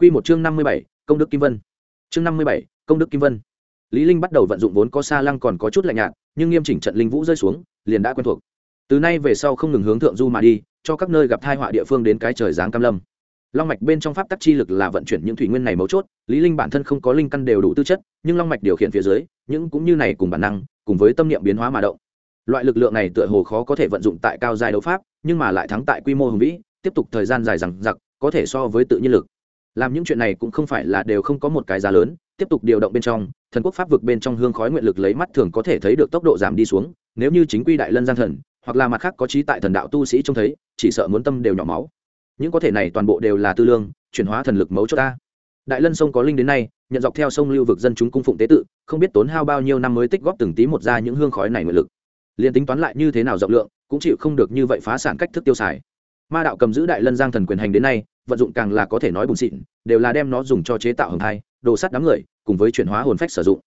Quy một chương năm mươi bảy, công đức kim vân. Chương năm mươi bảy, công đức kim vân. Lý Linh bắt đầu vận dụng vốn có xa lăng còn có chút lạnh nhạt, nhưng nghiêm chỉnh trận linh vũ rơi xuống, liền đã quen thuộc. Từ nay về sau không ngừng hướng thượng du mà đi, cho các nơi gặp tai họa địa phương đến cái trời giáng cam lâm. Long mạch bên trong pháp tắc chi lực là vận chuyển những thủy nguyên này mấu chốt, Lý Linh bản thân không có linh căn đều đủ tư chất, nhưng long mạch điều khiển phía dưới, những cũng như này cùng bản năng, cùng với tâm niệm biến hóa mà động. Loại lực lượng này tựa hồ khó có thể vận dụng tại cao giai đấu pháp, nhưng mà lại thắng tại quy mô hùng vĩ, tiếp tục thời gian dài dằng dặc, có thể so với tự nhiên lực làm những chuyện này cũng không phải là đều không có một cái giá lớn, tiếp tục điều động bên trong, thần quốc pháp vực bên trong hương khói nguyện lực lấy mắt thường có thể thấy được tốc độ giảm đi xuống, nếu như chính quy đại lân gian thần, hoặc là mặt khác có trí tại thần đạo tu sĩ trông thấy, chỉ sợ muốn tâm đều nhỏ máu. Những có thể này toàn bộ đều là tư lương, chuyển hóa thần lực mấu cho ta. Đại lân sông có linh đến nay, nhận dọc theo sông lưu vực dân chúng cung phụng tế tự, không biết tốn hao bao nhiêu năm mới tích góp từng tí một ra những hương khói này nguyện lực. Liền tính toán lại như thế nào rộng lượng, cũng chịu không được như vậy phá sản cách thức tiêu xài. Ma đạo cầm giữ đại lân giang thần quyền hành đến nay vận dụng càng là có thể nói bùn xịn, đều là đem nó dùng cho chế tạo hầm thai, đồ sắt đám người, cùng với chuyển hóa hồn phách sử dụng.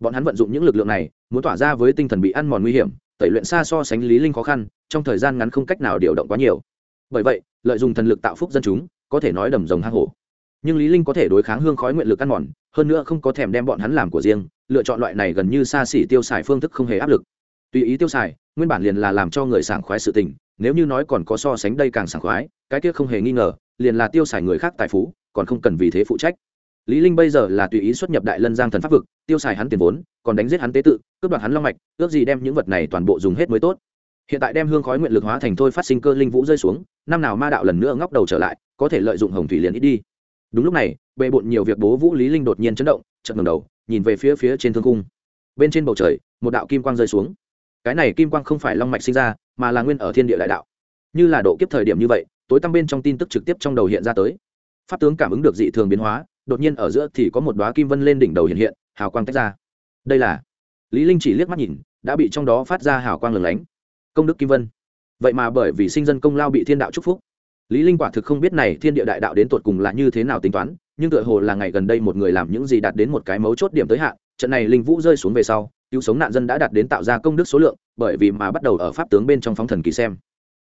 Bọn hắn vận dụng những lực lượng này, muốn tỏa ra với tinh thần bị ăn mòn nguy hiểm, tẩy luyện xa so sánh lý linh khó khăn, trong thời gian ngắn không cách nào điều động quá nhiều. Bởi vậy, lợi dụng thần lực tạo phúc dân chúng, có thể nói đầm rồng hang hổ. Nhưng lý linh có thể đối kháng hương khói nguyện lực ăn mòn, hơn nữa không có thèm đem bọn hắn làm của riêng, lựa chọn loại này gần như xa xỉ tiêu xài phương thức không hề áp lực tùy ý tiêu xài, nguyên bản liền là làm cho người sảng khoái sự tình, nếu như nói còn có so sánh đây càng sảng khoái, cái kia không hề nghi ngờ, liền là tiêu xài người khác tài phú, còn không cần vì thế phụ trách. Lý linh bây giờ là tùy ý xuất nhập đại lân giang thần pháp vực, tiêu xài hắn tiền vốn, còn đánh giết hắn tế tự, cướp đoạt hắn long mạch, ước gì đem những vật này toàn bộ dùng hết mới tốt. Hiện tại đem hương khói nguyện lực hóa thành thôi phát sinh cơ linh vũ rơi xuống, năm nào ma đạo lần nữa ngóc đầu trở lại, có thể lợi dụng hồng thủy liền ít đi. Đúng lúc này bệ bộn nhiều việc bố vũ lý linh đột nhiên chấn động, chợt ngẩng đầu, nhìn về phía phía trên thương cung. Bên trên bầu trời, một đạo kim quang rơi xuống cái này kim quang không phải long mạch sinh ra, mà là nguyên ở thiên địa đại đạo. Như là độ kiếp thời điểm như vậy, tối tăm bên trong tin tức trực tiếp trong đầu hiện ra tới. Pháp tướng cảm ứng được dị thường biến hóa, đột nhiên ở giữa thì có một đoá kim vân lên đỉnh đầu hiện hiện, hào quang tách ra. Đây là lý linh chỉ liếc mắt nhìn, đã bị trong đó phát ra hào quang lừng lánh. Công đức kim vân. Vậy mà bởi vì sinh dân công lao bị thiên đạo chúc phúc. Lý linh quả thực không biết này thiên địa đại đạo đến tột cùng là như thế nào tính toán, nhưng tựa hồ là ngày gần đây một người làm những gì đạt đến một cái mấu chốt điểm tới hạn, trận này linh vũ rơi xuống về sau cứu sống nạn dân đã đạt đến tạo ra công đức số lượng, bởi vì mà bắt đầu ở pháp tướng bên trong phóng thần kỳ xem.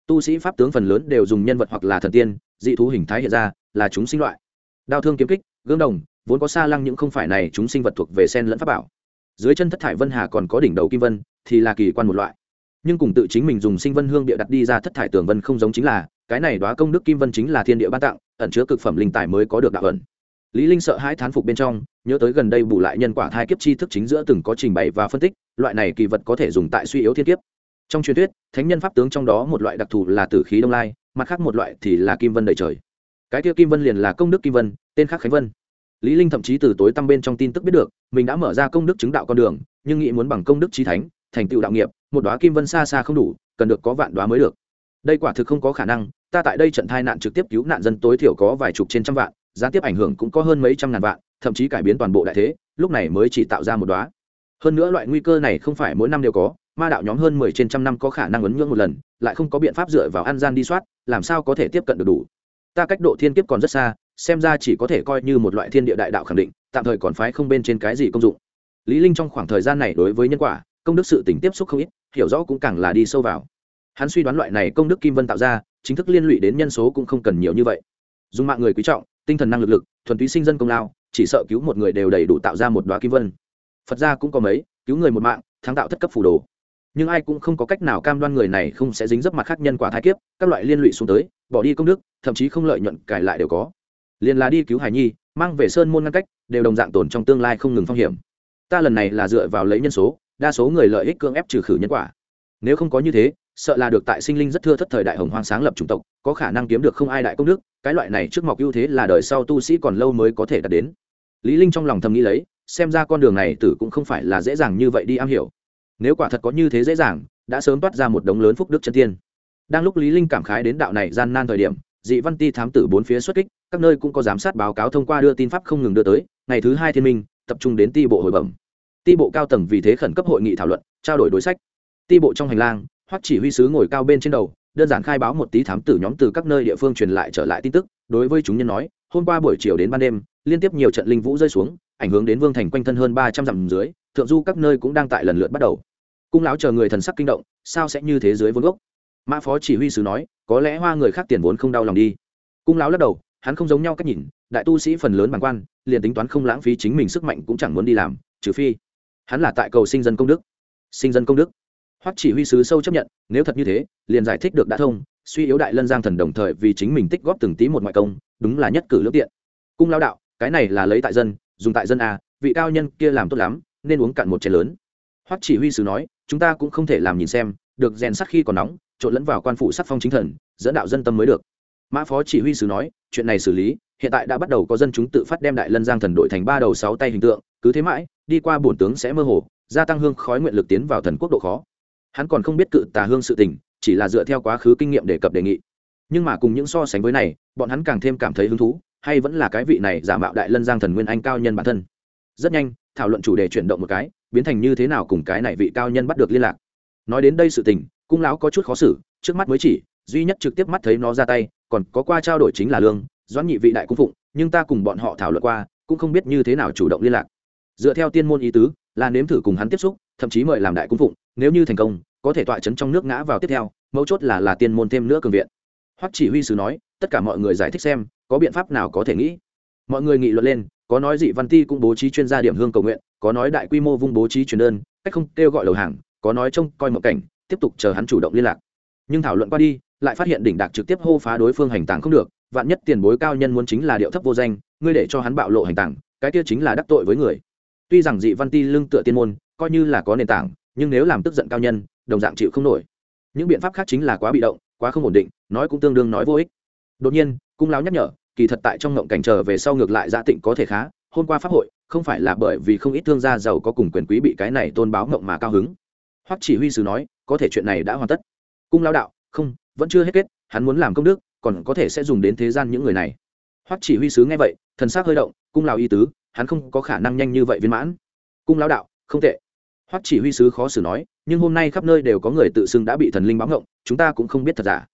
Tu sĩ pháp tướng phần lớn đều dùng nhân vật hoặc là thần tiên, dị thú hình thái hiện ra, là chúng sinh loại. Đao thương kiếm kích, gương đồng, vốn có xa lăng những không phải này, chúng sinh vật thuộc về sen lẫn pháp bảo. Dưới chân thất thải vân hà còn có đỉnh đầu kim vân, thì là kỳ quan một loại. Nhưng cùng tự chính mình dùng sinh vân hương địa đặt đi ra thất thải tường vân không giống chính là, cái này đoá công đức kim vân chính là thiên địa ban tặng, ẩn chứa cực phẩm linh tài mới có được đạo ẩn lý linh sợ hãi thán phục bên trong, nhớ tới gần đây bù lại nhân quả thai kiếp chi thức chính giữa từng có trình bày và phân tích, loại này kỳ vật có thể dùng tại suy yếu thiên kiếp. Trong truyền thuyết, thánh nhân pháp tướng trong đó một loại đặc thù là tử khí đông lai, mặt khác một loại thì là kim vân đầy trời. Cái kia kim vân liền là công đức kim vân, tên khác khánh vân. Lý linh thậm chí từ tối tăm bên trong tin tức biết được, mình đã mở ra công đức chứng đạo con đường, nhưng nghĩ muốn bằng công đức trí thánh, thành tựu đạo nghiệp, một đóa kim vân xa xa không đủ, cần được có vạn đóa mới được. Đây quả thực không có khả năng, ta tại đây trận tai nạn trực tiếp cứu nạn dân tối thiểu có vài chục trên trăm vạn gián tiếp ảnh hưởng cũng có hơn mấy trăm ngàn vạn, thậm chí cải biến toàn bộ đại thế, lúc này mới chỉ tạo ra một đóa. Hơn nữa loại nguy cơ này không phải mỗi năm đều có, ma đạo nhóm hơn mười trên trăm năm có khả năng ấn ngưỡng một lần, lại không có biện pháp dựa vào ăn gian đi soát, làm sao có thể tiếp cận được đủ. Ta cách độ thiên kiếp còn rất xa, xem ra chỉ có thể coi như một loại thiên địa đại đạo khẳng định, tạm thời còn phái không bên trên cái gì công dụng. Lý linh trong khoảng thời gian này đối với nhân quả, công đức sự tình tiếp xúc không ít, hiểu rõ cũng càng là đi sâu vào. Hắn suy đoán loại này công đức kim vân tạo ra, chính thức liên lụy đến nhân số cũng không cần nhiều như vậy. Dùng mạng người quý trọng tinh thần năng lực lực, thuần túy sinh dân công lao, chỉ sợ cứu một người đều đầy đủ tạo ra một đóa kim vân. Phật gia cũng có mấy, cứu người một mạng, thắng tạo thất cấp phù đồ. Nhưng ai cũng không có cách nào cam đoan người này không sẽ dính dấp mặt khác nhân quả thái kiếp, các loại liên lụy xuống tới, bỏ đi công đức, thậm chí không lợi nhuận cải lại đều có. Liền là đi cứu hải nhi, mang về sơn môn ngăn cách, đều đồng dạng tồn trong tương lai không ngừng phong hiểm. Ta lần này là dựa vào lấy nhân số, đa số người lợi ích cưỡng ép trừ khử nhân quả. Nếu không có như thế sợ là được tại sinh linh rất thưa thất thời đại hồng hoang sáng lập chủng tộc, có khả năng kiếm được không ai đại công đức, cái loại này trước mọc ưu thế là đời sau tu sĩ còn lâu mới có thể đạt đến. Lý linh trong lòng thầm nghĩ lấy, xem ra con đường này tử cũng không phải là dễ dàng như vậy đi am hiểu. Nếu quả thật có như thế dễ dàng, đã sớm toát ra một đống lớn phúc đức chân tiên. Đang lúc lý linh cảm khái đến đạo này gian nan thời điểm, dị văn ti thám tử bốn phía xuất kích, các nơi cũng có giám sát báo cáo thông qua đưa tin pháp không ngừng đưa tới, ngày thứ hai thiên minh, tập trung đến ti bộ hội bẩm. Ti bộ cao tầng vì thế khẩn cấp hội nghị thảo luận, trao đổi đối sách. Ti bộ trong hành lang hoắc chỉ huy sứ ngồi cao bên trên đầu, đơn giản khai báo một tí thám tử nhóm từ các nơi địa phương truyền lại trở lại tin tức, đối với chúng nhân nói, hôm qua buổi chiều đến ban đêm, liên tiếp nhiều trận linh vũ rơi xuống, ảnh hưởng đến vương thành quanh thân hơn ba trăm dặm dưới, thượng du các nơi cũng đang tại lần lượt bắt đầu. Cung lão chờ người thần sắc kinh động, sao sẽ như thế dưới vốn gốc? Mã phó chỉ huy sứ nói, có lẽ hoa người khác tiền vốn không đau lòng đi. Cung lão lắc đầu, hắn không giống nhau cách nhìn, đại tu sĩ phần lớn bằng quan, liền tính toán không lãng phí chính mình sức mạnh cũng chẳng muốn đi làm, trừ phi, hắn là tại cầu sinh dân công đức. Sinh dân công đức hoắc chỉ huy sứ sâu chấp nhận, nếu thật như thế, liền giải thích được đã thông, suy yếu đại lân giang thần đồng thời vì chính mình tích góp từng tí một ngoại công, đúng là nhất cử lưỡng tiện. Cung lao đạo, cái này là lấy tại dân, dùng tại dân a vị cao nhân kia làm tốt lắm, nên uống cạn một chén lớn. Hoắc chỉ huy sứ nói, chúng ta cũng không thể làm nhìn xem, được rèn sắt khi còn nóng, trộn lẫn vào quan phủ sắc phong chính thần, dẫn đạo dân tâm mới được. Mã phó chỉ huy sứ nói, chuyện này xử lý, hiện tại đã bắt đầu có dân chúng tự phát đem đại lân giang thần đội thành ba đầu sáu tay hình tượng, cứ thế mãi, đi qua bổn tướng sẽ mơ hồ, gia tăng hương khói nguyện lực tiến vào thần quốc độ khó hắn còn không biết cự tà hương sự tình, chỉ là dựa theo quá khứ kinh nghiệm đề cập đề nghị. Nhưng mà cùng những so sánh với này, bọn hắn càng thêm cảm thấy hứng thú, hay vẫn là cái vị này giả mạo đại lân giang thần nguyên anh cao nhân bản thân. Rất nhanh, thảo luận chủ đề chuyển động một cái, biến thành như thế nào cùng cái này vị cao nhân bắt được liên lạc. Nói đến đây sự tình, cung lão có chút khó xử, trước mắt mới chỉ, duy nhất trực tiếp mắt thấy nó ra tay, còn có qua trao đổi chính là lương, doãn nhị vị đại cung phụng, nhưng ta cùng bọn họ thảo luận qua, cũng không biết như thế nào chủ động liên lạc. Dựa theo tiên môn ý tứ, là nếm thử cùng hắn tiếp xúc, thậm chí mời làm đại cung phụng, nếu như thành công có thể tọa chấn trong nước ngã vào tiếp theo, mấu chốt là là tiên môn thêm nữa cường viện. Hoắc chỉ huy sứ nói, tất cả mọi người giải thích xem, có biện pháp nào có thể nghĩ. Mọi người nghị luận lên, có nói dị văn ti cũng bố trí chuyên gia điểm hương cầu nguyện, có nói đại quy mô vung bố trí truyền đơn, cách không kêu gọi đầu hàng, có nói trông coi một cảnh, tiếp tục chờ hắn chủ động liên lạc. Nhưng thảo luận qua đi, lại phát hiện đỉnh đạc trực tiếp hô phá đối phương hành tàng không được, vạn nhất tiền bối cao nhân muốn chính là điệu thấp vô danh, ngươi để cho hắn bạo lộ hành tàng, cái kia chính là đắc tội với người. Tuy rằng dị văn ti lưng tựa tiên môn, coi như là có nền tảng nhưng nếu làm tức giận cao nhân, đồng dạng chịu không nổi. Những biện pháp khác chính là quá bị động, quá không ổn định, nói cũng tương đương nói vô ích. Đột nhiên, cung lão nhắc nhở, kỳ thật tại trong ngộng cảnh trở về sau ngược lại gia tịnh có thể khá, hôm qua pháp hội, không phải là bởi vì không ít thương gia giàu có cùng quyền quý bị cái này tôn báo ngộng mà cao hứng. Hoặc chỉ huy sứ nói, có thể chuyện này đã hoàn tất. Cung lao đạo, không, vẫn chưa hết kết, hắn muốn làm công đức, còn có thể sẽ dùng đến thế gian những người này. Hoặc chỉ huy sứ nghe vậy, thần xác hơi động, cung lao y tứ, hắn không có khả năng nhanh như vậy viên mãn. Cung lao đạo, không tệ. Hoắc chỉ huy sứ khó xử nói, nhưng hôm nay khắp nơi đều có người tự xưng đã bị thần linh báo ngộng, chúng ta cũng không biết thật giả.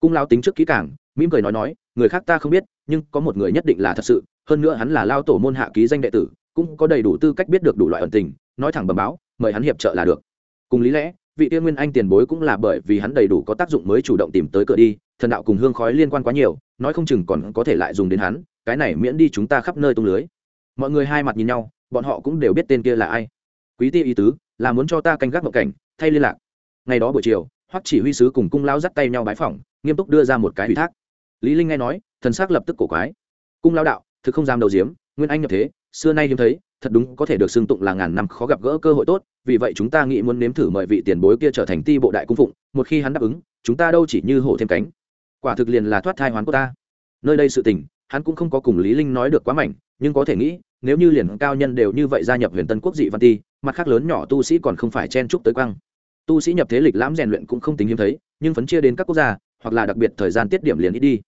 Cung lao tính trước kỹ cảng mỉm cười nói nói, người khác ta không biết, nhưng có một người nhất định là thật sự, hơn nữa hắn là lao tổ môn hạ ký danh đệ tử, cũng có đầy đủ tư cách biết được đủ loại ẩn tình, nói thẳng bẩm báo, mời hắn hiệp trợ là được. Cùng lý lẽ, vị tiên nguyên anh tiền bối cũng là bởi vì hắn đầy đủ có tác dụng mới chủ động tìm tới cửa đi, thần đạo cùng hương khói liên quan quá nhiều, nói không chừng còn có thể lại dùng đến hắn, cái này miễn đi chúng ta khắp nơi tung lưới. Mọi người hai mặt nhìn nhau, bọn họ cũng đều biết tên kia là ai quý ti ý tứ là muốn cho ta canh gác mộng cảnh, thay liên lạc. Ngày đó buổi chiều, hoắc chỉ huy sứ cùng cung lao dắt tay nhau bái phỏng, nghiêm túc đưa ra một cái ủy thác. Lý linh nghe nói, thần sắc lập tức cổ quái. Cung lao đạo, thực không dám đầu diếm, nguyên anh nhập thế, xưa nay hiếm thấy, thật đúng có thể được xưng tụng là ngàn năm khó gặp gỡ cơ hội tốt, vì vậy chúng ta nghĩ muốn nếm thử mời vị tiền bối kia trở thành ti bộ đại cung phụng, một khi hắn đáp ứng, chúng ta đâu chỉ như hổ thêm cánh. Quả thực liền là thoát thai hoán của ta. Nơi đây sự tình, hắn cũng không có cùng lý linh nói được quá mảnh nhưng có thể nghĩ nếu như liền cao nhân đều như vậy gia nhập huyền tân quốc dị văn ti, mặt khác lớn nhỏ tu sĩ còn không phải chen chúc tới quăng. Tu sĩ nhập thế lịch lãm rèn luyện cũng không tính hiếm thấy, nhưng phấn chia đến các quốc gia, hoặc là đặc biệt thời gian tiết điểm liền ít đi.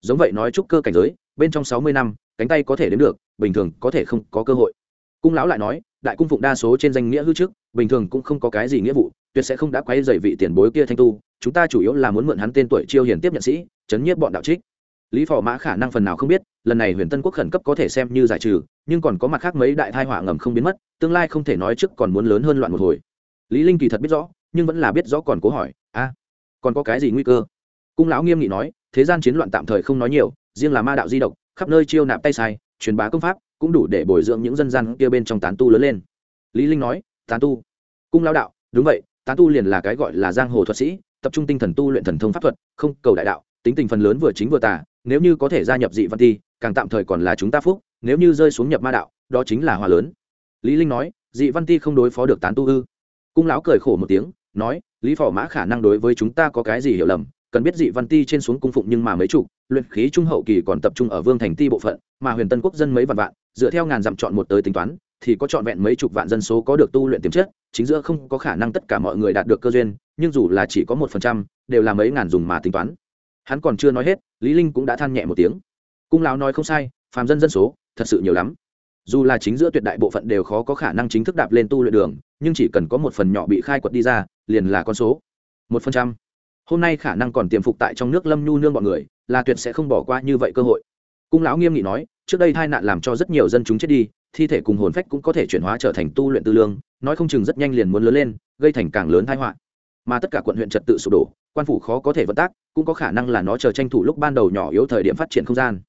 Giống vậy nói chúc cơ cảnh giới, bên trong sáu mươi năm, cánh tay có thể đến được, bình thường có thể không có cơ hội. Cung lão lại nói, đại cung phụng đa số trên danh nghĩa hư trước, bình thường cũng không có cái gì nghĩa vụ, tuyệt sẽ không đã quay dày vị tiền bối kia thanh tu, chúng ta chủ yếu là muốn mượn hắn tên tuổi chiêu hiền tiếp nhận sĩ, chấn nhiếp bọn đạo trích. Lý phò mã khả năng phần nào không biết lần này huyền tân quốc khẩn cấp có thể xem như giải trừ, nhưng còn có mặt khác mấy đại thai họa ngầm không biến mất, tương lai không thể nói trước còn muốn lớn hơn loạn một hồi. Lý linh kỳ thật biết rõ, nhưng vẫn là biết rõ còn cố hỏi, a, còn có cái gì nguy cơ? Cung lão nghiêm nghị nói, thế gian chiến loạn tạm thời không nói nhiều, riêng là ma đạo di động khắp nơi chiêu nạp tay sai, truyền bá công pháp, cũng đủ để bồi dưỡng những dân gian kia bên trong tán tu lớn lên. Lý linh nói, tán tu? Cung lão đạo, đúng vậy, tán tu liền là cái gọi là giang hồ thuật sĩ, tập trung tinh thần tu luyện thần thông pháp thuật, không cầu đại đạo, tính tình phần lớn vừa chính vừa tà, nếu như có thể gia nhập dị văn ti càng tạm thời còn là chúng ta phúc, nếu như rơi xuống nhập ma đạo, đó chính là hòa lớn. Lý linh nói, dị văn ti không đối phó được tán tu ư. Cung lão cười khổ một tiếng, nói, lý phò mã khả năng đối với chúng ta có cái gì hiểu lầm, cần biết dị văn ti trên xuống cung phụng nhưng mà mấy chủ luyện khí trung hậu kỳ còn tập trung ở vương thành ti bộ phận, mà huyền tân quốc dân mấy vạn vạn, dựa theo ngàn dặm chọn một tới tính toán, thì có trọn vẹn mấy chục vạn dân số có được tu luyện tiềm chất, chính giữa không có khả năng tất cả mọi người đạt được cơ duyên, nhưng dù là chỉ có một phần trăm, đều là mấy ngàn dùng mà tính toán. Hắn còn chưa nói hết, lý linh cũng đã than nhẹ một tiếng cung lão nói không sai, phàm dân dân số, thật sự nhiều lắm. Dù là chính giữa tuyệt đại bộ phận đều khó có khả năng chính thức đạp lên tu luyện đường, nhưng chỉ cần có một phần nhỏ bị khai quật đi ra, liền là con số. Một phần trăm. Hôm nay khả năng còn tiềm phục tại trong nước lâm nhu nương bọn người, là tuyệt sẽ không bỏ qua như vậy cơ hội. Cung lão nghiêm nghị nói, trước đây tai nạn làm cho rất nhiều dân chúng chết đi, thi thể cùng hồn phách cũng có thể chuyển hóa trở thành tu luyện tư lương, nói không chừng rất nhanh liền muốn lớn lên, gây thành càng lớn tai họa. Mà tất cả quận huyện trật tự sụp đổ, quan phủ khó có thể vận tác, cũng có khả năng là nó chờ tranh thủ lúc ban đầu nhỏ yếu thời điểm phát triển không gian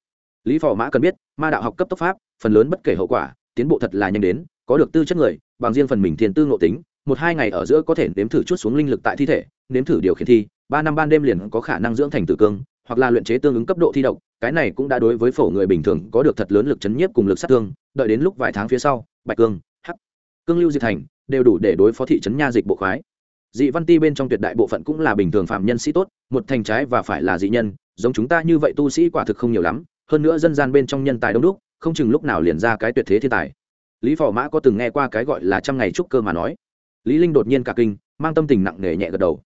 lý phò mã cần biết, ma đạo học cấp tốc pháp, phần lớn bất kể hậu quả, tiến bộ thật là nhanh đến, có được tư chất người, bằng riêng phần mình thiền tư ngộ tính, một hai ngày ở giữa có thể nếm thử chút xuống linh lực tại thi thể, nếm thử điều khiển thi, ba năm ban đêm liền có khả năng dưỡng thành tử cương, hoặc là luyện chế tương ứng cấp độ thi độc, cái này cũng đã đối với phổ người bình thường có được thật lớn lực chấn nhiếp cùng lực sát thương, đợi đến lúc vài tháng phía sau, bạch cương, hắc, cương lưu diệt thành, đều đủ để đối phó thị trấn nha dịch bộ khoái. Dị văn ti bên trong tuyệt đại bộ phận cũng là bình thường phạm nhân sĩ tốt, một thành trái và phải là dị nhân, giống chúng ta như vậy tu sĩ quả thực không nhiều lắm hơn nữa dân gian bên trong nhân tài đông đúc, không chừng lúc nào liền ra cái tuyệt thế thiên tài. Lý phò mã có từng nghe qua cái gọi là trăm ngày trúc cơ mà nói. Lý linh đột nhiên cả kinh, mang tâm tình nặng nề nhẹ gật đầu.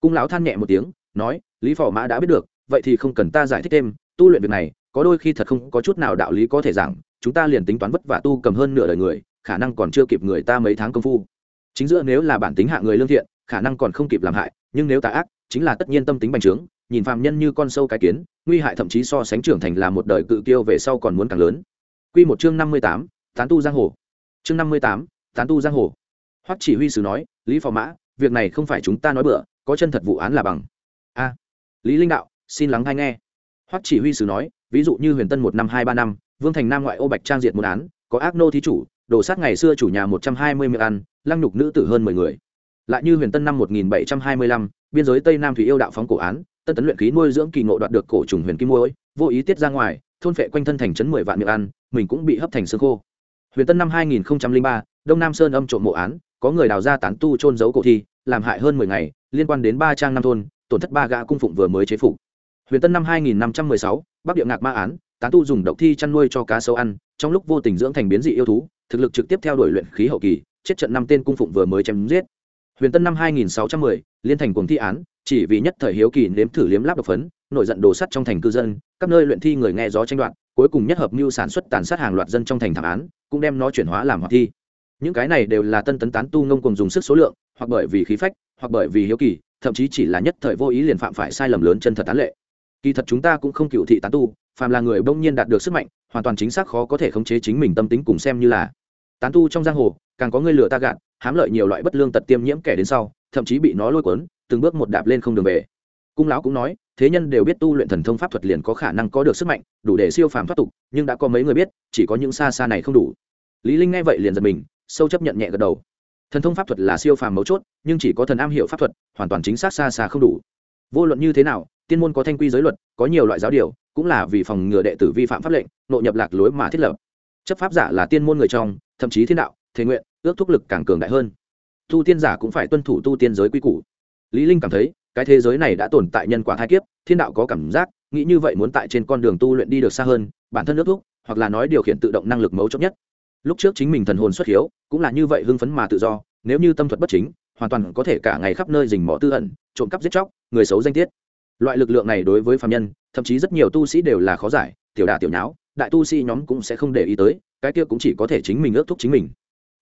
Cung lão than nhẹ một tiếng, nói, lý phò mã đã biết được, vậy thì không cần ta giải thích thêm, tu luyện việc này, có đôi khi thật không có chút nào đạo lý có thể giảng, chúng ta liền tính toán vất vả tu cầm hơn nửa đời người, khả năng còn chưa kịp người ta mấy tháng công phu. Chính giữa nếu là bản tính hạ người lương thiện, khả năng còn không kịp làm hại, nhưng nếu tà ác, chính là tất nhiên tâm tính bành trướng nhìn phàm nhân như con sâu cái kiến nguy hại thậm chí so sánh trưởng thành là một đời cự kiêu về sau còn muốn càng lớn Quy một chương năm mươi tám, tán tu giang hồ. Chương năm mươi tám, tán tu giang hồ. Hoắc chỉ huy sứ nói, Lý Phò Mã, việc này không phải chúng ta nói bừa, có chân thật vụ án là bằng. A. Lý Linh đạo, xin lắng hay nghe. Hoắc chỉ huy sứ nói, ví dụ như Huyền Tân một năm hai ba năm, Vương Thành Nam ngoại ô Bạch Trang diệt một án, có ác nô thí chủ, đổ sát ngày xưa chủ nhà một trăm hai mươi miệng ăn, lăng nhục nữ tử hơn mười người. Lại như Huyền Tân năm một nghìn bảy trăm hai mươi lăm, biên giới Tây Nam thủy yêu đạo phóng cổ án, tân tấn luyện khí nuôi dưỡng kỳ ngộ đoạt được cổ trùng huyền kim muối, vô ý tiết ra ngoài, thôn phệ quanh thân thành chấn mười vạn miệng ăn, mình cũng bị hấp thành xương khô. Huyền Tân năm hai nghìn ba, Đông Nam Sơn âm trộm mộ án, có người đào ra tán tu trôn giấu cổ thi, làm hại hơn mười ngày, liên quan đến ba trang năm thôn, tổn thất ba gã cung phụng vừa mới chế phục. Huyền Tân năm hai nghìn sáu, Bắc Địa Ngạc Ma án, tán tu dùng độc thi chăn nuôi cho cá sấu ăn, trong lúc vô tình dưỡng thành biến dị yêu thú, thực lực trực tiếp theo đuổi luyện khí hậu kỳ, chết trận năm tên cung phụng vừa mới chém giết. Huyền Tân năm hai nghìn sáu trăm mười, liên thành cuồng thi án, chỉ vì nhất thời hiếu kỳ nếm thử liếm láp độc phấn, nổi giận đồ sắt trong thành cư dân, các nơi luyện thi người nghe gió tranh đoạt, cuối cùng nhất hợp mưu sản xuất tàn sát hàng loạt dân trong thành thảm án, cũng đem nó chuyển hóa làm hoạt thi. Những cái này đều là tân tấn tán tu ngông cùng dùng sức số lượng, hoặc bởi vì khí phách, hoặc bởi vì hiếu kỳ, thậm chí chỉ là nhất thời vô ý liền phạm phải sai lầm lớn chân thật tán lệ. Kỳ thật chúng ta cũng không cựu thị tán tu, phàm là người bỗng nhiên đạt được sức mạnh, hoàn toàn chính xác khó có thể khống chế chính mình tâm tính cùng xem như là. Tán tu trong giang hồ, càng có người lừa ta gạt, hám lợi nhiều loại bất lương tật tiêm nhiễm kẻ đến sau, thậm chí bị nó lôi cuốn từng bước một đạp lên không đường về. Cung lão cũng nói, thế nhân đều biết tu luyện thần thông pháp thuật liền có khả năng có được sức mạnh, đủ để siêu phàm thoát tục, nhưng đã có mấy người biết, chỉ có những xa xa này không đủ. Lý linh nghe vậy liền giật mình, sâu chấp nhận nhẹ gật đầu. Thần thông pháp thuật là siêu phàm mấu chốt, nhưng chỉ có thần am hiểu pháp thuật, hoàn toàn chính xác xa xa không đủ. Vô luận như thế nào, tiên môn có thanh quy giới luật, có nhiều loại giáo điều, cũng là vì phòng ngừa đệ tử vi phạm pháp lệnh, nội nhập lạc lối mà thiết lập. Chấp pháp giả là tiên môn người trong, thậm chí thiên đạo thế nguyện, ước thúc lực càng cường đại hơn. Tu tiên giả cũng phải tuân thủ tu tiên giới quy củ lý linh cảm thấy, cái thế giới này đã tồn tại nhân quả thai kiếp, thiên đạo có cảm giác, nghĩ như vậy muốn tại trên con đường tu luyện đi được xa hơn, bản thân nước thúc hoặc là nói điều khiển tự động năng lực mấu chốt nhất. Lúc trước chính mình thần hồn xuất hiếu, cũng là như vậy hưng phấn mà tự do, nếu như tâm thuật bất chính, hoàn toàn có thể cả ngày khắp nơi rình mò tư ẩn, trộm cắp giết chóc, người xấu danh tiết. Loại lực lượng này đối với phạm nhân, thậm chí rất nhiều tu sĩ đều là khó giải, tiểu đà tiểu nháo, đại tu sĩ nhóm cũng sẽ không để ý tới, cái kia cũng chỉ có thể chính mình ước thúc chính mình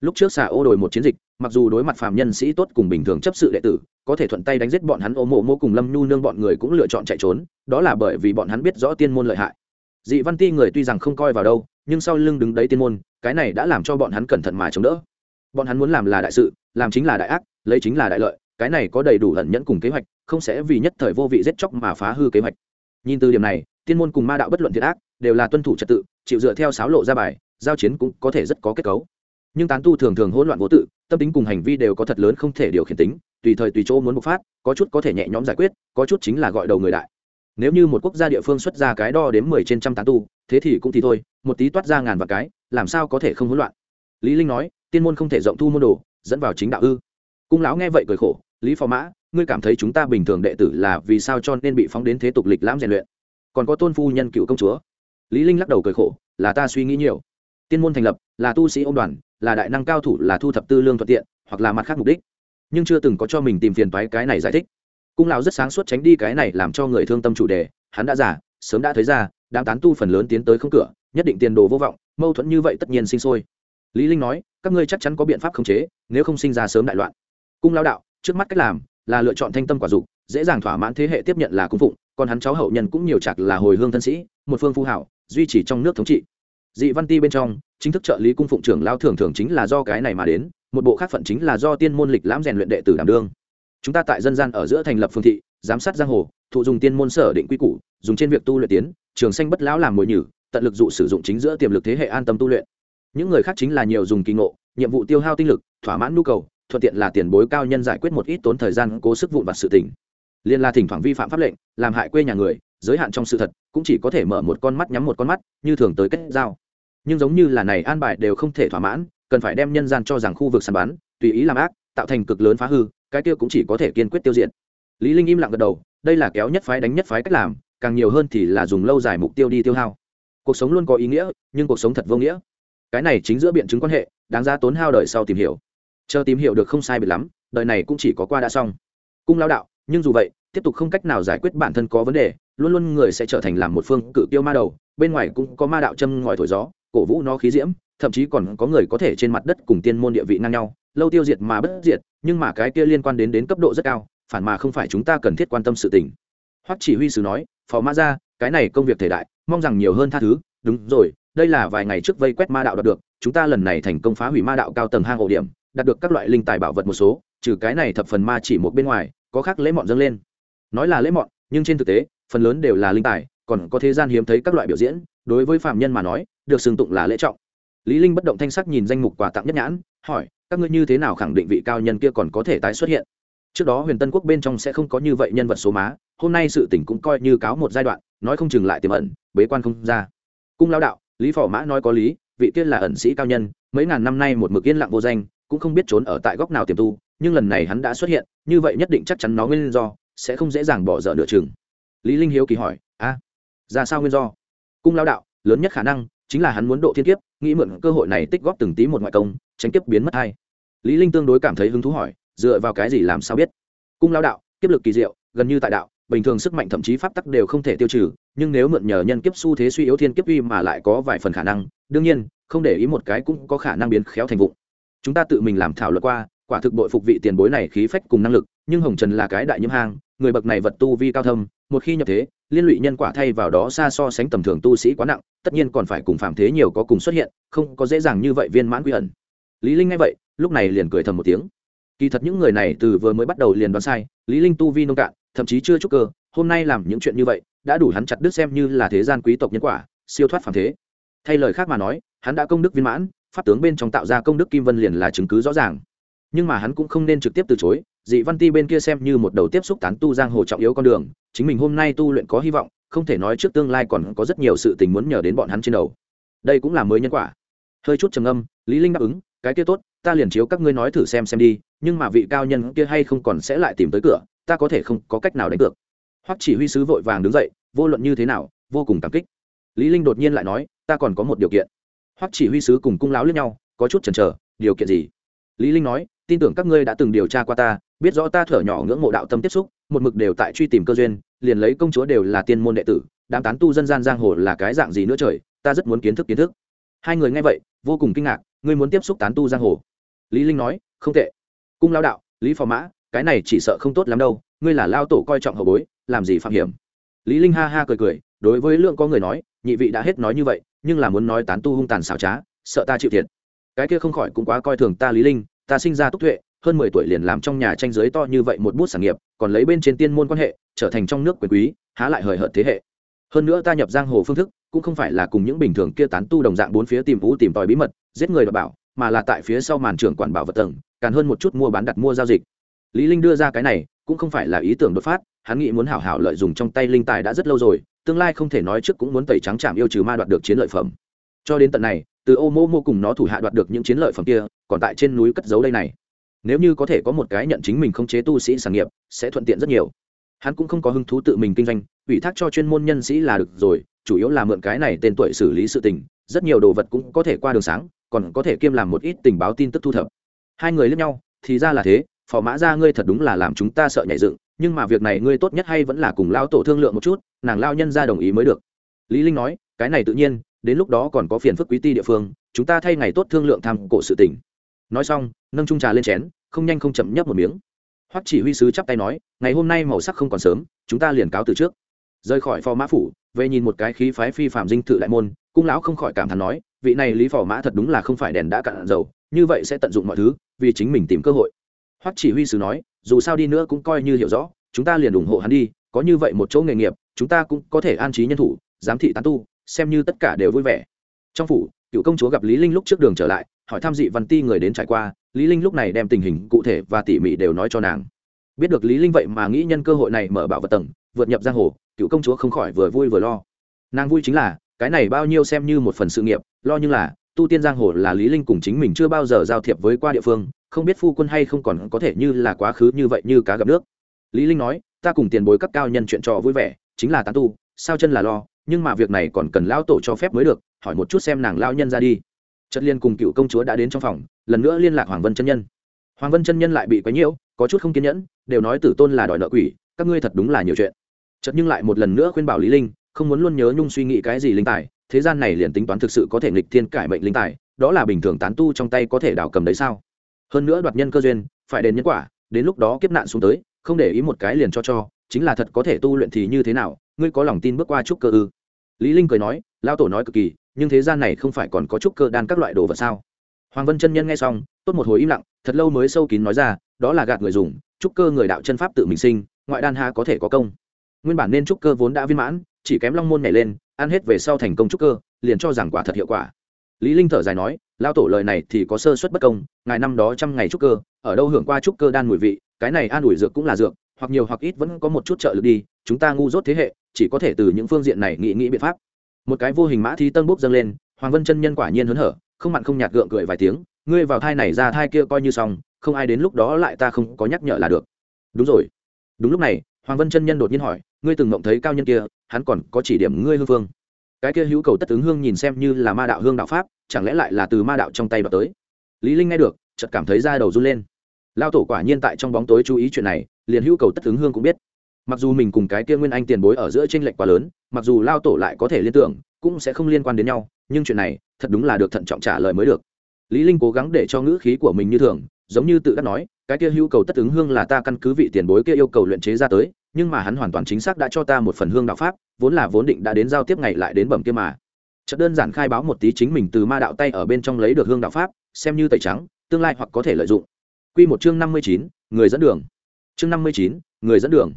lúc trước xà ô đổi một chiến dịch, mặc dù đối mặt phàm nhân sĩ tốt cùng bình thường chấp sự đệ tử, có thể thuận tay đánh giết bọn hắn ô mộ mô cùng lâm nhu nương bọn người cũng lựa chọn chạy trốn, đó là bởi vì bọn hắn biết rõ tiên môn lợi hại. Dị văn ti người tuy rằng không coi vào đâu, nhưng sau lưng đứng đấy tiên môn, cái này đã làm cho bọn hắn cẩn thận mà chống đỡ. Bọn hắn muốn làm là đại sự, làm chính là đại ác, lấy chính là đại lợi, cái này có đầy đủ hận nhẫn cùng kế hoạch, không sẽ vì nhất thời vô vị giết chóc mà phá hư kế hoạch. Nhìn từ điểm này, tiên môn cùng ma đạo bất luận thiệt ác, đều là tuân thủ trật tự, chịu dựa theo sáo lộ ra bài, giao chiến cũng có thể rất có kết cấu nhưng tán tu thường thường hỗn loạn vô tự, tâm tính cùng hành vi đều có thật lớn không thể điều khiển tính, tùy thời tùy chỗ muốn bộc phát, có chút có thể nhẹ nhõm giải quyết, có chút chính là gọi đầu người đại. Nếu như một quốc gia địa phương xuất ra cái đo đếm mười trên trăm tán tu, thế thì cũng thì thôi, một tí toát ra ngàn vạn cái, làm sao có thể không hỗn loạn? Lý linh nói, tiên môn không thể rộng thu môn đồ, dẫn vào chính đạo ư. Cung lão nghe vậy cười khổ, lý phò mã, ngươi cảm thấy chúng ta bình thường đệ tử là vì sao cho nên bị phóng đến thế tục lịch lãm rèn luyện? Còn có tôn phu nhân cựu công chúa. Lý linh lắc đầu cười khổ, là ta suy nghĩ nhiều. Tiên môn thành lập, là tu sĩ ông đoàn là đại năng cao thủ là thu thập tư lương thuận tiện, hoặc là mặt khác mục đích. Nhưng chưa từng có cho mình tìm phiền toái cái này giải thích. Cung lão rất sáng suốt tránh đi cái này làm cho người thương tâm chủ đề, hắn đã giả sớm đã thấy ra, đám tán tu phần lớn tiến tới không cửa, nhất định tiền đồ vô vọng, mâu thuẫn như vậy tất nhiên sinh sôi. Lý linh nói, các ngươi chắc chắn có biện pháp khống chế, nếu không sinh ra sớm đại loạn. Cung lão đạo, trước mắt cách làm là lựa chọn thanh tâm quả dục, dễ dàng thỏa mãn thế hệ tiếp nhận là cung phụng, còn hắn cháu hậu nhân cũng nhiều chặt là hồi hương thân sĩ, một phương phu hảo, duy trì trong nước thống trị dị văn ti bên trong, chính thức trợ lý cung phụng trưởng lao thường thường chính là do cái này mà đến, một bộ khác phận chính là do tiên môn lịch lãm rèn luyện đệ tử đảm đương. Chúng ta tại dân gian ở giữa thành lập phương thị, giám sát giang hồ, thụ dùng tiên môn sở định quy củ, dùng trên việc tu luyện tiến, trường xanh bất lão làm mồi nhử, tận lực dụ sử dụng chính giữa tiềm lực thế hệ an tâm tu luyện. Những người khác chính là nhiều dùng kỳ ngộ, nhiệm vụ tiêu hao tinh lực, thỏa mãn nhu cầu, thuận tiện là tiền bối cao nhân giải quyết một ít tốn thời gian, cố sức vụn vặt sự tình. Liên là thỉnh thoảng vi phạm pháp lệnh, làm hại quê nhà người, giới hạn trong sự thật, cũng chỉ có thể mở một con mắt nhắm một con mắt, như thường tới kết giao nhưng giống như là này an bài đều không thể thỏa mãn, cần phải đem nhân gian cho rằng khu vực săn bắn, tùy ý làm ác, tạo thành cực lớn phá hư, cái kia cũng chỉ có thể kiên quyết tiêu diệt. Lý linh im lặng gật đầu, đây là kéo nhất phái đánh nhất phái cách làm, càng nhiều hơn thì là dùng lâu dài mục tiêu đi tiêu hao. Cuộc sống luôn có ý nghĩa, nhưng cuộc sống thật vô nghĩa. Cái này chính giữa biện chứng quan hệ, đáng giá tốn hao đời sau tìm hiểu. Chờ tìm hiểu được không sai biệt lắm, đời này cũng chỉ có qua đã xong. Cung lao đạo, nhưng dù vậy, tiếp tục không cách nào giải quyết bản thân có vấn đề, luôn luôn người sẽ trở thành làm một phương cự tiêu ma đầu, bên ngoài cũng có ma đạo châm ngòi thổi gió cổ vũ nó khí diễm, thậm chí còn có người có thể trên mặt đất cùng tiên môn địa vị ngang nhau, lâu tiêu diệt mà bất diệt, nhưng mà cái kia liên quan đến đến cấp độ rất cao, phản mà không phải chúng ta cần thiết quan tâm sự tình. Hoắc chỉ huy sứ nói phó mã ra cái này công việc thể đại, mong rằng nhiều hơn tha thứ. Đúng rồi, đây là vài ngày trước vây quét ma đạo đạt được, chúng ta lần này thành công phá hủy ma đạo cao tầng hang ổ điểm, đạt được các loại linh tài bảo vật một số, trừ cái này thập phần ma chỉ một bên ngoài, có khác lễ mọn dâng lên. Nói là lễ mọn, nhưng trên thực tế, phần lớn đều là linh tài, còn có thế gian hiếm thấy các loại biểu diễn đối với phạm nhân mà nói, được xưng tụng là lễ trọng. Lý linh bất động thanh sắc nhìn danh mục quà tặng nhất nhãn, hỏi, các ngươi như thế nào khẳng định vị cao nhân kia còn có thể tái xuất hiện? Trước đó huyền tân quốc bên trong sẽ không có như vậy nhân vật số má, hôm nay sự tỉnh cũng coi như cáo một giai đoạn, nói không chừng lại tiềm ẩn, bế quan không ra. Cung lao đạo, lý phò mã nói có lý, vị tiên là ẩn sĩ cao nhân, mấy ngàn năm nay một mực yên lặng vô danh, cũng không biết trốn ở tại góc nào tiềm tu, nhưng lần này hắn đã xuất hiện, như vậy nhất định chắc chắn nó nguyên do, sẽ không dễ dàng bỏ dở nửa chừng. Lý linh hiếu kỳ hỏi, a, ra sao nguyên do? Cung lao đạo, lớn nhất khả năng chính là hắn muốn độ thiên kiếp, nghĩ mượn cơ hội này tích góp từng tí một ngoại công, tránh kiếp biến mất hay lý linh tương đối cảm thấy hứng thú hỏi, dựa vào cái gì làm sao biết? Cung lao đạo, kiếp lực kỳ diệu, gần như tại đạo, bình thường sức mạnh thậm chí pháp tắc đều không thể tiêu trừ, nhưng nếu mượn nhờ nhân kiếp xu thế suy yếu thiên kiếp uy mà lại có vài phần khả năng, đương nhiên, không để ý một cái cũng có khả năng biến khéo thành vụng. Chúng ta tự mình làm thảo luận qua, quả thực bội phục vị tiền bối này khí phách cùng năng lực, nhưng hồng trần là cái đại nhiễm hang người bậc này vật tu vi cao thâm, một khi nhập thế, liên lụy nhân quả thay vào đó xa so sánh tầm thường tu sĩ quá nặng, tất nhiên còn phải cùng phạm thế nhiều có cùng xuất hiện, không có dễ dàng như vậy viên mãn quy ẩn. Lý linh nghe vậy, lúc này liền cười thầm một tiếng. Kỳ thật những người này từ vừa mới bắt đầu liền đoán sai, lý linh tu vi nông cạn, thậm chí chưa chúc cơ, hôm nay làm những chuyện như vậy, đã đủ hắn chặt đứt xem như là thế gian quý tộc nhân quả, siêu thoát phàm thế. Thay lời khác mà nói, hắn đã công đức viên mãn, pháp tướng bên trong tạo ra công đức kim vân liền là chứng cứ rõ ràng. Nhưng mà hắn cũng không nên trực tiếp từ chối dị văn ti bên kia xem như một đầu tiếp xúc tán tu giang hồ trọng yếu con đường, chính mình hôm nay tu luyện có hy vọng, không thể nói trước tương lai còn có rất nhiều sự tình muốn nhờ đến bọn hắn trên đầu. Đây cũng là mới nhân quả. Hơi chút trầm âm lý linh đáp ứng, cái kia tốt, ta liền chiếu các ngươi nói thử xem xem đi, nhưng mà vị cao nhân kia hay không còn sẽ lại tìm tới cửa, ta có thể không có cách nào đánh cược. Hoắc chỉ huy sứ vội vàng đứng dậy, vô luận như thế nào, vô cùng cảm kích. Lý linh đột nhiên lại nói, ta còn có một điều kiện. Hoắc chỉ huy sứ cùng cung lão lướt nhau, có chút chần chờ, điều kiện gì? Lý linh nói, tin tưởng các ngươi đã từng điều tra qua ta biết rõ ta thở nhỏ ngưỡng mộ đạo tâm tiếp xúc, một mực đều tại truy tìm cơ duyên, liền lấy công chúa đều là tiên môn đệ tử, đám tán tu dân gian giang hồ là cái dạng gì nữa trời, ta rất muốn kiến thức kiến thức. Hai người nghe vậy, vô cùng kinh ngạc, ngươi muốn tiếp xúc tán tu giang hồ? Lý linh nói, không tệ. Cung lao đạo, lý phò mã, cái này chỉ sợ không tốt lắm đâu, ngươi là lao tổ coi trọng hậu bối, làm gì phạm hiểm? Lý linh ha ha cười cười, đối với lượng có người nói, nhị vị đã hết nói như vậy, nhưng là muốn nói tán tu hung tàn xảo trá, sợ ta chịu thiệt. Cái kia không khỏi cũng quá coi thường ta lý linh, ta sinh ra túc tuệ hơn mười tuổi liền làm trong nhà tranh giới to như vậy một bút sản nghiệp, còn lấy bên trên tiên môn quan hệ, trở thành trong nước quyền quý, há lại hời hợt thế hệ. Hơn nữa ta nhập giang hồ phương thức, cũng không phải là cùng những bình thường kia tán tu đồng dạng bốn phía tìm vũ tìm tòi bí mật, giết người đọc bảo, mà là tại phía sau màn trưởng quản bảo vật tầng càng hơn một chút mua bán đặt mua giao dịch. Lý linh đưa ra cái này, cũng không phải là ý tưởng đột phát, hắn nghĩ muốn hảo hảo lợi dụng trong tay linh tài đã rất lâu rồi, tương lai không thể nói trước cũng muốn tẩy trắng chạm yêu trừ ma đoạt được chiến lợi phẩm. Cho đến tận này, từ ô mô mô cùng nó thủ hạ đoạt được những chiến lợi phẩm kia, còn tại trên núi cất giấu đây này nếu như có thể có một cái nhận chính mình không chế tu sĩ sản nghiệp, sẽ thuận tiện rất nhiều. Hắn cũng không có hứng thú tự mình kinh doanh, ủy thác cho chuyên môn nhân sĩ là được rồi, chủ yếu là mượn cái này tên tuổi xử lý sự tình, rất nhiều đồ vật cũng có thể qua đường sáng, còn có thể kiêm làm một ít tình báo tin tức thu thập. Hai người lẫn nhau, thì ra là thế, phò mã ra ngươi thật đúng là làm chúng ta sợ nhảy dựng, nhưng mà việc này ngươi tốt nhất hay vẫn là cùng lao tổ thương lượng một chút, nàng lao nhân ra đồng ý mới được. Lý linh nói, cái này tự nhiên, đến lúc đó còn có phiền phức quý ti địa phương, chúng ta thay ngày tốt thương lượng tham cổ sự tình nói xong, nâng trung trà lên chén, không nhanh không chậm nhấp một miếng. Hoắc chỉ huy sứ chắp tay nói, ngày hôm nay màu sắc không còn sớm, chúng ta liền cáo từ trước. Rời khỏi phò mã phủ, về nhìn một cái khí phái phi phạm dinh thự đại môn, cung lão không khỏi cảm thán nói, vị này lý phò mã thật đúng là không phải đèn đã cạn dầu, như vậy sẽ tận dụng mọi thứ, vì chính mình tìm cơ hội. Hoắc chỉ huy sứ nói, dù sao đi nữa cũng coi như hiểu rõ, chúng ta liền ủng hộ hắn đi, có như vậy một chỗ nghề nghiệp, chúng ta cũng có thể an trí nhân thủ, giám thị tán tu, xem như tất cả đều vui vẻ. Trong phủ, cựu công chúa gặp lý linh lúc trước đường trở lại hỏi thăm dị văn ti người đến trải qua, lý linh lúc này đem tình hình cụ thể và tỉ mỉ đều nói cho nàng. Biết được lý linh vậy mà nghĩ nhân cơ hội này mở bảo vật tầng, vượt nhập giang hồ, cựu công chúa không khỏi vừa vui vừa lo. Nàng vui chính là, cái này bao nhiêu xem như một phần sự nghiệp, lo như là, tu tiên giang hồ là lý linh cùng chính mình chưa bao giờ giao thiệp với qua địa phương, không biết phu quân hay không còn có thể như là quá khứ như vậy như cá gặp nước. Lý linh nói, ta cùng tiền bối cấp cao nhân chuyện trò vui vẻ, chính là tán tu, sao chân là lo, nhưng mà việc này còn cần lão tổ cho phép mới được, hỏi một chút xem nàng lão nhân ra đi chất liên cùng cựu công chúa đã đến trong phòng, lần nữa liên lạc hoàng vân chân nhân. Hoàng vân chân nhân lại bị quấy nhiễu, có chút không kiên nhẫn, đều nói tử tôn là đòi nợ quỷ, các ngươi thật đúng là nhiều chuyện. Chợt nhưng lại một lần nữa khuyên bảo lý linh, không muốn luôn nhớ nhung suy nghĩ cái gì linh tài, thế gian này liền tính toán thực sự có thể nghịch thiên cải mệnh linh tài, đó là bình thường tán tu trong tay có thể đảo cầm đấy sao? Hơn nữa đoạt nhân cơ duyên, phải đền nhân quả, đến lúc đó kiếp nạn xuống tới, không để ý một cái liền cho cho, chính là thật có thể tu luyện thì như thế nào, ngươi có lòng tin bước qua trúc cơ ư? Lý linh cười nói, lão tổ nói cực kỳ nhưng thế gian này không phải còn có trúc cơ đan các loại đồ vật sao? Hoàng vân chân nhân nghe xong, tốt một hồi im lặng, thật lâu mới sâu kín nói ra, đó là gạt người dùng, trúc cơ người đạo chân pháp tự mình sinh, ngoại đan ha có thể có công. Nguyên bản nên trúc cơ vốn đã viên mãn, chỉ kém long môn nhảy lên, ăn hết về sau thành công trúc cơ, liền cho rằng quả thật hiệu quả. Lý linh thở dài nói lao tổ lời này thì có sơ suất bất công, ngài năm đó trăm ngày trúc cơ, ở đâu hưởng qua trúc cơ đan mùi vị, cái này an ủi dược cũng là dược, hoặc nhiều hoặc ít vẫn có một chút trợ lực đi, chúng ta ngu dốt thế hệ, chỉ có thể từ những phương diện này nghĩ nghĩ biện pháp một cái vô hình mã thi tân bốc dâng lên, hoàng vân chân nhân quả nhiên hớn hở, không mặn không nhạt gượng cười vài tiếng, ngươi vào thai này ra thai kia coi như xong, không ai đến lúc đó lại ta không có nhắc nhở là được. Đúng rồi. Đúng lúc này, hoàng vân chân nhân đột nhiên hỏi, ngươi từng mộng thấy cao nhân kia, hắn còn có chỉ điểm ngươi hương phương cái kia hữu cầu tất ứng hương nhìn xem như là ma đạo hương đạo pháp, chẳng lẽ lại là từ ma đạo trong tay vào tới? Lý linh nghe được, chợt cảm thấy da đầu run lên. Lao tổ quả nhiên tại trong bóng tối chú ý chuyện này, liền hữu cầu tất ứng hương cũng biết mặc dù mình cùng cái kia nguyên anh tiền bối ở giữa tranh lệch quá lớn mặc dù lao tổ lại có thể liên tưởng cũng sẽ không liên quan đến nhau nhưng chuyện này thật đúng là được thận trọng trả lời mới được. Lý linh cố gắng để cho ngữ khí của mình như thường giống như tự đã nói cái kia hữu cầu tất ứng hương là ta căn cứ vị tiền bối kia yêu cầu luyện chế ra tới nhưng mà hắn hoàn toàn chính xác đã cho ta một phần hương đạo pháp vốn là vốn định đã đến giao tiếp ngày lại đến bẩm kia mà. Chợt đơn giản khai báo một tí chính mình từ ma đạo tay ở bên trong lấy được hương đạo pháp xem như tẩy trắng tương lai hoặc có thể lợi dụng. Quy một chương năm mươi chín, người dẫn đường. Chương năm mươi chín, người dẫn đường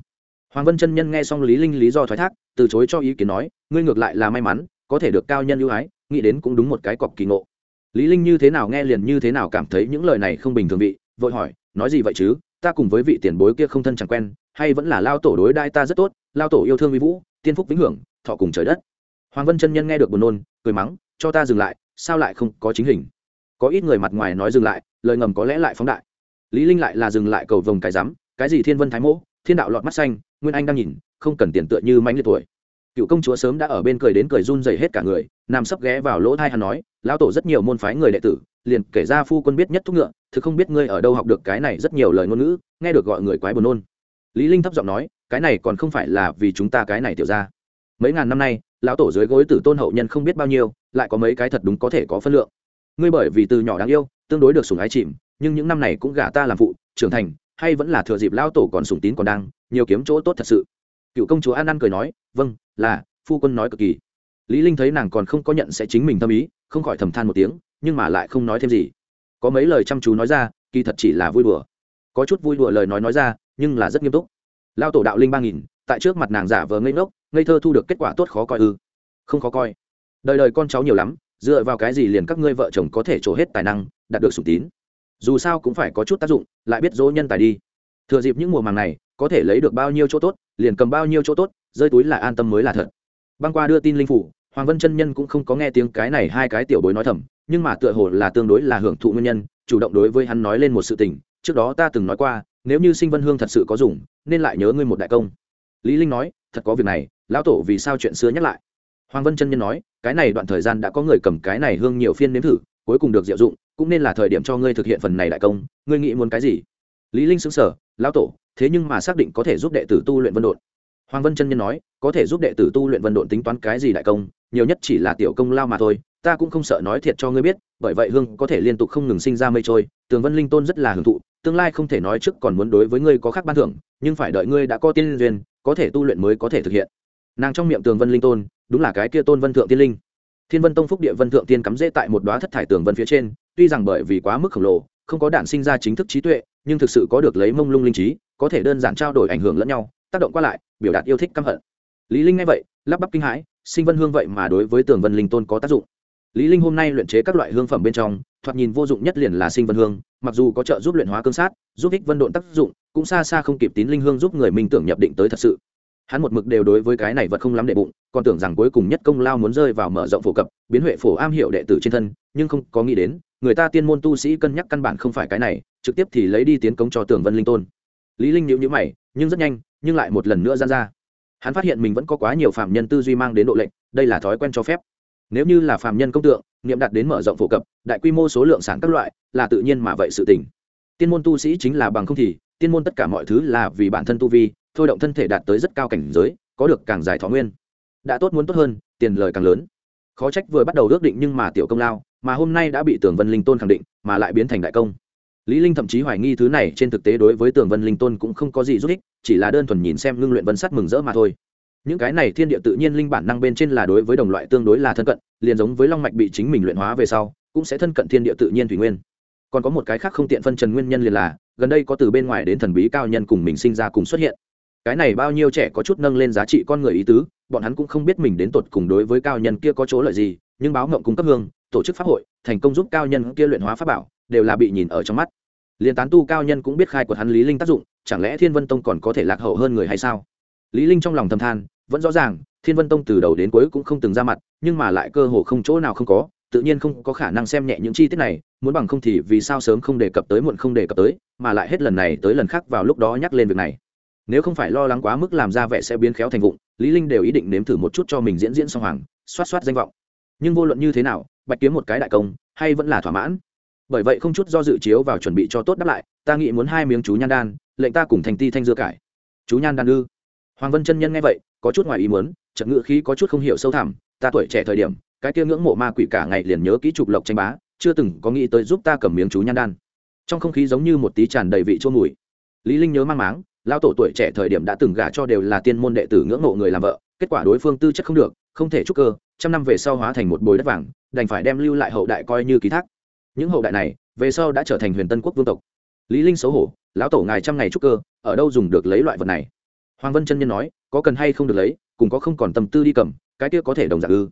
hoàng vân chân nhân nghe xong lý linh lý do thoái thác, từ chối cho ý kiến nói, ngươi ngược lại là may mắn, có thể được cao nhân ưu ái, nghĩ đến cũng đúng một cái cọc kỳ ngộ. Lý linh như thế nào nghe liền như thế nào cảm thấy những lời này không bình thường vị, vội hỏi, nói gì vậy chứ? Ta cùng với vị tiền bối kia không thân chẳng quen, hay vẫn là lao tổ đối đai ta rất tốt, lao tổ yêu thương vi vũ, tiên phúc vĩnh hưởng, thọ cùng trời đất. Hoàng vân chân nhân nghe được buồn nôn, cười mắng, cho ta dừng lại, sao lại không có chính hình? Có ít người mặt ngoài nói dừng lại, lời ngầm có lẽ lại phóng đại. Lý linh lại là dừng lại cầu vồng cái rắm, cái gì thiên vân thái mỗ, thiên đạo lọt mắt xanh nguyên anh đang nhìn, không cần tiền tựa như mánh liệt tuổi. Cựu công chúa sớm đã ở bên cười đến cười run dày hết cả người, nằm sấp ghé vào lỗ thai hắn nói, lão tổ rất nhiều môn phái người đệ tử, liền kể ra phu quân biết nhất thúc ngựa, thực không biết ngươi ở đâu học được cái này rất nhiều lời ngôn ngữ, nghe được gọi người quái buồn nôn. Lý linh thấp giọng nói, cái này còn không phải là vì chúng ta cái này tiểu ra mấy ngàn năm nay, lão tổ dưới gối tử tôn hậu nhân không biết bao nhiêu, lại có mấy cái thật đúng có thể có phân lượng. Ngươi bởi vì từ nhỏ đáng yêu, tương đối được sủng ái chìm, nhưng những năm này cũng gả ta làm phụ, trưởng thành hay vẫn là thừa dịp lão tổ còn sủng tín còn đang, nhiều kiếm chỗ tốt thật sự. Cựu công chúa an ăn cười nói vâng là, phu quân nói cực kỳ. Lý linh thấy nàng còn không có nhận sẽ chính mình tâm ý, không khỏi thầm than một tiếng, nhưng mà lại không nói thêm gì. Có mấy lời chăm chú nói ra, kỳ thật chỉ là vui đùa. Có chút vui đùa lời nói nói ra, nhưng là rất nghiêm túc. Lao tổ đạo linh ba nghìn, tại trước mặt nàng giả vờ ngây ngốc, ngây thơ thu được kết quả tốt khó coi ư. Không khó coi. Đời đời con cháu nhiều lắm, dựa vào cái gì liền các ngươi vợ chồng có thể trổ hết tài năng, đạt được sủng tín? Dù sao cũng phải có chút tác dụng, lại biết dỗ nhân tài đi. Thừa dịp những mùa màng này, có thể lấy được bao nhiêu chỗ tốt, liền cầm bao nhiêu chỗ tốt, rơi túi là an tâm mới là thật. Băng qua đưa tin linh phủ, hoàng vân chân nhân cũng không có nghe tiếng cái này hai cái tiểu bối nói thầm, nhưng mà tựa hồ là tương đối là hưởng thụ nguyên nhân, chủ động đối với hắn nói lên một sự tình, trước đó ta từng nói qua, nếu như sinh vân hương thật sự có dùng, nên lại nhớ ngươi một đại công. Lý linh nói, thật có việc này, lão tổ vì sao chuyện xưa nhắc lại? Hoàng vân chân nhân nói, cái này đoạn thời gian đã có người cầm cái này hương nhiều phiên nếm thử cuối cùng được diệu dụng, cũng nên là thời điểm cho ngươi thực hiện phần này đại công, ngươi nghĩ muốn cái gì? Lý linh sững sờ, lão tổ, thế nhưng mà xác định có thể giúp đệ tử tu luyện vân độn. Hoàng vân chân nhân nói, có thể giúp đệ tử tu luyện vân độn tính toán cái gì đại công, nhiều nhất chỉ là tiểu công lao mà thôi, ta cũng không sợ nói thiệt cho ngươi biết, bởi vậy hương có thể liên tục không ngừng sinh ra mây trôi, tường vân linh tôn rất là hưởng thụ, tương lai không thể nói trước còn muốn đối với ngươi có khác ban thưởng, nhưng phải đợi ngươi đã có tiên duyên, có thể tu luyện mới có thể thực hiện. Nàng trong miệng tường vân linh tôn, đúng là cái kia tôn vân thượng tiên linh thiên vân tông phúc địa vân thượng tiên cắm rễ tại một đoá thất thải tường vân phía trên, tuy rằng bởi vì quá mức khổng lồ, không có đản sinh ra chính thức trí tuệ, nhưng thực sự có được lấy mông lung linh trí, có thể đơn giản trao đổi ảnh hưởng lẫn nhau, tác động qua lại, biểu đạt yêu thích căm hận. Lý linh nghe vậy, lắp bắp kinh hãi, sinh vân hương vậy mà đối với tường vân linh tôn có tác dụng. Lý linh hôm nay luyện chế các loại hương phẩm bên trong, thoạt nhìn vô dụng nhất liền là sinh vân hương, mặc dù có trợ giúp luyện hóa cương sát, giúp ích vân độn tác dụng, cũng xa xa không kịp tín linh hương giúp người minh tưởng nhập định tới thật sự hắn một mực đều đối với cái này vật không lắm đệ bụng, còn tưởng rằng cuối cùng nhất công lao muốn rơi vào mở rộng phổ cập, biến huệ phổ am hiểu đệ tử trên thân, nhưng không có nghĩ đến, người ta tiên môn tu sĩ cân nhắc căn bản không phải cái này, trực tiếp thì lấy đi tiến công cho tưởng vân linh tôn. Lý linh nhíu nhíu mày, nhưng rất nhanh, nhưng lại một lần nữa gian ra. Hắn phát hiện mình vẫn có quá nhiều phạm nhân tư duy mang đến độ lệnh đây là thói quen cho phép. Nếu như là phạm nhân công tượng, niệm đạt đến mở rộng phổ cập, đại quy mô số lượng sản các loại, là tự nhiên mà vậy sự tình. Tiên môn tu sĩ chính là bằng không thì, tiên môn tất cả mọi thứ là vì bản thân tu vi thôi động thân thể đạt tới rất cao cảnh giới, có được càng dài thọ nguyên. Đã tốt muốn tốt hơn, tiền lời càng lớn. Khó trách vừa bắt đầu ước định nhưng mà tiểu công lao, mà hôm nay đã bị tường vân linh tôn khẳng định, mà lại biến thành đại công. Lý linh thậm chí hoài nghi thứ này trên thực tế đối với tường vân linh tôn cũng không có gì giúp ích, chỉ là đơn thuần nhìn xem ngưng luyện vân sắt mừng rỡ mà thôi. Những cái này thiên địa tự nhiên linh bản năng bên trên là đối với đồng loại tương đối là thân cận, liền giống với long mạch bị chính mình luyện hóa về sau, cũng sẽ thân cận thiên địa tự nhiên thủy nguyên. Còn có một cái khác không tiện phân trần nguyên nhân liền là, gần đây có từ bên ngoài đến thần bí cao nhân cùng mình sinh ra cùng xuất hiện cái này bao nhiêu trẻ có chút nâng lên giá trị con người ý tứ, bọn hắn cũng không biết mình đến tột cùng đối với cao nhân kia có chỗ lợi gì, nhưng báo mộng cung cấp hương, tổ chức pháp hội, thành công giúp cao nhân kia luyện hóa pháp bảo, đều là bị nhìn ở trong mắt. Liền tán tu cao nhân cũng biết khai của hắn lý linh tác dụng, chẳng lẽ thiên vân tông còn có thể lạc hậu hơn người hay sao? Lý linh trong lòng thầm than, vẫn rõ ràng, thiên vân tông từ đầu đến cuối cũng không từng ra mặt, nhưng mà lại cơ hồ không chỗ nào không có, tự nhiên không có khả năng xem nhẹ những chi tiết này, muốn bằng không thì vì sao sớm không đề cập tới muộn không đề cập tới, mà lại hết lần này tới lần khác vào lúc đó nhắc lên việc này nếu không phải lo lắng quá mức làm ra vẻ sẽ biến khéo thành vụng, lý linh đều ý định nếm thử một chút cho mình diễn diễn song hoàng, xoát xoát danh vọng. Nhưng vô luận như thế nào, bạch kiếm một cái đại công, hay vẫn là thỏa mãn. Bởi vậy không chút do dự chiếu vào chuẩn bị cho tốt đáp lại, ta nghĩ muốn hai miếng chú nhan đan, lệnh ta cùng thành ti thanh dưa cải. Chú nhan đan ư? Hoàng vân chân nhân nghe vậy, có chút ngoài ý muốn, trận ngựa khí có chút không hiểu sâu thẳm, ta tuổi trẻ thời điểm, cái kia ngưỡng mộ ma quỷ cả ngày liền nhớ kỹ trục lộc tranh bá, chưa từng có nghĩ tới giúp ta cầm miếng chú nhan đan. Trong không khí giống như một tí tràn đầy vị chua mùi. Lý linh nhớ mang máng lao tổ tuổi trẻ thời điểm đã từng gả cho đều là tiên môn đệ tử ngưỡng mộ người làm vợ, kết quả đối phương tư chất không được, không thể trúc cơ, trăm năm về sau hóa thành một bồi đất vàng, đành phải đem lưu lại hậu đại coi như ký thác. Những hậu đại này, về sau đã trở thành huyền tân quốc vương tộc. Lý linh xấu hổ, lão tổ ngài trăm ngày trúc cơ, ở đâu dùng được lấy loại vật này? Hoàng vân chân nhân nói, có cần hay không được lấy, cùng có không còn tâm tư đi cầm, cái kia có thể đồng dạng ư?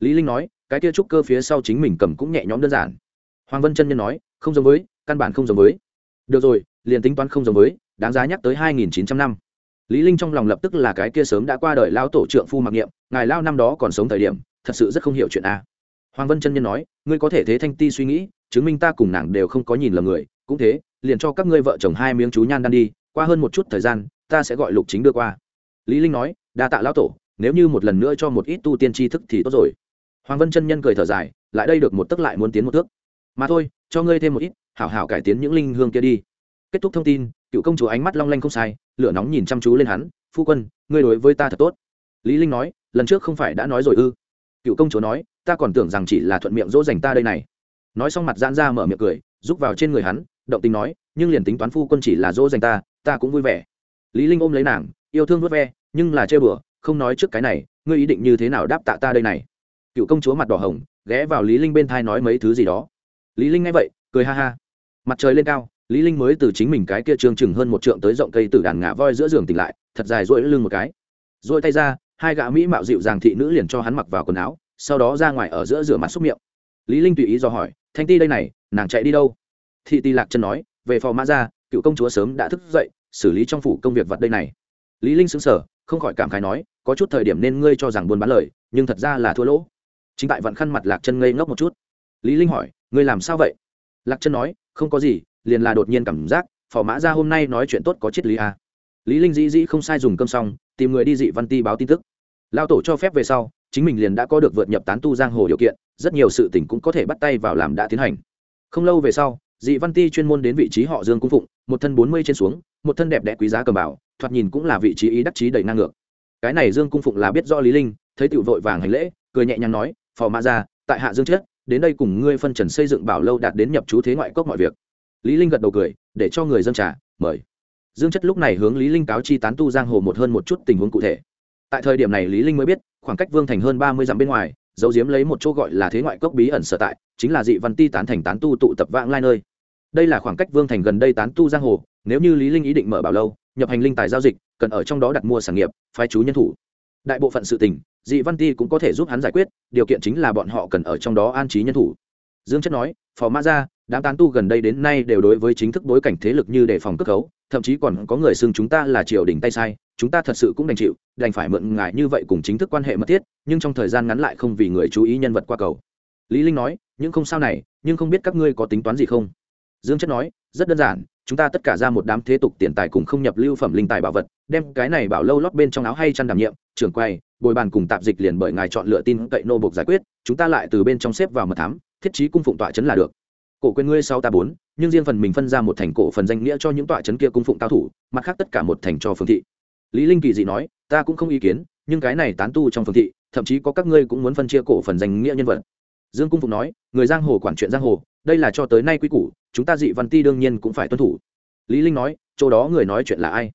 Lý linh nói, cái kia trúc cơ phía sau chính mình cầm cũng nhẹ nhõm đơn giản. Hoàng vân chân nhân nói, không giống với, căn bản không giống với. Được rồi, liền tính toán không giống với đáng giá nhắc tới hai nghìn chín trăm năm. Lý linh trong lòng lập tức là cái kia sớm đã qua đời lao tổ trưởng phu mặc niệm, ngài lao năm đó còn sống thời điểm, thật sự rất không hiểu chuyện a. Hoàng vân chân nhân nói, ngươi có thể thế thanh ti suy nghĩ, chứng minh ta cùng nàng đều không có nhìn lầm người, cũng thế, liền cho các ngươi vợ chồng hai miếng chú nhan đan đi, qua hơn một chút thời gian, ta sẽ gọi lục chính đưa qua. Lý linh nói, đa tạ lão tổ, nếu như một lần nữa cho một ít tu tiên tri thức thì tốt rồi. Hoàng vân chân nhân cười thở dài, lại đây được một tức lại muốn tiến một thước. Mà thôi, cho ngươi thêm một ít, hảo hảo cải tiến những linh hương kia đi. Kết thúc thông tin cựu công chúa ánh mắt long lanh không sai, lửa nóng nhìn chăm chú lên hắn, phu quân, ngươi đối với ta thật tốt. Lý linh nói, lần trước không phải đã nói rồi ư? Cựu công chúa nói, ta còn tưởng rằng chỉ là thuận miệng dỗ dành ta đây này. Nói xong mặt giãn ra mở miệng cười, rúc vào trên người hắn, động tình nói, nhưng liền tính toán phu quân chỉ là dỗ dành ta ta cũng vui vẻ. Lý linh ôm lấy nàng, yêu thương vớt ve, nhưng là chơi bừa, không nói trước cái này, ngươi ý định như thế nào đáp tạ ta đây này? Cựu công chúa mặt đỏ hồng, ghé vào lý linh bên thai nói mấy thứ gì đó. Lý linh nghe vậy, cười ha ha. Mặt trời lên cao lý linh mới từ chính mình cái kia trương chừng hơn một trượng tới rộng cây tử đàn ngã voi giữa giường tỉnh lại, thật dài duỗi lưng một cái. Duỗi tay ra, hai gã mỹ mạo dịu dàng thị nữ liền cho hắn mặc vào quần áo, sau đó ra ngoài ở giữa rửa mặt xúc miệng. Lý linh tùy ý do hỏi, thanh ti đây này, nàng chạy đi đâu? Thị ti lạc chân nói, về phò mã ra, cựu công chúa sớm đã thức dậy, xử lý trong phủ công việc vật đây này. Lý linh sững sờ, không khỏi cảm khái nói, có chút thời điểm nên ngươi cho rằng buôn bán lời, nhưng thật ra là thua lỗ. Chính tại vận khăn mặt lạc chân ngây ngốc một chút. Lý linh hỏi, ngươi làm sao vậy? Lạc chân nói, không có gì liền là đột nhiên cảm giác, phò mã ra hôm nay nói chuyện tốt có triết lý à. lý linh dĩ dĩ không sai dùng cơm xong, tìm người đi dị văn ti báo tin tức. Lao tổ cho phép về sau, chính mình liền đã có được vượt nhập tán tu giang hồ điều kiện, rất nhiều sự tình cũng có thể bắt tay vào làm đã tiến hành. Không lâu về sau, dị văn ti chuyên môn đến vị trí họ dương cung phụng, một thân bốn mươi trên xuống, một thân đẹp đẽ quý giá cầm bảo, thoạt nhìn cũng là vị trí ý đắc chí đầy năng ngược. Cái này dương cung phụng là biết do lý linh, thấy tiểu vội vàng hành lễ, cười nhẹ nhàng nói, phò mã ra, tại hạ dương chết, đến đây cùng ngươi phân trần xây dựng bảo lâu đạt đến nhập chú thế ngoại cốc mọi việc lý linh gật đầu cười, để cho người dân trả mời. Dương chất lúc này hướng lý linh cáo chi tán tu giang hồ một hơn một chút tình huống cụ thể. Tại thời điểm này lý linh mới biết, khoảng cách vương thành hơn ba mươi dặm bên ngoài dấu diếm lấy một chỗ gọi là thế ngoại cốc bí ẩn sở tại, chính là dị văn ti tán thành tán tu tụ tập vãng lai nơi. Đây là khoảng cách vương thành gần đây tán tu giang hồ, nếu như lý linh ý định mở bảo lâu, nhập hành linh tài giao dịch, cần ở trong đó đặt mua sản nghiệp, phái chú nhân thủ. Đại bộ phận sự tình, dị văn ti cũng có thể giúp hắn giải quyết, điều kiện chính là bọn họ cần ở trong đó an trí nhân thủ dương chất nói, phò mã ra đám tán tu gần đây đến nay đều đối với chính thức bối cảnh thế lực như đề phòng cất khấu thậm chí còn có người xưng chúng ta là triều đình tay sai, chúng ta thật sự cũng đành chịu, đành phải mượn ngài như vậy cùng chính thức quan hệ mật thiết, nhưng trong thời gian ngắn lại không vì người chú ý nhân vật qua cầu. Lý linh nói, những không sao này, nhưng không biết các ngươi có tính toán gì không? Dương chất nói, rất đơn giản chúng ta tất cả ra một đám thế tục tiền tài cùng không nhập lưu phẩm linh tài bảo vật, đem cái này bảo lâu lót bên trong áo hay chăn đảm nhiệm, trưởng quay, bồi bàn cùng tạp dịch liền bởi ngài chọn lựa tin cậy nô bộc giải quyết, chúng ta lại từ bên trong xếp vào mật thám, thiết trí cung phụng tọa chấn là được. Cổ quyền ngươi sau ta bốn, nhưng riêng phần mình phân ra một thành cổ phần danh nghĩa cho những tọa chấn kia cung phụng cao thủ, mặt khác tất cả một thành cho phương thị. Lý linh kỳ dị nói, ta cũng không ý kiến, nhưng cái này tán tu trong phương thị, thậm chí có các ngươi cũng muốn phân chia cổ phần danh nghĩa nhân vật. Dương cung phụng nói, người giang hồ quản chuyện giang hồ, đây là cho tới nay quy củ chúng ta dị văn ti đương nhiên cũng phải tuân thủ. Lý linh nói, chỗ đó người nói chuyện là ai?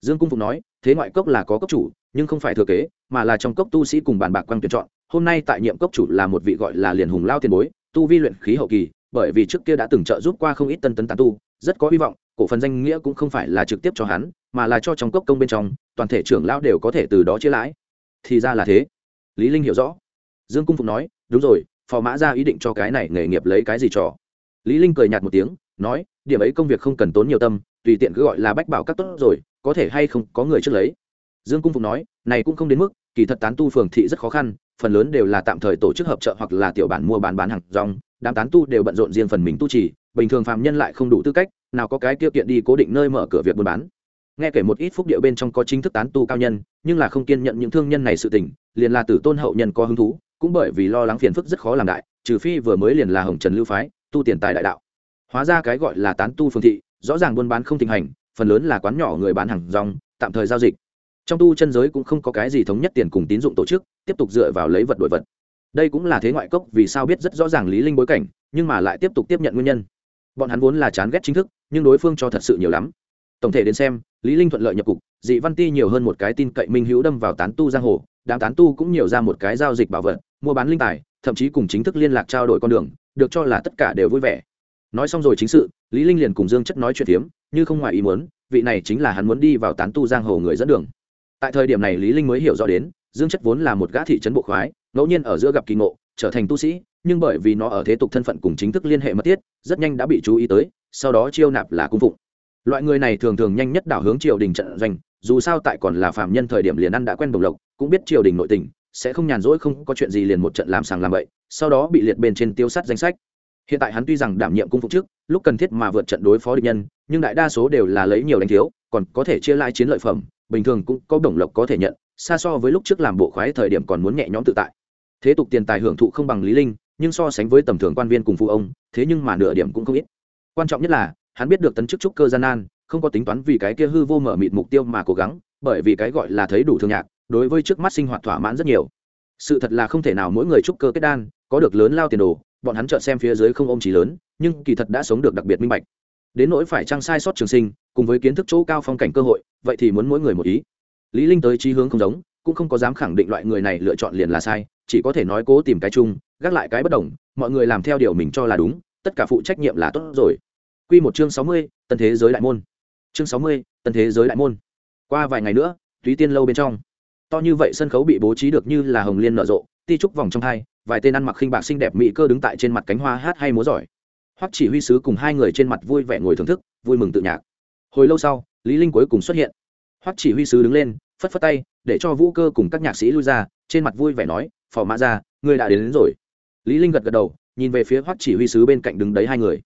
Dương cung phụng nói, thế ngoại cốc là có cốc chủ, nhưng không phải thừa kế, mà là trong cốc tu sĩ cùng bàn bạc quan tuyển chọn. Hôm nay tại nhiệm cốc chủ là một vị gọi là liền hùng lao tiền bối, tu vi luyện khí hậu kỳ, bởi vì trước kia đã từng trợ giúp qua không ít tân tấn tán tu, rất có hy vọng, cổ phần danh nghĩa cũng không phải là trực tiếp cho hắn, mà là cho trong cốc công bên trong, toàn thể trưởng lão đều có thể từ đó chia lãi. Thì ra là thế. Lý linh hiểu rõ. Dương cung phụng nói, đúng rồi, phò mã ra ý định cho cái này nghề nghiệp lấy cái gì trò? Lý linh cười nhạt một tiếng, nói, điểm ấy công việc không cần tốn nhiều tâm, tùy tiện cứ gọi là bách bảo các tốt rồi, có thể hay không có người trước lấy. Dương cung Phục nói, này cũng không đến mức, kỳ thật tán tu phường thị rất khó khăn, phần lớn đều là tạm thời tổ chức hợp trợ hoặc là tiểu bản mua bán bán hàng rong, đám tán tu đều bận rộn riêng phần mình tu trì, bình thường phàm nhân lại không đủ tư cách, nào có cái tiêu kiện đi cố định nơi mở cửa việc buôn bán. Nghe kể một ít phúc điệu bên trong có chính thức tán tu cao nhân, nhưng là không kiên nhận những thương nhân này sự tình, liền là tử tôn hậu nhân có hứng thú, cũng bởi vì lo lắng phiền phức rất khó làm đại, trừ phi vừa mới liền là hồng trần lưu phái tu tiền tài đại đạo. Hóa ra cái gọi là tán tu phương thị, rõ ràng buôn bán không tình hành, phần lớn là quán nhỏ người bán hàng rong, tạm thời giao dịch. Trong tu chân giới cũng không có cái gì thống nhất tiền cùng tín dụng tổ chức, tiếp tục dựa vào lấy vật đổi vật. Đây cũng là thế ngoại cốc vì sao biết rất rõ ràng lý linh bối cảnh, nhưng mà lại tiếp tục tiếp nhận nguyên nhân. Bọn hắn vốn là chán ghét chính thức, nhưng đối phương cho thật sự nhiều lắm. Tổng thể đến xem, lý linh thuận lợi nhập cục, dị văn ti nhiều hơn một cái tin cậy minh hữu đâm vào tán tu giang hồ, đám tán tu cũng nhiều ra một cái giao dịch bảo vật, mua bán linh tài, thậm chí cùng chính thức liên lạc trao đổi con đường được cho là tất cả đều vui vẻ. Nói xong rồi chính sự, lý linh liền cùng dương chất nói chuyện tiếm như không ngoài ý muốn, vị này chính là hắn muốn đi vào tán tu giang hồ người dẫn đường. Tại thời điểm này lý linh mới hiểu rõ đến, dương chất vốn là một gã thị trấn bộ khoái, ngẫu nhiên ở giữa gặp kỳ ngộ, trở thành tu sĩ, nhưng bởi vì nó ở thế tục thân phận cùng chính thức liên hệ mật thiết, rất nhanh đã bị chú ý tới, sau đó chiêu nạp là cung phụng. Loại người này thường thường nhanh nhất đảo hướng triều đình trận doanh, dù sao tại còn là phạm nhân thời điểm liền ăn đã quen đồng lộc, cũng biết triều đình nội tình sẽ không nhàn rỗi, không có chuyện gì liền một trận làm sàng làm bậy, sau đó bị liệt bên trên tiêu sát danh sách. Hiện tại hắn tuy rằng đảm nhiệm cung phụ trước lúc cần thiết mà vượt trận đối phó địch nhân, nhưng đại đa số đều là lấy nhiều đánh thiếu, còn có thể chia lại chiến lợi phẩm, bình thường cũng có đồng lộc có thể nhận, xa so với lúc trước làm bộ khoái thời điểm còn muốn nhẹ nhõm tự tại. Thế tục tiền tài hưởng thụ không bằng lý linh, nhưng so sánh với tầm thường quan viên cùng phụ ông, thế nhưng mà nửa điểm cũng không ít. Quan trọng nhất là, hắn biết được tấn chức trúc cơ gian nan, không có tính toán vì cái kia hư vô mở mịt mục tiêu mà cố gắng, bởi vì cái gọi là thấy đủ thương nhạc đối với trước mắt sinh hoạt thỏa mãn rất nhiều. Sự thật là không thể nào mỗi người trúc cơ kết đan có được lớn lao tiền đồ bọn hắn chợt xem phía dưới không ôm trí lớn nhưng kỳ thật đã sống được đặc biệt minh bạch. Đến nỗi phải trang sai sót trường sinh cùng với kiến thức chỗ cao phong cảnh cơ hội vậy thì muốn mỗi người một ý. Lý linh tới trí hướng không giống cũng không có dám khẳng định loại người này lựa chọn liền là sai chỉ có thể nói cố tìm cái chung gác lại cái bất đồng mọi người làm theo điều mình cho là đúng tất cả phụ trách nhiệm là tốt rồi. Quy một chương sáu mươi, tân thế giới đại môn. Chương sáu mươi, tân thế giới đại môn. Qua vài ngày nữa túy tiên lâu bên trong to như vậy sân khấu bị bố trí được như là hồng liên nở rộ ti trúc vòng trong hai vài tên ăn mặc khinh bạc xinh đẹp mỹ cơ đứng tại trên mặt cánh hoa hát hay múa giỏi. Hoắc chỉ huy sứ cùng hai người trên mặt vui vẻ ngồi thưởng thức vui mừng tự nhạc. Hồi lâu sau lý linh cuối cùng xuất hiện. Hoắc chỉ huy sứ đứng lên phất phất tay để cho vũ cơ cùng các nhạc sĩ lui ra trên mặt vui vẻ nói phò mã ra người đã đến, đến rồi. Lý linh gật gật đầu nhìn về phía hoắc chỉ huy sứ bên cạnh đứng đấy hai người.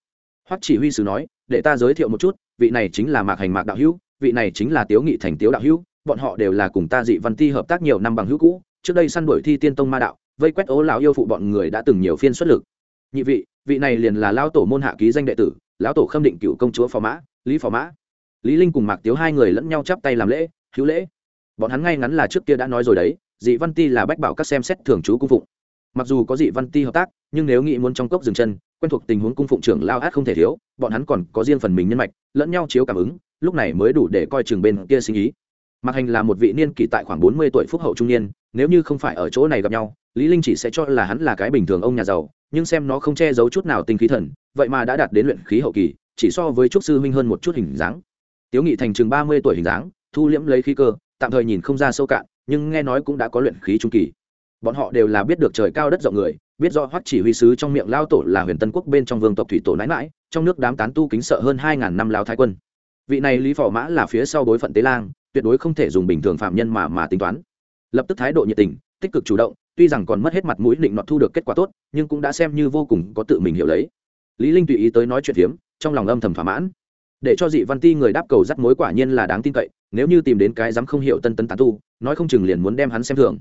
Hoắc chỉ huy sứ nói để ta giới thiệu một chút vị này chính là mạc hành mạc đạo hữu vị này chính là tiếu nghị thành tiếu đạo hữu bọn họ đều là cùng ta dị văn ti hợp tác nhiều năm bằng hữu cũ, trước đây săn đuổi thi tiên tông ma đạo, vây quét ố lão yêu phụ bọn người đã từng nhiều phiên xuất lực. Nhị vị vị này liền là lão tổ môn hạ ký danh đệ tử, lão tổ khâm định cựu công chúa phò mã, lý phò mã. Lý linh cùng mạc tiếu hai người lẫn nhau chắp tay làm lễ, hữu lễ. Bọn hắn ngay ngắn là trước kia đã nói rồi đấy, dị văn ti là bách bảo các xem xét thường trú cung phụng. Mặc dù có dị văn ti hợp tác, nhưng nếu nghĩ muốn trong cốc dừng chân, quen thuộc tình huống cung phụng trưởng lao át không thể thiếu, bọn hắn còn có riêng phần mình nhân mạch, lẫn nhau chiếu cảm ứng, lúc này mới đủ để coi chừng bên kia sinh ý mạc hành là một vị niên kỷ tại khoảng bốn mươi tuổi phúc hậu trung niên, nếu như không phải ở chỗ này gặp nhau, lý linh chỉ sẽ cho là hắn là cái bình thường ông nhà giàu, nhưng xem nó không che giấu chút nào tinh khí thần, vậy mà đã đạt đến luyện khí hậu kỳ, chỉ so với trúc sư huynh hơn một chút hình dáng. Tiếu nghị thành chừng ba mươi tuổi hình dáng, thu liễm lấy khí cơ, tạm thời nhìn không ra sâu cạn, nhưng nghe nói cũng đã có luyện khí trung kỳ. Bọn họ đều là biết được trời cao đất rộng người, biết rõ hoắc chỉ huy sứ trong miệng lao tổ là huyền tân quốc bên trong vương tộc thủy tổ nãi mãi trong nước đám tán tu kính sợ hơn hai ngàn năm lao thái quân. Vị này lý phò mã là phía sau đối phận tế lang tuyệt đối không thể dùng bình thường phạm nhân mà mà tính toán. Lập tức thái độ nhiệt tình, tích cực chủ động, tuy rằng còn mất hết mặt mũi định nọt thu được kết quả tốt, nhưng cũng đã xem như vô cùng có tự mình hiểu lấy. Lý linh tùy ý tới nói chuyện phiếm, trong lòng âm thầm thỏa mãn. Để cho dị văn ti người đáp cầu dắt mối quả nhiên là đáng tin cậy, nếu như tìm đến cái dám không hiểu tân tân tán tu, nói không chừng liền muốn đem hắn xem thường.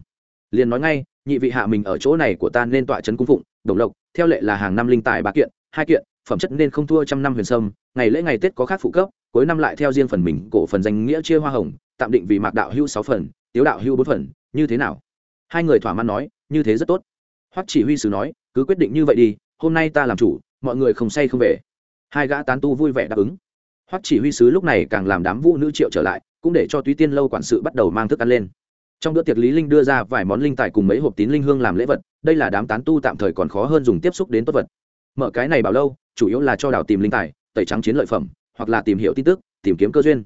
Liền nói ngay, nhị vị hạ mình ở chỗ này của ta nên tọa trấn cung phụng, đồng lộc, theo lệ là hàng năm linh tài ba kiện hai kiện, phẩm chất nên không thua trăm năm huyền sâm, ngày lễ ngày tết có khác phụ cấp, cuối năm lại theo riêng phần mình cổ phần danh nghĩa chia hoa hồng, tạm định vì mạc đạo hưu sáu phần, tiếu đạo hưu bốn phần, như thế nào? Hai người thỏa mãn nói, như thế rất tốt. Hoắc chỉ huy sứ nói, cứ quyết định như vậy đi, hôm nay ta làm chủ, mọi người không say không về. Hai gã tán tu vui vẻ đáp ứng. Hoắc chỉ huy sứ lúc này càng làm đám vũ nữ triệu trở lại, cũng để cho túy tiên lâu quản sự bắt đầu mang thức ăn lên. Trong bữa tiệc lý linh đưa ra vài món linh tài cùng mấy hộp tín linh hương làm lễ vật, đây là đám tán tu tạm thời còn khó hơn dùng tiếp xúc đến tốt vật mở cái này bảo lâu, chủ yếu là cho đào tìm linh tài, tẩy trắng chiến lợi phẩm, hoặc là tìm hiểu tin tức, tìm kiếm cơ duyên.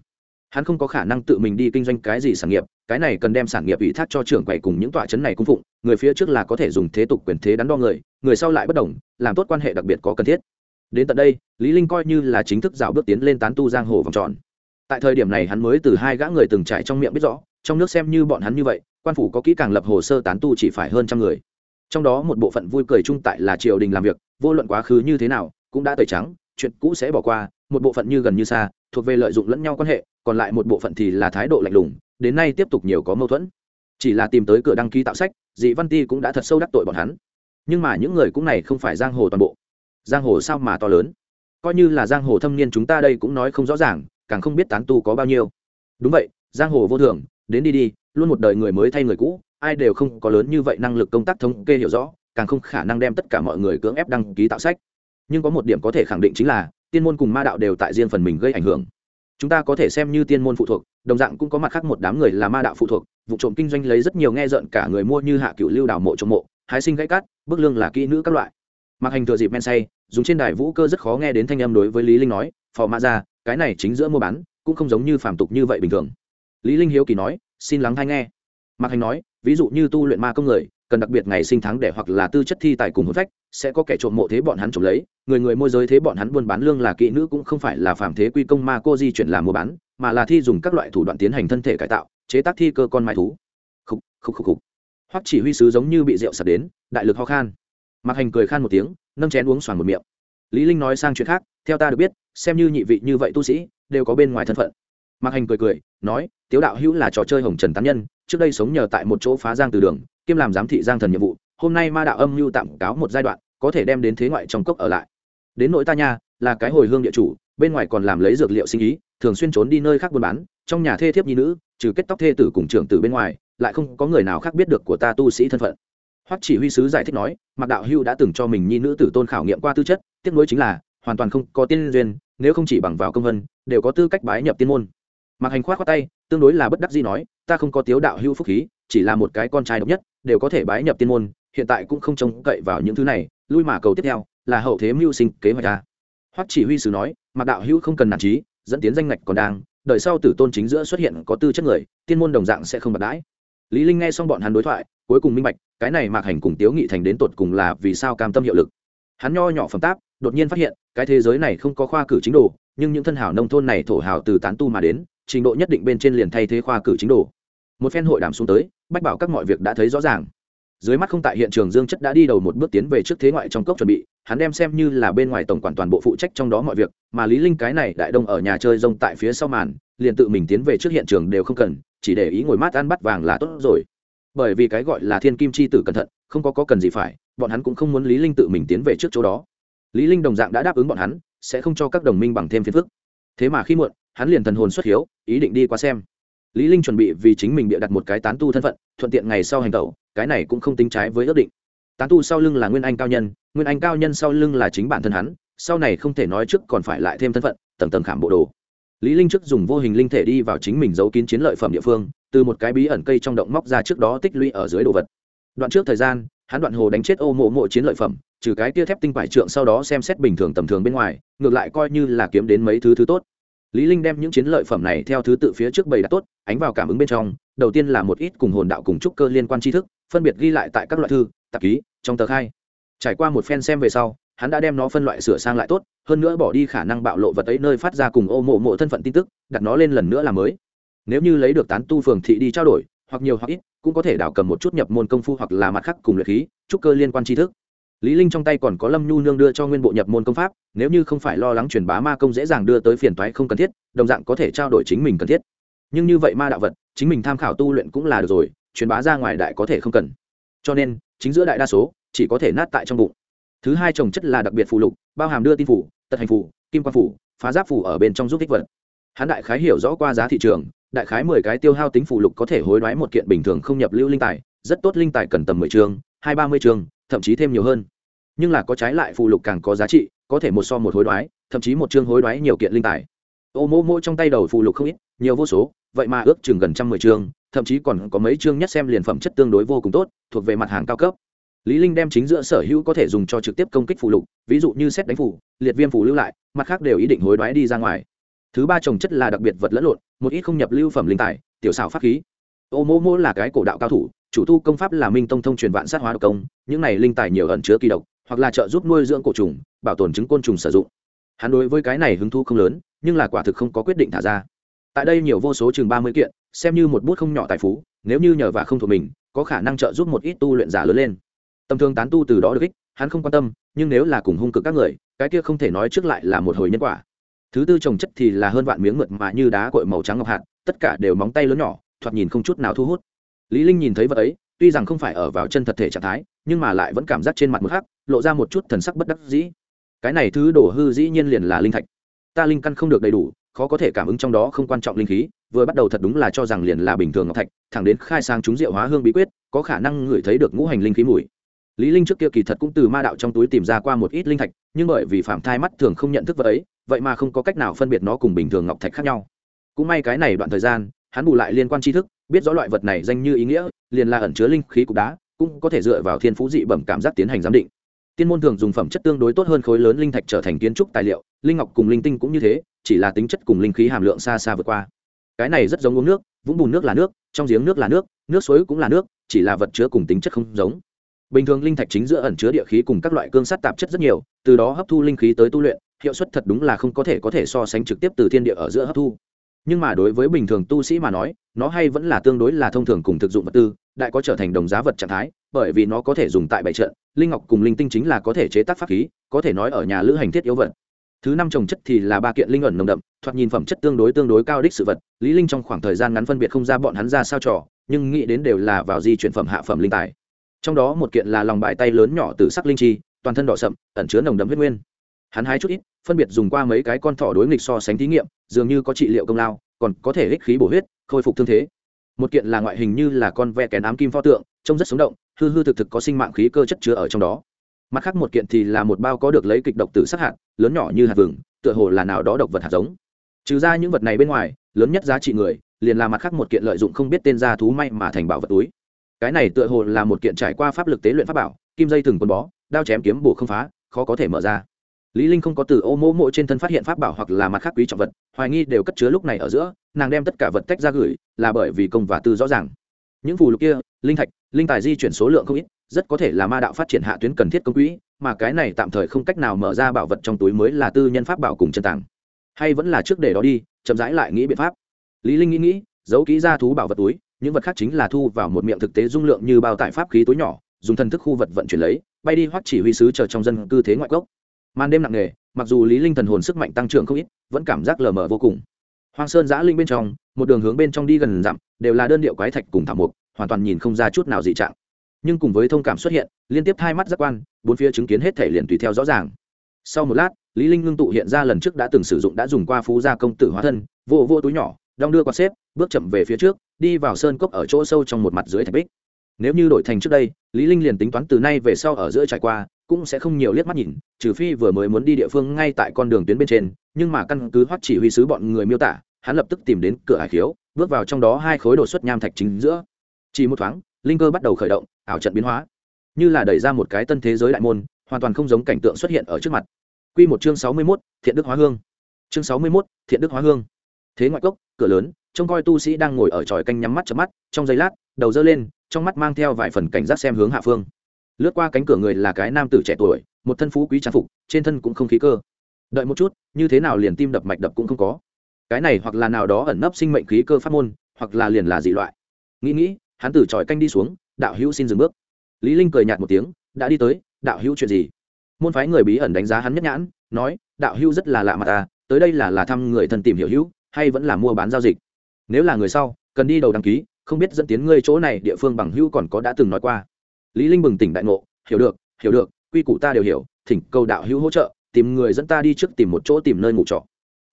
Hắn không có khả năng tự mình đi kinh doanh cái gì sản nghiệp, cái này cần đem sản nghiệp ủy thác cho trưởng quầy cùng những tọa chấn này cung phụng, người phía trước là có thể dùng thế tục quyền thế đắn đo người người sau lại bất đồng, làm tốt quan hệ đặc biệt có cần thiết. Đến tận đây, lý linh coi như là chính thức dạo bước tiến lên tán tu giang hồ vòng tròn. Tại thời điểm này hắn mới từ hai gã người từng trải trong miệng biết rõ, trong nước xem như bọn hắn như vậy, quan phủ có kỹ càng lập hồ sơ tán tu chỉ phải hơn trăm người trong đó một bộ phận vui cười chung tại là triều đình làm việc, vô luận quá khứ như thế nào, cũng đã tẩy trắng, chuyện cũ sẽ bỏ qua, một bộ phận như gần như xa, thuộc về lợi dụng lẫn nhau quan hệ, còn lại một bộ phận thì là thái độ lạnh lùng, đến nay tiếp tục nhiều có mâu thuẫn. Chỉ là tìm tới cửa đăng ký tạo sách, dị văn ti cũng đã thật sâu đắc tội bọn hắn. Nhưng mà những người cũng này không phải giang hồ toàn bộ. Giang hồ sao mà to lớn? Coi như là giang hồ thâm niên chúng ta đây cũng nói không rõ ràng, càng không biết tán tu có bao nhiêu. Đúng vậy, giang hồ vô thường, đến đi đi luôn một đời người mới thay người cũ, ai đều không có lớn như vậy năng lực công tác thống kê hiểu rõ, càng không khả năng đem tất cả mọi người cưỡng ép đăng ký tạo sách. Nhưng có một điểm có thể khẳng định chính là, tiên môn cùng ma đạo đều tại riêng phần mình gây ảnh hưởng. Chúng ta có thể xem như tiên môn phụ thuộc, đồng dạng cũng có mặt khác một đám người là ma đạo phụ thuộc, vụ trộm kinh doanh lấy rất nhiều nghe rợn cả người mua như hạ cựu lưu đào mộ trộm mộ, hái sinh gãy cát, bức lương là kỹ nữ các loại. Mặc hành thừa dịp men say, dùng trên đài vũ cơ rất khó nghe đến thanh âm đối với lý linh nói, phò mã ra cái này chính giữa mua bán, cũng không giống như phàm tục như vậy bình thường. Lý linh hiếu kỳ nói xin lắng hay nghe. Mặc hành nói, ví dụ như tu luyện ma công người, cần đặc biệt ngày sinh tháng để hoặc là tư chất thi tài cùng hôn phách, sẽ có kẻ trộm mộ thế bọn hắn trộm lấy, người người môi giới thế bọn hắn buôn bán lương là kỹ nữ cũng không phải là phạm thế quy công ma cô di chuyển làm mua bán, mà là thi dùng các loại thủ đoạn tiến hành thân thể cải tạo, chế tác thi cơ con mai thú. Khúc khúc khúc khúc hoặc chỉ huy sứ giống như bị rượu sạt đến, đại lực ho khan. Mặc hành cười khan một tiếng, nâng chén uống xoàn một miệng. Lý linh nói sang chuyện khác, theo ta được biết, xem như nhị vị như vậy tu sĩ, đều có bên ngoài thân phận mạc hành cười cười, nói, tiếu đạo hữu là trò chơi hồng trần tán nhân, trước đây sống nhờ tại một chỗ phá giang từ đường, kiêm làm giám thị giang thần nhiệm vụ, hôm nay ma đạo âm mưu tạm cáo một giai đoạn, có thể đem đến thế ngoại trong cốc ở lại. Đến nội ta nha, là cái hồi hương địa chủ, bên ngoài còn làm lấy dược liệu sinh ý, thường xuyên trốn đi nơi khác buôn bán, trong nhà thê thiếp nhi nữ, trừ kết tóc thê tử cùng trưởng tử bên ngoài, lại không có người nào khác biết được của ta tu sĩ thân phận. Hoắc chỉ huy sứ giải thích nói, mạc đạo hưu đã từng cho mình nhi nữ tử tôn khảo nghiệm qua tư chất, tiếc nuối chính là, hoàn toàn không có tiên duyên, nếu không chỉ bằng vào công vân, đều có tư cách bái nhập tiên môn mạc hành khoát khoát tay, tương đối là bất đắc dĩ nói, ta không có tiếu đạo hưu phúc khí, chỉ là một cái con trai độc nhất, đều có thể bái nhập tiên môn, hiện tại cũng không trông cậy vào những thứ này, lui mà cầu tiếp theo, là hậu thế mưu sinh kế hoạch ta hoắc chỉ huy sứ nói, mạc đạo hữu không cần nản trí, dẫn tiến danh ngạch còn đang, đợi sau tử tôn chính giữa xuất hiện có tư chất người, tiên môn đồng dạng sẽ không bạc đãi. Lý linh nghe xong bọn hắn đối thoại, cuối cùng minh bạch, cái này mạc hành cùng tiếu nghị thành đến tột cùng là vì sao cam tâm hiệu lực. Hắn nho nhỏ phẩm táp, đột nhiên phát hiện, cái thế giới này không có khoa cử chính đồ, nhưng những thân hảo nông thôn này thổ hào từ tán tu mà đến trình độ nhất định bên trên liền thay thế khoa cử chính đồ. Một phen hội đàm xuống tới, bách bảo các mọi việc đã thấy rõ ràng. Dưới mắt không tại hiện trường dương chất đã đi đầu một bước tiến về trước thế ngoại trong cốc chuẩn bị, hắn đem xem như là bên ngoài tổng quản toàn bộ phụ trách trong đó mọi việc, mà lý linh cái này đại đông ở nhà chơi rông tại phía sau màn, liền tự mình tiến về trước hiện trường đều không cần, chỉ để ý ngồi mát ăn bắt vàng là tốt rồi. Bởi vì cái gọi là thiên kim chi tử cẩn thận, không có có cần gì phải, bọn hắn cũng không muốn lý linh tự mình tiến về trước chỗ đó. Lý linh đồng dạng đã đáp ứng bọn hắn, sẽ không cho các đồng minh bằng thêm phiền phức. Thế mà khi muộn hắn liền thần hồn xuất hiếu, ý định đi qua xem. Lý linh chuẩn bị vì chính mình bịa đặt một cái tán tu thân phận, thuận tiện ngày sau hành tẩu, cái này cũng không tính trái với ước định. Tán tu sau lưng là nguyên anh cao nhân, nguyên anh cao nhân sau lưng là chính bản thân hắn, sau này không thể nói trước còn phải lại thêm thân phận, tầng tầng khảm bộ đồ. Lý linh trước dùng vô hình linh thể đi vào chính mình giấu kín chiến lợi phẩm địa phương, từ một cái bí ẩn cây trong động móc ra trước đó tích lũy ở dưới đồ vật. Đoạn trước thời gian, hắn đoạn hồ đánh chết ô mộ mộ chiến lợi phẩm, trừ cái kia thép tinh quải trượng sau đó xem xét bình thường tầm thường bên ngoài, ngược lại coi như là kiếm đến mấy thứ thứ tốt lý linh đem những chiến lợi phẩm này theo thứ tự phía trước bày đặt tốt, ánh vào cảm ứng bên trong, đầu tiên là một ít cùng hồn đạo cùng trúc cơ liên quan tri thức, phân biệt ghi lại tại các loại thư, tạp ký, trong tờ khai. Trải qua một phen xem về sau, hắn đã đem nó phân loại sửa sang lại tốt, hơn nữa bỏ đi khả năng bạo lộ vật ấy nơi phát ra cùng ô mộ mộ thân phận tin tức, đặt nó lên lần nữa là mới. Nếu như lấy được tán tu phường thị đi trao đổi, hoặc nhiều hoặc ít, cũng có thể đảo cầm một chút nhập môn công phu hoặc là mặt khác cùng luyện khí, trúc cơ liên quan tri thức lý linh trong tay còn có lâm nhu nương đưa cho nguyên bộ nhập môn công pháp, nếu như không phải lo lắng truyền bá ma công dễ dàng đưa tới phiền toái không cần thiết, đồng dạng có thể trao đổi chính mình cần thiết. Nhưng như vậy ma đạo vật, chính mình tham khảo tu luyện cũng là được rồi, truyền bá ra ngoài đại có thể không cần. Cho nên, chính giữa đại đa số, chỉ có thể nát tại trong bụng. Thứ hai trồng chất là đặc biệt phụ lục, bao hàm đưa tin phủ, tật hành phủ, kim quan phủ, phá giáp phủ ở bên trong giúp thích vật. Hắn đại khái hiểu rõ qua giá thị trường, đại khái mười cái tiêu hao tính phụ lục có thể hối đoái một kiện bình thường không nhập lưu linh tài, rất tốt linh tài cần tầm mười chương, hai ba mươi chương, thậm chí thêm nhiều hơn nhưng là có trái lại phụ lục càng có giá trị, có thể một so một hối đoái, thậm chí một chương hối đoái nhiều kiện linh tài. Ô mô mô trong tay đầu phụ lục không ít, nhiều vô số, vậy mà ước chừng gần trăm mười chương, thậm chí còn có mấy chương nhất xem liền phẩm chất tương đối vô cùng tốt, thuộc về mặt hàng cao cấp. Lý linh đem chính giữa sở hữu có thể dùng cho trực tiếp công kích phụ lục, ví dụ như xét đánh phủ liệt viêm phủ lưu lại, mặt khác đều ý định hối đoái đi ra ngoài. Thứ ba trồng chất là đặc biệt vật lẫn lộn, một ít không nhập lưu phẩm linh tài, tiểu xảo pháp khí. Ô mô mô là cái cổ đạo cao thủ, chủ tu công pháp là minh tông thông truyền vạn sát hóa độc công, những này linh tài nhiều ẩn chứa kỳ độc hoặc là trợ giúp nuôi dưỡng cổ trùng, bảo tồn trứng côn trùng sử dụng. Hắn đối với cái này hứng thú không lớn, nhưng là quả thực không có quyết định thả ra. Tại đây nhiều vô số chừng ba mươi kiện, xem như một bút không nhỏ tài phú, nếu như nhờ và không thuộc mình, có khả năng trợ giúp một ít tu luyện giả lớn lên. Tầm thường tán tu từ đó được ích, hắn không quan tâm, nhưng nếu là cùng hung cực các người, cái kia không thể nói trước lại là một hồi nhân quả. Thứ tư trồng chất thì là hơn vạn miếng mượt mà như đá cội màu trắng ngọc hạt, tất cả đều móng tay lớn nhỏ, thoạt nhìn không chút nào thu hút. Lý linh nhìn thấy vật ấy, tuy rằng không phải ở vào chân thật thể trạng thái, nhưng mà lại vẫn cảm giác trên mặt một khắc lộ ra một chút thần sắc bất đắc dĩ. Cái này thứ đổ hư dĩ nhiên liền là linh thạch. Ta linh căn không được đầy đủ, khó có thể cảm ứng trong đó không quan trọng linh khí, vừa bắt đầu thật đúng là cho rằng liền là bình thường ngọc thạch, thẳng đến khai sang chúng diệu hóa hương bí quyết, có khả năng ngửi thấy được ngũ hành linh khí mùi. Lý linh trước kia kỳ thật cũng từ ma đạo trong túi tìm ra qua một ít linh thạch, nhưng bởi vì phạm thai mắt thường không nhận thức vật ấy, vậy mà không có cách nào phân biệt nó cùng bình thường ngọc thạch khác nhau. Cũng may cái này đoạn thời gian, hắn bù lại liên quan tri thức, biết rõ loại vật này danh như ý nghĩa, liền là ẩn chứa linh khí cục đá, cũng có thể dựa vào thiên phú dị bẩm cảm giác tiến hành giám định tiên môn thường dùng phẩm chất tương đối tốt hơn khối lớn linh thạch trở thành kiến trúc tài liệu, linh ngọc cùng linh tinh cũng như thế, chỉ là tính chất cùng linh khí hàm lượng xa xa vượt qua. Cái này rất giống uống nước, vũng bùn nước là nước, trong giếng nước là nước nước suối cũng là nước, chỉ là vật chứa cùng tính chất không giống. Bình thường linh thạch chính giữa ẩn chứa địa khí cùng các loại cương sắt tạp chất rất nhiều, từ đó hấp thu linh khí tới tu luyện, hiệu suất thật đúng là không có thể có thể so sánh trực tiếp từ thiên địa ở giữa hấp thu. Nhưng mà đối với bình thường tu sĩ mà nói, nó hay vẫn là tương đối là thông thường cùng thực dụng vật tư, đại có trở thành đồng giá vật trạng thái, bởi vì nó có thể dùng tại bảy trận linh ngọc cùng linh tinh chính là có thể chế tác pháp khí, có thể nói ở nhà lữ hành thiết yếu vật. Thứ năm trồng chất thì là ba kiện linh ẩn nồng đậm, thoạt nhìn phẩm chất tương đối tương đối cao đích sự vật, lý linh trong khoảng thời gian ngắn phân biệt không ra bọn hắn ra sao trò, nhưng nghĩ đến đều là vào di chuyển phẩm hạ phẩm linh tài. Trong đó một kiện là lòng bại tay lớn nhỏ từ sắc linh chi, toàn thân đỏ sậm, ẩn chứa nồng đậm huyết nguyên. Hắn hái chút ít, phân biệt dùng qua mấy cái con thỏ đối nghịch so sánh thí nghiệm, dường như có trị liệu công lao, còn có thể ích khí bổ huyết, khôi phục thương thế. Một kiện là ngoại hình như là con ve kén ám kim pho tượng, trông rất sống động hư hư thực thực có sinh mạng khí cơ chất chứa ở trong đó. Mặt khác một kiện thì là một bao có được lấy kịch độc từ sát hạt, lớn nhỏ như hạt vừng, tựa hồ là nào đó độc vật hạt giống. Trừ ra những vật này bên ngoài, lớn nhất giá trị người, liền là mặt khác một kiện lợi dụng không biết tên gia thú may mà thành bảo vật túi. Cái này tựa hồ là một kiện trải qua pháp lực tế luyện pháp bảo, kim dây thừng quần bó, đao chém kiếm bổ không phá, khó có thể mở ra. Lý linh không có từ ô mỗ mộ trên thân phát hiện pháp bảo hoặc là mặt khác quý trọng vật, hoài nghi đều cất chứa lúc này ở giữa, nàng đem tất cả vật tách ra gửi, là bởi vì công và tư rõ ràng những phù lục kia, linh thạch, linh tài di chuyển số lượng không ít, rất có thể là ma đạo phát triển hạ tuyến cần thiết công quỹ, mà cái này tạm thời không cách nào mở ra bảo vật trong túi mới là tư nhân pháp bảo cùng chân tàng hay vẫn là trước để đó đi, chậm rãi lại nghĩ biện pháp. Lý linh nghĩ nghĩ, giấu kỹ ra thú bảo vật túi, những vật khác chính là thu vào một miệng thực tế dung lượng như bao tải pháp khí túi nhỏ, dùng thần thức khu vật vận chuyển lấy, bay đi hoắc chỉ huy sứ chờ trong dân cư thế ngoại quốc. màn đêm nặng nề, mặc dù lý linh thần hồn sức mạnh tăng trưởng không ít, vẫn cảm giác lờ mờ vô cùng hoang sơn giã linh bên trong, một đường hướng bên trong đi gần dặm, đều là đơn điệu quái thạch cùng thảm mục hoàn toàn nhìn không ra chút nào dị trạng. Nhưng cùng với thông cảm xuất hiện, liên tiếp hai mắt giác quan, bốn phía chứng kiến hết thể liền tùy theo rõ ràng. Sau một lát, lý linh ngưng tụ hiện ra lần trước đã từng sử dụng đã dùng qua phú gia công tử hóa thân, vô vô túi nhỏ, đong đưa quạt xếp, bước chậm về phía trước, đi vào sơn cốc ở chỗ sâu trong một mặt dưới thạch bích. Nếu như đổi thành trước đây, lý linh liền tính toán từ nay về sau ở giữa trải qua cũng sẽ không nhiều liếc mắt nhìn trừ phi vừa mới muốn đi địa phương ngay tại con đường tuyến bên trên nhưng mà căn cứ hoắc chỉ huy sứ bọn người miêu tả hắn lập tức tìm đến cửa hải khiếu bước vào trong đó hai khối đột xuất nham thạch chính giữa. Chỉ một thoáng linh cơ bắt đầu khởi động ảo trận biến hóa. Như là đẩy ra một cái tân thế giới đại môn hoàn toàn không giống cảnh tượng xuất hiện ở trước mặt. Quy một chương sáu mươi 61, thiện đức hóa hương. Chương sáu mươi 61, thiện đức hóa hương. Thế ngoại cốc cửa lớn trông coi tu sĩ đang ngồi ở tròi canh nhắm mắt chớp mắt trong giây lát đầu dơ lên trong mắt mang theo vài phần cảnh giác xem hướng hạ phương lướt qua cánh cửa người là cái nam tử trẻ tuổi, một thân phú quý trang phục, trên thân cũng không khí cơ. Đợi một chút, như thế nào liền tim đập mạch đập cũng không có. Cái này hoặc là nào đó ẩn nấp sinh mệnh khí cơ phát môn, hoặc là liền là dị loại. Nghĩ nghĩ, hắn từ tròi canh đi xuống, đạo hữu xin dừng bước. Lý linh cười nhạt một tiếng, đã đi tới, đạo hữu chuyện gì? Môn phái người bí ẩn đánh giá hắn nhất nhãn, nói, đạo hữu rất là lạ mặt ta tới đây là là thăm người thân tìm hiểu hữu, hay vẫn là mua bán giao dịch? Nếu là người sau, cần đi đầu đăng ký, không biết dẫn tiến ngươi chỗ này địa phương bằng hữu còn có đã từng nói qua lý linh bừng tỉnh đại ngộ, hiểu được hiểu được, quy củ ta đều hiểu, thỉnh cầu đạo hữu hỗ trợ, tìm người dẫn ta đi trước tìm một chỗ tìm nơi ngủ trọ.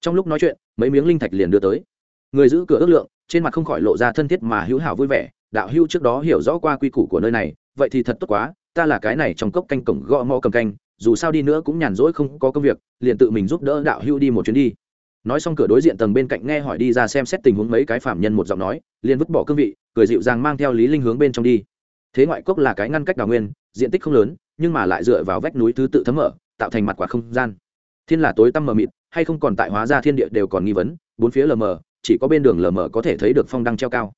Trong lúc nói chuyện, mấy miếng linh thạch liền đưa tới. Người giữ cửa ước lượng, trên mặt không khỏi lộ ra thân thiết mà hữu hảo vui vẻ, đạo hữu trước đó hiểu rõ qua quy củ của nơi này, vậy thì thật tốt quá, ta là cái này trong cốc canh cổng gõ mò cầm canh, dù sao đi nữa cũng nhàn rỗi không có công việc, liền tự mình giúp đỡ đạo hữu đi một chuyến đi. Nói xong cửa đối diện tầng bên cạnh nghe hỏi đi ra xem xét tình huống mấy cái phạm nhân một giọng nói, liền vứt bỏ cương vị, cười dịu dàng mang theo lý linh hướng bên trong đi thế ngoại cốc là cái ngăn cách đào nguyên, diện tích không lớn, nhưng mà lại dựa vào vách núi thứ tự thấm mở, tạo thành mặt quả không gian. Thiên là tối tăm mờ mịt, hay không còn tại hóa ra thiên địa đều còn nghi vấn, bốn phía lờ mờ, chỉ có bên đường lờ mờ có thể thấy được phong đăng treo cao.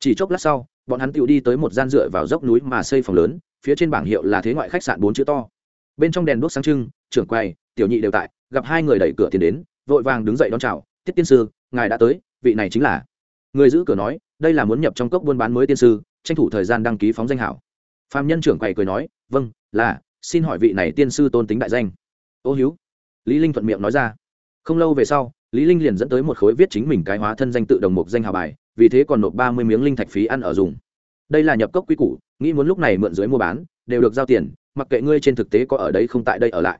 Chỉ chốc lát sau, bọn hắn tự đi tới một gian dựa vào dốc núi mà xây phòng lớn, phía trên bảng hiệu là thế ngoại khách sạn bốn chữ to. Bên trong đèn đuốc sáng trưng, trưởng quầy, tiểu nhị đều tại, gặp hai người đẩy cửa tiền đến, vội vàng đứng dậy đón chào, tiết tiên sư, ngài đã tới, vị này chính là. Người giữ cửa nói, đây là muốn nhập trong cốc buôn bán mới tiên sư tranh thủ thời gian đăng ký phóng danh hảo. Phạm nhân trưởng quầy cười nói vâng là, xin hỏi vị này tiên sư tôn tính đại danh. Ô hiếu, lý linh thuận miệng nói ra. Không lâu về sau, lý linh liền dẫn tới một khối viết chính mình cái hóa thân danh tự đồng mục danh hào bài, vì thế còn nộp ba mươi miếng linh thạch phí ăn ở dùng. Đây là nhập cốc quý củ, nghĩ muốn lúc này mượn dưới mua bán, đều được giao tiền, mặc kệ ngươi trên thực tế có ở đây không tại đây ở lại.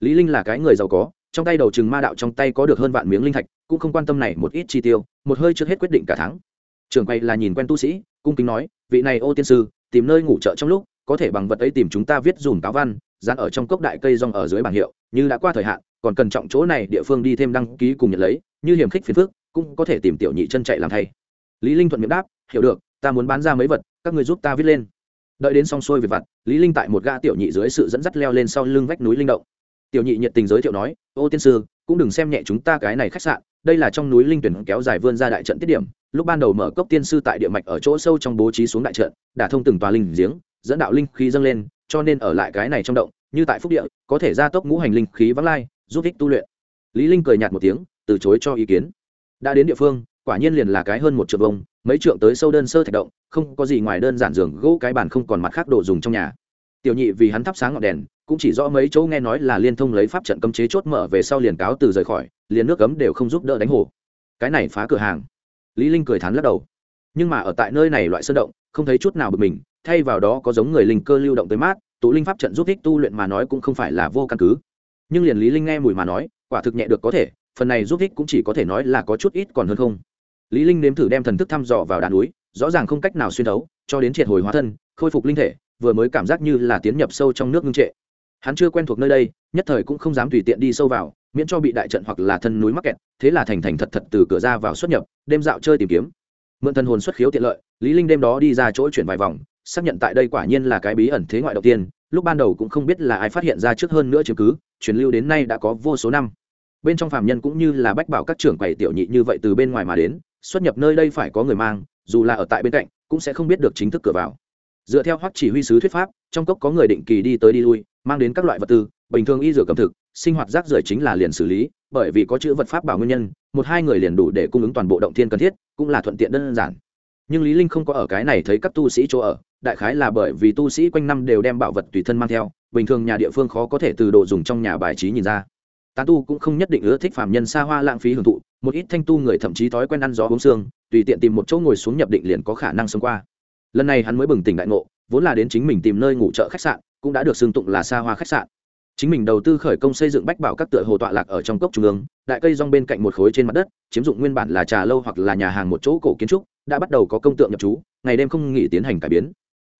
Lý linh là cái người giàu có, trong tay đầu trừng ma đạo trong tay có được hơn vạn miếng linh thạch, cũng không quan tâm này một ít chi tiêu, một hơi trước hết quyết định cả tháng. Trường quay là nhìn quen tu sĩ cung kính nói, vị này ô tiên sư, tìm nơi ngủ chợ trong lúc, có thể bằng vật ấy tìm chúng ta viết dùm cáo văn, dán ở trong cốc đại cây rong ở dưới bảng hiệu, như đã qua thời hạn, còn cần trọng chỗ này địa phương đi thêm đăng ký cùng nhận lấy, như hiểm khích phiền phước cũng có thể tìm tiểu nhị chân chạy làm thay. Lý linh thuận miệng đáp, hiểu được, ta muốn bán ra mấy vật, các người giúp ta viết lên. Đợi đến xong xuôi về vặt, lý linh tại một ga tiểu nhị dưới sự dẫn dắt leo lên sau lưng vách núi linh động. Tiểu nhị nhiệt tình giới thiệu nói, ô tiên sư, cũng đừng xem nhẹ chúng ta cái này khách sạn, đây là trong núi linh tuyển kéo dài vươn ra đại trận tiết điểm lúc ban đầu mở cốc tiên sư tại địa mạch ở chỗ sâu trong bố trí xuống đại trận, đả thông từng tòa linh giếng, dẫn đạo linh khí dâng lên, cho nên ở lại cái này trong động, như tại phúc địa, có thể gia tốc ngũ hành linh khí vắng lai, giúp ích tu luyện. Lý linh cười nhạt một tiếng, từ chối cho ý kiến. Đã đến địa phương, quả nhiên liền là cái hơn một trượng vông mấy trượng tới sâu đơn sơ thạch động, không có gì ngoài đơn giản giường gỗ cái bàn không còn mặt khác đồ dùng trong nhà. Tiểu nhị vì hắn thắp sáng ngọn đèn, cũng chỉ rõ mấy chỗ nghe nói là liên thông lấy pháp trận cấm chế chốt mở về sau liền cáo từ rời khỏi, liền nước cấm đều không giúp đỡ đánh hồ. Cái này phá cửa hàng lý linh cười thán lắc đầu. Nhưng mà ở tại nơi này loại sơn động, không thấy chút nào bực mình, thay vào đó có giống người linh cơ lưu động tới mát, tụ linh pháp trận giúp thích tu luyện mà nói cũng không phải là vô căn cứ. Nhưng liền lý linh nghe mùi mà nói, quả thực nhẹ được có thể, phần này giúp thích cũng chỉ có thể nói là có chút ít còn hơn không. Lý linh nếm thử đem thần thức thăm dò vào đàn núi, rõ ràng không cách nào xuyên thấu, cho đến triệt hồi hóa thân, khôi phục linh thể, vừa mới cảm giác như là tiến nhập sâu trong nước ngưng trệ. Hắn chưa quen thuộc nơi đây, nhất thời cũng không dám tùy tiện đi sâu vào miễn cho bị đại trận hoặc là thân núi mắc kẹt, thế là thành thành thật thật từ cửa ra vào xuất nhập, đêm dạo chơi tìm kiếm. Mượn thân hồn xuất khiếu tiện lợi, lý linh đêm đó đi ra chỗ chuyển vài vòng, xác nhận tại đây quả nhiên là cái bí ẩn thế ngoại đầu tiên, lúc ban đầu cũng không biết là ai phát hiện ra trước hơn nữa chứng cứ, truyền lưu đến nay đã có vô số năm. Bên trong phàm nhân cũng như là bách bảo các trưởng quầy tiểu nhị như vậy từ bên ngoài mà đến, xuất nhập nơi đây phải có người mang, dù là ở tại bên cạnh, cũng sẽ không biết được chính thức cửa vào. Dựa theo hoắc chỉ huy sứ thuyết pháp, trong cốc có người định kỳ đi tới đi lui, mang đến các loại vật tư, bình thường y dược cầm thực sinh hoạt rác rưởi chính là liền xử lý, bởi vì có chữ vật pháp bảo nguyên nhân, một hai người liền đủ để cung ứng toàn bộ động thiên cần thiết, cũng là thuận tiện đơn giản. Nhưng lý linh không có ở cái này thấy các tu sĩ chỗ ở, đại khái là bởi vì tu sĩ quanh năm đều đem bảo vật tùy thân mang theo, bình thường nhà địa phương khó có thể từ đồ dùng trong nhà bài trí nhìn ra. Tán tu cũng không nhất định ưa thích phàm nhân xa hoa lãng phí hưởng thụ, một ít thanh tu người thậm chí thói quen ăn gió uống xương tùy tiện tìm một chỗ ngồi xuống nhập định liền có khả năng sống qua. Lần này hắn mới bừng tỉnh đại ngộ, vốn là đến chính mình tìm nơi ngủ chợ khách sạn, cũng đã được xương tụng là xa hoa khách sạn chính mình đầu tư khởi công xây dựng bách bảo các tựa hồ tọa lạc ở trong cốc trung ương, đại cây rong bên cạnh một khối trên mặt đất, chiếm dụng nguyên bản là trà lâu hoặc là nhà hàng một chỗ cổ kiến trúc, đã bắt đầu có công tượng nhập trú, ngày đêm không nghỉ tiến hành cải biến.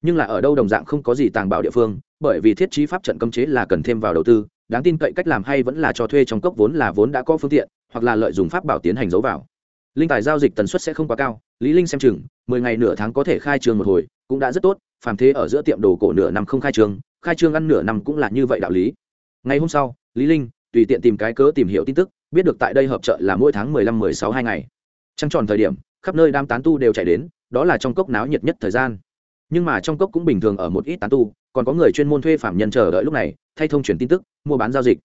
Nhưng là ở đâu đồng dạng không có gì tàng bảo địa phương, bởi vì thiết trí pháp trận cấm chế là cần thêm vào đầu tư, đáng tin cậy cách làm hay vẫn là cho thuê trong cốc vốn là vốn đã có phương tiện, hoặc là lợi dụng pháp bảo tiến hành giấu vào. Linh tài giao dịch tần suất sẽ không quá cao, lý linh xem chừng, mười ngày nửa tháng có thể khai trương một hồi, cũng đã rất tốt, phàm thế ở giữa tiệm đồ cổ nửa năm không khai trương khai trương ăn nửa năm cũng là như vậy đạo lý ngày hôm sau, lý linh tùy tiện tìm cái cớ tìm hiểu tin tức, biết được tại đây hợp trợ là mỗi tháng mười lăm, mười sáu hai ngày. Trăng tròn thời điểm, khắp nơi đam tán tu đều chạy đến, đó là trong cốc náo nhiệt nhất thời gian. Nhưng mà trong cốc cũng bình thường ở một ít tán tu, còn có người chuyên môn thuê phạm nhân chờ đợi lúc này, thay thông truyền tin tức, mua bán giao dịch.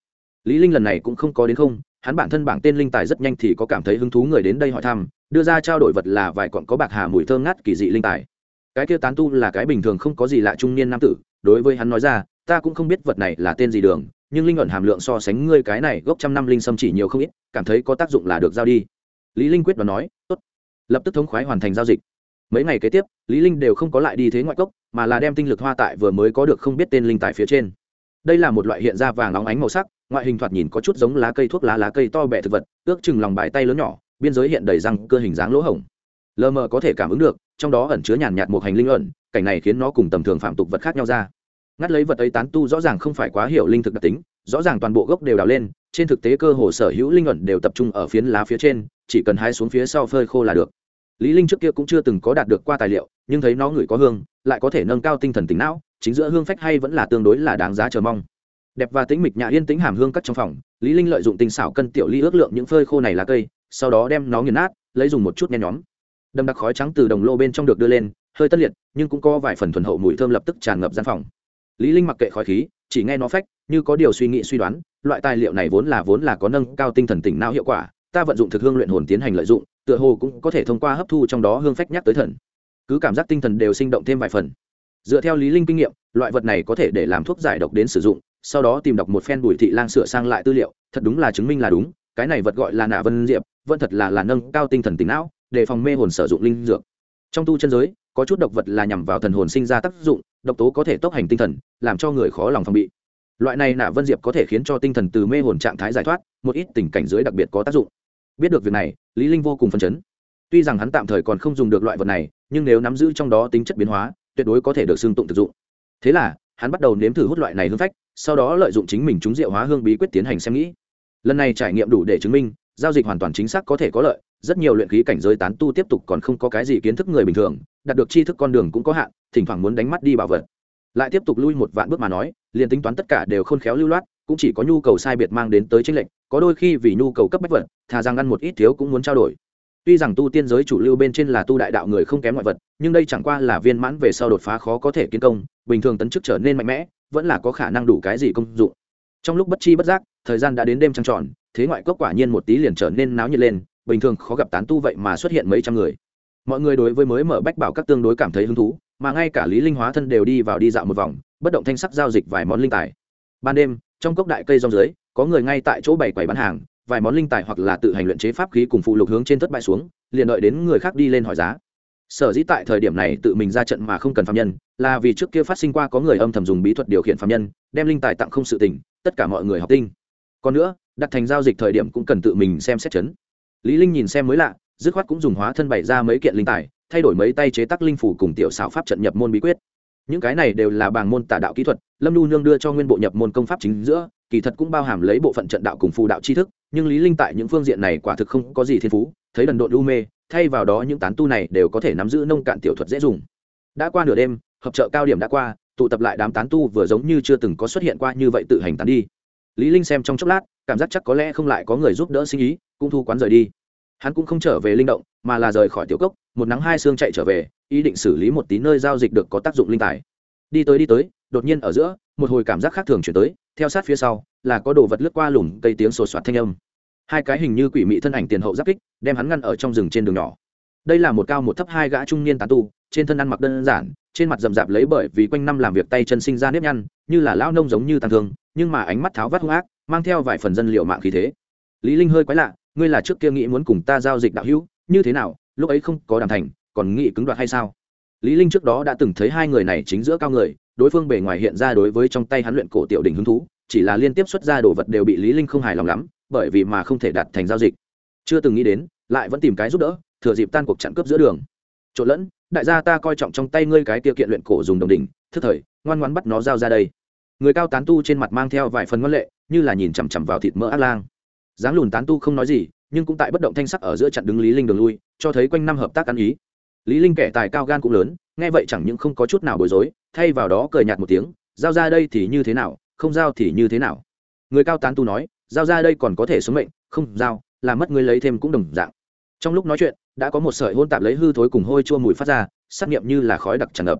Lý linh lần này cũng không có đến không, hắn bản thân bảng tên linh tài rất nhanh thì có cảm thấy hứng thú người đến đây hỏi thăm, đưa ra trao đổi vật là vài quặng có bạc hà mùi thơm ngát kỳ dị linh tài. Cái kia tán tu là cái bình thường không có gì lạ trung niên nam tử, đối với hắn nói ra ta cũng không biết vật này là tên gì đường, nhưng linh ẩn hàm lượng so sánh ngươi cái này gốc trăm năm linh sâm chỉ nhiều không ít, cảm thấy có tác dụng là được giao đi. Lý linh quyết đoán nói, tốt. Lập tức thống khoái hoàn thành giao dịch. Mấy ngày kế tiếp, lý linh đều không có lại đi thế ngoại cốc, mà là đem tinh lực hoa tại vừa mới có được không biết tên linh tài phía trên. Đây là một loại hiện ra vàng óng ánh màu sắc, ngoại hình thoạt nhìn có chút giống lá cây thuốc lá lá cây to bẹ thực vật, ước chừng lòng bài tay lớn nhỏ, biên giới hiện đầy răng, cơ hình dáng lỗ hổng. Lờ mờ có thể cảm ứng được, trong đó ẩn chứa nhàn nhạt một hành linh ẩn, cảnh này khiến nó cùng tầm thường phạm tục vật khác nhau ra ngắt lấy vật ấy tán tu rõ ràng không phải quá hiểu linh thực đặc tính, rõ ràng toàn bộ gốc đều đào lên, trên thực tế cơ hồ sở hữu linh ẩn đều tập trung ở phiến lá phía trên, chỉ cần hái xuống phía sau phơi khô là được. Lý linh trước kia cũng chưa từng có đạt được qua tài liệu, nhưng thấy nó ngửi có hương, lại có thể nâng cao tinh thần tính não, chính giữa hương phách hay vẫn là tương đối là đáng giá chờ mong. Đẹp và tĩnh mịch nhã yên tĩnh hàm hương cắt trong phòng, lý linh lợi dụng tinh xảo cân tiểu ly ước lượng những phơi khô này là cây, sau đó đem nó nghiền nát, lấy dùng một chút nhen nhóm. Đâm đặc khói trắng từ đồng lô bên trong được đưa lên, hơi tất liệt, nhưng cũng có vài phần thuần hậu mùi thơm lập tức tràn ngập gian phòng lý linh mặc kệ khói khí, chỉ nghe nó phách, như có điều suy nghĩ suy đoán, loại tài liệu này vốn là vốn là có nâng cao tinh thần tỉnh não hiệu quả, ta vận dụng thực hương luyện hồn tiến hành lợi dụng, tựa hồ cũng có thể thông qua hấp thu trong đó hương phách nhắc tới thần. Cứ cảm giác tinh thần đều sinh động thêm vài phần. Dựa theo lý linh kinh nghiệm, loại vật này có thể để làm thuốc giải độc đến sử dụng, sau đó tìm đọc một phen bùi thị lang sửa sang lại tư liệu, thật đúng là chứng minh là đúng, cái này vật gọi là nạ vân diệp, vẫn thật là là nâng cao tinh thần tỉnh não, để phòng mê hồn sử dụng linh dược. Trong tu chân giới có chút độc vật là nhằm vào thần hồn sinh ra tác dụng, độc tố có thể tốc hành tinh thần, làm cho người khó lòng phòng bị. Loại này nạ vân diệp có thể khiến cho tinh thần từ mê hồn trạng thái giải thoát, một ít tình cảnh dưới đặc biệt có tác dụng. Biết được việc này, lý linh vô cùng phấn chấn. Tuy rằng hắn tạm thời còn không dùng được loại vật này, nhưng nếu nắm giữ trong đó tính chất biến hóa, tuyệt đối có thể được xương tụng thực dụng. Thế là, hắn bắt đầu nếm thử hút loại này hương phách, sau đó lợi dụng chính mình chúng rượu hóa hương bí quyết tiến hành xem nghĩ. Lần này trải nghiệm đủ để chứng minh, giao dịch hoàn toàn chính xác có thể có lợi rất nhiều luyện khí cảnh giới tán tu tiếp tục còn không có cái gì kiến thức người bình thường, đạt được tri thức con đường cũng có hạn, thỉnh thoảng muốn đánh mắt đi bảo vật. Lại tiếp tục lui một vạn bước mà nói, liền tính toán tất cả đều khôn khéo lưu loát, cũng chỉ có nhu cầu sai biệt mang đến tới tranh lệnh có đôi khi vì nhu cầu cấp bách vật, thà rằng ăn một ít thiếu cũng muốn trao đổi. Tuy rằng tu tiên giới chủ lưu bên trên là tu đại đạo người không kém ngoại vật, nhưng đây chẳng qua là viên mãn về sau đột phá khó có thể kiến công, bình thường tấn chức trở nên mạnh mẽ, vẫn là có khả năng đủ cái gì công dụng. Trong lúc bất chi bất giác, thời gian đã đến đêm trăng tròn, thế ngoại cốc quả nhiên một tí liền trở nên náo nhiệt lên bình thường khó gặp tán tu vậy mà xuất hiện mấy trăm người. Mọi người đối với mới mở bách bảo các tương đối cảm thấy hứng thú, mà ngay cả lý linh hóa thân đều đi vào đi dạo một vòng, bất động thanh sắc giao dịch vài món linh tài. Ban đêm, trong cốc đại cây rong dưới có người ngay tại chỗ bày quầy bán hàng, vài món linh tài hoặc là tự hành luyện chế pháp khí cùng phụ lục hướng trên thất bại xuống, liền đợi đến người khác đi lên hỏi giá. Sở dĩ tại thời điểm này tự mình ra trận mà không cần phạm nhân, là vì trước kia phát sinh qua có người âm thầm dùng bí thuật điều khiển phạm nhân, đem linh tài tặng không sự tình, tất cả mọi người học tinh. Còn nữa, đặt thành giao dịch thời điểm cũng cần tự mình xem xét chấn lý linh nhìn xem mới lạ, dứt khoát cũng dùng hóa thân bày ra mấy kiện linh tài, thay đổi mấy tay chế tác linh phủ cùng tiểu xảo pháp trận nhập môn bí quyết. Những cái này đều là bảng môn tả đạo kỹ thuật, lâm nu nương đưa cho nguyên bộ nhập môn công pháp chính giữa, kỳ thật cũng bao hàm lấy bộ phận trận đạo cùng phù đạo tri thức, nhưng lý linh tại những phương diện này quả thực không có gì thiên phú, thấy đần độn u mê, thay vào đó những tán tu này đều có thể nắm giữ nông cạn tiểu thuật dễ dùng. Đã qua nửa đêm, hợp trợ cao điểm đã qua, tụ tập lại đám tán tu vừa giống như chưa từng có xuất hiện qua như vậy tự hành tán đi. Lý linh xem trong chốc lát cảm giác chắc có lẽ không lại có người giúp đỡ sinh ý, cũng thu quán rời đi. Hắn cũng không trở về linh động, mà là rời khỏi tiểu cốc, một nắng hai xương chạy trở về, ý định xử lý một tí nơi giao dịch được có tác dụng linh tài. Đi tới đi tới, đột nhiên ở giữa, một hồi cảm giác khác thường chuyển tới, theo sát phía sau, là có đồ vật lướt qua lùm cây tiếng sột soạt thanh âm. Hai cái hình như quỷ mị thân ảnh tiền hậu giáp kích, đem hắn ngăn ở trong rừng trên đường nhỏ. Đây là một cao một thấp hai gã trung niên tán tu, trên thân ăn mặc đơn giản, trên mặt rậm rạp lấy bởi vì quanh năm làm việc tay chân sinh ra nếp nhăn, như là lão nông giống như tàn thương, nhưng mà ánh mắt tháo vắt hung ác mang theo vài phần dân liệu mạng khí thế. Lý linh hơi quái lạ, ngươi là trước kia nghĩ muốn cùng ta giao dịch đạo hữu, như thế nào, lúc ấy không có đàm thành, còn nghĩ cứng đoạt hay sao? Lý linh trước đó đã từng thấy hai người này chính giữa cao người, đối phương bề ngoài hiện ra đối với trong tay hắn luyện cổ tiểu đỉnh hứng thú, chỉ là liên tiếp xuất ra đồ vật đều bị lý linh không hài lòng lắm, bởi vì mà không thể đạt thành giao dịch. Chưa từng nghĩ đến, lại vẫn tìm cái giúp đỡ, thừa dịp tan cuộc chặn cướp giữa đường. Trộn lẫn, đại gia ta coi trọng trong tay ngươi cái tiêu kiện luyện cổ dùng đồng đỉnh, thức thời, ngoan ngoãn bắt nó giao ra đây. Người cao tán tu trên mặt mang theo vài phần ngoan lệ như là nhìn chằm chằm vào thịt mỡ ác lang. Dáng lùn tán tu không nói gì, nhưng cũng tại bất động thanh sắc ở giữa chặn đứng lý linh đường lui, cho thấy quanh năm hợp tác ăn ý. Lý linh kẻ tài cao gan cũng lớn, nghe vậy chẳng những không có chút nào bối rối, thay vào đó cười nhạt một tiếng, giao ra đây thì như thế nào, không giao thì như thế nào. Người cao tán tu nói, giao ra đây còn có thể sống mệnh, không giao, là mất người lấy thêm cũng đồng dạng. Trong lúc nói chuyện, đã có một sợi hôn tạp lấy hư thối cùng hôi chua mùi phát ra xác nghiệm như là khói đặc tràn ngập.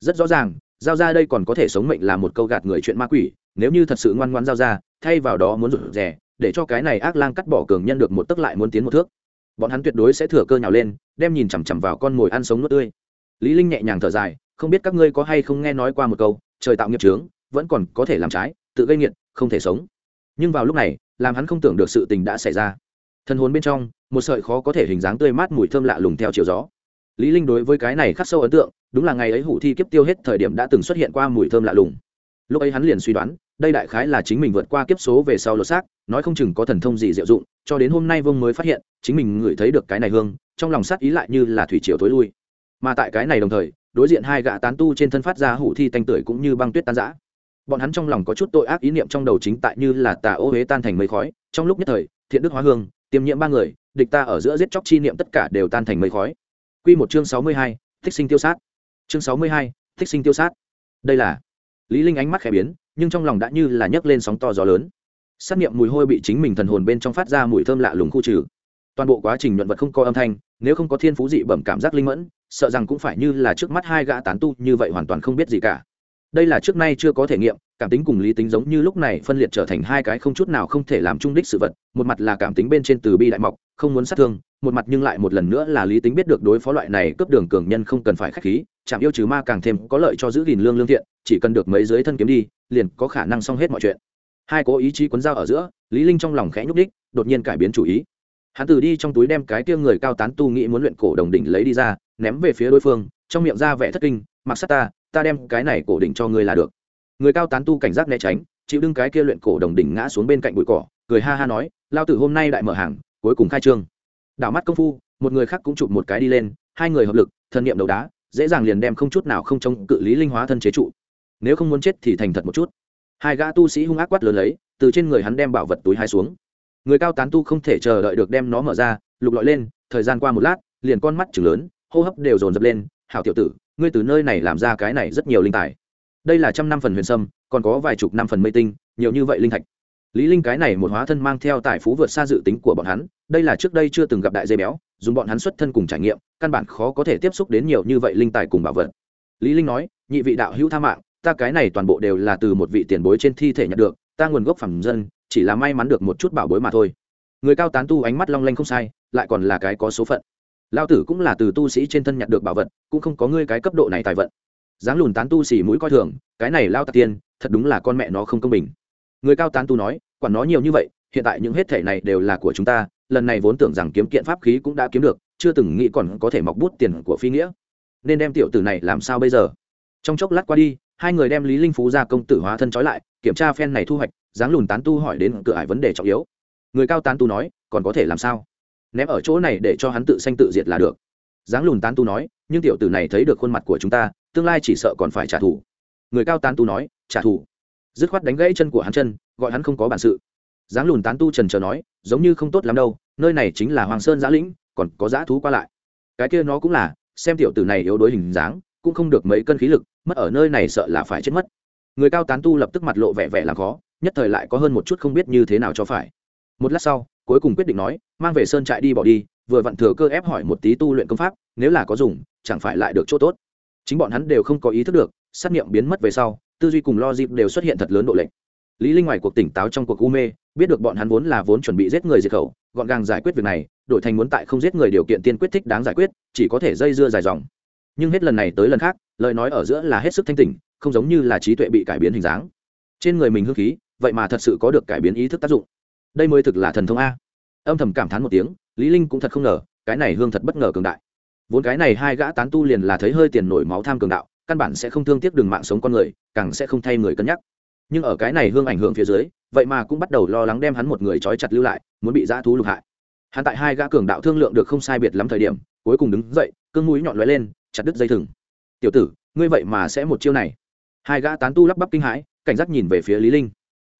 Rất rõ ràng, giao ra đây còn có thể sống mệnh là một câu gạt người chuyện ma quỷ, nếu như thật sự ngoan ngoan giao ra thay vào đó muốn rụt rè, để cho cái này ác lang cắt bỏ cường nhân được một tấc lại muốn tiến một thước. Bọn hắn tuyệt đối sẽ thừa cơ nhào lên, đem nhìn chằm chằm vào con mồi ăn sống nuốt tươi. Lý linh nhẹ nhàng thở dài, không biết các ngươi có hay không nghe nói qua một câu, trời tạo nghiệp trướng vẫn còn có thể làm trái, tự gây nghiện không thể sống. Nhưng vào lúc này, làm hắn không tưởng được sự tình đã xảy ra. Thân hồn bên trong, một sợi khó có thể hình dáng tươi mát mùi thơm lạ lùng theo chiều gió. Lý linh đối với cái này khắc sâu ấn tượng, đúng là ngày ấy hủ thi kiếp tiêu hết thời điểm đã từng xuất hiện qua mùi thơm lạ lùng. Lúc ấy hắn liền suy đoán đây đại khái là chính mình vượt qua kiếp số về sau lột xác nói không chừng có thần thông gì diệu dụng cho đến hôm nay vương mới phát hiện chính mình ngửi thấy được cái này hương trong lòng sát ý lại như là thủy triều tối lui mà tại cái này đồng thời đối diện hai gã tán tu trên thân phát ra hủ thi tanh tưởi cũng như băng tuyết tan rã bọn hắn trong lòng có chút tội ác ý niệm trong đầu chính tại như là tà ô huế tan thành mây khói trong lúc nhất thời thiện đức hóa hương tiêm nhiễm ba người địch ta ở giữa giết chóc chi niệm tất cả đều tan thành mây khói Quy một chương sáu mươi hai, thích sinh tiêu sát. Chương sáu mươi hai, thích sinh tiêu sát. Đây là Lý Linh ánh mắt khẽ biến, nhưng trong lòng đã như là nhấc lên sóng to gió lớn. xác nghiệm mùi hôi bị chính mình thần hồn bên trong phát ra mùi thơm lạ lùng khu trừ. Toàn bộ quá trình nhuận vật không có âm thanh, nếu không có thiên phú dị bẩm cảm giác linh mẫn, sợ rằng cũng phải như là trước mắt hai gã tán tu như vậy hoàn toàn không biết gì cả đây là trước nay chưa có thể nghiệm cảm tính cùng lý tính giống như lúc này phân liệt trở thành hai cái không chút nào không thể làm trung đích sự vật, một mặt là cảm tính bên trên từ bi đại mọc, không muốn sát thương, một mặt nhưng lại một lần nữa là lý tính biết được đối phó loại này cướp đường cường nhân không cần phải khách khí, chạm yêu trừ ma càng thêm có lợi cho giữ gìn lương lương thiện, chỉ cần được mấy giới thân kiếm đi, liền có khả năng xong hết mọi chuyện. Hai cố ý chí quấn dao ở giữa, lý linh trong lòng khẽ nhúc đích đột nhiên cải biến chủ ý. Hắn từ đi trong túi đem cái kia người cao tán tu nghĩ muốn luyện cổ đồng đỉnh lấy đi ra, ném về phía đối phương, trong miệng ra vẻ thất kinh, mặc sát ta ta đem cái này cổ đỉnh cho ngươi là được người cao tán tu cảnh giác né tránh, chịu đưng cái kia luyện cổ đồng đỉnh ngã xuống bên cạnh bụi cỏ, cười ha ha nói, lao tử hôm nay đại mở hàng, cuối cùng khai trương. Đảo mắt công phu, một người khác cũng chụp một cái đi lên, hai người hợp lực, thân nhiệm đầu đá, dễ dàng liền đem không chút nào không chống cự lý linh hóa thân chế trụ. Nếu không muốn chết thì thành thật một chút. Hai gã tu sĩ hung ác quát lớn lấy, từ trên người hắn đem bảo vật túi hai xuống. Người cao tán tu không thể chờ đợi được đem nó mở ra, lục lọi lên, thời gian qua một lát, liền con mắt chừng lớn, hô hấp đều dồn dập lên, hảo tiểu tử, ngươi từ nơi này làm ra cái này rất nhiều linh tài đây là trăm năm phần huyền sâm, còn có vài chục năm phần mây tinh, nhiều như vậy linh thạch. Lý linh cái này một hóa thân mang theo tài phú vượt xa dự tính của bọn hắn, đây là trước đây chưa từng gặp đại dây béo, dùng bọn hắn xuất thân cùng trải nghiệm, căn bản khó có thể tiếp xúc đến nhiều như vậy linh tài cùng bảo vật. Lý linh nói, nhị vị đạo hữu tha mạng, ta cái này toàn bộ đều là từ một vị tiền bối trên thi thể nhận được, ta nguồn gốc phẩm dân, chỉ là may mắn được một chút bảo bối mà thôi. Người cao tán tu ánh mắt long lanh không sai, lại còn là cái có số phận. Lao tử cũng là từ tu sĩ trên thân nhận được bảo vật, cũng không có ngươi cái cấp độ này tài vận dáng lùn tán tu xỉ mũi coi thường, cái này lao tạc tiên, thật đúng là con mẹ nó không công bình. Người cao tán tu nói, quản nó nhiều như vậy, hiện tại những hết thể này đều là của chúng ta, lần này vốn tưởng rằng kiếm kiện pháp khí cũng đã kiếm được, chưa từng nghĩ còn có thể mọc bút tiền của phi nghĩa. Nên đem tiểu tử này làm sao bây giờ? Trong chốc lát qua đi, hai người đem lý linh phú ra công tử hóa thân trói lại, kiểm tra phen này thu hoạch, dáng lùn tán tu hỏi đến cửa ải vấn đề trọng yếu. Người cao tán tu nói, còn có thể làm sao? Ném ở chỗ này để cho hắn tự sanh tự diệt là được. Dáng lùn tán tu nói, nhưng tiểu tử này thấy được khuôn mặt của chúng ta tương lai chỉ sợ còn phải trả thù. Người cao tán tu nói, trả thù. Dứt khoát đánh gãy chân của hắn chân, gọi hắn không có bản sự. Dáng lùn tán tu trần trờ nói, giống như không tốt lắm đâu, nơi này chính là hoàng sơn giã lĩnh, còn có giã thú qua lại. Cái kia nó cũng là, xem tiểu tử này yếu đuối hình dáng, cũng không được mấy cân khí lực, mất ở nơi này sợ là phải chết mất. Người cao tán tu lập tức mặt lộ vẻ vẻ làm khó, nhất thời lại có hơn một chút không biết như thế nào cho phải. Một lát sau, cuối cùng quyết định nói, mang về sơn trại đi bỏ đi, vừa vặn thừa cơ ép hỏi một tí tu luyện công pháp, nếu là có dùng, chẳng phải lại được chỗ tốt chính bọn hắn đều không có ý thức được, sát nghiệm biến mất về sau, tư duy cùng lo dịp đều xuất hiện thật lớn độ lệch. Lý linh ngoài cuộc tỉnh táo trong cuộc u mê, biết được bọn hắn vốn là vốn chuẩn bị giết người diệt khẩu, gọn gàng giải quyết việc này, đổi thành muốn tại không giết người điều kiện tiên quyết thích đáng giải quyết, chỉ có thể dây dưa dài dòng. Nhưng hết lần này tới lần khác, lời nói ở giữa là hết sức thanh tỉnh không giống như là trí tuệ bị cải biến hình dáng. Trên người mình hư khí, vậy mà thật sự có được cải biến ý thức tác dụng. Đây mới thực là thần thông a. Âm thầm cảm thán một tiếng, lý linh cũng thật không ngờ, cái này hương thật bất ngờ cường đại vốn cái này hai gã tán tu liền là thấy hơi tiền nổi máu tham cường đạo, căn bản sẽ không thương tiếc đường mạng sống con người, càng sẽ không thay người cân nhắc. Nhưng ở cái này hương ảnh hưởng phía dưới, vậy mà cũng bắt đầu lo lắng đem hắn một người trói chặt lưu lại, muốn bị dã thú lục hại. Hắn tại hai gã cường đạo thương lượng được không sai biệt lắm thời điểm, cuối cùng đứng dậy, cương mũi nhọn lóe lên, chặt đứt dây thừng. Tiểu tử, ngươi vậy mà sẽ một chiêu này. Hai gã tán tu lắp bắp kinh hãi, cảnh giác nhìn về phía lý linh.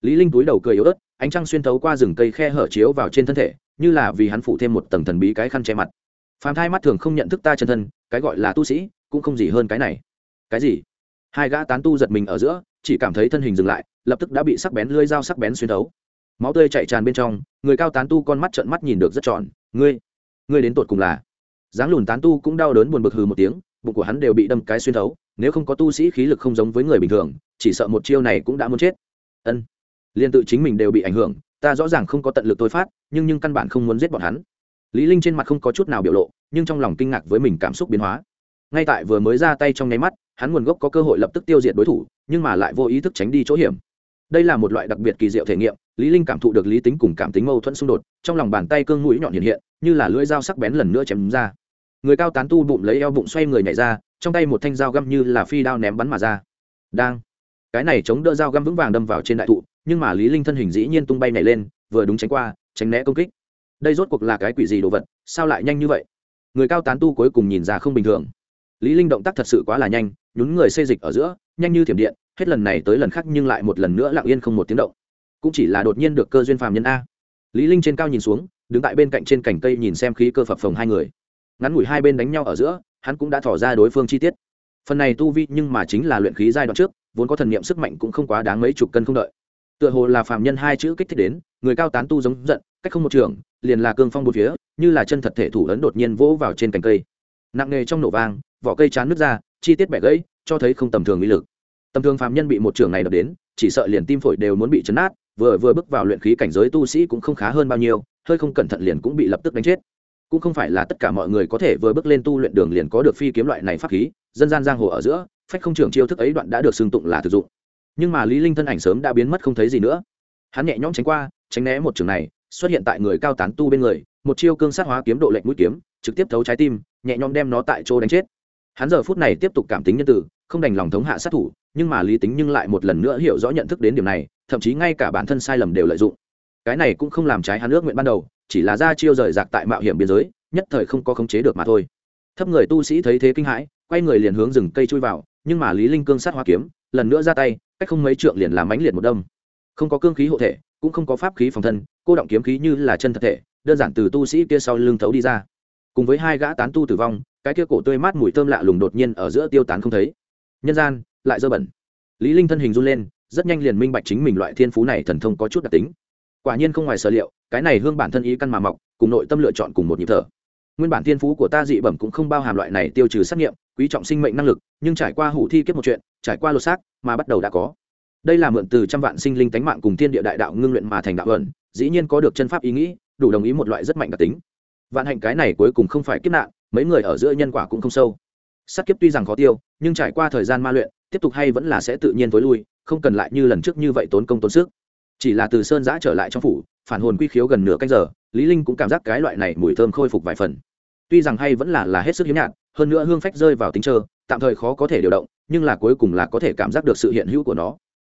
Lý linh túi đầu cười yếu ớt, ánh trăng xuyên thấu qua rừng cây khe hở chiếu vào trên thân thể, như là vì hắn phụ thêm một tầng thần bí cái khăn che mặt phàm thai mắt thường không nhận thức ta chân thân, cái gọi là tu sĩ, cũng không gì hơn cái này. Cái gì? Hai gã tán tu giật mình ở giữa, chỉ cảm thấy thân hình dừng lại, lập tức đã bị sắc bén lưỡi dao sắc bén xuyên thấu. Máu tươi chạy tràn bên trong, người cao tán tu con mắt trợn mắt nhìn được rất tròn ngươi ngươi đến tột cùng là? Dáng lùn tán tu cũng đau đớn buồn bực hừ một tiếng, bụng của hắn đều bị đâm cái xuyên thấu, nếu không có tu sĩ khí lực không giống với người bình thường, chỉ sợ một chiêu này cũng đã muốn chết. Ân liên tự chính mình đều bị ảnh hưởng, ta rõ ràng không có tận lực tôi phát, nhưng nhưng căn bản không muốn giết bọn hắn lý linh trên mặt không có chút nào biểu lộ, nhưng trong lòng kinh ngạc với mình cảm xúc biến hóa. Ngay tại vừa mới ra tay trong nháy mắt, hắn nguồn gốc có cơ hội lập tức tiêu diệt đối thủ, nhưng mà lại vô ý thức tránh đi chỗ hiểm. Đây là một loại đặc biệt kỳ diệu thể nghiệm, lý linh cảm thụ được lý tính cùng cảm tính mâu thuẫn xung đột, trong lòng bàn tay cương mũi nhọn hiện hiện, như là lưỡi dao sắc bén lần nữa chém ra. Người cao tán tu bụng lấy eo bụng xoay người nhảy ra, trong tay một thanh dao găm như là phi đao ném bắn mà ra. Đang. Cái này chống đỡ dao găm vững vàng đâm vào trên đại thụ, nhưng mà lý linh thân hình dĩ nhiên tung bay nhảy lên, vừa đúng tránh qua, tránh né công kích đây rốt cuộc là cái quỷ gì đồ vật, sao lại nhanh như vậy? Người cao tán tu cuối cùng nhìn ra không bình thường. Lý linh động tác thật sự quá là nhanh, nhún người xê dịch ở giữa, nhanh như thiểm điện, hết lần này tới lần khác nhưng lại một lần nữa lặng yên không một tiếng động. Cũng chỉ là đột nhiên được cơ duyên phàm nhân a. Lý linh trên cao nhìn xuống, đứng tại bên cạnh trên cành cây nhìn xem khí cơ phập phồng hai người. Ngắn ngủi hai bên đánh nhau ở giữa, hắn cũng đã thò ra đối phương chi tiết. Phần này tu vi nhưng mà chính là luyện khí giai đoạn trước, vốn có thần niệm sức mạnh cũng không quá đáng mấy chục cân không đợi. Tựa hồ là phàm nhân hai chữ kích thích đến người cao tán tu giống giận, cách không một trường, liền là cương phong một phía, như là chân thật thể thủ ấn đột nhiên vỗ vào trên cành cây. Nặng nề trong nổ vang, vỏ cây chán nước ra, chi tiết bẻ gãy, cho thấy không tầm thường uy lực. Tầm thường phàm nhân bị một trường này đập đến, chỉ sợ liền tim phổi đều muốn bị chấn nát vừa vừa bước vào luyện khí cảnh giới tu sĩ cũng không khá hơn bao nhiêu, hơi không cẩn thận liền cũng bị lập tức đánh chết. Cũng không phải là tất cả mọi người có thể vừa bước lên tu luyện đường liền có được phi kiếm loại này pháp khí, dân gian giang hồ ở giữa, phách không trường chiêu thức ấy đoạn đã được xưng tụng là thực dụng. Nhưng mà lý linh thân ảnh sớm đã biến mất không thấy gì nữa. Hắn nhẹ nhõm tránh qua tránh né một trường này, xuất hiện tại người cao tán tu bên người, một chiêu cương sát hóa kiếm độ lệnh mũi kiếm, trực tiếp thấu trái tim, nhẹ nhõm đem nó tại chỗ đánh chết. Hắn giờ phút này tiếp tục cảm tính nhân tử không đành lòng thống hạ sát thủ, nhưng mà lý tính nhưng lại một lần nữa hiểu rõ nhận thức đến điểm này, thậm chí ngay cả bản thân sai lầm đều lợi dụng. Cái này cũng không làm trái hắn ước nguyện ban đầu, chỉ là ra chiêu rời rạc tại mạo hiểm biên giới, nhất thời không có khống chế được mà thôi. Thấp người tu sĩ thấy thế kinh hãi, quay người liền hướng rừng cây chui vào, nhưng mà lý linh cương sát hoa kiếm, lần nữa ra tay, cách không mấy trượng liền làm mãnh liệt một đâm. Không có cương khí hộ thể cũng không có pháp khí phòng thân, cô động kiếm khí như là chân thật thể, đơn giản từ tu sĩ kia sau lưng thấu đi ra. Cùng với hai gã tán tu tử vong, cái kia cổ tươi mát mùi thơm lạ lùng đột nhiên ở giữa tiêu tán không thấy. Nhân gian, lại dơ bẩn. Lý linh thân hình run lên, rất nhanh liền minh bạch chính mình loại thiên phú này thần thông có chút đặc tính. Quả nhiên không ngoài sở liệu, cái này hương bản thân ý căn mà mọc, cùng nội tâm lựa chọn cùng một nhịp thở. Nguyên bản thiên phú của ta dị bẩm cũng không bao hàm loại này tiêu trừ xét nghiệm, quý trọng sinh mệnh năng lực, nhưng trải qua hủ thi kiếp một chuyện, trải qua lột xác, mà bắt đầu đã có đây là mượn từ trăm vạn sinh linh tánh mạng cùng thiên địa đại đạo ngưng luyện mà thành đạo ẩn, dĩ nhiên có được chân pháp ý nghĩ, đủ đồng ý một loại rất mạnh đặc tính. Vạn hạnh cái này cuối cùng không phải kiếp nạn, mấy người ở giữa nhân quả cũng không sâu. Sát kiếp tuy rằng khó tiêu, nhưng trải qua thời gian ma luyện, tiếp tục hay vẫn là sẽ tự nhiên tối lui, không cần lại như lần trước như vậy tốn công tốn sức. Chỉ là từ sơn giã trở lại trong phủ, phản hồn quy khiếu gần nửa canh giờ, lý linh cũng cảm giác cái loại này mùi thơm khôi phục vài phần. Tuy rằng hay vẫn là là hết sức hiếm nhạt, hơn nữa hương phách rơi vào tính trơ, tạm thời khó có thể điều động, nhưng là cuối cùng là có thể cảm giác được sự hiện hữu của nó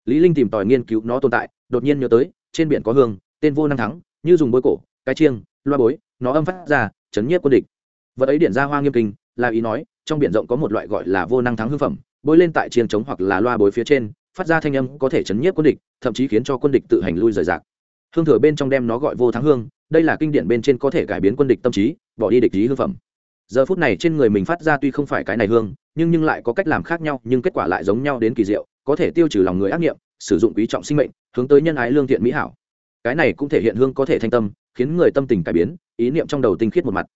lý linh tìm tòi nghiên cứu nó tồn tại, đột nhiên nhớ tới, trên biển có hương, tên vô năng thắng, như dùng bôi cổ, cái chiêng, loa bối, nó âm phát ra, chấn nhiếp quân địch. Vật ấy điển ra hoa nghiêm kinh, là ý nói, trong biển rộng có một loại gọi là vô năng thắng hương phẩm, bôi lên tại chiêng trống hoặc là loa bối phía trên, phát ra thanh âm có thể chấn nhiếp quân địch, thậm chí khiến cho quân địch tự hành lui rời rạc. Hương thừa bên trong đem nó gọi vô thắng hương, đây là kinh điển bên trên có thể cải biến quân địch tâm trí, bỏ đi địch ý hương phẩm. Giờ phút này trên người mình phát ra tuy không phải cái này hương, nhưng nhưng lại có cách làm khác nhau, nhưng kết quả lại giống nhau đến kỳ diệu có thể tiêu trừ lòng người ác nghiệm, sử dụng quý trọng sinh mệnh, hướng tới nhân ái lương thiện mỹ hảo. Cái này cũng thể hiện hương có thể thanh tâm, khiến người tâm tình cải biến, ý niệm trong đầu tinh khiết một mặt.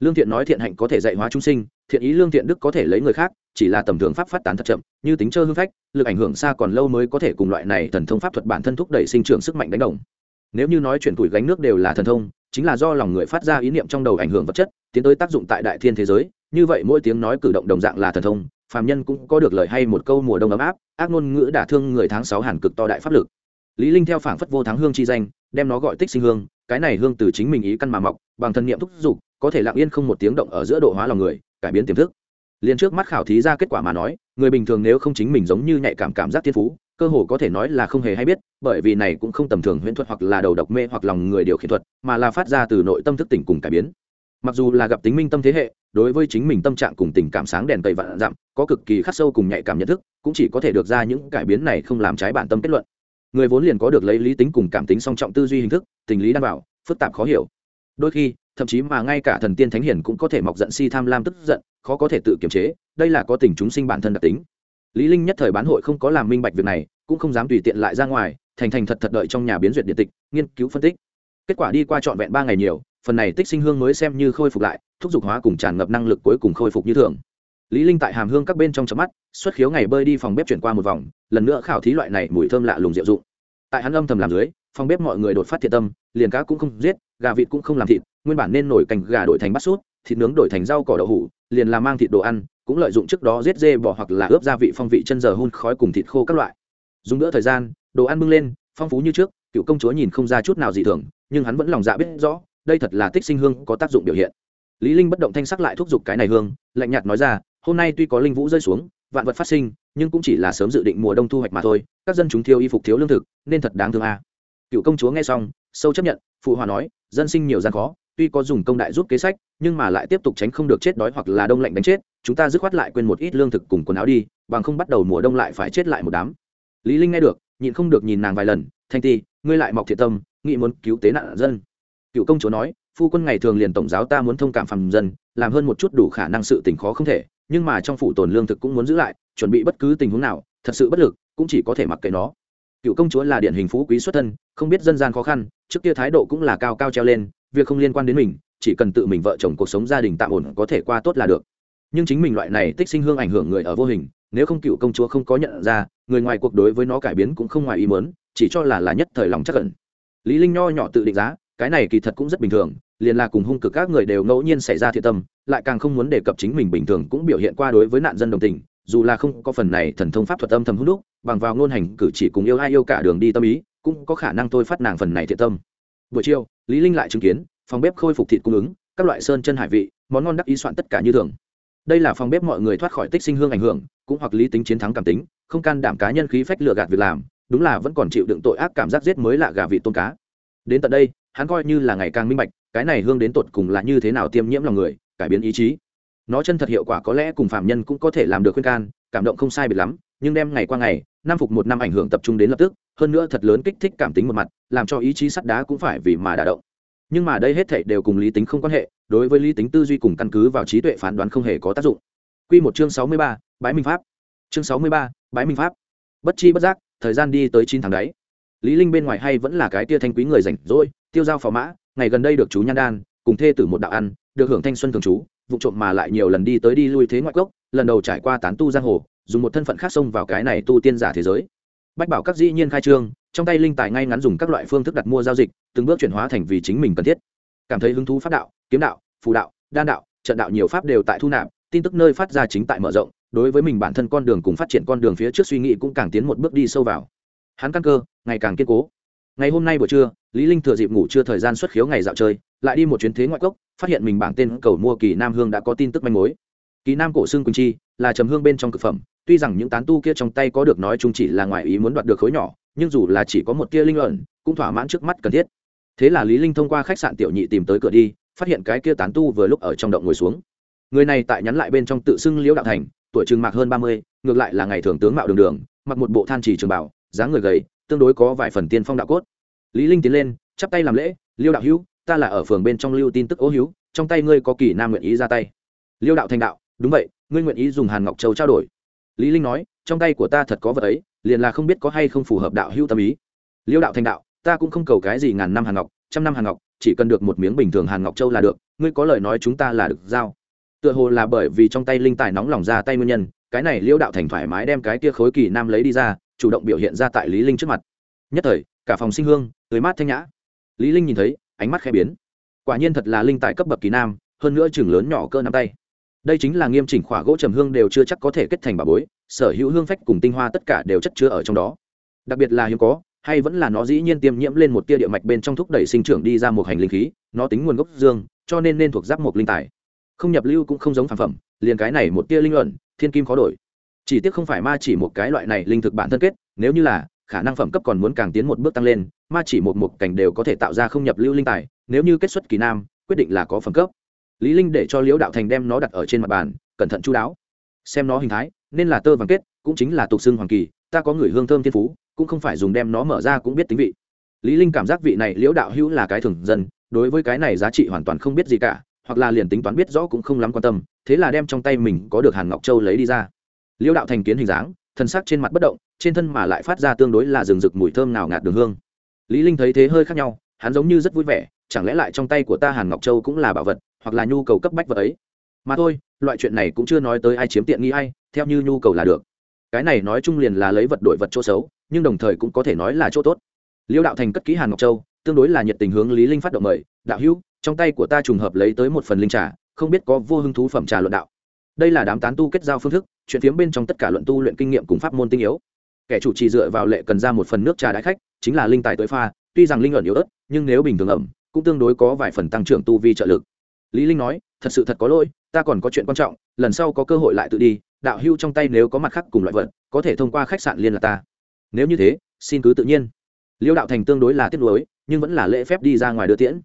Lương thiện nói thiện hạnh có thể dạy hóa chúng sinh, thiện ý lương thiện đức có thể lấy người khác, chỉ là tầm thường pháp phát tán thật chậm, như tính chơ hương phách, lực ảnh hưởng xa còn lâu mới có thể cùng loại này thần thông pháp thuật bản thân thúc đẩy sinh trưởng sức mạnh đánh đồng. Nếu như nói chuyển tuổi gánh nước đều là thần thông, chính là do lòng người phát ra ý niệm trong đầu ảnh hưởng vật chất, tiến tới tác dụng tại đại thiên thế giới, như vậy mỗi tiếng nói cử động đồng dạng là thần thông phàm nhân cũng có được lời hay một câu mùa đông ấm áp, ác ngôn ngữ đả thương người tháng sáu hàn cực to đại pháp lực. Lý linh theo phảng phất vô thắng hương chi danh, đem nó gọi tích sinh hương, cái này hương từ chính mình ý căn mà mọc, bằng thần niệm thúc dục, có thể lặng yên không một tiếng động ở giữa độ hóa lòng người, cải biến tiềm thức. Liền trước mắt khảo thí ra kết quả mà nói, người bình thường nếu không chính mình giống như nhạy cảm cảm giác thiên phú, cơ hồ có thể nói là không hề hay biết, bởi vì này cũng không tầm thường huyễn thuật hoặc là đầu độc mê hoặc lòng người điều khiển thuật, mà là phát ra từ nội tâm thức tỉnh cùng cải biến. Mặc dù là gặp tính minh tâm thế hệ đối với chính mình tâm trạng cùng tình cảm sáng đèn cậy vạn dặm, có cực kỳ khắc sâu cùng nhạy cảm nhận thức, cũng chỉ có thể được ra những cải biến này không làm trái bản tâm kết luận. Người vốn liền có được lấy lý tính cùng cảm tính song trọng tư duy hình thức, tình lý đảm bảo, phức tạp khó hiểu. Đôi khi, thậm chí mà ngay cả thần tiên thánh hiển cũng có thể mọc giận si tham lam tức giận, khó có thể tự kiềm chế, đây là có tình chúng sinh bản thân đặc tính. Lý linh nhất thời bán hội không có làm minh bạch việc này, cũng không dám tùy tiện lại ra ngoài, thành thành thật thật đợi trong nhà biến duyệt điện tịch, nghiên cứu phân tích. Kết quả đi qua trọn vẹn ba ngày nhiều phần này tích sinh hương mới xem như khôi phục lại, thúc giục hóa cùng tràn ngập năng lực cuối cùng khôi phục như thường. Lý linh tại hàm hương các bên trong chớp mắt, xuất khiếu ngày bơi đi phòng bếp chuyển qua một vòng, lần nữa khảo thí loại này mùi thơm lạ lùng diệu dụng. Tại hắn âm thầm làm dưới, phòng bếp mọi người đột phát thiện tâm, liền cá cũng không giết, gà vịt cũng không làm thịt, nguyên bản nên nổi cành gà đổi thành bát sút, thịt nướng đổi thành rau cỏ đậu hủ, liền làm mang thịt đồ ăn, cũng lợi dụng trước đó giết dê bò hoặc là ướp gia vị phong vị chân giờ hun khói cùng thịt khô các loại. Dùng nữa thời gian, đồ ăn bưng lên, phong phú như trước, cựu công chúa nhìn không ra chút nào dị thường, nhưng hắn vẫn lòng dạ biết rõ đây thật là tích sinh hương có tác dụng biểu hiện. Lý linh bất động thanh sắc lại thúc giục cái này hương, lạnh nhạt nói ra, hôm nay tuy có linh vũ rơi xuống, vạn vật phát sinh, nhưng cũng chỉ là sớm dự định mùa đông thu hoạch mà thôi, các dân chúng thiếu y phục thiếu lương thực, nên thật đáng thương a. Cựu công chúa nghe xong, sâu chấp nhận, phụ hòa nói, dân sinh nhiều gian khó, tuy có dùng công đại giúp kế sách, nhưng mà lại tiếp tục tránh không được chết đói hoặc là đông lạnh đánh chết, chúng ta dứt khoát lại quên một ít lương thực cùng quần áo đi, bằng không bắt đầu mùa đông lại phải chết lại một đám. Lý linh nghe được, nhịn không được nhìn nàng vài lần, thanh ti, ngươi lại mọc thiện tâm nghĩ muốn cứu tế nạn dân cựu công chúa nói, phu quân ngày thường liền tổng giáo ta muốn thông cảm phàm dân, làm hơn một chút đủ khả năng sự tình khó không thể, nhưng mà trong phủ tồn lương thực cũng muốn giữ lại, chuẩn bị bất cứ tình huống nào, thật sự bất lực, cũng chỉ có thể mặc kệ nó. Cựu công chúa là điển hình phú quý xuất thân, không biết dân gian khó khăn, trước kia thái độ cũng là cao cao treo lên, việc không liên quan đến mình, chỉ cần tự mình vợ chồng cuộc sống gia đình tạm ổn có thể qua tốt là được. Nhưng chính mình loại này tích sinh hương ảnh hưởng người ở vô hình, nếu không cựu công chúa không có nhận ra, người ngoài cuộc đối với nó cải biến cũng không ngoài ý mớn chỉ cho là là nhất thời lòng chắc cẩn lý linh nho nhỏ tự định giá cái này kỳ thật cũng rất bình thường, liền là cùng hung cực các người đều ngẫu nhiên xảy ra thiện tâm, lại càng không muốn đề cập chính mình bình thường cũng biểu hiện qua đối với nạn dân đồng tình, dù là không có phần này thần thông pháp thuật âm thầm hút đúc, bằng vào ngôn hành cử chỉ cùng yêu ai yêu cả đường đi tâm ý, cũng có khả năng thôi phát nàng phần này thiện tâm. Buổi chiều, lý linh lại chứng kiến, phòng bếp khôi phục thịt cung ứng, các loại sơn chân hải vị, món ngon đắc ý soạn tất cả như thường. Đây là phòng bếp mọi người thoát khỏi tích sinh hương ảnh hưởng, cũng hoặc lý tính chiến thắng cảm tính, không can đảm cá nhân khí phách lừa gạt việc làm, đúng là vẫn còn chịu đựng tội ác cảm giác giết mới lạ gà vị tôm cá. Đến tận đây hắn coi như là ngày càng minh bạch cái này hương đến tột cùng là như thế nào tiêm nhiễm lòng người cải biến ý chí. Nó chân thật hiệu quả có lẽ cùng phạm nhân cũng có thể làm được khuyên can cảm động không sai biệt lắm nhưng đem ngày qua ngày năm phục một năm ảnh hưởng tập trung đến lập tức hơn nữa thật lớn kích thích cảm tính một mặt làm cho ý chí sắt đá cũng phải vì mà đả động. Nhưng mà đây hết thảy đều cùng lý tính không quan hệ đối với lý tính tư duy cùng căn cứ vào trí tuệ phán đoán không hề có tác dụng. Quy một chương sáu mươi ba, bái minh pháp. Chương sáu mươi ba, bái minh pháp. Bất chi bất giác thời gian đi tới chín tháng đấy. Lý linh bên ngoài hay vẫn là cái tia thanh quý người rảnh rỗi tiêu giao phò mã ngày gần đây được chú nhan đan cùng thê tử một đạo ăn được hưởng thanh xuân thường trú, vụ trộm mà lại nhiều lần đi tới đi lui thế ngoại cốc lần đầu trải qua tán tu giang hồ dùng một thân phận khác xông vào cái này tu tiên giả thế giới. Bách bảo các dĩ nhiên khai trương trong tay linh tài ngay ngắn dùng các loại phương thức đặt mua giao dịch từng bước chuyển hóa thành vì chính mình cần thiết. Cảm thấy hứng thú pháp đạo kiếm đạo phù đạo đan đạo trận đạo nhiều pháp đều tại thu nạp tin tức nơi phát ra chính tại mở rộng đối với mình bản thân con đường cùng phát triển con đường phía trước suy nghĩ cũng càng tiến một bước đi sâu vào. Hắn căn cơ ngày càng kiên cố ngày hôm nay buổi trưa lý linh thừa dịp ngủ trưa thời gian xuất khiếu ngày dạo chơi lại đi một chuyến thế ngoại cốc phát hiện mình bảng tên cầu mua kỳ nam hương đã có tin tức manh mối. Kỳ nam cổ xương quỳnh chi là trầm hương bên trong cực phẩm tuy rằng những tán tu kia trong tay có được nói chung chỉ là ngoài ý muốn đoạt được khối nhỏ nhưng dù là chỉ có một tia linh luận cũng thỏa mãn trước mắt cần thiết. Thế là lý linh thông qua khách sạn tiểu nhị tìm tới cửa đi phát hiện cái kia tán tu vừa lúc ở trong động ngồi xuống. Người này tại nhắn lại bên trong tự xưng liễu đạo thành tuổi trừng mạc hơn ba mươi, ngược lại là ngày thường tướng mạo đường đường mặc một bộ than chỉ trường bảo dáng người gầy tương đối có vài phần tiên phong đạo cốt. Lý linh tiến lên, chắp tay làm lễ, liêu đạo hữu, ta là ở phường bên trong lưu tin tức ố hữu, trong tay ngươi có kỳ nam nguyện ý ra tay. Liêu đạo thành đạo, đúng vậy, ngươi nguyện ý dùng hàn ngọc châu trao đổi. Lý linh nói, trong tay của ta thật có vật ấy, liền là không biết có hay không phù hợp đạo hữu tâm ý. Liêu đạo thành đạo, ta cũng không cầu cái gì ngàn năm hàn ngọc, trăm năm hàn ngọc, chỉ cần được một miếng bình thường hàn ngọc châu là được, ngươi có lời nói chúng ta là được giao. Tựa hồ là bởi vì trong tay linh tài nóng lòng ra tay nguyên nhân, cái này liêu đạo thành thoải mái đem cái kia khối kỳ nam lấy đi ra chủ động biểu hiện ra tại lý linh trước mặt. Nhất thời, cả phòng sinh hương, tươi mát thanh nhã. Lý linh nhìn thấy, ánh mắt khẽ biến. Quả nhiên thật là linh tài cấp bậc kỳ nam, hơn nữa chừng lớn nhỏ cơ nắm tay. Đây chính là nghiêm chỉnh khỏa gỗ trầm hương đều chưa chắc có thể kết thành bà bối, sở hữu hương phách cùng tinh hoa tất cả đều chất chứa ở trong đó. Đặc biệt là hiếm có, hay vẫn là nó dĩ nhiên tiêm nhiễm lên một tia địa mạch bên trong thúc đẩy sinh trưởng đi ra một hành linh khí, nó tính nguồn gốc dương, cho nên nên thuộc giáp một linh tài. Không nhập lưu cũng không giống phản phẩm, liền cái này một tia linh luận, thiên kim khó đổi chỉ tiếc không phải ma chỉ một cái loại này linh thực bản thân kết, nếu như là, khả năng phẩm cấp còn muốn càng tiến một bước tăng lên, ma chỉ một một cảnh đều có thể tạo ra không nhập lưu linh tài, nếu như kết xuất kỳ nam, quyết định là có phẩm cấp. Lý linh để cho liễu đạo thành đem nó đặt ở trên mặt bàn, cẩn thận chu đáo. Xem nó hình thái, nên là tơ vàng kết, cũng chính là tục xương hoàng kỳ, ta có người hương thơm thiên phú, cũng không phải dùng đem nó mở ra cũng biết tính vị. Lý linh cảm giác vị này liễu đạo hữu là cái thường dân, đối với cái này giá trị hoàn toàn không biết gì cả, hoặc là liền tính toán biết rõ cũng không lắm quan tâm, thế là đem trong tay mình có được hàn ngọc châu lấy đi ra. Liêu đạo thành kiến hình dáng, thân sắc trên mặt bất động, trên thân mà lại phát ra tương đối là rừng rực mùi thơm nào ngạt đường hương. Lý linh thấy thế hơi khác nhau, hắn giống như rất vui vẻ, chẳng lẽ lại trong tay của ta hàn ngọc châu cũng là bảo vật, hoặc là nhu cầu cấp bách vật ấy? Mà thôi, loại chuyện này cũng chưa nói tới ai chiếm tiện nghi ai, theo như nhu cầu là được. Cái này nói chung liền là lấy vật đổi vật chỗ xấu, nhưng đồng thời cũng có thể nói là chỗ tốt. Liêu đạo thành cất kỹ hàn ngọc châu, tương đối là nhiệt tình hướng lý linh phát động mời, đạo hữu, trong tay của ta trùng hợp lấy tới một phần linh trà, không biết có vô hứng thú phẩm trà luận đạo đây là đám tán tu kết giao phương thức, chuyện phiếm bên trong tất cả luận tu luyện kinh nghiệm cùng pháp môn tinh yếu. Kẻ chủ trì dựa vào lệ cần ra một phần nước trà đãi khách, chính là linh tài tới pha, tuy rằng linh luận yếu ớt, nhưng nếu bình thường ẩm, cũng tương đối có vài phần tăng trưởng tu vi trợ lực. Lý linh nói, thật sự thật có lỗi, ta còn có chuyện quan trọng, lần sau có cơ hội lại tự đi, đạo hưu trong tay nếu có mặt khác cùng loại vật, có thể thông qua khách sạn liên lạc ta. Nếu như thế, xin cứ tự nhiên. Liêu đạo thành tương đối là tiếc nuối, nhưng vẫn là lễ phép đi ra ngoài đưa tiễn.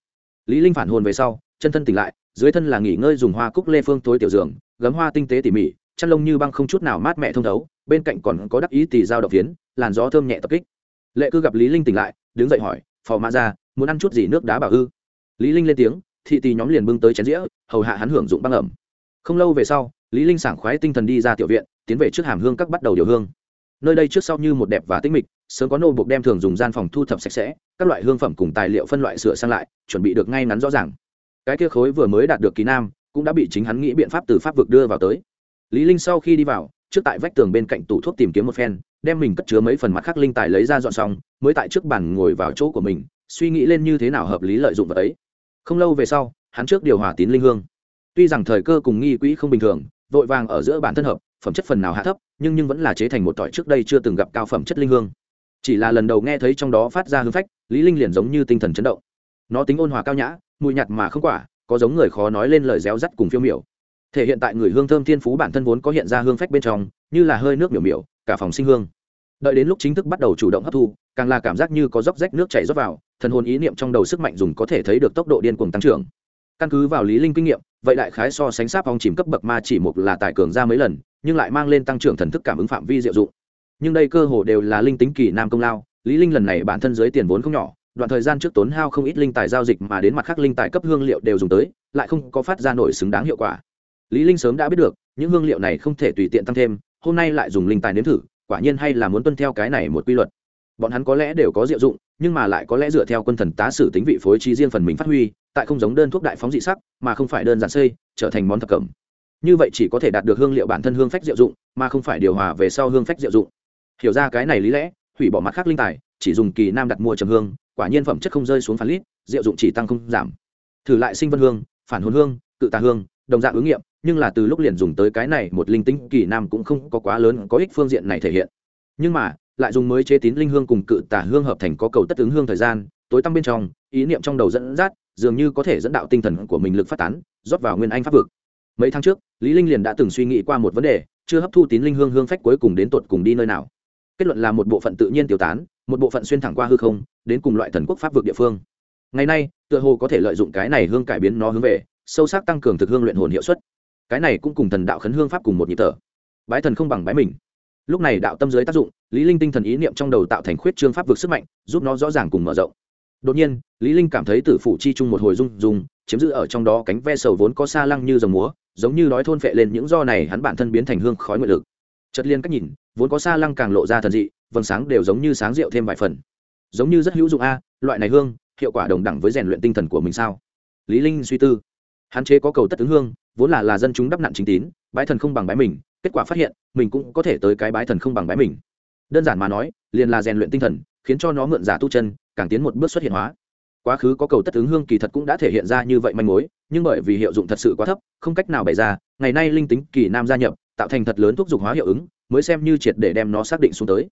Lý linh phản hồn về sau, chân thân tỉnh lại, dưới thân là nghỉ ngơi dùng hoa cúc lê phương tối tiểu giường gấm hoa tinh tế tỉ mỉ, chăn lông như băng không chút nào mát mẻ thông thấu, bên cạnh còn có đắc ý tì dao độc phiến, làn gió thơm nhẹ tập kích. Lệ cư gặp lý linh tỉnh lại, đứng dậy hỏi, phò mã ra muốn ăn chút gì nước đá bảo ư? Lý linh lên tiếng, thị tì nhóm liền bưng tới chén dĩa hầu hạ hắn hưởng dụng băng ẩm. Không lâu về sau, lý linh sảng khoái tinh thần đi ra tiểu viện, tiến về trước hàm hương các bắt đầu điều hương. Nơi đây trước sau như một đẹp và tinh mịch, sớm có nô buộc đem thường dùng gian phòng thu thập sạch sẽ, các loại hương phẩm cùng tài liệu phân loại sửa sang lại, chuẩn bị được ngay ngắn rõ ràng. Cái kia khối vừa mới đạt được kỳ nam cũng đã bị chính hắn nghĩ biện pháp từ pháp vực đưa vào tới. Lý linh sau khi đi vào, trước tại vách tường bên cạnh tủ thuốc tìm kiếm một phen, đem mình cất chứa mấy phần mặt khác linh tài lấy ra dọn xong, mới tại trước bàn ngồi vào chỗ của mình, suy nghĩ lên như thế nào hợp lý lợi dụng vật ấy. Không lâu về sau, hắn trước điều hòa tín linh hương. Tuy rằng thời cơ cùng nghi quỹ không bình thường, vội vàng ở giữa bản thân hợp, phẩm chất phần nào hạ thấp, nhưng nhưng vẫn là chế thành một tỏi trước đây chưa từng gặp cao phẩm chất linh hương. Chỉ là lần đầu nghe thấy trong đó phát ra hương phách, lý linh liền giống như tinh thần chấn động. Nó tính ôn hòa cao nhã, mùi nhạt mà không quả có giống người khó nói lên lời réo rắt cùng phiêu miểu. Thể hiện tại người hương thơm thiên phú bản thân vốn có hiện ra hương phách bên trong, như là hơi nước miểu miểu, cả phòng sinh hương. Đợi đến lúc chính thức bắt đầu chủ động hấp thu, càng là cảm giác như có róc rách nước chảy rót vào, thần hồn ý niệm trong đầu sức mạnh dùng có thể thấy được tốc độ điên cuồng tăng trưởng. Căn cứ vào lý linh kinh nghiệm, vậy đại khái so sánh sáp phong chìm cấp bậc ma chỉ một là tài cường ra mấy lần, nhưng lại mang lên tăng trưởng thần thức cảm ứng phạm vi diệu dụng. Nhưng đây cơ hồ đều là linh tính kỳ nam công lao, lý linh lần này bản thân dưới tiền vốn không nhỏ đoạn thời gian trước tốn hao không ít linh tài giao dịch mà đến mặt khác linh tài cấp hương liệu đều dùng tới, lại không có phát ra nổi xứng đáng hiệu quả. Lý linh sớm đã biết được, những hương liệu này không thể tùy tiện tăng thêm, hôm nay lại dùng linh tài nếm thử, quả nhiên hay là muốn tuân theo cái này một quy luật. Bọn hắn có lẽ đều có diệu dụng, nhưng mà lại có lẽ dựa theo quân thần tá sử tính vị phối trí riêng phần mình phát huy, tại không giống đơn thuốc đại phóng dị sắc, mà không phải đơn giản xây, trở thành món thập cẩm. Như vậy chỉ có thể đạt được hương liệu bản thân hương phách diệu dụng, mà không phải điều hòa về sau hương phách diệu dụng. Hiểu ra cái này lý lẽ, hủy bỏ mặt khác linh tài, chỉ dùng kỳ nam đặt mua trầm hương quả nhiên phẩm chất không rơi xuống phản lít diệu dụng chỉ tăng không giảm. Thử lại sinh vân hương, phản hồn hương, cự tà hương, đồng dạng ứng nghiệm, nhưng là từ lúc liền dùng tới cái này một linh tính kỳ nam cũng không có quá lớn, có ích phương diện này thể hiện. Nhưng mà, lại dùng mới chế tín linh hương cùng cự tà hương hợp thành có cầu tất ứng hương thời gian, tối tăm bên trong, ý niệm trong đầu dẫn dắt, dường như có thể dẫn đạo tinh thần của mình lực phát tán, rót vào nguyên anh pháp vực. Mấy tháng trước, lý linh liền đã từng suy nghĩ qua một vấn đề, chưa hấp thu tín linh hương hương phách cuối cùng đến tột cùng đi nơi nào. Kết luận là một bộ phận tự nhiên tiêu tán, một bộ phận xuyên thẳng qua hư không đến cùng loại thần quốc pháp vực địa phương. Ngày nay, tựa hồ có thể lợi dụng cái này hương cải biến nó hướng về, sâu sắc tăng cường thực hương luyện hồn hiệu suất. Cái này cũng cùng thần đạo khấn hương pháp cùng một nhịp thở. Bái thần không bằng bái mình. Lúc này đạo tâm giới tác dụng, lý linh tinh thần ý niệm trong đầu tạo thành khuyết trương pháp vực sức mạnh, giúp nó rõ ràng cùng mở rộng. Đột nhiên, lý linh cảm thấy tử phủ chi chung một hồi rung rung, chiếm giữ ở trong đó cánh ve sầu vốn có xa lăng như dòng múa, giống như nói thôn phệ lên những do này hắn bản thân biến thành hương khói nguyện lực. Chợt liên cách nhìn, vốn có xa lăng càng lộ ra thần dị, vầng sáng đều giống như sáng rượu thêm vài phần giống như rất hữu dụng a, loại này hương, hiệu quả đồng đẳng với rèn luyện tinh thần của mình sao? Lý linh suy tư. Hạn chế có cầu tất ứng hương, vốn là là dân chúng đắp nặn chính tín, bái thần không bằng bái mình, kết quả phát hiện, mình cũng có thể tới cái bái thần không bằng bái mình. Đơn giản mà nói, liền là rèn luyện tinh thần, khiến cho nó mượn giả tu chân, càng tiến một bước xuất hiện hóa. Quá khứ có cầu tất ứng hương kỳ thật cũng đã thể hiện ra như vậy manh mối, nhưng bởi vì hiệu dụng thật sự quá thấp, không cách nào bày ra, ngày nay linh tính kỳ nam gia nhập, tạo thành thật lớn thuốc dục hóa hiệu ứng, mới xem như triệt để đem nó xác định xuống tới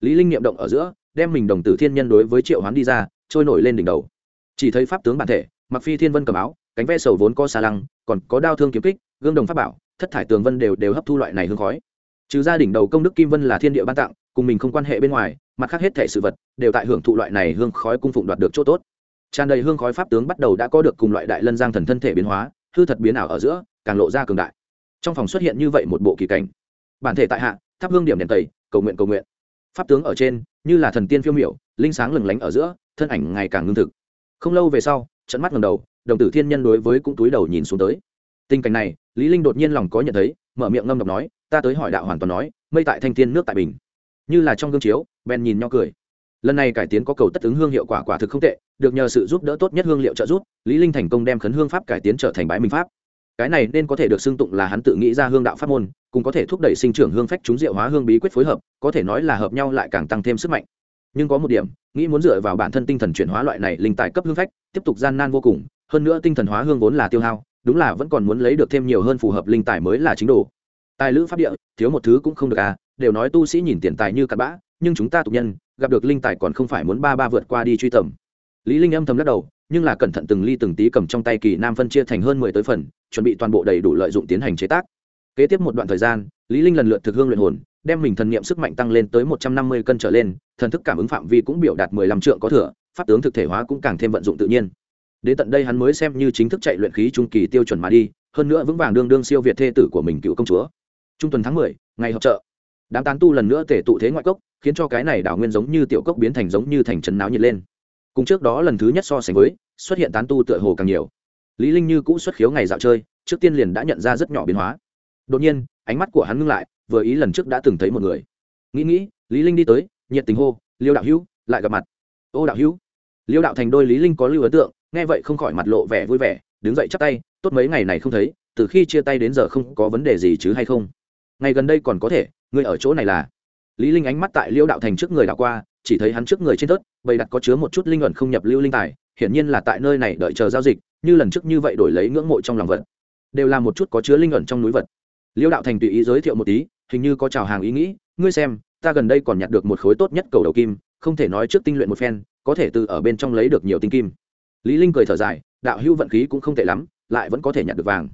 lý linh niệm động ở giữa, đem mình đồng tử thiên nhân đối với triệu hoán đi ra, trôi nổi lên đỉnh đầu. Chỉ thấy pháp tướng bản thể, mặc phi thiên vân cầm áo, cánh ve sầu vốn có xà lăng, còn có đao thương kiếm kích, gương đồng pháp bảo, thất thải tường vân đều đều hấp thu loại này hương khói. Trừ gia đỉnh đầu công đức kim vân là thiên địa ban tặng, cùng mình không quan hệ bên ngoài, mặt khác hết thể sự vật, đều tại hưởng thụ loại này hương khói cung phụng đoạt được chỗ tốt. Tràn đầy hương khói pháp tướng bắt đầu đã có được cùng loại đại lân giang thần thân thể biến hóa, hư thật biến ảo ở giữa, càng lộ ra cường đại. Trong phòng xuất hiện như vậy một bộ kỳ cảnh. Bản thể tại hạ, thắp hương điểm đèn tẩy, cầu nguyện cầu nguyện pháp tướng ở trên, như là thần tiên phiêu miểu, linh sáng lừng lánh ở giữa, thân ảnh ngày càng ngưng thực. Không lâu về sau, trận mắt ngầm đầu, đồng tử thiên nhân đối với cũng túi đầu nhìn xuống tới. Tình cảnh này, lý linh đột nhiên lòng có nhận thấy, mở miệng ngâm đọc nói, ta tới hỏi đạo hoàn toàn nói, mây tại thanh thiên nước tại bình. Như là trong gương chiếu, bèn nhìn nhau cười. Lần này cải tiến có cầu tất ứng hương hiệu quả quả thực không tệ, được nhờ sự giúp đỡ tốt nhất hương liệu trợ giúp, lý linh thành công đem khấn hương pháp cải tiến trở thành bái minh pháp. Cái này nên có thể được xưng tụng là hắn tự nghĩ ra hương đạo pháp môn cùng có thể thúc đẩy sinh trưởng hương phách chúng diệu hóa hương bí quyết phối hợp, có thể nói là hợp nhau lại càng tăng thêm sức mạnh. Nhưng có một điểm, nghĩ muốn dựa vào bản thân tinh thần chuyển hóa loại này linh tài cấp hương phách, tiếp tục gian nan vô cùng, hơn nữa tinh thần hóa hương vốn là tiêu hao, đúng là vẫn còn muốn lấy được thêm nhiều hơn phù hợp linh tài mới là chính đồ. Tài lữ pháp địa, thiếu một thứ cũng không được à đều nói tu sĩ nhìn tiền tài như cặn bã, nhưng chúng ta tục nhân, gặp được linh tài còn không phải muốn ba ba vượt qua đi truy tầm. Lý linh âm thầm lắc đầu, nhưng là cẩn thận từng ly từng tí cầm trong tay kỳ nam phân chia thành hơn mười tới phần, chuẩn bị toàn bộ đầy đủ lợi dụng tiến hành chế tác kế tiếp một đoạn thời gian, lý linh lần lượt thực hương luyện hồn, đem mình thần niệm sức mạnh tăng lên tới một trăm năm mươi cân trở lên, thần thức cảm ứng phạm vi cũng biểu đạt mười lăm trượng có thừa, pháp tướng thực thể hóa cũng càng thêm vận dụng tự nhiên. Đến tận đây hắn mới xem như chính thức chạy luyện khí trung kỳ tiêu chuẩn mà đi, hơn nữa vững vàng đương đương siêu việt thê tử của mình cựu công chúa. Trung tuần tháng mười, ngày họp trợ đám tán tu lần nữa tể tụ thế ngoại cốc, khiến cho cái này đảo nguyên giống như tiểu cốc biến thành giống như thành trấn náo nhiệt lên. Cùng trước đó lần thứ nhất so sánh với, xuất hiện tán tu tựa hồ càng nhiều. Lý linh như cũ xuất khiếu ngày dạo chơi, trước tiên liền đã nhận ra rất nhỏ biến hóa đột nhiên, ánh mắt của hắn ngưng lại, vừa ý lần trước đã từng thấy một người. Nghĩ nghĩ, lý linh đi tới, nhiệt tình hô, liêu đạo hữu, lại gặp mặt. Ô đạo hữu. Liêu đạo thành đôi lý linh có lưu ấn tượng, nghe vậy không khỏi mặt lộ vẻ vui vẻ, đứng dậy chắp tay, tốt mấy ngày này không thấy, từ khi chia tay đến giờ không có vấn đề gì chứ hay không? Ngày gần đây còn có thể người ở chỗ này là. Lý linh ánh mắt tại liêu đạo thành trước người đạo qua, chỉ thấy hắn trước người trên tớt bày đặt có chứa một chút linh ẩn không nhập lưu linh tài, hiển nhiên là tại nơi này đợi chờ giao dịch, như lần trước như vậy đổi lấy ngưỡng mộ trong lòng vật. Đều là một chút có chứa linh ẩn trong núi vật liêu đạo thành tùy ý giới thiệu một tí, hình như có chào hàng ý nghĩ, ngươi xem, ta gần đây còn nhặt được một khối tốt nhất cầu đầu kim, không thể nói trước tinh luyện một phen, có thể từ ở bên trong lấy được nhiều tinh kim. Lý linh cười thở dài, đạo hưu vận khí cũng không tệ lắm, lại vẫn có thể nhặt được vàng.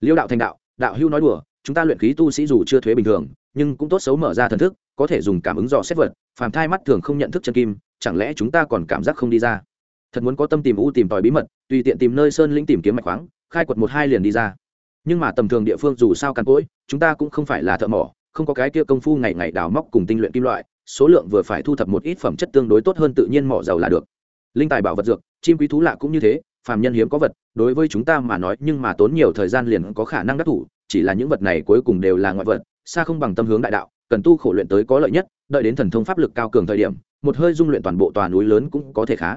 Liêu đạo thành đạo đạo hưu nói đùa, chúng ta luyện khí tu sĩ dù chưa thuế bình thường, nhưng cũng tốt xấu mở ra thần thức, có thể dùng cảm ứng dò xét vật, phàm thai mắt thường không nhận thức chân kim, chẳng lẽ chúng ta còn cảm giác không đi ra? Thật muốn có tâm tìm u tìm tòi bí mật, tùy tiện tìm nơi sơn lĩnh tìm kiếm mạch khoáng, khai quật một hai liền đi ra nhưng mà tầm thường địa phương dù sao càn cỗi, chúng ta cũng không phải là thợ mỏ, không có cái kia công phu ngày ngày đào móc cùng tinh luyện kim loại, số lượng vừa phải thu thập một ít phẩm chất tương đối tốt hơn tự nhiên mỏ giàu là được. Linh tài bảo vật dược, chim quý thú lạ cũng như thế, phàm nhân hiếm có vật, đối với chúng ta mà nói nhưng mà tốn nhiều thời gian liền có khả năng đắc thủ, chỉ là những vật này cuối cùng đều là ngoại vật, xa không bằng tâm hướng đại đạo, cần tu khổ luyện tới có lợi nhất, đợi đến thần thông pháp lực cao cường thời điểm, một hơi dung luyện toàn bộ tòa núi lớn cũng có thể khá.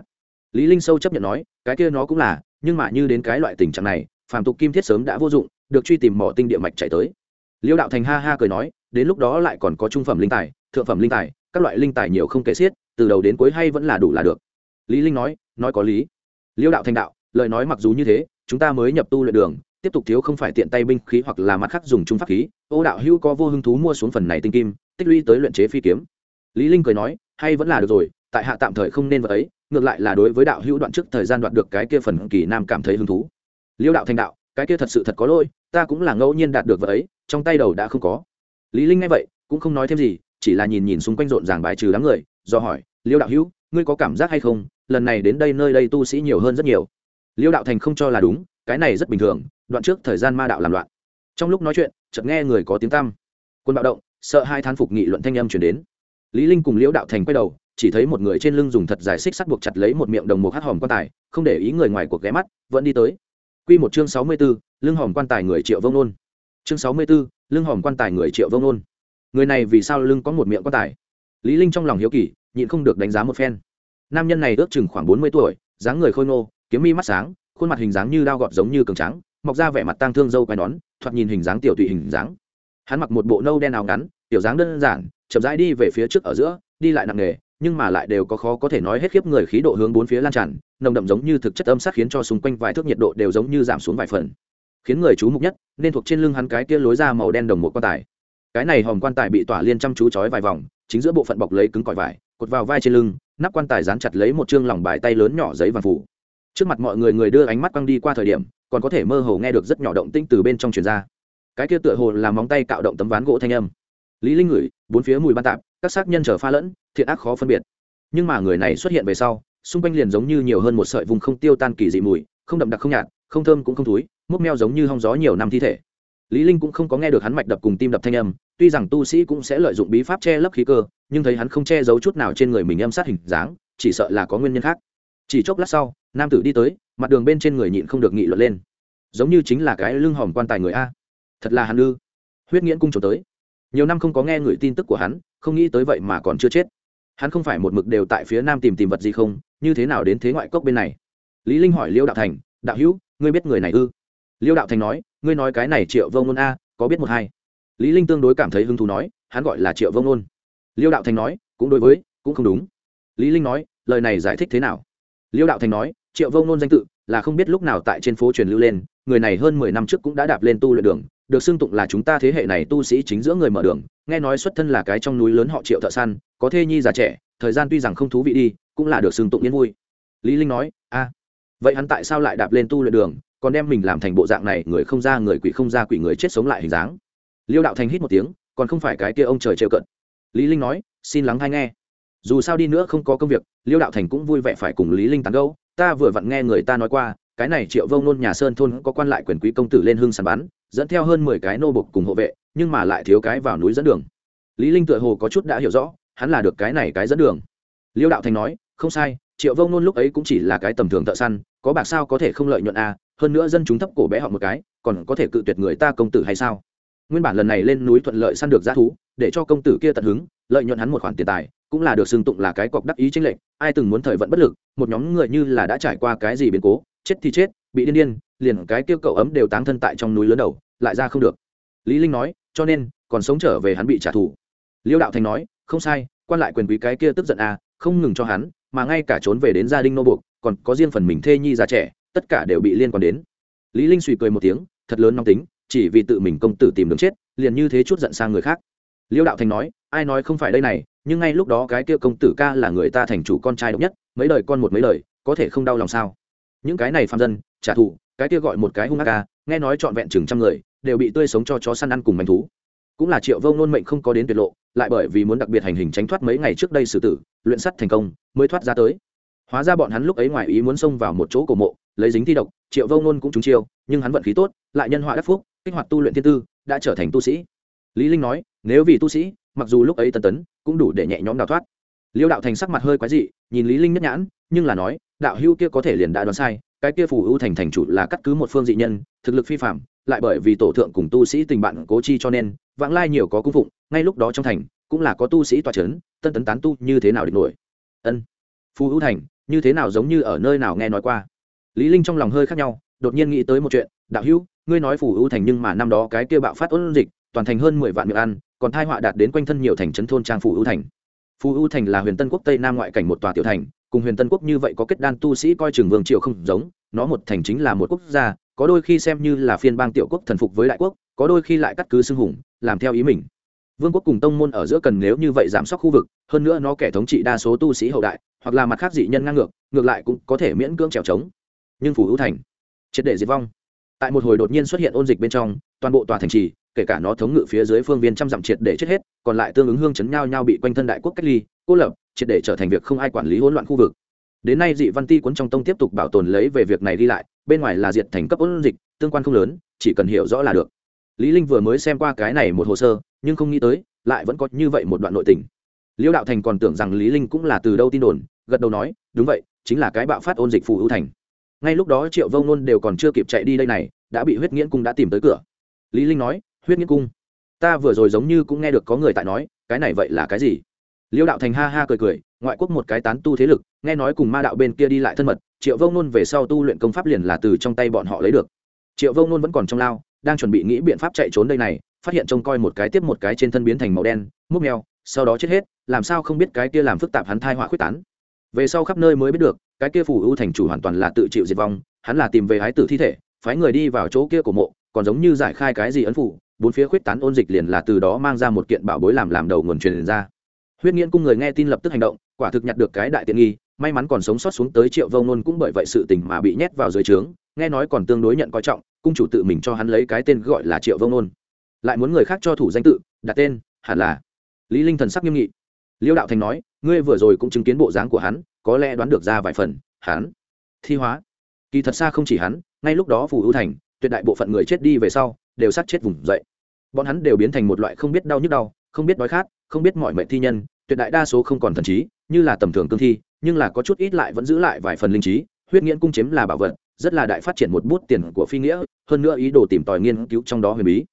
Lý linh sâu chấp nhận nói, cái kia nó cũng là, nhưng mà như đến cái loại tình trạng này, phàm tục kim thiết sớm đã vô dụng được truy tìm mỏ tinh địa mạch chạy tới. Liêu đạo thành ha ha cười nói, đến lúc đó lại còn có trung phẩm linh tài, thượng phẩm linh tài, các loại linh tài nhiều không kể xiết, từ đầu đến cuối hay vẫn là đủ là được. Lý linh nói nói có lý. Liêu đạo thành đạo, lời nói mặc dù như thế, chúng ta mới nhập tu luyện đường, tiếp tục thiếu không phải tiện tay binh khí hoặc là mặt khác dùng trung pháp khí, ô đạo hữu có vô hứng thú mua xuống phần này tinh kim, tích lũy tới luyện chế phi kiếm. Lý linh cười nói, hay vẫn là được rồi, tại hạ tạm thời không nên vật ấy, ngược lại là đối với đạo hữu đoạn trước thời gian đoạt được cái kia phần kỳ nam cảm thấy hứng thú. Liêu đạo thành đạo cái kia thật sự thật có lỗi, ta cũng là ngẫu nhiên đạt được vợ ấy, trong tay đầu đã không có. Lý linh nghe vậy, cũng không nói thêm gì, chỉ là nhìn nhìn xung quanh rộn ràng bài trừ đám người, do hỏi, liêu đạo hữu, ngươi có cảm giác hay không? Lần này đến đây nơi đây tu sĩ nhiều hơn rất nhiều. Liêu đạo thành không cho là đúng, cái này rất bình thường, đoạn trước thời gian ma đạo làm loạn. Trong lúc nói chuyện, chợt nghe người có tiếng tăm. Quân bạo động, sợ hai thán phục nghị luận thanh âm chuyển đến. Lý linh cùng liễu đạo thành quay đầu, chỉ thấy một người trên lưng dùng thật dài xích sắt buộc chặt lấy một miệng đồng một hắt hòm quan tài, không để ý người ngoài cuộc ghé mắt, vẫn đi tới quy một chương sáu mươi 64, lưng hòm quan tài người triệu vông nôn. Chương sáu mươi 64, lưng hòm quan tài người triệu vông nôn. Người này vì sao lưng có một miệng quan tài? Lý linh trong lòng hiếu kỳ nhịn không được đánh giá một phen. Nam nhân này ước chừng khoảng bốn mươi tuổi dáng người khôi ngô kiếm mi mắt sáng khuôn mặt hình dáng như đao gọt giống như cường trắng mọc ra vẻ mặt tang thương dâu quai nón thoạt nhìn hình dáng tiểu tụy hình dáng. Hắn mặc một bộ nâu đen áo ngắn tiểu dáng đơn giản chậm rãi đi về phía trước ở giữa đi lại nặng nề nhưng mà lại đều có khó có thể nói hết khiếp người khí độ hướng bốn phía lan tràn, nồng đậm giống như thực chất âm sát khiến cho xung quanh vài thước nhiệt độ đều giống như giảm xuống vài phần. Khiến người chú mục nhất, nên thuộc trên lưng hắn cái kia lối ra màu đen đồng một quan tài. Cái này hòm quan tài bị tỏa liên chăm chú chói vài vòng, chính giữa bộ phận bọc lấy cứng cỏi vải, cột vào vai trên lưng, nắp quan tài dán chặt lấy một chương lòng bài tay lớn nhỏ giấy vàng phủ. Trước mặt mọi người người đưa ánh mắt quăng đi qua thời điểm, còn có thể mơ hồ nghe được rất nhỏ động tinh từ bên trong truyền ra. Cái kia tựa hồ làm móng tay cạo động tấm ván gỗ thanh âm. Lý linh ngửi, bốn phía mùi ban tạp các xác nhân trở pha lẫn, thiện ác khó phân biệt. Nhưng mà người này xuất hiện về sau, xung quanh liền giống như nhiều hơn một sợi vùng không tiêu tan kỳ dị mùi, không đậm đặc không nhạt, không thơm cũng không thúi, mốc meo giống như hong gió nhiều năm thi thể. Lý linh cũng không có nghe được hắn mạch đập cùng tim đập thanh âm, tuy rằng tu sĩ cũng sẽ lợi dụng bí pháp che lấp khí cơ, nhưng thấy hắn không che giấu chút nào trên người mình âm sát hình dáng, chỉ sợ là có nguyên nhân khác. Chỉ chốc lát sau, nam tử đi tới, mặt đường bên trên người nhịn không được nghị luận lên. Giống như chính là cái lưng hòm quan tài người a. Thật là hắn ư. Huyết nghiễn cung trốn tới nhiều năm không có nghe người tin tức của hắn, không nghĩ tới vậy mà còn chưa chết. Hắn không phải một mực đều tại phía nam tìm tìm vật gì không, như thế nào đến thế ngoại cốc bên này? Lý linh hỏi liêu đạo thành, đạo hữu, ngươi biết người này ư? Liêu đạo thành nói, ngươi nói cái này triệu vông nôn a, có biết một hai? Lý linh tương đối cảm thấy hứng thú nói, hắn gọi là triệu vông nôn. Liêu đạo thành nói, cũng đối với, cũng không đúng. Lý linh nói, lời này giải thích thế nào? Liêu đạo thành nói, triệu vông nôn danh tự là không biết lúc nào tại trên phố truyền lưu lên, người này hơn mười năm trước cũng đã đạp lên tu luyện đường được xưng tụng là chúng ta thế hệ này tu sĩ chính giữa người mở đường, nghe nói xuất thân là cái trong núi lớn họ triệu thợ săn, có thê nhi già trẻ, thời gian tuy rằng không thú vị đi, cũng là được xưng tụng yên vui. Lý linh nói, a, vậy hắn tại sao lại đạp lên tu luyện đường, còn đem mình làm thành bộ dạng này, người không ra người quỷ không ra quỷ người chết sống lại hình dáng? Liêu đạo thành hít một tiếng, còn không phải cái kia ông trời trêu cận. Lý linh nói, xin lắng hay nghe. Dù sao đi nữa không có công việc, liêu đạo thành cũng vui vẻ phải cùng lý linh tán gẫu. Ta vừa vặn nghe người ta nói qua, cái này triệu vông nôn nhà sơn thôn có quan lại quyền quý công tử lên hương sàn bán dẫn theo hơn mười cái nô bộc cùng hộ vệ, nhưng mà lại thiếu cái vào núi dẫn đường. Lý linh tựa hồ có chút đã hiểu rõ, hắn là được cái này cái dẫn đường. Liêu đạo thành nói, không sai, triệu vông nôn lúc ấy cũng chỉ là cái tầm thường thợ săn, có bạc sao có thể không lợi nhuận à hơn nữa dân chúng thấp cổ bé họ một cái, còn có thể cự tuyệt người ta công tử hay sao? Nguyên bản lần này lên núi thuận lợi săn được giá thú, để cho công tử kia tận hứng, lợi nhuận hắn một khoản tiền tài, cũng là được xưng tụng là cái cọc đắc ý chính lệnh ai từng muốn thời vận bất lực, một nhóm người như là đã trải qua cái gì biến cố, chết thì chết, bị điên điên liền cái kêu cậu ấm đều táng thân tại trong núi lớn đầu, lại ra không được. Lý linh nói, cho nên, còn sống trở về hắn bị trả thù. Liêu đạo thành nói, không sai, quan lại quyền quý cái kia tức giận à không ngừng cho hắn, mà ngay cả trốn về đến gia đình nô buộc, còn có riêng phần mình thê nhi già trẻ, tất cả đều bị liên quan đến. Lý linh suy cười một tiếng, thật lớn nóng tính, chỉ vì tự mình công tử tìm đường chết, liền như thế chút giận sang người khác. Liêu đạo thành nói, ai nói không phải đây này, nhưng ngay lúc đó cái kia công tử ca là người ta thành chủ con trai độc nhất, mấy đời con một mấy đời, có thể không đau lòng sao? Những cái này phạm dân, trả thù cái kia gọi một cái hung ác ca, nghe nói trọn vẹn chừng trăm người, đều bị tươi sống cho chó săn ăn cùng manh thú. Cũng là triệu vông nôn mệnh không có đến tuyệt lộ, lại bởi vì muốn đặc biệt hành hình tránh thoát mấy ngày trước đây xử tử, luyện sắt thành công, mới thoát ra tới. Hóa ra bọn hắn lúc ấy ngoài ý muốn xông vào một chỗ cổ mộ, lấy dính thi độc, triệu vông nôn cũng trúng chiêu, nhưng hắn vận khí tốt, lại nhân họa đắc phúc, kích hoạt tu luyện thiên tư, đã trở thành tu sĩ. Lý linh nói, nếu vì tu sĩ, mặc dù lúc ấy tân tấn, cũng đủ để nhẹ nhõm đào thoát. Liêu đạo thành sắc mặt hơi quái dị, nhìn lý linh nhất nhãn, nhưng là nói, đạo hưu kia có thể liền đã đoán sai cái kia phù ưu thành thành chủ là cắt cứ một phương dị nhân, thực lực phi phạm, lại bởi vì tổ thượng cùng tu sĩ tình bạn cố chi cho nên, vãng lai nhiều có cung phụng, ngay lúc đó trong thành, cũng là có tu sĩ tọa chấn, tân tấn tán tu như thế nào địch nổi. Ân, phù ưu thành, như thế nào giống như ở nơi nào nghe nói qua. Lý linh trong lòng hơi khác nhau, đột nhiên nghĩ tới một chuyện, đạo hữu, ngươi nói phù ưu thành nhưng mà năm đó cái kia bạo phát ôn dịch, toàn thành hơn mười vạn miệng ăn, còn thai họa đạt đến quanh thân nhiều thành trấn thôn trang phù ưu thành. Phù ưu thành là huyền tân quốc tây nam ngoại cảnh một tòa tiểu thành cùng huyền tân quốc như vậy có kết đan tu sĩ coi trường vương triều không giống, nó một thành chính là một quốc gia, có đôi khi xem như là phiên bang tiểu quốc thần phục với đại quốc, có đôi khi lại cắt cứ xưng hùng, làm theo ý mình. Vương quốc cùng tông môn ở giữa cần nếu như vậy giảm sóc khu vực, hơn nữa nó kẻ thống trị đa số tu sĩ hậu đại, hoặc là mặt khác dị nhân ngang ngược ngược lại cũng có thể miễn cưỡng trèo trống. Nhưng phủ hữu thành, triệt để diệt vong. Tại một hồi đột nhiên xuất hiện ôn dịch bên trong, toàn bộ tòa thành trì, kể cả nó thống ngự phía dưới phương viên trăm dặm triệt để chết hết, còn lại tương ứng hương chấn nhau nhau bị quanh thân đại quốc cách ly cô lập, triệt để trở thành việc không ai quản lý hỗn loạn khu vực. Đến nay dị văn ti cuốn trong tông tiếp tục bảo tồn lấy về việc này đi lại, bên ngoài là diệt thành cấp ôn dịch, tương quan không lớn, chỉ cần hiểu rõ là được. Lý linh vừa mới xem qua cái này một hồ sơ, nhưng không nghĩ tới, lại vẫn có như vậy một đoạn nội tình. Liêu đạo thành còn tưởng rằng lý linh cũng là từ đâu tin đồn, gật đầu nói, đúng vậy, chính là cái bạo phát ôn dịch phù hữu thành. Ngay lúc đó triệu vông nôn đều còn chưa kịp chạy đi đây này, đã bị huyết nghiễn cung đã tìm tới cửa. Lý linh nói, huyết nghiễn cung, ta vừa rồi giống như cũng nghe được có người tại nói, cái này vậy là cái gì? Liêu đạo thành ha ha cười cười, ngoại quốc một cái tán tu thế lực, nghe nói cùng ma đạo bên kia đi lại thân mật, triệu Vô nôn về sau tu luyện công pháp liền là từ trong tay bọn họ lấy được. Triệu Vô nôn vẫn còn trong lao, đang chuẩn bị nghĩ biện pháp chạy trốn đây này, phát hiện trông coi một cái tiếp một cái trên thân biến thành màu đen múc mèo, sau đó chết hết, làm sao không biết cái kia làm phức tạp hắn thai họa khuyết tán. Về sau khắp nơi mới biết được, cái kia phủ ưu thành chủ hoàn toàn là tự chịu diệt vong, hắn là tìm về hái tử thi thể, phái người đi vào chỗ kia của mộ, còn giống như giải khai cái gì ấn phủ, bốn phía khuyết tán ôn dịch liền là từ đó mang ra một kiện bảo bối làm làm đầu nguồn truyền ra huyết nghiễn cung người nghe tin lập tức hành động, quả thực nhặt được cái đại tiện nghi, may mắn còn sống sót xuống tới triệu vông nôn cũng bởi vậy sự tình mà bị nhét vào dưới trướng, nghe nói còn tương đối nhận coi trọng, cung chủ tự mình cho hắn lấy cái tên gọi là triệu vông nôn. Lại muốn người khác cho thủ danh tự, đặt tên, hẳn là lý linh thần sắc nghiêm nghị. Liêu đạo thành nói, ngươi vừa rồi cũng chứng kiến bộ dáng của hắn, có lẽ đoán được ra vài phần, hắn, thi hóa. Kỳ thật xa không chỉ hắn, ngay lúc đó phù ưu thành, tuyệt đại bộ phận người chết đi về sau, đều sát chết vùng dậy. Bọn hắn đều biến thành một loại không biết đau nhức đau không biết đói khát, không biết mọi mệnh thi nhân, tuyệt đại đa số không còn thần trí, như là tầm thường cương thi, nhưng là có chút ít lại vẫn giữ lại vài phần linh trí. Huyết nghiễn cung chiếm là bảo vật, rất là đại phát triển một bút tiền của phi nghĩa, hơn nữa ý đồ tìm tòi nghiên cứu trong đó huyền bí.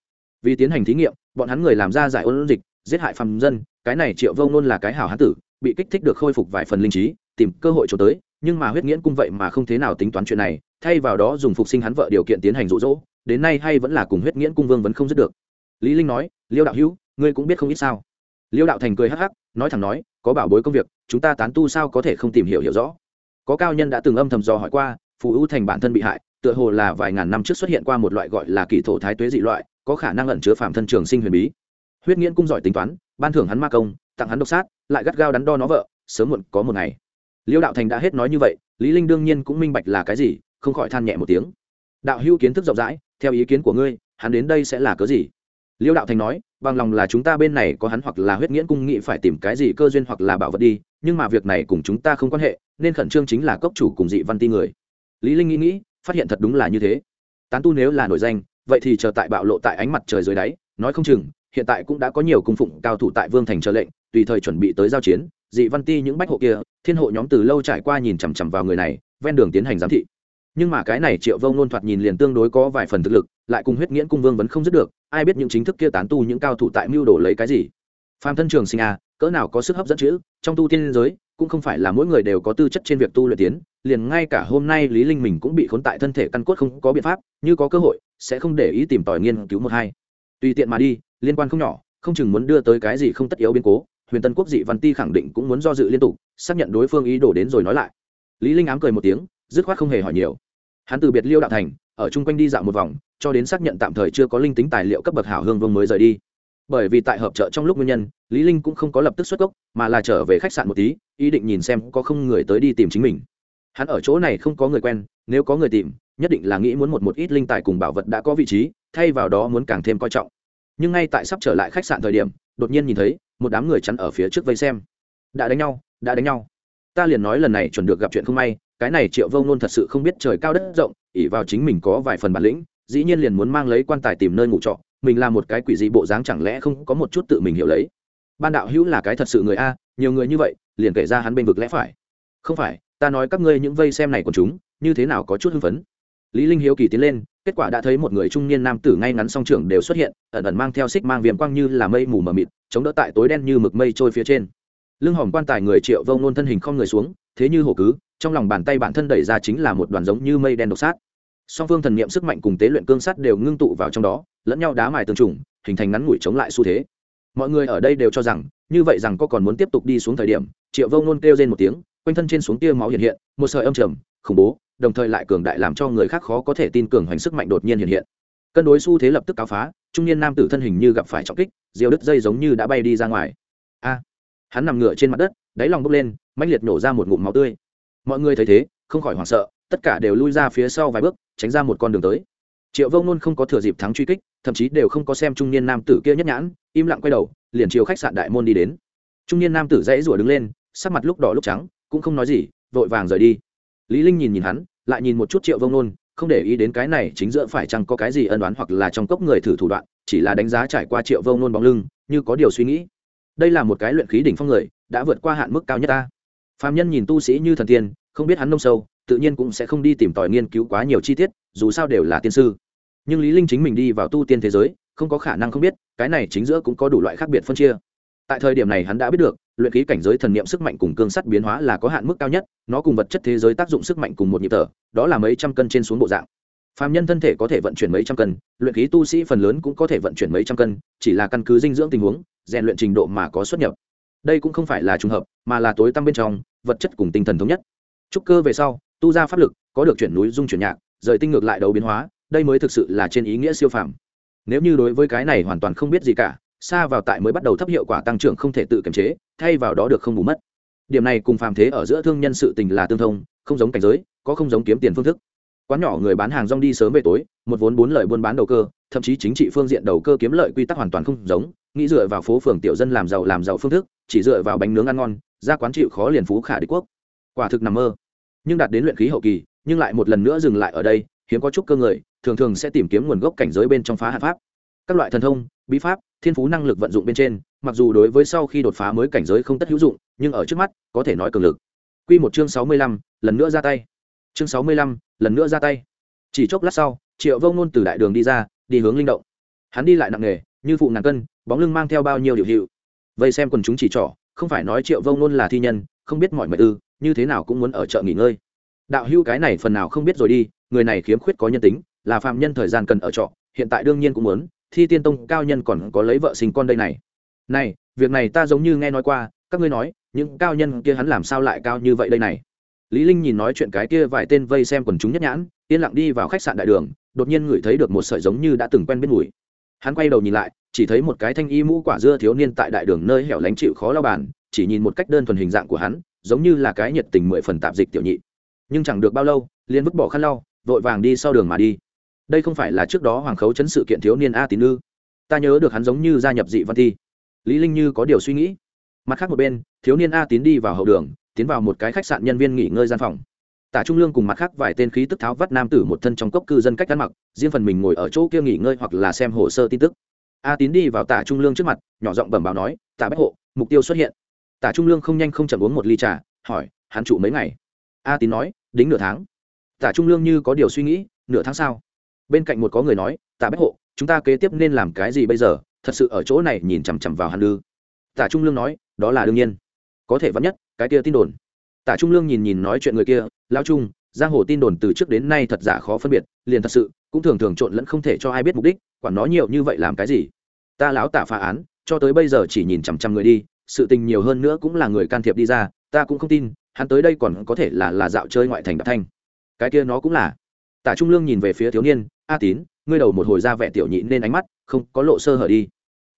Vì tiến hành thí nghiệm, bọn hắn người làm ra giải ôn dịch, giết hại phàm dân, cái này triệu vông nôn là cái hảo hán tử, bị kích thích được khôi phục vài phần linh trí, tìm cơ hội trốn tới, nhưng mà huyết nghiễn cung vậy mà không thế nào tính toán chuyện này, thay vào đó dùng phục sinh hắn vợ điều kiện tiến hành rụ rỗ đến nay hay vẫn là cùng huyết nghiễn cung vương vẫn không dứt được. Lý linh nói, liêu đạo hữu ngươi cũng biết không ít sao? Liêu đạo thành cười hắc hắc, nói thẳng nói, có bảo bối công việc, chúng ta tán tu sao có thể không tìm hiểu hiểu rõ? Có cao nhân đã từng âm thầm dò hỏi qua, phù ưu thành bản thân bị hại, tựa hồ là vài ngàn năm trước xuất hiện qua một loại gọi là kỳ thổ thái tuế dị loại, có khả năng ẩn chứa phạm thân trường sinh huyền bí. Huyết nghiễn cung giỏi tính toán, ban thưởng hắn ma công, tặng hắn độc sát, lại gắt gao đắn đo nó vợ, sớm muộn có một ngày. Liêu đạo thành đã hết nói như vậy, lý linh đương nhiên cũng minh bạch là cái gì, không khỏi than nhẹ một tiếng. Đạo hữu kiến thức rộng rãi, theo ý kiến của ngươi, hắn đến đây sẽ là cớ gì? Liêu đạo thành nói bằng lòng là chúng ta bên này có hắn hoặc là huyết nghiễn cung nghị phải tìm cái gì cơ duyên hoặc là bảo vật đi, nhưng mà việc này cùng chúng ta không quan hệ, nên khẩn trương chính là cốc chủ cùng dị văn ti người. Lý linh nghĩ nghĩ, phát hiện thật đúng là như thế. Tán tu nếu là nổi danh, vậy thì chờ tại bạo lộ tại ánh mặt trời dưới đáy, nói không chừng, hiện tại cũng đã có nhiều cung phụng cao thủ tại vương thành chờ lệnh, tùy thời chuẩn bị tới giao chiến, dị văn ti những bách hộ kia, thiên hộ nhóm từ lâu trải qua nhìn chằm chằm vào người này, ven đường tiến hành giám thị nhưng mà cái này triệu vông nôn thoạt nhìn liền tương đối có vài phần thực lực, lại cùng huyết nghiễn cung vương vẫn không dứt được, ai biết những chính thức kia tán tu những cao thủ tại mưu đồ lấy cái gì. Phạm thân trường sinh a, cỡ nào có sức hấp dẫn chữ trong tu tiên giới, cũng không phải là mỗi người đều có tư chất trên việc tu luyện tiến, liền ngay cả hôm nay lý linh mình cũng bị khốn tại thân thể căn cốt không có biện pháp, như có cơ hội, sẽ không để ý tìm tòi nghiên cứu một hai. Tùy tiện mà đi, liên quan không nhỏ, không chừng muốn đưa tới cái gì không tất yếu biến cố, huyền tân quốc dị văn ti khẳng định cũng muốn do dự liên tục, xác nhận đối phương ý đồ đến rồi nói lại. Lý linh ám cười một tiếng, dứt khoát không hề hỏi nhiều hắn từ biệt liêu đạo thành, ở chung quanh đi dạo một vòng, cho đến xác nhận tạm thời chưa có linh tính tài liệu cấp bậc hảo hương vương mới rời đi. Bởi vì tại hợp trợ trong lúc nguyên nhân, lý linh cũng không có lập tức xuất gốc, mà là trở về khách sạn một tí, ý định nhìn xem có không người tới đi tìm chính mình. Hắn ở chỗ này không có người quen, nếu có người tìm, nhất định là nghĩ muốn một một ít linh tài cùng bảo vật đã có vị trí, thay vào đó muốn càng thêm coi trọng. Nhưng ngay tại sắp trở lại khách sạn thời điểm, đột nhiên nhìn thấy, một đám người chắn ở phía trước vây xem. Đã đánh nhau, đã đánh nhau. Ta liền nói lần này chuẩn được gặp chuyện không may cái này triệu vông nôn thật sự không biết trời cao đất rộng ỉ vào chính mình có vài phần bản lĩnh, dĩ nhiên liền muốn mang lấy quan tài tìm nơi ngủ trọ, mình là một cái quỷ dị bộ dáng chẳng lẽ không có một chút tự mình hiểu lấy. Ban đạo hữu là cái thật sự người a, nhiều người như vậy, liền kể ra hắn bên vực lẽ phải. Không phải, ta nói các ngươi những vây xem này của chúng, như thế nào có chút hưng phấn. Lý linh hiếu kỳ tiến lên, kết quả đã thấy một người trung niên nam tử ngay ngắn song trưởng đều xuất hiện, ẩn ẩn mang theo xích mang viêm quang như là mây mù mờ mịt, chống đỡ tại tối đen như mực mây trôi phía trên. Lưng hòm quan tài người triệu vông nôn thân hình không người xuống, thế như hổ cứ trong lòng bàn tay bản thân đẩy ra chính là một đoàn giống như mây đen độc sát. Song phương thần niệm sức mạnh cùng tế luyện cương sắt đều ngưng tụ vào trong đó, lẫn nhau đá mài tương trùng, hình thành ngắn ngủi chống lại xu thế. Mọi người ở đây đều cho rằng, như vậy rằng có còn muốn tiếp tục đi xuống thời điểm, triệu vông nôn kêu lên một tiếng, quanh thân trên xuống tia máu hiện hiện, một sợi âm trầm, khủng bố, đồng thời lại cường đại làm cho người khác khó có thể tin cường hoành sức mạnh đột nhiên hiện hiện. Cân đối xu thế lập tức cáo phá, trung niên nam tử thân hình như gặp phải trọng kích diều đứt dây giống như đã bay đi ra ngoài. A! Hắn nằm ngửa trên mặt đất, đáy lòng bốc lên, mãnh liệt nổ ra một ngụm máu tươi mọi người thấy thế, không khỏi hoảng sợ, tất cả đều lui ra phía sau vài bước, tránh ra một con đường tới. Triệu vông nôn không có thừa dịp thắng truy kích, thậm chí đều không có xem trung niên nam tử kia nhất nhãn, im lặng quay đầu, liền chiều khách sạn đại môn đi đến. Trung niên nam tử dãy rủa đứng lên, sắc mặt lúc đỏ lúc trắng, cũng không nói gì, vội vàng rời đi. Lý linh nhìn nhìn hắn, lại nhìn một chút triệu vông nôn không để ý đến cái này chính giữa phải chăng có cái gì ân đoán hoặc là trong cốc người thử thủ đoạn, chỉ là đánh giá trải qua triệu vông nôn bóng lưng, như có điều suy nghĩ. Đây là một cái luyện khí đỉnh phong người, đã vượt qua hạn mức cao nhất ta phạm nhân nhìn tu sĩ như thần tiên, không biết hắn nông sâu, tự nhiên cũng sẽ không đi tìm tòi nghiên cứu quá nhiều chi tiết, dù sao đều là tiên sư. Nhưng lý linh chính mình đi vào tu tiên thế giới, không có khả năng không biết, cái này chính giữa cũng có đủ loại khác biệt phân chia. Tại thời điểm này hắn đã biết được, luyện khí cảnh giới thần niệm sức mạnh cùng cương sắt biến hóa là có hạn mức cao nhất, nó cùng vật chất thế giới tác dụng sức mạnh cùng một nhịp thở, đó là mấy trăm cân trên xuống bộ dạng. Phàm nhân thân thể có thể vận chuyển mấy trăm cân, luyện khí tu sĩ phần lớn cũng có thể vận chuyển mấy trăm cân, chỉ là căn cứ dinh dưỡng tình huống, rèn luyện trình độ mà có xuất nhập đây cũng không phải là trùng hợp, mà là tối tăm bên trong, vật chất cùng tinh thần thống nhất. Trúc cơ về sau, tu ra pháp lực, có được chuyển núi dung chuyển nhạc, rời tinh ngược lại đầu biến hóa, đây mới thực sự là trên ý nghĩa siêu phàm. Nếu như đối với cái này hoàn toàn không biết gì cả, xa vào tại mới bắt đầu thấp hiệu quả tăng trưởng không thể tự kiềm chế, thay vào đó được không bù mất. Điểm này cùng phàm thế ở giữa thương nhân sự tình là tương thông, không giống cảnh giới, có không giống kiếm tiền phương thức. Quán nhỏ người bán hàng rong đi sớm về tối, một vốn bốn lời buôn bán đầu cơ thậm chí chính trị phương diện đầu cơ kiếm lợi quy tắc hoàn toàn không giống, nghĩ dựa vào phố phường tiểu dân làm giàu làm giàu phương thức, chỉ dựa vào bánh nướng ăn ngon, ra quán chịu khó liền phú khả đế quốc. Quả thực nằm mơ. Nhưng đạt đến luyện khí hậu kỳ, nhưng lại một lần nữa dừng lại ở đây, hiếm có chút cơ người, thường thường sẽ tìm kiếm nguồn gốc cảnh giới bên trong phá hạ pháp. Các loại thần thông, bí pháp, thiên phú năng lực vận dụng bên trên, mặc dù đối với sau khi đột phá mới cảnh giới không tất hữu dụng, nhưng ở trước mắt, có thể nói cường lực. Q một chương sáu mươi lăm, lần nữa ra tay. Chương sáu mươi lăm, lần nữa ra tay. Chỉ chốc lát sau, triệu vông nôn từ đại đường đi ra đi hướng linh động. Hắn đi lại nặng nghề như phụ ngàn cân, bóng lưng mang theo bao nhiêu điều hiệu. Vây xem quần chúng chỉ trỏ, không phải nói triệu vông nôn là thi nhân, không biết mọi mệt ư, như thế nào cũng muốn ở chợ nghỉ ngơi. Đạo hưu cái này phần nào không biết rồi đi, người này khiếm khuyết có nhân tính, là phạm nhân thời gian cần ở trọ, hiện tại đương nhiên cũng muốn, thi tiên tông cao nhân còn có lấy vợ sinh con đây này. Này, việc này ta giống như nghe nói qua, các ngươi nói, những cao nhân kia hắn làm sao lại cao như vậy đây này? Lý linh nhìn nói chuyện cái kia vài tên vây xem quần chúng nhất nhãn, yên lặng đi vào khách sạn đại đường đột nhiên ngửi thấy được một sợi giống như đã từng quen biết mùi. Hắn quay đầu nhìn lại, chỉ thấy một cái thanh y mũ quả dưa thiếu niên tại đại đường nơi hẻo lánh chịu khó lao bàn, chỉ nhìn một cách đơn thuần hình dạng của hắn, giống như là cái nhiệt tình mười phần tạp dịch tiểu nhị. Nhưng chẳng được bao lâu, liền vứt bỏ khăn lau, vội vàng đi sau đường mà đi. Đây không phải là trước đó hoàng khấu chấn sự kiện thiếu niên a tín ư ta nhớ được hắn giống như gia nhập dị văn thi. Lý linh như có điều suy nghĩ. Mặt khác một bên, thiếu niên a tín đi vào hậu đường, tiến vào một cái khách sạn nhân viên nghỉ ngơi gian phòng tả trung lương cùng mặt khác vài tên khí tức tháo vắt nam tử một thân trong cốc cư dân cách ăn mặc, riêng phần mình ngồi ở chỗ kia nghỉ ngơi hoặc là xem hồ sơ tin tức. A tín đi vào tả trung lương trước mặt, nhỏ giọng bẩm báo nói, tả bách hộ, mục tiêu xuất hiện. Tả trung lương không nhanh không chậm uống một ly trà, hỏi, hắn trụ mấy ngày? A tín nói, đính nửa tháng. Tả trung lương như có điều suy nghĩ, nửa tháng sau bên cạnh một có người nói, tả bách hộ, chúng ta kế tiếp nên làm cái gì bây giờ? Thật sự ở chỗ này nhìn chằm chằm vào hắn lư tả trung lương nói, đó là đương nhiên. Có thể vắn nhất, cái kia tin đồn tả trung lương nhìn nhìn nói chuyện người kia, lão trung, giang hồ tin đồn từ trước đến nay thật giả khó phân biệt, liền thật sự, cũng thường thường trộn lẫn không thể cho ai biết mục đích, quản nó nhiều như vậy làm cái gì? Ta lão tả phá án, cho tới bây giờ chỉ nhìn chằm chằm người đi, sự tình nhiều hơn nữa cũng là người can thiệp đi ra, ta cũng không tin, hắn tới đây còn có thể là là dạo chơi ngoại thành đạp thanh. Cái kia nó cũng là. Tả trung lương nhìn về phía thiếu niên, a tín, ngươi đầu một hồi ra vẻ tiểu nhị nên ánh mắt, không có lộ sơ hở đi.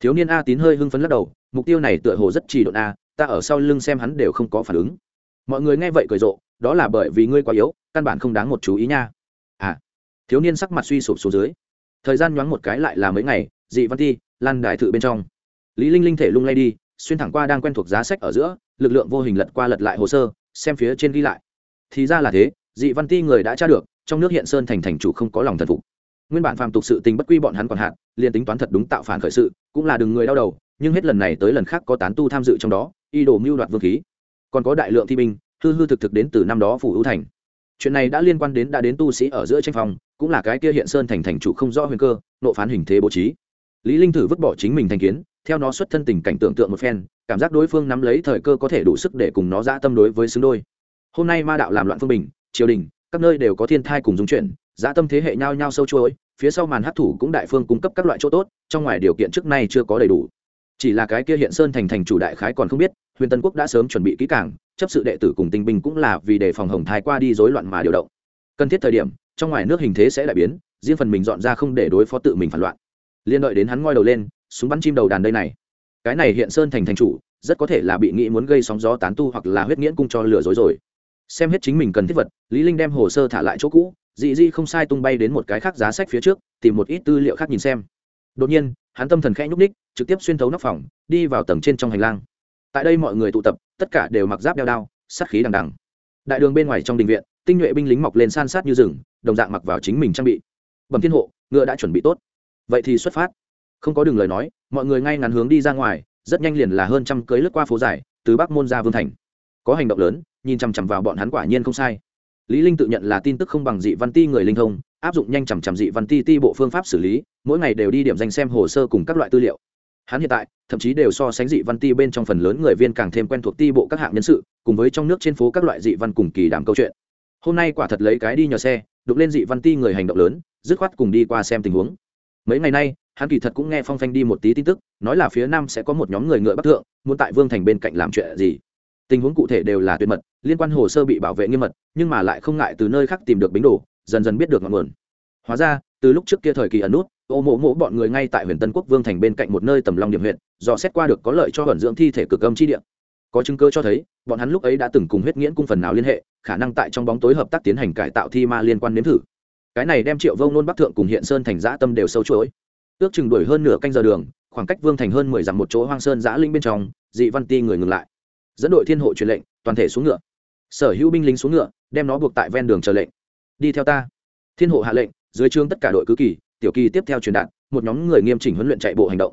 Thiếu niên a tín hơi hưng phấn lắc đầu, mục tiêu này tựa hồ rất trì độn a, ta ở sau lưng xem hắn đều không có phản ứng mọi người nghe vậy cười rộ, đó là bởi vì ngươi quá yếu, căn bản không đáng một chú ý nha. À thiếu niên sắc mặt suy sụp xuống dưới. Thời gian nhoáng một cái lại là mấy ngày, dị văn ti lan đại thự bên trong. Lý linh linh thể lung lay đi, xuyên thẳng qua đang quen thuộc giá sách ở giữa, lực lượng vô hình lật qua lật lại hồ sơ, xem phía trên ghi lại. Thì ra là thế, dị văn ti người đã tra được, trong nước hiện sơn thành thành chủ không có lòng thần phục. Nguyên bản phàm tục sự tình bất quy bọn hắn còn hạn, liền tính toán thật đúng tạo phản khởi sự, cũng là đừng người đau đầu, nhưng hết lần này tới lần khác có tán tu tham dự trong đó, y đồ mưu đoạt vương khí còn có đại lượng thi binh, hư hư thực thực đến từ năm đó phủ hữu thành. Chuyện này đã liên quan đến, đã đến tu sĩ ở giữa tranh phòng cũng là cái kia hiện sơn thành thành chủ không rõ huyền cơ, nộ phán hình thế bố trí. Lý linh thử vứt bỏ chính mình thành kiến, theo nó xuất thân tình cảnh tưởng tượng một phen, cảm giác đối phương nắm lấy thời cơ có thể đủ sức để cùng nó dã tâm đối với xứng đôi. Hôm nay ma đạo làm loạn phương bình, triều đình, các nơi đều có thiên thai cùng dung chuyển dã tâm thế hệ nhau nhau sâu chuỗi, phía sau màn hấp thủ cũng đại phương cung cấp các loại chỗ tốt, trong ngoài điều kiện trước nay chưa có đầy đủ. Chỉ là cái kia hiện sơn thành thành chủ đại khái còn không biết huyền tân quốc đã sớm chuẩn bị kỹ càng, chấp sự đệ tử cùng tinh binh cũng là vì để phòng hồng thái qua đi rối loạn mà điều động. Cần thiết thời điểm, trong ngoài nước hình thế sẽ đại biến, riêng phần mình dọn ra không để đối phó tự mình phản loạn. Liên đợi đến hắn ngoi đầu lên, súng bắn chim đầu đàn đây này. Cái này hiện sơn thành thành chủ, rất có thể là bị nghĩ muốn gây sóng gió tán tu hoặc là huyết nghiễn cung cho lừa dối rồi. Xem hết chính mình cần thiết vật, lý linh đem hồ sơ thả lại chỗ cũ, dị di không sai tung bay đến một cái khác giá sách phía trước, tìm một ít tư liệu khác nhìn xem. Đột nhiên, hắn tâm thần khẽ nhúc ních trực tiếp xuyên thấu nóc phòng, đi vào tầng trên trong hành lang tại đây mọi người tụ tập, tất cả đều mặc giáp đeo đao, sát khí đằng đằng. Đại đường bên ngoài trong đình viện, tinh nhuệ binh lính mọc lên san sát như rừng, đồng dạng mặc vào chính mình trang bị. Bẩm thiên hộ, ngựa đã chuẩn bị tốt. Vậy thì xuất phát. Không có đường lời nói, mọi người ngay ngắn hướng đi ra ngoài, rất nhanh liền là hơn trăm cưới lướt qua phố dài, từ bắc môn ra vương thành. Có hành động lớn, nhìn chằm chằm vào bọn hắn quả nhiên không sai. Lý linh tự nhận là tin tức không bằng dị văn ti người linh thông, áp dụng nhanh chằm chằm dị văn ti ti bộ phương pháp xử lý, mỗi ngày đều đi điểm danh xem hồ sơ cùng các loại tư liệu hắn hiện tại, thậm chí đều so sánh dị văn ti bên trong phần lớn người viên càng thêm quen thuộc ti bộ các hạng nhân sự, cùng với trong nước trên phố các loại dị văn cùng kỳ đảm câu chuyện. Hôm nay quả thật lấy cái đi nhờ xe đục lên dị văn ti người hành động lớn, dứt khoát cùng đi qua xem tình huống. Mấy ngày nay, hắn kỳ thật cũng nghe phong phanh đi một tí tin tức, nói là phía nam sẽ có một nhóm người ngựa bắc thượng, muốn tại vương thành bên cạnh làm chuyện gì. Tình huống cụ thể đều là tuyệt mật, liên quan hồ sơ bị bảo vệ nghiêm mật, nhưng mà lại không ngại từ nơi khác tìm được bính đồ, dần dần biết được ngọn nguồn. Hóa ra, từ lúc trước kia thời kỳ ẩn nút ô mộ mộ bọn người ngay tại huyện tân quốc vương thành bên cạnh một nơi tầm long điểm huyện do xét qua được có lợi cho vận dưỡng thi thể cực âm chi địa. Có chứng cơ cho thấy, bọn hắn lúc ấy đã từng cùng huyết nghiễn cung phần nào liên hệ, khả năng tại trong bóng tối hợp tác tiến hành cải tạo thi ma liên quan đến thử. Cái này đem triệu vông nôn bắc thượng cùng hiện sơn thành giã tâm đều sâu chuỗi. Ước chừng đuổi hơn nửa canh giờ đường, khoảng cách vương thành hơn mười dặm một chỗ hoang sơn giã linh bên trong, dị văn ti người ngừng lại. Dẫn đội thiên hộ truyền lệnh, toàn thể xuống ngựa. Sở hữu binh lính xuống ngựa, đem nó buộc tại ven đường chờ lệnh. Đi theo ta. Thiên hộ hạ lệnh, dưới trương tất cả đội cứ kỳ tiểu kỳ tiếp theo truyền đạt, một nhóm người nghiêm chỉnh huấn luyện chạy bộ hành động.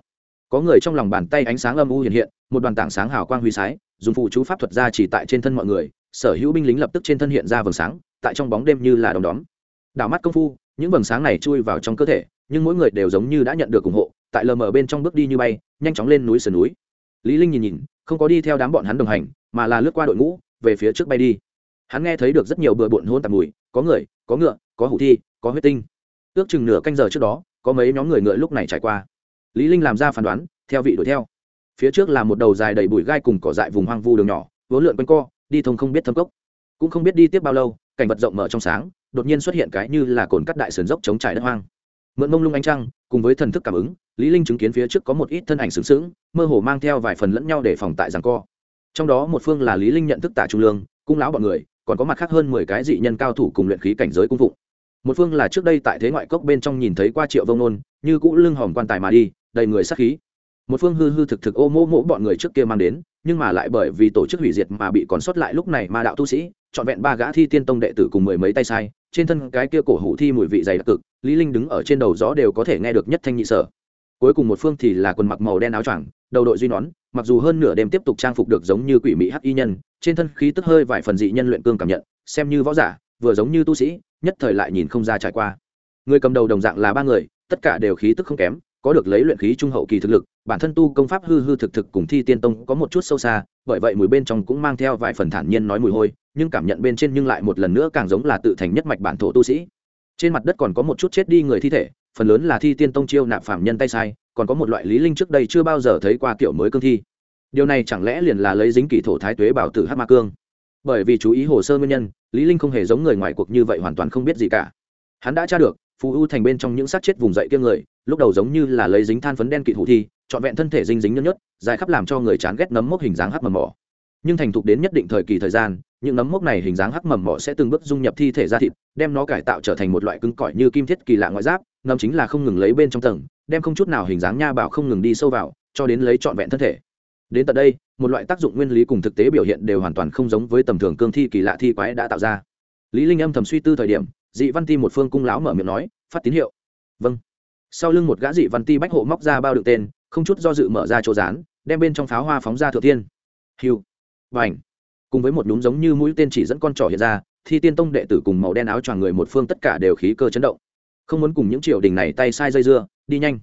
Có người trong lòng bàn tay ánh sáng âm u hiện hiện, một đoàn tảng sáng hào quang huy sái, dùng phụ chú pháp thuật ra chỉ tại trên thân mọi người, sở hữu binh lính lập tức trên thân hiện ra vầng sáng, tại trong bóng đêm như là đom đóm. Đảo mắt công phu, những vầng sáng này chui vào trong cơ thể, nhưng mỗi người đều giống như đã nhận được ủng hộ, tại lờ mờ bên trong bước đi như bay, nhanh chóng lên núi sườn núi. Lý linh nhìn nhìn, không có đi theo đám bọn hắn đồng hành, mà là lướt qua đội ngũ, về phía trước bay đi. Hắn nghe thấy được rất nhiều bừa bộn hôn tạp mùi, có người, có ngựa, có hủ thi, có huyết tinh ước chừng nửa canh giờ trước đó, có mấy nhóm người ngựa lúc này trải qua. Lý linh làm ra phán đoán, theo vị đuổi theo. Phía trước là một đầu dài đầy bụi gai cùng cỏ dại vùng hoang vu đường nhỏ, vốn lượn quanh co, đi thông không biết thâm cốc. Cũng không biết đi tiếp bao lâu, cảnh vật rộng mở trong sáng, đột nhiên xuất hiện cái như là cồn cắt đại sườn dốc chống trải đất hoang. Mượn mông lung ánh trăng, cùng với thần thức cảm ứng, lý linh chứng kiến phía trước có một ít thân ảnh sướng sướng mơ hồ mang theo vài phần lẫn nhau để phòng tại giằng co. Trong đó một phương là lý linh nhận thức tả trung lương, cung lão bọn người, còn có mặt khác hơn mười cái dị nhân cao thủ cùng luyện khí cảnh giới cung phụng một phương là trước đây tại thế ngoại cốc bên trong nhìn thấy qua triệu vông nôn, như cũ lưng hòm quan tài mà đi, đầy người sát khí. Một phương hư hư thực thực ô mỗ mỗ bọn người trước kia mang đến, nhưng mà lại bởi vì tổ chức hủy diệt mà bị còn sót lại lúc này ma đạo tu sĩ, trọn vẹn ba gã thi tiên tông đệ tử cùng mười mấy tay sai, trên thân cái kia cổ hủ thi mùi vị dày đặc cực, lý linh đứng ở trên đầu gió đều có thể nghe được nhất thanh nhị sở. Cuối cùng một phương thì là quần mặc màu đen áo choàng, đầu đội duy nón, mặc dù hơn nửa đêm tiếp tục trang phục được giống như quỷ mỹ hắc y nhân, trên thân khí tức hơi vài phần dị nhân luyện cương cảm nhận, xem như võ giả, vừa giống như tu sĩ nhất thời lại nhìn không ra trải qua. Người cầm đầu đồng dạng là ba người, tất cả đều khí tức không kém, có được lấy luyện khí trung hậu kỳ thực lực, bản thân tu công pháp hư hư thực thực cùng thi tiên tông có một chút sâu xa, bởi vậy mùi bên trong cũng mang theo vài phần thản nhiên nói mùi hôi, nhưng cảm nhận bên trên nhưng lại một lần nữa càng giống là tự thành nhất mạch bản thổ tu sĩ. Trên mặt đất còn có một chút chết đi người thi thể, phần lớn là thi tiên tông chiêu nạp phạm nhân tay sai, còn có một loại lý linh trước đây chưa bao giờ thấy qua kiểu mới cương thi. Điều này chẳng lẽ liền là lấy dính kỷ thổ thái tuế bảo tử hát ma cương? Bởi vì chú ý hồ sơ nguyên nhân, lý linh không hề giống người ngoài cuộc như vậy hoàn toàn không biết gì cả. Hắn đã tra được, phù u thành bên trong những xác chết vùng dậy kia người, lúc đầu giống như là lấy dính than phấn đen kỵ thủ thi, trọn vẹn thân thể dinh dính nhớt nhất dài khắp làm cho người chán ghét nấm mốc hình dáng hắc mầm mỏ. Nhưng thành thục đến nhất định thời kỳ thời gian, những nấm mốc này hình dáng hắc mầm mỏ sẽ từng bước dung nhập thi thể ra thịt, đem nó cải tạo trở thành một loại cứng cỏi như kim thiết kỳ lạ ngoại giáp ngầm chính là không ngừng lấy bên trong tầng, đem không chút nào hình dáng nha bảo không ngừng đi sâu vào, cho đến lấy trọn vẹn thân thể đến tận đây, một loại tác dụng nguyên lý cùng thực tế biểu hiện đều hoàn toàn không giống với tầm thường cương thi kỳ lạ thi quái đã tạo ra. Lý linh âm thầm suy tư thời điểm, dị văn ti một phương cung lão mở miệng nói, phát tín hiệu. Vâng. Sau lưng một gã dị văn ti bách hộ móc ra bao đựng tên, không chút do dự mở ra chỗ rán đem bên trong pháo hoa phóng ra thượng tiên. Hiu. Bảnh. cùng với một nhúm giống như mũi tên chỉ dẫn con trỏ hiện ra, thi tiên tông đệ tử cùng màu đen áo choàng người một phương tất cả đều khí cơ chấn động. Không muốn cùng những triều đình này tay sai dây dưa, đi nhanh.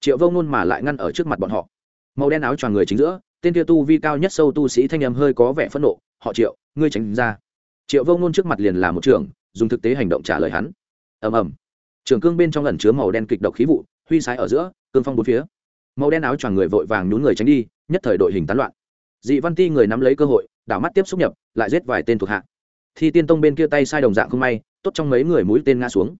Triệu vông nôn mà lại ngăn ở trước mặt bọn họ. Màu đen áo choàng người chính giữa tên kia tu vi cao nhất sâu tu sĩ thanh âm hơi có vẻ phẫn nộ, họ triệu, ngươi tránh ra. Triệu vông nôn trước mặt liền là một trường dùng thực tế hành động trả lời hắn. Ầm ầm. Trường cương bên trong lần chứa màu đen kịch độc khí vụ, huy sái ở giữa, cương phong bốn phía. Màu đen áo choàng người vội vàng nhún người tránh đi, nhất thời đội hình tán loạn. Dị văn ti người nắm lấy cơ hội, đảo mắt tiếp xúc nhập, lại giết vài tên thuộc hạ. Thi tiên tông bên kia tay sai đồng dạng không may, tốt trong mấy người mũi tên ngã xuống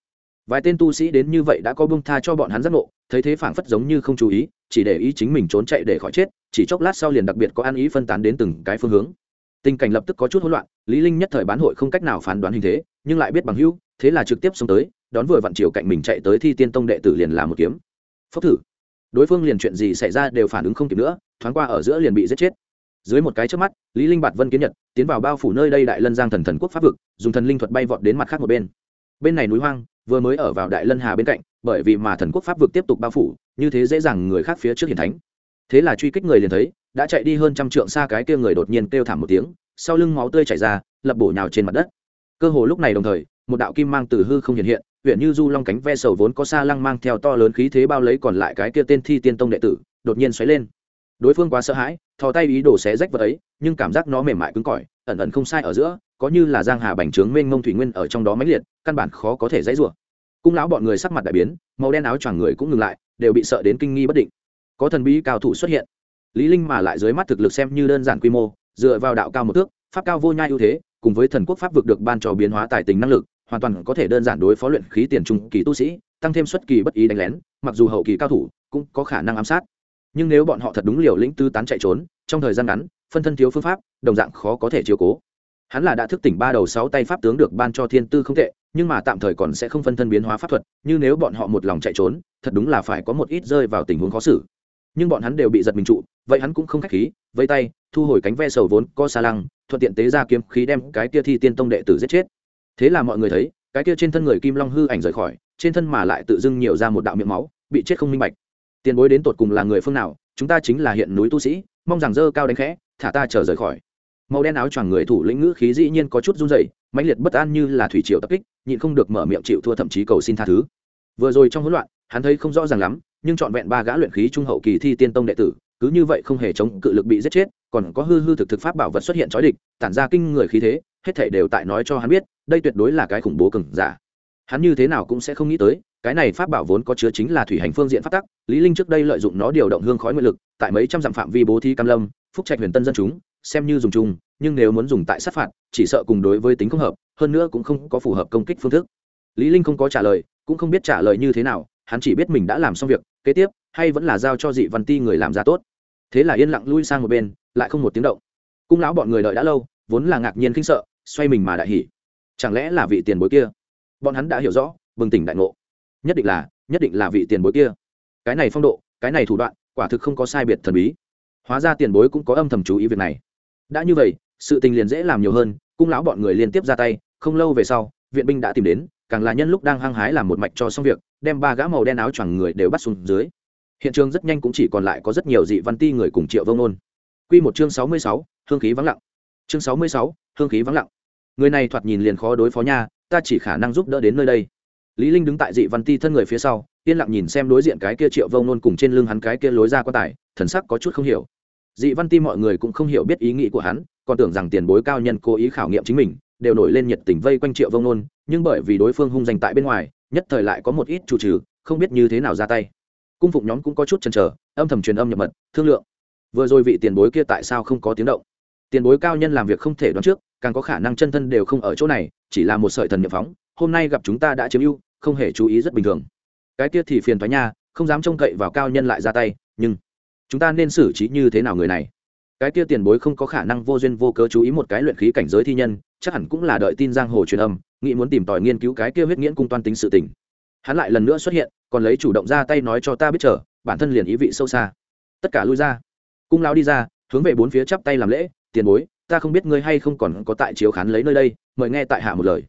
vài tên tu sĩ đến như vậy đã có bông tha cho bọn hắn giác ngộ, thấy thế phảng phất giống như không chú ý, chỉ để ý chính mình trốn chạy để khỏi chết, chỉ chốc lát sau liền đặc biệt có ăn ý phân tán đến từng cái phương hướng. Tình cảnh lập tức có chút hỗn loạn, lý linh nhất thời bán hội không cách nào phán đoán hình thế, nhưng lại biết bằng hữu, thế là trực tiếp xông tới, đón vừa vặn chiều cạnh mình chạy tới thi tiên tông đệ tử liền làm một kiếm. Phốc thử. Đối phương liền chuyện gì xảy ra đều phản ứng không kịp nữa, thoáng qua ở giữa liền bị giết chết. Dưới một cái trước mắt, lý linh bạt vân kiến nhật, tiến vào bao phủ nơi đây đại lân giang thần thần quốc pháp vực, dùng thần linh thuật bay vọt đến mặt khác một bên. Bên này núi hoang vừa mới ở vào đại lân hà bên cạnh, bởi vì mà thần quốc pháp vực tiếp tục bao phủ, như thế dễ dàng người khác phía trước hiển thánh. Thế là truy kích người liền thấy, đã chạy đi hơn trăm trượng xa cái kia người đột nhiên kêu thảm một tiếng, sau lưng máu tươi chảy ra, lập bổ nhào trên mặt đất. Cơ hồ lúc này đồng thời, một đạo kim mang từ hư không hiện hiện, huyện như du long cánh ve sầu vốn có xa lăng mang theo to lớn khí thế bao lấy còn lại cái kia tên thi tiên tông đệ tử, đột nhiên xoáy lên. Đối phương quá sợ hãi, thò tay ý đồ xé rách vật ấy, nhưng cảm giác nó mềm mại cứng cỏi ẩn ẩn không sai ở giữa, có như là giang hà bành trướng mênh mông thủy nguyên ở trong đó mãnh liệt, căn bản khó có thể dãy rủa. Cung lão bọn người sắc mặt đại biến, màu đen áo choàng người cũng ngừng lại, đều bị sợ đến kinh nghi bất định. Có thần bí cao thủ xuất hiện. Lý linh mà lại dưới mắt thực lực xem như đơn giản quy mô, dựa vào đạo cao một thước, pháp cao vô nhai ưu thế, cùng với thần quốc pháp vực được ban cho biến hóa tài tình năng lực, hoàn toàn có thể đơn giản đối phó luyện khí tiền trung kỳ tu sĩ, tăng thêm xuất kỳ bất ý đánh lén, mặc dù hậu kỳ cao thủ, cũng có khả năng ám sát. Nhưng nếu bọn họ thật đúng liều lĩnh tư tán chạy trốn, trong thời gian ngắn phân thân thiếu phương pháp, đồng dạng khó có thể chiếu cố. Hắn là đã thức tỉnh ba đầu sáu tay pháp tướng được ban cho thiên tư không tệ, nhưng mà tạm thời còn sẽ không phân thân biến hóa pháp thuật, như nếu bọn họ một lòng chạy trốn, thật đúng là phải có một ít rơi vào tình huống khó xử. Nhưng bọn hắn đều bị giật mình trụ, vậy hắn cũng không khách khí, vây tay, thu hồi cánh ve sầu vốn co xa lăng, thuận tiện tế ra kiếm khí đem cái kia thi tiên tông đệ tử giết chết. Thế là mọi người thấy, cái kia trên thân người kim long hư ảnh rời khỏi, trên thân mà lại tự dưng nhiều ra một đạo miệng máu, bị chết không minh bạch. Tiền bối đến tột cùng là người phương nào, chúng ta chính là hiện núi tu sĩ, mong rằng dơ cao đánh khẽ thả ta chờ rời khỏi. Màu đen áo choàng người thủ lĩnh ngữ khí dĩ nhiên có chút run rẩy, mãnh liệt bất an như là thủy triều tập kích, nhịn không được mở miệng chịu thua thậm chí cầu xin tha thứ. Vừa rồi trong hỗn loạn, hắn thấy không rõ ràng lắm, nhưng trọn vẹn ba gã luyện khí trung hậu kỳ thi tiên tông đệ tử, cứ như vậy không hề chống cự lực bị giết chết, còn có hư hư thực thực pháp bảo vật xuất hiện trói địch, tản ra kinh người khí thế, hết thể đều tại nói cho hắn biết, đây tuyệt đối là cái khủng bố cừng giả. Hắn như thế nào cũng sẽ không nghĩ tới, cái này pháp bảo vốn có chứa chính là thủy hành phương diện phát tắc, lý linh trước đây lợi dụng nó điều động hương khói nguyện lực, tại mấy trăm dặm phạm vi bố thí cam lâm phúc trạch huyền tân dân chúng, xem như dùng chung, nhưng nếu muốn dùng tại sát phạt, chỉ sợ cùng đối với tính không hợp, hơn nữa cũng không có phù hợp công kích phương thức. Lý linh không có trả lời, cũng không biết trả lời như thế nào, hắn chỉ biết mình đã làm xong việc, kế tiếp, hay vẫn là giao cho dị văn ti người làm ra tốt. Thế là yên lặng lui sang một bên, lại không một tiếng động. Cung lão bọn người đợi đã lâu, vốn là ngạc nhiên kinh sợ, xoay mình mà đại hỉ. Chẳng lẽ là vị tiền bối kia? Bọn hắn đã hiểu rõ, bừng tỉnh đại ngộ. Nhất định là, nhất định là vị tiền bối kia. Cái này phong độ, cái này thủ đoạn, quả thực không có sai biệt thần bí hóa ra tiền bối cũng có âm thầm chú ý việc này. Đã như vậy, sự tình liền dễ làm nhiều hơn, cung lão bọn người liên tiếp ra tay, không lâu về sau, viện binh đã tìm đến, càng là nhân lúc đang hăng hái làm một mạch cho xong việc, đem ba gã màu đen áo choàng người đều bắt xuống dưới. Hiện trường rất nhanh cũng chỉ còn lại có rất nhiều dị văn ti người cùng triệu vông nôn. Q một chương sáu mươi sáu, hương khí vắng lặng. Chương sáu mươi sáu, hương khí vắng lặng. Người này thoạt nhìn liền khó đối phó nha, ta chỉ khả năng giúp đỡ đến nơi đây. Lý linh đứng tại dị văn ti thân người phía sau yên lặng nhìn xem đối diện cái kia triệu vông nôn cùng trên lưng hắn cái kia lối ra quan tài, thần sắc có chút không hiểu. Dị văn ti mọi người cũng không hiểu biết ý nghĩ của hắn, còn tưởng rằng tiền bối cao nhân cố ý khảo nghiệm chính mình, đều nổi lên nhiệt tình vây quanh triệu vông nôn, nhưng bởi vì đối phương hung danh tại bên ngoài, nhất thời lại có một ít chủ trừ, không biết như thế nào ra tay. Cung phụng nhóm cũng có chút chần chờ, âm thầm truyền âm nhập mật, thương lượng. Vừa rồi vị tiền bối kia tại sao không có tiếng động? Tiền bối cao nhân làm việc không thể đoán trước, càng có khả năng chân thân đều không ở chỗ này, chỉ là một sợi thần nhập phóng, hôm nay gặp chúng ta đã chiếm ưu, không hề chú ý rất bình thường cái kia thì phiền thoái nha, không dám trông cậy vào cao nhân lại ra tay, nhưng chúng ta nên xử trí như thế nào người này? Cái kia tiền bối không có khả năng vô duyên vô cớ chú ý một cái luyện khí cảnh giới thi nhân, chắc hẳn cũng là đợi tin giang hồ truyền âm, nghĩ muốn tìm tòi nghiên cứu cái kia huyết nghiễn cung toan tính sự tình. Hắn lại lần nữa xuất hiện, còn lấy chủ động ra tay nói cho ta biết chờ, bản thân liền ý vị sâu xa. Tất cả lui ra. Cung lao đi ra, hướng về bốn phía chắp tay làm lễ, tiền bối, ta không biết ngươi hay không còn có tại chiếu khán lấy nơi đây, mời nghe tại hạ một lời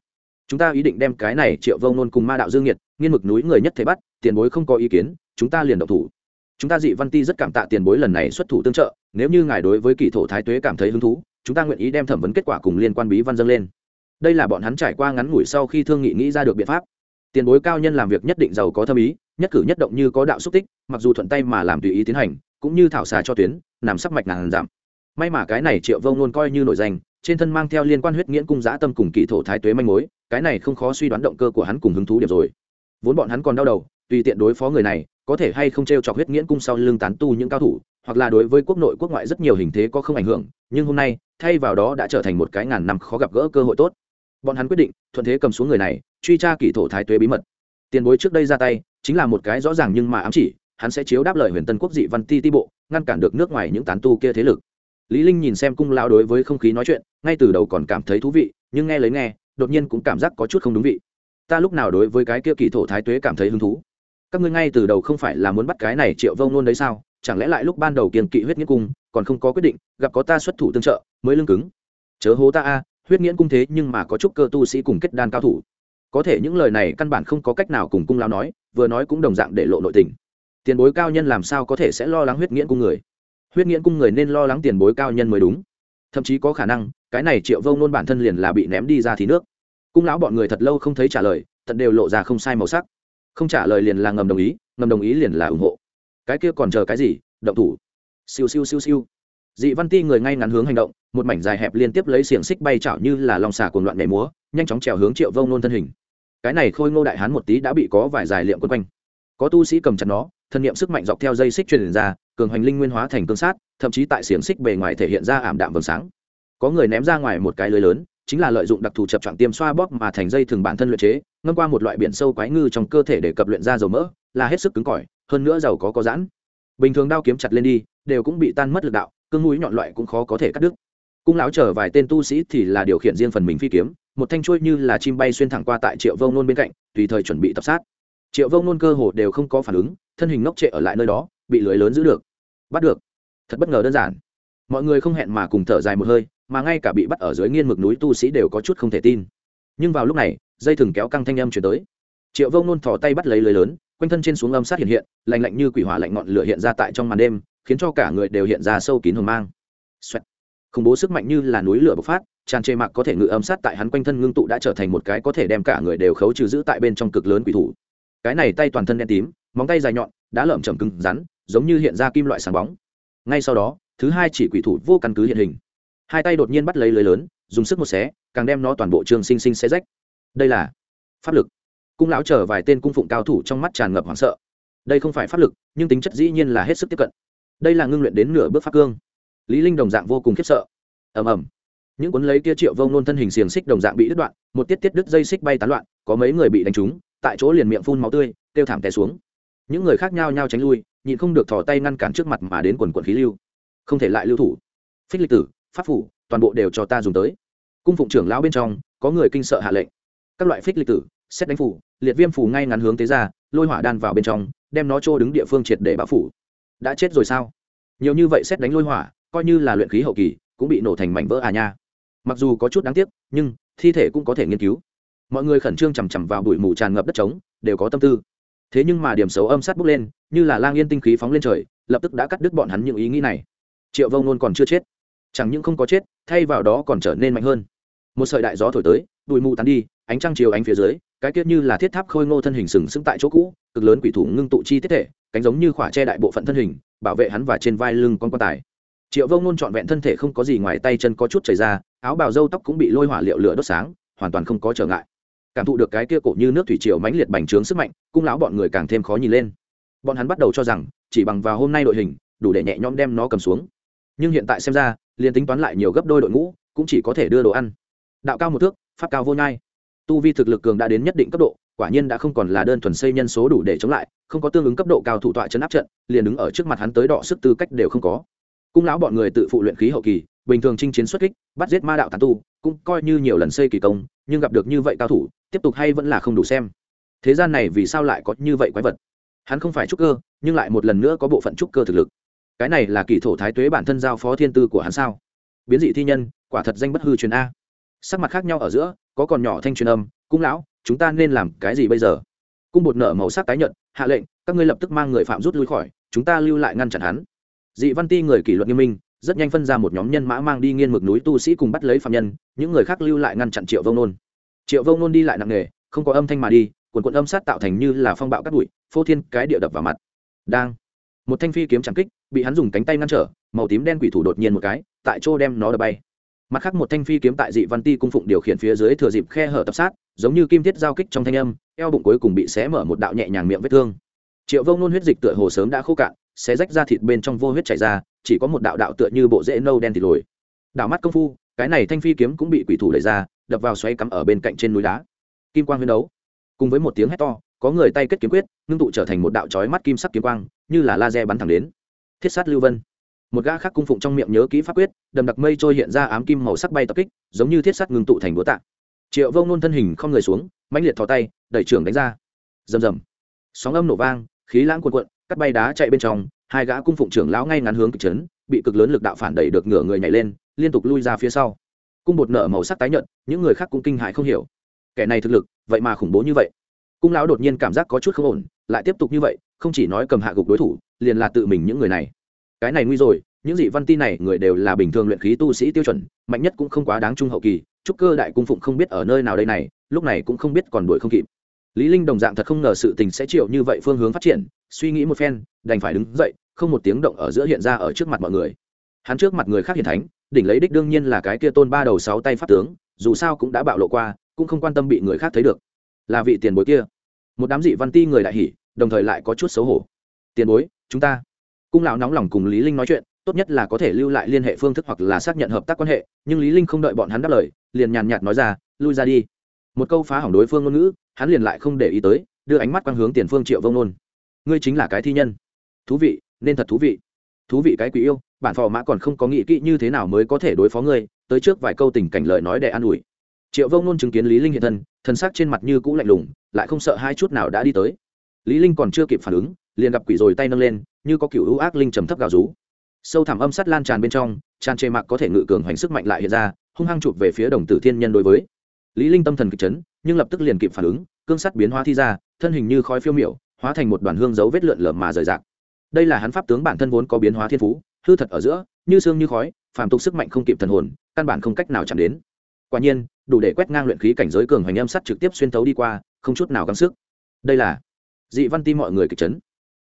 chúng ta ý định đem cái này triệu vông nôn cùng ma đạo dương nhiệt nghiên mực núi người nhất thế bắt, tiền bối không có ý kiến, chúng ta liền động thủ. Chúng ta dị văn ti rất cảm tạ tiền bối lần này xuất thủ tương trợ, nếu như ngài đối với kỳ thổ thái tuế cảm thấy hứng thú, chúng ta nguyện ý đem thẩm vấn kết quả cùng liên quan bí văn dâng lên. Đây là bọn hắn trải qua ngắn ngủi sau khi thương nghị nghĩ ra được biện pháp. Tiền bối cao nhân làm việc nhất định giàu có thâm ý, nhất cử nhất động như có đạo xúc tích, mặc dù thuận tay mà làm tùy ý tiến hành, cũng như thảo xà cho tuyến, nằm sắc mạch ngàn giảm. May mà cái này triệu vông nôn coi như nổi danh trên thân mang theo liên quan huyết nghiễn cung giã tâm cùng kỳ thổ thái tuế manh mối, cái này không khó suy đoán động cơ của hắn cùng hứng thú điểm rồi. Vốn bọn hắn còn đau đầu, tùy tiện đối phó người này, có thể hay không t r e o chọc huyết nghiễn cung sau lưng tán tu những cao thủ, hoặc là đối với quốc nội quốc ngoại rất nhiều hình thế có không ảnh hưởng, nhưng hôm nay, thay vào đó đã trở thành một cái ngàn năm khó gặp gỡ cơ hội tốt. Bọn hắn quyết định, thuận thế cầm xuống người này, truy tra kỷ thổ thái tuế bí mật. Tiền bối trước đây ra tay, chính là một cái rõ ràng nhưng mà ám chỉ, hắn sẽ chiếu đáp lời huyền tân quốc dị văn ti ti bộ, ngăn cản được nước ngoài những tán tu kia thế lực lý linh nhìn xem cung lão đối với không khí nói chuyện, ngay từ đầu còn cảm thấy thú vị, nhưng nghe lấy nghe, đột nhiên cũng cảm giác có chút không đúng vị. Ta lúc nào đối với cái kia kỳ thổ thái tuế cảm thấy hứng thú? Các ngươi ngay từ đầu không phải là muốn bắt cái này triệu vông nôn đấy sao? Chẳng lẽ lại lúc ban đầu kiên kỵ huyết nghĩa cung, còn không có quyết định, gặp có ta xuất thủ tương trợ, mới lưng cứng? Chớ hố ta a, huyết nghĩa cung thế nhưng mà có chút cơ tu sĩ cùng kết đan cao thủ. Có thể những lời này căn bản không có cách nào cùng cung lão nói, vừa nói cũng đồng dạng để lộ nội tình. Tiền bối cao nhân làm sao có thể sẽ lo lắng huyết nghĩa cung người? Huyết nghiễn cung người nên lo lắng tiền bối cao nhân mới đúng. Thậm chí có khả năng, cái này triệu vông nôn bản thân liền là bị ném đi ra thì nước. Cung lão bọn người thật lâu không thấy trả lời tận đều lộ ra không sai màu sắc. Không trả lời liền là ngầm đồng ý, ngầm đồng ý liền là ủng hộ. Cái kia còn chờ cái gì, động thủ. Siêu siêu siêu siêu. Dị văn ti người ngay ngắn hướng hành động, một mảnh dài hẹp liên tiếp lấy xiềng xích bay chảo như là lòng xà cuồng loạn nhảy múa, nhanh chóng trèo hướng triệu vông nôn thân hình. Cái này khôi ngô đại hán một tí đã bị có vài dài liệm quân quanh. Có tu sĩ cầm chặt nó thân nhiệm sức mạnh dọc theo dây xích truyền ra, cường hoành linh nguyên hóa thành cương sát, thậm chí tại xiềng xích bề ngoài thể hiện ra ảm đạm vầng sáng. Có người ném ra ngoài một cái lưới lớn, chính là lợi dụng đặc thù chập chọn tiêm xoa bóp mà thành dây thường bản thân luyện chế, ngâm qua một loại biển sâu quái ngư trong cơ thể để cập luyện ra dầu mỡ, là hết sức cứng cỏi, hơn nữa dầu có có giãn. Bình thường đao kiếm chặt lên đi, đều cũng bị tan mất lực đạo, cương mũi nhọn loại cũng khó có thể cắt đứt. Cung lão chờ vài tên tu sĩ thì là điều khiển riêng phần mình phi kiếm, một thanh chuôi như là chim bay xuyên thẳng qua tại triệu vông nôn bên cạnh, tùy thời chuẩn bị tập sát triệu vông nôn cơ hồ đều không có phản ứng, thân hình ngốc trệ ở lại nơi đó, bị lưới lớn giữ được. Bắt được. Thật bất ngờ đơn giản. Mọi người không hẹn mà cùng thở dài một hơi, mà ngay cả bị bắt ở dưới nghiên mực núi tu sĩ đều có chút không thể tin. Nhưng vào lúc này, dây thừng kéo căng thanh âm chuyển tới. Triệu vông nôn thò tay bắt lấy lưới lớn, quanh thân trên xuống âm sát hiện hiện, lạnh lạnh như quỷ hỏa lạnh ngọn lửa hiện ra tại trong màn đêm, khiến cho cả người đều hiện ra sâu kín hồng mang. Xoẹt. khủng bố sức mạnh như là núi lửa bộc phát, tràn trề mạc có thể ngự âm sát tại hắn quanh thân ngưng tụ đã trở thành một cái có thể đem cả người đều khấu trừ giữ tại bên trong cực lớn quỷ thủ cái này tay toàn thân đen tím, móng tay dài nhọn, đã lợm chầm cứng rắn, giống như hiện ra kim loại sáng bóng. Ngay sau đó, thứ hai chỉ quỷ thủ vô căn cứ hiện hình. Hai tay đột nhiên bắt lấy lưới lớn, dùng sức một xé, càng đem nó toàn bộ trường sinh sinh xé rách. Đây là pháp lực. Cung lão chờ vài tên cung phụng cao thủ trong mắt tràn ngập hoảng sợ. Đây không phải pháp lực, nhưng tính chất dĩ nhiên là hết sức tiếp cận. Đây là ngưng luyện đến nửa bước pháp cương. Lý linh đồng dạng vô cùng khiếp sợ. Ầm ầm. Những cuốn lấy kia triệu vông nôn thân hình xiềng xích đồng dạng bị đứt đoạn, một tiết tiết đứt dây xích bay tán loạn, có mấy người bị đánh trúng tại chỗ liền miệng phun máu tươi, kêu thảm té xuống. Những người khác nhao nhao tránh lui, nhịn không được thò tay ngăn cản trước mặt mà đến quần quần khí lưu. Không thể lại lưu thủ. Phích lịch tử, pháp phủ, toàn bộ đều cho ta dùng tới. Cung phụng trưởng lão bên trong, có người kinh sợ hạ lệnh. Các loại phích lịch tử, xét đánh phủ, liệt viêm phủ ngay ngắn hướng tế ra, lôi hỏa đan vào bên trong, đem nó trô đứng địa phương triệt để bão phủ. Đã chết rồi sao? Nhiều như vậy xét đánh lôi hỏa, coi như là luyện khí hậu kỳ, cũng bị nổ thành mảnh vỡ à nha. Mặc dù có chút đáng tiếc, nhưng thi thể cũng có thể nghiên cứu mọi người khẩn trương chằm chằm vào bụi mù tràn ngập đất trống, đều có tâm tư. Thế nhưng mà điểm xấu âm sát bốc lên, như là lang yên tinh khí phóng lên trời, lập tức đã cắt đứt bọn hắn những ý nghĩ này. Triệu vông nôn còn chưa chết. Chẳng những không có chết, thay vào đó còn trở nên mạnh hơn. Một sợi đại gió thổi tới, bụi mù tắn đi, ánh trăng chiều ánh phía dưới, cái tiết như là thiết tháp khôi ngô thân hình sừng sững tại chỗ cũ, cực lớn quỷ thủ ngưng tụ chi tiết thể, cánh giống như khỏa che đại bộ phận thân hình, bảo vệ hắn và trên vai lưng con quan tài. Triệu vông nôn trọn vẹn thân thể không có gì ngoài tay chân có chút chảy ra, áo bào râu tóc cũng bị lôi hỏa liệu lửa đốt sáng, hoàn toàn không có trở ngại cảm thụ được cái kia cổ như nước thủy triều mãnh liệt bành trướng sức mạnh, cung lão bọn người càng thêm khó nhìn lên. Bọn hắn bắt đầu cho rằng, chỉ bằng vào hôm nay đội hình, đủ để nhẹ nhõm đem nó cầm xuống. Nhưng hiện tại xem ra, liền tính toán lại nhiều gấp đôi đội ngũ, cũng chỉ có thể đưa đồ ăn. Đạo cao một thước, pháp cao vô nhai. Tu vi thực lực cường đã đến nhất định cấp độ, quả nhiên đã không còn là đơn thuần xây nhân số đủ để chống lại, không có tương ứng cấp độ cao thủ tọa chấn áp trận, liền đứng ở trước mặt hắn tới đọ sức tư cách đều không có. Cung lão bọn người tự phụ luyện khí hậu kỳ, bình thường chinh chiến xuất kích, bắt giết ma đạo tàn tu, cũng coi như nhiều lần xây kỳ công, nhưng gặp được như vậy cao thủ tiếp tục hay vẫn là không đủ xem? Thế gian này vì sao lại có như vậy quái vật? Hắn không phải trúc cơ, nhưng lại một lần nữa có bộ phận trúc cơ thực lực. Cái này là kỳ thổ thái tuế bản thân giao phó thiên tư của hắn sao? Biến dị thi nhân, quả thật danh bất hư truyền a. Sắc mặt khác nhau ở giữa, có còn nhỏ thanh truyền âm, cung lão, chúng ta nên làm cái gì bây giờ? Cung bột nợ màu sắc tái nhận hạ lệnh, các ngươi lập tức mang người phạm rút lui khỏi, chúng ta lưu lại ngăn chặn hắn. Dị văn ti người kỷ luật nghiêm minh, rất nhanh phân ra một nhóm nhân mã mang đi nghiên mực núi tu sĩ cùng bắt lấy phạm nhân, những người khác lưu lại ngăn chặn triệu vông nôn triệu vông nôn đi lại nặng nề, không có âm thanh mà đi quần quận âm sát tạo thành như là phong bạo cắt bụi, phô thiên cái địa đập vào mặt. Đang, một thanh phi kiếm chẳng kích, bị hắn dùng cánh tay ngăn trở, màu tím đen quỷ thủ đột nhiên một cái, tại chỗ đem nó đập bay. Mặt khác một thanh phi kiếm tại dị văn ti cung phụng điều khiển phía dưới thừa dịp khe hở tập sát, giống như kim thiết giao kích trong thanh âm, eo bụng cuối cùng bị xé mở một đạo nhẹ nhàng miệng vết thương. Triệu vông nôn huyết dịch tựa hồ sớm đã khô cạn, xé rách ra thịt bên trong vô huyết chảy ra, chỉ có một đạo đạo tựa như bộ rễ nâu đen thịt lồi. Đảo mắt công phu cái này thanh phi kiếm cũng bị quỷ thủ đẩy ra, đập vào xoay cắm ở bên cạnh trên núi đá. Kim quang huyên đấu. Cùng với một tiếng hét to, có người tay kết kiếm quyết, ngưng tụ trở thành một đạo chói mắt kim sắc kiếm quang, như là laser bắn thẳng đến. Thiết sát lưu vân. Một gã khác cung phụng trong miệng nhớ kỹ pháp quyết, đầm đặc mây trôi hiện ra ám kim màu sắc bay tập kích, giống như thiết sắt ngưng tụ thành búa tạ. Triệu vông nôn thân hình không người xuống, mãnh liệt thò tay, đẩy trưởng đánh ra. Rầm rầm. Sóng âm nổ vang, khí lãng cuộn cuộn, cắt bay đá chạy bên trong, hai gã cung phụng trưởng lão ngay ngắn hướng kịch trấn bị cực lớn lực đạo phản đẩy được ngửa người nhảy lên liên tục lui ra phía sau. Cung bột nợ màu sắc tái nhợt, những người khác cũng kinh hại không hiểu. Kẻ này thực lực, vậy mà khủng bố như vậy. Cung lão đột nhiên cảm giác có chút không ổn, lại tiếp tục như vậy, không chỉ nói cầm hạ gục đối thủ, liền là tự mình những người này. Cái này nguy rồi, những dị văn ti này, người đều là bình thường luyện khí tu sĩ tiêu chuẩn, mạnh nhất cũng không quá đáng trung hậu kỳ, trúc cơ đại cung phụng không biết ở nơi nào đây này, lúc này cũng không biết còn đuổi không kịp. Lý linh đồng dạng thật không ngờ sự tình sẽ chịu như vậy phương hướng phát triển, suy nghĩ một phen, đành phải đứng dậy, không một tiếng động ở giữa hiện ra ở trước mặt mọi người. Hắn trước mặt người khác hiển thánh đỉnh lấy đích đương nhiên là cái kia tôn ba đầu sáu tay pháp tướng, dù sao cũng đã bạo lộ qua, cũng không quan tâm bị người khác thấy được. Là vị tiền bối kia. Một đám dị văn ti người đại hỉ, đồng thời lại có chút xấu hổ. Tiền bối, chúng ta. Cung lão nóng lòng cùng lý linh nói chuyện, tốt nhất là có thể lưu lại liên hệ phương thức hoặc là xác nhận hợp tác quan hệ, nhưng lý linh không đợi bọn hắn đáp lời, liền nhàn nhạt nói ra, lui ra đi. Một câu phá hỏng đối phương ngôn ngữ, hắn liền lại không để ý tới, đưa ánh mắt quang hướng tiền phương triệu vông nôn. Ngươi chính là cái thi nhân. Thú vị, nên thật thú vị thú vị cái quỷ yêu, bản phò mã còn không có nghĩ kỹ như thế nào mới có thể đối phó ngươi, tới trước vài câu tình cảnh lời nói để an ủi. Triệu vông nôn chứng kiến lý linh hiện thân thân xác trên mặt như cũ lạnh lùng, lại không sợ hai chút nào đã đi tới. Lý linh còn chưa kịp phản ứng, liền gặp quỷ rồi tay nâng lên, như có kiểu ưu ác linh trầm thấp gào rú. Sâu thẳm âm sắt lan tràn bên trong, tràn trề mạc có thể ngự cường hoành sức mạnh lại hiện ra, hung hăng chụp về phía đồng tử thiên nhân đối với. Lý linh tâm thần kịch chấn, nhưng lập tức liền kịp phản ứng, cương sắt biến hóa thi ra, thân hình như khói phiêu miểu, hóa thành một đoàn hương dấu vết lượn lờ mà rời rạc đây là hắn pháp tướng bản thân vốn có biến hóa thiên phú, hư thật ở giữa, như xương như khói, phàm tục sức mạnh không kịp thần hồn, căn bản không cách nào chạm đến. Quả nhiên, đủ để quét ngang luyện khí cảnh giới cường hoành âm sắt trực tiếp xuyên thấu đi qua, không chút nào gắng sức. Đây là dị văn ti mọi người kịch chấn.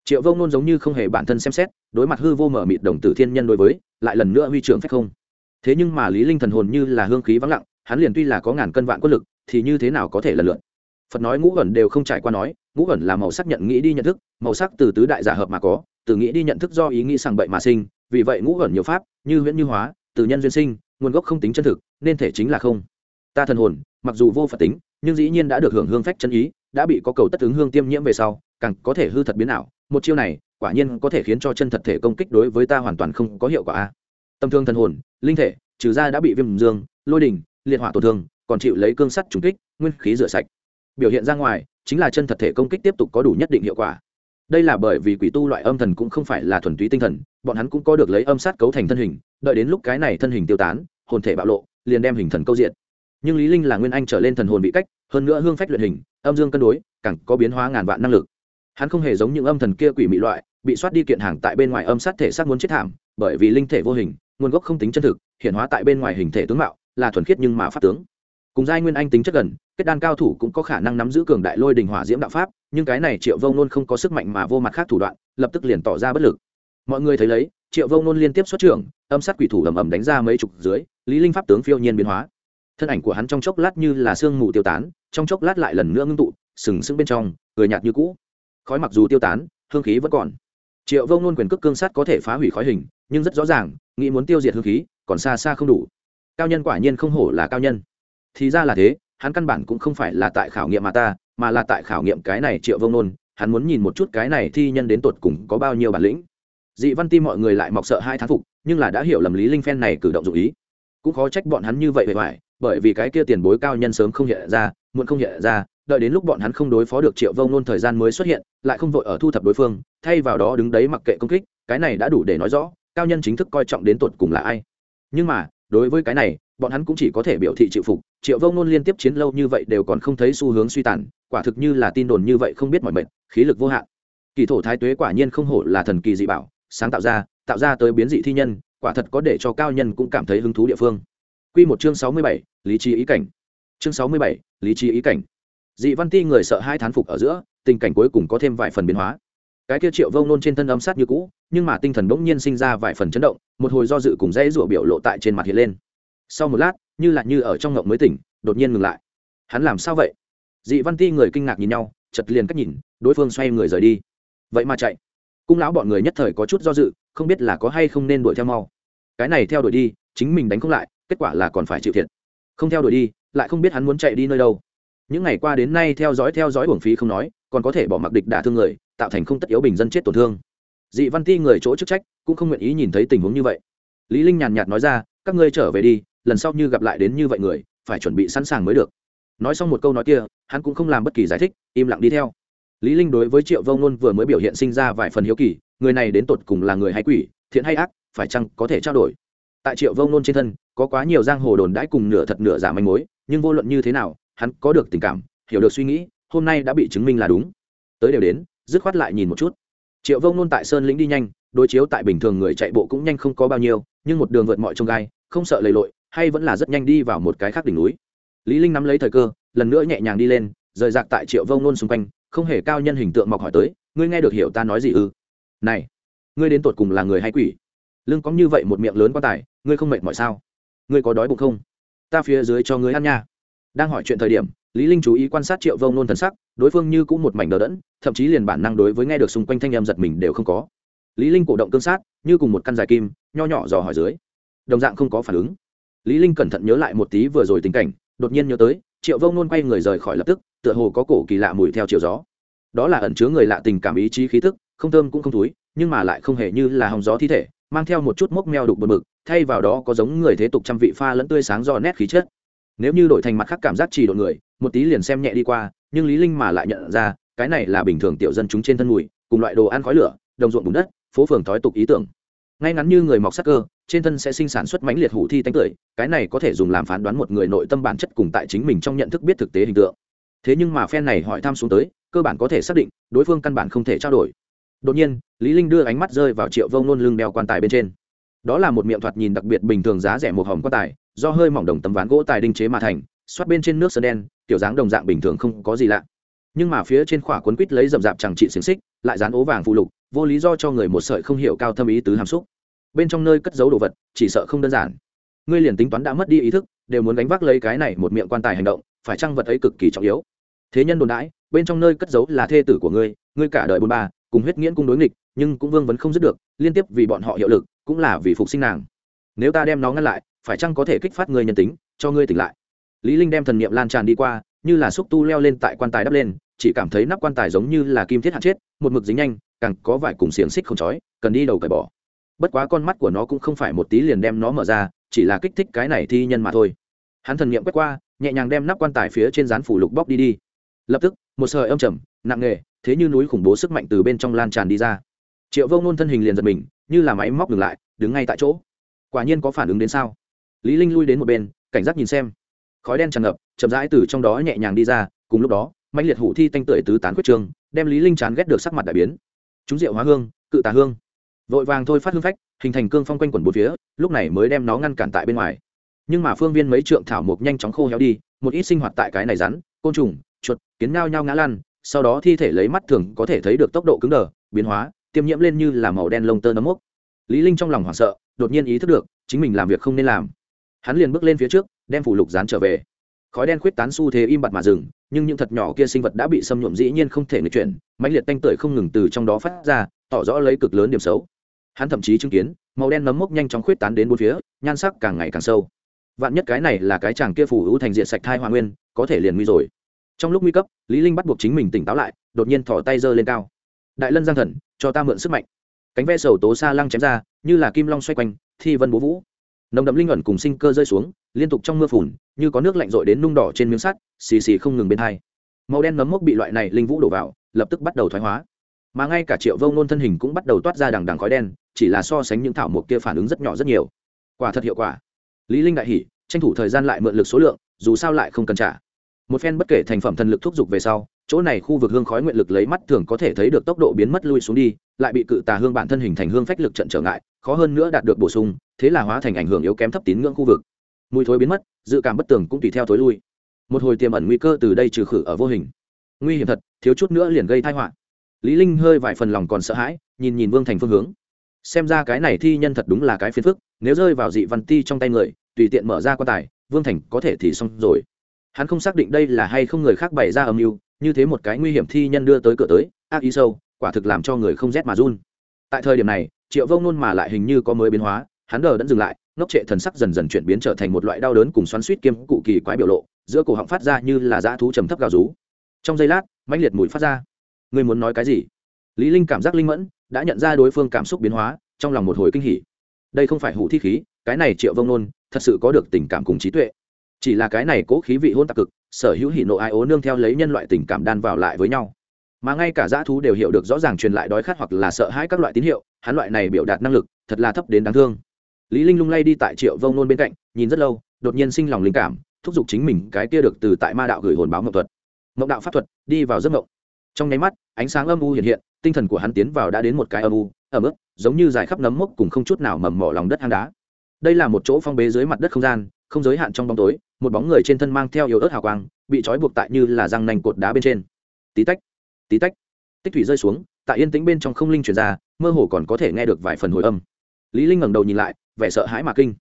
Triệu vông nôn giống như không hề bản thân xem xét, đối mặt hư vô mở mịt đồng tử thiên nhân đối với, lại lần nữa huy trưởng phép không. Thế nhưng mà lý linh thần hồn như là hương khí vắng lặng, hắn liền tuy là có ngàn cân vạn quân lực, thì như thế nào có thể lần lượn phật nói ngũ ẩn đều không trải qua nói, ngũ ẩn là màu sắc nhận nghĩ đi nhận thức, màu sắc từ tứ đại giả hợp mà có từ nghĩ đi nhận thức do ý nghĩ sàng bậy mà sinh, vì vậy ngũ ẩn nhiều pháp, như huyễn như hóa, từ nhân duyên sinh, nguồn gốc không tính chân thực, nên thể chính là không. Ta thần hồn, mặc dù vô phật tính, nhưng dĩ nhiên đã được hưởng hương phách chân ý, đã bị có cầu tất ứng hương tiêm nhiễm về sau, càng có thể hư thật biến ảo. Một chiêu này, quả nhiên có thể khiến cho chân thật thể công kích đối với ta hoàn toàn không có hiệu quả a. Tâm thương thần hồn, linh thể, trừ ra đã bị viêm dương, lôi đình, liệt hỏa tổn thương, còn chịu lấy cương sắt trùng kích, nguyên khí rửa sạch. Biểu hiện ra ngoài, chính là chân thật thể công kích tiếp tục có đủ nhất định hiệu quả đây là bởi vì quỷ tu loại âm thần cũng không phải là thuần túy tinh thần, bọn hắn cũng có được lấy âm sát cấu thành thân hình, đợi đến lúc cái này thân hình tiêu tán, hồn thể bạo lộ, liền đem hình thần câu diện. Nhưng lý linh là nguyên anh trở lên thần hồn bị cách, hơn nữa hương phách luyện hình, âm dương cân đối, càng có biến hóa ngàn vạn năng lực. Hắn không hề giống những âm thần kia quỷ mị loại, bị soát đi kiện hàng tại bên ngoài âm sát thể xác muốn chết thảm, bởi vì linh thể vô hình, nguồn gốc không tính chân thực hiện hóa tại bên ngoài hình thể tướng mạo, là thuần khiết nhưng mà pháp tướng. Cùng giai nguyên anh tính chất gần, kết đan cao thủ cũng có khả năng nắm giữ cường đại lôi đình hỏa diễm đạo pháp nhưng cái này triệu vông nôn không có sức mạnh mà vô mặt khác thủ đoạn, lập tức liền tỏ ra bất lực. Mọi người thấy lấy, triệu vông nôn liên tiếp xuất trưởng, âm sát quỷ thủ ầm ầm đánh ra mấy chục dưới, lý linh pháp tướng phiêu nhiên biến hóa. Thân ảnh của hắn trong chốc lát như là sương mù tiêu tán, trong chốc lát lại lần nữa ngưng tụ, sừng sững bên trong, cười nhạt như cũ. Khói mặc dù tiêu tán, hương khí vẫn còn. Triệu vông nôn quyền cước cương sát có thể phá hủy khói hình, nhưng rất rõ ràng, nghĩ muốn tiêu diệt hương khí, còn xa xa không đủ. Cao nhân quả nhiên không hổ là cao nhân. Thì ra là thế hắn căn bản cũng không phải là tại khảo nghiệm mà ta, mà là tại khảo nghiệm cái này triệu vông nôn, hắn muốn nhìn một chút cái này thi nhân đến tột cùng có bao nhiêu bản lĩnh. Dị văn ti mọi người lại mọc sợ hai thán phục, nhưng là đã hiểu lầm lý linh phen này cử động dụng ý. Cũng khó trách bọn hắn như vậy vẻ ngoài, bởi vì cái kia tiền bối cao nhân sớm không hiện ra, muộn không hiện ra, đợi đến lúc bọn hắn không đối phó được triệu vông nôn thời gian mới xuất hiện, lại không vội ở thu thập đối phương, thay vào đó đứng đấy mặc kệ công kích, cái này đã đủ để nói rõ, cao nhân chính thức coi trọng đến tột cùng là ai. Nhưng mà, đối với cái này bọn hắn cũng chỉ có thể biểu thị chịu phục triệu vông nôn liên tiếp chiến lâu như vậy đều còn không thấy xu hướng suy tàn quả thực như là tin đồn như vậy không biết mọi mệnh khí lực vô hạn kỳ thổ thái tuế quả nhiên không hổ là thần kỳ dị bảo sáng tạo ra tạo ra tới biến dị thi nhân quả thật có để cho cao nhân cũng cảm thấy hứng thú địa phương Quy một chương sáu mươi bảy, lý trí ý cảnh. Chương sáu mươi bảy, lý trí ý cảnh. Dị Văn Ti người sợ hai thán phục ở giữa, tình cảnh cuối cùng có thêm vài phần biến hóa. Cái kia Triệu Vông nôn trên thân âm sát như cũ, nhưng mà tinh thần bỗng nhiên sinh ra vài phần chấn động, một hồi do dự cùng dãy rủa biểu lộ tại trên mặt hiện lên. Sau một lát, như là như ở trong ngộng mới tỉnh, đột nhiên ngừng lại. Hắn làm sao vậy? Dị Văn Ti người kinh ngạc nhìn nhau, chợt liền cách nhìn, đối phương xoay người rời đi. Vậy mà chạy. Cung lão bọn người nhất thời có chút do dự, không biết là có hay không nên đuổi theo mau. Cái này theo đuổi đi, chính mình đánh không lại, kết quả là còn phải chịu thiệt không theo đuổi đi lại không biết hắn muốn chạy đi nơi đâu những ngày qua đến nay theo dõi theo dõi uổng phí không nói còn có thể bỏ mặc địch đả thương người tạo thành không tất yếu bình dân chết tổn thương dị văn ti người chỗ chức trách cũng không nguyện ý nhìn thấy tình huống như vậy lý linh nhàn nhạt nói ra các ngươi trở về đi lần sau như gặp lại đến như vậy người, phải chuẩn bị sẵn sàng mới được. Nói xong một câu nói kia, hắn cũng không làm bất kỳ giải thích, im lặng đi theo. Lý linh đối với triệu vông nôn vừa mới biểu hiện sinh ra vài phần hiếu kỳ, người này đến tột cùng là người hay quỷ, thiện hay ác, phải chăng có thể trao đổi? Tại triệu vông nôn trên thân, có quá nhiều giang hồ đồn đãi cùng nửa thật nửa giả manh mối, nhưng vô luận như thế nào, hắn có được tình cảm, hiểu được suy nghĩ, hôm nay đã bị chứng minh là đúng. Tới đều đến, dứt khoát lại nhìn một chút. Triệu vông nôn tại sơn lĩnh đi nhanh, đối chiếu tại bình thường người chạy bộ cũng nhanh không có bao nhiêu, nhưng một đường vượt mọi trông gai, không sợ lầy lội hay vẫn là rất nhanh đi vào một cái khác đỉnh núi. Lý linh nắm lấy thời cơ, lần nữa nhẹ nhàng đi lên, rời rạc tại triệu vông nôn xung quanh, không hề cao nhân hình tượng mọc hỏi tới, ngươi nghe được hiểu ta nói gì ư? Này, ngươi đến tột cùng là người hay quỷ? Lưng có như vậy một miệng lớn quá tài, ngươi không mệt mỏi sao? Ngươi có đói bụng không? Ta phía dưới cho ngươi ăn nha. Đang hỏi chuyện thời điểm, lý linh chú ý quan sát triệu vông nôn thần sắc, đối phương như cũng một mảnh đờ đẫn, thậm chí liền bản năng đối với nghe được xung quanh thanh em giật mình đều không có. Lý linh cổ động cương sát, như cùng một căn dài kim, nho nhỏ dò hỏi dưới. Đồng dạng không có phản ứng lý linh cẩn thận nhớ lại một tí vừa rồi tình cảnh, đột nhiên nhớ tới, triệu vông nôn quay người rời khỏi lập tức, tựa hồ có cổ kỳ lạ mùi theo chiều gió. Đó là ẩn chứa người lạ tình cảm ý chí khí tức, không thơm cũng không thúi, nhưng mà lại không hề như là hòng gió thi thể, mang theo một chút mốc meo đục bật mực thay vào đó có giống người thế tục trăm vị pha lẫn tươi sáng do nét khí chất. Nếu như đổi thành mặt khác cảm giác chỉ độ người, một tí liền xem nhẹ đi qua, nhưng lý linh mà lại nhận ra, cái này là bình thường tiểu dân chúng trên thân mùi, cùng loại đồ ăn khói lửa, đồng ruộng bùn đất, phố phường thói tục ý tưởng. Ngay ngắn như người mọc sắc cơ trên thân sẽ sinh sản xuất mãnh liệt hủ thi tánh cười cái này có thể dùng làm phán đoán một người nội tâm bản chất cùng tại chính mình trong nhận thức biết thực tế hình tượng. Thế nhưng mà phen này hỏi thăm xuống tới, cơ bản có thể xác định, đối phương căn bản không thể trao đổi. Đột nhiên, lý linh đưa ánh mắt rơi vào triệu vông nôn lưng đeo quan tài bên trên. Đó là một miệng thoạt nhìn đặc biệt bình thường giá rẻ một hồng quan tài, do hơi mỏng đồng tấm ván gỗ tài đinh chế mà thành, xoát bên trên nước sơn đen tiểu dáng đồng dạng bình thường không có gì lạ. Nhưng mà phía trên khỏa cuốn quít lấy rậm rạp chẳng trị xiềng xích, lại dán ố vàng phụ lục, vô lý do cho người một sợi không hiểu cao thâm ý tứ hàm xúc bên trong nơi cất giấu đồ vật, chỉ sợ không đơn giản. Ngươi liền tính toán đã mất đi ý thức, đều muốn gánh vác lấy cái này một miệng quan tài hành động, phải chăng vật ấy cực kỳ trọng yếu? Thế nhân đồn đãi, bên trong nơi cất giấu là thê tử của ngươi ngươi cả đời bôn ba, cùng huyết nghiễn cung đối nghịch, nhưng cũng vương vẫn không dứt được, liên tiếp vì bọn họ hiệu lực, cũng là vì phục sinh nàng. Nếu ta đem nó ngăn lại, phải chăng có thể kích phát ngươi nhân tính, cho ngươi tỉnh lại? Lý linh đem thần niệm lan tràn đi qua, như là xúc tu leo lên tại quan tài đắp lên, chỉ cảm thấy nắp quan tài giống như là kim thiết hạn chết, một mực dính nhanh, càng có vài cùng xiềng xích không chói, cần đi đầu cởi bỏ bất quá con mắt của nó cũng không phải một tí liền đem nó mở ra, chỉ là kích thích cái này thi nhân mà thôi. Hắn thần niệm quét qua, nhẹ nhàng đem nắp quan tài phía trên dán phủ lục bóc đi đi. Lập tức, một sợi âm trầm, nặng nề, thế như núi khủng bố sức mạnh từ bên trong lan tràn đi ra. Triệu vô ngôn thân hình liền giật mình, như là máy móc ngừng lại, đứng ngay tại chỗ. Quả nhiên có phản ứng đến sao? Lý linh lui đến một bên, cảnh giác nhìn xem. Khói đen tràn ngập, chậm rãi từ trong đó nhẹ nhàng đi ra, cùng lúc đó mạnh liệt hủ thi tanh tưởi tứ tán quyết trường, đem lý linh chán ghét được sắc mặt đại biến. Chúng rượu hóa hương, cự tà hương vội vàng thôi phát hương phách, hình thành cương phong quanh quẩn bốn phía, lúc này mới đem nó ngăn cản tại bên ngoài. Nhưng mà phương viên mấy trượng thảo mộc nhanh chóng khô héo đi, một ít sinh hoạt tại cái này rắn, côn trùng, chuột, kiến nao nhao ngã lăn, sau đó thi thể lấy mắt thường có thể thấy được tốc độ cứng đờ, biến hóa, tiêm nhiễm lên như là màu đen lông tơ nấm mốc. Lý linh trong lòng hoảng sợ, đột nhiên ý thức được, chính mình làm việc không nên làm. Hắn liền bước lên phía trước, đem phủ lục dán trở về. Khói đen khuyết tán xu thế im bặt mà dừng, nhưng những thật nhỏ kia sinh vật đã bị xâm nhuộm dĩ nhiên không thể nghịch chuyển, mãnh liệt tanh tưởi không ngừng từ trong đó phát ra, tỏ rõ lấy cực lớn điểm xấu hắn thậm chí chứng kiến, màu đen nấm mốc nhanh chóng khuyết tán đến bốn phía, nhan sắc càng ngày càng sâu. Vạn nhất cái này là cái chàng kia phủ hữu thành diện sạch thai hoa nguyên, có thể liền nguy rồi. Trong lúc nguy cấp, lý linh bắt buộc chính mình tỉnh táo lại, đột nhiên thò tay giơ lên cao. Đại lân giang thần, cho ta mượn sức mạnh. Cánh ve sầu tố xa lăng chém ra, như là kim long xoay quanh, thi vân bố vũ. Nồng đậm linh ẩn cùng sinh cơ rơi xuống, liên tục trong mưa phùn, như có nước lạnh rội đến nung đỏ trên miếng sắt, xì xì không ngừng bên hai. Màu đen nấm mốc bị loại này linh vũ đổ vào, lập tức bắt đầu thoái hóa mà ngay cả triệu vông nôn thân hình cũng bắt đầu toát ra đằng đằng khói đen, chỉ là so sánh những thảo mộc kia phản ứng rất nhỏ rất nhiều. Quả thật hiệu quả. Lý linh đại hỉ, tranh thủ thời gian lại mượn lực số lượng, dù sao lại không cần trả. Một phen bất kể thành phẩm thần lực thúc giục về sau, chỗ này khu vực hương khói nguyện lực lấy mắt thường có thể thấy được tốc độ biến mất lui xuống đi, lại bị cự tà hương bản thân hình thành hương phách lực trận trở ngại, khó hơn nữa đạt được bổ sung, thế là hóa thành ảnh hưởng yếu kém thấp tín ngưỡng khu vực. Mùi thối biến mất, dự cảm bất tường cũng tùy theo thối lui. Một hồi tiềm ẩn nguy cơ từ đây trừ khử ở vô hình. Nguy hiểm thật, thiếu chút nữa liền gây tai họa lý linh hơi vài phần lòng còn sợ hãi, nhìn nhìn vương thành phương hướng. Xem ra cái này thi nhân thật đúng là cái phiền phức, nếu rơi vào dị văn ti trong tay người, tùy tiện mở ra quan tài, vương thành có thể thì xong rồi. Hắn không xác định đây là hay không người khác bày ra âm mưu, như thế một cái nguy hiểm thi nhân đưa tới cửa tới, ác ý sâu, quả thực làm cho người không rét mà run. Tại thời điểm này, triệu vông nôn mà lại hình như có mới biến hóa, hắn đờ đẫn dừng lại, ngốc trệ thần sắc dần dần chuyển biến trở thành một loại đau đớn cùng xoắn suýt kiêm cụ kỳ quái biểu lộ, giữa cổ họng phát ra như là dã thú trầm thấp gào rú. Trong giây lát, mãnh liệt mùi phát ra ngươi muốn nói cái gì? Lý linh cảm giác linh mẫn, đã nhận ra đối phương cảm xúc biến hóa, trong lòng một hồi kinh hỉ. Đây không phải hủ thi khí, cái này triệu vông nôn, thật sự có được tình cảm cùng trí tuệ. Chỉ là cái này cố khí vị hôn tạc cực, sở hữu hỉ nộ ai ố nương theo lấy nhân loại tình cảm đan vào lại với nhau. Mà ngay cả dã thú đều hiểu được rõ ràng truyền lại đói khát hoặc là sợ hãi các loại tín hiệu, hắn loại này biểu đạt năng lực, thật là thấp đến đáng thương. Lý linh lung lay đi tại triệu vông nôn bên cạnh, nhìn rất lâu, đột nhiên sinh lòng linh cảm, thúc giục chính mình cái kia được từ tại ma đạo gửi hồn báo ngọc thuật. Ngọc đạo pháp thuật, đi vào giấc ngộng trong nháy mắt, ánh sáng âm u hiện hiện, tinh thần của hắn tiến vào đã đến một cái âm u ở mức giống như dài khắp nấm mốc cùng không chút nào mầm mỏ lòng đất hang đá. Đây là một chỗ phong bế dưới mặt đất không gian, không giới hạn trong bóng tối, một bóng người trên thân mang theo yếu ớt hào quang, bị trói buộc tại như là răng nành cột đá bên trên. Tí tách tí tách. Tích thủy rơi xuống, tại yên tĩnh bên trong không linh truyền ra, mơ hồ còn có thể nghe được vài phần hồi âm. Lý linh ngẩng đầu nhìn lại, vẻ sợ hãi mà kinh.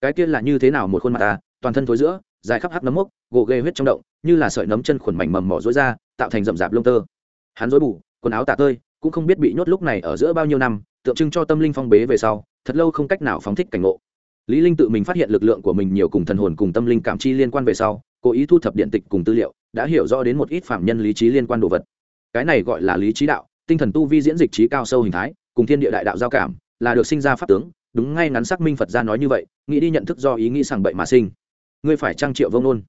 Cái kia là như thế nào một khuôn mặt ta, toàn thân thối giữa, dài khắp hắc nấm mốc, gồ ghê huyết trong động, như là sợi nấm chân khuẩn mảnh mầm mỏ rối ra, tạo thành rậm rạp lông tơ hắn dối bù, quần áo tả tơi, cũng không biết bị nhốt lúc này ở giữa bao nhiêu năm, tượng trưng cho tâm linh phong bế về sau, thật lâu không cách nào phóng thích cảnh ngộ. Lý linh tự mình phát hiện lực lượng của mình nhiều cùng thần hồn cùng tâm linh cảm chi liên quan về sau, cố ý thu thập điện tịch cùng tư liệu, đã hiểu rõ đến một ít phạm nhân lý trí liên quan đồ vật. Cái này gọi là lý trí đạo, tinh thần tu vi diễn dịch trí cao sâu hình thái, cùng thiên địa đại đạo giao cảm, là được sinh ra pháp tướng, đúng ngay ngắn xác minh phật gia nói như vậy, nghĩ đi nhận thức do ý nghĩ sảng bậy mà sinh. Ngươi phải trang triệu vông nôn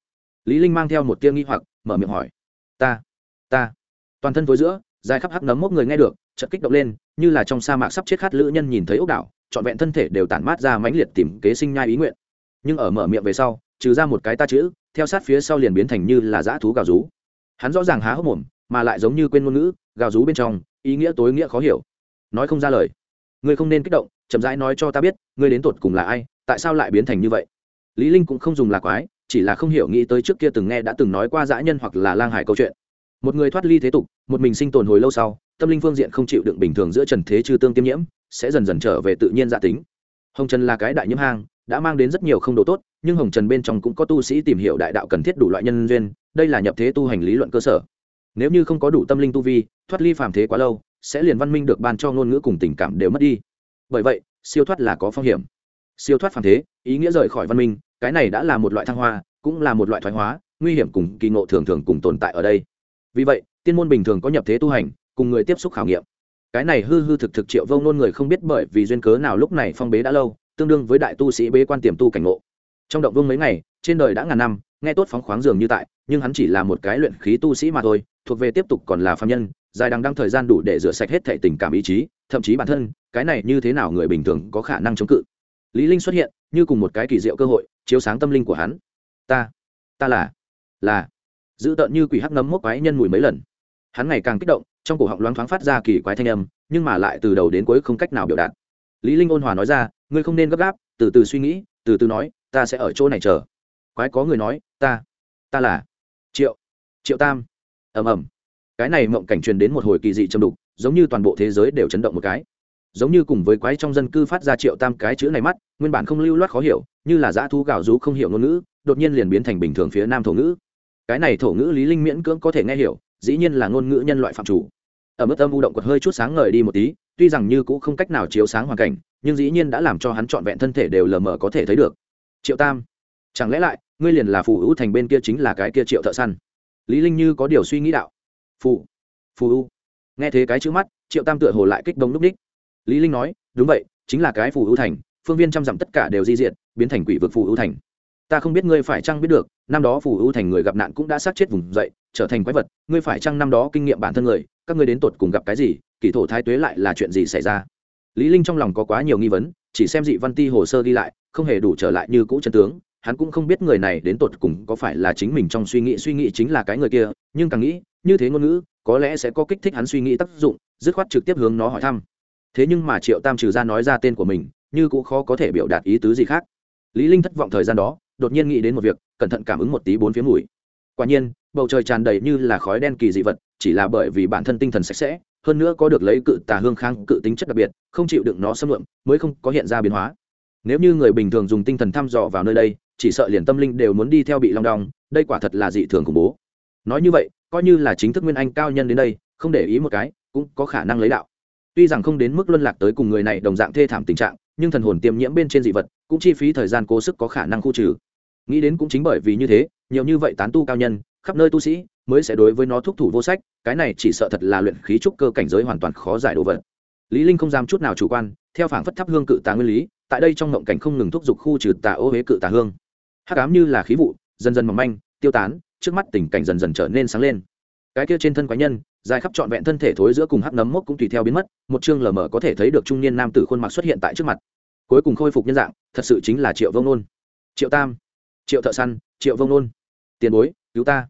lý linh mang theo một tia nghi hoặc, mở miệng hỏi. Ta ta toàn thân với giữa, dài khắp hắc nấm mốc người nghe được, chợt kích động lên, như là trong sa mạc sắp chết khát lữ nhân nhìn thấy ốc đảo, trọn vẹn thân thể đều tản mát ra mãnh liệt tìm kế sinh nhai ý nguyện. Nhưng ở mở miệng về sau, trừ ra một cái ta chữ, theo sát phía sau liền biến thành như là dã thú gào rú. Hắn rõ ràng há hốc mồm, mà lại giống như quên ngôn ngữ, gào rú bên trong, ý nghĩa tối nghĩa khó hiểu. Nói không ra lời. Ngươi không nên kích động, chậm rãi nói cho ta biết, ngươi đến tột cùng là ai, tại sao lại biến thành như vậy? Lý linh cũng không dùng là quái, chỉ là không hiểu nghĩ tới trước kia từng nghe đã từng nói qua dã nhân hoặc là lang hải câu chuyện một người thoát ly thế tục, một mình sinh tồn hồi lâu sau, tâm linh phương diện không chịu đựng bình thường giữa trần thế chư tương tiêm nhiễm, sẽ dần dần trở về tự nhiên dạ tính. Hồng trần là cái đại nhiễm hang, đã mang đến rất nhiều không độ tốt, nhưng hồng trần bên trong cũng có tu sĩ tìm hiểu đại đạo cần thiết đủ loại nhân duyên, đây là nhập thế tu hành lý luận cơ sở. Nếu như không có đủ tâm linh tu vi, thoát ly phàm thế quá lâu, sẽ liền văn minh được ban cho ngôn ngữ cùng tình cảm đều mất đi. Bởi vậy, siêu thoát là có phong hiểm. Siêu thoát phàm thế, ý nghĩa rời khỏi văn minh, cái này đã là một loại thăng hoa, cũng là một loại thoái hóa, nguy hiểm cùng kỳ ngộ thường thường cùng tồn tại ở đây vì vậy, tiên môn bình thường có nhập thế tu hành, cùng người tiếp xúc khảo nghiệm. Cái này hư hư thực thực triệu vông nôn người không biết bởi vì duyên cớ nào lúc này phong bế đã lâu, tương đương với đại tu sĩ bế quan tiềm tu cảnh ngộ. Trong động vương mấy ngày, trên đời đã ngàn năm, nghe tốt phóng khoáng dường như tại, nhưng hắn chỉ là một cái luyện khí tu sĩ mà thôi, thuộc về tiếp tục còn là phạm nhân, dài đằng đăng thời gian đủ để rửa sạch hết thệ tình cảm ý chí, thậm chí bản thân, cái này như thế nào người bình thường có khả năng chống cự? Lý linh xuất hiện, như cùng một cái kỳ diệu cơ hội, chiếu sáng tâm linh của hắn. Ta ta là là dữ tợn như quỷ hắc ngấm mốc quái nhân mùi mấy lần. Hắn ngày càng kích động, trong cổ họng loáng thoáng phát ra kỳ quái thanh âm, nhưng mà lại từ đầu đến cuối không cách nào biểu đạt. Lý linh ôn hòa nói ra, ngươi không nên gấp gáp, từ từ suy nghĩ, từ từ nói, ta sẽ ở chỗ này chờ. Quái có người nói, ta ta là triệu triệu tam. Ầm ầm. Cái này mộng cảnh truyền đến một hồi kỳ dị châm đục, giống như toàn bộ thế giới đều chấn động một cái. Giống như cùng với quái trong dân cư phát ra triệu tam cái chữ này mắt, nguyên bản không lưu loát khó hiểu, như là dã thu gạo rú không hiểu ngôn ngữ, đột nhiên liền biến thành bình thường phía nam thổ ngữ cái này thổ ngữ lý linh miễn cưỡng có thể nghe hiểu, dĩ nhiên là ngôn ngữ nhân loại phạm chủ. Ở mức âm u động quật hơi chút sáng ngời đi một tí, tuy rằng như cũng không cách nào chiếu sáng hoàn cảnh, nhưng dĩ nhiên đã làm cho hắn trọn vẹn thân thể đều lờ mờ có thể thấy được. Triệu tam, chẳng lẽ lại, ngươi liền là phù hữu thành bên kia chính là cái kia triệu thợ săn? Lý linh như có điều suy nghĩ đạo. Phù phù u nghe thế cái chữ mắt, triệu tam tựa hồ lại kích động lúc đích. Lý linh nói, đúng vậy, chính là cái phù hữu thành, phương viên trăm dặm tất cả đều di diện biến thành quỷ vực phù hữu thành. Ta không biết ngươi phải chăng biết được năm đó phù ưu thành người gặp nạn cũng đã sát chết vùng dậy, trở thành quái vật. Ngươi phải chăng năm đó kinh nghiệm bản thân người, các ngươi đến tột cùng gặp cái gì? Kỳ thổ thái tuế lại là chuyện gì xảy ra? Lý linh trong lòng có quá nhiều nghi vấn, chỉ xem dị văn ti hồ sơ đi lại, không hề đủ trở lại như cũ chân tướng. Hắn cũng không biết người này đến tột cùng có phải là chính mình trong suy nghĩ suy nghĩ chính là cái người kia, nhưng càng nghĩ, như thế ngôn ngữ, có lẽ sẽ có kích thích hắn suy nghĩ tác dụng, dứt khoát trực tiếp hướng nó hỏi thăm. Thế nhưng mà triệu tam trừ ra nói ra tên của mình, như cũng khó có thể biểu đạt ý tứ gì khác. Lý linh thất vọng thời gian đó đột nhiên nghĩ đến một việc, cẩn thận cảm ứng một tí bốn phía mùi. Quả nhiên, bầu trời tràn đầy như là khói đen kỳ dị vật, chỉ là bởi vì bản thân tinh thần sạch sẽ, hơn nữa có được lấy cự tà hương kháng cự tính chất đặc biệt, không chịu đựng nó xâm lượm mới không có hiện ra biến hóa. Nếu như người bình thường dùng tinh thần thăm dò vào nơi đây, chỉ sợ liền tâm linh đều muốn đi theo bị long đong, đây quả thật là dị thường khủng bố. Nói như vậy, coi như là chính thức nguyên anh cao nhân đến đây, không để ý một cái, cũng có khả năng lấy đạo. Tuy rằng không đến mức luân lạc tới cùng người này đồng dạng thê thảm tình trạng nhưng thần hồn tiêm nhiễm bên trên dị vật, cũng chi phí thời gian cố sức có khả năng khu trừ. Nghĩ đến cũng chính bởi vì như thế, nhiều như vậy tán tu cao nhân, khắp nơi tu sĩ, mới sẽ đối với nó thúc thủ vô sách, cái này chỉ sợ thật là luyện khí trúc cơ cảnh giới hoàn toàn khó giải đồ vật. Lý linh không dám chút nào chủ quan, theo phảng phất thắp hương cự tà nguyên lý, tại đây trong ngộng cảnh không ngừng thúc giục khu trừ tà ô huế cự tà hương. Hắc ám như là khí vụ, dần dần mỏng manh, tiêu tán, trước mắt tình cảnh dần dần trở nên sáng lên. Cái kia trên thân quái nhân dài khắp trọn vẹn thân thể thối giữa cùng hắc nấm mốc cũng tùy theo biến mất, một chương lờ mờ có thể thấy được trung niên nam tử khuôn mặt xuất hiện tại trước mặt. Cuối cùng khôi phục nhân dạng, thật sự chính là triệu vông nôn. Triệu tam, triệu thợ săn, triệu vông nôn. Tiền bối, cứu ta.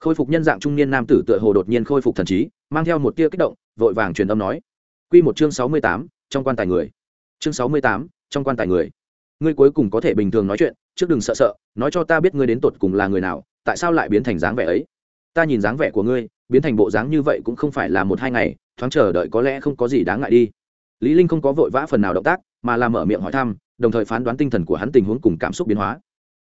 Khôi phục nhân dạng trung niên nam tử tựa hồ đột nhiên khôi phục thần trí, mang theo một tia kích động, vội vàng truyền âm nói. Q một chương sáu mươi tám, trong quan tài người. Chương sáu mươi tám, trong quan tài người. Ngươi cuối cùng có thể bình thường nói chuyện, trước đừng sợ sợ, nói cho ta biết ngươi đến tột cùng là người nào, tại sao lại biến thành dáng vẻ ấy? Ta nhìn dáng vẻ của ngươi biến thành bộ dáng như vậy cũng không phải là một hai ngày, thoáng chờ đợi có lẽ không có gì đáng ngại đi. Lý linh không có vội vã phần nào động tác, mà là mở miệng hỏi thăm, đồng thời phán đoán tinh thần của hắn tình huống cùng cảm xúc biến hóa.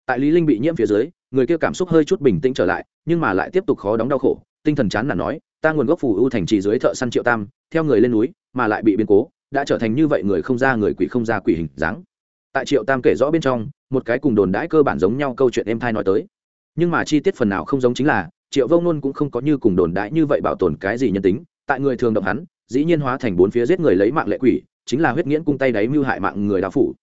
Tại lý linh bị nhiễm phía dưới, người kia cảm xúc hơi chút bình tĩnh trở lại, nhưng mà lại tiếp tục khó đóng đau khổ, tinh thần chán nản nói, ta nguồn gốc phù ưu thành trì dưới thợ săn triệu tam, theo người lên núi, mà lại bị biến cố, đã trở thành như vậy người không ra người quỷ không ra quỷ hình dáng. Tại triệu tam kể rõ bên trong, một cái cùng đồn đãi cơ bản giống nhau câu chuyện em thai nói tới. Nhưng mà chi tiết phần nào không giống chính là triệu vông nôn cũng không có như cùng đồn đãi như vậy bảo tồn cái gì nhân tính, tại người thường động hắn, dĩ nhiên hóa thành bốn phía giết người lấy mạng lệ quỷ, chính là huyết nghiễn cung tay đáy mưu hại mạng người đạo phủ.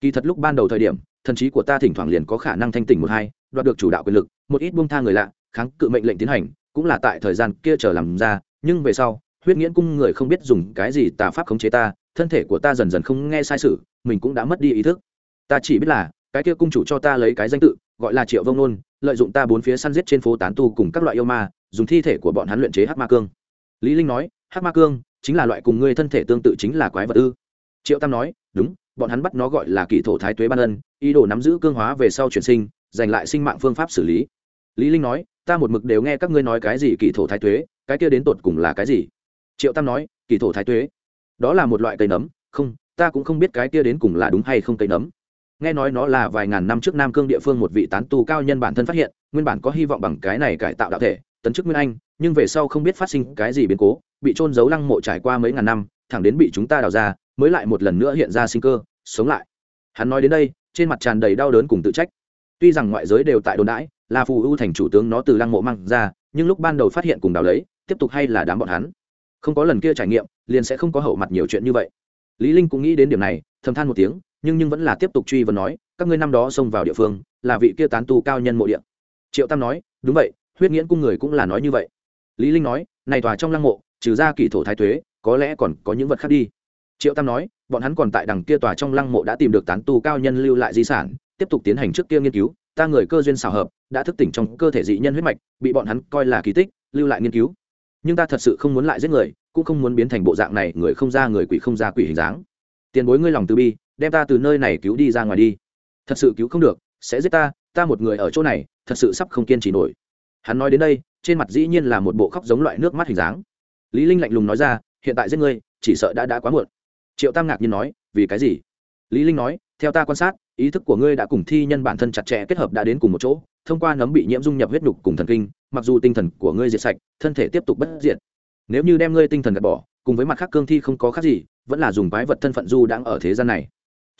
Kỳ thật lúc ban đầu thời điểm, thần trí của ta thỉnh thoảng liền có khả năng thanh tỉnh một hai, đoạt được chủ đạo quyền lực, một ít buông tha người lạ, kháng cự mệnh lệnh tiến hành, cũng là tại thời gian kia chờ làm ra, nhưng về sau, huyết nghiễn cung người không biết dùng cái gì tà pháp khống chế ta, thân thể của ta dần dần không nghe sai sự, mình cũng đã mất đi ý thức. Ta chỉ biết là, cái kia cung chủ cho ta lấy cái danh tự, gọi là triệu vông nôn lợi dụng ta bốn phía săn giết trên phố tán tu cùng các loại yêu ma, dùng thi thể của bọn hắn luyện chế hắc ma cương. Lý linh nói, hắc ma cương chính là loại cùng ngươi thân thể tương tự chính là quái vật ư? Triệu tam nói, đúng, bọn hắn bắt nó gọi là kỳ thổ thái tuế ban ân, ý đồ nắm giữ cương hóa về sau chuyển sinh, giành lại sinh mạng phương pháp xử lý. Lý linh nói, ta một mực đều nghe các ngươi nói cái gì kỳ thổ thái tuế, cái kia đến tột cùng là cái gì? Triệu tam nói, kỳ thổ thái tuế, đó là một loại cây nấm, không, ta cũng không biết cái kia đến cùng là đúng hay không cây nấm nghe nói nó là vài ngàn năm trước nam cương địa phương một vị tán tu cao nhân bản thân phát hiện, nguyên bản có hy vọng bằng cái này cải tạo đạo thể, tấn chức nguyên anh, nhưng về sau không biết phát sinh cái gì biến cố, bị trôn giấu lăng mộ trải qua mấy ngàn năm, thẳng đến bị chúng ta đào ra, mới lại một lần nữa hiện ra sinh cơ, sống lại. Hắn nói đến đây, trên mặt tràn đầy đau đớn cùng tự trách. Tuy rằng ngoại giới đều tại đồn đãi là phù ưu thành chủ tướng nó từ lăng mộ mang ra, nhưng lúc ban đầu phát hiện cùng đào lấy, tiếp tục hay là đám bọn hắn. Không có lần kia trải nghiệm, liền sẽ không có hậu mặt nhiều chuyện như vậy. Lý linh cũng nghĩ đến điểm này, thầm than một tiếng nhưng nhưng vẫn là tiếp tục truy vấn nói, các ngươi năm đó xông vào địa phương, là vị kia tán tu cao nhân mộ địa. Triệu tam nói, đúng vậy, huyết nghiễn cung người cũng là nói như vậy. Lý linh nói, này tòa trong lăng mộ, trừ ra kỷ thổ thái thuế, có lẽ còn có những vật khác đi. Triệu tam nói, bọn hắn còn tại đằng kia tòa trong lăng mộ đã tìm được tán tu cao nhân lưu lại di sản, tiếp tục tiến hành trước kia nghiên cứu, ta người cơ duyên xảo hợp, đã thức tỉnh trong cơ thể dị nhân huyết mạch, bị bọn hắn coi là kỳ tích, lưu lại nghiên cứu. Nhưng ta thật sự không muốn lại giết người, cũng không muốn biến thành bộ dạng này, người không ra người quỷ không ra quỷ hình dáng. Tiền bối ngươi lòng từ bi đem ta từ nơi này cứu đi ra ngoài đi. Thật sự cứu không được, sẽ giết ta ta một người ở chỗ này, thật sự sắp không kiên trì nổi. Hắn nói đến đây, trên mặt dĩ nhiên là một bộ khóc giống loại nước mắt hình dáng. Lý linh lạnh lùng nói ra, hiện tại giết ngươi, chỉ sợ đã đã quá muộn. Triệu tam ngạc nhiên nói, vì cái gì? Lý linh nói, theo ta quan sát, ý thức của ngươi đã cùng thi nhân bản thân chặt chẽ kết hợp đã đến cùng một chỗ, thông qua nấm bị nhiễm dung nhập huyết nhục cùng thần kinh, mặc dù tinh thần của ngươi diệt sạch, thân thể tiếp tục bất diệt. Nếu như đem ngươi tinh thần gạt bỏ, cùng với mặt khác cương thi không có khác gì, vẫn là dùng quái vật thân phận du đang ở thế gian này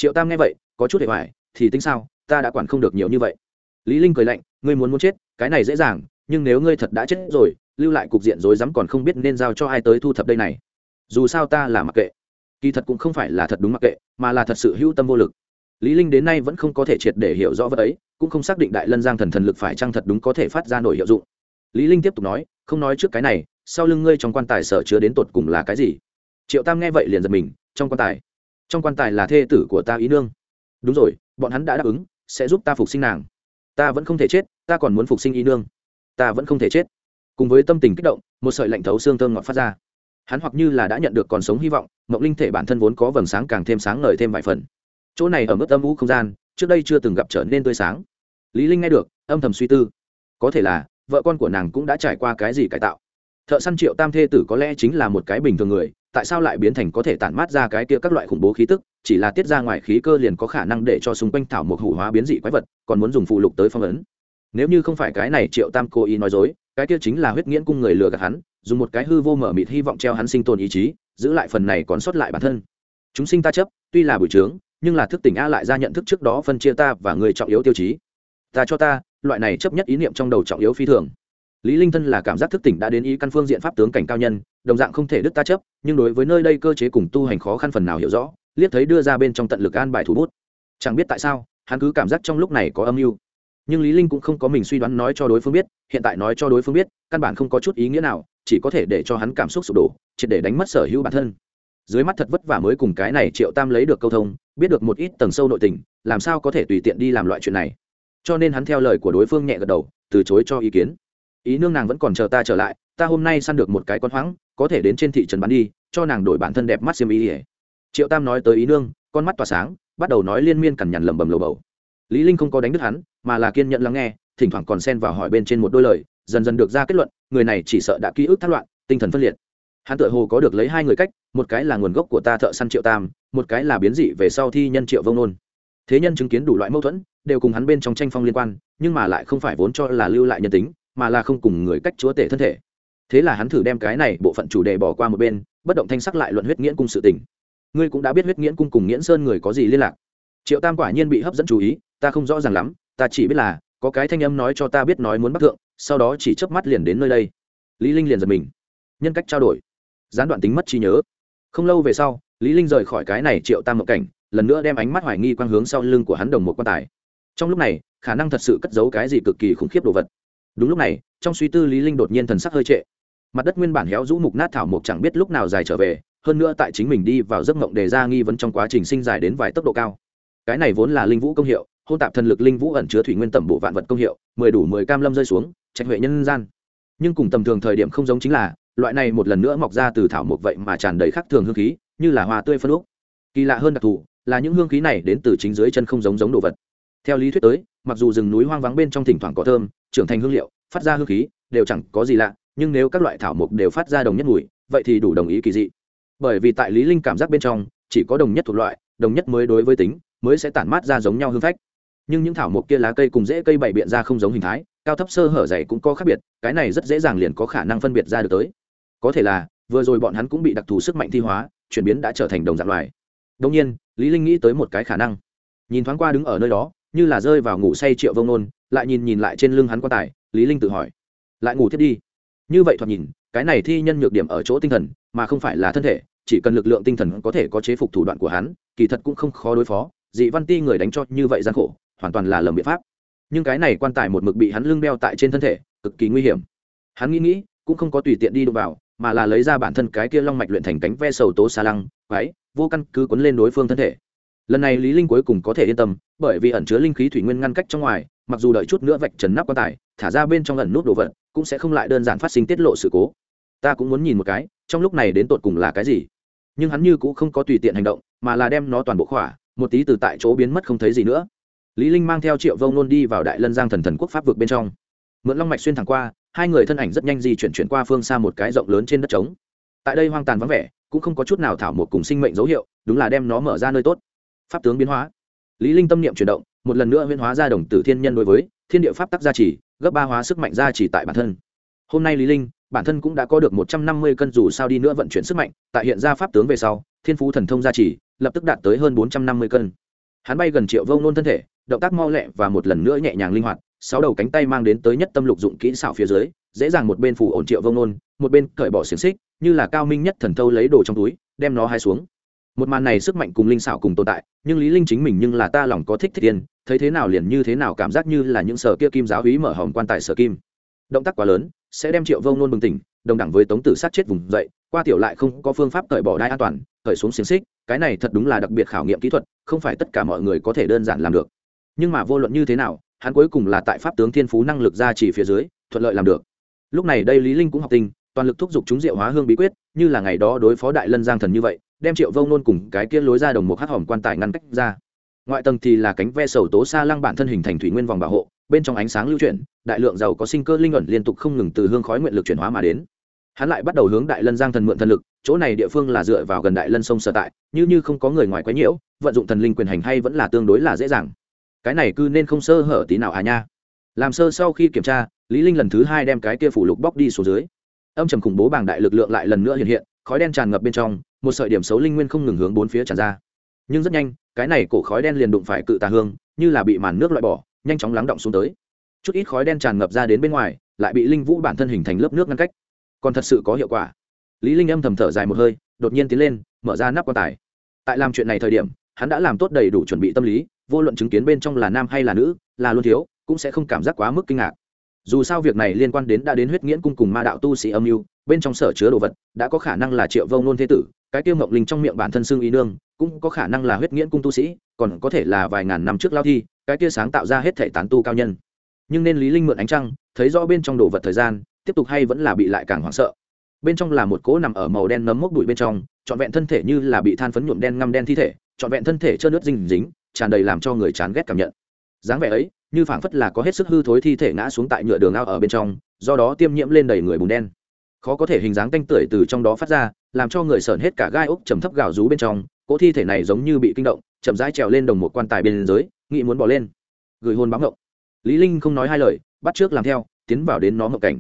triệu tam nghe vậy, có chút hệ hoài, thì tính sao, ta đã quản không được nhiều như vậy. Lý linh cười lạnh, ngươi muốn muốn chết, cái này dễ dàng, nhưng nếu ngươi thật đã chết rồi, lưu lại cục diện rối rắm còn không biết nên giao cho ai tới thu thập đây này. Dù sao ta là mặc kệ. Kỳ thật cũng không phải là thật đúng mặc kệ, mà là thật sự hữu tâm vô lực. Lý linh đến nay vẫn không có thể triệt để hiểu rõ vật ấy, cũng không xác định đại lân giang thần thần lực phải chăng thật đúng có thể phát ra nổi hiệu dụng. Lý linh tiếp tục nói, không nói trước cái này, sau lưng ngươi trong quan tài sở chứa đến tột cùng là cái gì? Triệu tam nghe vậy liền giật mình, trong quan tài trong quan tài là thê tử của ta ý nương. Đúng rồi, bọn hắn đã đáp ứng, sẽ giúp ta phục sinh nàng. Ta vẫn không thể chết, ta còn muốn phục sinh ý nương. Ta vẫn không thể chết. Cùng với tâm tình kích động, một sợi lạnh thấu xương thơm ngọt phát ra. Hắn hoặc như là đã nhận được còn sống hy vọng, mộng linh thể bản thân vốn có vầng sáng càng thêm sáng ngời thêm vài phần. Chỗ này ở mức âm u không gian, trước đây chưa từng gặp trở nên tươi sáng. Lý linh nghe được, âm thầm suy tư. Có thể là, vợ con của nàng cũng đã trải qua cái gì cải tạo. Thợ săn triệu tam thê tử có lẽ chính là một cái bình thường người tại sao lại biến thành có thể tản mát ra cái kia các loại khủng bố khí tức, chỉ là tiết ra ngoài khí cơ liền có khả năng để cho xung quanh thảo một hủ hóa biến dị quái vật, còn muốn dùng phụ lục tới phong ấn. Nếu như không phải cái này triệu tam cố ý nói dối, cái kia chính là huyết nghiễn cung người lừa gạt hắn, dùng một cái hư vô mở mịt hy vọng treo hắn sinh tồn ý chí, giữ lại phần này còn sót lại bản thân. Chúng sinh ta chấp, tuy là buổi trướng, nhưng là thức tỉnh a lại ra nhận thức trước đó phân chia ta và người trọng yếu tiêu chí. Ta cho ta, loại này chấp nhất ý niệm trong đầu trọng yếu phi thường lý linh thân là cảm giác thức tỉnh đã đến ý căn phương diện pháp tướng cảnh cao nhân, đồng dạng không thể đứt ta chấp, nhưng đối với nơi đây cơ chế cùng tu hành khó khăn phần nào hiểu rõ, liếc thấy đưa ra bên trong tận lực an bài thủ bút. Chẳng biết tại sao, hắn cứ cảm giác trong lúc này có âm mưu. Nhưng lý linh cũng không có mình suy đoán nói cho đối phương biết, hiện tại nói cho đối phương biết, căn bản không có chút ý nghĩa nào, chỉ có thể để cho hắn cảm xúc sụp đổ chỉ để đánh mất sở hữu bản thân. Dưới mắt thật vất vả mới cùng cái này triệu tam lấy được câu thông, biết được một ít tầng sâu nội tình, làm sao có thể tùy tiện đi làm loại chuyện này. Cho nên hắn theo lời của đối phương nhẹ gật đầu, từ chối cho ý kiến ý nương nàng vẫn còn chờ ta trở lại, ta hôm nay săn được một cái con hoáng, có thể đến trên thị trấn bán đi, cho nàng đổi bản thân đẹp mắt xiêm ý ỉa triệu tam nói tới ý nương, con mắt tỏa sáng, bắt đầu nói liên miên cằn nhằn lầm bầm lầu bầu. Lý linh không có đánh đứt hắn, mà là kiên nhẫn lắng nghe, thỉnh thoảng còn xen vào hỏi bên trên một đôi lời, dần dần được ra kết luận, người này chỉ sợ đã ký ức thất loạn, tinh thần phân liệt. Hắn tự hồ có được lấy hai người cách, một cái là nguồn gốc của ta thợ săn triệu tam, một cái là biến dị về sau thi nhân triệu vông nôn. Thế nhân chứng kiến đủ loại mâu thuẫn, đều cùng hắn bên trong tranh phong liên quan, nhưng mà lại không phải vốn cho là lưu lại nhân tính mà là không cùng người cách chúa tể thân thể. Thế là hắn thử đem cái này bộ phận chủ đề bỏ qua một bên, bất động thanh sắc lại luận huyết nghiễn cung sự tình. Ngươi cũng đã biết huyết nghiễn cung cùng nghiễn sơn người có gì liên lạc. Triệu tam quả nhiên bị hấp dẫn chú ý, ta không rõ ràng lắm, ta chỉ biết là, có cái thanh âm nói cho ta biết nói muốn bắt thượng, sau đó chỉ chớp mắt liền đến nơi đây. Lý linh liền giật mình. Nhân cách trao đổi. Gián đoạn tính mất trí nhớ. Không lâu về sau, lý linh rời khỏi cái này triệu tam một cảnh, lần nữa đem ánh mắt hoài nghi quang hướng sau lưng của hắn đồng một quan tài. Trong lúc này, khả năng thật sự cất giấu cái gì cực kỳ khủng khiếp đồ vật đúng lúc này, trong suy tư lý linh đột nhiên thần sắc hơi trệ. Mặt đất nguyên bản héo rũ mục nát thảo mục chẳng biết lúc nào dài trở về, hơn nữa tại chính mình đi vào giấc mộng đề ra nghi vấn trong quá trình sinh dài đến vài tốc độ cao. Cái này vốn là linh vũ công hiệu, hôn tạp thần lực linh vũ ẩn chứa thủy nguyên tẩm bộ vạn vật công hiệu, mười đủ mười cam lâm rơi xuống, trạch huệ nhân gian. Nhưng cùng tầm thường thời điểm không giống chính là, loại này một lần nữa mọc ra từ thảo mộc vậy mà tràn đầy khắc thường hương khí, như là hoa tươi phân úc. Kỳ lạ hơn đặc thù là những hương khí này đến từ chính dưới chân không giống giống đồ vật theo lý thuyết tới, mặc dù rừng núi hoang vắng bên trong thỉnh thoảng có thơm, trưởng thành hương liệu, phát ra hương khí, đều chẳng có gì lạ, nhưng nếu các loại thảo mộc đều phát ra đồng nhất mùi, vậy thì đủ đồng ý kỳ dị. Bởi vì tại lý linh cảm giác bên trong, chỉ có đồng nhất thuộc loại, đồng nhất mới đối với tính, mới sẽ tản mát ra giống nhau hương phách. Nhưng những thảo mộc kia lá cây cùng dễ cây bày biện ra không giống hình thái, cao thấp sơ hở dày cũng có khác biệt, cái này rất dễ dàng liền có khả năng phân biệt ra được tới. Có thể là, vừa rồi bọn hắn cũng bị đặc thù sức mạnh thi hóa, chuyển biến đã trở thành đồng dạng loài. Đông nhiên, lý linh nghĩ tới một cái khả năng. Nhìn thoáng qua đứng ở nơi đó như là rơi vào ngủ say triệu vông nôn lại nhìn nhìn lại trên lưng hắn quan tài, lý linh tự hỏi, lại ngủ thiết đi? Như vậy thoạt nhìn, cái này thi nhân nhược điểm ở chỗ tinh thần, mà không phải là thân thể, chỉ cần lực lượng tinh thần có thể có chế phục thủ đoạn của hắn, kỳ thật cũng không khó đối phó, dị văn ti người đánh cho như vậy gian khổ, hoàn toàn là lầm biện pháp. Nhưng cái này quan tài một mực bị hắn lưng đeo tại trên thân thể, cực kỳ nguy hiểm. Hắn nghĩ nghĩ, cũng không có tùy tiện đi đụng vào, mà là lấy ra bản thân cái kia long mạch luyện thành cánh ve sầu tố xa lăng, váy, vô căn cứ quấn lên đối phương thân thể lần này lý linh cuối cùng có thể yên tâm, bởi vì ẩn chứa linh khí thủy nguyên ngăn cách trong ngoài, mặc dù đợi chút nữa vạch trần nắp quan tài, thả ra bên trong ẩn nút đồ vật, cũng sẽ không lại đơn giản phát sinh tiết lộ sự cố. Ta cũng muốn nhìn một cái, trong lúc này đến tột cùng là cái gì. Nhưng hắn như cũng không có tùy tiện hành động, mà là đem nó toàn bộ khỏa, một tí từ tại chỗ biến mất không thấy gì nữa. Lý linh mang theo triệu vông nôn đi vào đại lân giang thần thần quốc pháp vực bên trong. Mượn long mạch xuyên thẳng qua, hai người thân ảnh rất nhanh di chuyển chuyển qua phương xa một cái rộng lớn trên đất trống. Tại đây hoang tàn vắng vẻ, cũng không có chút nào thảo một cùng sinh mệnh dấu hiệu, đúng là đem nó mở ra nơi tốt pháp tướng biến hóa. Lý linh tâm niệm chuyển động, một lần nữa huyễn hóa ra đồng tử thiên nhân đối với, thiên địa pháp tắc gia trì, gấp ba hóa sức mạnh gia trì tại bản thân. Hôm nay lý linh, bản thân cũng đã có được một trăm năm mươi cân dù sao đi nữa vận chuyển sức mạnh, tại hiện ra pháp tướng về sau, thiên phú thần thông gia trì, lập tức đạt tới hơn bốn trăm năm mươi cân. Hắn bay gần triệu vông nôn thân thể, động tác mau lẹ và một lần nữa nhẹ nhàng linh hoạt, sáu đầu cánh tay mang đến tới nhất tâm lục dụng kỹ xảo phía dưới, dễ dàng một bên phủ ổn triệu vông nôn một bên cởi bỏ xiềng xích, như là cao minh nhất thần thâu lấy đồ trong túi, đem nó hai xuống một màn này sức mạnh cùng linh xảo cùng tồn tại, nhưng lý linh chính mình nhưng là ta lòng có thích thích tiên thấy thế nào liền như thế nào cảm giác như là những sở kia kim giáo úy mở hòm quan tài sở kim. Động tác quá lớn, sẽ đem triệu vông nôn bừng tỉnh, đồng đẳng với tống tử sát chết vùng dậy, qua tiểu lại không có phương pháp cởi bỏ đai an toàn, cởi xuống xiềng xích, cái này thật đúng là đặc biệt khảo nghiệm kỹ thuật, không phải tất cả mọi người có thể đơn giản làm được. Nhưng mà vô luận như thế nào, hắn cuối cùng là tại pháp tướng thiên phú năng lực ra chỉ phía dưới, thuận lợi làm được. Lúc này đây lý linh cũng học tinh, toàn lực thúc giục chúng diệu hóa hương bí quyết, như là ngày đó đối phó đại lân giang thần như vậy đem triệu vông nôn cùng cái kia lối ra đồng một hắc hòm quan tài ngăn cách ra. Ngoại tầng thì là cánh ve sầu tố xa lăng bản thân hình thành thủy nguyên vòng bảo hộ, bên trong ánh sáng lưu chuyển, đại lượng giàu có sinh cơ linh ẩn liên tục không ngừng từ hương khói nguyện lực chuyển hóa mà đến. Hắn lại bắt đầu hướng đại lân giang thần mượn thần lực, chỗ này địa phương là dựa vào gần đại lân sông sở tại, như như không có người ngoài quấy nhiễu, vận dụng thần linh quyền hành hay vẫn là tương đối là dễ dàng. Cái này cứ nên không sơ hở tí nào à nha. Làm sơ sau khi kiểm tra, lý linh lần thứ hai đem cái kia phủ lục bóc đi xuống dưới. Âm trầm khủng bố bảng đại lực lượng lại lần nữa hiện hiện, khói đen tràn ngập bên trong một sợi điểm xấu linh nguyên không ngừng hướng bốn phía tràn ra. Nhưng rất nhanh, cái này cổ khói đen liền đụng phải cự tà hương, như là bị màn nước loại bỏ, nhanh chóng lắng động xuống tới. Chút ít khói đen tràn ngập ra đến bên ngoài, lại bị linh vũ bản thân hình thành lớp nước ngăn cách. Còn thật sự có hiệu quả. Lý linh âm thầm thở dài một hơi, đột nhiên tiến lên, mở ra nắp quan tài. Tại làm chuyện này thời điểm, hắn đã làm tốt đầy đủ chuẩn bị tâm lý, vô luận chứng kiến bên trong là nam hay là nữ, là luôn thiếu, cũng sẽ không cảm giác quá mức kinh ngạc. Dù sao việc này liên quan đến đã đến huyết nghiễn cung cùng ma đạo tu sĩ âm mưu bên trong sở chứa đồ vật đã có khả năng là triệu vông nôn thế tử, cái tiêu mộng linh trong miệng bản thân xương y nương, cũng có khả năng là huyết nghiễn cung tu sĩ, còn có thể là vài ngàn năm trước lao thi, cái kia sáng tạo ra hết thể tán tu cao nhân. Nhưng nên lý linh mượn ánh trăng, thấy rõ bên trong đồ vật thời gian, tiếp tục hay vẫn là bị lại càng hoảng sợ. Bên trong là một cỗ nằm ở màu đen nấm mốc bụi bên trong, trọn vẹn thân thể như là bị than phấn nhuộm đen ngăm đen thi thể, trọn vẹn thân thể trơn nước dinh dính tràn đầy làm cho người chán ghét cảm nhận. Dáng vẻ ấy, như phảng phất là có hết sức hư thối thi thể ngã xuống tại nhựa đường ao ở bên trong, do đó tiêm nhiễm lên đầy người bùn đen khó có thể hình dáng tanh tưởi từ trong đó phát ra, làm cho người sởn hết cả gai ốc trầm thấp gào rú bên trong. Cỗ thi thể này giống như bị kinh động, chậm rãi trèo lên đồng một quan tài bên dưới, nghĩ muốn bỏ lên. Gửi hôn báo ngộng. Lý linh không nói hai lời, bắt trước làm theo, tiến vào đến nó ngộng cảnh.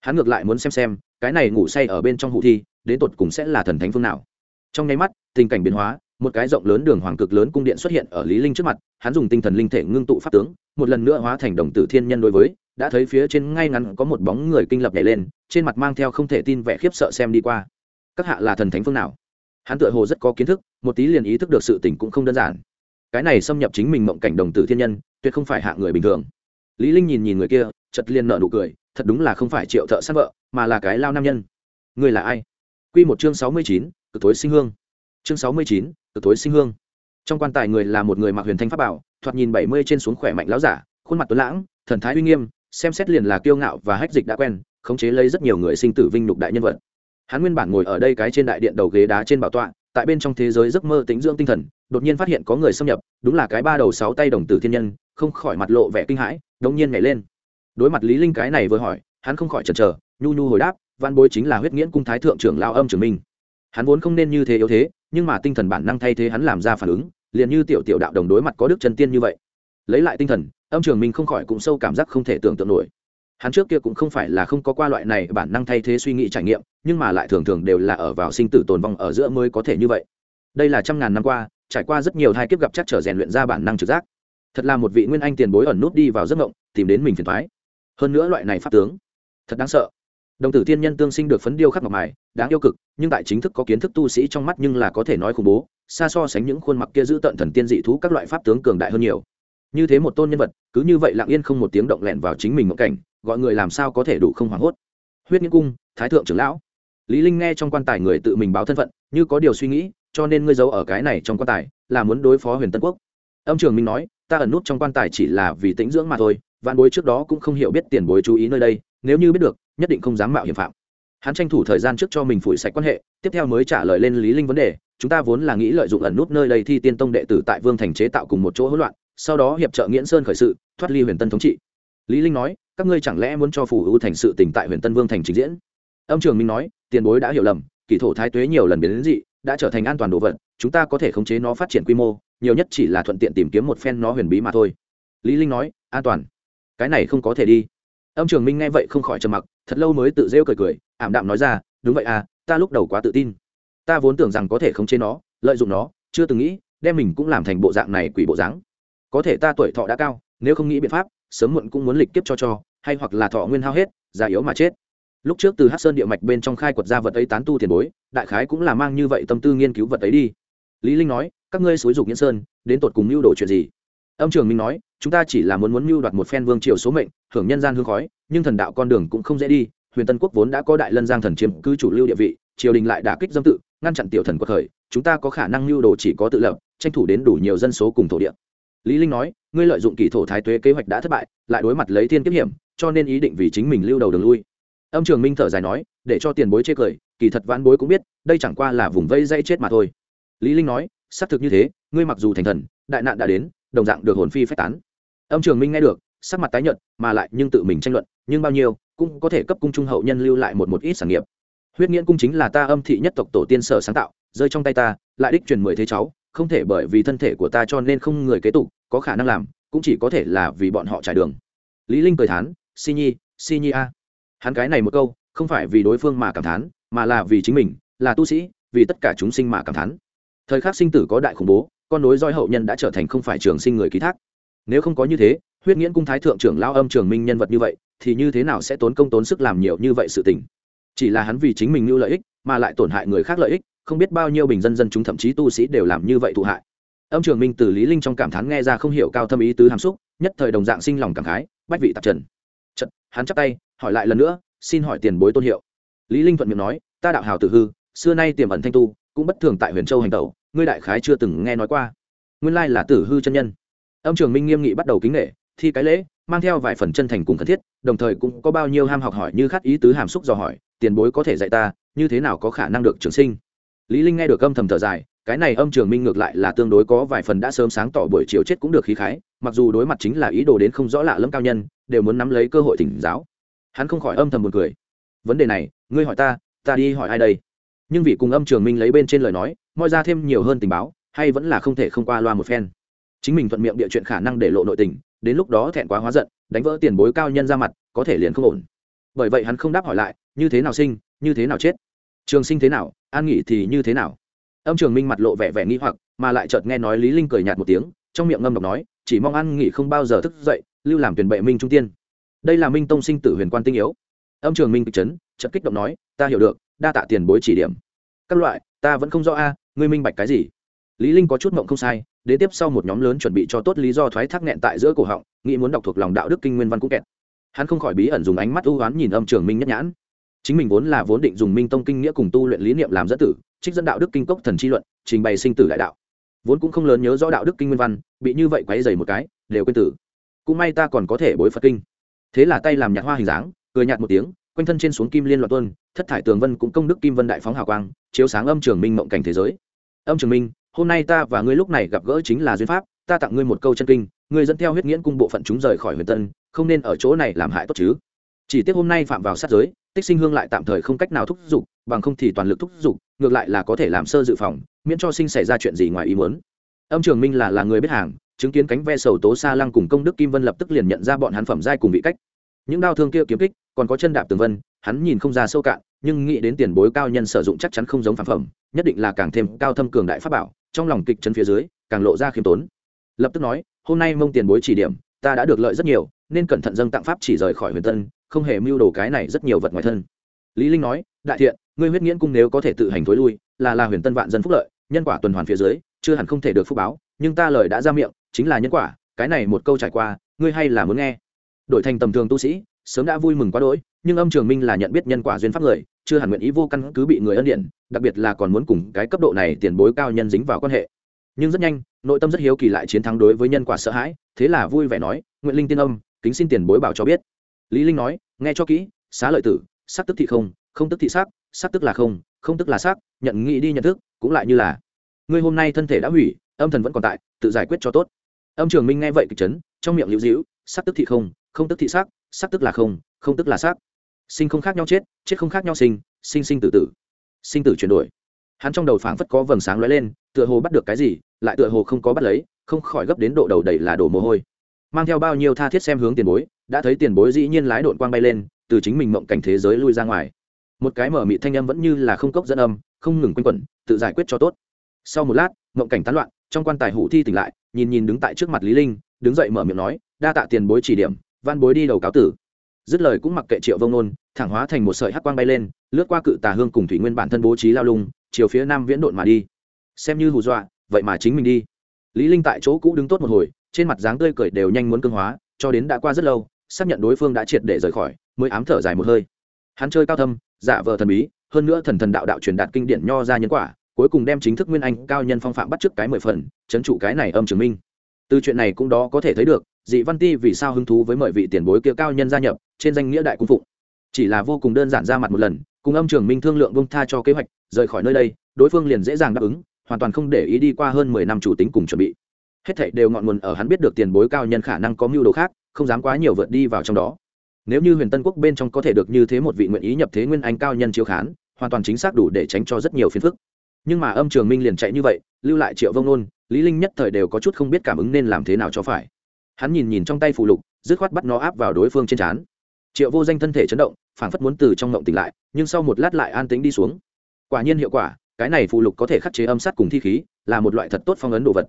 Hắn ngược lại muốn xem xem, cái này ngủ say ở bên trong hụ thi, đến tột cùng sẽ là thần thánh phương nào. Trong nháy mắt, tình cảnh biến hóa, một cái rộng lớn đường hoàng cực lớn cung điện xuất hiện ở lý linh trước mặt, hắn dùng tinh thần linh thể ngưng tụ pháp tướng, một lần nữa hóa thành đồng tử thiên nhân đối với đã thấy phía trên ngay ngắn có một bóng người kinh lập nhảy lên trên mặt mang theo không thể tin vẻ khiếp sợ xem đi qua. Các hạ là thần thánh phương nào? Hắn tựa hồ rất có kiến thức một tí liền ý thức được sự tình cũng không đơn giản. Cái này xâm nhập chính mình mộng cảnh đồng tử thiên nhân tuyệt không phải hạ người bình thường. Lý linh nhìn nhìn người kia chợt liền nở nụ cười thật đúng là không phải triệu thợ sát vợ mà là cái lao nam nhân. Người là ai? Quy một chương sáu mươi chín, cực tối sinh hương. Chương sáu mươi chín, cực tối sinh hương. Trong quan tài người là một người mặc huyền thanh pháp bảo thoạt nhìn bảy mươi trên xuống khỏe mạnh láo giả khuôn mặt tuấn lãng thần thái uy nghiêm xem xét liền là kiêu ngạo và hách dịch đã quen, khống chế lấy rất nhiều người sinh tử vinh nhục đại nhân vật. Hắn nguyên bản ngồi ở đây cái trên đại điện đầu ghế đá trên bảo tọa, tại bên trong thế giới giấc mơ tính dưỡng tinh thần, đột nhiên phát hiện có người xâm nhập, đúng là cái ba đầu sáu tay đồng tử thiên nhân, không khỏi mặt lộ vẻ kinh hãi, đống nhiên nhảy lên. Đối mặt lý linh cái này vừa hỏi, hắn không khỏi chần chờ, nhu nhu hồi đáp, văn bối chính là huyết nghiễn cung thái thượng trưởng lao âm trưởng minh. Hắn vốn không nên như thế yếu thế, nhưng mà tinh thần bản năng thay thế hắn làm ra phản ứng, liền như tiểu tiểu đạo đồng đối mặt có đức chân tiên như vậy. Lấy lại tinh thần âm trường minh không khỏi cũng sâu cảm giác không thể tưởng tượng nổi. Hắn trước kia cũng không phải là không có qua loại này bản năng thay thế suy nghĩ trải nghiệm, nhưng mà lại thường thường đều là ở vào sinh tử tồn vong ở giữa mới có thể như vậy. Đây là trăm ngàn năm qua, trải qua rất nhiều thai kiếp gặp chắc trở rèn luyện ra bản năng trực giác. Thật là một vị nguyên anh tiền bối ẩn nút đi vào giấc ngộng tìm đến mình phiền thoái hơn nữa loại này pháp tướng, thật đáng sợ. Đồng tử thiên nhân tương sinh được phấn điêu khắc ngọc mài, đáng yêu cực, nhưng tại chính thức có kiến thức tu sĩ trong mắt nhưng là có thể nói khủng bố, xa so sánh những khuôn mặt kia giữ tận thần tiên dị thú các loại pháp tướng cường đại hơn nhiều như thế một tôn nhân vật, cứ như vậy lặng yên không một tiếng động lẹn vào chính mình ngộ cảnh, gọi người làm sao có thể đủ không hoảng hốt. Huyết nghĩa cung, thái thượng trưởng lão. Lý linh nghe trong quan tài người tự mình báo thân phận, như có điều suy nghĩ, cho nên ngươi giấu ở cái này trong quan tài, là muốn đối phó huyền tân quốc. Âm trường minh nói, ta ẩn nút trong quan tài chỉ là vì tĩnh dưỡng mà thôi, vạn bối trước đó cũng không hiểu biết tiền bối chú ý nơi đây, nếu như biết được, nhất định không dám mạo hiểm phạm. Hắn tranh thủ thời gian trước cho mình phủi sạch quan hệ, tiếp theo mới trả lời lên lý linh vấn đề, chúng ta vốn là nghĩ lợi dụng ẩn nút nơi đây thi tiên tông đệ tử tại vương thành chế tạo cùng một chỗ hỗn loạn sau đó hiệp trợ nghiễn sơn khởi sự, thoát ly huyền tân thống trị. Lý linh nói, các ngươi chẳng lẽ muốn cho phủ ưu thành sự tỉnh tại huyền tân vương thành trình diễn? Âm trường minh nói, tiền bối đã hiểu lầm kỳ thổ thái tuế nhiều lần biến đến dị, đã trở thành an toàn đồ vật, chúng ta có thể khống chế nó phát triển quy mô, nhiều nhất chỉ là thuận tiện tìm kiếm một phen nó huyền bí mà thôi. Lý linh nói, an toàn. Cái này không có thể đi. Âm trường minh nghe vậy không khỏi trầm mặc, thật lâu mới tự rêu cười cười, ảm đạm nói ra, đúng vậy à ta lúc đầu quá tự tin. Ta vốn tưởng rằng có thể khống chế nó, lợi dụng nó, chưa từng nghĩ, đem mình cũng làm thành bộ dạng này quỷ bộ dáng có thể ta tuổi thọ đã cao, nếu không nghĩ biện pháp, sớm muộn cũng muốn lịch kiếp cho cho, hay hoặc là thọ nguyên hao hết, già yếu mà chết. Lúc trước từ hát sơn địa mạch bên trong khai quật ra vật ấy tán tu tiền bối, đại khái cũng là mang như vậy tâm tư nghiên cứu vật ấy đi. Lý linh nói, các ngươi xúi dục nghiễn sơn, đến tột cùng mưu đồ chuyện gì? Âm trường minh nói, chúng ta chỉ là muốn muốn mưu đoạt một phen vương triều số mệnh, hưởng nhân gian hương khói, nhưng thần đạo con đường cũng không dễ đi, huyền tân quốc vốn đã có đại lân giang thần chiếm cư chủ lưu địa vị, triều đình lại đả kích dâm tự, ngăn chặn tiểu thần quốc khởi, chúng ta có khả năng mưu đồ chỉ có tự lập, tranh thủ đến đủ nhiều dân số cùng thổ địa lý linh nói, ngươi lợi dụng kỳ thổ thái tuế kế hoạch đã thất bại, lại đối mặt lấy thiên kiếp hiểm, cho nên ý định vì chính mình lưu đầu đường lui. Âm trường minh thở dài nói, để cho tiền bối chê cười, kỳ thật vãn bối cũng biết, đây chẳng qua là vùng vây dây chết mà thôi. Lý linh nói, xác thực như thế, ngươi mặc dù thành thần, đại nạn đã đến, đồng dạng được hồn phi phách tán. Âm trường minh nghe được, sắc mặt tái nhợt, mà lại nhưng tự mình tranh luận, nhưng bao nhiêu, cũng có thể cấp cung trung hậu nhân lưu lại một một ít sản nghiệp. Huyết nghiễn cung chính là ta âm thị nhất tộc tổ tiên sở sáng tạo, rơi trong tay ta, lại đích truyền mười thế cháu không thể bởi vì thân thể của ta cho nên không người kế tục, có khả năng làm, cũng chỉ có thể là vì bọn họ trải đường. Lý linh cười thán, si nhi si nhi a. Hắn cái này một câu, không phải vì đối phương mà cảm thán, mà là vì chính mình, là tu sĩ, vì tất cả chúng sinh mà cảm thán. Thời khắc sinh tử có đại khủng bố, con nối roi hậu nhân đã trở thành không phải trường sinh người ký thác. Nếu không có như thế, huyết nghiễn cung thái thượng trưởng lao âm trường minh nhân vật như vậy, thì như thế nào sẽ tốn công tốn sức làm nhiều như vậy sự tình? Chỉ là hắn vì chính mình lưu lợi ích, mà lại tổn hại người khác lợi ích không biết bao nhiêu bình dân dân chúng thậm chí tu sĩ đều làm như vậy thụ hại. Âm trường minh từ lý linh trong cảm thán nghe ra không hiểu cao thâm ý tứ hàm xúc nhất thời đồng dạng sinh lòng cảm khái bách vị tạp trần. Chật, hắn chắp tay hỏi lại lần nữa xin hỏi tiền bối tôn hiệu. Lý linh thuận miệng nói ta đạo hào tử hư xưa nay tiềm ẩn thanh tu cũng bất thường tại huyền châu hành tẩu ngươi đại khái chưa từng nghe nói qua. Nguyên lai là tử hư chân nhân. Âm trường minh nghiêm nghị bắt đầu kính nể thi cái lễ mang theo vài phần chân thành cùng cần thiết đồng thời cũng có bao nhiêu ham học hỏi như khát ý tứ hàm xúc dò hỏi tiền bối có thể dạy ta như thế nào có khả năng được trường sinh? Lý linh nghe được âm thầm thở dài, cái này âm trường minh ngược lại là tương đối có vài phần đã sớm sáng tỏ buổi chiều chết cũng được khí khái, mặc dù đối mặt chính là ý đồ đến không rõ lạ lẫm cao nhân, đều muốn nắm lấy cơ hội thỉnh giáo. Hắn không khỏi âm thầm buồn cười. Vấn đề này, ngươi hỏi ta ta đi hỏi ai đây? Nhưng vì cùng âm trường minh lấy bên trên lời nói, moi ra thêm nhiều hơn tình báo, hay vẫn là không thể không qua loa một phen. Chính mình thuận miệng địa chuyện khả năng để lộ nội tình, đến lúc đó thẹn quá hóa giận, đánh vỡ tiền bối cao nhân ra mặt, có thể liền không ổn. Bởi vậy hắn không đáp hỏi lại, như thế nào sinh, như thế nào chết? Trường sinh thế nào, an nghỉ thì như thế nào? Âm trường minh mặt lộ vẻ vẻ nghi hoặc, mà lại chợt nghe nói lý linh cười nhạt một tiếng, trong miệng ngâm độc nói, chỉ mong an nghỉ không bao giờ thức dậy, lưu làm tuyển bệ minh trung tiên. Đây là minh tông sinh tử huyền quan tinh yếu. Âm trường minh kịch chấn, chợt kích động nói, ta hiểu được, đa tạ tiền bối chỉ điểm. Các loại, ta vẫn không rõ a, ngươi minh bạch cái gì? Lý linh có chút mộng không sai, đến tiếp sau một nhóm lớn chuẩn bị cho tốt lý do thoái thác nghẹn tại giữa cổ họng, nghĩ muốn đọc thuộc lòng đạo đức kinh nguyên văn cũng kẹt. Hắn không khỏi bí ẩn dùng ánh mắt ưu ám nhìn âm trường minh nhất nhãn chính mình vốn là vốn định dùng minh tông kinh nghĩa cùng tu luyện lý niệm làm dẫn tử, trích dẫn đạo đức kinh cốc thần chi luận, trình bày sinh tử đại đạo. Vốn cũng không lớn nhớ rõ đạo đức kinh nguyên văn, bị như vậy quấy dày một cái, đều quên tử. Cũng may ta còn có thể bối phật kinh. Thế là tay làm nhạt hoa hình dáng, cười nhạt một tiếng, quanh thân trên xuống kim liên loạn tuân thất thải tường vân cũng công đức kim vân đại phóng hào quang, chiếu sáng âm trường minh mộng cảnh thế giới. Âm trường minh, hôm nay ta và ngươi lúc này gặp gỡ chính là duyên pháp, ta tặng ngươi một câu chân kinh, ngươi dẫn theo huyết nghiễn cung bộ phận chúng rời khỏi huyền tân, không nên ở chỗ này làm hại tốt chứ chỉ tiếc hôm nay phạm vào sát giới, tích sinh hương lại tạm thời không cách nào thúc giục, bằng không thì toàn lực thúc giục, ngược lại là có thể làm sơ dự phòng, miễn cho sinh xảy ra chuyện gì ngoài ý muốn. Âm trường minh là là người biết hàng, chứng kiến cánh ve sầu tố xa lăng cùng công đức kim vân lập tức liền nhận ra bọn hắn phẩm giai cùng vị cách. Những đao thương kia kiếm kích, còn có chân đạp tường vân, hắn nhìn không ra sâu cạn, nhưng nghĩ đến tiền bối cao nhân sử dụng chắc chắn không giống phản phẩm, nhất định là càng thêm cao thâm cường đại pháp bảo, trong lòng kịch chân phía dưới, càng lộ ra khiêm tốn. Lập tức nói, hôm nay mông tiền bối chỉ điểm, ta đã được lợi rất nhiều, nên cẩn thận dâng tặng pháp chỉ rời khỏi huyền tân không hề mưu đồ cái này rất nhiều vật ngoài thân. Lý linh nói, đại thiện, ngươi huyết nghiễn cung nếu có thể tự hành thối lui, là là huyền tân vạn dân phúc lợi, nhân quả tuần hoàn phía dưới, chưa hẳn không thể được phúc báo, nhưng ta lời đã ra miệng, chính là nhân quả, cái này một câu trải qua, ngươi hay là muốn nghe. Đổi thành tầm thường tu sĩ, sớm đã vui mừng quá đỗi, nhưng âm trường minh là nhận biết nhân quả duyên pháp người, chưa hẳn nguyện ý vô căn cứ bị người ân điện đặc biệt là còn muốn cùng cái cấp độ này tiền bối cao nhân dính vào quan hệ. Nhưng rất nhanh, nội tâm rất hiếu kỳ lại chiến thắng đối với nhân quả sợ hãi, thế là vui vẻ nói, nguyện linh tiên âm, kính xin tiền bối bảo cho biết lý linh nói, nghe cho kỹ, xá lợi tử, sắc tức thị không không tức thị sắc sắc tức là không không tức là sắc, nhận nghĩ đi nhận thức, cũng lại như là. Ngươi hôm nay thân thể đã hủy, âm thần vẫn còn tại, tự giải quyết cho tốt. Âm trường minh nghe vậy kịch chấn, trong miệng liễu dĩu sắc tức thị không không tức thị sắc sắc tức là không không tức là sắc. Sinh không khác nhau chết chết không khác nhau sinh sinh sinh tử tử. Sinh tử chuyển đổi. Hắn trong đầu phảng phất có vầng sáng lóe lên, tựa hồ bắt được cái gì, lại tựa hồ không có bắt lấy, không khỏi gấp đến độ đầu đầy là đổ mồ hôi mang theo bao nhiêu tha thiết xem hướng tiền bối, đã thấy tiền bối dĩ nhiên lái đội quang bay lên, từ chính mình mộng cảnh thế giới lui ra ngoài. Một cái mở mị thanh âm vẫn như là không cốc dẫn âm, không ngừng quanh quẩn, tự giải quyết cho tốt. Sau một lát, mộng cảnh tán loạn, trong quan tài hủ thi tỉnh lại, nhìn nhìn đứng tại trước mặt lý linh, đứng dậy mở miệng nói, đa tạ tiền bối chỉ điểm, văn bối đi đầu cáo tử. Dứt lời cũng mặc kệ triệu vông nôn, thẳng hóa thành một sợi hắc quang bay lên, lướt qua cự tà hương cùng thủy nguyên bản thân bố trí lao lung, chiều phía nam viễn độn mà đi. Xem như hù dọa, vậy mà chính mình đi. Lý linh tại chỗ cũ đứng tốt một hồi trên mặt dáng tươi cười đều nhanh muốn cương hóa, cho đến đã qua rất lâu, xác nhận đối phương đã triệt để rời khỏi, mới ám thở dài một hơi. Hắn chơi cao thâm, giả vờ thần bí, hơn nữa thần thần đạo đạo truyền đạt kinh điển nho ra nhân quả, cuối cùng đem chính thức nguyên anh cao nhân phong phạm bắt trước cái mười phần, chấn trụ cái này âm chứng minh. Từ chuyện này cũng đó có thể thấy được, dị văn ti vì sao hứng thú với mọi vị tiền bối kia cao nhân gia nhập, trên danh nghĩa đại cung phụng. Chỉ là vô cùng đơn giản ra mặt một lần, cùng âm trường minh thương lượng bông tha cho kế hoạch, rời khỏi nơi đây, đối phương liền dễ dàng đáp ứng, hoàn toàn không để ý đi qua hơn mười năm chủ tính cùng chuẩn bị hết thảy đều ngọn nguồn ở hắn biết được tiền bối cao nhân khả năng có mưu đồ khác, không dám quá nhiều vượt đi vào trong đó. Nếu như huyền tân quốc bên trong có thể được như thế một vị nguyện ý nhập thế nguyên anh cao nhân chiếu khán, hoàn toàn chính xác đủ để tránh cho rất nhiều phiền phức. Nhưng mà âm trường minh liền chạy như vậy, lưu lại triệu vông nôn, lý linh nhất thời đều có chút không biết cảm ứng nên làm thế nào cho phải. Hắn nhìn nhìn trong tay phù lục, dứt khoát bắt nó áp vào đối phương trên trán. Triệu vô danh thân thể chấn động, phảng phất muốn từ trong ngộng tỉnh lại, nhưng sau một lát lại an tĩnh đi xuống. Quả nhiên hiệu quả, cái này phù lục có thể khắc chế âm sát cùng thi khí, là một loại thật tốt phong ấn đồ vật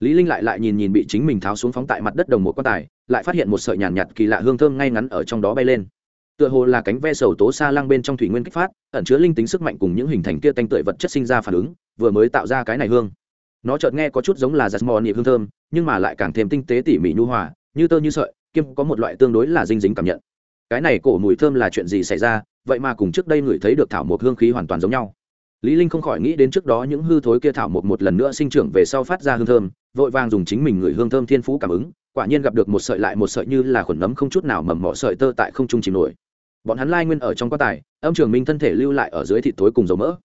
lý linh lại lại nhìn nhìn bị chính mình tháo xuống phóng tại mặt đất đồng một quan tài lại phát hiện một sợi nhàn nhạt, nhạt kỳ lạ hương thơm ngay ngắn ở trong đó bay lên. Tựa hồ là cánh ve sầu tố xa lăng bên trong thủy nguyên kích phát ẩn chứa linh tính sức mạnh cùng những hình thành kia tanh tưởi vật chất sinh ra phản ứng vừa mới tạo ra cái này hương. Nó chợt nghe có chút giống là giặt mò nhịp hương thơm nhưng mà lại càng thêm tinh tế tỉ mỉ nhu hòa như tơ như sợi kiêm có một loại tương đối là dinh dính cảm nhận. Cái này cổ mùi thơm là chuyện gì xảy ra? Vậy mà cùng trước đây người thấy được thảo một hương khí hoàn toàn giống nhau. Lý linh không khỏi nghĩ đến trước đó những hư thối kia thảo một một lần nữa sinh trưởng về sau phát ra hương thơm vội vàng dùng chính mình người hương thơm thiên phú cảm ứng, quả nhiên gặp được một sợi lại một sợi như là khuẩn nấm không chút nào mầm mỏ sợi tơ tại không trung chìm nổi. Bọn hắn lai nguyên ở trong quan tài, âm trường minh thân thể lưu lại ở dưới thịt thối cùng dầu mỡ.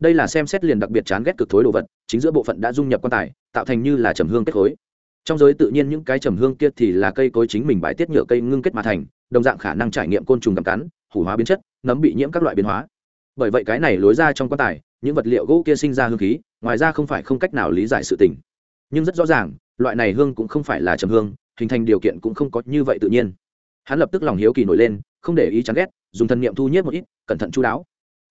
Đây là xem xét liền đặc biệt chán ghét cực thối đồ vật, chính giữa bộ phận đã dung nhập quan tài, tạo thành như là trầm hương kết khối. Trong giới tự nhiên những cái trầm hương kia thì là cây cối chính mình bãi tiết nhựa cây ngưng kết mà thành, đồng dạng khả năng trải nghiệm côn trùng cầm cắn, hủ hóa biến chất, nấm bị nhiễm các loại biến hóa. Bởi vậy cái này lối ra trong quan tài, những vật liệu gỗ kia sinh ra hương khí, ngoài ra không phải không cách nào lý giải sự tình nhưng rất rõ ràng, loại này hương cũng không phải là trầm hương, hình thành điều kiện cũng không có như vậy tự nhiên. Hắn lập tức lòng hiếu kỳ nổi lên, không để ý chán ghét, dùng thần niệm thu nhiếp một ít, cẩn thận chú đáo.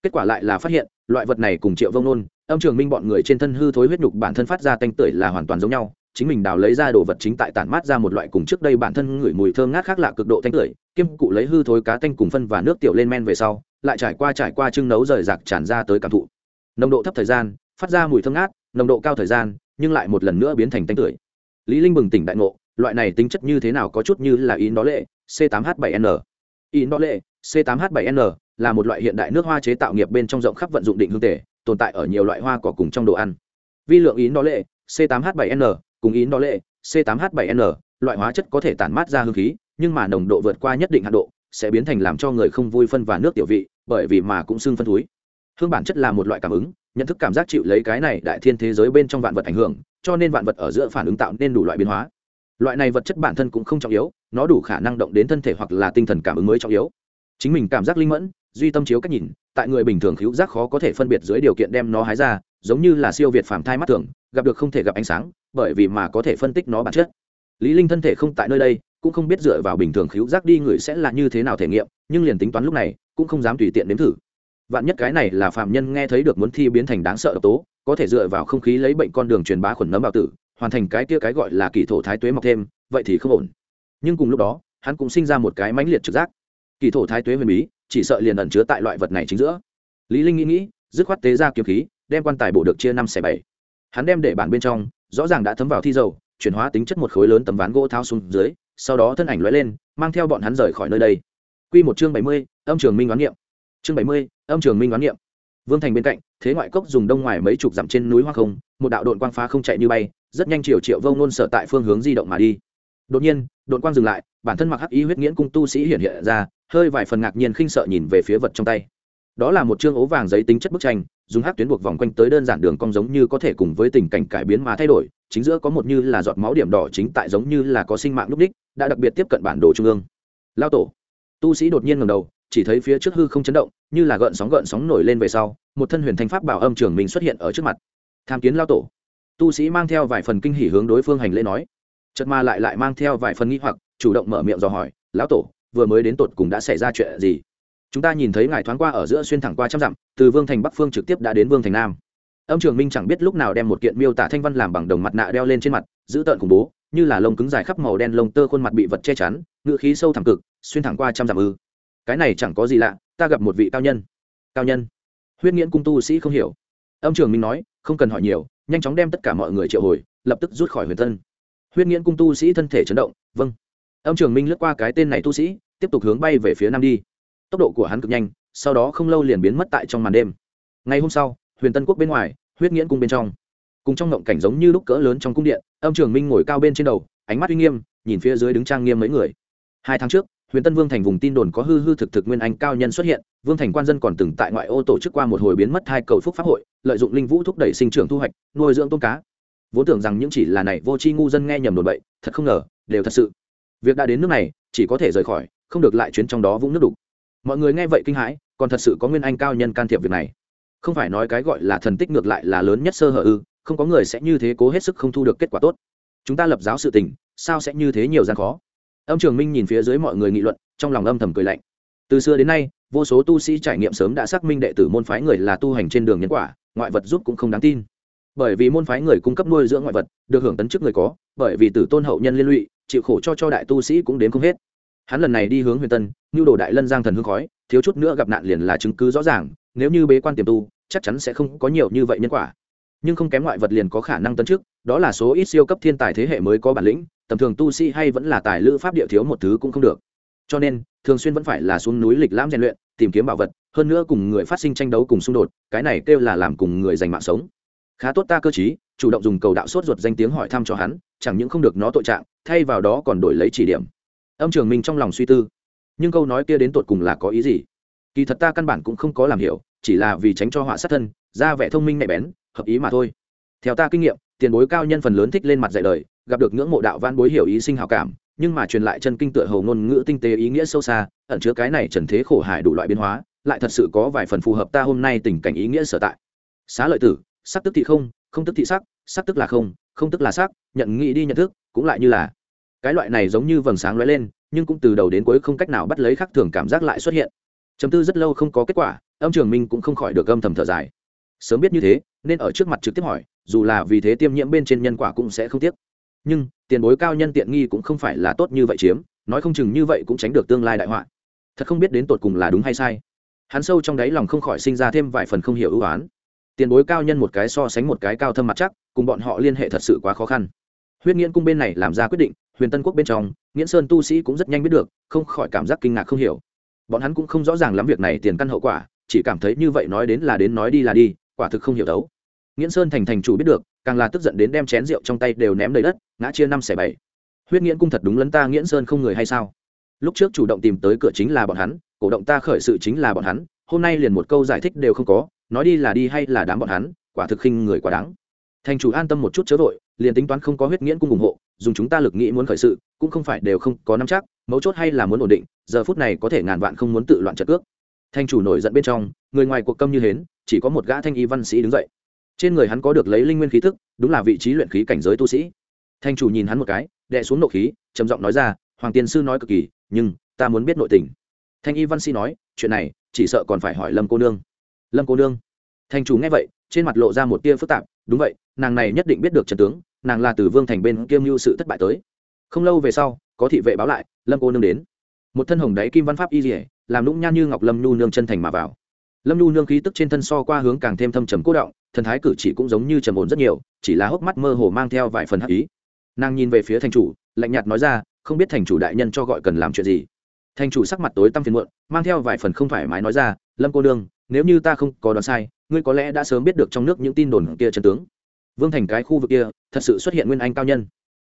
Kết quả lại là phát hiện, loại vật này cùng triệu vông nôn, âm trường minh bọn người trên thân hư thối huyết nhục bản thân phát ra tanh tưởi là hoàn toàn giống nhau, chính mình đào lấy ra đồ vật chính tại tản mát ra một loại cùng trước đây bản thân ngửi mùi thơm ngát khác lạ cực độ thanh tưởi, kiêm cụ lấy hư thối cá tanh cùng phân và nước tiểu lên men về sau, lại trải qua trải qua trưng nấu rời rạc tràn ra tới cảm thụ. Nồng độ thấp thời gian, phát ra mùi thơm ngát, nồng độ cao thời gian nhưng lại một lần nữa biến thành tanh tưởi. Lý linh bừng tỉnh đại ngộ, loại này tính chất như thế nào có chút như là in đó lệ, c 8 h 7 n. In đó lệ, c 8 h 7 n là một loại hiện đại nước hoa chế tạo nghiệp bên trong rộng khắp vận dụng định hương tể tồn tại ở nhiều loại hoa cỏ cùng trong đồ ăn. Vi lượng in đó lệ, c 8 h 7 n cùng in đó lệ, c 8 h 7 n, loại hóa chất có thể tản mát ra hương khí, nhưng mà nồng độ vượt qua nhất định hạn độ, sẽ biến thành làm cho người không vui phân và nước tiểu vị, bởi vì mà cũng xương phân túi hương bản chất là một loại cảm ứng nhận thức cảm giác chịu lấy cái này đại thiên thế giới bên trong vạn vật ảnh hưởng, cho nên vạn vật ở giữa phản ứng tạo nên đủ loại biến hóa. Loại này vật chất bản thân cũng không trọng yếu, nó đủ khả năng động đến thân thể hoặc là tinh thần cảm ứng mới trọng yếu. Chính mình cảm giác linh mẫn, duy tâm chiếu cách nhìn, tại người bình thường khiếu giác khó có thể phân biệt dưới điều kiện đem nó hái ra, giống như là siêu việt phàm thai mắt thường, gặp được không thể gặp ánh sáng, bởi vì mà có thể phân tích nó bản chất. Lý linh thân thể không tại nơi đây, cũng không biết dựa vào bình thường khiếu giác đi người sẽ là như thế nào thể nghiệm, nhưng liền tính toán lúc này, cũng không dám tùy tiện nếm thử vạn nhất cái này là phạm nhân nghe thấy được muốn thi biến thành đáng sợ độc tố có thể dựa vào không khí lấy bệnh con đường truyền bá khuẩn nấm bào tử hoàn thành cái kia cái gọi là kỳ thổ thái tuế mọc thêm vậy thì không ổn. Nhưng cùng lúc đó hắn cũng sinh ra một cái mãnh liệt trực giác. Kỳ thổ thái tuế huyền bí chỉ sợ liền ẩn chứa tại loại vật này chính giữa. Lý linh nghĩ nghĩ dứt khoát tế ra kiếm khí đem quan tài bổ được chia năm xẻ bảy. Hắn đem để bản bên trong rõ ràng đã thấm vào thi dầu chuyển hóa tính chất một khối lớn tấm ván gỗ tháo xuống dưới sau đó thân ảnh lóe lên mang theo bọn hắn rời khỏi nơi đây. Quy một chương bảy mươi, âm trường minh đoán niệm chương bảy mươi, âm trường minh đoán niệm. Vương thành bên cạnh thế ngoại cốc dùng đông ngoài mấy chục dặm trên núi hoa không một đạo đội quang phá không chạy như bay rất nhanh triệu triệu vông nôn sở tại phương hướng di động mà đi. Đột nhiên đội quang dừng lại bản thân mặc hắc y huyết nghiễn cung tu sĩ hiện hiện ra hơi vài phần ngạc nhiên khinh sợ nhìn về phía vật trong tay. Đó là một chương ố vàng giấy tính chất bức tranh dùng hắc tuyến buộc vòng quanh tới đơn giản đường cong giống như có thể cùng với tình cảnh cải biến mà thay đổi chính giữa có một như là giọt máu điểm đỏ chính tại giống như là có sinh mạng lúc đích đã đặc biệt tiếp cận bản đồ trung ương. Lao tổ. Tu sĩ đột nhiên ngầm đầu chỉ thấy phía trước hư không chấn động, như là gợn sóng gợn sóng nổi lên về sau, một thân huyền thanh pháp bảo âm trường mình xuất hiện ở trước mặt. Tham kiến lao tổ. Tu sĩ mang theo vài phần kinh hỉ hướng đối phương hành lễ nói. Chật ma lại lại mang theo vài phần nghi hoặc, chủ động mở miệng dò hỏi, lão tổ, vừa mới đến tột cùng đã xảy ra chuyện gì? Chúng ta nhìn thấy ngài thoáng qua ở giữa xuyên thẳng qua trăm dặm, từ vương thành bắc phương trực tiếp đã đến vương thành nam. Âm trường minh chẳng biết lúc nào đem một kiện miêu tả thanh văn làm bằng đồng mặt nạ đeo lên trên mặt, giữ tợn khủng bố, như là lông cứng dài khắp màu đen lông tơ khuôn mặt bị vật che chắn ngựa khí sâu thẳng cực, xuyên thẳng qua trăm dặm ư cái này chẳng có gì lạ, ta gặp một vị cao nhân. Cao nhân? Huyết nghiễn cung tu sĩ không hiểu. Âm trường minh nói, không cần hỏi nhiều, nhanh chóng đem tất cả mọi người triệu hồi, lập tức rút khỏi huyền tân huyết nghiễn cung tu sĩ thân thể chấn động vâng. Âm trường minh lướt qua cái tên này tu sĩ, tiếp tục hướng bay về phía nam đi. Tốc độ của hắn cực nhanh, sau đó không lâu liền biến mất tại trong màn đêm. Ngày hôm sau, huyền tân quốc bên ngoài, huyết nghiễn cung bên trong. Cùng trong ngộng cảnh giống như lúc cỡ lớn trong cung điện, âm trường minh ngồi cao bên trên đầu, ánh mắt uy nghiêm, nhìn phía dưới đứng trang nghiêm mấy người. Hai tháng trước huyền tân vương thành vùng tin đồn có hư hư thực thực nguyên anh cao nhân xuất hiện, vương thành quan dân còn từng tại ngoại ô tổ chức qua một hồi biến mất hai cầu phúc pháp hội, lợi dụng linh vũ thúc đẩy sinh trưởng thu hoạch, nuôi dưỡng tôm cá. Vốn tưởng rằng những chỉ là này vô tri ngu dân nghe nhầm đồn bậy, thật không ngờ, đều thật sự. Việc đã đến nước này, chỉ có thể rời khỏi, không được lại chuyến trong đó vũng nước đục. Mọi người nghe vậy kinh hãi, còn thật sự có nguyên anh cao nhân can thiệp việc này. Không phải nói cái gọi là thần tích ngược lại là lớn nhất sơ hở ư, không có người sẽ như thế cố hết sức không thu được kết quả tốt. Chúng ta lập giáo sự tình, sao sẽ như thế nhiều gian khó? Âm trường minh nhìn phía dưới mọi người nghị luận, trong lòng âm thầm cười lạnh. Từ xưa đến nay, vô số tu sĩ trải nghiệm sớm đã xác minh đệ tử môn phái người là tu hành trên đường nhân quả, ngoại vật giúp cũng không đáng tin. Bởi vì môn phái người cung cấp nuôi dưỡng ngoại vật, được hưởng tấn chức người có, bởi vì tử tôn hậu nhân liên lụy, chịu khổ cho cho đại tu sĩ cũng đến không hết. Hắn lần này đi hướng huyền tân như đồ đại lân giang thần hương khói, thiếu chút nữa gặp nạn liền là chứng cứ rõ ràng, nếu như bế quan tiềm tu, chắc chắn sẽ không có nhiều như vậy nhân quả. Nhưng không kém ngoại vật liền có khả năng tấn chức, đó là số ít siêu cấp thiên tài thế hệ mới có bản lĩnh tầm thường tu sĩ hay vẫn là tài lữ pháp địa thiếu một thứ cũng không được. Cho nên, thường xuyên vẫn phải là xuống núi lịch lãm rèn luyện, tìm kiếm bảo vật, hơn nữa cùng người phát sinh tranh đấu cùng xung đột, cái này kêu là làm cùng người giành mạng sống. Khá tốt ta cơ chí chủ động dùng cầu đạo sốt ruột danh tiếng hỏi thăm cho hắn, chẳng những không được nó tội trạng, thay vào đó còn đổi lấy chỉ điểm. Âm trường minh trong lòng suy tư. Nhưng câu nói kia đến tột cùng là có ý gì? Kỳ thật ta căn bản cũng không có làm hiểu, chỉ là vì tránh cho họa sát thân, ra vẻ thông minh nhạy bén, hợp ý mà thôi. Theo ta kinh nghiệm, tiền bối cao nhân phần lớn thích lên mặt dạy đời gặp được ngưỡng mộ đạo văn bối hiểu ý sinh hào cảm, nhưng mà truyền lại chân kinh tựa hầu ngôn ngữ tinh tế ý nghĩa sâu xa, ẩn chứa cái này trần thế khổ hải đủ loại biến hóa, lại thật sự có vài phần phù hợp ta hôm nay tình cảnh ý nghĩa sở tại. Xá lợi tử, sắc tức thị không không tức thị sắc sắc tức là không không tức là sắc, nhận nghĩ đi nhận thức, cũng lại như là. Cái loại này giống như vầng sáng lóe lên, nhưng cũng từ đầu đến cuối không cách nào bắt lấy khắc thường cảm giác lại xuất hiện. Chấm tư rất lâu không có kết quả, âm trường minh cũng không khỏi được âm thầm thở dài. Sớm biết như thế, nên ở trước mặt trực tiếp hỏi, dù là vì thế tiêm nhiễm bên trên nhân quả cũng sẽ không tiếc nhưng tiền bối cao nhân tiện nghi cũng không phải là tốt như vậy chiếm, nói không chừng như vậy cũng tránh được tương lai đại họa. Thật không biết đến tột cùng là đúng hay sai. Hắn sâu trong đáy lòng không khỏi sinh ra thêm vài phần không hiểu ưu oán. Tiền bối cao nhân một cái so sánh một cái cao thâm mặt chắc, cùng bọn họ liên hệ thật sự quá khó khăn. Huyết nghiễn cung bên này làm ra quyết định, huyền tân quốc bên trong, nghiễn sơn tu sĩ cũng rất nhanh biết được, không khỏi cảm giác kinh ngạc không hiểu. Bọn hắn cũng không rõ ràng lắm việc này tiền căn hậu quả, chỉ cảm thấy như vậy nói đến là đến nói đi là đi, quả thực không hiểu đấu nghiễn sơn thành thành chủ biết được, càng là tức giận đến đem chén rượu trong tay đều ném đầy đất, ngã chia năm xẻ bảy. Huyết nghiễn cung thật đúng lấn ta nghiễn sơn không người hay sao? Lúc trước chủ động tìm tới cửa chính là bọn hắn, cổ động ta khởi sự chính là bọn hắn, hôm nay liền một câu giải thích đều không có, nói đi là đi hay là đám bọn hắn, quả thực khinh người quá đáng. Thành chủ an tâm một chút chớ vội, liền tính toán không có huyết nghiễn cung ủng hộ, dùng chúng ta lực nghĩ muốn khởi sự, cũng không phải đều không có nắm chắc, mấu chốt hay là muốn ổn định, giờ phút này có thể ngàn vạn không muốn tự loạn trận cước. Thành chủ nổi giận bên trong, người ngoài cuộc câm như hến, chỉ có một gã thanh y văn sĩ đứng dậy trên người hắn có được lấy linh nguyên khí thức, đúng là vị trí luyện khí cảnh giới tu sĩ. Thanh chủ nhìn hắn một cái đệ xuống nộ khí, trầm giọng nói ra, hoàng tiên sư nói cực kỳ, nhưng ta muốn biết nội tình. Thanh y văn sĩ nói, chuyện này, chỉ sợ còn phải hỏi lâm cô nương. Lâm cô nương? Thanh chủ nghe vậy, trên mặt lộ ra một tia phức tạp, đúng vậy, nàng này nhất định biết được trần tướng, nàng là từ vương thành bên kiêm mưu sự thất bại tới. Không lâu về sau, có thị vệ báo lại, lâm cô nương đến. Một thân hồng đáy kim văn pháp y dỉa làm lũng nhan như ngọc lâm nhu nương chân thành mà vào lâm nhu nương khí tức trên thân so qua hướng càng thêm thâm trầm cố động, thần thái cử chỉ cũng giống như trầm ổn rất nhiều, chỉ là hốc mắt mơ hồ mang theo vài phần hắc ý. Nàng nhìn về phía thành chủ, lạnh nhạt nói ra, không biết thành chủ đại nhân cho gọi cần làm chuyện gì? Thành chủ sắc mặt tối tăm phiền muộn, mang theo vài phần không thoải mái nói ra, lâm cô nương, nếu như ta không có đoán sai, ngươi có lẽ đã sớm biết được trong nước những tin đồn kia chân tướng. Vương thành cái khu vực kia, thật sự xuất hiện nguyên anh cao nhân.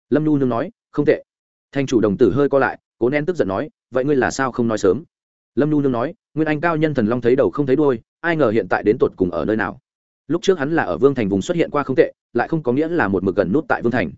Lâm nhu nương nói, không tệ. Thành chủ đồng tử hơi co lại, cố nén tức giận nói, vậy ngươi là sao không nói sớm? Lâm nhu nương nói, nguyên anh cao nhân thần long thấy đầu không thấy đôi ai ngờ hiện tại đến tột cùng ở nơi nào? Lúc trước hắn là ở vương thành vùng xuất hiện qua không tệ, lại không có nghĩa là một mực gần nút tại vương thành.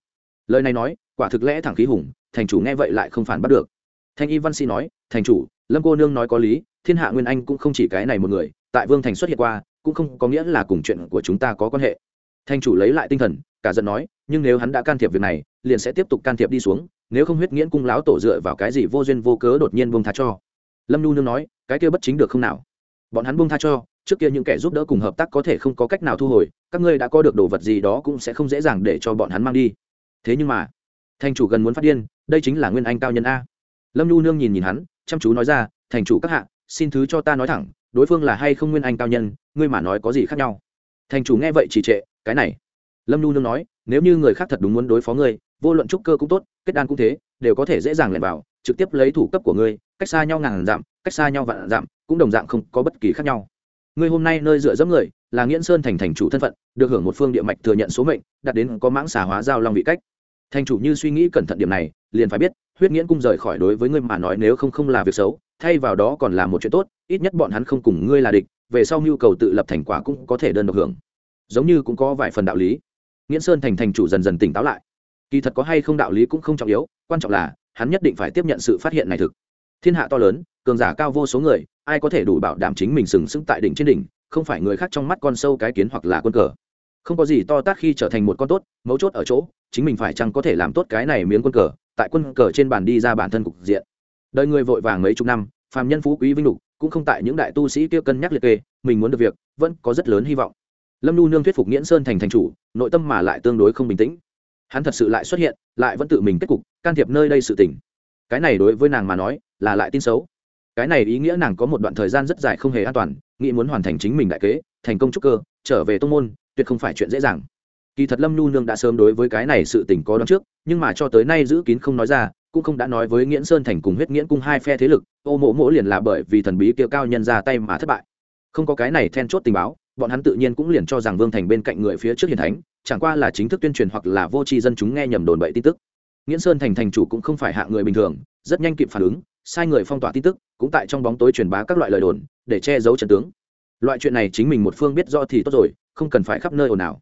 Lời này nói, quả thực lẽ thẳng khí hùng, thành chủ nghe vậy lại không phản bắt được. Thanh y văn sĩ nói, thành chủ, lâm cô nương nói có lý, thiên hạ nguyên anh cũng không chỉ cái này một người, tại vương thành xuất hiện qua, cũng không có nghĩa là cùng chuyện của chúng ta có quan hệ. Thanh chủ lấy lại tinh thần, cả giận nói, nhưng nếu hắn đã can thiệp việc này, liền sẽ tiếp tục can thiệp đi xuống, nếu không huyết nghiễn cung láo tổ dựa vào cái gì vô duyên vô cớ đột nhiên buông tha cho lâm nhu nương nói, cái kia bất chính được không nào? Bọn hắn buông tha cho, trước kia những kẻ giúp đỡ cùng hợp tác có thể không có cách nào thu hồi, các ngươi đã có được đồ vật gì đó cũng sẽ không dễ dàng để cho bọn hắn mang đi. Thế nhưng mà, thành chủ gần muốn phát điên, đây chính là nguyên anh cao nhân a. Lâm nhu nương nhìn nhìn hắn, chăm chú nói ra, thành chủ các hạ, xin thứ cho ta nói thẳng, đối phương là hay không nguyên anh cao nhân, ngươi mà nói có gì khác nhau? Thành chủ nghe vậy chỉ trệ, cái này. Lâm nhu nương nói, nếu như người khác thật đúng muốn đối phó ngươi, vô luận trúc cơ cũng tốt, kết đan cũng thế, đều có thể dễ dàng lẻn vào trực tiếp lấy thủ cấp của ngươi, cách xa nhau ngàn dặm, cách xa nhau vạn dặm, cũng đồng dạng không có bất kỳ khác nhau. Ngươi hôm nay nơi dựa dẫm người, là nghiễn sơn thành thành chủ thân phận, được hưởng một phương địa mạch thừa nhận số mệnh, đạt đến có mãng xà hóa giao long vị cách. Thành chủ như suy nghĩ cẩn thận điểm này, liền phải biết, huyết nghiễn cung rời khỏi đối với ngươi mà nói nếu không không là việc xấu, thay vào đó còn là một chuyện tốt, ít nhất bọn hắn không cùng ngươi là địch, về sau nhu cầu tự lập thành quả cũng có thể đơn độc hưởng. Giống như cũng có vài phần đạo lý. Nghiễn sơn thành thành chủ dần dần tỉnh táo lại. Kỳ thật có hay không đạo lý cũng không trọng yếu, quan trọng là hắn nhất định phải tiếp nhận sự phát hiện này thực. Thiên hạ to lớn, cường giả cao vô số người, ai có thể đủ bảo đảm chính mình sừng sững tại đỉnh trên đỉnh, không phải người khác trong mắt con sâu cái kiến hoặc là quân cờ. Không có gì to tát khi trở thành một con tốt, mấu chốt ở chỗ, chính mình phải chăng có thể làm tốt cái này miếng quân cờ, tại quân cờ trên bàn đi ra bản thân cục diện. Đời người vội vàng mấy chục năm, phàm nhân phú quý vinh lục, cũng không tại những đại tu sĩ kia cân nhắc liệt kê, mình muốn được việc, vẫn có rất lớn hy vọng. Lâm nu nương thuyết phục nghiễn sơn thành thành chủ, nội tâm mà lại tương đối không bình tĩnh. Hắn thật sự lại xuất hiện, lại vẫn tự mình kết cục can thiệp nơi đây sự tình, cái này đối với nàng mà nói là lại tin xấu. Cái này ý nghĩa nàng có một đoạn thời gian rất dài không hề an toàn nghĩ muốn hoàn thành chính mình đại kế thành công trúc cơ trở về tông môn tuyệt không phải chuyện dễ dàng. Kỳ thật lâm nhu nương đã sớm đối với cái này sự tình có đón trước nhưng mà cho tới nay giữ kín không nói ra cũng không đã nói với nghiễn sơn thành cùng huyết nghiễn cung hai phe thế lực ô mộ mỗ liền là bởi vì thần bí kia cao nhân ra tay mà thất bại. Không có cái này then chốt tình báo bọn hắn tự nhiên cũng liền cho rằng vương thành bên cạnh người phía trước hiền thánh chẳng qua là chính thức tuyên truyền hoặc là vô tri dân chúng nghe nhầm đồn bậy tin tức nghiễn sơn thành thành chủ cũng không phải hạ người bình thường, rất nhanh kịp phản ứng, sai người phong tỏa tin tức, cũng tại trong bóng tối truyền bá các loại lời đồn, để che giấu trần tướng. Loại chuyện này chính mình một phương biết rõ thì tốt rồi, không cần phải khắp nơi ồn ào.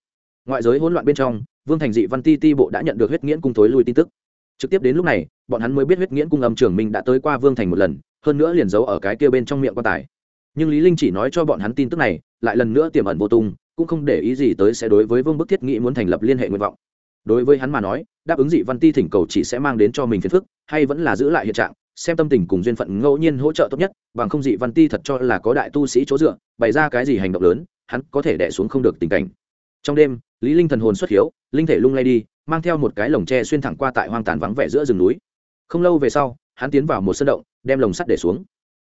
Ngoại giới hỗn loạn bên trong, vương thành dị, văn ti ti bộ đã nhận được huyết nghiễn cung thối lui tin tức. Trực tiếp đến lúc này, bọn hắn mới biết huyết nghiễn cung âm trưởng minh đã tới qua vương thành một lần, hơn nữa liền giấu ở cái kia bên trong miệng quan tài. Nhưng lý linh chỉ nói cho bọn hắn tin tức này, lại lần nữa tiềm ẩn vô tung, cũng không để ý gì tới sẽ đối với vương bức thiết nghĩ muốn thành lập liên hệ nguyện vọng đối với hắn mà nói, đáp ứng dị văn ti thỉnh cầu chỉ sẽ mang đến cho mình phiền phức, hay vẫn là giữ lại hiện trạng, xem tâm tình cùng duyên phận ngẫu nhiên hỗ trợ tốt nhất, bằng không dị văn ti thật cho là có đại tu sĩ chỗ dựa, bày ra cái gì hành động lớn, hắn có thể đẻ xuống không được tình cảnh. Trong đêm, lý linh thần hồn xuất hiếu, linh thể lung lay đi, mang theo một cái lồng tre xuyên thẳng qua tại hoang tàn vắng vẻ giữa rừng núi. Không lâu về sau, hắn tiến vào một sân động, đem lồng sắt để xuống.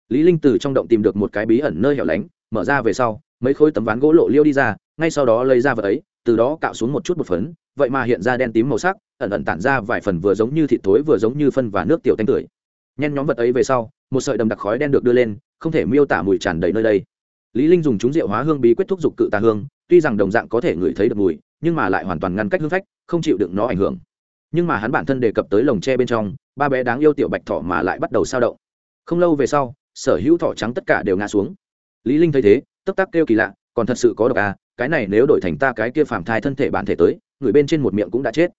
Lý linh từ trong động tìm được một cái bí ẩn nơi hẻo lánh, mở ra về sau, mấy khối tấm ván gỗ lộ liêu đi ra, ngay sau đó lấy ra vật ấy, từ đó cạo xuống một chút bột phấn vậy mà hiện ra đen tím màu sắc, ẩn ẩn tản ra vài phần vừa giống như thịt thối vừa giống như phân và nước tiểu tanh tưởi. Nhen nhóm vật ấy về sau, một sợi đầm đặc khói đen được đưa lên, không thể miêu tả mùi tràn đầy nơi đây. Lý linh dùng chúng rượu hóa hương bí quyết thúc dục cự tà hương, tuy rằng đồng dạng có thể ngửi thấy được mùi, nhưng mà lại hoàn toàn ngăn cách hương phách, không chịu đựng nó ảnh hưởng. Nhưng mà hắn bản thân đề cập tới lồng tre bên trong, ba bé đáng yêu tiểu bạch thỏ mà lại bắt đầu sao động. Không lâu về sau, sở hữu thỏ trắng tất cả đều ngã xuống. Lý linh thấy thế, tức tắc kêu kỳ lạ, còn thật sự có độc à cái này nếu đổi thành ta cái kia phàm thai thân thể bản thể tới, người bên trên một miệng cũng đã chết.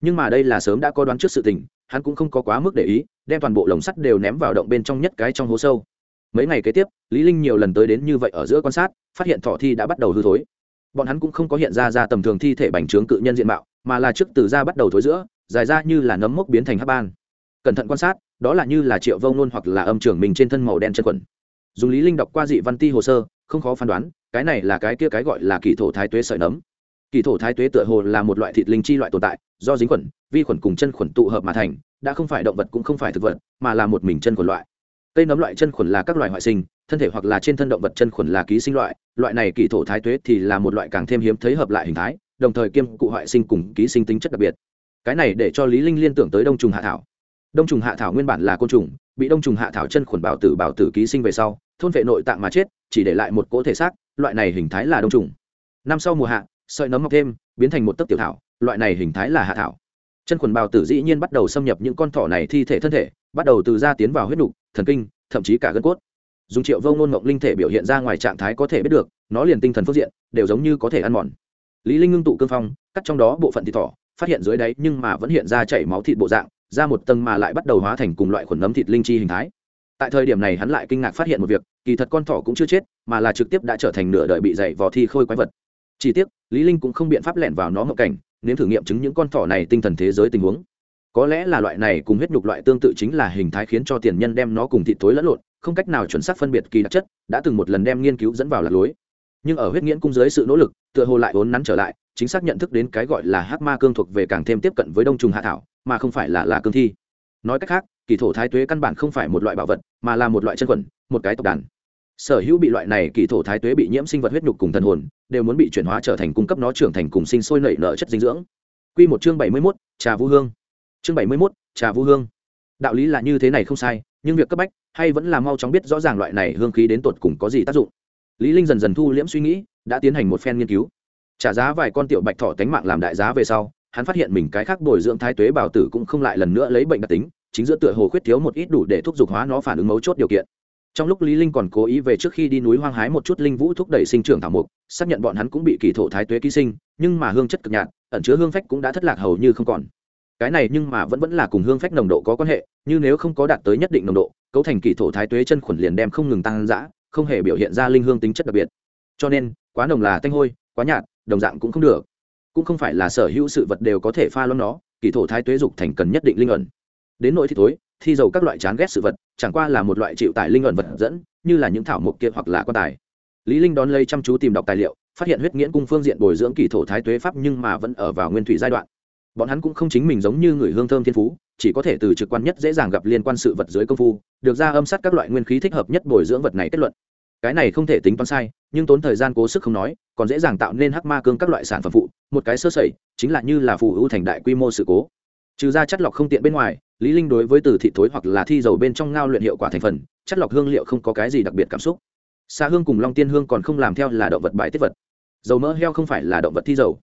Nhưng mà đây là sớm đã có đoán trước sự tình, hắn cũng không có quá mức để ý, đem toàn bộ lồng sắt đều ném vào động bên trong nhất cái trong hố sâu. Mấy ngày kế tiếp, lý linh nhiều lần tới đến như vậy ở giữa quan sát, phát hiện thọ thi đã bắt đầu hư thối. Bọn hắn cũng không có hiện ra ra tầm thường thi thể bành trướng cự nhân diện mạo, mà là trước từ da bắt đầu thối giữa, dài ra như là nấm mốc biến thành hấp ban. Cẩn thận quan sát, đó là như là triệu vông nôn hoặc là âm trưởng mình trên thân màu đen chân quần. Dùng lý linh đọc qua dị văn ti hồ sơ, không khó phán đoán cái này là cái kia cái gọi là kỳ thổ thái tuế sợi nấm. Kỳ thổ thái tuế tựa hồ là một loại thịt linh chi loại tồn tại, do dính khuẩn, vi khuẩn cùng chân khuẩn tụ hợp mà thành, đã không phải động vật cũng không phải thực vật, mà là một mình chân khuẩn loại. Cây nấm loại chân khuẩn là các loại ngoại sinh, thân thể hoặc là trên thân động vật chân khuẩn là ký sinh loại loại này kỳ thổ thái tuế thì là một loại càng thêm hiếm thấy hợp lại hình thái, đồng thời kiêm cụ hoại sinh cùng ký sinh tính chất đặc biệt. Cái này để cho lý linh liên tưởng tới đông trùng hạ thảo. Đông trùng hạ thảo nguyên bản là côn trùng, bị đông trùng hạ thảo chân khuẩn bảo tử bảo tử ký sinh về sau, thôn vệ nội tạng mà chết, chỉ để lại một cỗ thể xác loại này hình thái là đông trùng. Năm sau mùa hạ, sợi nấm mọc thêm, biến thành một tấc tiểu thảo, loại này hình thái là hạ thảo. Chân quần bào tử dĩ nhiên bắt đầu xâm nhập những con thỏ này thi thể thân thể, bắt đầu từ da tiến vào huyết nục, thần kinh, thậm chí cả gân cốt. Dùng triệu vông nôn mộng linh thể biểu hiện ra ngoài trạng thái có thể biết được, nó liền tinh thần phương diện, đều giống như có thể ăn mòn. Lý linh ngưng tụ cương phong, cắt trong đó bộ phận thịt thỏ, phát hiện dưới đáy nhưng mà vẫn hiện ra chảy máu thịt bộ dạng ra một tầng mà lại bắt đầu hóa thành cùng loại khuẩn nấm thịt linh chi hình thái tại thời điểm này hắn lại kinh ngạc phát hiện một việc, kỳ thật con thỏ cũng chưa chết, mà là trực tiếp đã trở thành nửa đời bị dày vò thi khôi quái vật. Chỉ tiếc, lý linh cũng không biện pháp lẻn vào nó ngộ cảnh nếu thử nghiệm chứng những con thỏ này tinh thần thế giới tình huống. Có lẽ là loại này cùng huyết nhục loại tương tự chính là hình thái khiến cho tiền nhân đem nó cùng thịt tối lẫn lộn, không cách nào chuẩn xác phân biệt kỳ đặc chất, đã từng một lần đem nghiên cứu dẫn vào lạc lối. Nhưng ở huyết nghiễn cung dưới sự nỗ lực, tựa hồ lại vốn nắn trở lại, chính xác nhận thức đến cái gọi là hắc ma cương thuộc về càng thêm tiếp cận với đông trùng hạ thảo, mà không phải là là cương thi. Nói cách khác kỳ thổ thái tuế căn bản không phải một loại bảo vật mà là một loại chân quần một cái tộc đàn sở hữu bị loại này kỳ thổ thái tuế bị nhiễm sinh vật huyết nhục cùng thần hồn đều muốn bị chuyển hóa trở thành cung cấp nó trưởng thành cùng sinh sôi nảy nở chất dinh dưỡng Quy một chương bảy mươi 71, trà vũ hương. Chương bảy mươi 71, trà vũ hương. Đạo lý là như thế này không sai, nhưng việc cấp bách hay vẫn là mau chóng biết rõ ràng loại này hương khí đến tột cùng có gì tác dụng. Lý Linh dần dần thu liễm suy nghĩ, đã tiến hành một phen nghiên cứu. Trả giá vài con tiểu bạch thỏ tánh mạng làm đại giá về sau, hắn phát hiện mình cái khác bồi dưỡng thái tuế bảo tử cũng không lại lần nữa lấy bệnh đặc tính, chính giữa tựa hồ khuyết thiếu một ít đủ để thúc giục hóa nó phản ứng mấu chốt điều kiện. Trong lúc lý linh còn cố ý về trước khi đi núi hoang hái một chút linh vũ thúc đẩy sinh trưởng thảo mục xác nhận bọn hắn cũng bị kỳ thổ thái tuế ký sinh, nhưng mà hương chất cực nhạt, ẩn chứa hương phách cũng đã thất lạc hầu như không còn. Cái này nhưng mà vẫn vẫn là cùng hương phách nồng độ có quan hệ, như nếu không có đạt tới nhất định nồng độ, cấu thành kỳ thổ thái tuế chân khuẩn liền đem không ngừng tăng dã, không hề biểu hiện ra linh hương tính chất đặc biệt. Cho nên, quá nồng là tanh hôi, quá nhạt, đồng dạng cũng không được. Cũng không phải là sở hữu sự vật đều có thể pha loãng nó, kỳ thổ thái tuế dục thành cần nhất định linh ẩn đến nỗi thì thối, thi dầu các loại chán ghét sự vật, chẳng qua là một loại chịu tải linh luận vật dẫn, như là những thảo mộc kia hoặc là quan tài. Lý linh đón lấy chăm chú tìm đọc tài liệu, phát hiện huyết nghiễn cung phương diện bồi dưỡng kỳ thổ thái tuế pháp nhưng mà vẫn ở vào nguyên thủy giai đoạn. Bọn hắn cũng không chính mình giống như người hương thơm thiên phú, chỉ có thể từ trực quan nhất dễ dàng gặp liên quan sự vật dưới công phu, được ra âm sát các loại nguyên khí thích hợp nhất bồi dưỡng vật này kết luận. Cái này không thể tính toán sai, nhưng tốn thời gian cố sức không nói, còn dễ dàng tạo nên hắc ma cương các loại sản phẩm phụ, một cái sơ sẩy, chính là như là phù ưu thành đại quy mô sự cố. Trừ ra chất lọc không tiện bên ngoài lý linh đối với từ thị thối hoặc là thi dầu bên trong ngao luyện hiệu quả thành phần, chất lọc hương liệu không có cái gì đặc biệt cảm xúc. Xa hương cùng long tiên hương còn không làm theo là động vật bài tiết vật. Dầu mỡ heo không phải là động vật thi dầu.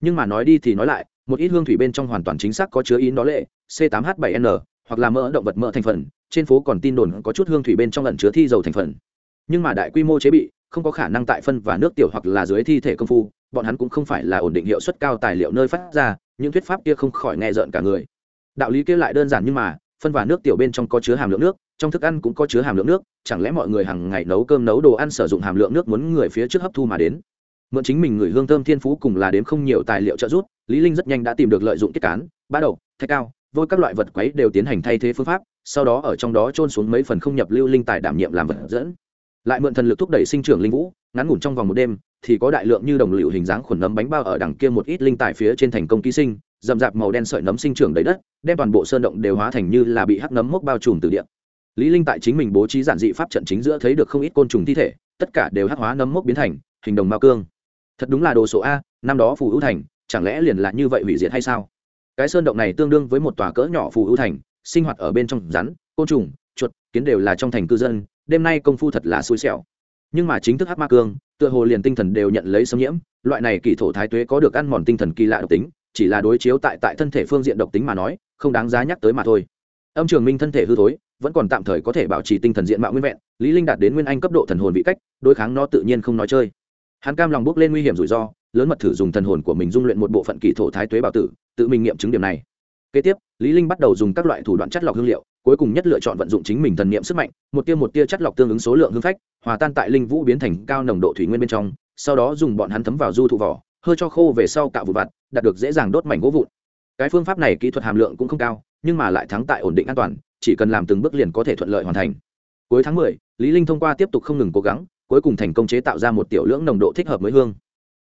Nhưng mà nói đi thì nói lại, một ít hương thủy bên trong hoàn toàn chính xác có chứa ý đó lệ, c 8 h 7 n, hoặc là mỡ động vật mỡ thành phần, trên phố còn tin đồn có chút hương thủy bên trong ẩn chứa thi dầu thành phần. Nhưng mà đại quy mô chế bị, không có khả năng tại phân và nước tiểu hoặc là dưới thi thể công phu, bọn hắn cũng không phải là ổn định hiệu suất cao tài liệu nơi phát ra, những thuyết pháp kia không khỏi nghe rợn cả người đạo lý kia lại đơn giản nhưng mà, phân và nước tiểu bên trong có chứa hàm lượng nước, trong thức ăn cũng có chứa hàm lượng nước, chẳng lẽ mọi người hàng ngày nấu cơm nấu đồ ăn sử dụng hàm lượng nước muốn người phía trước hấp thu mà đến? Mượn chính mình người hương thơm thiên phú cùng là đến không nhiều tài liệu trợ giúp, lý linh rất nhanh đã tìm được lợi dụng tiết cán, bã đầu thạch cao, vôi các loại vật quấy đều tiến hành thay thế phương pháp, sau đó ở trong đó trôn xuống mấy phần không nhập lưu linh tài đảm nhiệm làm vật dẫn. Lại mượn thần lực thúc đẩy sinh trưởng linh vũ, ngắn ngủn trong vòng một đêm, thì có đại lượng như đồng liệu hình dáng khuẩn nấm bánh bao ở đằng kia một ít linh tài phía trên thành công ký sinh rậm rạp màu đen sợi nấm sinh trưởng đầy đất, đem toàn bộ sơn động đều hóa thành như là bị hắc nấm mốc bao trùm từ điện lý linh tại chính mình bố trí giản dị pháp trận chính giữa thấy được không ít côn trùng thi thể, tất cả đều hắc hóa nấm mốc biến thành hình đồng mao cương. Thật đúng là đồ số a, năm đó phù hữu thành, chẳng lẽ liền là như vậy hủy diệt hay sao? Cái sơn động này tương đương với một tòa cỡ nhỏ phù hữu thành, sinh hoạt ở bên trong rắn, côn trùng, chuột, kiến đều là trong thành cư dân, đêm nay công phu thật là xui xẻo. Nhưng mà chính thức hắc ma cương, tựa hồ liền tinh thần đều nhận lấy xâm nhiễm, loại này kỳ thổ thái tuế có được ăn mòn tinh thần kỳ lạ độc tính chỉ là đối chiếu tại tại thân thể phương diện độc tính mà nói, không đáng giá nhắc tới mà thôi. Âm trường minh thân thể hư thối, vẫn còn tạm thời có thể bảo trì tinh thần diện mạo nguyên vẹn, lý linh đạt đến nguyên anh cấp độ thần hồn vị cách, đối kháng nó tự nhiên không nói chơi. Hắn cam lòng bước lên nguy hiểm rủi ro, lớn mật thử dùng thần hồn của mình dung luyện một bộ phận kỳ thổ thái tuế bảo tử, tự mình nghiệm chứng điểm này. Kế tiếp, lý linh bắt đầu dùng các loại thủ đoạn chất lọc hương liệu, cuối cùng nhất lựa chọn vận dụng chính mình thần niệm sức mạnh, một tia một tia chất lọc tương ứng số lượng hương phách, hòa tan tại linh vũ biến thành cao nồng độ thủy nguyên bên trong, sau đó dùng bọn hắn thấm vào du thụ vỏ hơi cho khô về sau cạo vụn vặt đạt được dễ dàng đốt mảnh gỗ vụn. Cái phương pháp này kỹ thuật hàm lượng cũng không cao nhưng mà lại thắng tại ổn định an toàn chỉ cần làm từng bước liền có thể thuận lợi hoàn thành. Cuối tháng 10, lý linh thông qua tiếp tục không ngừng cố gắng cuối cùng thành công chế tạo ra một tiểu lượng nồng độ thích hợp mới hương.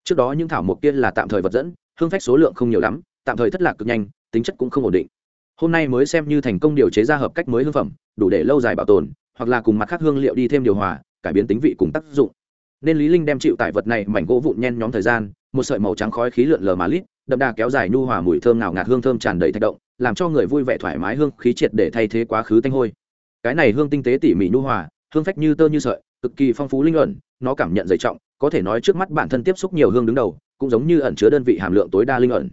Trước đó những thảo mộc kia là tạm thời vật dẫn hương phách số lượng không nhiều lắm tạm thời thất lạc cực nhanh tính chất cũng không ổn định. Hôm nay mới xem như thành công điều chế ra hợp cách mới hương phẩm đủ để lâu dài bảo tồn hoặc là cùng mặt khác hương liệu đi thêm điều hòa cải biến tính vị cùng tác dụng. Nên lý linh đem chịu tại vật này mảnh gỗ vụn nhen nhóm thời gian một sợi màu trắng khói khí lượn lờ mà lít, đậm đà kéo dài nhu hòa mùi thơm nào ngạt hương thơm tràn đầy thạch động, làm cho người vui vẻ thoải mái hương khí triệt để thay thế quá khứ tanh hôi. Cái này hương tinh tế tỉ mỉ nhu hòa, hương phách như tơ như sợi, cực kỳ phong phú linh luận nó cảm nhận dày trọng, có thể nói trước mắt bản thân tiếp xúc nhiều hương đứng đầu, cũng giống như ẩn chứa đơn vị hàm lượng tối đa linh ẩn.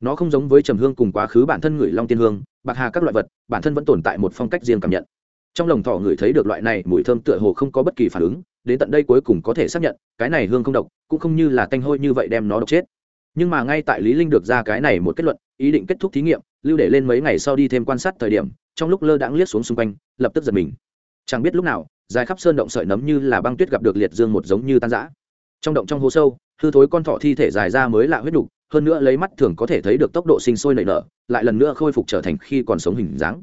Nó không giống với trầm hương cùng quá khứ bản thân người long tiên hương, bạc hà các loại vật, bản thân vẫn tồn tại một phong cách riêng cảm nhận. Trong lồng thỏ người thấy được loại này mùi thơm tựa hồ không có bất kỳ phản ứng, đến tận đây cuối cùng có thể xác nhận, cái này hương không độc cũng không như là tanh hôi như vậy đem nó độc chết. Nhưng mà ngay tại lý linh được ra cái này một kết luận, ý định kết thúc thí nghiệm, lưu để lên mấy ngày sau đi thêm quan sát thời điểm, trong lúc lơ đãng liếc xuống xung quanh, lập tức giật mình. Chẳng biết lúc nào, dài khắp sơn động sợi nấm như là băng tuyết gặp được liệt dương một giống như tan rã. Trong động trong hố sâu, hư thối con thỏ thi thể dài ra mới lạ huyết đục hơn nữa lấy mắt thường có thể thấy được tốc độ sinh sôi nảy nở, lại lần nữa khôi phục trở thành khi còn sống hình dáng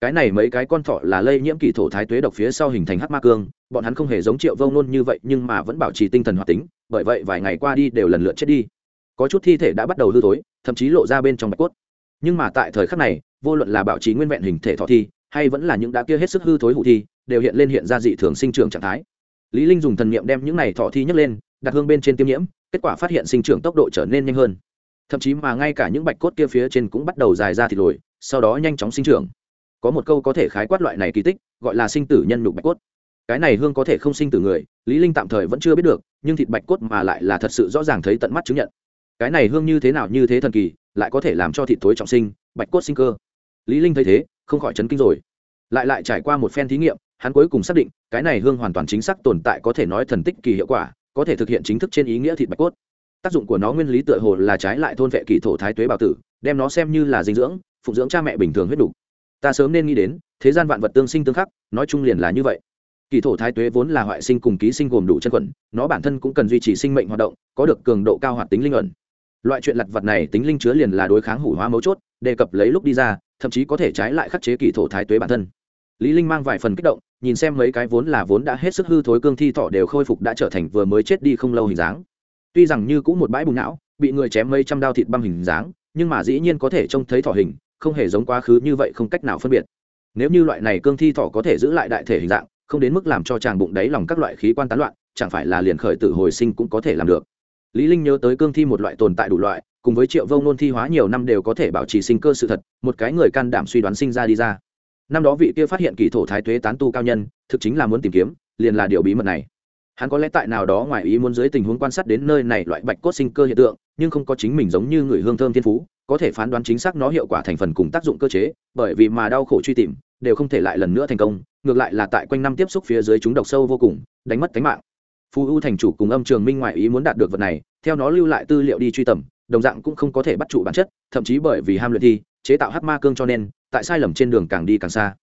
cái này mấy cái con thỏ là lây nhiễm kỳ thổ thái tuế độc phía sau hình thành hắc ma cương, bọn hắn không hề giống triệu vông nôn như vậy, nhưng mà vẫn bảo trì tinh thần hoạt tính, bởi vậy vài ngày qua đi đều lần lượt chết đi. Có chút thi thể đã bắt đầu hư thối, thậm chí lộ ra bên trong bạch cốt. Nhưng mà tại thời khắc này, vô luận là bảo trì nguyên vẹn hình thể thọ thi, hay vẫn là những đã kia hết sức hư thối hụ thi, đều hiện lên hiện ra dị thường sinh trưởng trạng thái. Lý linh dùng thần niệm đem những này thọ thi nhấc lên, đặt hương bên trên tiêm nhiễm, kết quả phát hiện sinh trưởng tốc độ trở nên nhanh hơn. Thậm chí mà ngay cả những bạch cốt kia phía trên cũng bắt đầu dài ra thịt lồi, sau đó nhanh chóng sinh trưởng có một câu có thể khái quát loại này kỳ tích, gọi là sinh tử nhân nhục bạch cốt. Cái này hương có thể không sinh tử người, lý linh tạm thời vẫn chưa biết được, nhưng thịt bạch cốt mà lại là thật sự rõ ràng thấy tận mắt chứng nhận. Cái này hương như thế nào như thế thần kỳ, lại có thể làm cho thịt tối trọng sinh, bạch cốt sinh cơ. Lý linh thấy thế, không khỏi chấn kinh rồi. Lại lại trải qua một phen thí nghiệm, hắn cuối cùng xác định, cái này hương hoàn toàn chính xác tồn tại có thể nói thần tích kỳ hiệu quả, có thể thực hiện chính thức trên ý nghĩa thịt bạch cốt. Tác dụng của nó nguyên lý tựa hồ là trái lại thôn vệ kỳ thổ thái tuế bảo tử, đem nó xem như là dinh dưỡng, phụng dưỡng cha mẹ bình thường huyết đủ ta sớm nên nghĩ đến, thế gian vạn vật tương sinh tương khắc, nói chung liền là như vậy. Kỳ thổ thái tuế vốn là hoại sinh cùng ký sinh gồm đủ chân quẩn, nó bản thân cũng cần duy trì sinh mệnh hoạt động, có được cường độ cao hoạt tính linh ẩn. Loại chuyện lặt vật này tính linh chứa liền là đối kháng hủ hóa mấu chốt, đề cập lấy lúc đi ra, thậm chí có thể trái lại khắc chế kỳ thổ thái tuế bản thân. Lý linh mang vài phần kích động, nhìn xem mấy cái vốn là vốn đã hết sức hư thối cương thi thọ đều khôi phục đã trở thành vừa mới chết đi không lâu hình dáng. Tuy rằng như cũng một bãi bùng não, bị người chém mấy trăm đao thịt băm hình dáng, nhưng mà dĩ nhiên có thể trông thấy thọ hình không hề giống quá khứ như vậy không cách nào phân biệt. Nếu như loại này cương thi thỏ có thể giữ lại đại thể hình dạng, không đến mức làm cho chàng bụng đáy lòng các loại khí quan tán loạn, chẳng phải là liền khởi tử hồi sinh cũng có thể làm được. Lý linh nhớ tới cương thi một loại tồn tại đủ loại, cùng với triệu vông nôn thi hóa nhiều năm đều có thể bảo trì sinh cơ sự thật, một cái người can đảm suy đoán sinh ra đi ra. Năm đó vị kia phát hiện kỳ thổ thái tuế tán tu cao nhân, thực chính là muốn tìm kiếm, liền là điều bí mật này. Hắn có lẽ tại nào đó ngoài ý muốn dưới tình huống quan sát đến nơi này loại bạch cốt sinh cơ hiện tượng, nhưng không có chính mình giống như người hương thơm thiên phú có thể phán đoán chính xác nó hiệu quả thành phần cùng tác dụng cơ chế, bởi vì mà đau khổ truy tìm, đều không thể lại lần nữa thành công, ngược lại là tại quanh năm tiếp xúc phía dưới chúng độc sâu vô cùng, đánh mất tính mạng. Phù U thành chủ cùng âm trường minh ngoại ý muốn đạt được vật này, theo nó lưu lại tư liệu đi truy tầm, đồng dạng cũng không có thể bắt trụ bản chất, thậm chí bởi vì ham luyện thi, chế tạo hắc ma cương cho nên, tại sai lầm trên đường càng đi càng xa.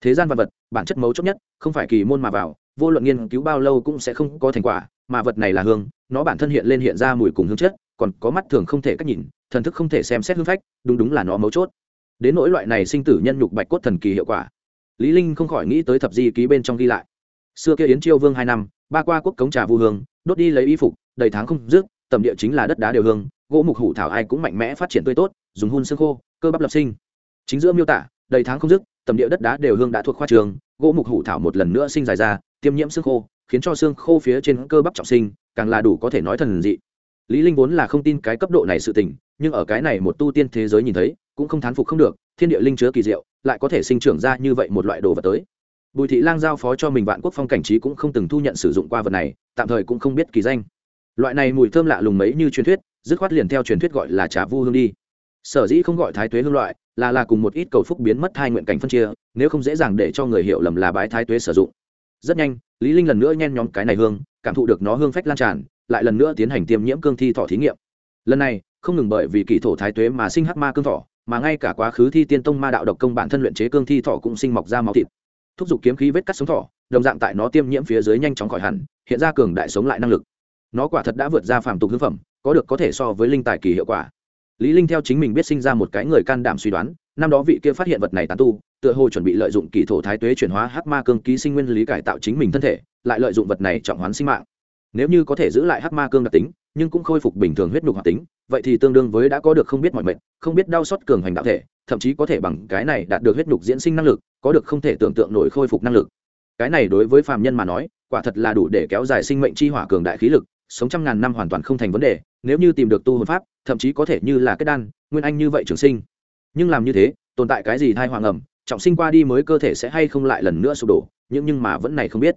Thế gian vật vật, bản chất mấu chốt nhất, không phải kỳ môn mà vào, vô luận nghiên cứu bao lâu cũng sẽ không có thành quả, mà vật này là hương, nó bản thân hiện lên hiện ra mùi cùng hương chất, còn có mắt thường không thể cách nhìn thần thức không thể xem xét hư phách, đúng đúng là nó mấu chốt. Đến nỗi loại này sinh tử nhân nhục bạch cốt thần kỳ hiệu quả, lý linh không khỏi nghĩ tới thập di ký bên trong ghi lại. Xưa kia yến chiêu vương hai năm, ba qua quốc cống trà vu hương, đốt đi lấy y phục, đầy tháng không dứt, tầm địa chính là đất đá đều hương, gỗ mục hủ thảo ai cũng mạnh mẽ phát triển tươi tốt, dùng hun xương khô, cơ bắp lập sinh. Chính giữa miêu tả, đầy tháng không dứt, tầm địa đất đá đều hương đã thuộc khoa trường, gỗ mục hủ thảo một lần nữa sinh dài ra, tiêm nhiễm xương khô, khiến cho xương khô phía trên cơ bắp trọng sinh, càng là đủ có thể nói thần dị lý linh vốn là không tin cái cấp độ này sự tình, nhưng ở cái này một tu tiên thế giới nhìn thấy, cũng không thán phục không được, thiên địa linh chứa kỳ diệu, lại có thể sinh trưởng ra như vậy một loại đồ vật tới. Bùi thị lang giao phó cho mình vạn quốc phong cảnh trí cũng không từng thu nhận sử dụng qua vật này, tạm thời cũng không biết kỳ danh. Loại này mùi thơm lạ lùng mấy như truyền thuyết, dứt khoát liền theo truyền thuyết gọi là trà vu hương đi. Sở dĩ không gọi thái tuế hương loại, là là cùng một ít cầu phúc biến mất hai nguyện cảnh phân chia, nếu không dễ dàng để cho người hiểu lầm là bái thái tuế sử dụng. Rất nhanh, lý linh lần nữa nhen nhóm cái này hương, cảm thụ được nó hương phách lan tràn lại lần nữa tiến hành tiêm nhiễm cương thi thọ thí nghiệm. Lần này, không ngừng bởi vì kỳ thổ thái tuế mà sinh hắc ma cương thọ mà ngay cả quá khứ thi tiên tông ma đạo độc công bản thân luyện chế cương thi thọ cũng sinh mọc ra máu thịt. Thúc giục kiếm khí vết cắt sống thọ đồng dạng tại nó tiêm nhiễm phía dưới nhanh chóng khỏi hẳn, hiện ra cường đại sống lại năng lực. Nó quả thật đã vượt ra phàm tục hương phẩm, có được có thể so với linh tài kỳ hiệu quả. Lý linh theo chính mình biết sinh ra một cái người can đảm suy đoán, năm đó vị kia phát hiện vật này tán tu, tựa hồ chuẩn bị lợi dụng kỳ thổ thái tuế chuyển hóa hắc ma cương ký sinh nguyên lý cải tạo chính mình thân thể, lại lợi dụng vật này trọng hoán sinh mạng nếu như có thể giữ lại hắc ma cương đặc tính, nhưng cũng khôi phục bình thường huyết nhục hoạt tính, vậy thì tương đương với đã có được không biết mọi mệnh, không biết đau xót cường hành đạo thể, thậm chí có thể bằng cái này đạt được huyết nhục diễn sinh năng lực, có được không thể tưởng tượng nổi khôi phục năng lực. Cái này đối với phàm nhân mà nói, quả thật là đủ để kéo dài sinh mệnh chi hỏa cường đại khí lực, sống trăm ngàn năm hoàn toàn không thành vấn đề, nếu như tìm được tu hồn pháp, thậm chí có thể như là kết đan, nguyên anh như vậy trường sinh. Nhưng làm như thế, tồn tại cái gì thai hoàng ẩm trọng sinh qua đi mới cơ thể sẽ hay không lại lần nữa sụp đổ, nhưng nhưng mà vẫn này không biết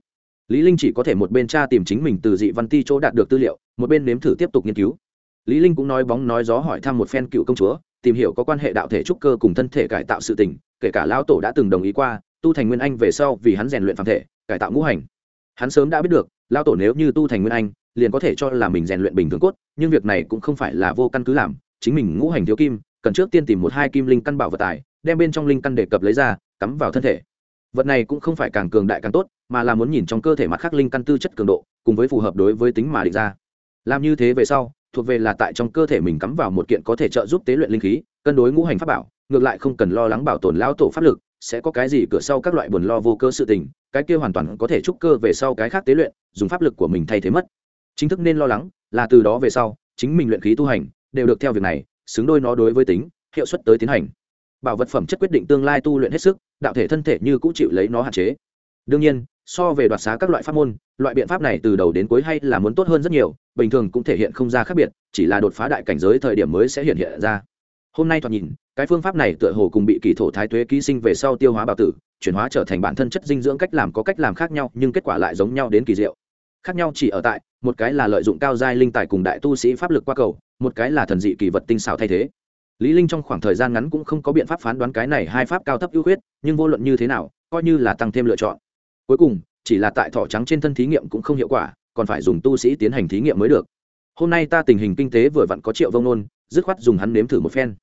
lý linh chỉ có thể một bên tra tìm chính mình từ dị văn ti chỗ đạt được tư liệu, một bên nếm thử tiếp tục nghiên cứu. Lý linh cũng nói bóng nói gió hỏi thăm một phen cựu công chúa, tìm hiểu có quan hệ đạo thể trúc cơ cùng thân thể cải tạo sự tình, kể cả lão tổ đã từng đồng ý qua, tu thành nguyên anh về sau vì hắn rèn luyện phàm thể, cải tạo ngũ hành. Hắn sớm đã biết được, lão tổ nếu như tu thành nguyên anh, liền có thể cho là mình rèn luyện bình thường cốt, nhưng việc này cũng không phải là vô căn cứ làm, chính mình ngũ hành thiếu kim, cần trước tiên tìm một hai kim linh căn bảo vật tài, đem bên trong linh căn đề cập lấy ra, cắm vào thân thể vật này cũng không phải càng cường đại càng tốt, mà là muốn nhìn trong cơ thể mặt khắc linh căn tư chất cường độ, cùng với phù hợp đối với tính mà định ra. Làm như thế về sau, thuộc về là tại trong cơ thể mình cắm vào một kiện có thể trợ giúp tế luyện linh khí, cân đối ngũ hành pháp bảo, ngược lại không cần lo lắng bảo tồn lão tổ pháp lực, sẽ có cái gì cửa sau các loại buồn lo vô cơ sự tình, cái kia hoàn toàn có thể trúc cơ về sau cái khác tế luyện, dùng pháp lực của mình thay thế mất. Chính thức nên lo lắng là từ đó về sau, chính mình luyện khí tu hành đều được theo việc này, xứng đôi nó đối với tính, hiệu suất tới tiến hành bảo vật phẩm chất quyết định tương lai tu luyện hết sức, đạo thể thân thể như cũ chịu lấy nó hạn chế. Đương nhiên, so về đoạt xá các loại pháp môn, loại biện pháp này từ đầu đến cuối hay là muốn tốt hơn rất nhiều, bình thường cũng thể hiện không ra khác biệt, chỉ là đột phá đại cảnh giới thời điểm mới sẽ hiện hiện ra. Hôm nay thoạt nhìn, cái phương pháp này tựa hồ cùng bị kỳ thổ thái tuế ký sinh về sau tiêu hóa bào tử, chuyển hóa trở thành bản thân chất dinh dưỡng cách làm có cách làm khác nhau, nhưng kết quả lại giống nhau đến kỳ diệu. Khác nhau chỉ ở tại, một cái là lợi dụng cao giai linh tài cùng đại tu sĩ pháp lực qua cầu, một cái là thần dị kỳ vật tinh xảo thay thế lý linh trong khoảng thời gian ngắn cũng không có biện pháp phán đoán cái này hai pháp cao thấp ưu khuyết, nhưng vô luận như thế nào, coi như là tăng thêm lựa chọn. Cuối cùng, chỉ là tại thỏ trắng trên thân thí nghiệm cũng không hiệu quả, còn phải dùng tu sĩ tiến hành thí nghiệm mới được. Hôm nay ta tình hình kinh tế vừa vặn có triệu vông nôn, dứt khoát dùng hắn nếm thử một phen.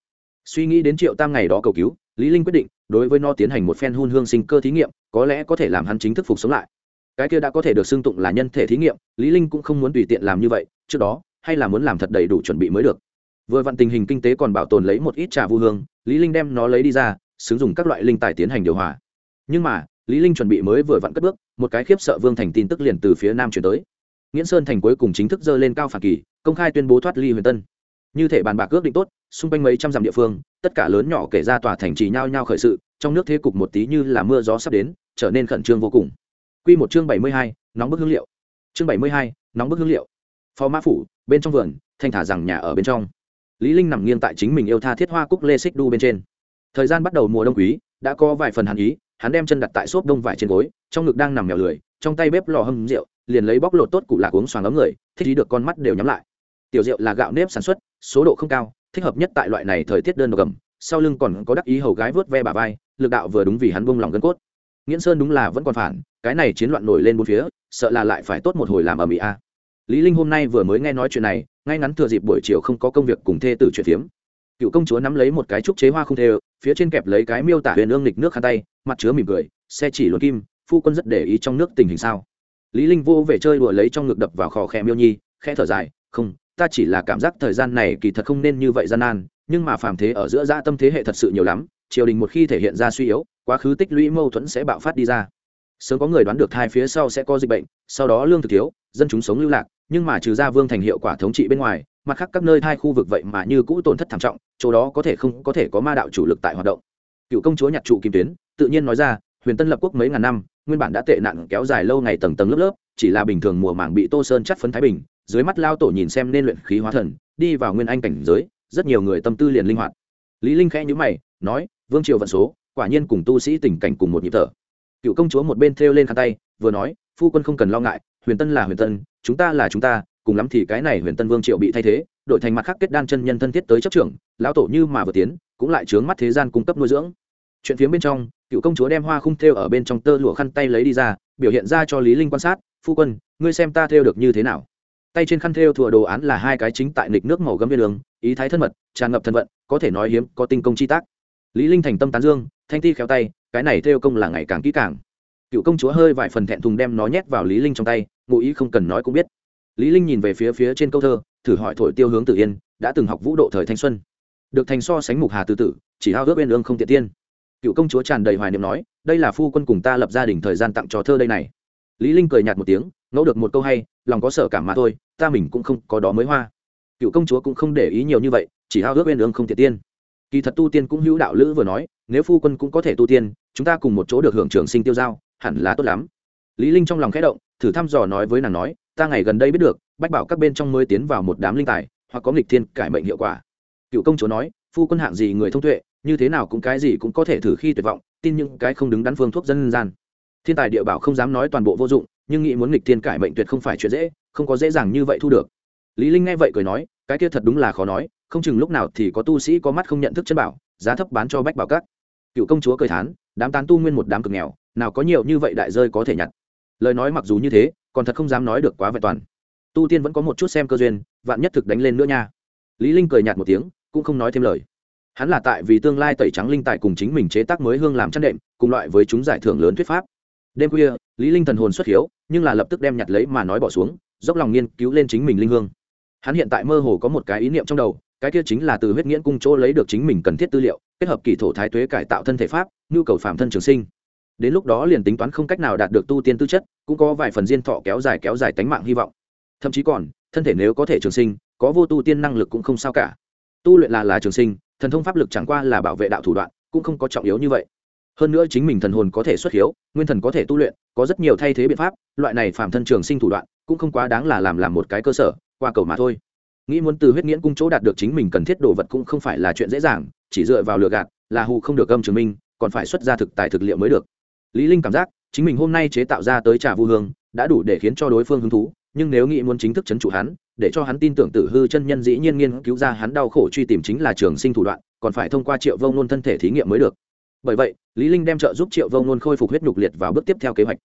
Suy nghĩ đến triệu tam ngày đó cầu cứu, lý linh quyết định, đối với nó tiến hành một phen hun hương sinh cơ thí nghiệm, có lẽ có thể làm hắn chính thức phục sống lại. Cái kia đã có thể được xưng tụng là nhân thể thí nghiệm, lý linh cũng không muốn tùy tiện làm như vậy, trước đó, hay là muốn làm thật đầy đủ chuẩn bị mới được vừa vặn tình hình kinh tế còn bảo tồn lấy một ít trà vu hương lý linh đem nó lấy đi ra sử dụng các loại linh tài tiến hành điều hòa. Nhưng mà lý linh chuẩn bị mới vừa vặn cất bước một cái khiếp sợ vương thành tin tức liền từ phía nam truyền tới. Nghiễn sơn thành cuối cùng chính thức dơ lên cao phản kỳ công khai tuyên bố thoát ly huyền tân. Như thể bàn bạc ước định tốt xung quanh mấy trăm dặm địa phương tất cả lớn nhỏ kể ra tòa thành trì nhau nhau khởi sự trong nước thế cục một tí như là mưa gió sắp đến trở nên khẩn trương vô cùng. Quy một chương bảy mươi hai, nóng bức hương liệu. Chương bảy mươi hai, nóng bức hương liệu. Phó mã phủ bên trong vườn thanh thả rằng nhà ở bên trong lý linh nằm nghiêng tại chính mình yêu tha thiết hoa cúc lê xích đu bên trên. Thời gian bắt đầu mùa đông quý, đã có vài phần hàn ý, hắn đem chân đặt tại xốp đông vải trên gối, trong ngực đang nằm mèo lười, trong tay bếp lò hâm rượu, liền lấy bóc lột tốt cụ lạc uống xoàng ấm người, thích ý được con mắt đều nhắm lại. Tiểu rượu là gạo nếp sản xuất, số độ không cao, thích hợp nhất tại loại này thời tiết đơn độc gầm. sau lưng còn có đắc ý hầu gái vớt ve bà vai, lực đạo vừa đúng vì hắn buông lòng gân cốt. Nghiễn sơn đúng là vẫn còn phản, cái này chiến loạn nổi lên bốn phía, sợ là lại phải tốt một hồi làm ở mỹ a lý linh hôm nay vừa mới nghe nói chuyện này, ngay ngắn thừa dịp buổi chiều không có công việc cùng thê tử chuyện phiếm. Cựu công chúa nắm lấy một cái trúc chế hoa không thê phía trên kẹp lấy cái miêu tả huyền ương lịch nước khăn tay, mặt chứa mỉm cười, xe chỉ luận kim, phu quân rất để ý trong nước tình hình sao? Lý linh vô về chơi đùa lấy trong ngực đập vào khò khe miêu nhi, khẽ thở dài, không, ta chỉ là cảm giác thời gian này kỳ thật không nên như vậy gian nan, nhưng mà phàm thế ở giữa dã tâm thế hệ thật sự nhiều lắm, triều đình một khi thể hiện ra suy yếu, quá khứ tích lũy mâu thuẫn sẽ bạo phát đi ra. Sớm có người đoán được thai phía sau sẽ có dịch bệnh, sau đó lương thực thiếu, dân chúng sống lưu lạc nhưng mà trừ ra vương thành hiệu quả thống trị bên ngoài, mặt khác các nơi hai khu vực vậy mà như cũ tổn thất thảm trọng, chỗ đó có thể không có thể có ma đạo chủ lực tại hoạt động. Cựu công chúa nhạc trụ kim tuyến, tự nhiên nói ra, huyền tân lập quốc mấy ngàn năm, nguyên bản đã tệ nạn kéo dài lâu ngày tầng tầng lớp lớp, chỉ là bình thường mùa màng bị tô sơn chắt phấn thái bình, dưới mắt lao tổ nhìn xem nên luyện khí hóa thần, đi vào nguyên anh cảnh giới, rất nhiều người tâm tư liền linh hoạt. Lý linh khẽ nhíu mày, nói, vương triều vận số, quả nhiên cùng tu sĩ tình cảnh cùng một nhịp thở. Cựu công chúa một bên thêu lên khăn tay, vừa nói, phu quân không cần lo ngại huyền tân là huyền tân, chúng ta là chúng ta, cùng lắm thì cái này huyền tân vương triệu bị thay thế, đổi thành mặt khác kết đan chân nhân thân thiết tới chấp trưởng, lão tổ như mà vừa tiến, cũng lại trướng mắt thế gian cung cấp nuôi dưỡng. Chuyện phía bên trong, cựu công chúa đem hoa khung thêu ở bên trong tơ lụa khăn tay lấy đi ra, biểu hiện ra cho lý linh quan sát, phu quân, ngươi xem ta thêu được như thế nào? Tay trên khăn thêu thừa đồ án là hai cái chính tại nịch nước màu gấm viên đường, ý thái thân mật, tràn ngập thân vận, có thể nói hiếm, có tinh công chi tác. Lý linh thành tâm tán dương, thanh ti khéo tay, cái này thêu công là ngày càng kỹ càng cựu công chúa hơi vài phần thẹn thùng đem nó nhét vào lý linh trong tay, ngụ ý không cần nói cũng biết. Lý linh nhìn về phía phía trên câu thơ, thử hỏi thổi tiêu hướng tử yên, đã từng học vũ độ thời thanh xuân. Được thành so sánh mục hà từ tử, chỉ hao ước bên ương không tiện tiên. Cựu công chúa tràn đầy hoài niệm nói, đây là phu quân cùng ta lập gia đình thời gian tặng trò thơ đây này. Lý linh cười nhạt một tiếng, ngẫu được một câu hay, lòng có sợ cảm mà thôi, ta mình cũng không có đó mới hoa. Cựu công chúa cũng không để ý nhiều như vậy, chỉ hao ước bên ương không tiện tiên. Kỳ thật tu tiên cũng hữu đạo lữ vừa nói, nếu phu quân cũng có thể tu tiên, chúng ta cùng một chỗ được hưởng trường sinh tiêu giao hẳn là tốt lắm. Lý linh trong lòng khẽ động, thử thăm dò nói với nàng nói, ta ngày gần đây biết được, bách bảo các bên trong mới tiến vào một đám linh tài, hoặc có nghịch thiên cải mệnh hiệu quả. Cựu công chúa nói, phu quân hạng gì người thông tuệ, như thế nào cũng cái gì cũng có thể thử khi tuyệt vọng, tin những cái không đứng đắn phương thuốc dân gian. Thiên tài địa bảo không dám nói toàn bộ vô dụng, nhưng nghĩ muốn nghịch thiên cải mệnh tuyệt không phải chuyện dễ, không có dễ dàng như vậy thu được. Lý linh nghe vậy cười nói, cái kia thật đúng là khó nói, không chừng lúc nào thì có tu sĩ có mắt không nhận thức chân bảo, giá thấp bán cho bách bảo các. Cựu công chúa cười thán, đám tán tu nguyên một đám cực nghèo nào có nhiều như vậy đại rơi có thể nhặt. Lời nói mặc dù như thế, còn thật không dám nói được quá vẹn toàn. Tu tiên vẫn có một chút xem cơ duyên, vạn nhất thực đánh lên nữa nha. Lý linh cười nhạt một tiếng, cũng không nói thêm lời. Hắn là tại vì tương lai tẩy trắng linh tài cùng chính mình chế tác mới hương làm chăn đệm, cùng loại với chúng giải thưởng lớn thuyết pháp. Đêm khuya, lý linh thần hồn xuất hiếu, nhưng là lập tức đem nhặt lấy mà nói bỏ xuống, dốc lòng nghiên cứu lên chính mình linh hương. Hắn hiện tại mơ hồ có một cái ý niệm trong đầu, cái kia chính là từ huyết nghiễn cung chỗ lấy được chính mình cần thiết tư liệu, kết hợp kỳ thổ thái tuế cải tạo thân thể pháp, nhu cầu phạm thân trường sinh đến lúc đó liền tính toán không cách nào đạt được tu tiên tư chất, cũng có vài phần diên thọ kéo dài kéo dài tánh mạng hy vọng. Thậm chí còn, thân thể nếu có thể trường sinh, có vô tu tiên năng lực cũng không sao cả. Tu luyện là là trường sinh, thần thông pháp lực chẳng qua là bảo vệ đạo thủ đoạn, cũng không có trọng yếu như vậy. Hơn nữa chính mình thần hồn có thể xuất hiếu, nguyên thần có thể tu luyện, có rất nhiều thay thế biện pháp, loại này phạm thân trường sinh thủ đoạn, cũng không quá đáng là làm làm một cái cơ sở, qua cầu mà thôi. Nghĩ muốn từ huyết nghiễn cung chỗ đạt được chính mình cần thiết đồ vật cũng không phải là chuyện dễ dàng, chỉ dựa vào lừa gạt, là hù không được âm chứng minh, còn phải xuất ra thực tài thực liệu mới được lý linh cảm giác, chính mình hôm nay chế tạo ra tới trà vu hương, đã đủ để khiến cho đối phương hứng thú, nhưng nếu nghĩ muốn chính thức chấn trụ hắn, để cho hắn tin tưởng tử hư chân nhân dĩ nhiên nghiên cứu ra hắn đau khổ truy tìm chính là trường sinh thủ đoạn, còn phải thông qua triệu vông nôn thân thể thí nghiệm mới được. Bởi vậy, lý linh đem trợ giúp triệu vông nôn khôi phục huyết nhục liệt vào bước tiếp theo kế hoạch.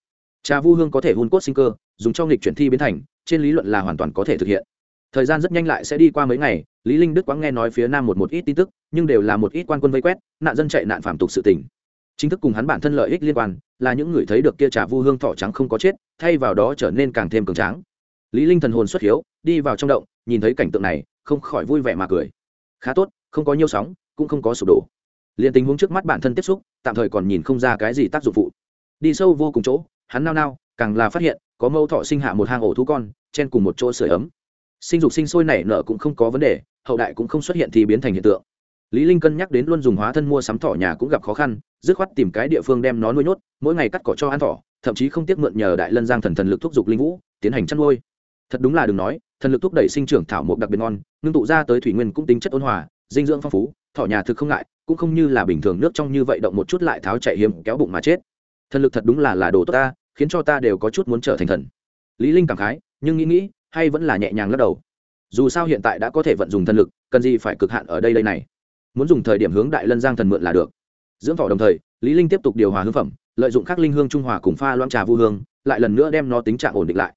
Trà vu hương có thể hun cốt sinh cơ, dùng cho nghịch chuyển thi biến thành, trên lý luận là hoàn toàn có thể thực hiện. Thời gian rất nhanh lại sẽ đi qua mấy ngày, lý linh đức quãng nghe nói phía nam một một ít tin tức, nhưng đều là một ít quan quân vây quét, nạn dân chạy nạn phạm tục sự tình chính thức cùng hắn bản thân lợi ích liên quan, là những người thấy được kia trà vu hương thọ trắng không có chết, thay vào đó trở nên càng thêm cường tráng. Lý linh thần hồn xuất hiếu, đi vào trong động, nhìn thấy cảnh tượng này, không khỏi vui vẻ mà cười. Khá tốt, không có nhiều sóng, cũng không có sụp đổ. Liền tình huống trước mắt bản thân tiếp xúc, tạm thời còn nhìn không ra cái gì tác dụng phụ. Đi sâu vô cùng chỗ, hắn nao nao, càng là phát hiện, có mâu thọ sinh hạ một hang ổ thú con, chen cùng một chỗ sưởi ấm. Sinh dục sinh sôi nảy nở cũng không có vấn đề, hậu đại cũng không xuất hiện thì biến thành hiện tượng. Lý linh cân nhắc đến luôn dùng hóa thân mua sắm thỏ nhà cũng gặp khó khăn dứt khoát tìm cái địa phương đem nó nuôi nhốt, mỗi ngày cắt cỏ cho ăn thỏ, thậm chí không tiếc mượn nhờ đại lân giang thần thần lực thúc giục linh vũ, tiến hành chăn nuôi. Thật đúng là đừng nói, thần lực thúc đẩy sinh trưởng thảo mộc đặc biệt ngon, ngưng tụ ra tới thủy nguyên cũng tính chất ôn hòa, dinh dưỡng phong phú, thỏ nhà thực không ngại, cũng không như là bình thường nước trong như vậy động một chút lại tháo chạy hiếm, kéo bụng mà chết. Thần lực thật đúng là là đồ tốt ta, khiến cho ta đều có chút muốn trở thành thần. Lý linh cảm khái, nhưng nghĩ nghĩ, hay vẫn là nhẹ nhàng lắc đầu. Dù sao hiện tại đã có thể vận dụng thần lực, cần gì phải cực hạn ở đây đây này? Muốn dùng thời điểm hướng đại lân giang thần mượn là được dưỡng vỏ đồng thời, lý linh tiếp tục điều hòa hương phẩm, lợi dụng khắc linh hương trung hòa cùng pha loãng trà vu hương, lại lần nữa đem nó tính trạng ổn định lại.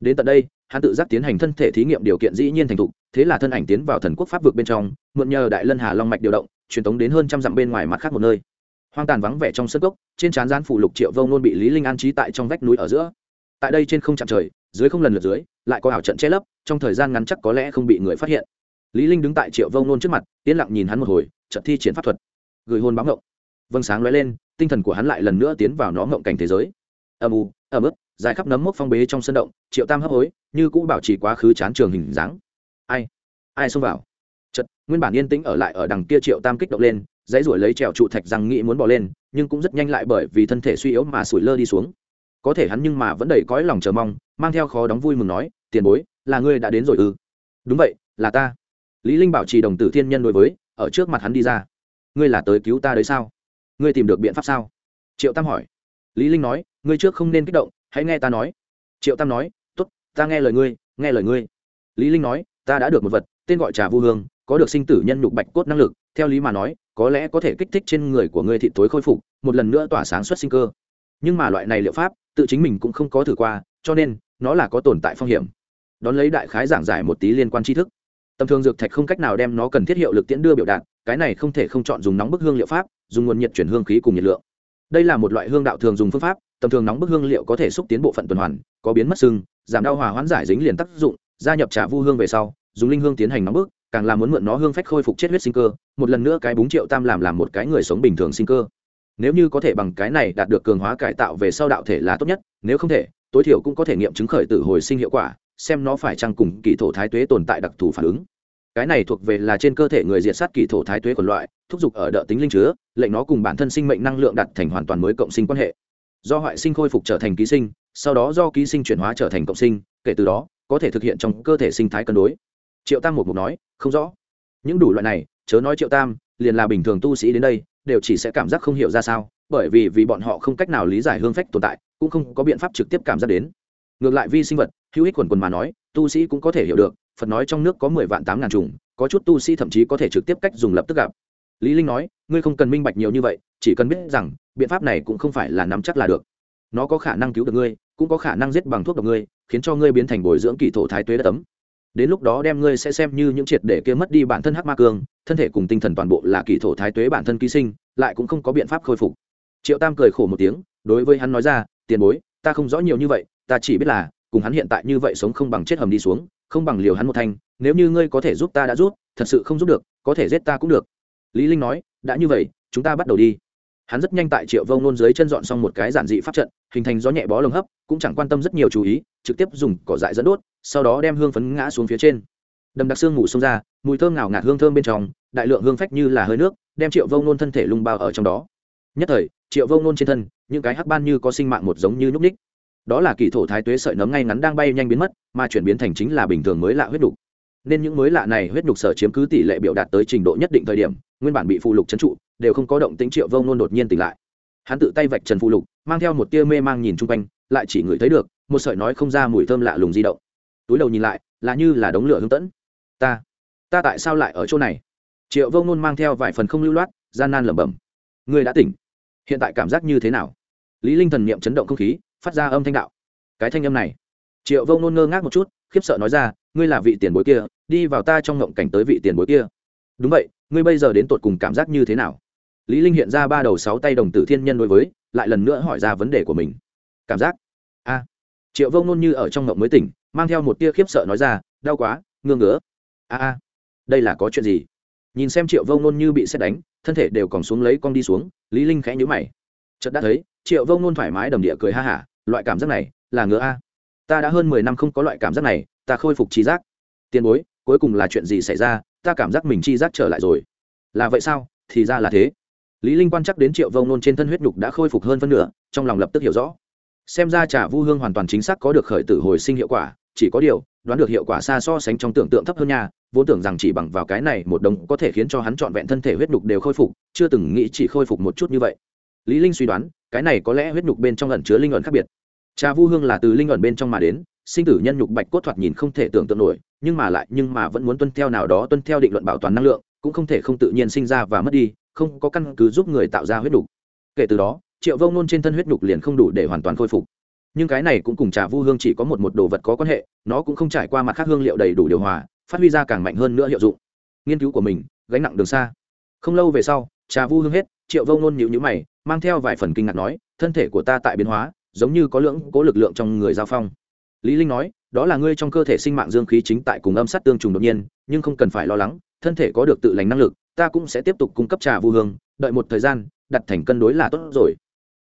Đến tận đây, hắn tự giác tiến hành thân thể thí nghiệm điều kiện dĩ nhiên thành thục, thế là thân ảnh tiến vào thần quốc pháp vực bên trong, mượn nhờ đại lân hà long mạch điều động, truyền tống đến hơn trăm dặm bên ngoài mặt khác một nơi. Hoang tàn vắng vẻ trong sân gốc trên trán gian phủ lục triệu vông nôn bị lý linh an trí tại trong vách núi ở giữa. Tại đây trên không chạm trời, dưới không lần lượt dưới, lại có ảo trận che lấp, trong thời gian ngắn chắc có lẽ không bị người phát hiện. Lý linh đứng tại triệu vông nôn trước mặt, yên lặng nhìn hắn một hồi trận thi triển pháp thuật. Gửi hôn báo ngộng vâng sáng lóe lên, tinh thần của hắn lại lần nữa tiến vào nó ngộng cảnh thế giới. Âm u, ẩm ướt, dài khắp nấm mốc phong bế trong sân động, triệu tam hấp hối, như cũ bảo trì quá khứ chán trường hình dáng. Ai? Ai xông vào? Chật nguyên bản yên tĩnh ở lại ở đằng kia triệu tam kích động lên, dãy ruổi lấy trèo trụ thạch rằng nghĩ muốn bỏ lên, nhưng cũng rất nhanh lại bởi vì thân thể suy yếu mà sủi lơ đi xuống. Có thể hắn nhưng mà vẫn đầy cõi lòng chờ mong, mang theo khó đóng vui mừng nói, tiền bối, là ngươi đã đến rồi ư? Đúng vậy, là ta. Lý linh bảo trì đồng tử thiên nhân đối với, ở trước mặt hắn đi ra. Ngươi là tới cứu ta đấy sao? Ngươi tìm được biện pháp sao? Triệu tam hỏi. Lý linh nói, ngươi trước không nên kích động, hãy nghe ta nói. Triệu tam nói, tốt, ta nghe lời ngươi, nghe lời ngươi. Lý linh nói, ta đã được một vật, tên gọi trà vu hương, có được sinh tử nhân nhục bạch cốt năng lực, theo lý mà nói, có lẽ có thể kích thích trên người của ngươi thị tối khôi phục, một lần nữa tỏa sáng xuất sinh cơ. Nhưng mà loại này liệu pháp, tự chính mình cũng không có thử qua, cho nên, nó là có tồn tại phong hiểm. Đón lấy đại khái giảng giải một tí liên quan tri thức. Tầm thường dược thạch không cách nào đem nó cần thiết hiệu lực tiễn đưa biểu đạt cái này không thể không chọn dùng nóng bức hương liệu pháp, dùng nguồn nhiệt chuyển hương khí cùng nhiệt lượng. Đây là một loại hương đạo thường dùng phương pháp, tầm thường nóng bức hương liệu có thể xúc tiến bộ phận tuần hoàn, có biến mất sưng, giảm đau hòa hoãn giải dính liền tác dụng, gia nhập trà vu hương về sau, dùng linh hương tiến hành nóng bức, càng là muốn mượn nó hương phách khôi phục chết huyết sinh cơ, một lần nữa cái búng triệu tam làm làm một cái người sống bình thường sinh cơ. Nếu như có thể bằng cái này đạt được cường hóa cải tạo về sau đạo thể là tốt nhất, nếu không thể, tối thiểu cũng có thể nghiệm chứng khởi tử hồi sinh hiệu quả, xem nó phải chăng cùng kỳ thổ thái tuế tồn tại đặc thù phản ứng cái này thuộc về là trên cơ thể người diệt sát kỳ thổ thái tuế của loại, thúc giục ở đợt tính linh chứa, lệnh nó cùng bản thân sinh mệnh năng lượng đặt thành hoàn toàn mới cộng sinh quan hệ. Do hoại sinh khôi phục trở thành ký sinh, sau đó do ký sinh chuyển hóa trở thành cộng sinh, kể từ đó, có thể thực hiện trong cơ thể sinh thái cân đối. Triệu tam một mục nói, không rõ. Những đủ loại này, chớ nói triệu tam, liền là bình thường tu sĩ đến đây, đều chỉ sẽ cảm giác không hiểu ra sao, bởi vì vì bọn họ không cách nào lý giải hương phách tồn tại, cũng không có biện pháp trực tiếp cảm giác đến. Ngược lại vi sinh vật, hữu ích quần quần mà nói, tu sĩ cũng có thể hiểu được phật nói trong nước có mười vạn tám ngàn trùng có chút tu sĩ thậm chí có thể trực tiếp cách dùng lập tức gặp. Lý linh nói, ngươi không cần minh bạch nhiều như vậy, chỉ cần biết rằng, biện pháp này cũng không phải là nắm chắc là được. Nó có khả năng cứu được ngươi, cũng có khả năng giết bằng thuốc độc ngươi, khiến cho ngươi biến thành bồi dưỡng kỳ thổ thái tuế đất tấm đến lúc đó đem ngươi sẽ xem như những triệt để kia mất đi bản thân hắc ma cương thân thể cùng tinh thần toàn bộ là kỳ thổ thái tuế bản thân ký sinh, lại cũng không có biện pháp khôi phục. Triệu tam cười khổ một tiếng, đối với hắn nói ra, tiền bối, ta không rõ nhiều như vậy, ta chỉ biết là, cùng hắn hiện tại như vậy sống không bằng chết hầm đi xuống không bằng liều hắn một thanh, nếu như ngươi có thể giúp ta đã giúp, thật sự không giúp được, có thể giết ta cũng được. Lý linh nói, đã như vậy, chúng ta bắt đầu đi. Hắn rất nhanh tại triệu vông nôn dưới chân dọn xong một cái giản dị pháp trận, hình thành gió nhẹ bó lồng hấp, cũng chẳng quan tâm rất nhiều chú ý, trực tiếp dùng cỏ dại dẫn đốt, sau đó đem hương phấn ngã xuống phía trên. Đầm đặc xương ngủ xông ra, mùi thơm ngào ngạt hương thơm bên trong, đại lượng hương phách như là hơi nước, đem triệu vông nôn thân thể lung bao ở trong đó. Nhất thời, triệu vông nôn trên thân, những cái hắc ban như có sinh mạng một giống như nhúc ních đó là kỳ thổ thái tuế sợi nấm ngay ngắn đang bay nhanh biến mất, mà chuyển biến thành chính là bình thường mới lạ huyết đục. Nên những mới lạ này huyết nhục sở chiếm cứ tỷ lệ biểu đạt tới trình độ nhất định thời điểm, nguyên bản bị phụ lục trấn trụ, đều không có động tính triệu vông nôn đột nhiên tỉnh lại. Hắn tự tay vạch trần phụ lục, mang theo một tia mê mang nhìn chung quanh, lại chỉ ngửi thấy được, một sợi nói không ra mùi thơm lạ lùng di động. Túi đầu nhìn lại, là như là đống lửa hướng tẫn. Ta ta tại sao lại ở chỗ này? Triệu vông nôn mang theo vài phần không lưu loát, gian nan lẩm bẩm. Người đã tỉnh. Hiện tại cảm giác như thế nào? Lý linh thần niệm chấn động không khí phát ra âm thanh đạo. Cái thanh âm này. Triệu vông nôn ngơ ngác một chút, khiếp sợ nói ra, ngươi là vị tiền bối kia, đi vào ta trong ngộng cảnh tới vị tiền bối kia. Đúng vậy, ngươi bây giờ đến tột cùng cảm giác như thế nào? Lý linh hiện ra ba đầu sáu tay đồng tử thiên nhân đối với, lại lần nữa hỏi ra vấn đề của mình. Cảm giác? A. Triệu vông nôn như ở trong ngộng mới tỉnh, mang theo một tia khiếp sợ nói ra, đau quá ngương ngứa. A a, đây là có chuyện gì? Nhìn xem triệu vông nôn như bị xét đánh, thân thể đều còn xuống lấy con đi xuống, lý linh khẽ nhíu mày. Chợt đã thấy, triệu vông nôn thoải mái đầm địa cười ha hả loại cảm giác này là ngứa a. Ta đã hơn mười năm không có loại cảm giác này, ta khôi phục chi giác. Tiền bối, cuối cùng là chuyện gì xảy ra? Ta cảm giác mình chi giác trở lại rồi. Là vậy sao? Thì ra là thế. Lý linh quan chắc đến triệu vông nôn trên thân huyết nhục đã khôi phục hơn phân nửa, trong lòng lập tức hiểu rõ. Xem ra trà vu hương hoàn toàn chính xác có được khởi tử hồi sinh hiệu quả, chỉ có điều, đoán được hiệu quả xa so sánh trong tưởng tượng thấp hơn nha, vốn tưởng rằng chỉ bằng vào cái này một đồng có thể khiến cho hắn trọn vẹn thân thể huyết nhục đều khôi phục, chưa từng nghĩ chỉ khôi phục một chút như vậy lý linh suy đoán, cái này có lẽ huyết nhục bên trong ẩn chứa linh ẩn khác biệt. Trà vu hương là từ linh ẩn bên trong mà đến, sinh tử nhân nhục bạch cốt thoạt nhìn không thể tưởng tượng nổi, nhưng mà lại, nhưng mà vẫn muốn tuân theo nào đó, tuân theo định luận bảo toàn năng lượng, cũng không thể không tự nhiên sinh ra và mất đi, không có căn cứ giúp người tạo ra huyết nhục. Kể từ đó, triệu vông nôn trên thân huyết nhục liền không đủ để hoàn toàn khôi phục. Nhưng cái này cũng cùng trà vu hương chỉ có một một đồ vật có quan hệ, nó cũng không trải qua mặt khác hương liệu đầy đủ điều hòa, phát huy ra càng mạnh hơn nữa hiệu dụng. Nghiên cứu của mình, gánh nặng đường xa. Không lâu về sau, trà vu hương hết, triệu vông nôn nhịu nhữ mày mang theo vài phần kinh ngạc nói thân thể của ta tại biến hóa giống như có lưỡng cố lực lượng trong người giao phong. Lý linh nói đó là ngươi trong cơ thể sinh mạng dương khí chính tại cùng âm sát tương trùng đột nhiên nhưng không cần phải lo lắng thân thể có được tự lành năng lực ta cũng sẽ tiếp tục cung cấp trà vu hương đợi một thời gian đặt thành cân đối là tốt rồi.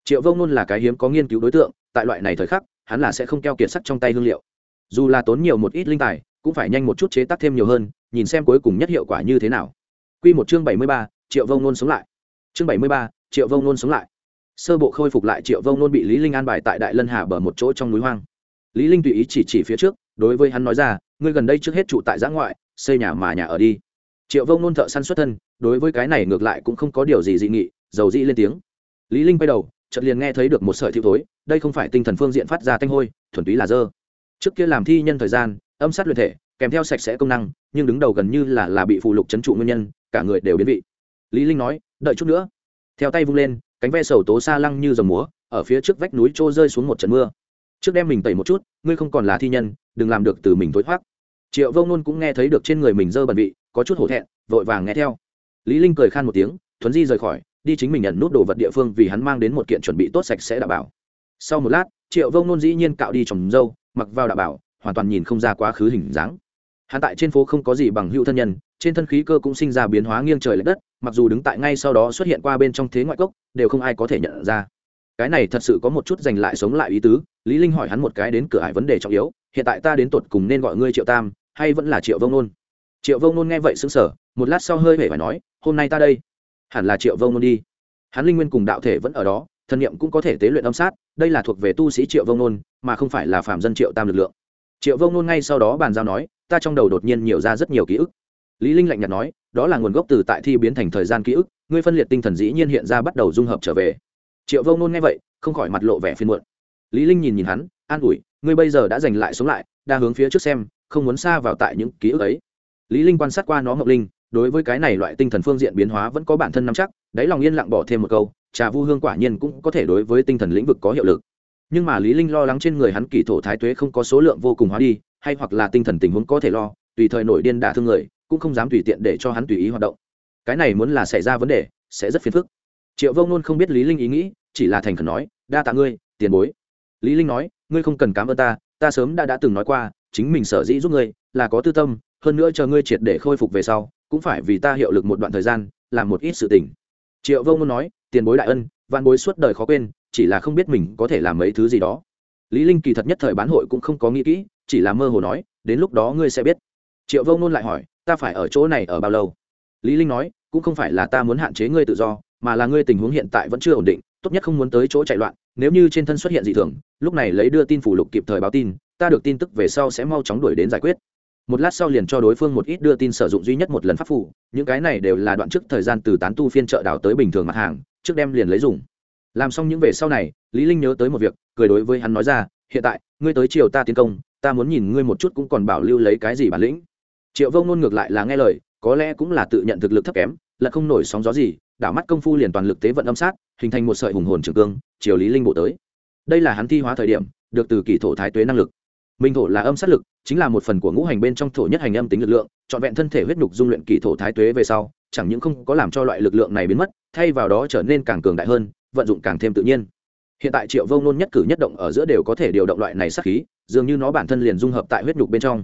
Triệu vông nôn là cái hiếm có nghiên cứu đối tượng tại loại này thời khắc hắn là sẽ không keo kiệt sắc trong tay hương liệu. Dù là tốn nhiều một ít linh tài cũng phải nhanh một chút chế tác thêm nhiều hơn nhìn xem cuối cùng nhất hiệu quả như thế nào. Quy một chương bảy mươi ba, Triệu Vông Nôn sống lại. Chương bảy mươi ba, Triệu Vông Nôn sống lại. Sơ bộ khôi phục lại Triệu Vông Nôn bị Lý Linh an bài tại Đại Lân Hà bờ một chỗ trong núi hoang. Lý linh tùy ý chỉ chỉ phía trước đối với hắn nói ra ngươi gần đây trước hết trụ tại giã ngoại xây nhà mà nhà ở đi. Triệu vông nôn thợ săn xuất thân đối với cái này ngược lại cũng không có điều gì dị nghị dầu dĩ lên tiếng. Lý linh quay đầu chợt liền nghe thấy được một sợi thiêu thối đây không phải tinh thần phương diện phát ra thanh hôi thuần túy là dơ. Trước kia làm thi nhân thời gian âm sát luyện thể kèm theo sạch sẽ công năng nhưng đứng đầu gần như là là bị phụ lục chấn trụ nguyên nhân cả người đều biến vị. Lý linh nói đợi chút nữa. Theo tay vung lên, cánh ve sầu tố xa lăng như dòng múa, ở phía trước vách núi trô rơi xuống một trận mưa. Trước đem mình tẩy một chút, ngươi không còn là thi nhân, đừng làm được từ mình thối thoát triệu vông nôn cũng nghe thấy được trên người mình dơ bẩn vị, có chút hổ thẹn, vội vàng nghe theo. Lý linh cười khan một tiếng, thuấn di rời khỏi, đi chính mình nhận nút đồ vật địa phương vì hắn mang đến một kiện chuẩn bị tốt sạch sẽ đảm bảo. Sau một lát, triệu vông nôn dĩ nhiên cạo đi trồng dâu, mặc vào đảm bảo, hoàn toàn nhìn không ra quá khứ hình dáng hắn tại trên phố không có gì bằng hữu thân nhân, trên thân khí cơ cũng sinh ra biến hóa nghiêng trời l ệ đất, mặc dù đứng tại ngay sau đó xuất hiện qua bên trong thế ngoại cốc, đều không ai có thể nhận ra. Cái này thật sự có một chút giành lại sống lại ý tứ, lý linh hỏi hắn một cái đến cửa ải vấn đề trọng yếu, hiện tại ta đến tột cùng nên gọi ngươi triệu tam, hay vẫn là triệu vông nôn? Triệu vông nôn nghe vậy sững sờ, một lát sau hơi hề phải nói, hôm nay ta đây. Hẳn là triệu vông nôn đi. Hắn linh nguyên cùng đạo thể vẫn ở đó thần niệm cũng có thể tế luyện âm sát, đây là thuộc về tu sĩ triệu vông nôn, mà không phải là phạm dân triệu tam lực lượng. Triệu vông nôn ngay sau đó bàn giao nói ta trong đầu đột nhiên nhiều ra rất nhiều ký ức. Lý linh lạnh nhạt nói, đó là nguồn gốc từ tại thi biến thành thời gian ký ức, ngươi phân liệt tinh thần dĩ nhiên hiện ra bắt đầu dung hợp trở về. Triệu vông nôn nghe vậy, không khỏi mặt lộ vẻ phiền muộn. Lý linh nhìn nhìn hắn, an ủi, ngươi bây giờ đã giành lại sống lại, đa hướng phía trước xem, không muốn xa vào tại những ký ức ấy. Lý linh quan sát qua nó ngọc linh, đối với cái này loại tinh thần phương diện biến hóa vẫn có bản thân nắm chắc, đáy lòng yên lặng bỏ thêm một câu, trà vu hương quả nhiên cũng có thể đối với tinh thần lĩnh vực có hiệu lực. Nhưng mà lý linh lo lắng trên người hắn kỳ thổ thái tuế không có số lượng vô cùng hóa đi hay hoặc là tinh thần tình huống có thể lo, tùy thời nổi điên đả thương người, cũng không dám tùy tiện để cho hắn tùy ý hoạt động. Cái này muốn là xảy ra vấn đề, sẽ rất phiền phức. Triệu vông nôn không biết lý linh ý nghĩ, chỉ là thành khẩn nói, đa tạ ngươi, tiền bối. Lý linh nói, ngươi không cần cảm ơn ta ta sớm đã đã từng nói qua, chính mình sở dĩ giúp ngươi, là có tư tâm, hơn nữa chờ ngươi triệt để khôi phục về sau, cũng phải vì ta hiệu lực một đoạn thời gian, làm một ít sự tình. Triệu vông nôn nói, tiền bối đại ân văn bối suốt đời khó quên, chỉ là không biết mình có thể làm mấy thứ gì đó. Lý linh kỳ thật nhất thời bán hội cũng không có nghĩ kỹ chỉ là mơ hồ nói, đến lúc đó ngươi sẽ biết. Triệu vông nôn lại hỏi, ta phải ở chỗ này ở bao lâu? Lý linh nói, cũng không phải là ta muốn hạn chế ngươi tự do, mà là ngươi tình huống hiện tại vẫn chưa ổn định, tốt nhất không muốn tới chỗ chạy loạn, nếu như trên thân xuất hiện dị thường, lúc này lấy đưa tin phủ lục kịp thời báo tin, ta được tin tức về sau sẽ mau chóng đuổi đến giải quyết. Một lát sau liền cho đối phương một ít đưa tin sử dụng duy nhất một lần pháp phủ, những cái này đều là đoạn trước thời gian từ tán tu phiên chợ đảo tới bình thường mặt hàng, trước đem liền lấy dùng. Làm xong những về sau này, lý linh nhớ tới một việc, cười đối với hắn nói ra, hiện tại, ngươi tới chiều ta tiến công ta muốn nhìn ngươi một chút cũng còn bảo lưu lấy cái gì bản lĩnh. Triệu vông nôn ngược lại là nghe lời, có lẽ cũng là tự nhận thực lực thấp kém, là không nổi sóng gió gì, đảo mắt công phu liền toàn lực tế vận âm sát, hình thành một sợi hùng hồn trường cương, Triều lý linh bộ tới. Đây là hắn thi hóa thời điểm, được từ kỳ thổ thái tuế năng lực. Minh thổ là âm sát lực, chính là một phần của ngũ hành bên trong thổ nhất hành âm tính lực lượng, trọn vẹn thân thể huyết nhục dung luyện kỳ thổ thái tuế về sau, chẳng những không có làm cho loại lực lượng này biến mất, thay vào đó trở nên càng cường đại hơn, vận dụng càng thêm tự nhiên. Hiện tại triệu vông nôn nhất cử nhất động ở giữa đều có thể điều động loại này sát khí dường như nó bản thân liền dung hợp tại huyết nhục bên trong.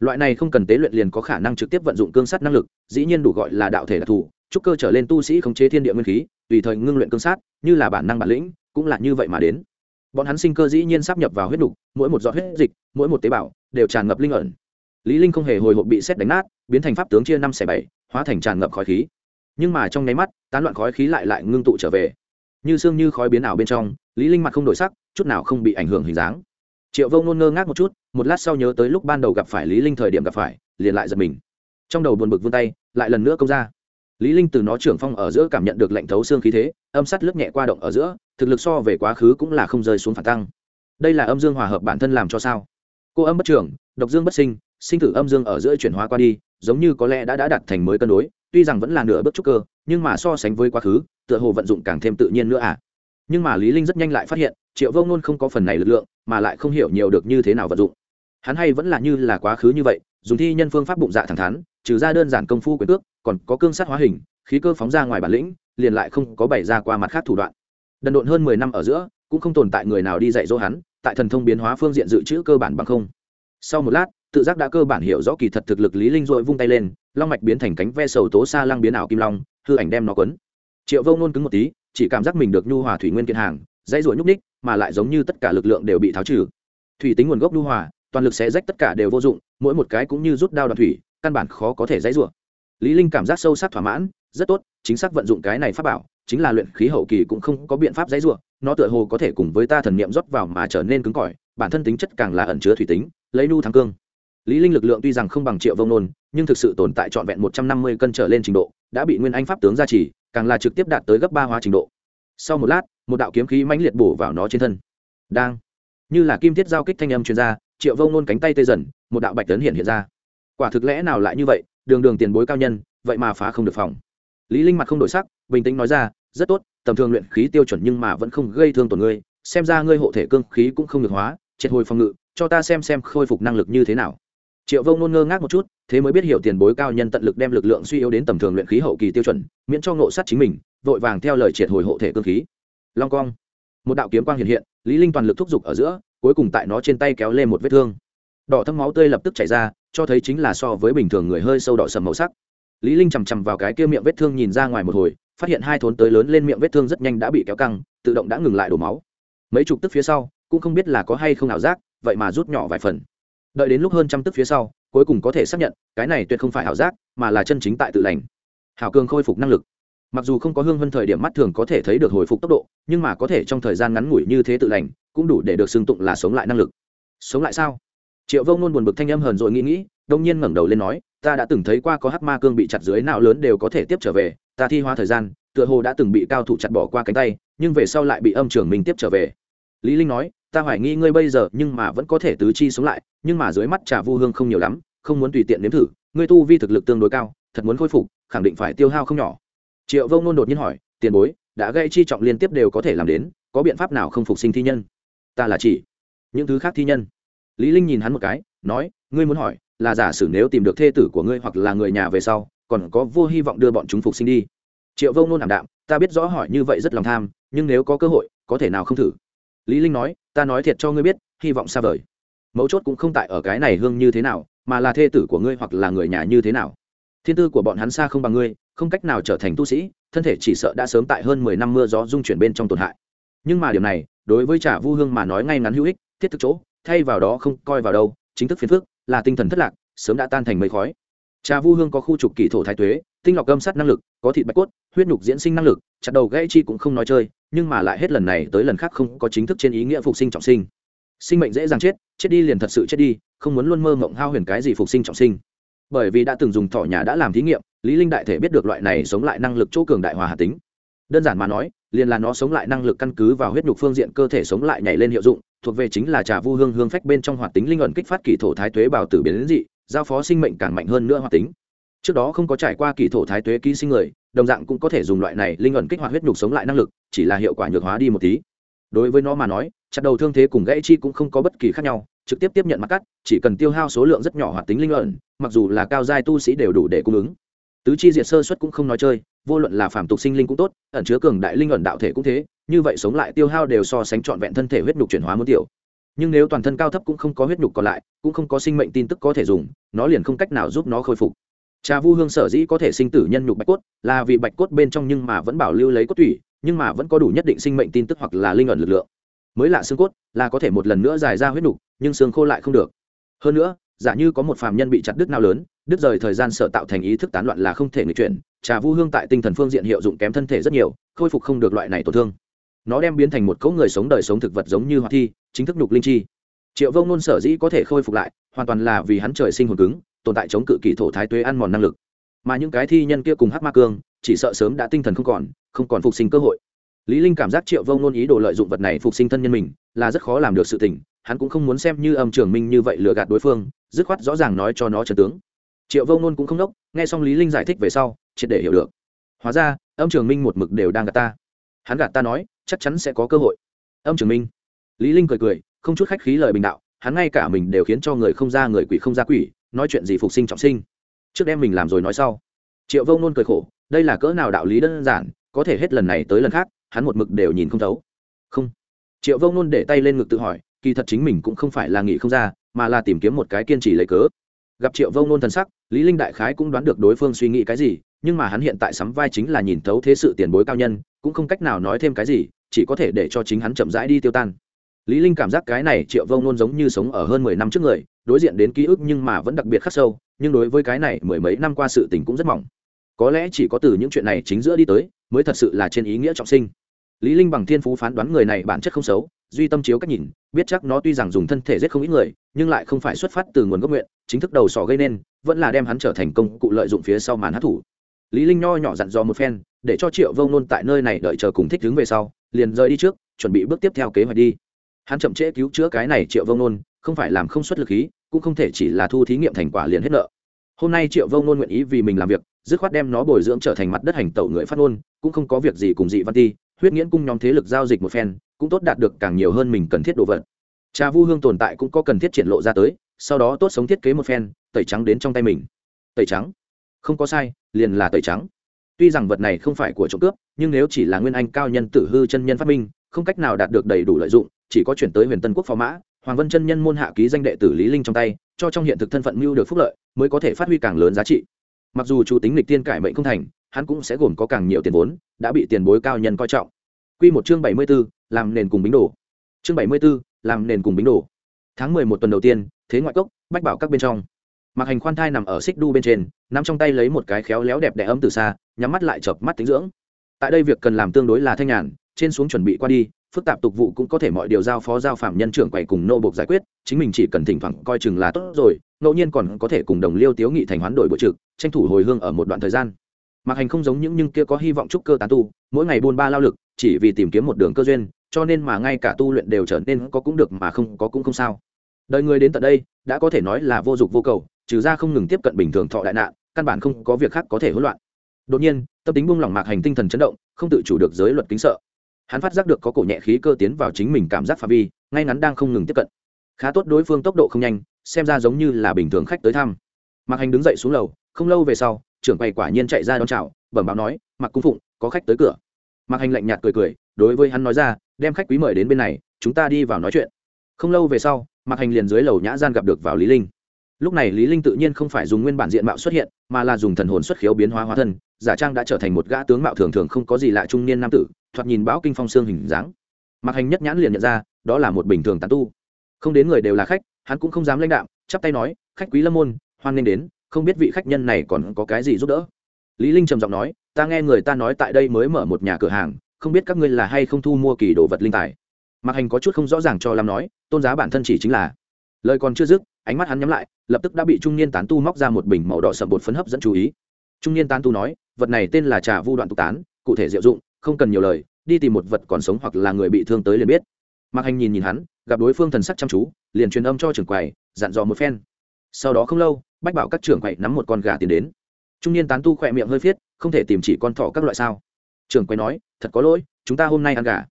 Loại này không cần tế luyện liền có khả năng trực tiếp vận dụng cương sát năng lực, dĩ nhiên đủ gọi là đạo thể đặc thù trúc cơ trở lên tu sĩ khống chế thiên địa nguyên khí, tùy thời ngưng luyện cương sát, như là bản năng bản lĩnh, cũng là như vậy mà đến. Bọn hắn sinh cơ dĩ nhiên sắp nhập vào huyết đục mỗi một giọt huyết dịch, mỗi một tế bào, đều tràn ngập linh ẩn. Lý linh không hề hồi hộp bị xét đánh nát, biến thành pháp tướng chia năm xẻ bảy, hóa thành tràn ngập khói khí. Nhưng mà trong nháy mắt, tán loạn khói khí lại lại ngưng tụ trở về. Như xương như khói biến ảo bên trong, lý linh mặt không đổi sắc, chút nào không bị ảnh hưởng hình dáng triệu vô ngôn ngơ ngác một chút, một lát sau nhớ tới lúc ban đầu gặp phải lý linh thời điểm gặp phải, liền lại giật mình. Trong đầu buồn bực vươn tay, lại lần nữa công ra. Lý linh từ nó trưởng phong ở giữa cảm nhận được lệnh thấu xương khí thế, âm sắt lướt nhẹ qua động ở giữa, thực lực so về quá khứ cũng là không rơi xuống phản tăng. Đây là âm dương hòa hợp bản thân làm cho sao? Cô âm bất trưởng độc dương bất sinh sinh tử âm dương ở giữa chuyển hóa qua đi, giống như có lẽ đã đã đạt thành mới cân đối, tuy rằng vẫn là nửa bước trúc cơ, nhưng mà so sánh với quá khứ, tựa hồ vận dụng càng thêm tự nhiên nữa à? Nhưng mà lý linh rất nhanh lại phát hiện triệu vô ngôn không có phần này lực lượng, mà lại không hiểu nhiều được như thế nào vận dụng. Hắn hay vẫn là như là quá khứ như vậy, dùng thi nhân phương pháp bụng dạ thẳng thắn, trừ ra đơn giản công phu quyền cước, còn có cương sát hóa hình, khí cơ phóng ra ngoài bản lĩnh, liền lại không có bày ra qua mặt khác thủ đoạn. Đần độn hơn mười năm ở giữa, cũng không tồn tại người nào đi dạy dỗ hắn, tại thần thông biến hóa phương diện dự trữ cơ bản bằng không. Sau một lát, tự giác đã cơ bản hiểu rõ kỳ thật thực lực lý linh dội vung tay lên, long mạch biến thành cánh ve sầu tố xa lăng biến ảo kim long, hư ảnh đem nó quấn. Triệu vô nôn cứng một tí, chỉ cảm giác mình được nhu hòa thủy nguyên kiện hàng, dãy ruổi nhúc ních mà lại giống như tất cả lực lượng đều bị tháo trừ. Thủy tính nguồn gốc lưu hòa, toàn lực sẽ rách tất cả đều vô dụng, mỗi một cái cũng như rút đao đoạn thủy, căn bản khó có thể dãy rủa. Lý linh cảm giác sâu sắc thỏa mãn, rất tốt, chính xác vận dụng cái này pháp bảo, chính là luyện khí hậu kỳ cũng không có biện pháp dãy rủa, nó tựa hồ có thể cùng với ta thần niệm rót vào mà trở nên cứng cỏi, bản thân tính chất càng là ẩn chứa thủy tính, lấy nu thắng cương. Lý linh lực lượng tuy rằng không bằng triệu vông nôn, nhưng thực sự tồn tại trọn vẹn một trăm năm mươi cân trở lên trình độ, đã bị nguyên anh pháp tướng gia trì, càng là trực tiếp đạt tới gấp ba hóa trình độ sau một lát, một đạo kiếm khí mãnh liệt bổ vào nó trên thân. Đang. Như là kim thiết giao kích thanh âm truyền ra, triệu vông nôn cánh tay tê dần, một đạo bạch tấn hiện hiện ra. Quả thực lẽ nào lại như vậy, đường đường tiền bối cao nhân, vậy mà phá không được phòng. Lý linh mặt không đổi sắc, bình tĩnh nói ra, rất tốt, tầm thường luyện khí tiêu chuẩn nhưng mà vẫn không gây thương tổn ngươi, xem ra ngươi hộ thể cương khí cũng không được hóa, triệt hồi phòng ngự, cho ta xem xem khôi phục năng lực như thế nào. Triệu vông nôn ngơ ngác một chút, thế mới biết hiểu tiền bối cao nhân tận lực đem lực lượng suy yếu đến tầm thường luyện khí hậu kỳ tiêu chuẩn, miễn cho ngộ sát chính mình vội vàng theo lời triệt hồi hộ thể cương khí. Long cong. Một đạo kiếm quang hiện hiện, lý linh toàn lực thúc giục ở giữa, cuối cùng tại nó trên tay kéo lên một vết thương. Đỏ thâm máu tươi lập tức chảy ra, cho thấy chính là so với bình thường người hơi sâu đỏ sầm màu sắc. Lý linh chầm chằm vào cái kia miệng vết thương nhìn ra ngoài một hồi, phát hiện hai thốn tới lớn lên miệng vết thương rất nhanh đã bị kéo căng, tự động đã ngừng lại đổ máu. Mấy chục tức phía sau, cũng không biết là có hay không ảo giác, vậy mà rút nhỏ vài phần. Đợi đến lúc hơn trăm tức phía sau, cuối cùng có thể xác nhận, cái này tuyệt không phải ảo giác, mà là chân chính tại tự lành. Hảo cường khôi phục năng lực mặc dù không có hương vân thời điểm mắt thường có thể thấy được hồi phục tốc độ, nhưng mà có thể trong thời gian ngắn ngủi như thế tự lành, cũng đủ để được xưng tụng là sống lại năng lực. Sống lại sao? Triệu vông nôn buồn bực thanh âm hờn rồi nghĩ nghĩ, đông nhiên ngẩng đầu lên nói, ta đã từng thấy qua có hắc ma cương bị chặt dưới não lớn đều có thể tiếp trở về, ta thi hóa thời gian, tựa hồ đã từng bị cao thủ chặt bỏ qua cánh tay, nhưng về sau lại bị âm trưởng mình tiếp trở về. Lý linh nói, ta hoài nghi ngươi bây giờ nhưng mà vẫn có thể tứ chi sống lại, nhưng mà dưới mắt trà vu hương không nhiều lắm, không muốn tùy tiện nếm thử, ngươi tu vi thực lực tương đối cao, thật muốn khôi phục, khẳng định phải tiêu hao không nhỏ triệu vông nôn đột nhiên hỏi, tiền bối, đã gây chi trọng liên tiếp đều có thể làm đến, có biện pháp nào không phục sinh thi nhân? Ta là chỉ, những thứ khác thi nhân. Lý linh nhìn hắn một cái, nói, ngươi muốn hỏi, là giả sử nếu tìm được thê tử của ngươi hoặc là người nhà về sau, còn có vô hy vọng đưa bọn chúng phục sinh đi? Triệu vông nôn ảm đạm, ta biết rõ hỏi như vậy rất lòng tham, nhưng nếu có cơ hội, có thể nào không thử? Lý linh nói, ta nói thiệt cho ngươi biết, hy vọng xa vời. Mấu chốt cũng không tại ở cái này hương như thế nào, mà là thê tử của ngươi hoặc là người nhà như thế nào. Thiên tư của bọn hắn xa không bằng ngươi không cách nào trở thành tu sĩ, thân thể chỉ sợ đã sớm tại hơn mười năm mưa gió dung chuyển bên trong tổn hại. Nhưng mà điều này, đối với trả vu hương mà nói ngay ngắn hữu ích, thiết thực chỗ, thay vào đó không coi vào đâu, chính thức phiền phước là tinh thần thất lạc, sớm đã tan thành mây khói. Trà vu hương có khu trục kỳ thổ thái tuế, tinh lọc gâm sắt năng lực, có thịt bạch cốt, huyết nhục diễn sinh năng lực, chặt đầu gãy chi cũng không nói chơi, nhưng mà lại hết lần này tới lần khác không có chính thức trên ý nghĩa phục sinh trọng sinh. Sinh mệnh dễ dàng chết chết đi liền thật sự chết đi, không muốn luôn mơ mộng hao huyền cái gì phục sinh trọng sinh. Bởi vì đã từng dùng thỏ nhà đã làm thí nghiệm lý linh đại thể biết được loại này sống lại năng lực chỗ cường đại hòa hà tính. Đơn giản mà nói, liền là nó sống lại năng lực căn cứ vào huyết nhục phương diện cơ thể sống lại nhảy lên hiệu dụng, thuộc về chính là trà vu hương hương phách bên trong hoạt tính linh ẩn kích phát kỳ thổ thái tuế bào tử biến đến dị, giao phó sinh mệnh càng mạnh hơn nữa hoạt tính. Trước đó không có trải qua kỳ thổ thái tuế ký sinh người, đồng dạng cũng có thể dùng loại này linh ẩn kích hoạt huyết nhục sống lại năng lực, chỉ là hiệu quả nhược hóa đi một tí. Đối với nó mà nói, chặt đầu thương thế cùng gãy chi cũng không có bất kỳ khác nhau, trực tiếp tiếp nhận mặt cắt, chỉ cần tiêu hao số lượng rất nhỏ hoạt tính linh ẩn, mặc dù là cao giai tu sĩ đều đủ để cung ứng tứ chi diệt sơ xuất cũng không nói chơi vô luận là phàm tục sinh linh cũng tốt ẩn chứa cường đại linh ẩn đạo thể cũng thế như vậy sống lại tiêu hao đều so sánh trọn vẹn thân thể huyết nhục chuyển hóa muốn tiểu. Nhưng nếu toàn thân cao thấp cũng không có huyết nhục còn lại cũng không có sinh mệnh tin tức có thể dùng nó liền không cách nào giúp nó khôi phục. Trà vu hương sở dĩ có thể sinh tử nhân nhục bạch cốt là vì bạch cốt bên trong nhưng mà vẫn bảo lưu lấy cốt thủy, nhưng mà vẫn có đủ nhất định sinh mệnh tin tức hoặc là linh ẩn lực lượng. Mới lạ xương cốt là có thể một lần nữa dài ra huyết nhục nhưng xương khô lại không được. Hơn nữa giả như có một phàm nhân bị chặt đứt nào lớn, đứt rời thời gian sở tạo thành ý thức tán loạn là không thể người chuyển. Trà vu hương tại tinh thần phương diện hiệu dụng kém thân thể rất nhiều, khôi phục không được loại này tổn thương. Nó đem biến thành một cấu người sống đời sống thực vật giống như hoạt thi, chính thức nhục linh chi. Triệu Vô nôn sở dĩ có thể khôi phục lại, hoàn toàn là vì hắn trời sinh hồn cứng, tồn tại chống cự kỳ thổ thái tuế ăn mòn năng lực. Mà những cái thi nhân kia cùng hắc ma cương, chỉ sợ sớm đã tinh thần không còn không còn phục sinh cơ hội. Lý linh cảm giác triệu Vô nôn ý đồ lợi dụng vật này phục sinh thân nhân mình, là rất khó làm được sự tình, hắn cũng không muốn xem như âm trường minh như vậy lừa gạt đối phương dứt khoát rõ ràng nói cho nó trần tướng. Triệu vông nôn cũng không đốc, nghe xong lý linh giải thích về sau, triệt để hiểu được. Hóa ra, âm trường minh một mực đều đang gạt ta. Hắn gạt ta nói, chắc chắn sẽ có cơ hội. Âm trường minh. Lý linh cười cười, không chút khách khí lời bình đạo, hắn ngay cả mình đều khiến cho người không ra người quỷ không ra quỷ, nói chuyện gì phục sinh trọng sinh. Trước đem mình làm rồi nói sau. Triệu vông nôn cười khổ, đây là cỡ nào đạo lý đơn giản, có thể hết lần này tới lần khác, hắn một mực đều nhìn không thấu. Không. Triệu vông nôn để tay lên ngực tự hỏi, kỳ thật chính mình cũng không phải là nghĩ không ra mà là tìm kiếm một cái kiên trì lấy cớ. Gặp triệu Vô nôn thần sắc, lý linh đại khái cũng đoán được đối phương suy nghĩ cái gì, nhưng mà hắn hiện tại sắm vai chính là nhìn thấu thế sự tiền bối cao nhân, cũng không cách nào nói thêm cái gì, chỉ có thể để cho chính hắn chậm rãi đi tiêu tan. Lý linh cảm giác cái này triệu Vô nôn giống như sống ở hơn mười năm trước người, đối diện đến ký ức nhưng mà vẫn đặc biệt khắc sâu, nhưng đối với cái này mười mấy năm qua sự tình cũng rất mỏng. Có lẽ chỉ có từ những chuyện này chính giữa đi tới, mới thật sự là trên ý nghĩa trọng sinh lý linh bằng thiên phú phán đoán người này bản chất không xấu, duy tâm chiếu cách nhìn, biết chắc nó tuy rằng dùng thân thể giết không ít người, nhưng lại không phải xuất phát từ nguồn gốc nguyện, chính thức đầu sỏ gây nên, vẫn là đem hắn trở thành công cụ lợi dụng phía sau màn hát thủ. Lý linh nho nhỏ dặn dò một phen, để cho triệu vông nôn tại nơi này đợi chờ cùng thích đứng về sau, liền rời đi trước, chuẩn bị bước tiếp theo kế hoạch đi. Hắn chậm trễ cứu chữa cái này triệu vông nôn, không phải làm không xuất lực khí, cũng không thể chỉ là thu thí nghiệm thành quả liền hết nợ. Hôm nay triệu vông nôn nguyện ý vì mình làm việc, dứt khoát đem nó bồi dưỡng trở thành mặt đất hành tẩu người phát ngôn, cũng không có việc gì cùng dị văn ti huyết nghiễn cung nhóm thế lực giao dịch một phen, cũng tốt đạt được càng nhiều hơn mình cần thiết đồ vật. Trà vu hương tồn tại cũng có cần thiết triển lộ ra tới, sau đó tốt sống thiết kế một phen, tẩy trắng đến trong tay mình. Tẩy trắng? Không có sai, liền là tẩy trắng. Tuy rằng vật này không phải của trộm cướp, nhưng nếu chỉ là nguyên anh cao nhân tử hư chân nhân phát minh, không cách nào đạt được đầy đủ lợi dụng, chỉ có chuyển tới huyền tân quốc phó mã, hoàng vân chân nhân môn hạ ký danh đệ tử lý linh trong tay, cho trong hiện thực thân phận mưu được phúc lợi, mới có thể phát huy càng lớn giá trị mặc dù chủ tính lịch tiên cải mệnh không thành hắn cũng sẽ gồm có càng nhiều tiền vốn đã bị tiền bối cao nhân coi trọng. Quy một chương bảy mươi 74, làm nền cùng bính đồ. Chương bảy mươi 74, làm nền cùng bính đồ. Tháng mười một tuần đầu tiên thế ngoại cốc bách bảo các bên trong. Mặc hành khoan thai nằm ở xích đu bên trên nắm trong tay lấy một cái khéo léo đẹp đẽ ấm từ xa nhắm mắt lại chợp mắt tính dưỡng. Tại đây việc cần làm tương đối là thanh nhàn trên xuống chuẩn bị qua đi phức tạp tục vụ cũng có thể mọi điều giao phó giao phạm nhân trưởng quầy cùng nô buộc giải quyết chính mình chỉ cần thỉnh thoảng coi chừng là tốt rồi ngẫu nhiên còn có thể cùng đồng liêu tiếu nghị thành hoán đổi bộ trực, tranh thủ hồi hương ở một đoạn thời gian. Mặc hành không giống những nhưng kia có hy vọng trúc cơ tán tu, mỗi ngày buôn ba lao lực, chỉ vì tìm kiếm một đường cơ duyên, cho nên mà ngay cả tu luyện đều trở nên có cũng được mà không có cũng không sao. Đời người đến tận đây, đã có thể nói là vô dụng vô cầu, trừ ra không ngừng tiếp cận bình thường thọ đại nạn, căn bản không có việc khác có thể hỗn loạn. Đột nhiên, tâm tính buông lỏng mạc hành tinh thần chấn động, không tự chủ được giới luật kính sợ. Hắn phát giác được có cổ nhẹ khí cơ tiến vào chính mình cảm giác phạm vi, ngay ngắn đang không ngừng tiếp cận khá tốt đối phương tốc độ không nhanh, xem ra giống như là bình thường khách tới thăm. Mạc hành đứng dậy xuống lầu, không lâu về sau, trưởng quầy quả nhiên chạy ra đón chào, bẩm báo nói mặc cung phụng, có khách tới cửa. Mạc hành lạnh nhạt cười cười, đối với hắn nói ra, đem khách quý mời đến bên này, chúng ta đi vào nói chuyện. Không lâu về sau, mạc hành liền dưới lầu nhã gian gặp được vào lý linh. Lúc này lý linh tự nhiên không phải dùng nguyên bản diện mạo xuất hiện, mà là dùng thần hồn xuất khiếu biến hóa hóa thân, giả trang đã trở thành một gã tướng mạo thường thường không có gì lạ trung niên nam tử, thoạt nhìn bão kinh phong xương hình dáng. Mạc hành nhất nhãn liền nhận ra, đó là một bình thường tán tu không đến người đều là khách, hắn cũng không dám lãnh đạo chắp tay nói, khách quý lâm môn, hoan nghênh đến, không biết vị khách nhân này còn có cái gì giúp đỡ? Lý linh trầm giọng nói, ta nghe người ta nói tại đây mới mở một nhà cửa hàng, không biết các ngươi là hay không thu mua kỳ đồ vật linh tài? Mặc hành có chút không rõ ràng cho làm nói, tôn giá bản thân chỉ chính là lời còn chưa dứt, ánh mắt hắn nhắm lại, lập tức đã bị trung niên tán tu móc ra một bình màu đỏ sậm bột phấn hấp dẫn chú ý. Trung niên tán tu nói, vật này tên là trà vu đoạn tục tán, cụ thể diệu dụng, không cần nhiều lời, đi tìm một vật còn sống hoặc là người bị thương tới liền biết mạc hành nhìn nhìn hắn, gặp đối phương thần sắc chăm chú, liền truyền âm cho trưởng quầy, dặn dò một phen. Sau đó không lâu, bách bảo các trưởng quầy nắm một con gà tiến đến. Trung niên tán tu khỏe miệng hơi phiết, không thể tìm chỉ con thỏ các loại sao? Trưởng quầy nói, thật có lỗi, chúng ta hôm nay ăn gà.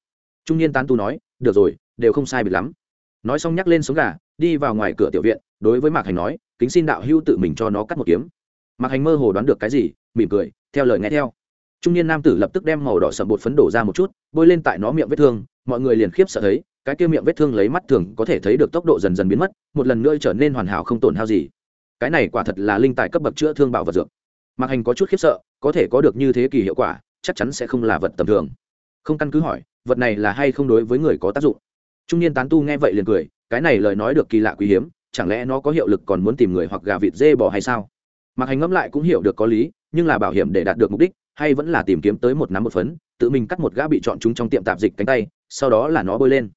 Trung niên tán tu nói, được rồi, đều không sai biệt lắm. Nói xong nhắc lên sống gà, đi vào ngoài cửa tiểu viện, đối với mạc hành nói, kính xin đạo hưu tự mình cho nó cắt một kiếm. Mạc hành mơ hồ đoán được cái gì, mỉm cười, theo lời nghe theo trung niên nam tử lập tức đem màu đỏ sậm bột phấn đổ ra một chút, bôi lên tại nó miệng vết thương, mọi người liền khiếp sợ thấy, cái kia miệng vết thương lấy mắt thường có thể thấy được tốc độ dần dần biến mất, một lần nữa trở nên hoàn hảo không tổn hao gì. Cái này quả thật là linh tài cấp bậc chữa thương bảo vật dược. Mặc hành có chút khiếp sợ, có thể có được như thế kỳ hiệu quả, chắc chắn sẽ không là vật tầm thường. Không căn cứ hỏi, vật này là hay không đối với người có tác dụng? Trung niên tán tu nghe vậy liền cười, cái này lời nói được kỳ lạ quý hiếm, chẳng lẽ nó có hiệu lực còn muốn tìm người hoặc gà vịt dê bò hay sao? Mặc hành ngẫm lại cũng hiểu được có lý, nhưng là bảo hiểm để đạt được mục đích hay vẫn là tìm kiếm tới một nắm một phấn, tự mình cắt một gã bị chọn chúng trong tiệm tạp dịch cánh tay, sau đó là nó bơi lên.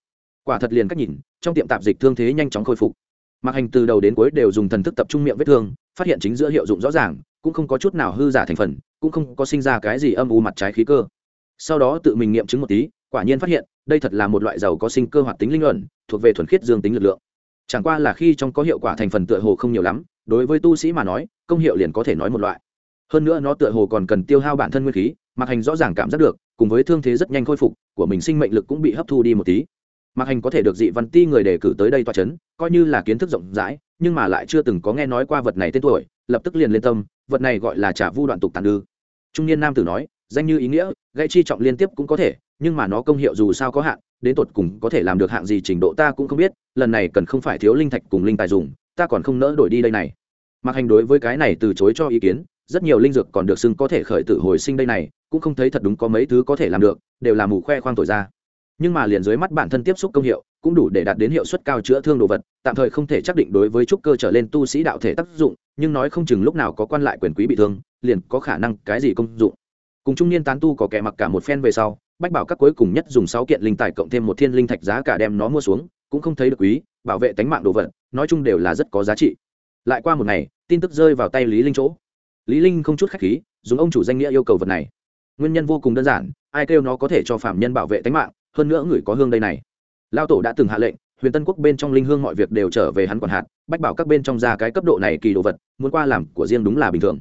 Quả thật liền cách nhìn, trong tiệm tạp dịch thương thế nhanh chóng khôi phục. Mặc hành từ đầu đến cuối đều dùng thần thức tập trung miệng vết thương, phát hiện chính giữa hiệu dụng rõ ràng, cũng không có chút nào hư giả thành phần, cũng không có sinh ra cái gì âm u mặt trái khí cơ. Sau đó tự mình nghiệm chứng một tí, quả nhiên phát hiện, đây thật là một loại dầu có sinh cơ hoạt tính linh luận, thuộc về thuần khiết dương tính lực lượng. Chẳng qua là khi trong có hiệu quả thành phần tựa hồ không nhiều lắm, đối với tu sĩ mà nói, công hiệu liền có thể nói một loại hơn nữa nó tựa hồ còn cần tiêu hao bản thân nguyên khí mặc hành rõ ràng cảm giác được, cùng với thương thế rất nhanh khôi phục, của mình sinh mệnh lực cũng bị hấp thu đi một tí. Mặc hành có thể được dị văn ti người đề cử tới đây toa c h ấ n coi như là kiến thức rộng rãi, nhưng mà lại chưa từng có nghe nói qua vật này tên tuổi, lập tức liền lên tâm, vật này gọi là trả vu đoạn tục tàn ư trung niên nam tử nói, danh như ý nghĩa gây chi trọng liên tiếp cũng có thể, nhưng mà nó công hiệu dù sao có hạn, đến tột cùng có thể làm được hạng gì trình độ ta cũng không biết, lần này cần không phải thiếu linh thạch cùng linh tài dùng, ta còn không nỡ đổi đi đây này. Mặc hành đối với cái này từ chối cho ý kiến rất nhiều linh dược còn được xưng có thể khởi tử hồi sinh đây này, cũng không thấy thật đúng có mấy thứ có thể làm được, đều là mù khoe khoang thổi ra. Nhưng mà liền dưới mắt bản thân tiếp xúc công hiệu, cũng đủ để đạt đến hiệu suất cao chữa thương đồ vật, tạm thời không thể xác định đối với trúc cơ trở lên tu sĩ đạo thể tác dụng, nhưng nói không chừng lúc nào có quan lại quyền quý bị thương, liền có khả năng cái gì công dụng. Cùng trung niên tán tu có kẻ mặc cả một phen về sau, bách bảo các cuối cùng nhất dùng sáu kiện linh tài cộng thêm một thiên linh thạch giá cả đem nó mua xuống, cũng không thấy được quý, bảo vệ tánh mạng đồ vật, nói chung đều là rất có giá trị. Lại qua một ngày, tin tức rơi vào tay lý linh chỗ lý linh không chút khách khí, dùng ông chủ danh nghĩa yêu cầu vật này. Nguyên nhân vô cùng đơn giản, ai kêu nó có thể cho phạm nhân bảo vệ tính mạng, hơn nữa người có hương đây này. Lao tổ đã từng hạ lệnh, huyền tân quốc bên trong linh hương mọi việc đều trở về hắn quản hạt, bách bảo các bên trong ra cái cấp độ này kỳ đồ vật, muốn qua làm của riêng đúng là bình thường.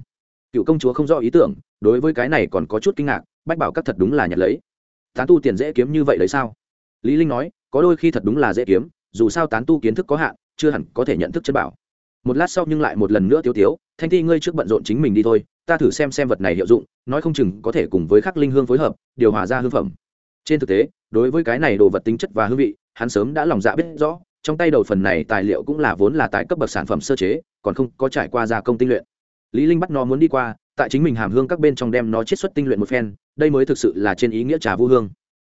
Cựu công chúa không rõ ý tưởng, đối với cái này còn có chút kinh ngạc, bách bảo các thật đúng là nhặt lấy. Tán tu tiền dễ kiếm như vậy đấy sao? Lý linh nói, có đôi khi thật đúng là dễ kiếm, dù sao tán tu kiến thức có hạn, chưa hẳn có thể nhận thức chất bảo một lát sau nhưng lại một lần nữa tiêu tiếu, thanh thi, ngươi trước bận rộn chính mình đi thôi, ta thử xem xem vật này hiệu dụng, nói không chừng có thể cùng với khắc linh hương phối hợp, điều hòa ra hương phẩm. Trên thực tế, đối với cái này đồ vật tính chất và hương vị, hắn sớm đã lòng dạ biết rõ, trong tay đầu phần này tài liệu cũng là vốn là tại cấp bậc sản phẩm sơ chế, còn không có trải qua gia công tinh luyện. Lý linh bắt nó muốn đi qua, tại chính mình hàm hương các bên trong đem nó chiết xuất tinh luyện một phen, đây mới thực sự là trên ý nghĩa trà vu hương.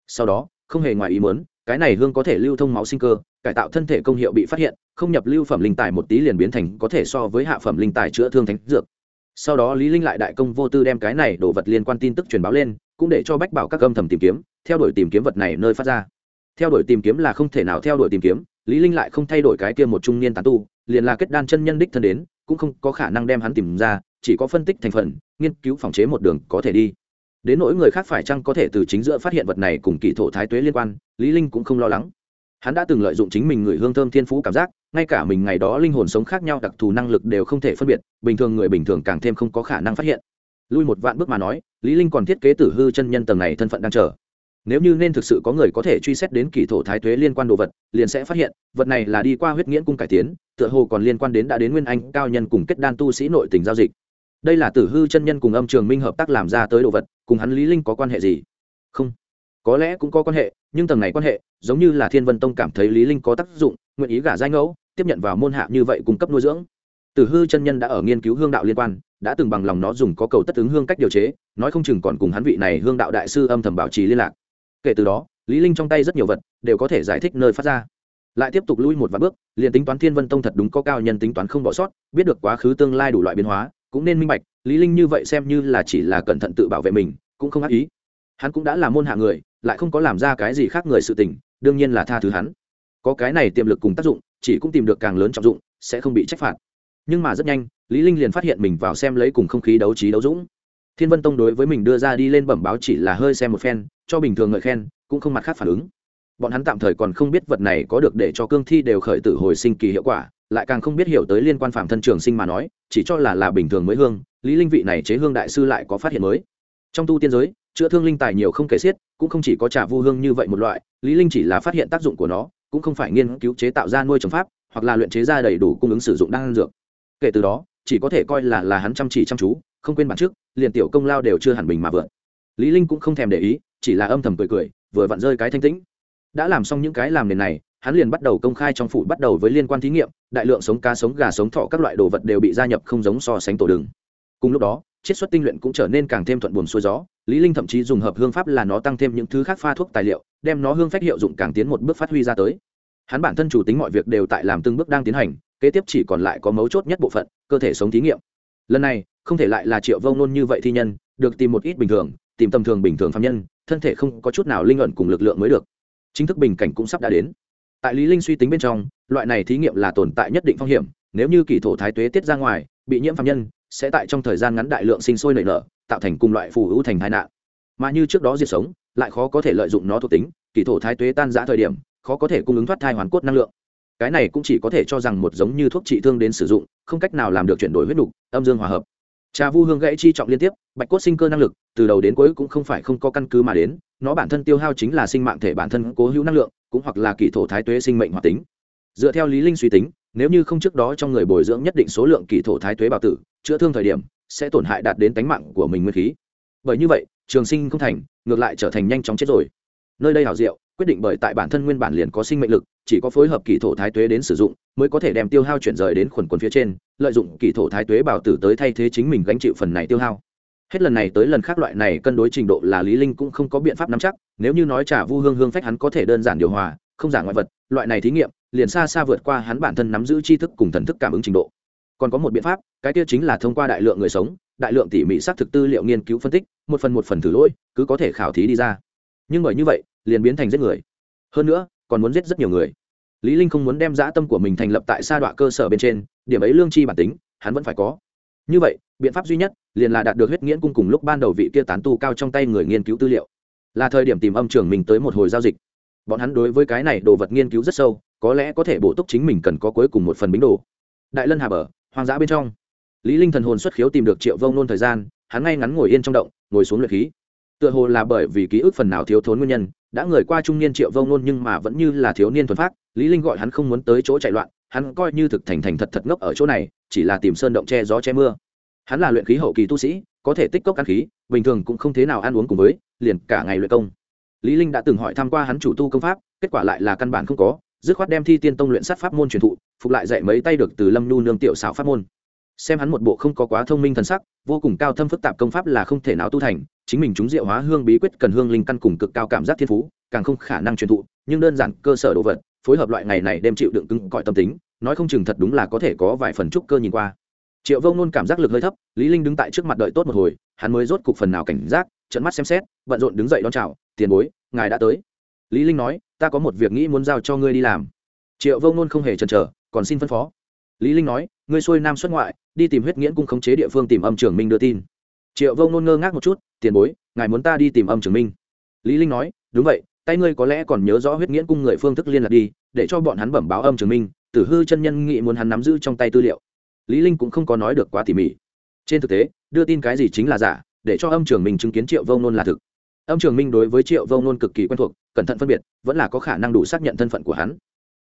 Sau đó, không hề ngoài ý muốn, cái này hương có thể lưu thông máu sinh cơ cải tạo thân thể công hiệu bị phát hiện, không nhập lưu phẩm linh tài một tí liền biến thành có thể so với hạ phẩm linh tài chữa thương thánh dược. Sau đó lý linh lại đại công vô tư đem cái này đồ vật liên quan tin tức truyền báo lên, cũng để cho bách bảo các âm thầm tìm kiếm, theo đuổi tìm kiếm vật này nơi phát ra. Theo đuổi tìm kiếm là không thể nào theo đuổi tìm kiếm, lý linh lại không thay đổi cái kia một trung niên tán tu, liền là kết đan chân nhân đích thân đến, cũng không có khả năng đem hắn tìm ra, chỉ có phân tích thành phần, nghiên cứu phòng chế một đường có thể đi. Đến nỗi người khác phải chăng có thể từ chính giữa phát hiện vật này cùng kỳ thổ thái tuế liên quan, lý linh cũng không lo lắng hắn đã từng lợi dụng chính mình người hương thơm thiên phú cảm giác, ngay cả mình ngày đó linh hồn sống khác nhau đặc thù năng lực đều không thể phân biệt, bình thường người bình thường càng thêm không có khả năng phát hiện. Lui một vạn bước mà nói, lý linh còn thiết kế tử hư chân nhân tầng này thân phận đang chờ. Nếu như nên thực sự có người có thể truy xét đến kỳ thổ thái tuế liên quan đồ vật, liền sẽ phát hiện, vật này là đi qua huyết nghiễn cung cải tiến, tựa hồ còn liên quan đến đã đến nguyên anh cao nhân cùng kết đan tu sĩ nội tình giao dịch. Đây là tử hư chân nhân cùng âm trường minh hợp tác làm ra tới đồ vật, cùng hắn lý linh có quan hệ gì? Không. Có lẽ cũng có quan hệ nhưng tầng này quan hệ, giống như là thiên vân tông cảm thấy lý linh có tác dụng, nguyện ý gả giai ngẫu, tiếp nhận vào môn hạ như vậy cung cấp nuôi dưỡng. Tử hư chân nhân đã ở nghiên cứu hương đạo liên quan, đã từng bằng lòng nó dùng có cầu tất ứng hương cách điều chế, nói không chừng còn cùng hắn vị này hương đạo đại sư âm thầm bảo trì liên lạc. Kể từ đó, lý linh trong tay rất nhiều vật, đều có thể giải thích nơi phát ra. Lại tiếp tục lui một vài bước, liền tính toán thiên vân tông thật đúng có cao nhân tính toán không bỏ sót, biết được quá khứ tương lai đủ loại biến hóa, cũng nên minh bạch, lý linh như vậy xem như là chỉ là cẩn thận tự bảo vệ mình, cũng không ác ý. Hắn cũng đã là môn hạ người lại không có làm ra cái gì khác người sự tình, đương nhiên là tha thứ hắn. Có cái này tiềm lực cùng tác dụng, chỉ cũng tìm được càng lớn trọng dụng, sẽ không bị trách phạt. Nhưng mà rất nhanh, lý linh liền phát hiện mình vào xem lấy cùng không khí đấu trí đấu dũng. Thiên vân tông đối với mình đưa ra đi lên bẩm báo chỉ là hơi xem một phen, cho bình thường ngợi khen, cũng không mặt khác phản ứng. Bọn hắn tạm thời còn không biết vật này có được để cho cương thi đều khởi tử hồi sinh kỳ hiệu quả, lại càng không biết hiểu tới liên quan phạm thân trường sinh mà nói, chỉ cho là là bình thường mới hương, lý linh vị này chế hương đại sư lại có phát hiện mới. Trong tu tiên giới chữa thương linh tài nhiều không kể xiết, cũng không chỉ có trà vu hương như vậy một loại, lý linh chỉ là phát hiện tác dụng của nó, cũng không phải nghiên cứu chế tạo ra nuôi trồng pháp, hoặc là luyện chế ra đầy đủ cung ứng sử dụng đan dược. Kể từ đó, chỉ có thể coi là là hắn chăm chỉ chăm chú, không quên bản trước, liền tiểu công lao đều chưa hẳn bình mà vượt lý linh cũng không thèm để ý, chỉ là âm thầm cười cười, vừa vặn rơi cái thanh tĩnh. Đã làm xong những cái làm nền này, hắn liền bắt đầu công khai trong phủ bắt đầu với liên quan thí nghiệm, đại lượng sống cá, sống gà, sống thọ các loại đồ vật đều bị gia nhập không giống so sánh tổ đường. Cùng lúc đó chiết xuất tinh luyện cũng trở nên càng thêm thuận buồm xuôi gió. Lý linh thậm chí dùng hợp hương pháp là nó tăng thêm những thứ khác pha thuốc tài liệu, đem nó hương phách hiệu dụng càng tiến một bước phát huy ra tới. Hắn bản thân chủ tính mọi việc đều tại làm từng bước đang tiến hành, kế tiếp chỉ còn lại có mấu chốt nhất bộ phận, cơ thể sống thí nghiệm. Lần này, không thể lại là triệu vông nôn như vậy thi nhân, được tìm một ít bình thường, tìm tầm thường bình thường phạm nhân, thân thể không có chút nào linh luận cùng lực lượng mới được. Chính thức bình cảnh cũng sắp đã đến. Tại lý linh suy tính bên trong, loại này thí nghiệm là tồn tại nhất định phong hiểm, nếu như kỳ thổ thái tuế tiết ra ngoài, bị nhiễm phạm nhân sẽ tại trong thời gian ngắn đại lượng sinh sôi nảy nở, tạo thành cùng loại phù hữu thành hai nạn. Mà như trước đó diệt sống, lại khó có thể lợi dụng nó thuộc tính, kỳ thổ thái tuế tan giã thời điểm, khó có thể cung ứng thoát thai hoàn cốt năng lượng. Cái này cũng chỉ có thể cho rằng một giống như thuốc trị thương đến sử dụng, không cách nào làm được chuyển đổi huyết nục âm dương hòa hợp. Trà vu hương gãy chi trọng liên tiếp, bạch cốt sinh cơ năng lực, từ đầu đến cuối cũng không phải không có căn cứ mà đến, nó bản thân tiêu hao chính là sinh mạng thể bản thân cố hữu năng lượng, cũng hoặc là kỳ thổ thái tuế sinh mệnh hoạt tính. Dựa theo lý linh suy tính, nếu như không trước đó trong người bồi dưỡng nhất định số lượng kỳ thổ thái tuế bào tử chữa thương thời điểm sẽ tổn hại đạt đến tính mạng của mình nguyên khí. Bởi như vậy, trường sinh không thành, ngược lại trở thành nhanh chóng chết rồi. Nơi đây hảo diệu, quyết định bởi tại bản thân nguyên bản liền có sinh mệnh lực, chỉ có phối hợp kỳ thổ thái tuế đến sử dụng, mới có thể đem tiêu hao chuyển rời đến khuẩn quần phía trên, lợi dụng kỳ thổ thái tuế bảo tử tới thay thế chính mình gánh chịu phần này tiêu hao. Hết lần này tới lần khác loại này cân đối trình độ là lý linh cũng không có biện pháp nắm chắc, nếu như nói trả vu hương hương phách hắn có thể đơn giản điều hòa, không giả ngoại vật, loại này thí nghiệm, liền xa xa vượt qua hắn bản thân nắm giữ tri thức cùng thần thức cảm ứng trình độ còn có một biện pháp, cái kia chính là thông qua đại lượng người sống, đại lượng tỉ mỉ xác thực tư liệu nghiên cứu phân tích, một phần một phần thử lỗi, cứ có thể khảo thí đi ra. Nhưng bởi như vậy, liền biến thành giết người. Hơn nữa, còn muốn giết rất nhiều người. Lý linh không muốn đem dã tâm của mình thành lập tại sa đọa cơ sở bên trên, điểm ấy lương chi bản tính, hắn vẫn phải có. Như vậy, biện pháp duy nhất liền là đạt được huyết nghiễn cung cùng lúc ban đầu vị kia tán tu cao trong tay người nghiên cứu tư liệu. Là thời điểm tìm âm trưởng mình tới một hồi giao dịch. Bọn hắn đối với cái này đồ vật nghiên cứu rất sâu, có lẽ có thể bổ túc chính mình cần có cuối cùng một phần bính đồ. Đại lân hà bờ hoang dã bên trong. Lý linh thần hồn xuất khiếu tìm được triệu vông nôn thời gian, hắn ngay ngắn ngồi yên trong động, ngồi xuống luyện khí. Tựa hồ là bởi vì ký ức phần nào thiếu thốn nguyên nhân, đã người qua trung niên triệu vông nôn nhưng mà vẫn như là thiếu niên thuần phát lý linh gọi hắn không muốn tới chỗ chạy loạn, hắn coi như thực thành thành thật thật ngốc ở chỗ này, chỉ là tìm sơn động che gió che mưa. Hắn là luyện khí hậu kỳ tu sĩ, có thể tích cốc ăn khí, bình thường cũng không thế nào ăn uống cùng với, liền cả ngày luyện công. Lý linh đã từng hỏi tham qua hắn chủ tu công pháp, kết quả lại là căn bản không có dứt khoát đem thi tiên tông luyện sát pháp môn truyền thụ, phục lại dạy mấy tay được từ lâm nhu nương tiểu xảo pháp môn. Xem hắn một bộ không có quá thông minh thần sắc, vô cùng cao thâm phức tạp công pháp là không thể nào tu thành, chính mình chúng diệu hóa hương bí quyết cần hương linh căn cùng cực cao cảm giác thiên phú, càng không khả năng truyền thụ, nhưng đơn giản cơ sở đồ vật, phối hợp loại ngày này đem chịu đựng cứng cỏi tâm tính, nói không chừng thật đúng là có thể có vài phần trúc cơ nhìn qua. Triệu vông nôn cảm giác lực hơi thấp, lý linh đứng tại trước mặt đợi tốt một hồi, hắn mới rốt cục phần nào cảnh giác trận mắt xem xét, bận rộn đứng dậy đón chào, tiền bối, ngài đã tới lý linh nói, ta có một việc nghĩ muốn giao cho ngươi đi làm. Triệu vông nôn không hề chần chờ, còn xin phân phó. Lý linh nói, ngươi xuôi nam xuất ngoại, đi tìm huyết nghiễn cung khống chế địa phương tìm âm trưởng minh đưa tin. Triệu vông nôn ngơ ngác một chút, tiền bối, ngài muốn ta đi tìm âm trưởng minh? Lý linh nói, đúng vậy, tay ngươi có lẽ còn nhớ rõ huyết nghiễn cung người phương thức liên lạc đi, để cho bọn hắn bẩm báo âm trưởng minh, tử hư chân nhân Nghị muốn hắn nắm giữ trong tay tư liệu. Lý linh cũng không có nói được quá tỉ mỉ. Trên thực tế, đưa tin cái gì chính là giả, để cho âm trưởng minh chứng kiến triệu vông nôn là thực âm Trường minh đối với triệu Vô nôn cực kỳ quen thuộc, cẩn thận phân biệt, vẫn là có khả năng đủ xác nhận thân phận của hắn.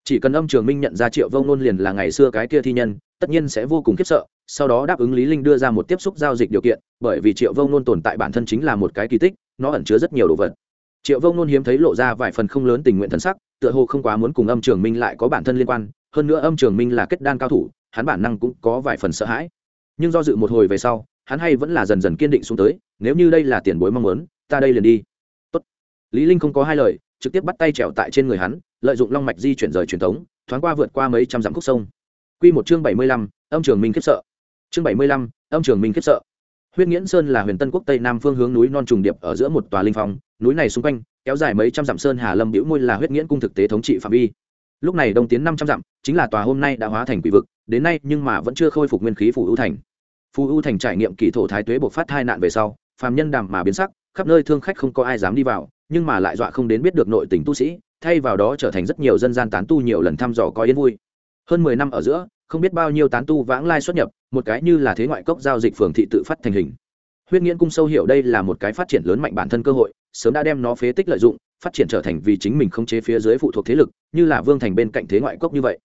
Chỉ cần âm trường minh nhận ra triệu Vô nôn liền là ngày xưa cái kia thi nhân, tất nhiên sẽ vô cùng khiếp sợ, sau đó đáp ứng lý linh đưa ra một tiếp xúc giao dịch điều kiện, bởi vì triệu Vô nôn tồn tại bản thân chính là một cái kỳ tích, nó ẩn chứa rất nhiều đồ vật. Triệu Vô nôn hiếm thấy lộ ra vài phần không lớn tình nguyện thân sắc, tựa hồ không quá muốn cùng âm trường minh lại có bản thân liên quan, hơn nữa âm trường minh là kết đan cao thủ, hắn bản năng cũng có vài phần sợ hãi. Nhưng do dự một hồi về sau, hắn hay vẫn là dần dần kiên định xuống tới, nếu như đây là tiền bối mong muốn ta đây liền đi. Tốt. lý linh không có hai lời trực tiếp bắt tay trèo tại trên người hắn lợi dụng long mạch di chuyển rời truyền thống thoáng qua vượt qua mấy trăm dặm khúc sông. Quy một chương bảy mươi lăm, âm trường minh khiếp sợ. Chương bảy mươi lăm, âm trường minh khiếp sợ. Huyết nghiễn sơn là huyền tân quốc tây nam phương hướng núi non trùng điệp ở giữa một tòa linh phong núi này xung quanh kéo dài mấy trăm dặm sơn hà lâm biểu môi là huyết nghiễn cung thực tế thống trị phạm vi. Lúc này đông tiến năm trăm dặm chính là tòa hôm nay đã hóa thành quỷ vực đến nay nhưng mà vẫn chưa khôi phục nguyên khí phủ ưu thành. Phù ưu thành trải nghiệm kỳ thổ thái tuế buộc phát hai nạn về sau phàm nhân đàm mà biến sắc khắp nơi thương khách không có ai dám đi vào, nhưng mà lại dọa không đến biết được nội tình tu sĩ, thay vào đó trở thành rất nhiều dân gian tán tu nhiều lần thăm dò coi yên vui. Hơn mười năm ở giữa, không biết bao nhiêu tán tu vãng lai xuất nhập, một cái như là thế ngoại cốc giao dịch phường thị tự phát thành hình. Huyết nghiễn cung sâu hiểu đây là một cái phát triển lớn mạnh bản thân cơ hội, sớm đã đem nó phế tích lợi dụng, phát triển trở thành vì chính mình không chế phía dưới phụ thuộc thế lực, như là vương thành bên cạnh thế ngoại cốc như vậy.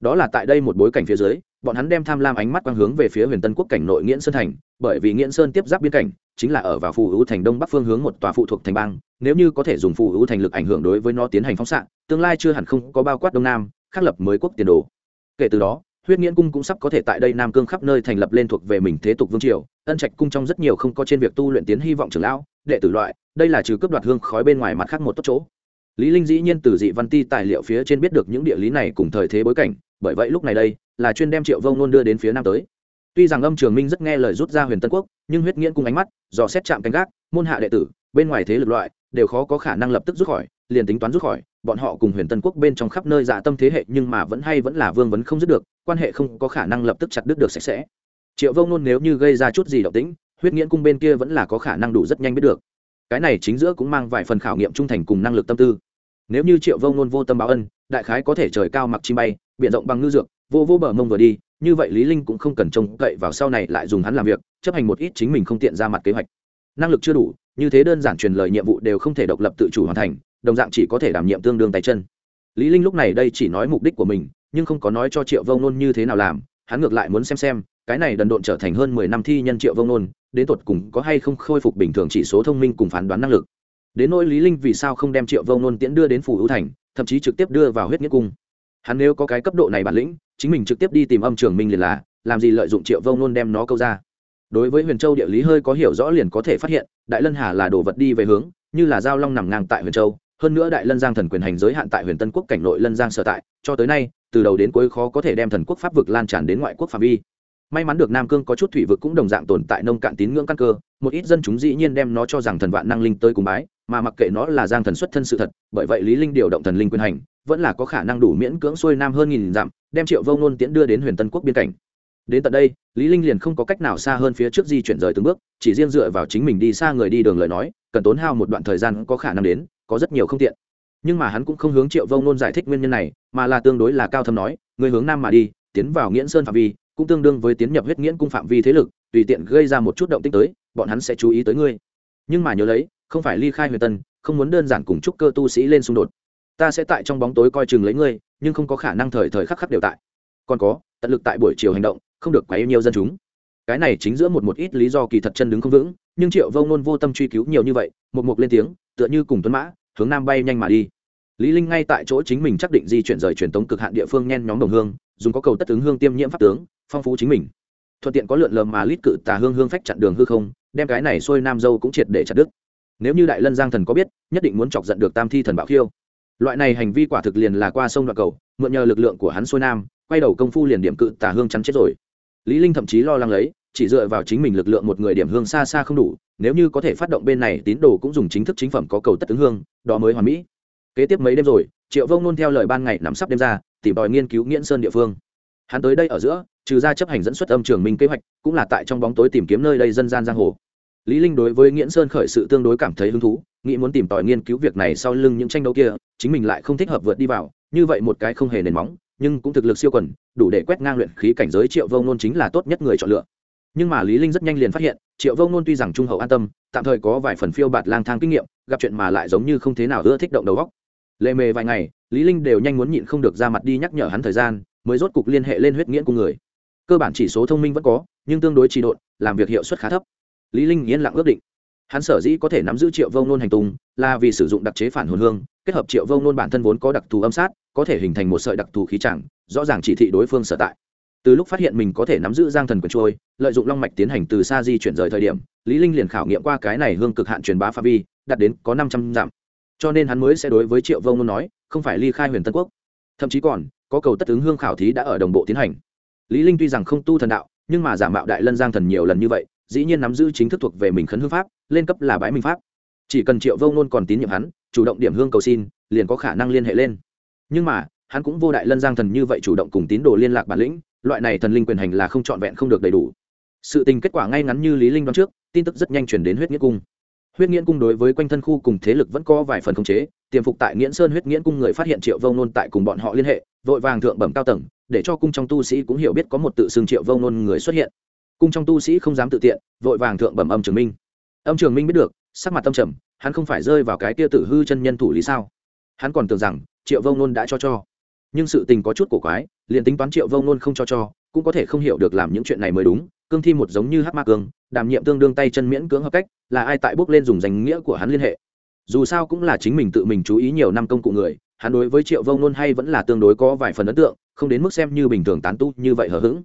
Đó là tại đây một bối cảnh phía dưới, bọn hắn đem tham lam ánh mắt quang hướng về phía huyền tân quốc cảnh nội nghiễn sơn thành, bởi vì nghiễn sơn tiếp giáp biên cảnh chính là ở vào phù hữu thành đông bắc phương hướng một tòa phụ thuộc thành bang, nếu như có thể dùng phù hữu thành lực ảnh hưởng đối với nó tiến hành phóng xạ, tương lai chưa hẳn không có bao quát đông nam, khắc lập mới quốc tiền đồ. Kể từ đó, huyết nghiễn cung cũng sắp có thể tại đây nam cương khắp nơi thành lập lên thuộc về mình thế tục vương triều, ân trạch cung trong rất nhiều không có trên việc tu luyện tiến hy vọng trưởng lão, đệ tử loại, đây là trừ cướp đoạt hương khói bên ngoài mặt khác một tốt chỗ. Lý linh dĩ nhiên từ dị văn ti tài liệu phía trên biết được những địa lý này cùng thời thế bối cảnh, bởi vậy lúc này đây là chuyên đem triệu vông nôn đưa đến phía nam tới tuy rằng âm trường minh rất nghe lời rút ra huyền tân quốc, nhưng huyết nghiễn cung ánh mắt, dò xét chạm canh gác, môn hạ đệ tử, bên ngoài thế lực loại, đều khó có khả năng lập tức rút khỏi, liền tính toán rút khỏi, bọn họ cùng huyền tân quốc bên trong khắp nơi dạ tâm thế hệ nhưng mà vẫn hay vẫn là vương vấn không dứt được, quan hệ không có khả năng lập tức chặt đứt được sạch sẽ. Triệu vông nôn nếu như gây ra chút gì động tĩnh, huyết nghiễn cung bên kia vẫn là có khả năng đủ rất nhanh biết được. Cái này chính giữa cũng mang vài phần khảo nghiệm trung thành cùng năng lực tâm tư. Nếu như triệu vông nôn vô tâm báo ân, đại khái có thể trời cao mặc chim bay biện rộng bằng ngư dược, vô vô bờ mông vừa đi như vậy lý linh cũng không cần trông cậy vào sau này lại dùng hắn làm việc, chấp hành một ít chính mình không tiện ra mặt kế hoạch. Năng lực chưa đủ, như thế đơn giản truyền lời nhiệm vụ đều không thể độc lập tự chủ hoàn thành, đồng dạng chỉ có thể đảm nhiệm tương đương tay chân. Lý linh lúc này đây chỉ nói mục đích của mình, nhưng không có nói cho triệu vông nôn như thế nào làm, hắn ngược lại muốn xem xem, cái này đần độn trở thành hơn mười năm thi nhân triệu vông nôn, đến tột cùng có hay không khôi phục bình thường chỉ số thông minh cùng phán đoán năng lực. Đến nỗi lý linh vì sao không đem triệu vông nôn tiễn đưa đến phủ hữu thành, thậm chí trực tiếp đưa vào huyết nghĩa cung. Hắn nếu có cái cấp độ này bản lĩnh chính mình trực tiếp đi tìm âm trường minh liền là, làm gì lợi dụng triệu vông nôn đem nó câu ra. Đối với huyền châu địa lý hơi có hiểu rõ liền có thể phát hiện, đại lân hà là đồ vật đi về hướng, như là giao long nằm ngang tại huyền châu. Hơn nữa đại lân giang thần quyền hành giới hạn tại huyền tân quốc cảnh nội lân giang sở tại, cho tới nay, từ đầu đến cuối khó có thể đem thần quốc pháp vực lan tràn đến ngoại quốc phạm vi. May mắn được nam cương có chút thủy vực cũng đồng dạng tồn tại nông cạn tín ngưỡng căn cơ, một ít dân chúng dĩ nhiên đem nó cho rằng thần vạn năng linh tới cùng bái mà mặc kệ nó là giang thần xuất thân sự thật, bởi vậy lý linh điều động thần linh quyền hành, vẫn là có khả năng đủ miễn cưỡng xuôi nam hơn nghìn dặm, đem triệu vông nôn tiễn đưa đến huyền tân quốc biên cảnh. Đến tận đây, lý linh liền không có cách nào xa hơn phía trước di chuyển rời từng bước, chỉ riêng dựa vào chính mình đi xa người đi đường lời nói, cần tốn hao một đoạn thời gian có khả năng đến, có rất nhiều không tiện. Nhưng mà hắn cũng không hướng triệu vông nôn giải thích nguyên nhân này, mà là tương đối là cao thâm nói người hướng nam mà đi, tiến vào nghiễn sơn phạm vi, cũng tương đương với tiến nhập huyết nghiễn cung phạm vi thế lực, tùy tiện gây ra một chút động tĩnh tới, bọn hắn sẽ chú ý tới ngươi. Nhưng mà nhớ lấy không phải ly khai huyền tân, không muốn đơn giản cùng chúc cơ tu sĩ lên xung đột. Ta sẽ tại trong bóng tối coi chừng lấy ngươi, nhưng không có khả năng thời thời khắc khắc đều tại. Còn có, tận lực tại buổi chiều hành động, không được quá yêu nhiều dân chúng. Cái này chính giữa một một ít lý do kỳ thật chân đứng không vững, nhưng triệu vông ngôn vô tâm truy cứu nhiều như vậy, một mục lên tiếng, tựa như cùng tuấn mã, hướng nam bay nhanh mà đi. Lý linh ngay tại chỗ chính mình chắc định di chuyển rời truyền tống cực hạn địa phương nhen nhóm đồng hương, dùng có cầu tất ứng hương tiêm nhiễm pháp tướng, phong phú chính mình. Thuận tiện có lượn lờ mà lít cự tà hương hương phách chặn đường hư không, đem cái này xuôi nam dâu cũng triệt để chặt đứt nếu như đại lân giang thần có biết, nhất định muốn chọc giận được tam thi thần bảo khiêu. Loại này hành vi quả thực liền là qua sông đoạn cầu, mượn nhờ lực lượng của hắn xuôi nam, quay đầu công phu liền điểm cự tả hương chắn chết rồi. Lý linh thậm chí lo lắng lấy, chỉ dựa vào chính mình lực lượng một người điểm hương xa xa không đủ, nếu như có thể phát động bên này, tín đồ cũng dùng chính thức chính phẩm có cầu tất ứng hương, đó mới hoàn mỹ. Kế tiếp mấy đêm rồi, triệu vông nôn theo lời ban ngày nắm sắp đêm ra, tìm tòi nghiên cứu nghiễn sơn địa phương. Hắn tới đây ở giữa, trừ ra chấp hành dẫn xuất âm trường minh kế hoạch, cũng là tại trong bóng tối tìm kiếm nơi đây dân gian giang hồ lý linh đối với nghiễn sơn khởi sự tương đối cảm thấy hứng thú, nghĩ muốn tìm tòi nghiên cứu việc này sau lưng những tranh đấu kia, chính mình lại không thích hợp vượt đi vào, như vậy một cái không hề nền móng, nhưng cũng thực lực siêu quần, đủ để quét ngang luyện khí cảnh giới triệu vông nôn chính là tốt nhất người chọn lựa. Nhưng mà lý linh rất nhanh liền phát hiện, triệu vông nôn tuy rằng trung hậu an tâm, tạm thời có vài phần phiêu bạt lang thang kinh nghiệm, gặp chuyện mà lại giống như không thế nào ưa thích động đầu óc lệ mề vài ngày, lý linh đều nhanh muốn nhịn không được ra mặt đi nhắc nhở hắn thời gian, mới rốt cục liên hệ lên huyết nghiễn của người. Cơ bản chỉ số thông minh vẫn có, nhưng tương đối trì độn, làm việc hiệu suất khá thấp lý linh yên lặng ước định. Hắn sở dĩ có thể nắm giữ triệu vông nôn hành tung là vì sử dụng đặc chế phản hồn hương, kết hợp triệu vông nôn bản thân vốn có đặc thù âm sát, có thể hình thành một sợi đặc thù khí chẳng, rõ ràng chỉ thị đối phương sở tại. Từ lúc phát hiện mình có thể nắm giữ giang thần quyền trôi, lợi dụng long mạch tiến hành từ xa di chuyển rời thời điểm, lý linh liền khảo nghiệm qua cái này hương cực hạn truyền bá pha vi, đạt đến có năm trăm dặm. Cho nên hắn mới sẽ đối với triệu vông nôn nói, không phải ly khai huyền tân quốc. Thậm chí còn, có cầu tất ứng hương khảo thí đã ở đồng bộ tiến hành. Lý linh tuy rằng không tu thần đạo, nhưng mà giả mạo đại lân giang thần nhiều lần như vậy dĩ nhiên nắm giữ chính thức thuộc về mình khấn hương pháp, lên cấp là bãi minh pháp. Chỉ cần triệu vông nôn còn tín nhiệm hắn, chủ động điểm hương cầu xin, liền có khả năng liên hệ lên. Nhưng mà, hắn cũng vô đại lân giang thần như vậy chủ động cùng tín đồ liên lạc bản lĩnh, loại này thần linh quyền hành là không trọn vẹn không được đầy đủ. Sự tình kết quả ngay ngắn như lý linh đoán trước, tin tức rất nhanh truyền đến huyết nghĩa cung. Huyết nghĩa cung đối với quanh thân khu cùng thế lực vẫn có vài phần khống chế, tiềm phục tại nghiễn sơn huyết nghĩa cung người phát hiện triệu vông nôn tại cùng bọn họ liên hệ, vội vàng thượng bẩm cao tầng, để cho cung trong tu sĩ cũng hiểu biết có một tự xưng triệu vông nôn người xuất hiện cung trong tu sĩ không dám tự tiện, vội vàng thượng bẩm âm trường minh. Âm trường minh biết được, sắc mặt tâm trầm, hắn không phải rơi vào cái tia tử hư chân nhân thủ lý sao? Hắn còn tưởng rằng, triệu vông nôn đã cho cho. Nhưng sự tình có chút cổ quái, liền tính toán triệu vông nôn không cho cho, cũng có thể không hiểu được làm những chuyện này mới đúng, cương thi một giống như hát ma cương, đảm nhiệm tương đương tay chân miễn cưỡng hợp cách, là ai tại bước lên dùng danh nghĩa của hắn liên hệ. Dù sao cũng là chính mình tự mình chú ý nhiều năm công cụ người, hắn đối với triệu vông nôn hay vẫn là tương đối có vài phần ấn tượng, không đến mức xem như bình thường tán tu như vậy hờ hững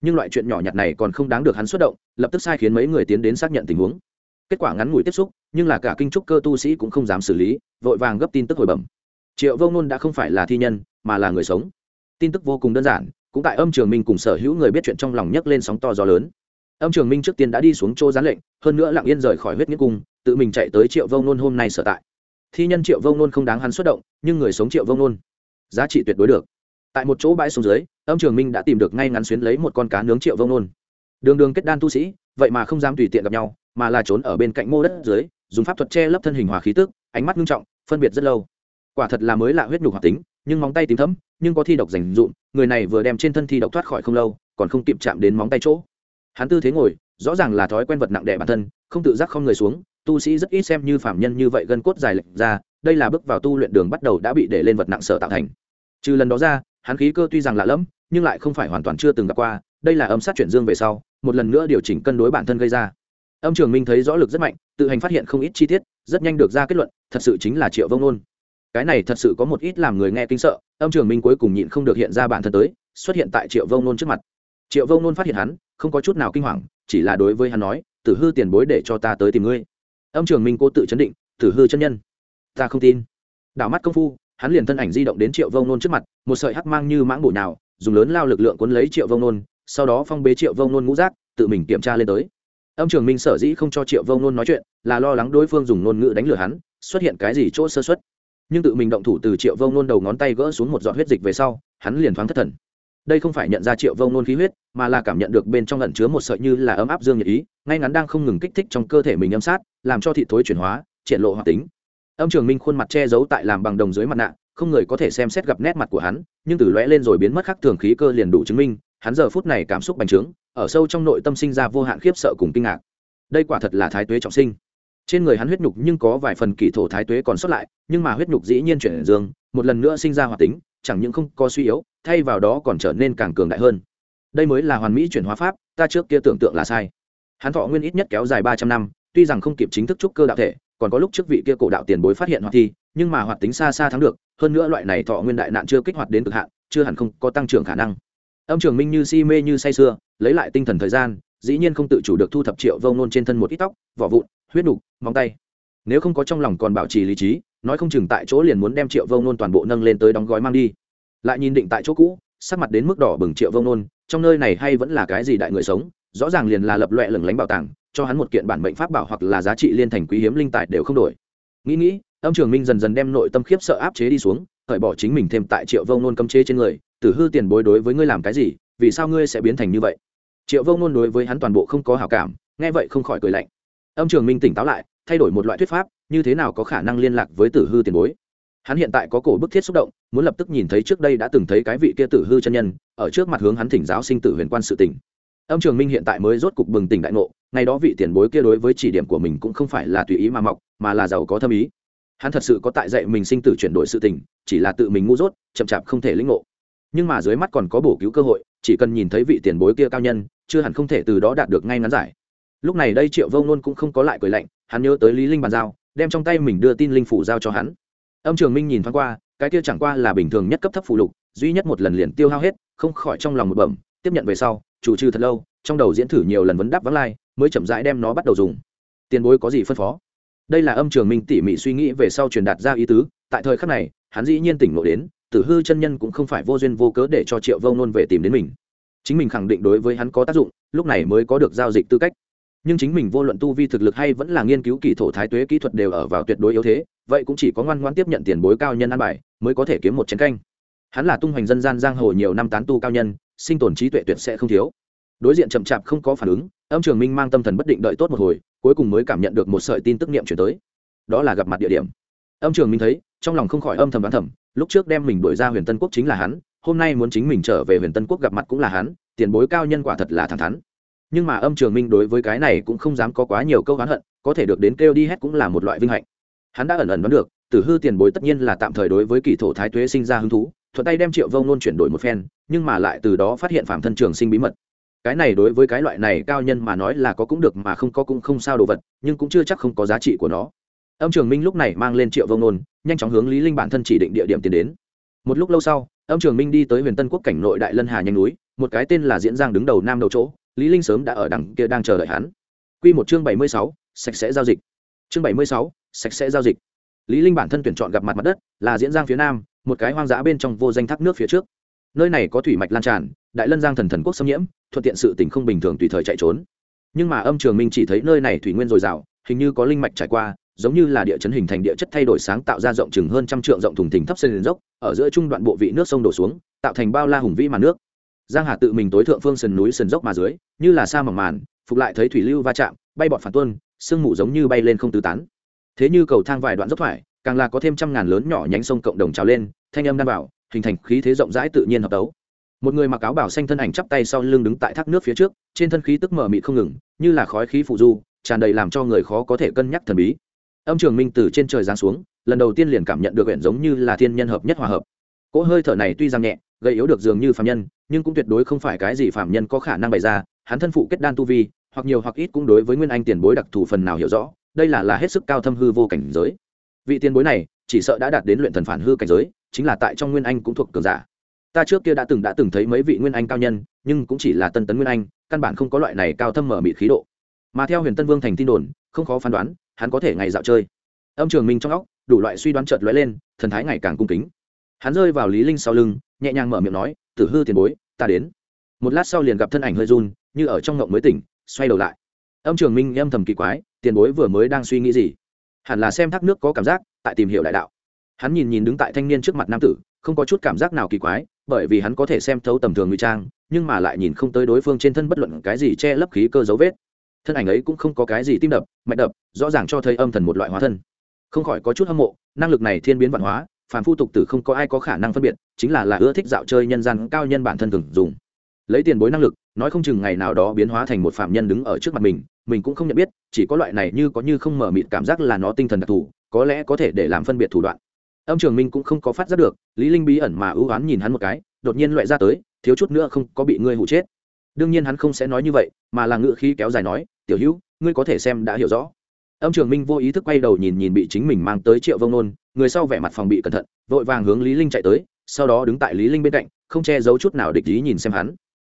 nhưng loại chuyện nhỏ nhặt này còn không đáng được hắn xuất động, lập tức sai khiến mấy người tiến đến xác nhận tình huống. Kết quả ngắn ngủi tiếp xúc, nhưng là cả kinh trúc cơ tu sĩ cũng không dám xử lý, vội vàng gấp tin tức hồi bẩm. Triệu vông nôn đã không phải là thi nhân, mà là người sống. Tin tức vô cùng đơn giản, cũng tại âm trường minh cùng sở hữu người biết chuyện trong lòng nhấc lên sóng to gió lớn. Âm trường minh trước tiên đã đi xuống chỗ gián lệnh, hơn nữa lặng yên rời khỏi huyết nghĩa cung, tự mình chạy tới triệu vông nôn hôm nay sở tại. Thi nhân triệu vông nôn không đáng hắn xuất động, nhưng người sống triệu vông nôn giá trị tuyệt đối được. Tại một chỗ bãi xuống dưới âm trường minh đã tìm được ngay ngắn xuyến lấy một con cá nướng triệu vông nôn. Đường đường kết đan tu sĩ, vậy mà không dám tùy tiện gặp nhau, mà là trốn ở bên cạnh mô đất dưới, dùng pháp thuật che lấp thân hình hòa khí tức, ánh mắt nghiêm trọng, phân biệt rất lâu. Quả thật là mới lạ huyết nhục hoạt tính, nhưng móng tay tím thấm nhưng có thi độc rành dụm người này vừa đem trên thân thi độc thoát khỏi không lâu, còn không kịp chạm đến móng tay chỗ. Hắn tư thế ngồi, rõ ràng là thói quen vật nặng đè bản thân, không tự giác không người xuống, tu sĩ rất ít xem như phạm nhân như vậy gân cốt dài lệch ra, đây là bước vào tu luyện đường bắt đầu đã bị để lên vật nặng sở tạo thành. Trừ lần đó ra hắn khí cơ tuy rằng lạ lẫm, nhưng lại không phải hoàn toàn chưa từng gặp qua, đây là âm sát chuyển dương về sau, một lần nữa điều chỉnh cân đối bản thân gây ra. Âm trường minh thấy rõ lực rất mạnh, tự hành phát hiện không ít chi tiết, rất nhanh được ra kết luận, thật sự chính là triệu vông nôn. Cái này thật sự có một ít làm người nghe kinh sợ, âm trường minh cuối cùng nhịn không được hiện ra bản thân tới, xuất hiện tại triệu vông nôn trước mặt. Triệu vông nôn phát hiện hắn, không có chút nào kinh hoàng, chỉ là đối với hắn nói, tử hư tiền bối để cho ta tới tìm ngươi. Âm trường minh cố tự chấn định, tử hư chân nhân, ta không tin. Đảo mắt công phu hắn liền thân ảnh di động đến triệu vông nôn trước mặt, một sợi hắc mang như mãng bổ nào dùng lớn lao lực lượng cuốn lấy triệu vông nôn, sau đó phong bế triệu vông nôn ngũ rác tự mình kiểm tra lên tới. Ông trường minh sở dĩ không cho triệu vông nôn nói chuyện, là lo lắng đối phương dùng ngôn ngữ đánh lừa hắn, xuất hiện cái gì chỗ sơ xuất nhưng tự mình động thủ từ triệu vông nôn đầu ngón tay gỡ xuống một giọt huyết dịch về sau, hắn liền thoáng thất thần. Đây không phải nhận ra triệu vông nôn khí huyết, mà là cảm nhận được bên trong lẩn chứa một sợi như là ấm áp dương nhiệt ý, ngay ngắn đang không ngừng kích thích trong cơ thể mình âm sát, làm cho thị thối chuyển hóa, triển lộ hoạt tính âm trường minh khuôn mặt che giấu tại làm bằng đồng dưới mặt nạ, không người có thể xem xét gặp nét mặt của hắn, nhưng từ lóe lên rồi biến mất khắc thường khí cơ liền đủ chứng minh, hắn giờ phút này cảm xúc bành trướng, ở sâu trong nội tâm sinh ra vô hạn khiếp sợ cùng kinh ngạc. Đây quả thật là thái tuế trọng sinh. Trên người hắn huyết nhục nhưng có vài phần kỳ thổ thái tuế còn sót lại, nhưng mà huyết nhục dĩ nhiên chuyển dương, một lần nữa sinh ra hoạt tính, chẳng những không có suy yếu, thay vào đó còn trở nên càng cường đại hơn. Đây mới là hoàn mỹ chuyển hóa pháp, ta trước kia tưởng tượng là sai. Hắn thọ nguyên ít nhất kéo dài ba trăm năm, tuy rằng không kịp chính thức trúc cơ đạo thể còn có lúc trước vị kia cổ đạo tiền bối phát hiện hoạt thi, nhưng mà hoạt tính xa xa thắng được, hơn nữa loại này thọ nguyên đại nạn chưa kích hoạt đến cực hạn, chưa hẳn không có tăng trưởng khả năng. Âm trường minh như si mê như say sưa, lấy lại tinh thần thời gian, dĩ nhiên không tự chủ được thu thập triệu vông nôn trên thân một ít tóc, vỏ vụn, huyết đục móng tay. Nếu không có trong lòng còn bảo trì lý trí, nói không chừng tại chỗ liền muốn đem triệu vông nôn toàn bộ nâng lên tới đóng gói mang đi. Lại nhìn định tại chỗ cũ, sắc mặt đến mức đỏ bừng triệu vông nôn, trong nơi này hay vẫn là cái gì đại người sống, rõ ràng liền là lập loẹ lửng lánh bảo tàng cho hắn một kiện bản mệnh pháp bảo hoặc là giá trị liên thành quý hiếm linh tài đều không đổi. Nghĩ nghĩ, âm trường minh dần dần đem nội tâm khiếp sợ áp chế đi xuống, khởi bỏ chính mình thêm tại triệu vông nôn cấm chế trên người, tử hư tiền bối đối với ngươi làm cái gì? Vì sao ngươi sẽ biến thành như vậy? Triệu vông nôn đối với hắn toàn bộ không có hảo cảm, nghe vậy không khỏi cười lạnh. Âm trường minh tỉnh táo lại, thay đổi một loại thuyết pháp, như thế nào có khả năng liên lạc với tử hư tiền bối? Hắn hiện tại có cổ bức thiết xúc động, muốn lập tức nhìn thấy trước đây đã từng thấy cái vị kia tử hư chân nhân, ở trước mặt hướng hắn thỉnh giáo sinh tử huyền quan sự tỉnh âm trường minh hiện tại mới rốt cục bừng tỉnh đại ngộ, ngày đó vị tiền bối kia đối với chỉ điểm của mình cũng không phải là tùy ý mà mọc, mà là giàu có thâm ý. Hắn thật sự có tại dạy mình sinh tử chuyển đổi sự tình, chỉ là tự mình ngu dốt, chậm chạp không thể lĩnh ngộ. Nhưng mà dưới mắt còn có bổ cứu cơ hội, chỉ cần nhìn thấy vị tiền bối kia cao nhân, chưa hẳn không thể từ đó đạt được ngay ngắn giải. Lúc này đây triệu vông nôn cũng không có lại cười lạnh, hắn nhớ tới lý linh bàn giao, đem trong tay mình đưa tin linh phủ giao cho hắn. Âm trường minh nhìn thoáng qua, cái kia chẳng qua là bình thường nhất cấp thấp phụ lục, duy nhất một lần liền tiêu hao hết, không khỏi trong lòng một bẩm, tiếp nhận về sau chủ trừ thật lâu, trong đầu diễn thử nhiều lần vấn đáp vắng lai, mới chậm rãi đem nó bắt đầu dùng. Tiền bối có gì phân phó? Đây là âm trường minh tỉ mỉ suy nghĩ về sau truyền đạt ra ý tứ, tại thời khắc này, hắn dĩ nhiên tỉnh ngộ đến, tử hư chân nhân cũng không phải vô duyên vô cớ để cho triệu vông nôn về tìm đến mình. Chính mình khẳng định đối với hắn có tác dụng, lúc này mới có được giao dịch tư cách. Nhưng chính mình vô luận tu vi thực lực hay vẫn là nghiên cứu kỳ thổ thái tuế kỹ thuật đều ở vào tuyệt đối yếu thế, vậy cũng chỉ có ngoan ngoan tiếp nhận tiền bối cao nhân ăn bài, mới có thể kiếm một chén canh. Hắn là tung hoành dân gian giang hồ nhiều năm tán tu cao nhân sinh tồn trí tuệ tuyệt sẽ không thiếu. Đối diện chậm chạp không có phản ứng, âm trường minh mang tâm thần bất định đợi tốt một hồi, cuối cùng mới cảm nhận được một sợi tin tức niệm chuyển tới. Đó là gặp mặt địa điểm. Âm trường minh thấy, trong lòng không khỏi âm thầm đoán thầm, lúc trước đem mình đuổi ra huyền tân quốc chính là hắn, hôm nay muốn chính mình trở về huyền tân quốc gặp mặt cũng là hắn, tiền bối cao nhân quả thật là thẳng thắn. Nhưng mà âm trường minh đối với cái này cũng không dám có quá nhiều câu oán hận, có thể được đến kêu đi hết cũng là một loại vinh hạnh. Hắn đã ẩn ẩn đoán được, tử hư tiền bối tất nhiên là tạm thời đối với kỳ thổ thái tuế sinh ra hứng thú thuận tay đem triệu vông nôn chuyển đổi một phen nhưng mà lại từ đó phát hiện phạm thân trường sinh bí mật. Cái này đối với cái loại này cao nhân mà nói là có cũng được mà không có cũng không sao đồ vật nhưng cũng chưa chắc không có giá trị của nó. Âm trường minh lúc này mang lên triệu vông nôn nhanh chóng hướng lý linh bản thân chỉ định địa điểm tiến đến. Một lúc lâu sau âm trường minh đi tới huyền tân quốc cảnh nội đại lân hà nhanh núi một cái tên là diễn giang đứng đầu nam đầu chỗ lý linh sớm đã ở đằng kia đang chờ đợi hắn. Quy một chương bảy mươi sáu, sạch sẽ giao dịch. Chương bảy mươi sáu, sạch sẽ giao dịch. Lý linh bản thân tuyển chọn gặp mặt mặt đất là diễn giang phía nam một cái hoang dã bên trong vô danh thác nước phía trước. Nơi này có thủy mạch lan tràn, đại lân giang thần thần quốc xâm nhiễm, thuận tiện sự tình không bình thường tùy thời chạy trốn. Nhưng mà âm trường minh chỉ thấy nơi này thủy nguyên dồi dào, hình như có linh mạch trải qua, giống như là địa chấn hình thành địa chất thay đổi sáng tạo ra rộng chừng hơn trăm trượng rộng thùng thình thấp sơn dốc, ở giữa trung đoạn bộ vị nước sông đổ xuống, tạo thành bao la hùng vĩ màn nước. Giang hà tự mình tối thượng phương sườn núi sườn dốc mà dưới, như là sa mỏng màn, phục lại thấy thủy lưu va chạm, bay bọt phản tuôn sương mù giống như bay lên không tứ tán. Thế như cầu thang vài đoạn dốc thoải càng là có thêm trăm ngàn lớn nhỏ nhánh sông cộng đồng trào lên, thanh âm đan bảo, hình thành khí thế rộng rãi tự nhiên hợp tấu. Một người mặc áo bảo xanh thân ảnh chắp tay sau lưng đứng tại thác nước phía trước, trên thân khí tức mở mịt không ngừng, như là khói khí phụ du, tràn đầy làm cho người khó có thể cân nhắc thần bí. Âm trường minh từ trên trời giáng xuống, lần đầu tiên liền cảm nhận được huyện giống như là thiên nhân hợp nhất hòa hợp. Cỗ hơi thở này tuy rằng nhẹ, gây yếu được dường như phạm nhân, nhưng cũng tuyệt đối không phải cái gì phạm nhân có khả năng bày ra, hắn thân phụ kết đan tu vi, hoặc nhiều hoặc ít cũng đối với nguyên anh tiền bối đặc thù phần nào hiểu rõ, đây là là hết sức cao thâm hư vô cảnh giới vị tiền bối này chỉ sợ đã đạt đến luyện thần phản hư cảnh giới, chính là tại trong nguyên anh cũng thuộc cường giả. Ta trước kia đã từng đã từng thấy mấy vị nguyên anh cao nhân, nhưng cũng chỉ là tân tấn nguyên anh, căn bản không có loại này cao thâm mở mịt khí độ. Mà theo huyền tân vương thành tin đồn, không khó phán đoán, hắn có thể ngày dạo chơi. Âm trường minh trong óc, đủ loại suy đoán chợt lóe lên, thần thái ngày càng cung kính. Hắn rơi vào lý linh sau lưng, nhẹ nhàng mở miệng nói, tử hư tiền bối, ta đến. Một lát sau liền gặp thân ảnh hơi run, như ở trong ngộng mới tỉnh, xoay đầu lại. Âm trường minh âm thầm kỳ quái, tiền bối vừa mới đang suy nghĩ gì? Hẳn là xem thác nước có cảm giác, tại tìm hiểu đại đạo. Hắn nhìn nhìn đứng tại thanh niên trước mặt nam tử, không có chút cảm giác nào kỳ quái, bởi vì hắn có thể xem thấu tầm thường ngụy trang, nhưng mà lại nhìn không tới đối phương trên thân bất luận cái gì che lấp khí cơ dấu vết. Thân ảnh ấy cũng không có cái gì tim đập, mạch đập, rõ ràng cho thấy âm thần một loại hóa thân. Không khỏi có chút hâm mộ, năng lực này thiên biến văn hóa, phàm phu tục tử không có ai có khả năng phân biệt, chính là là ưa thích dạo chơi nhân gian cao nhân bản thân thường dùng. Lấy tiền bối năng lực, nói không chừng ngày nào đó biến hóa thành một phạm nhân đứng ở trước mặt mình mình cũng không nhận biết, chỉ có loại này như có như không mở mịt cảm giác là nó tinh thần đặc thù, có lẽ có thể để làm phân biệt thủ đoạn. Âm trường minh cũng không có phát giác được, lý linh bí ẩn mà ưu oán nhìn hắn một cái, đột nhiên loại ra tới, thiếu chút nữa không có bị ngươi hụ chết. Đương nhiên hắn không sẽ nói như vậy, mà là ngựa khí kéo dài nói, tiểu hữu, ngươi có thể xem đã hiểu rõ. Âm trường minh vô ý thức quay đầu nhìn nhìn bị chính mình mang tới triệu vông nôn, người sau vẻ mặt phòng bị cẩn thận, vội vàng hướng lý linh chạy tới, sau đó đứng tại lý linh bên cạnh, không che giấu chút nào địch ý nhìn xem hắn.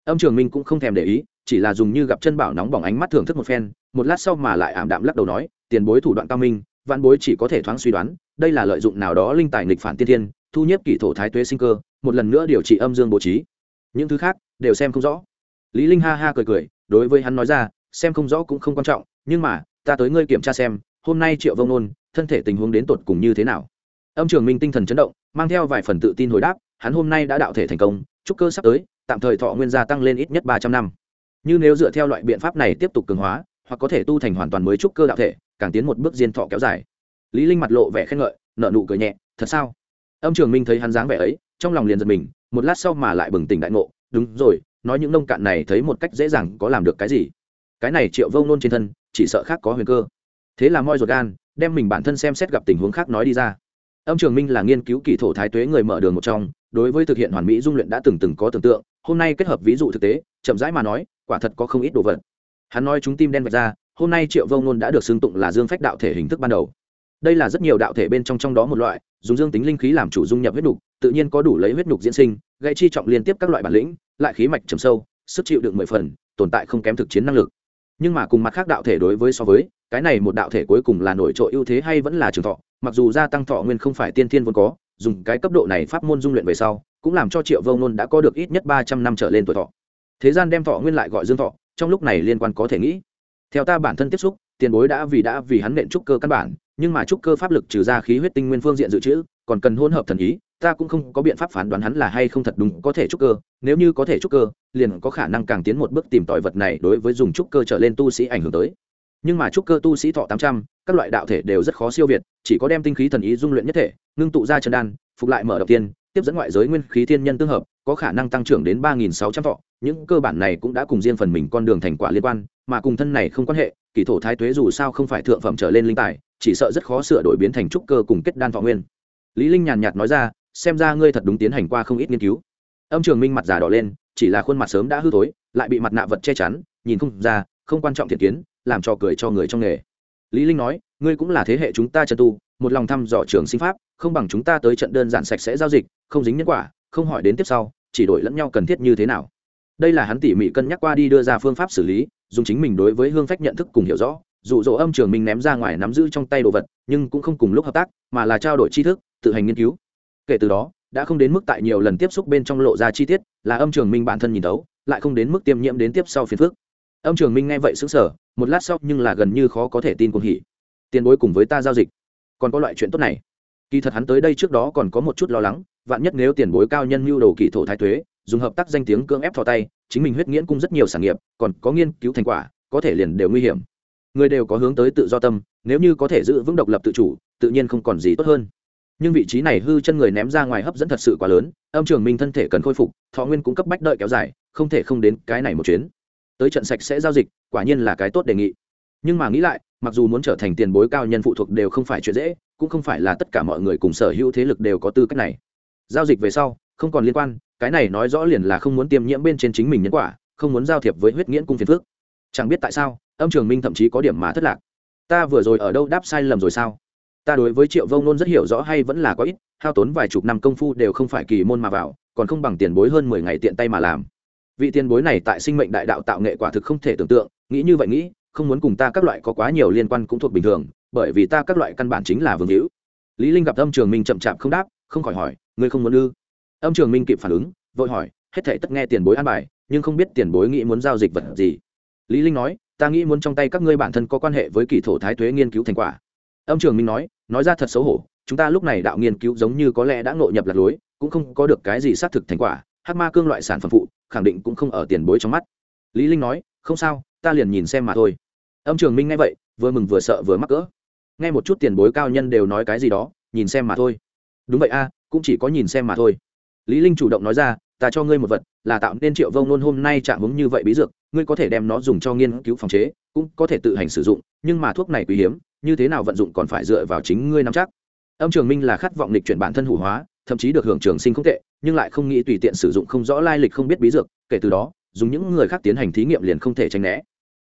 Âm trường minh cũng không thèm để ý chỉ là dùng như gặp chân bảo nóng bỏng ánh mắt thưởng thức một phen, một lát sau mà lại ảm đạm lắc đầu nói, tiền bối thủ đoạn cao minh văn bối chỉ có thể thoáng suy đoán, đây là lợi dụng nào đó linh tài nghịch phản tiên thiên, thu nhếp kỷ thổ thái tuế sinh cơ, một lần nữa điều trị âm dương bố trí. Những thứ khác, đều xem không rõ. Lý linh ha ha cười cười, đối với hắn nói ra, xem không rõ cũng không quan trọng, nhưng mà, ta tới ngươi kiểm tra xem, hôm nay triệu vông nôn, thân thể tình huống đến tột cùng như thế nào. Âm trường minh tinh thần chấn động, mang theo vài phần tự tin hồi đáp, hắn hôm nay đã đạo thể thành công trúc cơ sắp tới, tạm thời thọ nguyên gia tăng lên ít nhất ba trăm năm như nếu dựa theo loại biện pháp này tiếp tục cường hóa, hoặc có thể tu thành hoàn toàn mới trúc cơ đạo thể, càng tiến một bước diên thọ kéo dài. Lý linh mặt lộ vẻ khen ngợi, nở nụ cười nhẹ, thật sao? Âm trường minh thấy hắn dáng vẻ ấy, trong lòng liền giật mình, một lát sau mà lại bừng tỉnh đại ngộ, đúng rồi, nói những nông cạn này thấy một cách dễ dàng có làm được cái gì? Cái này triệu vông nôn trên thân, chỉ sợ khác có huyền cơ. Thế là moi ruột gan, đem mình bản thân xem xét gặp tình huống khác nói đi ra. Âm trường minh là nghiên cứu kỳ thổ thái tuế người mở đường một trong, đối với thực hiện hoàn mỹ dung luyện đã từng từng có tưởng tượng hôm nay kết hợp ví dụ thực tế chậm rãi mà nói quả thật có không ít đồ vật. Hắn nói chúng tim đen vạch ra hôm nay triệu vông nôn đã được xưng tụng là dương phách đạo thể hình thức ban đầu. Đây là rất nhiều đạo thể bên trong trong đó một loại dùng dương tính linh khí làm chủ dung nhập huyết đục, tự nhiên có đủ lấy huyết đục diễn sinh gây chi trọng liên tiếp các loại bản lĩnh lại khí mạch trầm sâu sức chịu được mười phần tồn tại không kém thực chiến năng lực. Nhưng mà cùng mặt khác đạo thể đối với so với cái này một đạo thể cuối cùng là nổi trội ưu thế hay vẫn là trường thọ mặc dù gia tăng thọ nguyên không phải tiên thiên vốn có dùng cái cấp độ này pháp môn dung luyện về sau cũng làm cho triệu vông nôn đã có được ít nhất ba trăm năm trở lên tuổi thọ. Thế gian đem thọ nguyên lại gọi dương thọ, trong lúc này liên quan có thể nghĩ. Theo ta bản thân tiếp xúc, tiền bối đã vì đã vì hắn nện trúc cơ căn bản, nhưng mà trúc cơ pháp lực trừ ra khí huyết tinh nguyên phương diện dự trữ, còn cần hỗn hợp thần ý, ta cũng không có biện pháp phán đoán hắn là hay không thật đúng có thể trúc cơ. Nếu như có thể trúc cơ, liền có khả năng càng tiến một bước tìm tòi vật này đối với dùng trúc cơ trở lên tu sĩ ảnh hưởng tới. Nhưng mà trúc cơ tu sĩ thọ tám trăm, các loại đạo thể đều rất khó siêu việt, chỉ có đem tinh khí thần ý dung luyện nhất thể, ngưng tụ ra chân đan, phục lại mở đầu tiên tiếp dẫn ngoại giới nguyên khí thiên nhân tương hợp, có khả năng tăng trưởng đến ba nghìn sáu trăm thọ. Những cơ bản này cũng đã cùng riêng phần mình con đường thành quả liên quan, mà cùng thân này không quan hệ, kỳ thổ thái tuế dù sao không phải thượng phẩm trở lên linh tài, chỉ sợ rất khó sửa đổi biến thành trúc cơ cùng kết đan thọ nguyên. Lý linh nhàn nhạt nói ra, xem ra ngươi thật đúng tiến hành qua không ít nghiên cứu. Âm trường minh mặt già đỏ lên, chỉ là khuôn mặt sớm đã hư tối lại bị mặt nạ vật che chắn, nhìn không ra, không quan trọng thiện kiến, làm cho cười cho người trong nghề. Lý linh nói ngươi cũng là thế hệ chúng ta chân tu, một lòng thăm dò trường sinh pháp, không bằng chúng ta tới trận đơn giản sạch sẽ giao dịch, không dính nhân quả, không hỏi đến tiếp sau, chỉ đổi lẫn nhau cần thiết như thế nào. Đây là hắn tỉ mỉ cân nhắc qua đi đưa ra phương pháp xử lý, dùng chính mình đối với hương phách nhận thức cùng hiểu rõ, dụ dỗ âm trường minh ném ra ngoài nắm giữ trong tay đồ vật, nhưng cũng không cùng lúc hợp tác, mà là trao đổi tri thức, tự hành nghiên cứu. Kể từ đó, đã không đến mức tại nhiều lần tiếp xúc bên trong lộ ra chi tiết, là âm trường minh bản thân nhìn tấu lại không đến mức tiêm nhiễm đến tiếp sau phiền phước âm trường minh nghe vậy xứng sở một lát sau nhưng là gần như khó có thể tin cuồng hỉ tiền bối cùng với ta giao dịch. Còn có loại chuyện tốt này. Kỳ thật hắn tới đây trước đó còn có một chút lo lắng, vạn nhất nếu tiền bối cao nhân mưu đồ kỳ thổ thái thuế, dùng hợp tác danh tiếng cưỡng ép thò tay, chính mình huyết nghiễn cung rất nhiều sản nghiệp, còn có nghiên cứu thành quả, có thể liền đều nguy hiểm. Người đều có hướng tới tự do tâm, nếu như có thể giữ vững độc lập tự chủ, tự nhiên không còn gì tốt hơn. Nhưng vị trí này hư chân người ném ra ngoài hấp dẫn thật sự quá lớn, âm trường minh thân thể cần khôi phục, thọ nguyên cũng cấp bách đợi kéo dài, không thể không đến cái này một chuyến. Tới trận sạch sẽ giao dịch, quả nhiên là cái tốt đề nghị nhưng mà nghĩ lại, mặc dù muốn trở thành tiền bối cao nhân phụ thuộc đều không phải chuyện dễ, cũng không phải là tất cả mọi người cùng sở hữu thế lực đều có tư cách này. Giao dịch về sau, không còn liên quan, cái này nói rõ liền là không muốn tiêm nhiễm bên trên chính mình nhân quả, không muốn giao thiệp với huyết nghiễn cung phiền phước. Chẳng biết tại sao, âm trường minh thậm chí có điểm mà thất lạc. Ta vừa rồi ở đâu đáp sai lầm rồi sao? Ta đối với triệu vông nôn rất hiểu rõ hay vẫn là có ít, hao tốn vài chục năm công phu đều không phải kỳ môn mà vào, còn không bằng tiền bối hơn mười ngày tiện tay mà làm. Vị tiền bối này tại sinh mệnh đại đạo tạo nghệ quả thực không thể tưởng tượng, nghĩ như vậy nghĩ không muốn cùng ta các loại có quá nhiều liên quan cũng thuộc bình thường, bởi vì ta các loại căn bản chính là vương hữu. Lý linh gặp âm trường minh chậm chạp không đáp, không khỏi hỏi, ngươi không muốn ư? Âm trường minh kịp phản ứng, vội hỏi, hết thảy tất nghe tiền bối an bài, nhưng không biết tiền bối nghĩ muốn giao dịch vật gì? Lý linh nói, ta nghĩ muốn trong tay các ngươi bản thân có quan hệ với kỳ thổ thái thuế nghiên cứu thành quả. Âm trường minh nói nói ra thật xấu hổ, chúng ta lúc này đạo nghiên cứu giống như có lẽ đã ngộ nhập lạc lối, cũng không có được cái gì xác thực thành quả, Hắc ma cương loại sản phẩm phụ, khẳng định cũng không ở tiền bối trong mắt. Lý linh nói, không sao, ta liền nhìn xem mà thôi âm trường minh nghe vậy, vừa mừng vừa sợ vừa mắc cỡ. Nghe một chút tiền bối cao nhân đều nói cái gì đó, nhìn xem mà thôi. Đúng vậy a, cũng chỉ có nhìn xem mà thôi. Lý linh chủ động nói ra, ta cho ngươi một vật, là tạo nên triệu vông nôn hôm nay chạm hướng như vậy bí dược, ngươi có thể đem nó dùng cho nghiên cứu phòng chế, cũng có thể tự hành sử dụng, nhưng mà thuốc này quý hiếm, như thế nào vận dụng còn phải dựa vào chính ngươi nắm chắc. Âm trường minh là khát vọng lịch chuyển bản thân hủ hóa, thậm chí được hưởng trường sinh không tệ, nhưng lại không nghĩ tùy tiện sử dụng không rõ lai lịch không biết bí dược, kể từ đó, dùng những người khác tiến hành thí nghiệm liền không thể tránh né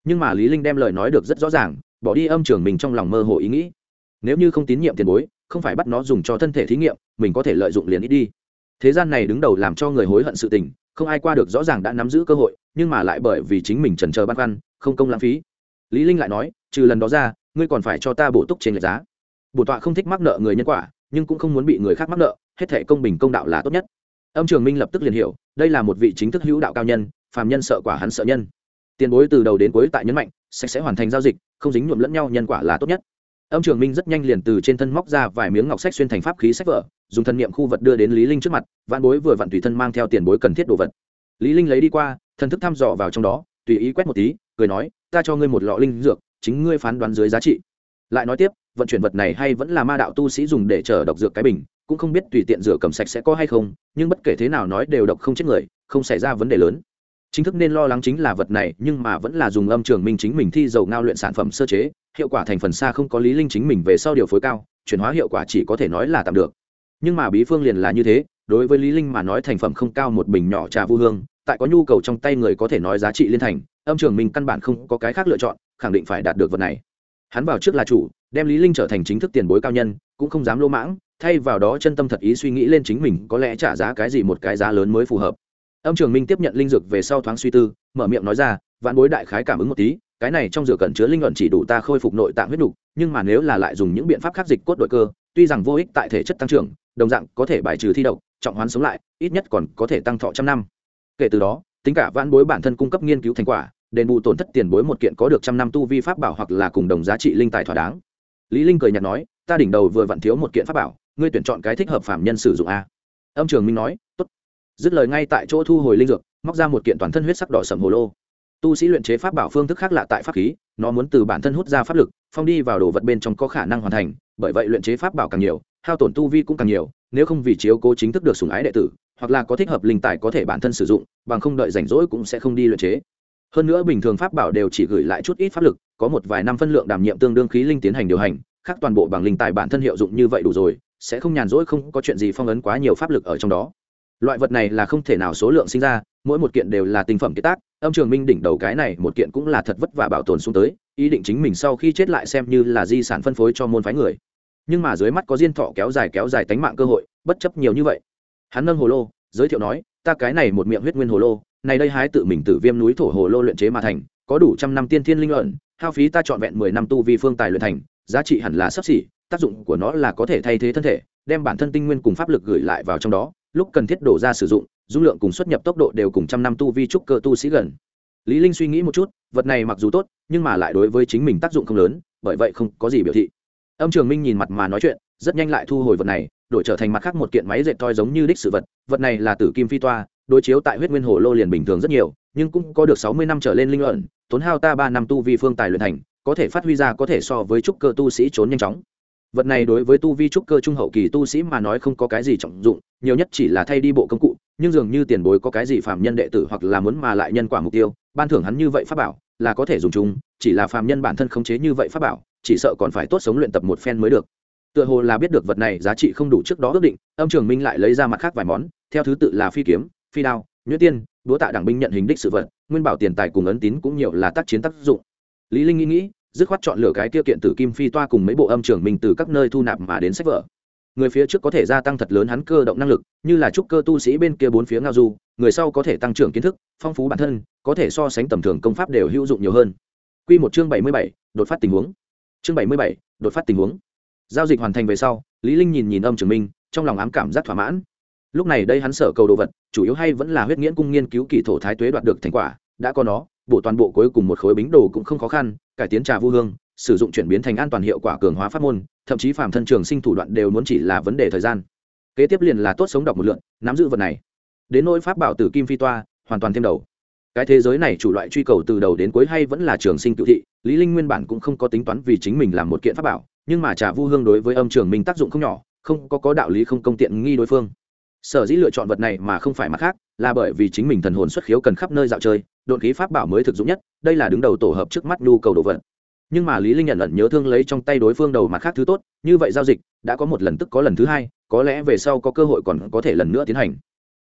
nhưng mà lý linh đem lời nói được rất rõ ràng, bỏ đi âm trường mình trong lòng mơ hồ ý nghĩ. Nếu như không tín nhiệm tiền bối, không phải bắt nó dùng cho thân thể thí nghiệm, mình có thể lợi dụng liền ít đi. Thế gian này đứng đầu làm cho người hối hận sự tình, không ai qua được rõ ràng đã nắm giữ cơ hội, nhưng mà lại bởi vì chính mình trần chờ băn khoăn, không công lãng phí. Lý linh lại nói, trừ lần đó ra, ngươi còn phải cho ta bổ túc trên lệch giá. Bổ tọa không thích mắc nợ người nhân quả, nhưng cũng không muốn bị người khác mắc nợ, hết thể công bình công đạo là tốt nhất. Âm trường minh lập tức liền hiểu, đây là một vị chính thức hữu đạo cao nhân, phàm nhân sợ quả hắn sợ nhân tiền bối từ đầu đến cuối tại nhấn mạnh, sẽ sẽ hoàn thành giao dịch, không dính nhuộm lẫn nhau, nhân quả là tốt nhất. Ông trường minh rất nhanh liền từ trên thân móc ra vài miếng ngọc sách xuyên thành pháp khí sách vở, dùng thân nhiệm khu vật đưa đến lý linh trước mặt vạn bối vừa vặn tùy thân mang theo tiền bối cần thiết đồ vật. Lý linh lấy đi qua, thần thức thăm dò vào trong đó, tùy ý quét một tí, cười nói, ta cho ngươi một lọ linh dược, chính ngươi phán đoán dưới giá trị. Lại nói tiếp, vận chuyển vật này hay vẫn là ma đạo tu sĩ dùng để chở độc dược cái bình, cũng không biết tùy tiện rửa cầm sạch sẽ có hay không, nhưng bất kể thế nào nói đều độc không chết người, không xảy ra vấn đề lớn chính thức nên lo lắng chính là vật này, nhưng mà vẫn là dùng âm trường minh chính mình thi dầu ngao luyện sản phẩm sơ chế, hiệu quả thành phần xa không có lý linh chính mình về sau điều phối cao, chuyển hóa hiệu quả chỉ có thể nói là tạm được. Nhưng mà bí phương liền là như thế, đối với lý linh mà nói thành phẩm không cao một bình nhỏ trà vu hương, tại có nhu cầu trong tay người có thể nói giá trị liên thành, âm trường minh căn bản không có cái khác lựa chọn, khẳng định phải đạt được vật này. Hắn vào trước là chủ, đem lý linh trở thành chính thức tiền bối cao nhân, cũng không dám lô mãng, thay vào đó chân tâm thật ý suy nghĩ lên chính mình có lẽ trả giá cái gì một cái giá lớn mới phù hợp âm trường minh tiếp nhận linh dược về sau thoáng suy tư, mở miệng nói ra, vạn bối đại khái cảm ứng một tí, cái này trong dược cẩn chứa linh luận chỉ đủ ta khôi phục nội tạng huyết nục, nhưng mà nếu là lại dùng những biện pháp khắc dịch cốt đội cơ, tuy rằng vô ích tại thể chất tăng trưởng, đồng dạng có thể bài trừ thi độc, trọng hoán sống lại, ít nhất còn có thể tăng thọ trăm năm. Kể từ đó, tính cả Vạn bối bản thân cung cấp nghiên cứu thành quả, đền bù tổn thất tiền bối một kiện có được trăm năm tu vi pháp bảo hoặc là cùng đồng giá trị linh tài thỏa đáng. Lý linh cười nhạt nói, ta đỉnh đầu vừa vặn thiếu một kiện pháp bảo, ngươi tuyển chọn cái thích hợp phạm nhân sử dụng a. Âm trường minh nói, tốt dứt lời ngay tại chỗ thu hồi linh dược, móc ra một kiện toàn thân huyết sắc đỏ sầm hồ lô. Tu sĩ luyện chế pháp bảo phương thức khác lạ tại pháp khí, nó muốn từ bản thân hút ra pháp lực, phong đi vào đồ vật bên trong có khả năng hoàn thành, bởi vậy luyện chế pháp bảo càng nhiều, hao tổn tu vi cũng càng nhiều, nếu không vì chiếu cố chính thức được sủng ái đệ tử, hoặc là có thích hợp linh tài có thể bản thân sử dụng, bằng không đợi rảnh rỗi cũng sẽ không đi luyện chế. Hơn nữa bình thường pháp bảo đều chỉ gửi lại chút ít pháp lực, có một vài năm phân lượng đảm nhiệm tương đương khí linh tiến hành điều hành, khác toàn bộ bằng linh tài bản thân hiệu dụng như vậy đủ rồi, sẽ không nhàn rỗi không có chuyện gì phong ấn quá nhiều pháp lực ở trong đó loại vật này là không thể nào số lượng sinh ra, mỗi một kiện đều là tinh phẩm kế tác. Âm trường minh đỉnh đầu cái này một kiện cũng là thật vất vả bảo tồn xuống tới, ý định chính mình sau khi chết lại xem như là di sản phân phối cho môn phái người. Nhưng mà dưới mắt có diên thọ kéo dài kéo dài tánh mạng cơ hội, bất chấp nhiều như vậy. Hắn nâng hồ lô, giới thiệu nói, ta cái này một miệng huyết nguyên hồ lô, này đây hái tự mình tử viêm núi thổ hồ lô luyện chế mà thành, có đủ trăm năm tiên thiên linh luận, hao phí ta trọn vẹn mười năm tu vi phương tài luyện thành, giá trị hẳn là sấp xỉ, tác dụng của nó là có thể thay thế thân thể, đem bản thân tinh nguyên cùng pháp lực gửi lại vào trong đó lúc cần thiết đổ ra sử dụng, dung lượng cùng xuất nhập tốc độ đều cùng trăm năm tu vi trúc cơ tu sĩ gần. Lý linh suy nghĩ một chút, vật này mặc dù tốt, nhưng mà lại đối với chính mình tác dụng không lớn, bởi vậy không có gì biểu thị. Âm trường minh nhìn mặt mà nói chuyện, rất nhanh lại thu hồi vật này, đổi trở thành mặt khác một kiện máy dệt toi giống như đích sự vật vật này là tử kim phi toa, đối chiếu tại huyết nguyên hồ lô liền bình thường rất nhiều, nhưng cũng có được sáu mươi năm trở lên linh luận tốn hao ta ba năm tu vi phương tài luyện thành, có thể phát huy ra có thể so với trúc cơ tu sĩ trốn nhanh chóng vật này đối với tu vi trúc cơ trung hậu kỳ tu sĩ mà nói không có cái gì trọng dụng, nhiều nhất chỉ là thay đi bộ công cụ, nhưng dường như tiền bối có cái gì phạm nhân đệ tử hoặc là muốn mà lại nhân quả mục tiêu, ban thưởng hắn như vậy pháp bảo, là có thể dùng chúng chỉ là phạm nhân bản thân khống chế như vậy pháp bảo, chỉ sợ còn phải tốt sống luyện tập một phen mới được. Tựa hồ là biết được vật này giá trị không đủ trước đó ước định, âm trường minh lại lấy ra mặt khác vài món, theo thứ tự là phi kiếm, phi đao, nhuyễn tiên, đũa tạ đảng binh nhận hình đích sự vật, nguyên bảo tiền tài cùng ấn tín cũng nhiều là tác chiến tác dụng. Lý linh nghĩ nghĩ dứt khoát chọn lựa cái tiêu kiện tử kim phi toa cùng mấy bộ âm trưởng mình từ các nơi thu nạp mà đến sách vở. Người phía trước có thể gia tăng thật lớn hắn cơ động năng lực như là trúc cơ tu sĩ bên kia bốn phía ngao du người sau có thể tăng trưởng kiến thức phong phú bản thân có thể so sánh tầm thường công pháp đều hữu dụng nhiều hơn. Quy một chương bảy mươi bảy, đột phát tình huống. Chương bảy mươi bảy, đột phát tình huống. Giao dịch hoàn thành về sau lý linh nhìn nhìn âm trường minh trong lòng ám cảm rất thỏa mãn. Lúc này đây hắn sở cầu đồ vật chủ yếu hay vẫn là huyết nghiễn cung nghiên cứu kỳ thổ thái tuế đoạt được thành quả đã có nó bộ toàn bộ cuối cùng một khối bính đồ cũng không khó khăn, cải tiến trà vu hương, sử dụng chuyển biến thành an toàn hiệu quả cường hóa pháp môn, thậm chí phàm thân trường sinh thủ đoạn đều muốn chỉ là vấn đề thời gian. Kế tiếp liền là tốt sống đọc một lượn, nắm giữ vật này. Đến nỗi pháp bảo tử kim phi toa, hoàn toàn thêm đầu. Cái thế giới này chủ loại truy cầu từ đầu đến cuối hay vẫn là trường sinh tự thị, lý linh nguyên bản cũng không có tính toán vì chính mình làm một kiện pháp bảo, nhưng mà trà vu hương đối với âm trường minh tác dụng không nhỏ, không có có đạo lý không công tiện nghi đối phương. Sở dĩ lựa chọn vật này mà không phải mặt khác là bởi vì chính mình thần hồn xuất khiếu cần khắp nơi dạo chơi đột khí pháp bảo mới thực dụng nhất, đây là đứng đầu tổ hợp trước mắt nhu cầu đồ vật. Nhưng mà lý linh nhận ẩn nhớ thương lấy trong tay đối phương đầu mặt khác thứ tốt, như vậy giao dịch, đã có một lần tức có lần thứ hai, có lẽ về sau có cơ hội còn có thể lần nữa tiến hành.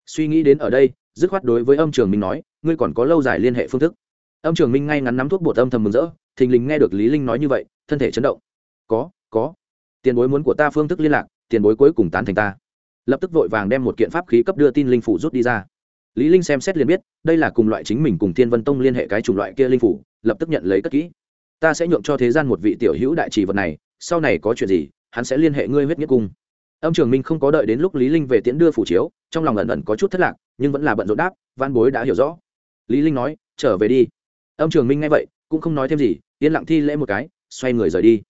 Suy nghĩ đến ở đây, dứt khoát đối với âm trường minh nói, ngươi còn có lâu dài liên hệ phương thức. Âm trường minh ngay ngắn nắm thuốc bột âm thầm mừng rỡ, thình lình nghe được lý linh nói như vậy, thân thể chấn động. Có có. Tiền bối muốn của ta phương thức liên lạc, tiền bối cuối cùng tán thành ta. Lập tức vội vàng đem một kiện pháp khí cấp đưa tin linh phủ rút đi ra lý linh xem xét liền biết, đây là cùng loại chính mình cùng thiên vân tông liên hệ cái chủng loại kia linh phủ, lập tức nhận lấy cất kỹ. Ta sẽ nhượng cho thế gian một vị tiểu hữu đại trì vật này, sau này có chuyện gì, hắn sẽ liên hệ ngươi huyết nhất cung. Âm trường minh không có đợi đến lúc lý linh về tiễn đưa phủ chiếu, trong lòng ẩn ẩn có chút thất lạc, nhưng vẫn là bận rộn đáp văn bối đã hiểu rõ. Lý linh nói, trở về đi. Âm trường minh nghe vậy, cũng không nói thêm gì, yên lặng thi lễ một cái, xoay người rời đi.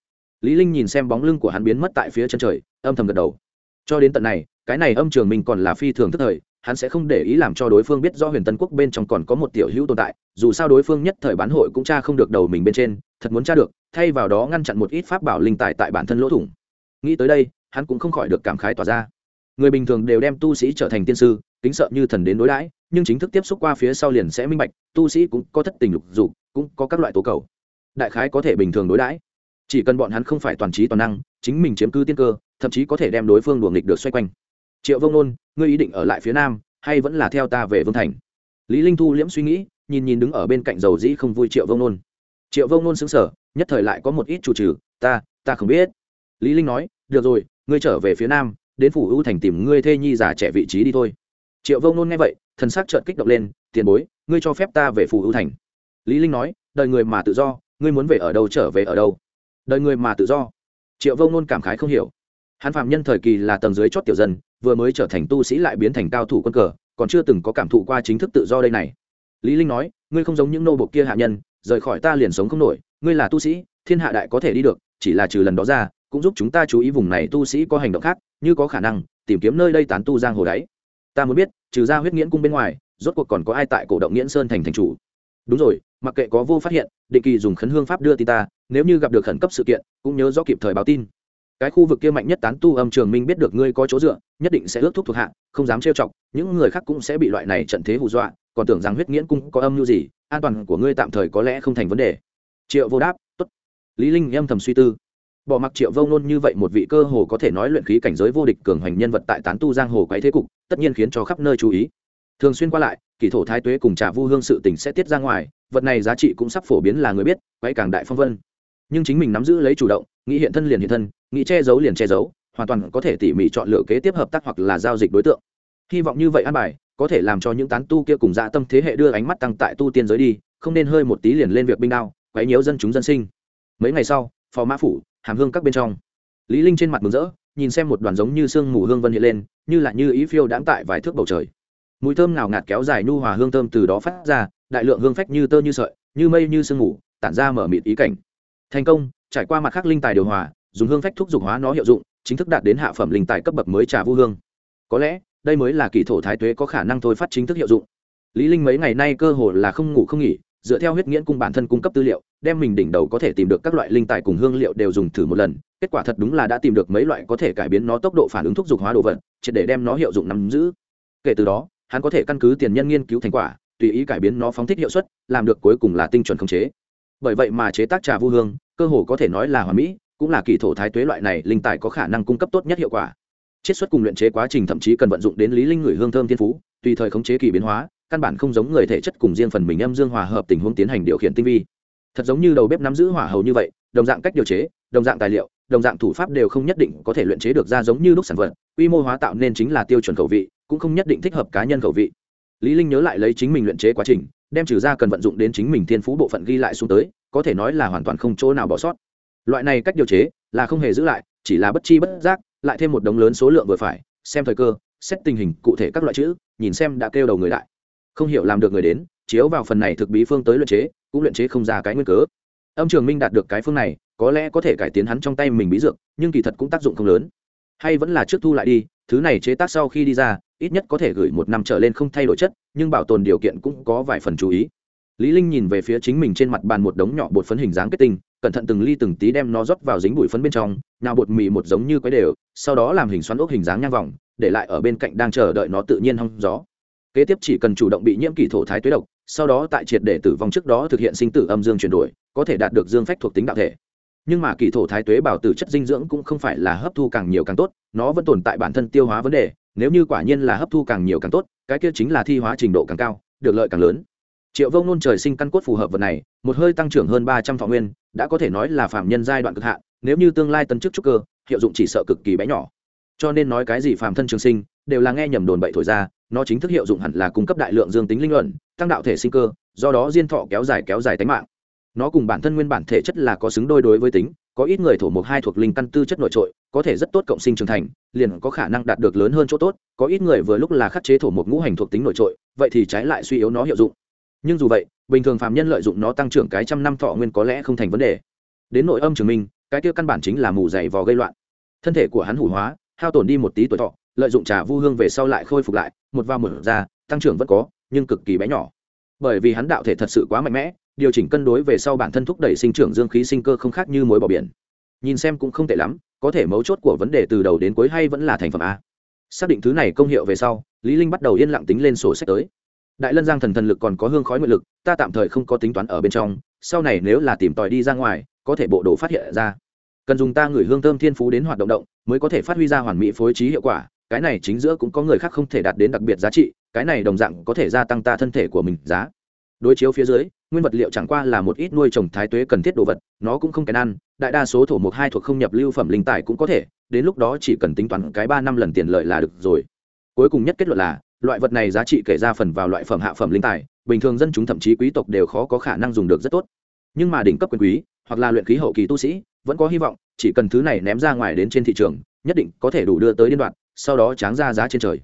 Lý linh nhìn xem bóng lưng của hắn biến mất tại phía chân trời, âm thầm gật đầu. Cho đến tận này, cái này âm trường minh còn là phi thường tức thời hắn sẽ không để ý làm cho đối phương biết do huyền tân quốc bên trong còn có một tiểu hữu tồn tại, dù sao đối phương nhất thời bán hội cũng tra không được đầu mình bên trên, thật muốn tra được, thay vào đó ngăn chặn một ít pháp bảo linh tài tại bản thân lỗ thủng. Nghĩ tới đây, hắn cũng không khỏi được cảm khái tỏa ra. Người bình thường đều đem tu sĩ trở thành tiên sư, kính sợ như thần đến đối đãi, nhưng chính thức tiếp xúc qua phía sau liền sẽ minh bạch, tu sĩ cũng có thất tình lục dục, cũng có các loại tố cầu. Đại khái có thể bình thường đối đãi. Chỉ cần bọn hắn không phải toàn trí toàn năng, chính mình chiếm cứ tiên cơ, thậm chí có thể đem đối phương đuồng nghịch được xoay quanh triệu vông nôn, ngươi ý định ở lại phía nam, hay vẫn là theo ta về vương thành? Lý linh thu liễm suy nghĩ, nhìn nhìn đứng ở bên cạnh dầu dĩ không vui triệu vông nôn. Triệu vông nôn xứng sở nhất thời lại có một ít chủ trừ, ta ta không biết. Lý linh nói, được rồi, ngươi trở về phía nam, đến phủ ưu thành tìm ngươi thê nhi già trẻ vị trí đi thôi. Triệu vông nôn nghe vậy, thần sắc chợt kích động lên, tiền bối, ngươi cho phép ta về phủ ưu thành. Lý linh nói, đời người mà tự do, ngươi muốn về ở đâu trở về ở đâu? Đời người mà tự do. Triệu vông nôn cảm khái không hiểu. Hắn phạm nhân thời kỳ là tầng dưới chót tiểu dân vừa mới trở thành tu sĩ lại biến thành cao thủ quân cờ, còn chưa từng có cảm thụ qua chính thức tự do đây này. Lý linh nói, ngươi không giống những nô bộc kia hạ nhân, rời khỏi ta liền sống không nổi, ngươi là tu sĩ, thiên hạ đại có thể đi được, chỉ là trừ lần đó ra, cũng giúp chúng ta chú ý vùng này tu sĩ có hành động khác, như có khả năng, tìm kiếm nơi đây tán tu giang hồ đáy ta muốn biết, trừ ra huyết nghiễn cung bên ngoài, rốt cuộc còn có ai tại cổ động nghiễn sơn thành thành chủ? Đúng rồi, mặc kệ có vô phát hiện, định kỳ dùng khấn hương pháp đưa tin ta, nếu như gặp được khẩn cấp sự kiện, cũng nhớ rõ kịp thời báo tin cái khu vực kia mạnh nhất tán tu âm trường minh biết được ngươi có chỗ dựa, nhất định sẽ ước thúc thuộc hạ, không dám trêu chọc, những người khác cũng sẽ bị loại này trận thế hù dọa, còn tưởng rằng huyết nghiễn cung có âm mưu gì, an toàn của ngươi tạm thời có lẽ không thành vấn đề. Triệu vô đáp, tốt. Lý linh âm thầm suy tư. Bỏ mặc triệu vô nôn như vậy một vị cơ hồ có thể nói luyện khí cảnh giới vô địch cường hoành nhân vật tại tán tu giang hồ quấy thế cục, tất nhiên khiến cho khắp nơi chú ý. Thường xuyên qua lại, kỳ thổ thái tuế cùng trà vu hương sự tình sẽ tiết ra ngoài, vật này giá trị cũng sắp phổ biến là người biết, quấy càng đại phong vân. Nhưng chính mình nắm giữ lấy chủ động, nghĩ hiện thân liền hiện thân nghĩ che giấu liền che giấu, hoàn toàn có thể tỉ mỉ chọn lựa kế tiếp hợp tác hoặc là giao dịch đối tượng. Hy vọng như vậy an bài, có thể làm cho những tán tu kia cùng dạ tâm thế hệ đưa ánh mắt tăng tại tu tiên giới đi, không nên hơi một tí liền lên việc binh đao, quấy nhiễu dân chúng dân sinh. Mấy ngày sau, phò mã phủ, hàm hương các bên trong. Lý linh trên mặt mừng rỡ, nhìn xem một đoàn giống như sương mù hương vân hiện lên, như là như ý phiêu đãng tại vài thước bầu trời. Mùi thơm ngào ngạt kéo dài nu hòa hương thơm từ đó phát ra, đại lượng hương phách như tơ như sợi, như mây như sương mù, tản ra mở mịt ý cảnh. Thành công, trải qua mặt khắc linh tài điều hòa dùng hương phách thúc dục hóa nó hiệu dụng, chính thức đạt đến hạ phẩm linh tài cấp bậc mới trà vu hương. Có lẽ, đây mới là kỳ thổ thái tuế có khả năng thôi phát chính thức hiệu dụng. Lý linh mấy ngày nay cơ hồ là không ngủ không nghỉ, dựa theo huyết nghiễn cung bản thân cung cấp tư liệu, đem mình đỉnh đầu có thể tìm được các loại linh tài cùng hương liệu đều dùng thử một lần, kết quả thật đúng là đã tìm được mấy loại có thể cải biến nó tốc độ phản ứng thúc dục hóa đồ vật chỉ để đem nó hiệu dụng nắm giữ. Kể từ đó, hắn có thể căn cứ tiền nhân nghiên cứu thành quả, tùy ý cải biến nó phóng thích hiệu suất, làm được cuối cùng là tinh chuẩn khống chế. Bởi vậy mà chế tác trà vu hương, cơ hồ có thể nói là hoàn mỹ cũng là kỳ thổ thái tuế loại này linh tài có khả năng cung cấp tốt nhất hiệu quả. Chiết xuất cùng luyện chế quá trình thậm chí cần vận dụng đến lý linh người hương thơm thiên phú, tùy thời khống chế kỳ biến hóa, căn bản không giống người thể chất cùng riêng phần mình âm dương hòa hợp tình huống tiến hành điều khiển tinh vi. Thật giống như đầu bếp nắm giữ hỏa hầu như vậy, đồng dạng cách điều chế, đồng dạng tài liệu, đồng dạng thủ pháp đều không nhất định có thể luyện chế được ra giống như lúc sản vật, quy mô hóa tạo nên chính là tiêu chuẩn khẩu vị, cũng không nhất định thích hợp cá nhân khẩu vị. Lý linh nhớ lại lấy chính mình luyện chế quá trình, đem trừ ra cần vận dụng đến chính mình thiên phú bộ phận ghi lại xuống tới, có thể nói là hoàn toàn không chỗ nào bỏ sót loại này cách điều chế là không hề giữ lại, chỉ là bất chi bất giác, lại thêm một đống lớn số lượng vừa phải, xem thời cơ, xét tình hình cụ thể các loại chữ, nhìn xem đã kêu đầu người đại. Không hiểu làm được người đến, chiếu vào phần này thực bí phương tới luyện chế, cũng luyện chế không ra cái nguyên cớ. Âm trường minh đạt được cái phương này, có lẽ có thể cải tiến hắn trong tay mình bí dược, nhưng kỳ thật cũng tác dụng không lớn. Hay vẫn là trước thu lại đi, thứ này chế tác sau khi đi ra, ít nhất có thể gửi một năm trở lên không thay đổi chất, nhưng bảo tồn điều kiện cũng có vài phần chú ý. Lý linh nhìn về phía chính mình trên mặt bàn một đống nhỏ bột phấn hình dáng kết tinh cẩn thận từng ly từng tí đem nó rót vào dính bụi phấn bên trong, nào bột mì một giống như quấy đều, sau đó làm hình xoắn ốc hình dáng nhang vòng, để lại ở bên cạnh đang chờ đợi nó tự nhiên hong gió. Kế tiếp chỉ cần chủ động bị nhiễm kỳ thổ thái tuế độc, sau đó tại triệt để tử vong trước đó thực hiện sinh tử âm dương chuyển đổi, có thể đạt được dương phách thuộc tính đạo thể. Nhưng mà kỳ thổ thái tuế bảo tử chất dinh dưỡng cũng không phải là hấp thu càng nhiều càng tốt, nó vẫn tồn tại bản thân tiêu hóa vấn đề, nếu như quả nhiên là hấp thu càng nhiều càng tốt, cái kia chính là thi hóa trình độ càng cao, được lợi càng lớn triệu vông nôn trời sinh căn cốt phù hợp vật này, một hơi tăng trưởng hơn ba trăm thọ nguyên, đã có thể nói là phạm nhân giai đoạn cực hạn, nếu như tương lai tân chức trúc cơ, hiệu dụng chỉ sợ cực kỳ bé nhỏ. Cho nên nói cái gì phạm thân trường sinh, đều là nghe nhầm đồn bậy thổi ra, nó chính thức hiệu dụng hẳn là cung cấp đại lượng dương tính linh luận, tăng đạo thể sinh cơ, do đó diên thọ kéo dài kéo dài tính mạng. Nó cùng bản thân nguyên bản thể chất là có xứng đôi đối với tính, có ít người thổ mục hai thuộc linh căn tư chất nội trội, có thể rất tốt cộng sinh trưởng thành, liền có khả năng đạt được lớn hơn chỗ tốt, có ít người vừa lúc là khắc chế thổ mục ngũ hành thuộc tính nội trội, vậy thì trái lại suy yếu nó hiệu dụng nhưng dù vậy, bình thường phạm nhân lợi dụng nó tăng trưởng cái trăm năm thọ nguyên có lẽ không thành vấn đề. Đến nội âm trường minh, cái kia căn bản chính là mù dày vò gây loạn. Thân thể của hắn hủ hóa, hao tổn đi một tí tuổi thọ, lợi dụng trà vu hương về sau lại khôi phục lại, một vào một ra, tăng trưởng vẫn có, nhưng cực kỳ bé nhỏ. Bởi vì hắn đạo thể thật sự quá mạnh mẽ, điều chỉnh cân đối về sau bản thân thúc đẩy sinh trưởng dương khí sinh cơ không khác như mối bỏ biển. Nhìn xem cũng không tệ lắm, có thể mấu chốt của vấn đề từ đầu đến cuối hay vẫn là thành phẩm a. Xác định thứ này công hiệu về sau, lý linh bắt đầu yên lặng tính lên sổ sách tới đại lân giang thần thần lực còn có hương khói nguyện lực, ta tạm thời không có tính toán ở bên trong, sau này nếu là tìm tòi đi ra ngoài, có thể bộ đồ phát hiện ra. Cần dùng ta gửi hương thơm thiên phú đến hoạt động động, mới có thể phát huy ra hoàn mỹ phối trí hiệu quả, cái này chính giữa cũng có người khác không thể đạt đến đặc biệt giá trị, cái này đồng dạng có thể gia tăng ta thân thể của mình giá. Đối chiếu phía dưới, nguyên vật liệu chẳng qua là một ít nuôi trồng thái tuế cần thiết đồ vật, nó cũng không kèn ăn, đại đa số thổ mục hai thuộc không nhập lưu phẩm linh tài cũng có thể, đến lúc đó chỉ cần tính toán cái ba năm lần tiền lợi là được rồi. Cuối cùng nhất kết luận là loại vật này giá trị kể ra phần vào loại phẩm hạ phẩm linh tài, bình thường dân chúng thậm chí quý tộc đều khó có khả năng dùng được rất tốt. Nhưng mà đỉnh cấp quyền quý, hoặc là luyện khí hậu kỳ tu sĩ, vẫn có hy vọng, chỉ cần thứ này ném ra ngoài đến trên thị trường, nhất định có thể đủ đưa tới liên đoạn, sau đó tráng ra giá trên trời.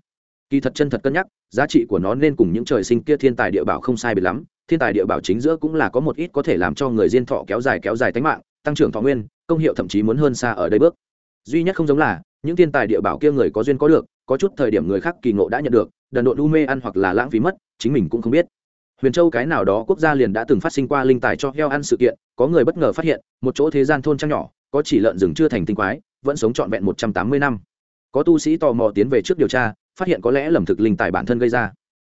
Kỳ thật chân thật cân nhắc, giá trị của nó nên cùng những trời sinh kia thiên tài địa bảo không sai biệt lắm, thiên tài địa bảo chính giữa cũng là có một ít có thể làm cho người diên thọ kéo dài kéo dài tính mạng, tăng trưởng thọ nguyên, công hiệu thậm chí muốn hơn xa ở đây bước. Duy nhất không giống là, những thiên tài địa bảo kia người có duyên có được, có chút thời điểm người khác kỳ ngộ đã nhận được đần độn u mê ăn hoặc là lãng phí mất, chính mình cũng không biết. Huyền châu cái nào đó quốc gia liền đã từng phát sinh qua linh tài cho heo ăn sự kiện, có người bất ngờ phát hiện, một chỗ thế gian thôn trang nhỏ, có chỉ lợn rừng chưa thành tinh quái, vẫn sống trọn vẹn một trăm tám mươi năm. Có tu sĩ tò mò tiến về trước điều tra, phát hiện có lẽ lầm thực linh tài bản thân gây ra.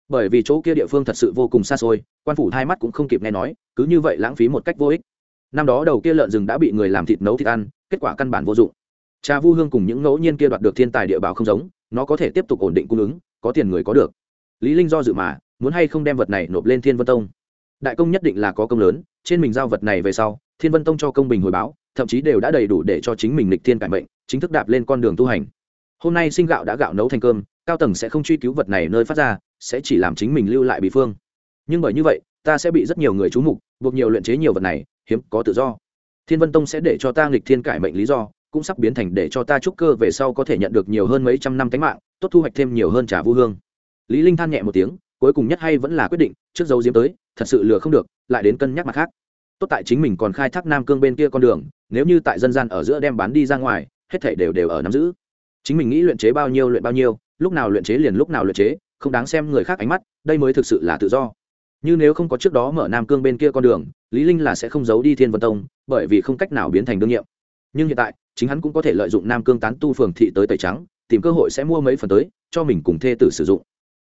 Bởi vì chỗ kia địa phương thật sự vô cùng xa xôi, quan phủ hai mắt cũng không kịp nghe nói, cứ như vậy lãng phí một cách vô ích. Năm đó đầu kia lợn rừng đã bị người làm thịt nấu thịt ăn, kết quả căn bản vô dụng. Cha vu hương cùng những ngẫu nhiên kia đoạt được thiên tài địa bảo không giống nó có thể tiếp tục ổn định cung ứng, có tiền người có được. Lý linh do dự mà, muốn hay không đem vật này nộp lên thiên vân tông. Đại công nhất định là có công lớn, trên mình giao vật này về sau, thiên vân tông cho công bình hồi báo, thậm chí đều đã đầy đủ để cho chính mình lịch thiên cải mệnh, chính thức đạp lên con đường tu hành. Hôm nay sinh gạo đã gạo nấu thành cơm, cao tầng sẽ không truy cứu vật này nơi phát ra, sẽ chỉ làm chính mình lưu lại bị phương. Nhưng bởi như vậy, ta sẽ bị rất nhiều người trú mục, buộc nhiều luyện chế nhiều vật này, hiếm có tự do. Thiên vân tông sẽ để cho ta nghịch thiên cải mệnh lý do cũng sắp biến thành để cho ta trúc cơ về sau có thể nhận được nhiều hơn mấy trăm năm tánh mạng, tốt thu hoạch thêm nhiều hơn trà vu hương. Lý linh than nhẹ một tiếng, cuối cùng nhất hay vẫn là quyết định, trước dấu diếm tới, thật sự lừa không được, lại đến cân nhắc mặt khác. Tốt tại chính mình còn khai thác nam cương bên kia con đường, nếu như tại dân gian ở giữa đem bán đi ra ngoài, hết thảy đều đều ở nắm giữ. Chính mình nghĩ luyện chế bao nhiêu luyện bao nhiêu, lúc nào luyện chế liền lúc nào luyện chế, không đáng xem người khác ánh mắt, đây mới thực sự là tự do. Như nếu không có trước đó mở nam cương bên kia con đường, lý linh là sẽ không giấu đi thiên vân tông, bởi vì không cách nào biến thành đương nhiệm. Nhưng hiện tại chính hắn cũng có thể lợi dụng nam cương tán tu phường thị tới tẩy trắng, tìm cơ hội sẽ mua mấy phần tới, cho mình cùng thê tử sử dụng.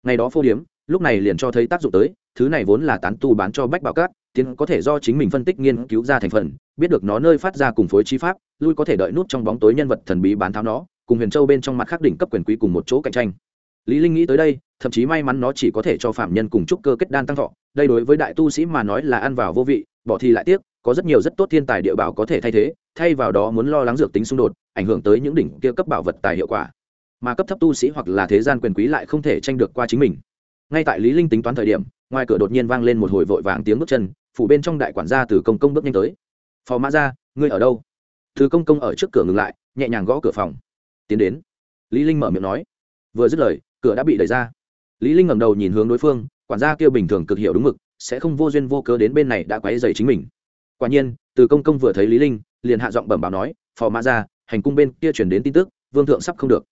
Ngày đó phô điếm, lúc này liền cho thấy tác dụng tới, thứ này vốn là tán tu bán cho bách bảo cát, tiến có thể do chính mình phân tích nghiên cứu ra thành phần, biết được nó nơi phát ra cùng phối chi pháp, lui có thể đợi nút trong bóng tối nhân vật thần bí bán tháo nó, cùng huyền châu bên trong mặt khắc đỉnh cấp quyền quý cùng một chỗ cạnh tranh. Lý linh nghĩ tới đây, thậm chí may mắn nó chỉ có thể cho phạm nhân cùng trúc cơ kết đan tăng thọ, đây đối với đại tu sĩ mà nói là ăn vào vô vị, bỏ thì lại tiếc có rất nhiều rất tốt thiên tài địa bảo có thể thay thế, thay vào đó muốn lo lắng dược tính xung đột, ảnh hưởng tới những đỉnh kia cấp bảo vật tài hiệu quả. Mà cấp thấp tu sĩ hoặc là thế gian quyền quý lại không thể tranh được qua chính mình. Ngay tại lý linh tính toán thời điểm, ngoài cửa đột nhiên vang lên một hồi vội vàng tiếng bước chân, phủ bên trong đại quản gia từ công công bước nhanh tới. Phò mã gia, ngươi ở đâu? Từ công công ở trước cửa ngừng lại, nhẹ nhàng gõ cửa phòng. Tiến đến. Lý linh mở miệng nói. Vừa dứt lời, cửa đã bị đẩy ra. Lý linh ngẩng đầu nhìn hướng đối phương, quản gia kia bình thường cực hiểu đúng mực, sẽ không vô duyên vô cớ đến bên này đã quấy rầy chính mình quả nhiên, từ công công vừa thấy lý linh, liền hạ giọng bẩm báo nói, phò mã ra hành cung bên kia truyền đến tin tức, vương thượng sắp không được.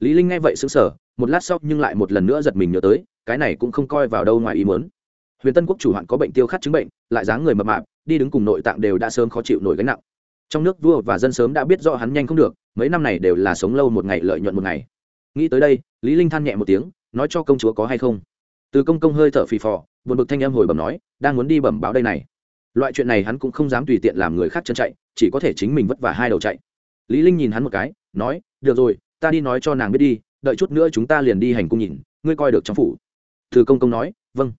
Lý linh nghe vậy sững sờ, một lát sau nhưng lại một lần nữa giật mình nhớ tới, cái này cũng không coi vào đâu ngoài ý muốn. Huyền tân quốc chủ hoạn có bệnh tiêu khát chứng bệnh, lại dáng người mập mạp, đi đứng cùng nội tạng đều đã sớm khó chịu nổi gánh nặng. Trong nước vua và dân sớm đã biết rõ hắn nhanh không được, mấy năm này đều là sống lâu một ngày lợi nhuận một ngày. Nghĩ tới đây, lý linh than nhẹ một tiếng, nói cho công chúa có hay không. Từ công công hơi thở phì phò, buồn bực thanh âm hồi bẩm nói, đang muốn đi bẩm báo đây này loại chuyện này hắn cũng không dám tùy tiện làm người khác chân chạy chỉ có thể chính mình vất vả hai đầu chạy. Lý linh nhìn hắn một cái nói được rồi ta đi nói cho nàng biết đi đợi chút nữa chúng ta liền đi hành cung nhìn ngươi coi được trong phủ. Từ công công nói vâng.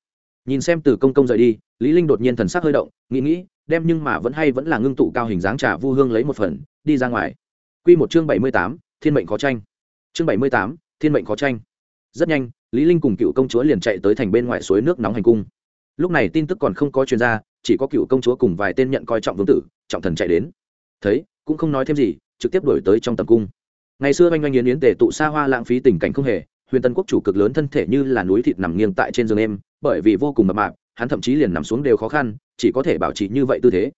Nhìn xem từ công công rời đi lý linh đột nhiên thần sắc hơi động nghĩ nghĩ đem nhưng mà vẫn hay vẫn là ngưng tụ cao hình dáng trà vu hương lấy một phần đi ra ngoài. Quy một chương bảy mươi tám, thiên mệnh khó tranh. Chương bảy mươi tám, thiên mệnh khó tranh. Rất nhanh lý linh cùng cựu công chúa liền chạy tới thành bên ngoài suối nước nóng hành cung. Lúc này tin tức còn không có truyền ra chỉ có cựu công chúa cùng vài tên nhận coi trọng vương tử, trọng thần chạy đến. Thấy, cũng không nói thêm gì, trực tiếp đổi tới trong tầm cung. Ngày xưa oanh oanh yến yến tề tụ xa hoa lãng phí tình cảnh không hề, huyền tân quốc chủ cực lớn thân thể như là núi thịt nằm nghiêng tại trên giường em, bởi vì vô cùng mập mạp, hắn thậm chí liền nằm xuống đều khó khăn, chỉ có thể bảo trì như vậy tư thế.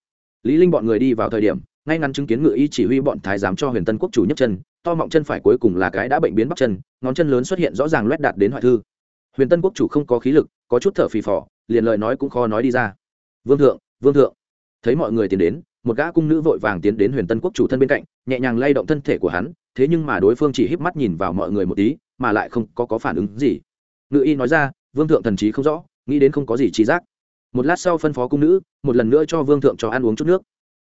Lý linh bọn người đi vào thời điểm, ngay ngắn chứng kiến ngự y chỉ huy bọn thái giám cho huyền tân quốc chủ nhấc chân, to mọng chân phải cuối cùng là cái đã bệnh biến bắp chân, ngón chân lớn xuất hiện rõ ràng loét đạt đến hoại thư. Huyền tân quốc chủ không có khí lực, có chút thở phì phò, liền lời nói cũng khó nói đi ra vương thượng vương thượng. Thấy mọi người tiến đến một gã cung nữ vội vàng tiến đến huyền tân quốc chủ thân bên cạnh nhẹ nhàng lay động thân thể của hắn thế nhưng mà đối phương chỉ híp mắt nhìn vào mọi người một tí mà lại không có, có phản ứng gì. Ngự y nói ra vương thượng thần trí không rõ nghĩ đến không có gì trí giác. Một lát sau phân phó cung nữ một lần nữa cho vương thượng cho ăn uống chút nước.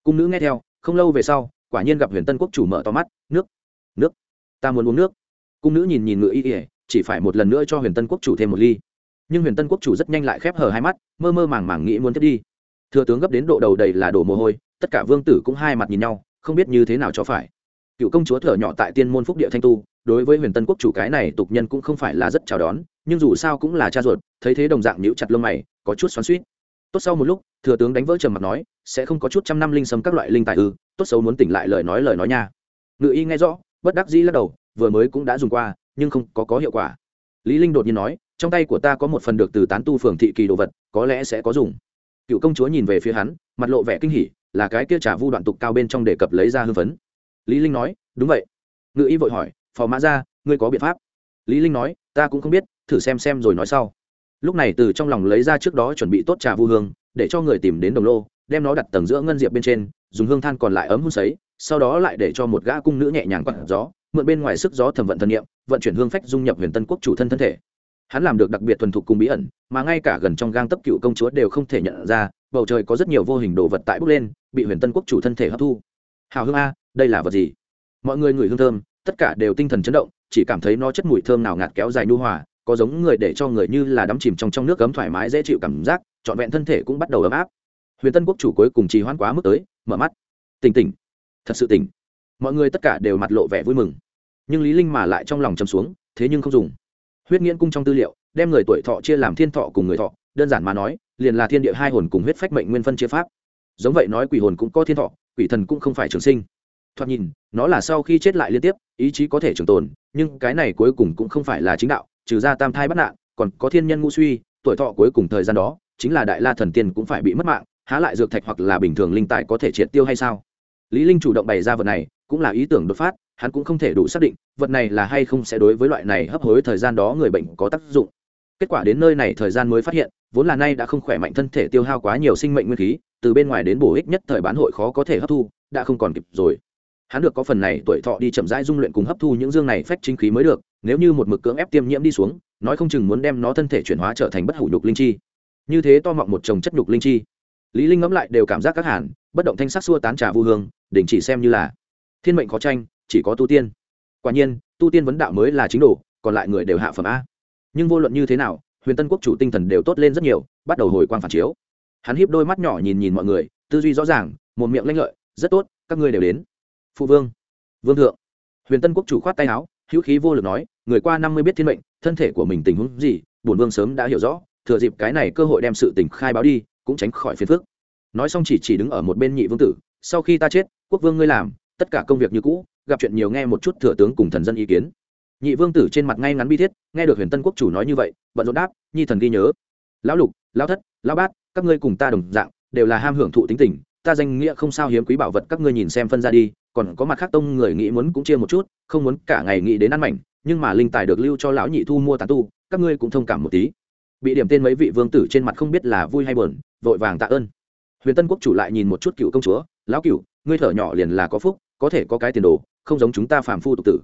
Cung nữ nghe theo không lâu về sau quả nhiên gặp huyền tân quốc chủ mở to mắt nước nước ta muốn uống nước. Cung nữ nhìn nhìn ngự y ỉa chỉ phải một lần nữa cho huyền tân quốc chủ thêm một ly nhưng huyền tân quốc chủ rất nhanh lại khép hờ hai mắt, mơ mơ màng màng nghĩ muốn thiết đi. Thừa tướng gấp đến độ đầu đầy là đổ mồ hôi, tất cả vương tử cũng hai mặt nhìn nhau, không biết như thế nào cho phải. Cựu công chúa thở nhỏ tại tiên môn phúc địa thanh tu, đối với huyền tân quốc chủ cái này tục nhân cũng không phải là rất chào đón, nhưng dù sao cũng là cha ruột, thấy thế đồng dạng nhíu chặt lông mày, có chút xoắn suýt tốt sau một lúc, thừa tướng đánh vỡ trầm mặt nói, sẽ không có chút trăm năm linh sâm các loại linh tài ư, tốt xấu muốn tỉnh lại lời nói lời nói nha. Ngự y nghe rõ, bất đắc dĩ lắc đầu, vừa mới cũng đã dùng qua, nhưng không có có hiệu quả. Lý linh đột nhiên nói trong tay của ta có một phần được từ tán tu phường thị kỳ đồ vật, có lẽ sẽ có dùng. Cựu công chúa nhìn về phía hắn, mặt lộ vẻ kinh hỉ, là cái kia trả vu đoạn tục cao bên trong để cập lấy ra hư vấn lý linh nói, đúng vậy. Ngự y vội hỏi, phò mã ra ngươi có biện pháp? Lý linh nói, ta cũng không biết, thử xem xem rồi nói sau. Lúc này từ trong lòng lấy ra trước đó chuẩn bị tốt trà vu hương, để cho người tìm đến đồng lô, đem nó đặt tầng giữa ngân diệp bên trên, dùng hương than còn lại ấm hun sấy, sau đó lại để cho một gã cung nữ nhẹ nhàng quặn gió, mượn bên ngoài sức gió thẩm vận thân niệm, vận chuyển hương phách dung nhập huyền tân quốc chủ thân thân thể hắn làm được đặc biệt thuần thục cùng bí ẩn, mà ngay cả gần trong gang tấp cựu công chúa đều không thể nhận ra, bầu trời có rất nhiều vô hình đồ vật tại bốc lên, bị huyền tân quốc chủ thân thể hấp thu. Hào hương a, đây là vật gì? Mọi người ngửi hương thơm, tất cả đều tinh thần chấn động, chỉ cảm thấy nó chất mùi thơm nào ngạt kéo dài nu hòa, có giống người để cho người như là đắm chìm trong trong nước cấm thoải mái dễ chịu cảm giác, trọn vẹn thân thể cũng bắt đầu ấm áp. Huyền tân quốc chủ cuối cùng trì hoãn quá mức tới, mở mắt. Tỉnh tỉnh, thật sự tỉnh. Mọi người tất cả đều mặt lộ vẻ vui mừng. Nhưng lý linh mà lại trong lòng chầm xuống, thế nhưng không dùng huyết nghiễn cung trong tư liệu, đem người tuổi thọ chia làm thiên thọ cùng người thọ, đơn giản mà nói, liền là thiên địa hai hồn cùng huyết phách mệnh nguyên phân chia pháp. Giống vậy nói quỷ hồn cũng có thiên thọ, quỷ thần cũng không phải trường sinh. Thoạt nhìn, nó là sau khi chết lại liên tiếp, ý chí có thể trường tồn, nhưng cái này cuối cùng cũng không phải là chính đạo, trừ ra tam thai bắt nạn, còn có thiên nhân ngũ suy, tuổi thọ cuối cùng thời gian đó, chính là đại la thần tiên cũng phải bị mất mạng, há lại dược thạch hoặc là bình thường linh tài có thể triệt tiêu hay sao? Lý linh chủ động bày ra vật này, cũng là ý tưởng đột phát hắn cũng không thể đủ xác định vật này là hay không sẽ đối với loại này hấp hối thời gian đó người bệnh có tác dụng. Kết quả đến nơi này thời gian mới phát hiện, vốn là nay đã không khỏe mạnh thân thể tiêu hao quá nhiều sinh mệnh nguyên khí, từ bên ngoài đến bổ ích nhất thời bán hội khó có thể hấp thu, đã không còn kịp rồi. Hắn được có phần này tuổi thọ đi chậm rãi dung luyện cùng hấp thu những dương này phách chính khí mới được, nếu như một mực cưỡng ép tiêm nhiễm đi xuống, nói không chừng muốn đem nó thân thể chuyển hóa trở thành bất hủ nhục linh chi. Như thế to mọng một chồng chất nhục linh chi. Lý linh ngẫm lại đều cảm giác các hàn bất động thanh sắc xua tán trà vu hương, đình chỉ xem như là thiên mệnh khó tranh chỉ có tu tiên. Quả nhiên, tu tiên vấn đạo mới là chính đồ, còn lại người đều hạ phẩm a. Nhưng vô luận như thế nào, huyền tân quốc chủ tinh thần đều tốt lên rất nhiều, bắt đầu hồi quang phản chiếu. Hắn hiếp đôi mắt nhỏ nhìn nhìn mọi người, tư duy rõ ràng, một miệng lanh lợi, rất tốt, các ngươi đều đến. Phụ vương. Vương thượng. Huyền tân quốc chủ khoát tay áo, hữu khí vô lực nói, người qua năm mươi biết thiên mệnh, thân thể của mình tình huống gì, bổn vương sớm đã hiểu rõ, thừa dịp cái này cơ hội đem sự tình khai báo đi, cũng tránh khỏi phiền phức. Nói xong chỉ chỉ đứng ở một bên nhị vương tử, sau khi ta chết, quốc vương ngươi làm tất cả công việc như cũ, gặp chuyện nhiều nghe một chút thừa tướng cùng thần dân ý kiến. Nhị vương tử trên mặt ngay ngắn bi thiết, nghe được huyền tân quốc chủ nói như vậy, bận rộn đáp, nhi thần ghi nhớ. Lão lục, lão thất, lão bát, các ngươi cùng ta đồng dạng, đều là ham hưởng thụ tính tình, ta danh nghĩa không sao hiếm quý bảo vật các ngươi nhìn xem phân ra đi, còn có mặt khác tông người nghĩ muốn cũng chia một chút, không muốn cả ngày nghĩ đến ăn mảnh, nhưng mà linh tài được lưu cho lão nhị thu mua tàn tu, các ngươi cũng thông cảm một tí. Bị điểm tên mấy vị vương tử trên mặt không biết là vui hay buồn, vội vàng tạ ơn. Huyền tân quốc chủ lại nhìn một chút cựu công chúa, lão cựu, ngươi thở nhỏ liền là có phúc có thể có cái tiền đồ, không giống chúng ta phàm phu tục tử.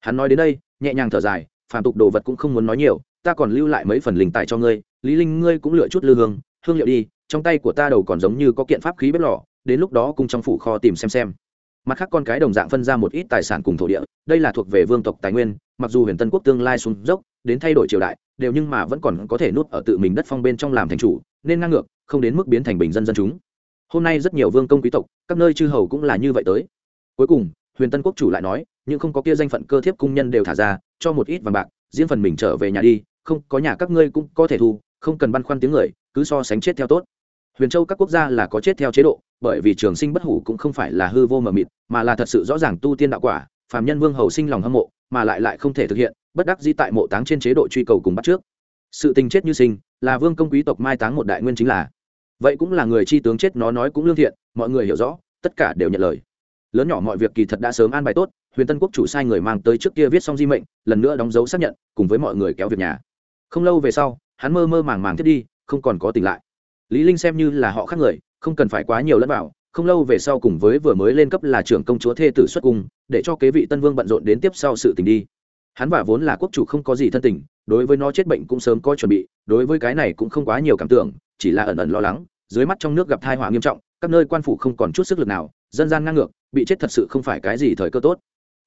Hắn nói đến đây, nhẹ nhàng thở dài, phàm tục đồ vật cũng không muốn nói nhiều, ta còn lưu lại mấy phần linh tài cho ngươi, lý linh ngươi cũng lựa chút lư hương hương liệu đi, trong tay của ta đầu còn giống như có kiện pháp khí bếp lò, đến lúc đó cùng trong phủ kho tìm xem xem. Mặt khác con cái đồng dạng phân ra một ít tài sản cùng thổ địa, đây là thuộc về vương tộc tài nguyên, mặc dù huyền tân quốc tương lai xuống dốc, đến thay đổi triều đại, đều nhưng mà vẫn còn có thể nuốt ở tự mình đất phong bên trong làm thành chủ, nên ngang ngược, không đến mức biến thành bình dân dân chúng. Hôm nay rất nhiều vương công quý tộc, các nơi chư hầu cũng là như vậy tới cuối cùng, huyền tân quốc chủ lại nói nhưng không có kia danh phận cơ thiếp cung nhân đều thả ra, cho một ít vàng bạc, riêng phần mình trở về nhà đi, không, có nhà các ngươi cũng có thể thu, không cần băn khoăn tiếng người, cứ so sánh chết theo tốt. Huyền châu các quốc gia là có chết theo chế độ, bởi vì trường sinh bất hủ cũng không phải là hư vô mờ mịt, mà là thật sự rõ ràng tu tiên đạo quả, phàm nhân vương hầu sinh lòng hâm mộ, mà lại lại không thể thực hiện, bất đắc di tại mộ táng trên chế độ truy cầu cùng bắt trước. Sự tình chết như sinh, là vương công quý tộc mai táng một đại nguyên chính là. Vậy cũng là người chi tướng chết nó nói cũng lương thiện, mọi người hiểu rõ, tất cả đều nhận lời lớn nhỏ mọi việc kỳ thật đã sớm an bài tốt, huyền tân quốc chủ sai người mang tới trước kia viết xong di mệnh, lần nữa đóng dấu xác nhận, cùng với mọi người kéo việc nhà. Không lâu về sau, hắn mơ mơ màng màng thiết đi, không còn có tỉnh lại. Lý linh xem như là họ khác người, không cần phải quá nhiều lẫn vào, không lâu về sau cùng với vừa mới lên cấp là trưởng công chúa thê tử xuất cung, để cho kế vị tân vương bận rộn đến tiếp sau sự tình đi. Hắn và vốn là quốc chủ không có gì thân tình, đối với nó chết bệnh cũng sớm có chuẩn bị, đối với cái này cũng không quá nhiều cảm tưởng, chỉ là ẩn ẩn lo lắng, dưới mắt trong nước gặp tai họa nghiêm trọng, các nơi quan phủ không còn chút sức lực nào, dân gian ngang ngược bị chết thật sự không phải cái gì thời cơ tốt.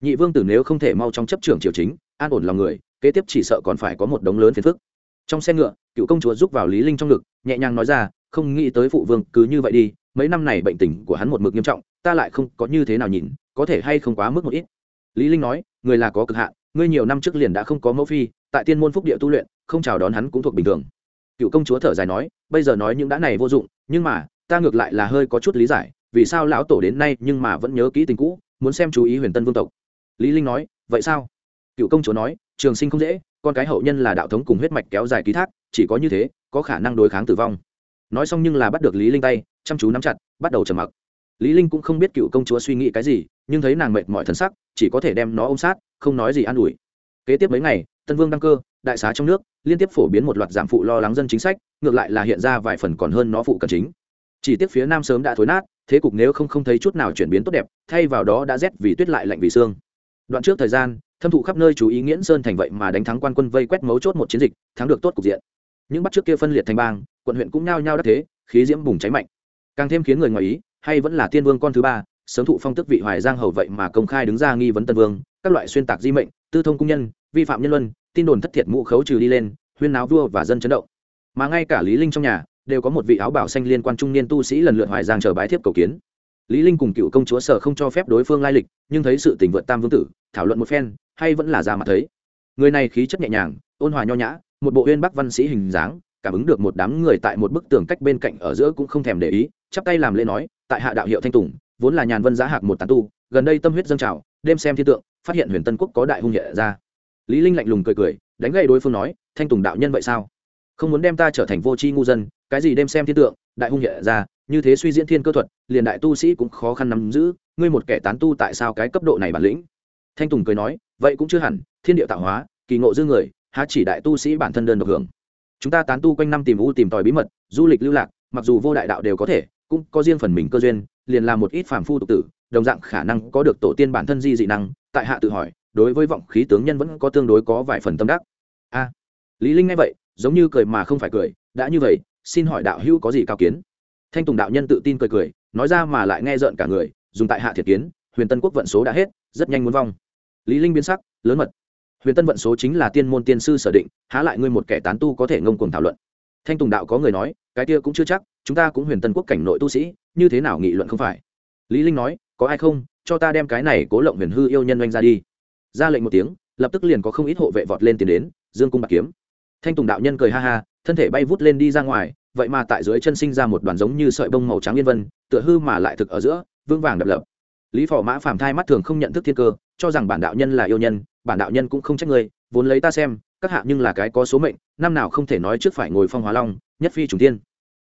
Nhị vương tử nếu không thể mau trong chấp trưởng triều chính, an ổn lòng người, kế tiếp chỉ sợ còn phải có một đống lớn phiền phức. Trong xe ngựa, cựu công chúa giúp vào lý linh trong ngực, nhẹ nhàng nói ra, không nghĩ tới phụ vương cứ như vậy đi, mấy năm này bệnh tình của hắn một mực nghiêm trọng, ta lại không có như thế nào nhìn, có thể hay không quá mức một ít? Lý linh nói, người là có cực hạn, ngươi nhiều năm trước liền đã không có mẫu phi, tại tiên môn phúc địa tu luyện, không chào đón hắn cũng thuộc bình thường. Cựu công chúa thở dài nói, bây giờ nói những đã này vô dụng, nhưng mà, ta ngược lại là hơi có chút lý giải vì sao lão tổ đến nay nhưng mà vẫn nhớ kỹ tình cũ, muốn xem chú ý huyền tân vương tộc. Lý linh nói, vậy sao? Cựu công chúa nói, trường sinh không dễ, con cái hậu nhân là đạo thống cùng huyết mạch kéo dài ký thác, chỉ có như thế, có khả năng đối kháng tử vong. Nói xong nhưng là bắt được lý linh tay, chăm chú nắm chặt, bắt đầu trầm mặc. Lý linh cũng không biết cựu công chúa suy nghĩ cái gì, nhưng thấy nàng mệt mỏi thần sắc, chỉ có thể đem nó ôm sát, không nói gì an ủi. Kế tiếp mấy ngày, tân vương đăng cơ, đại xá trong nước, liên tiếp phổ biến một loạt giảm phụ lo lắng dân chính sách, ngược lại là hiện ra vài phần còn hơn nó phụ cần chính. Chỉ tiếc phía nam sớm đã thối nát thế cục nếu không không thấy chút nào chuyển biến tốt đẹp, thay vào đó đã rét vì tuyết lại lạnh vì xương. Đoạn trước thời gian, thâm thụ khắp nơi chú ý nghiễn sơn thành vậy mà đánh thắng quan quân vây quét mấu chốt một chiến dịch, thắng được tốt cục diện. Những bắt trước kia phân liệt thành bang, quận huyện cũng nhao nhao đắc thế, khí diễm bùng cháy mạnh. Càng thêm khiến người ngoài ý, hay vẫn là tiên vương con thứ ba, sớm thụ phong tức vị hoài giang hầu vậy mà công khai đứng ra nghi vấn tân vương, các loại xuyên tạc di mệnh, tư thông cung nhân, vi phạm nhân luân, tin đồn thất thiệt mũ khấu trừ đi lên, huyên náo vua và dân chấn động. Mà ngay cả lý linh trong nhà đều có một vị áo bảo xanh liên quan trung niên tu sĩ lần lượt hoài giang chờ bái thiếp cầu kiến. Lý linh cùng cựu công chúa sở không cho phép đối phương lai lịch, nhưng thấy sự tình vượt tam vương tử, thảo luận một phen, hay vẫn là ra mặt thấy. Người này khí chất nhẹ nhàng, ôn hòa nho nhã, một bộ uyên bắc văn sĩ hình dáng, cảm ứng được một đám người tại một bức tường cách bên cạnh ở giữa cũng không thèm để ý, chắp tay làm lễ nói, tại hạ đạo hiệu thanh tùng, vốn là nhàn vân giá hạc một tán tu, gần đây tâm huyết dâng trào, đêm xem thiên tượng, phát hiện huyền tân quốc có đại hung nhẹ ra. Lý linh lạnh lùng cười cười, đánh gậy đối phương nói, thanh tùng đạo nhân vậy sao? Không muốn đem ta trở thành vô tri ngu dân cái gì đem xem thiên tượng, đại hung nhẹ ra, như thế suy diễn thiên cơ thuật, liền đại tu sĩ cũng khó khăn nắm giữ, ngươi một kẻ tán tu tại sao cái cấp độ này bản lĩnh? Thanh tùng cười nói, vậy cũng chưa hẳn, thiên địa tạo hóa, kỳ ngộ dư người, há chỉ đại tu sĩ bản thân đơn độc hưởng. Chúng ta tán tu quanh năm tìm u tìm tòi bí mật, du lịch lưu lạc, mặc dù vô đại đạo đều có thể, cũng có riêng phần mình cơ duyên, liền làm một ít phàm phu tục tử, đồng dạng khả năng có được tổ tiên bản thân di dị năng, tại hạ tự hỏi, đối với vọng khí tướng nhân vẫn có tương đối có vài phần tâm đắc. A, lý linh nghe vậy, giống như cười mà không phải cười, đã như vậy xin hỏi đạo hữu có gì cao kiến? Thanh tùng đạo nhân tự tin cười cười, nói ra mà lại nghe rợn cả người, dùng tại hạ thiệt kiến, huyền tân quốc vận số đã hết, rất nhanh muốn vong. Lý linh biến sắc, lớn mật. Huyền tân vận số chính là tiên môn tiên sư sở định, há lại ngươi một kẻ tán tu có thể ngông cuồng thảo luận. Thanh tùng đạo có người nói, cái kia cũng chưa chắc, chúng ta cũng huyền tân quốc cảnh nội tu sĩ, như thế nào nghị luận không phải? Lý linh nói, có ai không, cho ta đem cái này cố lộng huyền hư yêu nhân oanh ra đi. Ra lệnh một tiếng, lập tức liền có không ít hộ vệ vọt lên tiến đến, dương cung bạc kiếm. Thanh tùng đạo nhân cười ha ha thân thể bay vút lên đi ra ngoài, vậy mà tại dưới chân sinh ra một đoàn giống như sợi bông màu trắng yên vân, tựa hư mà lại thực ở giữa vương vàng đập lập. Lý phò mã phàm thai mắt thường không nhận thức thiên cơ, cho rằng bản đạo nhân là yêu nhân, bản đạo nhân cũng không trách người vốn lấy ta xem, các hạ nhưng là cái có số mệnh, năm nào không thể nói trước phải ngồi phong hóa long, nhất phi trùng tiên.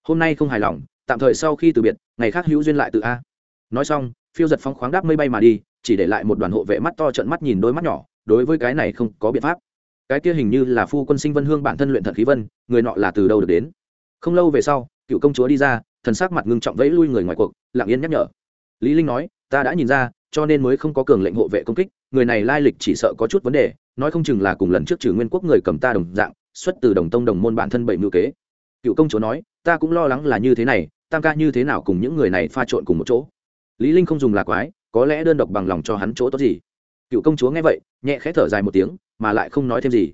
Hôm nay không hài lòng, tạm thời sau khi từ biệt, ngày khác hữu duyên lại tự a. Nói xong, phiêu giật phong khoáng đáp mây bay mà đi, chỉ để lại một đoàn hộ vệ mắt to trận mắt nhìn đôi mắt nhỏ, đối với cái này không có biện pháp cái kia hình như là phu quân sinh vân hương bản thân luyện thần khí vân, người nọ là từ đâu được đến? Không lâu về sau, cựu công chúa đi ra, thần sắc mặt ngưng trọng vẫy lui người ngoài cuộc, lặng yên nhắc nhở. Lý linh nói, ta đã nhìn ra, cho nên mới không có cường lệnh hộ vệ công kích, người này lai lịch chỉ sợ có chút vấn đề, nói không chừng là cùng lần trước trừ nguyên quốc người cầm ta đồng dạng, xuất từ đồng tông đồng môn bản thân bảy mưu kế. Cựu công chúa nói, ta cũng lo lắng là như thế này, tam ca như thế nào cùng những người này pha trộn cùng một chỗ? Lý linh không dùng là quái, có lẽ đơn độc bằng lòng cho hắn chỗ tốt gì. Cựu công chúa nghe vậy, nhẹ khẽ thở dài một tiếng mà lại không nói thêm gì.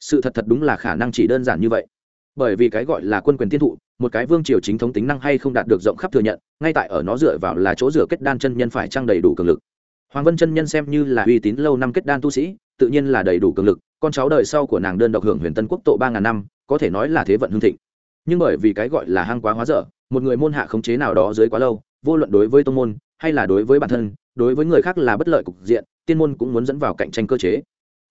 Sự thật thật đúng là khả năng chỉ đơn giản như vậy. Bởi vì cái gọi là quân quyền tiên thụ, một cái vương triều chính thống tính năng hay không đạt được rộng khắp thừa nhận, ngay tại ở nó dựa vào là chỗ dựa kết đan chân nhân phải trang đầy đủ cường lực. Hoàng vân chân nhân xem như là uy tín lâu năm kết đan tu sĩ, tự nhiên là đầy đủ cường lực, con cháu đời sau của nàng đơn độc hưởng huyền tân quốc tộ ba ngàn năm, có thể nói là thế vận hương thịnh. Nhưng bởi vì cái gọi là hang quá hóa dở, một người môn hạ khống chế nào đó dưới quá lâu, vô luận đối với tông môn, hay là đối với bản thân, đối với người khác là bất lợi cục diện, tiên môn cũng muốn dẫn vào cạnh tranh cơ chế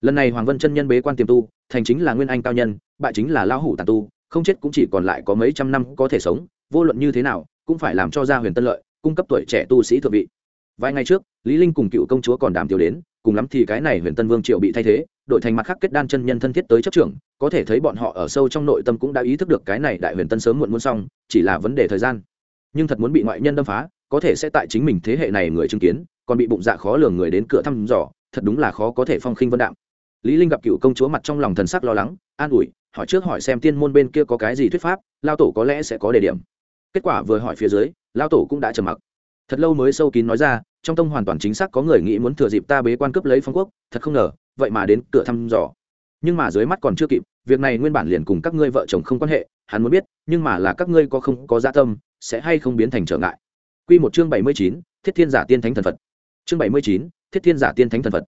lần này hoàng vân chân nhân bế quan tiềm tu, thành chính là nguyên anh cao nhân, bại chính là lão hủ tàn tu, không chết cũng chỉ còn lại có mấy trăm năm có thể sống, vô luận như thế nào, cũng phải làm cho gia huyền tân lợi, cung cấp tuổi trẻ tu sĩ thượng vị. Vài ngày trước, lý linh cùng cựu công chúa còn đàm tiểu đến, cùng lắm thì cái này huyền tân vương triệu bị thay thế, đội thành mặt khác kết đan chân nhân thân thiết tới chấp trưởng, có thể thấy bọn họ ở sâu trong nội tâm cũng đã ý thức được cái này đại huyền tân sớm muộn muốn xong, chỉ là vấn đề thời gian. Nhưng thật muốn bị ngoại nhân đâm phá, có thể sẽ tại chính mình thế hệ này người chứng kiến, còn bị bụng dạ khó lường người đến cửa thăm dò, thật đúng là khó có thể phong khinh vân đạm lý linh gặp cựu công chúa mặt trong lòng thần sắc lo lắng an ủi hỏi trước hỏi xem tiên môn bên kia có cái gì thuyết pháp lao tổ có lẽ sẽ có đề điểm kết quả vừa hỏi phía dưới lao tổ cũng đã trầm mặc thật lâu mới sâu kín nói ra trong tông hoàn toàn chính xác có người nghĩ muốn thừa dịp ta bế quan cướp lấy phong quốc thật không ngờ vậy mà đến cửa thăm dò nhưng mà dưới mắt còn chưa kịp việc này nguyên bản liền cùng các ngươi vợ chồng không quan hệ hắn muốn biết nhưng mà là các ngươi có không có dạ tâm sẽ hay không biến thành trở ngại Quy một chương bảy mươi chín, Thiết Thiên Giả Tiên Thánh Thần Phật. Chương bảy mươi chín, Thiết Thiên Giả Tiên Thánh Thần Phật.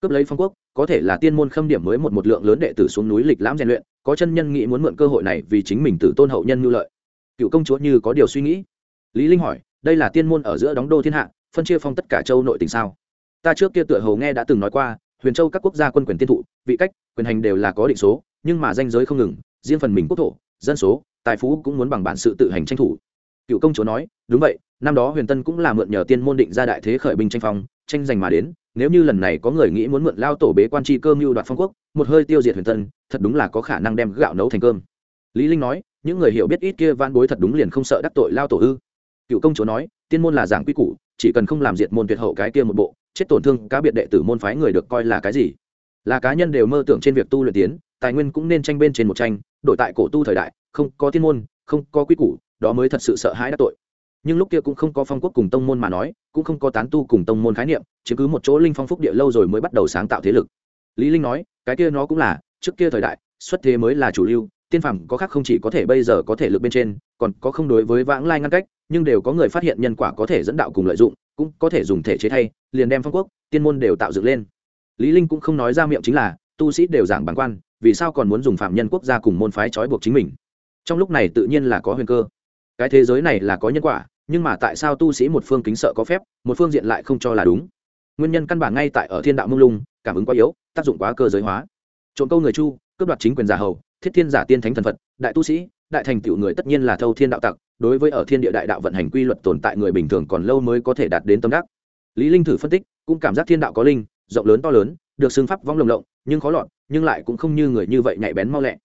Cướp lấy phong quốc, có thể là tiên môn khâm điểm mới một một lượng lớn đệ tử xuống núi lịch lãm rèn luyện, có chân nhân nghĩ muốn mượn cơ hội này vì chính mình tử tôn hậu nhân nhu lợi. Cựu công chúa như có điều suy nghĩ. Lý Linh hỏi, đây là tiên môn ở giữa đóng đô thiên hạ, phân chia phong tất cả châu nội tỉnh sao ta trước kia tựa hầu nghe đã từng nói qua huyền châu các quốc gia quân quyền tiên thụ vị cách quyền hành đều là có định số nhưng mà danh giới không ngừng riêng phần mình quốc thổ dân số tài phú cũng muốn bằng bản sự tự hành tranh thủ cựu công chúa nói đúng vậy năm đó huyền tân cũng là mượn nhờ tiên môn định ra đại thế khởi binh tranh phong tranh giành mà đến nếu như lần này có người nghĩ muốn mượn lao tổ bế quan tri cơ mưu đoạt phong quốc, một hơi tiêu diệt huyền tân thật đúng là có khả năng đem gạo nấu thành cơm. Lý linh nói, những người hiểu biết ít kia van bối thật đúng liền không sợ đắc tội lao tổ ư. Cựu công chúa nói, tiên môn là giảng quy củ, chỉ cần không làm diệt môn tuyệt hậu cái kia một bộ, chết tổn thương cá biệt đệ tử môn phái người được coi là cái gì. Là cá nhân đều mơ tưởng trên việc tu luyện tiến, tài nguyên cũng nên tranh bên trên một tranh, đổi tại cổ tu thời đại, không có tiên môn, không có quy củ, đó mới thật sự sợ hãi đắc tội. Nhưng lúc kia cũng không có phong quốc cùng tông môn mà nói, cũng không có tán tu cùng tông môn khái niệm chiếm cứ một chỗ linh phong phúc địa lâu rồi mới bắt đầu sáng tạo thế lực. Lý linh nói, cái kia nó cũng là, trước kia thời đại, xuất thế mới là chủ lưu, tiên phàm có khác không chỉ có thể bây giờ có thể lực bên trên, còn có không đối với vãng lai ngăn cách, nhưng đều có người phát hiện nhân quả có thể dẫn đạo cùng lợi dụng, cũng có thể dùng thể chế thay, liền đem phong quốc, tiên môn đều tạo dựng lên. Lý linh cũng không nói ra miệng chính là, tu sĩ đều giảng bản quan, vì sao còn muốn dùng phạm nhân quốc gia cùng môn phái trói buộc chính mình? Trong lúc này tự nhiên là có huyền cơ. Cái thế giới này là có nhân quả, nhưng mà tại sao tu sĩ một phương kính sợ có phép, một phương diện lại không cho là đúng? Nguyên nhân căn bản ngay tại ở thiên đạo mông lung, cảm ứng quá yếu, tác dụng quá cơ giới hóa. Trộm câu người chu, cướp đoạt chính quyền giả hầu, thiết thiên giả tiên thánh thần phật, đại tu sĩ, đại thành tựu người tất nhiên là thâu thiên đạo tặc, đối với ở thiên địa đại đạo vận hành quy luật tồn tại người bình thường còn lâu mới có thể đạt đến tâm đắc. Lý linh thử phân tích, cũng cảm giác thiên đạo có linh, rộng lớn to lớn, được xưng pháp vong lồng lộng, nhưng khó lọt, nhưng lại cũng không như người như vậy nhạy bén mau lẹ.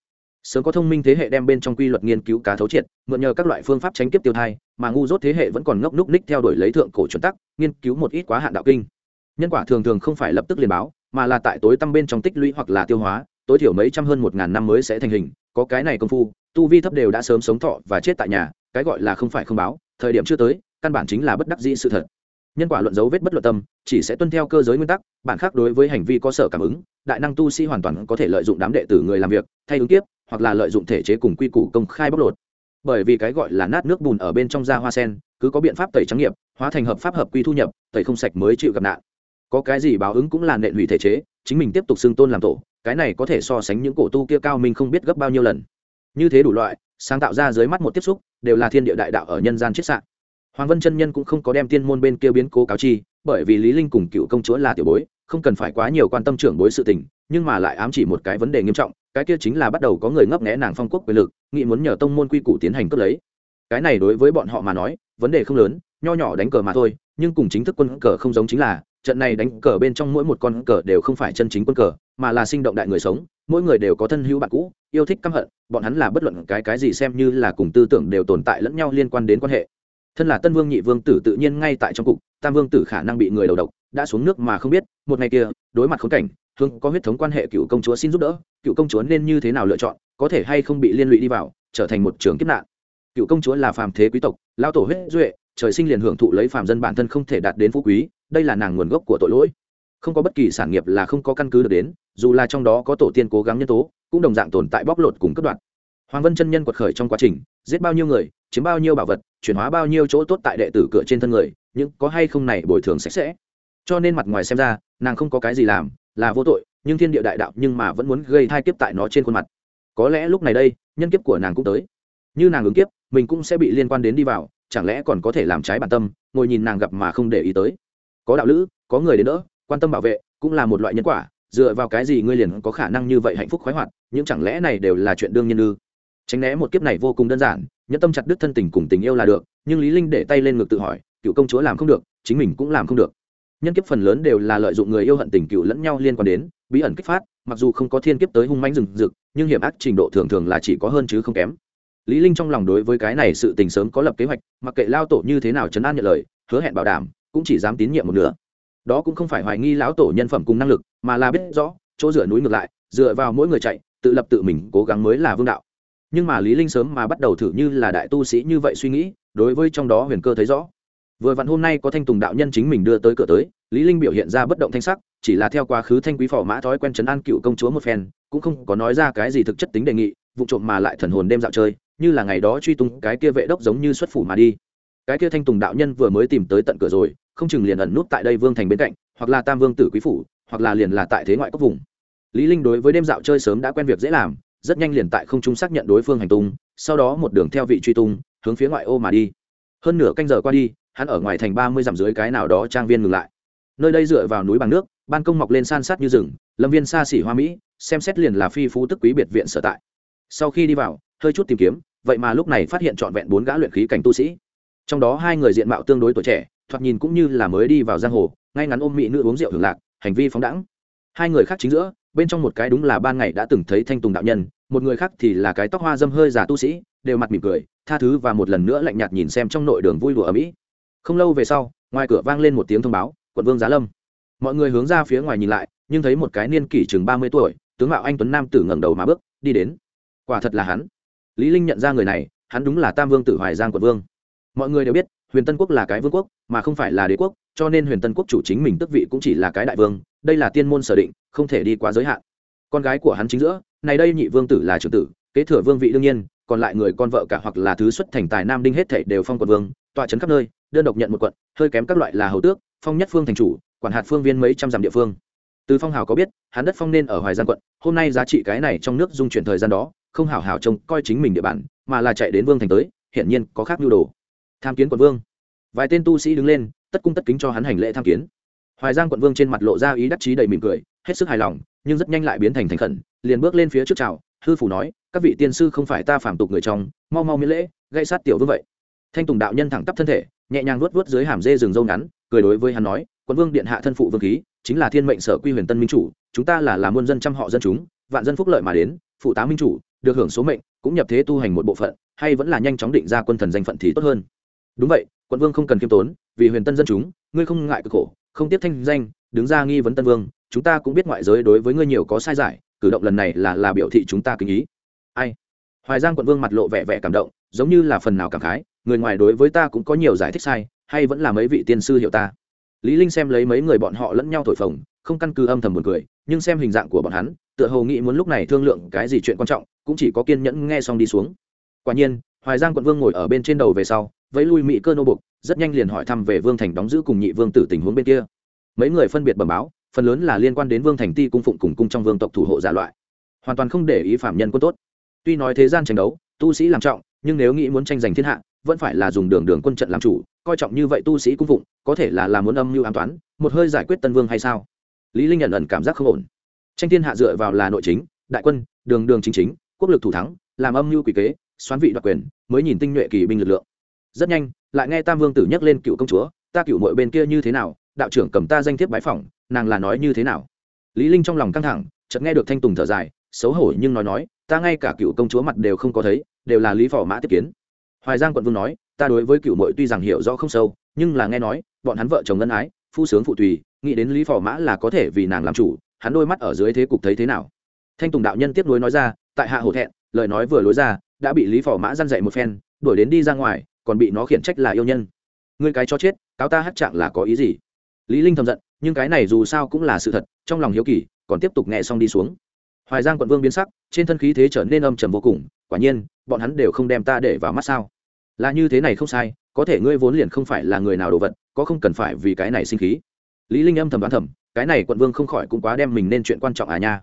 Sớm có thông minh thế hệ đem bên trong quy luật nghiên cứu cá thấu triệt, mượn nhờ các loại phương pháp tránh kiếp tiêu thai, mà ngu dốt thế hệ vẫn còn ngốc núc ních theo đuổi lấy thượng cổ chuẩn tắc, nghiên cứu một ít quá hạn đạo kinh nhân quả thường thường không phải lập tức liền báo, mà là tại tối tâm bên trong tích lũy hoặc là tiêu hóa, tối thiểu mấy trăm hơn một ngàn năm mới sẽ thành hình, có cái này công phu, tu vi thấp đều đã sớm sống thọ và chết tại nhà, cái gọi là không phải không báo, thời điểm chưa tới, căn bản chính là bất đắc dĩ sự thật. Nhân quả luận dấu vết bất luận tâm, chỉ sẽ tuân theo cơ giới nguyên tắc, bản khác đối với hành vi có sở cảm ứng, đại năng tu sĩ hoàn toàn có thể lợi dụng đám đệ tử người làm việc, thay ứng tiếp hoặc là lợi dụng thể chế cùng quy củ công khai bóc lột. Bởi vì cái gọi là nát nước bùn ở bên trong da hoa sen, cứ có biện pháp tẩy trắng nghiệp, hóa thành hợp pháp hợp quy thu nhập, tẩy không sạch mới chịu gặp nạn có cái gì báo ứng cũng là nện hủy thể chế, chính mình tiếp tục xưng tôn làm tổ, cái này có thể so sánh những cổ tu kia cao minh không biết gấp bao nhiêu lần. Như thế đủ loại, sáng tạo ra dưới mắt một tiếp xúc, đều là thiên địa đại đạo ở nhân gian chiết sạn hoàng vân chân nhân cũng không có đem tiên môn bên kia biến cố cáo chi, bởi vì lý linh cùng cựu công chúa là tiểu bối, không cần phải quá nhiều quan tâm trưởng bối sự tình, nhưng mà lại ám chỉ một cái vấn đề nghiêm trọng, cái kia chính là bắt đầu có người ngấp nghé nàng phong quốc quyền lực nghị muốn nhờ tông môn quy củ tiến hành cướp lấy. Cái này đối với bọn họ mà nói, vấn đề không lớn, nho nhỏ đánh cờ mà thôi, nhưng cùng chính thức quân cờ không giống chính là trận này đánh cờ bên trong mỗi một con cờ đều không phải chân chính quân cờ, mà là sinh động đại người sống, mỗi người đều có thân hữu bạn cũ, yêu thích căm hận, bọn hắn là bất luận cái cái gì xem như là cùng tư tưởng đều tồn tại lẫn nhau liên quan đến quan hệ. Thân là tân vương nhị vương tử tự nhiên ngay tại trong cục, tam vương tử khả năng bị người đầu độc, đã xuống nước mà không biết, một ngày kia, đối mặt khốn cảnh hương có huyết thống quan hệ cựu công chúa xin giúp đỡ, cựu công chúa nên như thế nào lựa chọn, có thể hay không bị liên lụy đi vào, trở thành một trường kiếp nạn. Cựu công chúa là phàm thế quý tộc, lao tổ huyết duệ trời sinh liền hưởng thụ lấy phàm dân bản thân không thể đạt đến phú quý, đây là nàng nguồn gốc của tội lỗi. Không có bất kỳ sản nghiệp là không có căn cứ được đến, dù là trong đó có tổ tiên cố gắng nhân tố, cũng đồng dạng tồn tại bóc lột cùng cấp đoạn hoàng vân chân nhân quật khởi trong quá trình, giết bao nhiêu người, chiếm bao nhiêu bảo vật, chuyển hóa bao nhiêu chỗ tốt tại đệ tử cửa trên thân người nhưng có hay không này bồi thường sạch sẽ. Cho nên mặt ngoài xem ra, nàng không có cái gì làm, là vô tội, nhưng thiên địa đại đạo nhưng mà vẫn muốn gây thai kiếp tại nó trên khuôn mặt. Có lẽ lúc này đây, nhân kiếp của nàng cũng tới. Như nàng ứng kiếp, mình cũng sẽ bị liên quan đến đi vào chẳng lẽ còn có thể làm trái bản tâm, ngồi nhìn nàng gặp mà không để ý tới? Có đạo lữ, có người đến đỡ, quan tâm bảo vệ, cũng là một loại nhân quả, dựa vào cái gì ngươi liền có khả năng như vậy hạnh phúc khoái hoạt những chẳng lẽ này đều là chuyện đương nhiên ư? Tránh né một kiếp này vô cùng đơn giản, nhẫn tâm chặt đứt thân tình cùng tình yêu là được, nhưng lý linh để tay lên ngực tự hỏi, cựu công chúa làm không được, chính mình cũng làm không được. Nhân kiếp phần lớn đều là lợi dụng người yêu hận tình cựu lẫn nhau liên quan đến, bí ẩn kích phát, mặc dù không có thiên kiếp tới hung mãnh rừng rực, nhưng hiểm ác trình độ thường thường là chỉ có hơn chứ không kém lý linh trong lòng đối với cái này sự tình sớm có lập kế hoạch, mặc kệ lao tổ như thế nào chấn an nhận lời, hứa hẹn bảo đảm, cũng chỉ dám tín nhiệm một nửa. Đó cũng không phải hoài nghi lão tổ nhân phẩm cùng năng lực, mà là biết rõ, chỗ dựa núi ngược lại, dựa vào mỗi người chạy, tự lập tự mình, cố gắng mới là vương đạo. Nhưng mà lý linh sớm mà bắt đầu thử như là đại tu sĩ như vậy suy nghĩ, đối với trong đó huyền cơ thấy rõ. Vừa vặn hôm nay có thanh tùng đạo nhân chính mình đưa tới cửa tới, lý linh biểu hiện ra bất động thanh sắc, chỉ là theo quá khứ thanh quý phò mã thói quen chấn an cựu công chúa một phen, cũng không có nói ra cái gì thực chất tính đề nghị, vụ trộm mà lại thần hồn đêm dạo chơi như là ngày đó truy tung cái kia vệ đốc giống như xuất phủ mà đi. Cái kia thanh tùng đạo nhân vừa mới tìm tới tận cửa rồi, không chừng liền ẩn nút tại đây vương thành bên cạnh, hoặc là tam vương tử quý phủ, hoặc là liền là tại thế ngoại cốc vùng. Lý linh đối với đêm dạo chơi sớm đã quen việc dễ làm, rất nhanh liền tại không trung xác nhận đối phương hành tung, sau đó một đường theo vị truy tung, hướng phía ngoại ô mà đi. Hơn nửa canh giờ qua đi, hắn ở ngoài thành ba mươi dặm dưới cái nào đó trang viên ngừng lại. Nơi đây dựa vào núi bằng nước, ban công mọc lên san sát như rừng, lâm viên xa xỉ hoa mỹ, xem xét liền là phi phú tức quý biệt viện sở tại. Sau khi đi vào, hơi chút tìm kiếm vậy mà lúc này phát hiện trọn vẹn bốn gã luyện khí cảnh tu sĩ. Trong đó hai người diện mạo tương đối tuổi trẻ, thoạt nhìn cũng như là mới đi vào giang hồ, ngay ngắn ôm mỹ nữ uống rượu hưởng lạc, hành vi phóng đẳng hai người khác chính giữa, bên trong một cái đúng là ban ngày đã từng thấy thanh tùng đạo nhân, một người khác thì là cái tóc hoa dâm hơi già tu sĩ, đều mặt mỉm cười, tha thứ và một lần nữa lạnh nhạt nhìn xem trong nội đường vui đùa ở mỹ. Không lâu về sau, ngoài cửa vang lên một tiếng thông báo, quận vương giá lâm. Mọi người hướng ra phía ngoài nhìn lại, nhưng thấy một cái niên kỷ chừng ba mươi tuổi, tướng mạo anh tuấn nam tử ngẩng đầu mà bước, đi đến. Quả thật là hắn lý linh nhận ra người này, hắn đúng là tam vương tử hoài giang quận vương. Mọi người đều biết, huyền tân quốc là cái vương quốc, mà không phải là đế quốc, cho nên huyền tân quốc chủ chính mình tức vị cũng chỉ là cái đại vương, đây là tiên môn sở định, không thể đi quá giới hạn. Con gái của hắn chính giữa, này đây nhị vương tử là trưởng tử, kế thừa vương vị đương nhiên, còn lại người con vợ cả hoặc là thứ xuất thành tài nam đinh hết thảy đều phong quận vương, tọa trấn khắp nơi, đơn độc nhận một quận, hơi kém các loại là hầu tước, phong nhất phương thành chủ, quản hạt phương viên mấy trăm dặm địa phương. Từ phong hào có biết, hắn đất phong nên ở hoài giang quận, hôm nay giá trị cái này trong nước dung chuyển thời gian đó không hảo hảo trông coi chính mình địa bàn, mà là chạy đến vương thành tới, hiển nhiên có khác nhu đồ. Tham kiến quận vương. Vài tên tu sĩ đứng lên, tất cung tất kính cho hắn hành lễ tham kiến. Hoài giang quận vương trên mặt lộ ra ý đắc chí đầy mỉm cười, hết sức hài lòng, nhưng rất nhanh lại biến thành thành khẩn, liền bước lên phía trước chào, hư phủ nói, các vị tiên sư không phải ta phản tục người trong, mau mau miễn lễ, gây sát tiểu vương vậy. Thanh tùng đạo nhân thẳng tắp thân thể, nhẹ nhàng vuốt vuốt dưới hàm dê rừng râu ngắn, cười đối với hắn nói, quận vương điện hạ thân phụ vương khí, chính là thiên mệnh sở quy huyền tân minh chủ, chúng ta là làm muôn dân trăm họ dân chúng, vạn dân phúc lợi mà đến, phụ tá minh chủ được hưởng số mệnh, cũng nhập thế tu hành một bộ phận, hay vẫn là nhanh chóng định ra quân thần danh phận thì tốt hơn. Đúng vậy, quận vương không cần khiêm tốn, vì huyền tân dân chúng, ngươi không ngại cực khổ, không tiếp thanh danh, đứng ra nghi vấn tân vương, chúng ta cũng biết ngoại giới đối với ngươi nhiều có sai giải, cử động lần này là là biểu thị chúng ta kính ý. Ai? Hoài giang quận vương mặt lộ vẻ vẻ cảm động, giống như là phần nào cảm khái, người ngoài đối với ta cũng có nhiều giải thích sai, hay vẫn là mấy vị tiên sư hiểu ta. Lý linh xem lấy mấy người bọn họ lẫn nhau thổi phồng, không căn cứ âm thầm buồn cười, nhưng xem hình dạng của bọn hắn tựa hồ nghĩ muốn lúc này thương lượng cái gì chuyện quan trọng, cũng chỉ có kiên nhẫn nghe xong đi xuống. Quả nhiên, hoài giang quận vương ngồi ở bên trên đầu về sau, vẫy lui mỹ cơ nô bục, rất nhanh liền hỏi thăm về vương thành đóng giữ cùng nhị vương tử tình huống bên kia. Mấy người phân biệt bẩm báo, phần lớn là liên quan đến vương thành ti cung phụng cùng cung trong vương tộc thủ hộ giả loại. Hoàn toàn không để ý phạm nhân quân tốt. Tuy nói thế gian tranh đấu, tu sĩ làm trọng, nhưng nếu nghĩ muốn tranh giành thiên hạ, vẫn phải là dùng đường đường quân trận làm chủ, coi trọng như vậy tu sĩ cung phụng, có thể là làm muốn âm mưu an toán, một hơi giải quyết tân vương hay sao? Lý linh nhận ẩn cảm giác không ổn tranh thiên hạ dựa vào là nội chính, đại quân, đường đường chính chính, quốc lực thủ thắng, làm âm mưu quỷ kế, xoán vị đoạt quyền, mới nhìn tinh nhuệ kỳ binh lực lượng. Rất nhanh, lại nghe tam vương tử nhắc lên cựu công chúa, ta cựu mội bên kia như thế nào? Đạo trưởng cầm ta danh thiếp bái phỏng, nàng là nói như thế nào? Lý linh trong lòng căng thẳng, chợt nghe được thanh tùng thở dài, xấu hổ nhưng nói nói, ta ngay cả cựu công chúa mặt đều không có thấy, đều là lý phò mã tiếp kiến. Hoài giang quận vương nói, ta đối với cựu mội tuy rằng hiểu rõ không sâu, nhưng là nghe nói, bọn hắn vợ chồng ngân ái, phu sướng phụ tùy, nghĩ đến lý phò mã là có thể vì nàng làm chủ hắn đôi mắt ở dưới thế cục thấy thế nào. Thanh tùng đạo nhân tiếp nối nói ra, tại hạ hổ thẹn, lời nói vừa lối ra, đã bị lý phò mã dăn dậy một phen, đuổi đến đi ra ngoài, còn bị nó khiển trách là yêu nhân. Người cái cho chết, cáo ta hát trạng là có ý gì? Lý linh thầm giận, nhưng cái này dù sao cũng là sự thật, trong lòng hiếu kỳ, còn tiếp tục nghe xong đi xuống. Hoài giang quận vương biến sắc, trên thân khí thế trở nên âm trầm vô cùng, quả nhiên, bọn hắn đều không đem ta để vào mắt sao? Là như thế này không sai, có thể ngươi vốn liền không phải là người nào đồ vật, có không cần phải vì cái này sinh khí. Lý linh âm thầm đoán thầm cái này quận vương không khỏi cũng quá đem mình nên chuyện quan trọng à nha.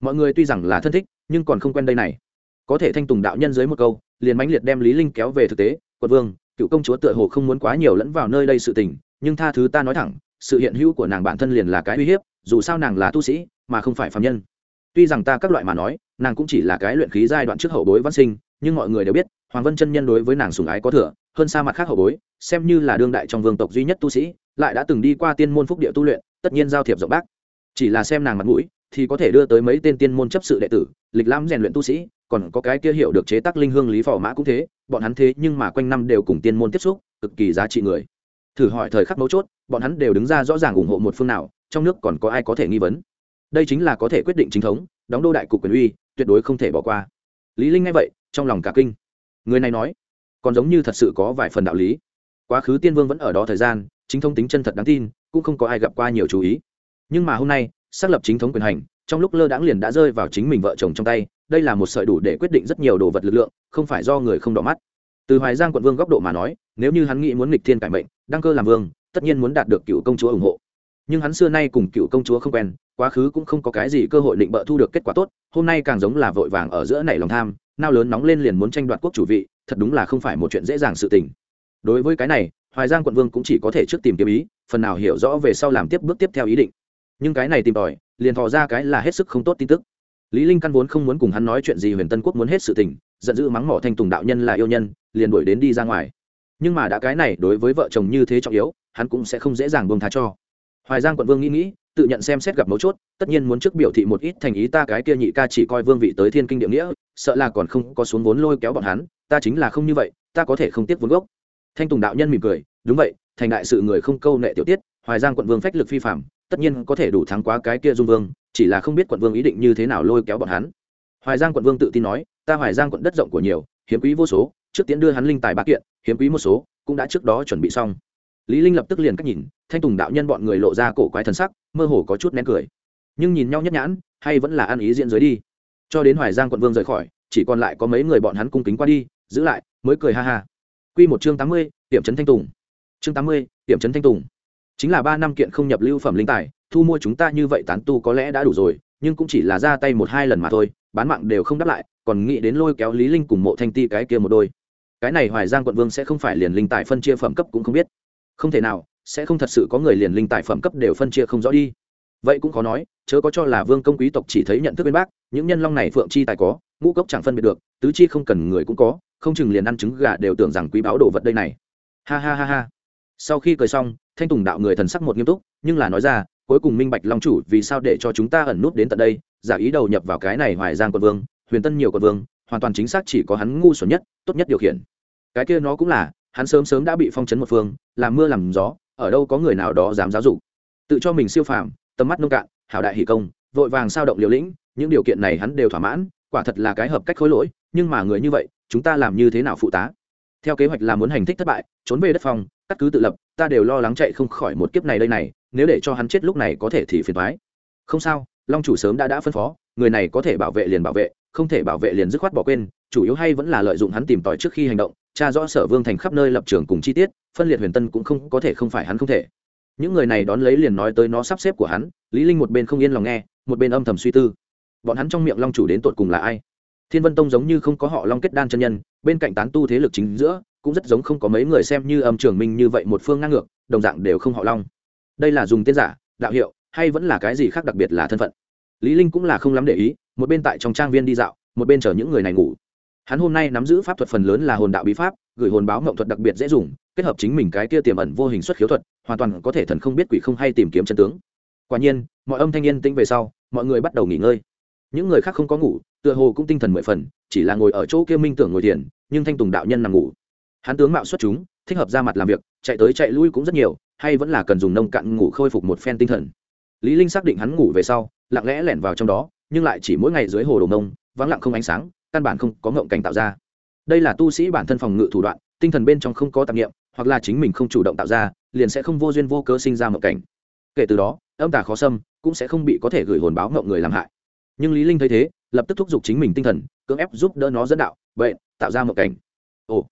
Mọi người tuy rằng là thân thích, nhưng còn không quen đây này. Có thể thanh tùng đạo nhân dưới một câu, liền mãnh liệt đem lý linh kéo về thực tế, quận vương, cựu công chúa tựa hồ không muốn quá nhiều lẫn vào nơi đây sự tình, nhưng tha thứ ta nói thẳng, sự hiện hữu của nàng bản thân liền là cái uy hiếp, dù sao nàng là tu sĩ, mà không phải phàm nhân. Tuy rằng ta các loại mà nói, nàng cũng chỉ là cái luyện khí giai đoạn trước hậu bối văn sinh, nhưng mọi người đều biết, hoàng vân chân nhân đối với nàng sùng ái có thừa, hơn xa mặt khác hậu bối, xem như là đương đại trong vương tộc duy nhất tu sĩ, lại đã từng đi qua tiên môn phúc địa tu luyện tất nhiên giao thiệp rộng bác. Chỉ là xem nàng mặt mũi, thì có thể đưa tới mấy tên tiên môn chấp sự đệ tử, lịch lãm rèn luyện tu sĩ, còn có cái kia hiểu được chế tác linh hương lý phò mã cũng thế, bọn hắn thế nhưng mà quanh năm đều cùng tiên môn tiếp xúc, cực kỳ giá trị người. Thử hỏi thời khắc mấu chốt, bọn hắn đều đứng ra rõ ràng ủng hộ một phương nào, trong nước còn có ai có thể nghi vấn. Đây chính là có thể quyết định chính thống, đóng đô đại cục quyền uy, tuyệt đối không thể bỏ qua. Lý linh nghe vậy, trong lòng cả kinh. Người này nói, còn giống như thật sự có vài phần đạo lý. Quá khứ tiên vương vẫn ở đó thời gian chính thống tính chân thật đáng tin, cũng không có ai gặp qua nhiều chú ý. Nhưng mà hôm nay, xác lập chính thống quyền hành, trong lúc lơ đãng liền đã rơi vào chính mình vợ chồng trong tay, đây là một sợi đủ để quyết định rất nhiều đồ vật lực lượng, không phải do người không đỏ mắt. Từ hoài giang quận vương góc độ mà nói, nếu như hắn nghĩ muốn nghịch thiên cải mệnh, đăng cơ làm vương, tất nhiên muốn đạt được cựu công chúa ủng hộ. Nhưng hắn xưa nay cùng cựu công chúa không quen, quá khứ cũng không có cái gì cơ hội định bợ thu được kết quả tốt, hôm nay càng giống là vội vàng ở giữa nảy lòng tham, nao lớn nóng lên liền muốn tranh đoạt quốc chủ vị, thật đúng là không phải một chuyện dễ dàng sự tình. Đối với cái này hoài giang quận vương cũng chỉ có thể trước tìm kiếm ý, phần nào hiểu rõ về sau làm tiếp bước tiếp theo ý định. Nhưng cái này tìm tòi, liền thò ra cái là hết sức không tốt tin tức. Lý linh căn vốn không muốn cùng hắn nói chuyện gì huyền tân quốc muốn hết sự tình, giận dữ mắng mỏ thanh tùng đạo nhân là yêu nhân, liền đuổi đến đi ra ngoài. Nhưng mà đã cái này đối với vợ chồng như thế trọng yếu, hắn cũng sẽ không dễ dàng buông tha cho. Hoài giang quận vương nghĩ nghĩ, tự nhận xem xét gặp mấu chốt, tất nhiên muốn trước biểu thị một ít thành ý ta cái kia nhị ca chỉ coi vương vị tới thiên kinh địa nghĩa, sợ là còn không có xuống vốn lôi kéo bọn hắn, ta chính là không như vậy, ta có thể không tiếc vốn gốc thanh tùng đạo nhân mỉm cười, đúng vậy, thành đại sự người không câu nệ tiểu tiết, hoài giang quận vương phách lực phi phạm tất nhiên có thể đủ thắng quá cái kia dung vương, chỉ là không biết quận vương ý định như thế nào lôi kéo bọn hắn. Hoài giang quận vương tự tin nói, ta hoài giang quận đất rộng của nhiều, hiếm quý vô số, trước tiến đưa hắn linh tài bá kiện, hiếm quý một số, cũng đã trước đó chuẩn bị xong. Lý linh lập tức liền cách nhìn, thanh tùng đạo nhân bọn người lộ ra cổ quái thần sắc, mơ hồ có chút nén cười. Nhưng nhìn nhau nhất nhãn, hay vẫn là ăn ý diễn dưới đi. Cho đến hoài giang quận vương rời khỏi, chỉ còn lại có mấy người bọn hắn cung kính qua đi, giữ lại, mới cười ha ha quy một chương tám mươi, tiệm trấn thanh tùng. Chương tám mươi, tiệm trấn thanh tùng. Chính là ba năm kiện không nhập lưu phẩm linh tài thu mua chúng ta như vậy tán tu có lẽ đã đủ rồi nhưng cũng chỉ là ra tay một hai lần mà thôi bán mạng đều không đáp lại còn nghĩ đến lôi kéo lý linh cùng mộ thanh ti cái kia một đôi. Cái này hoài giang quận vương sẽ không phải liền linh tài phân chia phẩm cấp cũng không biết. Không thể nào sẽ không thật sự có người liền linh tài phẩm cấp đều phân chia không rõ đi. Vậy cũng khó nói chớ có cho là vương công quý tộc chỉ thấy nhận thức bên bác những nhân long này phượng chi tài có ngũ cốc chẳng phân biệt được tứ chi không cần người cũng có không chừng liền ăn trứng gà đều tưởng rằng quý báo đồ vật đây này. Ha ha ha ha. Sau khi cười xong, thanh tùng đạo người thần sắc một nghiêm túc, nhưng là nói ra, cuối cùng minh bạch long chủ vì sao để cho chúng ta ẩn nút đến tận đây, giả ý đầu nhập vào cái này hoài giang quận vương, huyền tân nhiều quận vương, hoàn toàn chính xác chỉ có hắn ngu xuẩn nhất, tốt nhất điều khiển. Cái kia nó cũng là, hắn sớm sớm đã bị phong chấn một phương, làm mưa làm gió, ở đâu có người nào đó dám giáo dục. Tự cho mình siêu phàm, tầm mắt nông cạn, hảo đại hỷ công, vội vàng sao động liều lĩnh, những điều kiện này hắn đều thỏa mãn, quả thật là cái hợp cách khối lỗi, nhưng mà người như vậy chúng ta làm như thế nào phụ tá? Theo kế hoạch là muốn hành thích thất bại, trốn về đất phòng cắt cứ tự lập, ta đều lo lắng chạy không khỏi một kiếp này đây này, nếu để cho hắn chết lúc này có thể thì phiền thoái không sao, long chủ sớm đã đã phân phó, người này có thể bảo vệ liền bảo vệ, không thể bảo vệ liền dứt khoát bỏ quên, chủ yếu hay vẫn là lợi dụng hắn tìm tòi trước khi hành động cha rõ sở vương thành khắp nơi lập trường cùng chi tiết, phân liệt huyền tân cũng không có thể không phải hắn không thể. Những người này đón lấy liền nói tới nó sắp xếp của hắn, lý linh một bên không yên lòng nghe, một bên âm thầm suy tư. Bọn hắn trong miệng long chủ đến tột cùng là ai? Thiên vân tông giống như không có họ long kết đan chân nhân, bên cạnh tán tu thế lực chính giữa, cũng rất giống không có mấy người xem như âm trường minh như vậy một phương ngang ngược, đồng dạng đều không họ long. Đây là dùng tên giả, đạo hiệu, hay vẫn là cái gì khác đặc biệt là thân phận? Lý linh cũng là không lắm để ý, một bên tại trong trang viên đi dạo, một bên chờ những người này ngủ. Hắn hôm nay nắm giữ pháp thuật phần lớn là hồn đạo bí pháp, gửi hồn báo mộng thuật đặc biệt dễ dùng, kết hợp chính mình cái kia tiềm ẩn vô hình xuất khiếu thuật, hoàn toàn có thể thần không biết quỷ không hay tìm kiếm chân tướng. Quả nhiên, mọi âm thanh niên tĩnh về sau, mọi người bắt đầu nghỉ ngơi những người khác không có ngủ, tựa hồ cũng tinh thần mười phần, chỉ là ngồi ở chỗ kia minh tưởng ngồi thiền, nhưng thanh tùng đạo nhân nằm ngủ. Hắn tướng mạo xuất chúng, thích hợp ra mặt làm việc, chạy tới chạy lui cũng rất nhiều, hay vẫn là cần dùng nông cạn ngủ khôi phục một phen tinh thần. Lý linh xác định hắn ngủ về sau, lặng lẽ lẻn vào trong đó, nhưng lại chỉ mỗi ngày dưới hồ đồ nông vắng lặng không ánh sáng, căn bản không có ngộng cảnh tạo ra. Đây là tu sĩ bản thân phòng ngự thủ đoạn, tinh thần bên trong không có tạp nghiệm hoặc là chính mình không chủ động tạo ra, liền sẽ không vô duyên vô cớ sinh ra mộng cảnh. Kể từ đó, âm tà khó xâm cũng sẽ không bị có thể gửi hồn báo ngộng người làm hại nhưng lý linh thấy thế, lập tức thúc giục chính mình tinh thần, cưỡng ép giúp đỡ nó dẫn đạo, vậy, tạo ra một cảnh. Ồ.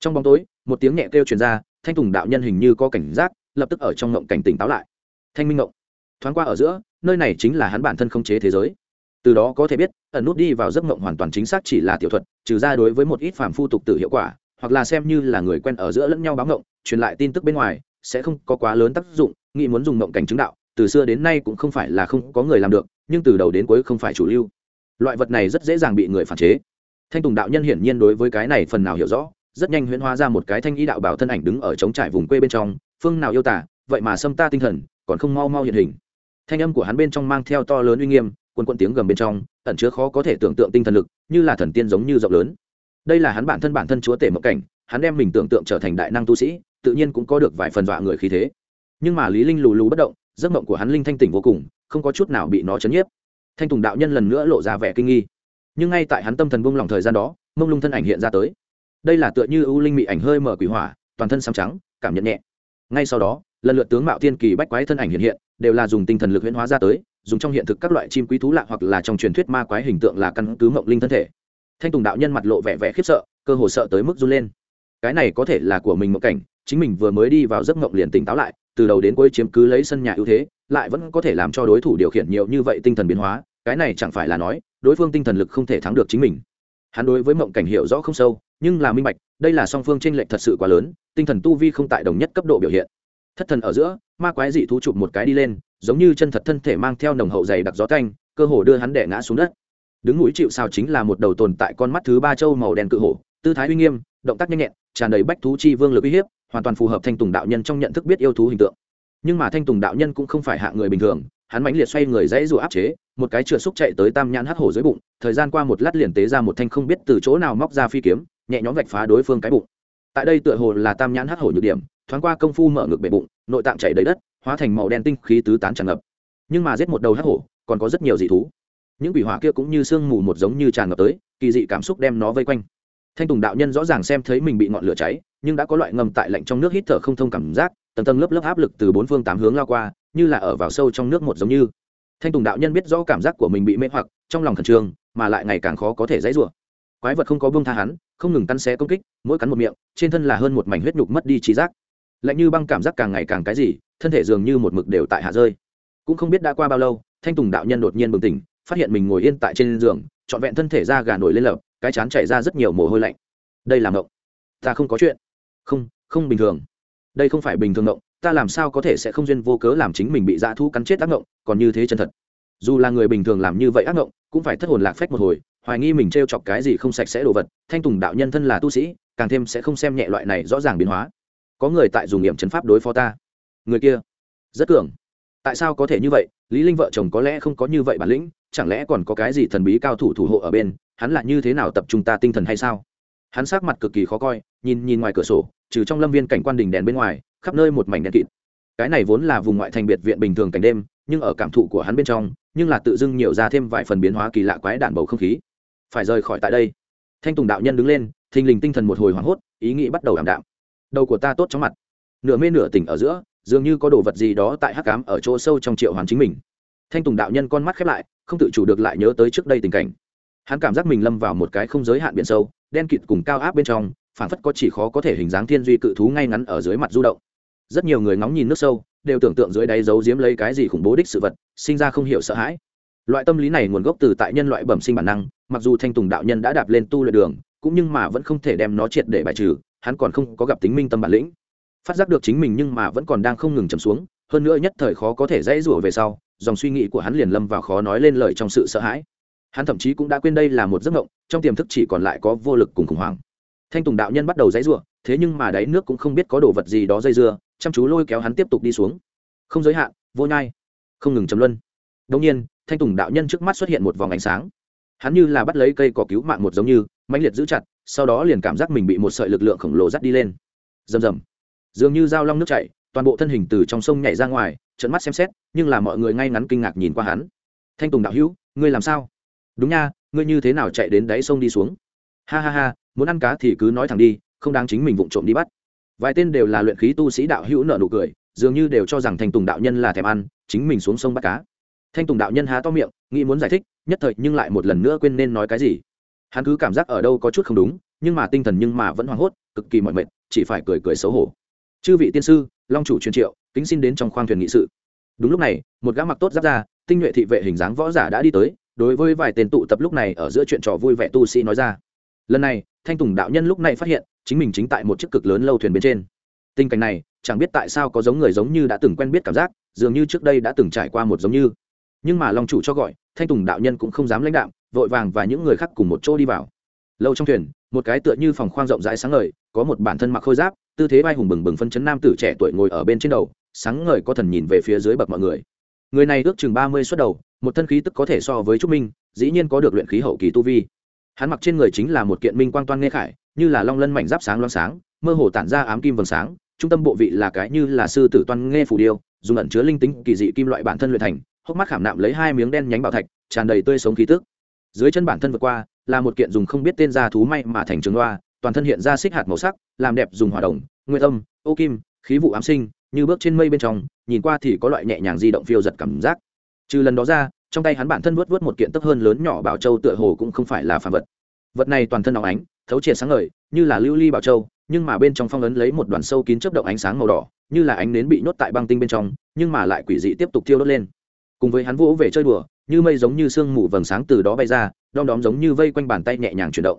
Trong bóng tối, một tiếng nhẹ kêu truyền ra, thanh tùng đạo nhân hình như có cảnh giác, lập tức ở trong ngộng cảnh tỉnh táo lại. Thanh minh ngộng. Thoáng qua ở giữa, nơi này chính là hắn bản thân không chế thế giới. Từ đó có thể biết, ẩn nút đi vào giấc ngộng hoàn toàn chính xác chỉ là tiểu thuật, trừ ra đối với một ít phàm phu tục tử hiệu quả, hoặc là xem như là người quen ở giữa lẫn nhau báo ngộng, truyền lại tin tức bên ngoài, sẽ không có quá lớn tác dụng, nghĩ muốn dùng ngộng cảnh chứng đạo từ xưa đến nay cũng không phải là không có người làm được, nhưng từ đầu đến cuối không phải chủ lưu. Loại vật này rất dễ dàng bị người phản chế. Thanh tùng đạo nhân hiển nhiên đối với cái này phần nào hiểu rõ, rất nhanh huyễn hóa ra một cái thanh ý đạo bảo thân ảnh đứng ở trống trải vùng quê bên trong, phương nào yêu tả vậy mà xâm ta tinh thần, còn không mau mau hiện hình. Thanh âm của hắn bên trong mang theo to lớn uy nghiêm quân quân tiếng gầm bên trong, ẩn chứa khó có thể tưởng tượng tinh thần lực, như là thần tiên giống như rộng lớn. Đây là hắn bản thân bản thân chúa tể mộng cảnh, hắn đem mình tưởng tượng trở thành đại năng tu sĩ, tự nhiên cũng có được vài phần dọa người khí thế. Nhưng mà lý linh lù lù bất động giấc mộng của hắn linh thanh tỉnh vô cùng, không có chút nào bị nó chấn nhiếp. Thanh tùng đạo nhân lần nữa lộ ra vẻ kinh nghi. Nhưng ngay tại hắn tâm thần buông lỏng thời gian đó, mông lung thân ảnh hiện ra tới. Đây là tựa như ưu linh mị ảnh hơi mở quỷ hỏa, toàn thân xám trắng, cảm nhận nhẹ. Ngay sau đó, lần lượt tướng mạo thiên kỳ bách quái thân ảnh hiện hiện, đều là dùng tinh thần lực huyễn hóa ra tới, dùng trong hiện thực các loại chim quý thú lạ hoặc là trong truyền thuyết ma quái hình tượng là căn cứ mộng linh thân thể. Thanh tùng đạo nhân mặt lộ vẻ vẻ khiếp sợ, cơ hồ sợ tới mức run lên. Cái này có thể là của mình mộng cảnh chính mình vừa mới đi vào giấc ngộng liền tỉnh táo lại, từ đầu đến cuối chiếm cứ lấy sân nhà ưu thế, lại vẫn có thể làm cho đối thủ điều khiển nhiều như vậy tinh thần biến hóa, cái này chẳng phải là nói, đối phương tinh thần lực không thể thắng được chính mình. Hắn đối với mộng cảnh hiểu rõ không sâu, nhưng là minh bạch, đây là song phương tranh lệch thật sự quá lớn, tinh thần tu vi không tại đồng nhất cấp độ biểu hiện. Thất thần ở giữa, ma quái dị thú chụp một cái đi lên, giống như chân thật thân thể mang theo nồng hậu dày đặc gió canh cơ hồ đưa hắn đẻ ngã xuống đất. Đứng núi chịu sao chính là một đầu tồn tại con mắt thứ ba châu màu đen cự hổ, tư thái uy nghiêm, động tác nhanh nhẹn, tràn đầy bách thú chi vương lực uy hiếp hoàn toàn phù hợp thanh tùng đạo nhân trong nhận thức biết yêu thú hình tượng. Nhưng mà thanh tùng đạo nhân cũng không phải hạ người bình thường, hắn mãnh liệt xoay người dãy dù áp chế, một cái chừa xúc chạy tới tam nhãn hắc hổ dưới bụng, thời gian qua một lát liền tế ra một thanh không biết từ chỗ nào móc ra phi kiếm, nhẹ nhõm vạch phá đối phương cái bụng. Tại đây tựa hồ là tam nhãn hắc hổ nhược điểm, thoáng qua công phu mở ngực bể bụng, nội tạng chảy đầy đất, hóa thành màu đen tinh khí tứ tán tràn ngập. Nhưng mà giết một đầu hắc hổ, còn có rất nhiều dị thú. Những quỷ hỏa kia cũng như sương mù một giống như tràn ngập tới, kỳ dị cảm xúc đem nó vây quanh thanh tùng đạo nhân rõ ràng xem thấy mình bị ngọn lửa cháy, nhưng đã có loại ngầm tại lạnh trong nước hít thở không thông cảm giác, tầng tầng lớp lớp áp lực từ bốn phương tám hướng lao qua, như là ở vào sâu trong nước một giống như. Thanh tùng đạo nhân biết rõ cảm giác của mình bị mê hoặc, trong lòng khẩn trương, mà lại ngày càng khó có thể dãy rủa. Quái vật không có buông tha hắn, không ngừng cắn xé công kích, mỗi cắn một miệng, trên thân là hơn một mảnh huyết nhục mất đi trí giác. Lạnh như băng cảm giác càng ngày càng cái gì, thân thể dường như một mực đều tại hạ rơi. Cũng không biết đã qua bao lâu, thanh tùng đạo nhân đột nhiên bừng tỉnh, phát hiện mình ngồi yên tại trên giường, trọn vẹn thân thể ra gà nổi lên lợp cái chán chảy ra rất nhiều mồ hôi lạnh. Đây là mộng. Ta không có chuyện. Không không bình thường. Đây không phải bình thường mộng, ta làm sao có thể sẽ không duyên vô cớ làm chính mình bị dã thu cắn chết ác mộng, còn như thế chân thật. Dù là người bình thường làm như vậy ác mộng, cũng phải thất hồn lạc phách một hồi, hoài nghi mình t r e o chọc cái gì không sạch sẽ đồ vật, thanh tùng đạo nhân thân là tu sĩ, càng thêm sẽ không xem nhẹ loại này rõ ràng biến hóa. Có người tại dùng nghiệm chấn pháp đối phó ta. Người kia, rất cường. Tại sao có thể như vậy? Lý linh vợ chồng có lẽ không có như vậy bản lĩnh, chẳng lẽ còn có cái gì thần bí cao thủ thủ hộ ở bên hắn là như thế nào tập trung ta tinh thần hay sao? Hắn sắc mặt cực kỳ khó coi, nhìn nhìn ngoài cửa sổ, trừ trong lâm viên cảnh quan đình đèn bên ngoài, khắp nơi một mảnh đèn kịt. Cái này vốn là vùng ngoại thành biệt viện bình thường cảnh đêm, nhưng ở cảm thụ của hắn bên trong, nhưng là tự dưng nhiều ra thêm vài phần biến hóa kỳ lạ quái đạn bầu không khí. Phải rời khỏi tại đây. Thanh tùng đạo nhân đứng lên, thình lình tinh thần một hồi hoảng hốt, ý nghĩ bắt đầu ảm đạm. Đầu của ta tốt chóng mặt. Nửa mê nửa tỉnh ở giữa, dường như có đồ vật gì đó tại hắc cám ở chỗ sâu trong triệu hoàn chính mình. Thanh tùng đạo nhân con mắt khép lại, không tự chủ được lại nhớ tới trước đây tình cảnh hắn cảm giác mình lâm vào một cái không giới hạn biển sâu, đen kịt cùng cao áp bên trong phản phất có chỉ khó có thể hình dáng thiên duy cự thú ngay ngắn ở dưới mặt du động. Rất nhiều người ngóng nhìn nước sâu, đều tưởng tượng dưới đáy giấu giếm lấy cái gì khủng bố đích sự vật, sinh ra không hiểu sợ hãi. Loại tâm lý này nguồn gốc từ tại nhân loại bẩm sinh bản năng, mặc dù thanh tùng đạo nhân đã đạp lên tu luyện đường, cũng nhưng mà vẫn không thể đem nó triệt để bài trừ, hắn còn không có gặp tính minh tâm bản lĩnh. Phát giác được chính mình nhưng mà vẫn còn đang không ngừng chầm xuống, hơn nữa nhất thời khó có thể dãy rủa về sau, dòng suy nghĩ của hắn liền lâm vào khó nói lên lời trong sự sợ hãi hắn thậm chí cũng đã quên đây là một giấc mộng, trong tiềm thức chỉ còn lại có vô lực cùng khủng hoảng. Thanh tùng đạo nhân bắt đầu dãy rủa, thế nhưng mà đáy nước cũng không biết có đồ vật gì đó dây dưa, chăm chú lôi kéo hắn tiếp tục đi xuống. Không giới hạn, vô nhai, không ngừng chấm luân. Đông nhiên, thanh tùng đạo nhân trước mắt xuất hiện một vòng ánh sáng. Hắn như là bắt lấy cây cỏ cứu mạng một giống như, mãnh liệt giữ chặt, sau đó liền cảm giác mình bị một sợi lực lượng khổng lồ dắt đi lên. Rầm rầm. Dường như dao long nước chảy, toàn bộ thân hình từ trong sông nhảy ra ngoài trận mắt xem xét, nhưng là mọi người ngay ngắn kinh ngạc nhìn qua hắn. Thanh tùng đạo hữu, ngươi làm sao? Đúng nha, ngươi như thế nào chạy đến đáy sông đi xuống? Ha ha ha, muốn ăn cá thì cứ nói thẳng đi, không đáng chính mình vụng trộm đi bắt. Vài tên đều là luyện khí tu sĩ đạo hữu nợ nụ cười, dường như đều cho rằng thanh tùng đạo nhân là thèm ăn, chính mình xuống sông bắt cá. Thanh tùng đạo nhân há to miệng, nghĩ muốn giải thích, nhất thời nhưng lại một lần nữa quên nên nói cái gì. Hắn cứ cảm giác ở đâu có chút không đúng, nhưng mà tinh thần nhưng mà vẫn hoảng hốt, cực kỳ mọi mệt, chỉ phải cười cười xấu hổ. Chư vị tiên sư, long chủ truyền triệu, kính xin đến trong khoang thuyền nghị sự. Đúng lúc này, một gã mặc tốt giáp ra tinh nhuệ thị vệ hình dáng võ giả đã đi tới đối với vài tên tụ tập lúc này ở giữa chuyện trò vui vẻ tu sĩ nói ra. Lần này, thanh tùng đạo nhân lúc này phát hiện, chính mình chính tại một chiếc cực lớn lâu thuyền bên trên. Tình cảnh này, chẳng biết tại sao có giống người giống như đã từng quen biết cảm giác, dường như trước đây đã từng trải qua một giống như. Nhưng mà long chủ cho gọi, thanh tùng đạo nhân cũng không dám lãnh đạm, vội vàng và những người khác cùng một chỗ đi vào. Lâu trong thuyền, một cái tựa như phòng khoang rộng rãi sáng ngời, có một bản thân mặc khôi giáp, tư thế vai hùng bừng bừng phân chấn nam tử trẻ tuổi ngồi ở bên trên đầu, sáng ngời có thần nhìn về phía dưới bậc mọi người người này ước chừng ba mươi suất đầu, một thân khí tức có thể so với trúc minh, dĩ nhiên có được luyện khí hậu kỳ tu vi. Hắn mặc trên người chính là một kiện minh quang toan nghe khải, như là long lân mảnh giáp sáng loang sáng, mơ hồ tản ra ám kim vầng sáng, trung tâm bộ vị là cái như là sư tử toan nghe phủ điêu, dùng ẩn chứa linh tính kỳ dị kim loại bản thân luyện thành, hốc mắt khảm nạm lấy hai miếng đen nhánh bảo thạch, tràn đầy tươi sống khí tức. Dưới chân bản thân vượt qua, là một kiện dùng không biết tên ra thú may mà thành trường loa, toàn thân hiện ra xích hạt màu sắc, làm đẹp dùng hỏa đồng nguyên âm, ô kim, khí vụ ám sinh như bước trên mây bên trong, nhìn qua thì có loại nhẹ nhàng di động phiêu giật cảm giác. Trừ lần đó ra, trong tay hắn bản thân vớt vớt một kiện tấp hơn lớn nhỏ bảo châu tựa hồ cũng không phải là phàm vật. Vật này toàn thân óng ánh, thấu triệt sáng ngời, như là lưu ly bảo châu, nhưng mà bên trong phong ấn lấy một đoàn sâu kín chớp động ánh sáng màu đỏ, như là ánh nến bị nhốt tại băng tinh bên trong, nhưng mà lại quỷ dị tiếp tục thiêu đốt lên. Cùng với hắn vỗ về chơi đùa, như mây giống như sương mù vầng sáng từ đó bay ra, đom đóm giống như vây quanh bàn tay nhẹ nhàng chuyển động.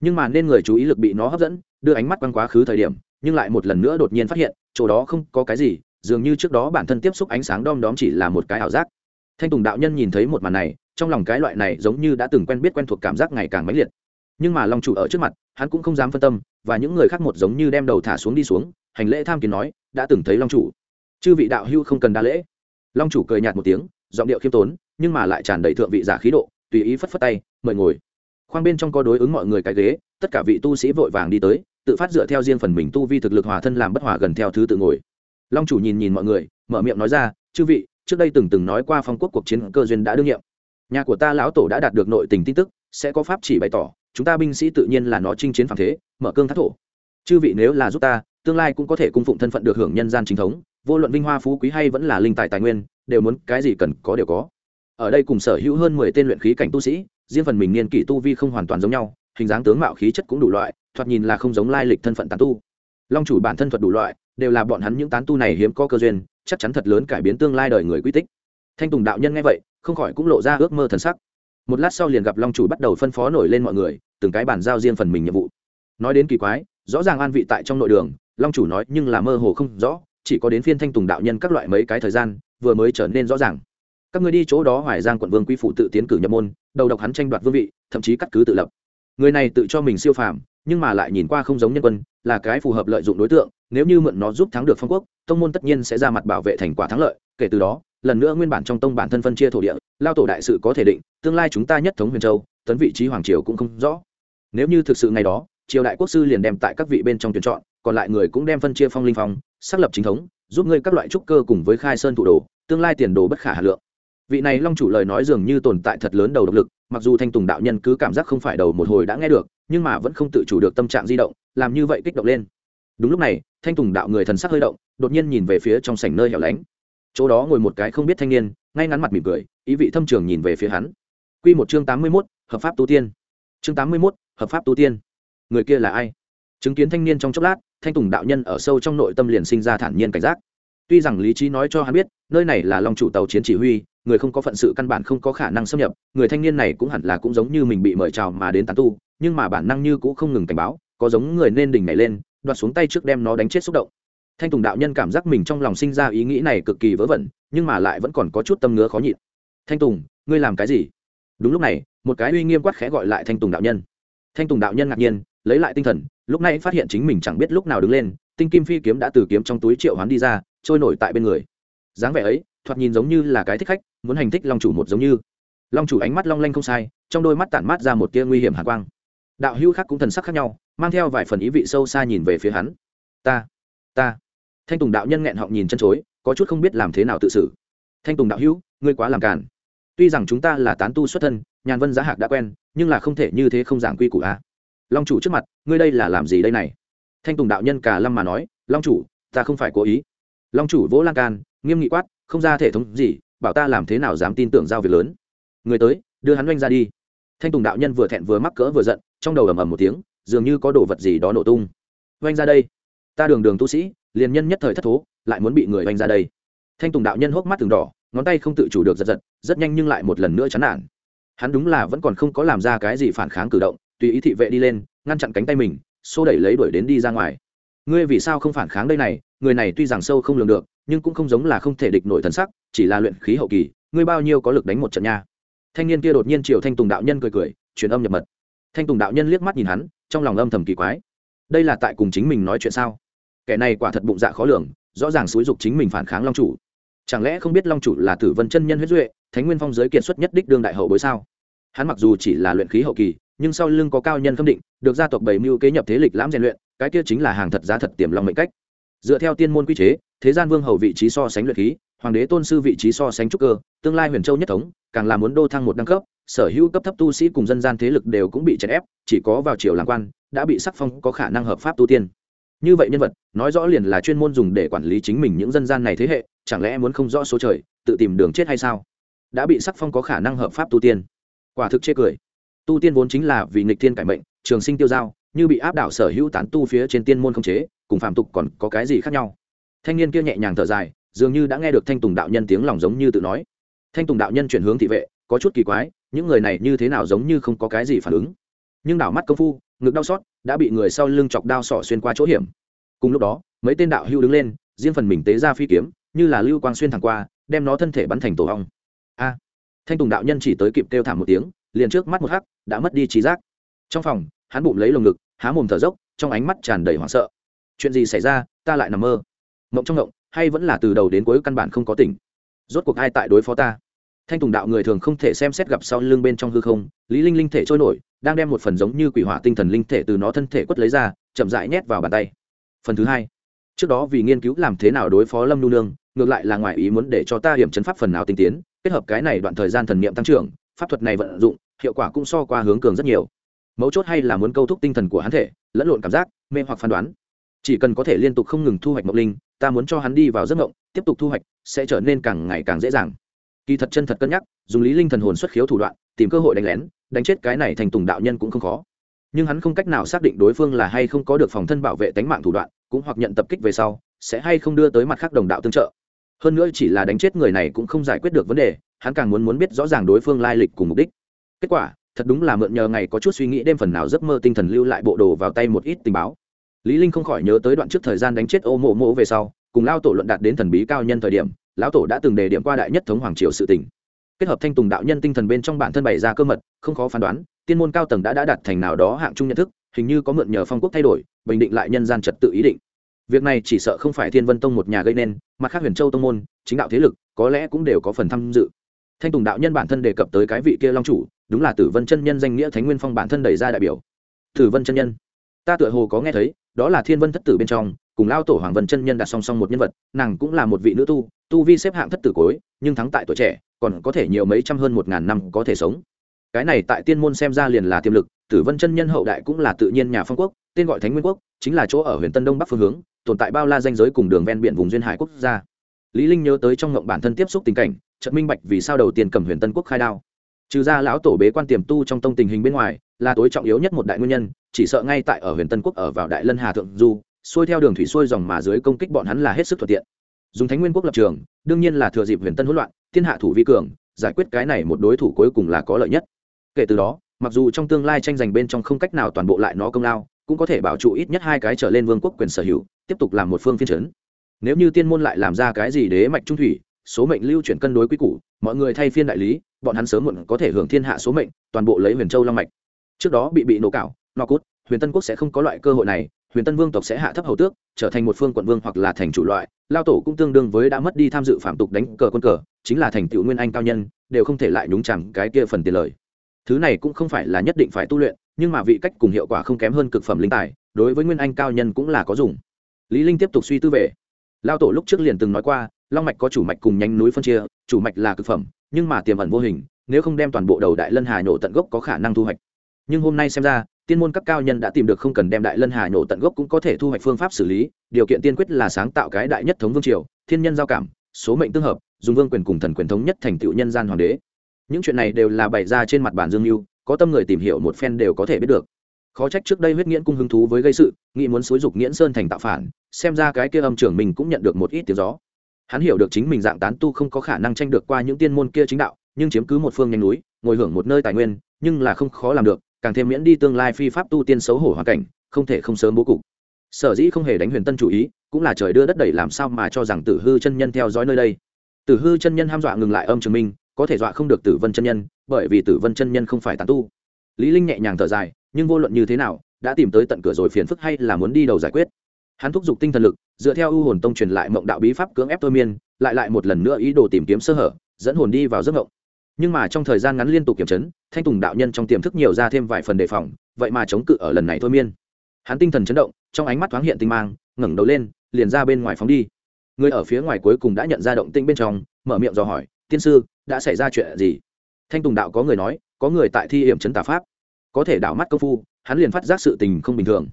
Nhưng mà nên người chú ý lực bị nó hấp dẫn, đưa ánh mắt quăng quá khứ thời điểm, nhưng lại một lần nữa đột nhiên phát hiện chỗ đó không có cái gì, dường như trước đó bản thân tiếp xúc ánh sáng đom đóm chỉ là một cái ảo giác. Thanh tùng đạo nhân nhìn thấy một màn này, trong lòng cái loại này giống như đã từng quen biết quen thuộc cảm giác ngày càng mãnh liệt. Nhưng mà long chủ ở trước mặt, hắn cũng không dám phân tâm, và những người khác một giống như đem đầu thả xuống đi xuống, hành lễ tham kiến nói, đã từng thấy long chủ. Chư vị đạo hưu không cần đa lễ. Long chủ cười nhạt một tiếng, giọng điệu khiêm tốn, nhưng mà lại tràn đầy thượng vị giả khí độ, tùy ý phất phất tay, mời ngồi. Khoang bên trong có đối ứng mọi người cái ghế, tất cả vị tu sĩ vội vàng đi tới tự phát dựa theo riêng phần mình tu vi thực lực hòa thân làm bất hòa gần theo thứ tự ngồi. Long chủ nhìn nhìn mọi người, mở miệng nói ra, chư vị, trước đây từng từng nói qua phong quốc cuộc chiến cơ duyên đã đương nhiệm. Nhà của ta lão tổ đã đạt được nội tình tin tức, sẽ có pháp chỉ bày tỏ, chúng ta binh sĩ tự nhiên là nó chinh chiến phản thế, mở cương thác thổ. Chư vị nếu là giúp ta, tương lai cũng có thể cung phụng thân phận được hưởng nhân gian chính thống, vô luận vinh hoa phú quý hay vẫn là linh tài tài nguyên, đều muốn cái gì cần có đều có. Ở đây cùng sở hữu hơn mười tên luyện khí cảnh tu sĩ, riêng phần mình niên kỷ tu vi không hoàn toàn giống nhau, hình dáng tướng mạo khí chất cũng đủ loại thoạt nhìn là không giống lai lịch thân phận tán tu. Long chủ bản thân thuật đủ loại, đều là bọn hắn những tán tu này hiếm có cơ duyên, chắc chắn thật lớn cải biến tương lai đời người quy tích. Thanh tùng đạo nhân nghe vậy, không khỏi cũng lộ ra ước mơ thần sắc. Một lát sau liền gặp long chủ bắt đầu phân phó nổi lên mọi người, từng cái bản giao riêng phần mình nhiệm vụ. Nói đến kỳ quái, rõ ràng an vị tại trong nội đường, long chủ nói nhưng là mơ hồ không rõ, chỉ có đến phiên thanh tùng đạo nhân các loại mấy cái thời gian, vừa mới trở nên rõ ràng. Các người đi chỗ đó hoài giang quận vương quy phụ tự tiến cử nhập môn, đầu độc hắn tranh đoạt vương vị, thậm chí cắt cứ tự lập. Người này tự cho mình siêu phàm nhưng mà lại nhìn qua không giống nhân quân, là cái phù hợp lợi dụng đối tượng, nếu như mượn nó giúp thắng được phong quốc, tông môn tất nhiên sẽ ra mặt bảo vệ thành quả thắng lợi, kể từ đó, lần nữa nguyên bản trong tông bản thân phân chia thổ địa, lao tổ đại sự có thể định, tương lai chúng ta nhất thống huyền châu, tấn vị trí hoàng triều cũng không rõ. Nếu như thực sự ngày đó, triều đại quốc sư liền đem tại các vị bên trong tuyển chọn, còn lại người cũng đem phân chia phong linh phong, xác lập chính thống, giúp ngươi các loại trúc cơ cùng với khai sơn thủ đồ, tương lai tiền đồ bất khả hà lượng. Vị này long chủ lời nói dường như tồn tại thật lớn đầu độc lực mặc dù thanh tùng đạo nhân cứ cảm giác không phải đầu một hồi đã nghe được nhưng mà vẫn không tự chủ được tâm trạng di động làm như vậy kích động lên đúng lúc này thanh tùng đạo người thần sắc hơi động đột nhiên nhìn về phía trong sảnh nơi hẻo lánh chỗ đó ngồi một cái không biết thanh niên ngay ngắn mặt mỉm cười ý vị thâm trường nhìn về phía hắn Quy một chương tám mươi 81, hợp pháp tu tiên. Chương tám mươi 81, hợp pháp tu tiên. Người kia là ai? Chứng kiến thanh niên trong chốc lát, Thanh Tùng đạo nhân ở sâu trong nội tâm liền sinh ra thản nhiên cảnh giác. Tuy rằng lý trí nói cho hắn biết, nơi này là lòng chủ tàu chiến chỉ huy, người không có phận sự căn bản không có khả năng xâm nhập, người thanh niên này cũng hẳn là cũng giống như mình bị mời chào mà đến tán tu, nhưng mà bản năng như cũng không ngừng cảnh báo, có giống người nên đỉnh này lên, đoạt xuống tay trước đem nó đánh chết xúc động. Thanh tùng đạo nhân cảm giác mình trong lòng sinh ra ý nghĩ này cực kỳ vớ vẩn nhưng mà lại vẫn còn có chút tâm ngứa khó nhịn. Thanh tùng ngươi làm cái gì? Đúng lúc này một cái uy nghiêm quát khẽ gọi lại thanh tùng đạo nhân. Thanh tùng đạo nhân ngạc nhiên lấy lại tinh thần lúc này phát hiện chính mình chẳng biết lúc nào đứng lên tinh kim phi kiếm đã từ kiếm trong túi triệu hoán đi ra trôi nổi tại bên người. Dáng vẻ ấy, thoạt nhìn giống như là cái thích khách, muốn hành thích long chủ một giống như. Long chủ ánh mắt long lanh không sai, trong đôi mắt tản mát ra một tia nguy hiểm hạ quang. Đạo hữu khác cũng thần sắc khác nhau, mang theo vài phần ý vị sâu xa nhìn về phía hắn. Ta ta. Thanh tùng đạo nhân nghẹn họng nhìn chân chối, có chút không biết làm thế nào tự xử. Thanh tùng đạo hữu, ngươi quá làm cản tuy rằng chúng ta là tán tu xuất thân, nhàn vân giá hạc đã quen, nhưng là không thể như thế không giảng quy củ a long chủ trước mặt, ngươi đây là làm gì đây này? Thanh tùng đạo nhân cả lâm mà nói, long chủ, ta không phải cố ý long chủ vỗ lan can, nghiêm nghị quát, không ra thể thống gì, bảo ta làm thế nào dám tin tưởng giao việc lớn? Người tới, đưa hắn oanh ra đi. Thanh tùng đạo nhân vừa thẹn vừa mắc cỡ vừa giận, trong đầu ầm ầm một tiếng, dường như có đồ vật gì đó nổ tung. Oanh ra đây. Ta đường đường tu sĩ, liền nhân nhất thời thất thố, lại muốn bị người oanh ra đây. Thanh tùng đạo nhân hốc mắt từng đỏ, ngón tay không tự chủ được giật giật, rất nhanh nhưng lại một lần nữa chán nản. Hắn đúng là vẫn còn không có làm ra cái gì phản kháng cử động, tùy ý thị vệ đi lên, ngăn chặn cánh tay mình, xô đẩy lấy đuổi đến đi ra ngoài. Ngươi vì sao không phản kháng đây này người này tuy rằng sâu không lường được, nhưng cũng không giống là không thể địch nổi thần sắc, chỉ là luyện khí hậu kỳ, ngươi bao nhiêu có lực đánh một trận nha. Thanh niên kia đột nhiên chiều thanh tùng đạo nhân cười cười, truyền âm nhập mật. Thanh tùng đạo nhân liếc mắt nhìn hắn, trong lòng âm thầm kỳ quái. Đây là tại cùng chính mình nói chuyện sao? Kẻ này quả thật bụng dạ khó lường, rõ ràng xúi dục chính mình phản kháng long chủ. Chẳng lẽ không biết long chủ là tử vân chân nhân huyết duệ, thánh nguyên phong giới kiệt xuất nhất đích đương đại hậu bối sao? Hắn mặc dù chỉ là luyện khí hậu kỳ, nhưng sau lưng có cao nhân khâm định, được gia tộc bảy mưu kế nhập thế lịch lãm rèn luyện, cái kia chính là hàng thật giá thật tiềm lòng mệnh cách dựa theo tiên môn quy chế, thế gian vương hầu vị trí so sánh luyện khí, hoàng đế tôn sư vị trí so sánh trúc cơ, tương lai huyền châu nhất thống, càng là muốn đô thăng một đẳng cấp, sở hữu cấp thấp tu sĩ cùng dân gian thế lực đều cũng bị chèn ép, chỉ có vào triều làm quan, đã bị sắc phong có khả năng hợp pháp tu tiên. Như vậy nhân vật, nói rõ liền là chuyên môn dùng để quản lý chính mình những dân gian này thế hệ, chẳng lẽ muốn không rõ số trời, tự tìm đường chết hay sao? Đã bị sắc phong có khả năng hợp pháp tu tiên. Quả thực chê cười. Tu tiên vốn chính là vì nghịch thiên cải mệnh, trường sinh tiêu giao như bị áp đảo sở hữu tán tu phía trên tiên môn không chế, cùng phạm tục còn có cái gì khác nhau? Thanh niên kia nhẹ nhàng thở dài, dường như đã nghe được thanh tùng đạo nhân tiếng lòng giống như tự nói. Thanh tùng đạo nhân chuyển hướng thị vệ, có chút kỳ quái, những người này như thế nào giống như không có cái gì phản ứng. Nhưng đảo mắt công phu, ngực đau xót, đã bị người sau lưng chọc đao sỏ xuyên qua chỗ hiểm. Cùng lúc đó, mấy tên đạo hưu đứng lên, riêng phần mình tế ra phi kiếm, như là lưu quang xuyên thẳng qua, đem nó thân thể bắn thành tổ hong a! Thanh tùng đạo nhân chỉ tới kịp kêu thảm một tiếng, liền trước mắt một hắc, đã mất đi trí giác. Trong phòng, hắn bụng lấy lồng ngực há mồm thở dốc, trong ánh mắt tràn đầy hoảng sợ. Chuyện gì xảy ra, ta lại nằm mơ. Mộng trong mộng, hay vẫn là từ đầu đến cuối căn bản không có tỉnh. Rốt cuộc ai tại đối phó ta? Thanh tùng đạo người thường không thể xem xét gặp sau lưng bên trong hư không, lý linh linh thể trôi nổi, đang đem một phần giống như quỷ hỏa tinh thần linh thể từ nó thân thể quất lấy ra, chậm rãi nhét vào bàn tay. Phần thứ hai, trước đó vì nghiên cứu làm thế nào đối phó lâm nu nương, ngược lại là ngoài ý muốn để cho ta hiểm chấn pháp phần nào tinh tiến, kết hợp cái này đoạn thời gian thần niệm tăng trưởng, pháp thuật này vận dụng, hiệu quả cũng so qua hướng cường rất nhiều mấu chốt hay là muốn câu thúc tinh thần của hắn thể, lẫn lộn cảm giác, mê hoặc phán đoán. Chỉ cần có thể liên tục không ngừng thu hoạch mộng linh, ta muốn cho hắn đi vào giấc mộng, tiếp tục thu hoạch, sẽ trở nên càng ngày càng dễ dàng. Kỳ thật chân thật cân nhắc, dùng lý linh thần hồn xuất khiếu thủ đoạn, tìm cơ hội đánh lén, đánh chết cái này thành tùng đạo nhân cũng không khó. Nhưng hắn không cách nào xác định đối phương là hay không có được phòng thân bảo vệ tính mạng thủ đoạn, cũng hoặc nhận tập kích về sau, sẽ hay không đưa tới mặt khác đồng đạo tương trợ. Hơn nữa chỉ là đánh chết người này cũng không giải quyết được vấn đề, hắn càng muốn muốn biết rõ ràng đối phương lai lịch cùng mục đích. Kết quả thật đúng là mượn nhờ ngày có chút suy nghĩ đêm phần nào giấc mơ tinh thần lưu lại bộ đồ vào tay một ít tình báo. Lý linh không khỏi nhớ tới đoạn trước thời gian đánh chết ô mộ mộ về sau, cùng lao tổ luận đạt đến thần bí cao nhân thời điểm, lão tổ đã từng đề điểm qua đại nhất thống hoàng triều sự tình. Kết hợp thanh tùng đạo nhân tinh thần bên trong bản thân bày ra cơ mật, không khó phán đoán, tiên môn cao tầng đã đã đạt thành nào đó hạng trung nhận thức, hình như có mượn nhờ phong quốc thay đổi, bình định lại nhân gian trật tự ý định. Việc này chỉ sợ không phải thiên vân tông một nhà gây nên mặt khác huyền châu tông môn, chính đạo thế lực, có lẽ cũng đều có phần tham dự thanh tùng đạo nhân bản thân đề cập tới cái vị kia long chủ, đúng là tử vân chân nhân danh nghĩa thánh nguyên phong bản thân đẩy ra đại biểu. Tử vân chân nhân. Ta tựa hồ có nghe thấy, đó là thiên vân thất tử bên trong, cùng lao tổ hoàng vân chân nhân đặt song song một nhân vật, nàng cũng là một vị nữ tu tu vi xếp hạng thất tử cối, nhưng thắng tại tuổi trẻ, còn có thể nhiều mấy trăm hơn một ngàn năm có thể sống. Cái này tại tiên môn xem ra liền là tiềm lực, tử vân chân nhân hậu đại cũng là tự nhiên nhà phong quốc, tên gọi thánh nguyên quốc, chính là chỗ ở huyện tân đông bắc phương hướng, tồn tại bao la danh giới cùng đường ven biển vùng duyên hải quốc gia. Lý linh nhớ tới trong ngộng bản thân tiếp xúc tình cảnh chợt minh bạch vì sao đầu tiên cầm huyền tân quốc khai đao. Trừ ra lão tổ bế quan tiềm tu trong tông tình hình bên ngoài, là tối trọng yếu nhất một đại nguyên nhân, chỉ sợ ngay tại ở huyền tân quốc ở vào đại lân hà thượng du, xuôi theo đường thủy xuôi dòng mà dưới công kích bọn hắn là hết sức thuận tiện. Dùng thánh nguyên quốc lập trường, đương nhiên là thừa dịp huyền tân hỗn loạn, thiên hạ thủ vi cường, giải quyết cái này một đối thủ cuối cùng là có lợi nhất. Kể từ đó, mặc dù trong tương lai tranh giành bên trong không cách nào toàn bộ lại nó công lao, cũng có thể bảo trụ ít nhất hai cái trở lên vương quốc quyền sở hữu, tiếp tục làm một phương phiên chấn. Nếu như tiên môn lại làm ra cái gì đế mạch trung thủy số mệnh lưu chuyển cân đối quy củ, mọi người thay phiên đại lý, bọn hắn sớm muộn có thể hưởng thiên hạ số mệnh, toàn bộ lấy huyền châu long mạch. Trước đó bị bị nổ cạo no cút, huyền tân quốc sẽ không có loại cơ hội này, huyền tân vương tộc sẽ hạ thấp hầu tước, trở thành một phương quận vương hoặc là thành chủ loại, lao tổ cũng tương đương với đã mất đi tham dự phạm tục đánh cờ quân cờ, chính là thành tựu nguyên anh cao nhân, đều không thể lại nhúng chẳng cái kia phần tiền lời. Thứ này cũng không phải là nhất định phải tu luyện, nhưng mà vị cách cùng hiệu quả không kém hơn cực phẩm linh tài, đối với nguyên anh cao nhân cũng là có dùng. Lý linh tiếp tục suy tư về lao tổ lúc trước liền từng nói qua, long mạch có chủ mạch cùng nhánh núi phân chia, chủ mạch là cực phẩm, nhưng mà tiềm ẩn vô hình, nếu không đem toàn bộ đầu đại lân hà nhổ tận gốc có khả năng thu hoạch. Nhưng hôm nay xem ra, tiên môn các cao nhân đã tìm được không cần đem đại lân hà nhổ tận gốc cũng có thể thu hoạch phương pháp xử lý, điều kiện tiên quyết là sáng tạo cái đại nhất thống vương triều, thiên nhân giao cảm, số mệnh tương hợp, dùng vương quyền cùng thần quyền thống nhất thành tựu nhân gian hoàng đế. Những chuyện này đều là bày ra trên mặt bản dương mưu có tâm người tìm hiểu một phen đều có thể biết được khó trách trước đây huyết nghiễn cung hứng thú với gây sự, nghĩ muốn xúi dục nghiễn sơn thành tạo phản, xem ra cái kia âm trưởng mình cũng nhận được một ít tiếng gió. Hắn hiểu được chính mình dạng tán tu không có khả năng tranh được qua những tiên môn kia chính đạo, nhưng chiếm cứ một phương nhanh núi, ngồi hưởng một nơi tài nguyên, nhưng là không khó làm được, càng thêm miễn đi tương lai phi pháp tu tiên xấu hổ hoàn cảnh, không thể không sớm bố cục. Sở dĩ không hề đánh huyền tân chủ ý, cũng là trời đưa đất đẩy làm sao mà cho rằng tử hư chân nhân theo dõi nơi đây. Tử hư chân nhân ham dọa ngừng lại âm trường minh có thể dọa không được tử vân chân nhân, bởi vì tử vân chân nhân không phải tán tu. Lý linh nhẹ nhàng thở dài nhưng vô luận như thế nào, đã tìm tới tận cửa rồi phiền phức hay là muốn đi đầu giải quyết. Hắn thúc giục tinh thần lực, dựa theo ưu hồn tông truyền lại mộng đạo bí pháp cưỡng ép thôi miên, lại lại một lần nữa ý đồ tìm kiếm sơ hở, dẫn hồn đi vào giấc mộng. Nhưng mà trong thời gian ngắn liên tục kiểm chấn, thanh tùng đạo nhân trong tiềm thức nhiều ra thêm vài phần đề phòng, vậy mà chống cự ở lần này thôi miên. Hắn tinh thần chấn động, trong ánh mắt thoáng hiện tinh mang, ngẩng đầu lên, liền ra bên ngoài phóng đi. Người ở phía ngoài cuối cùng đã nhận ra động tinh bên trong, mở miệng dò hỏi, tiên sư, đã xảy ra chuyện gì? Thanh tùng đạo có người nói, có người tại thi hiểm chấn tà pháp có thể đảo mắt công phu, hắn liền phát giác sự tình không bình thường.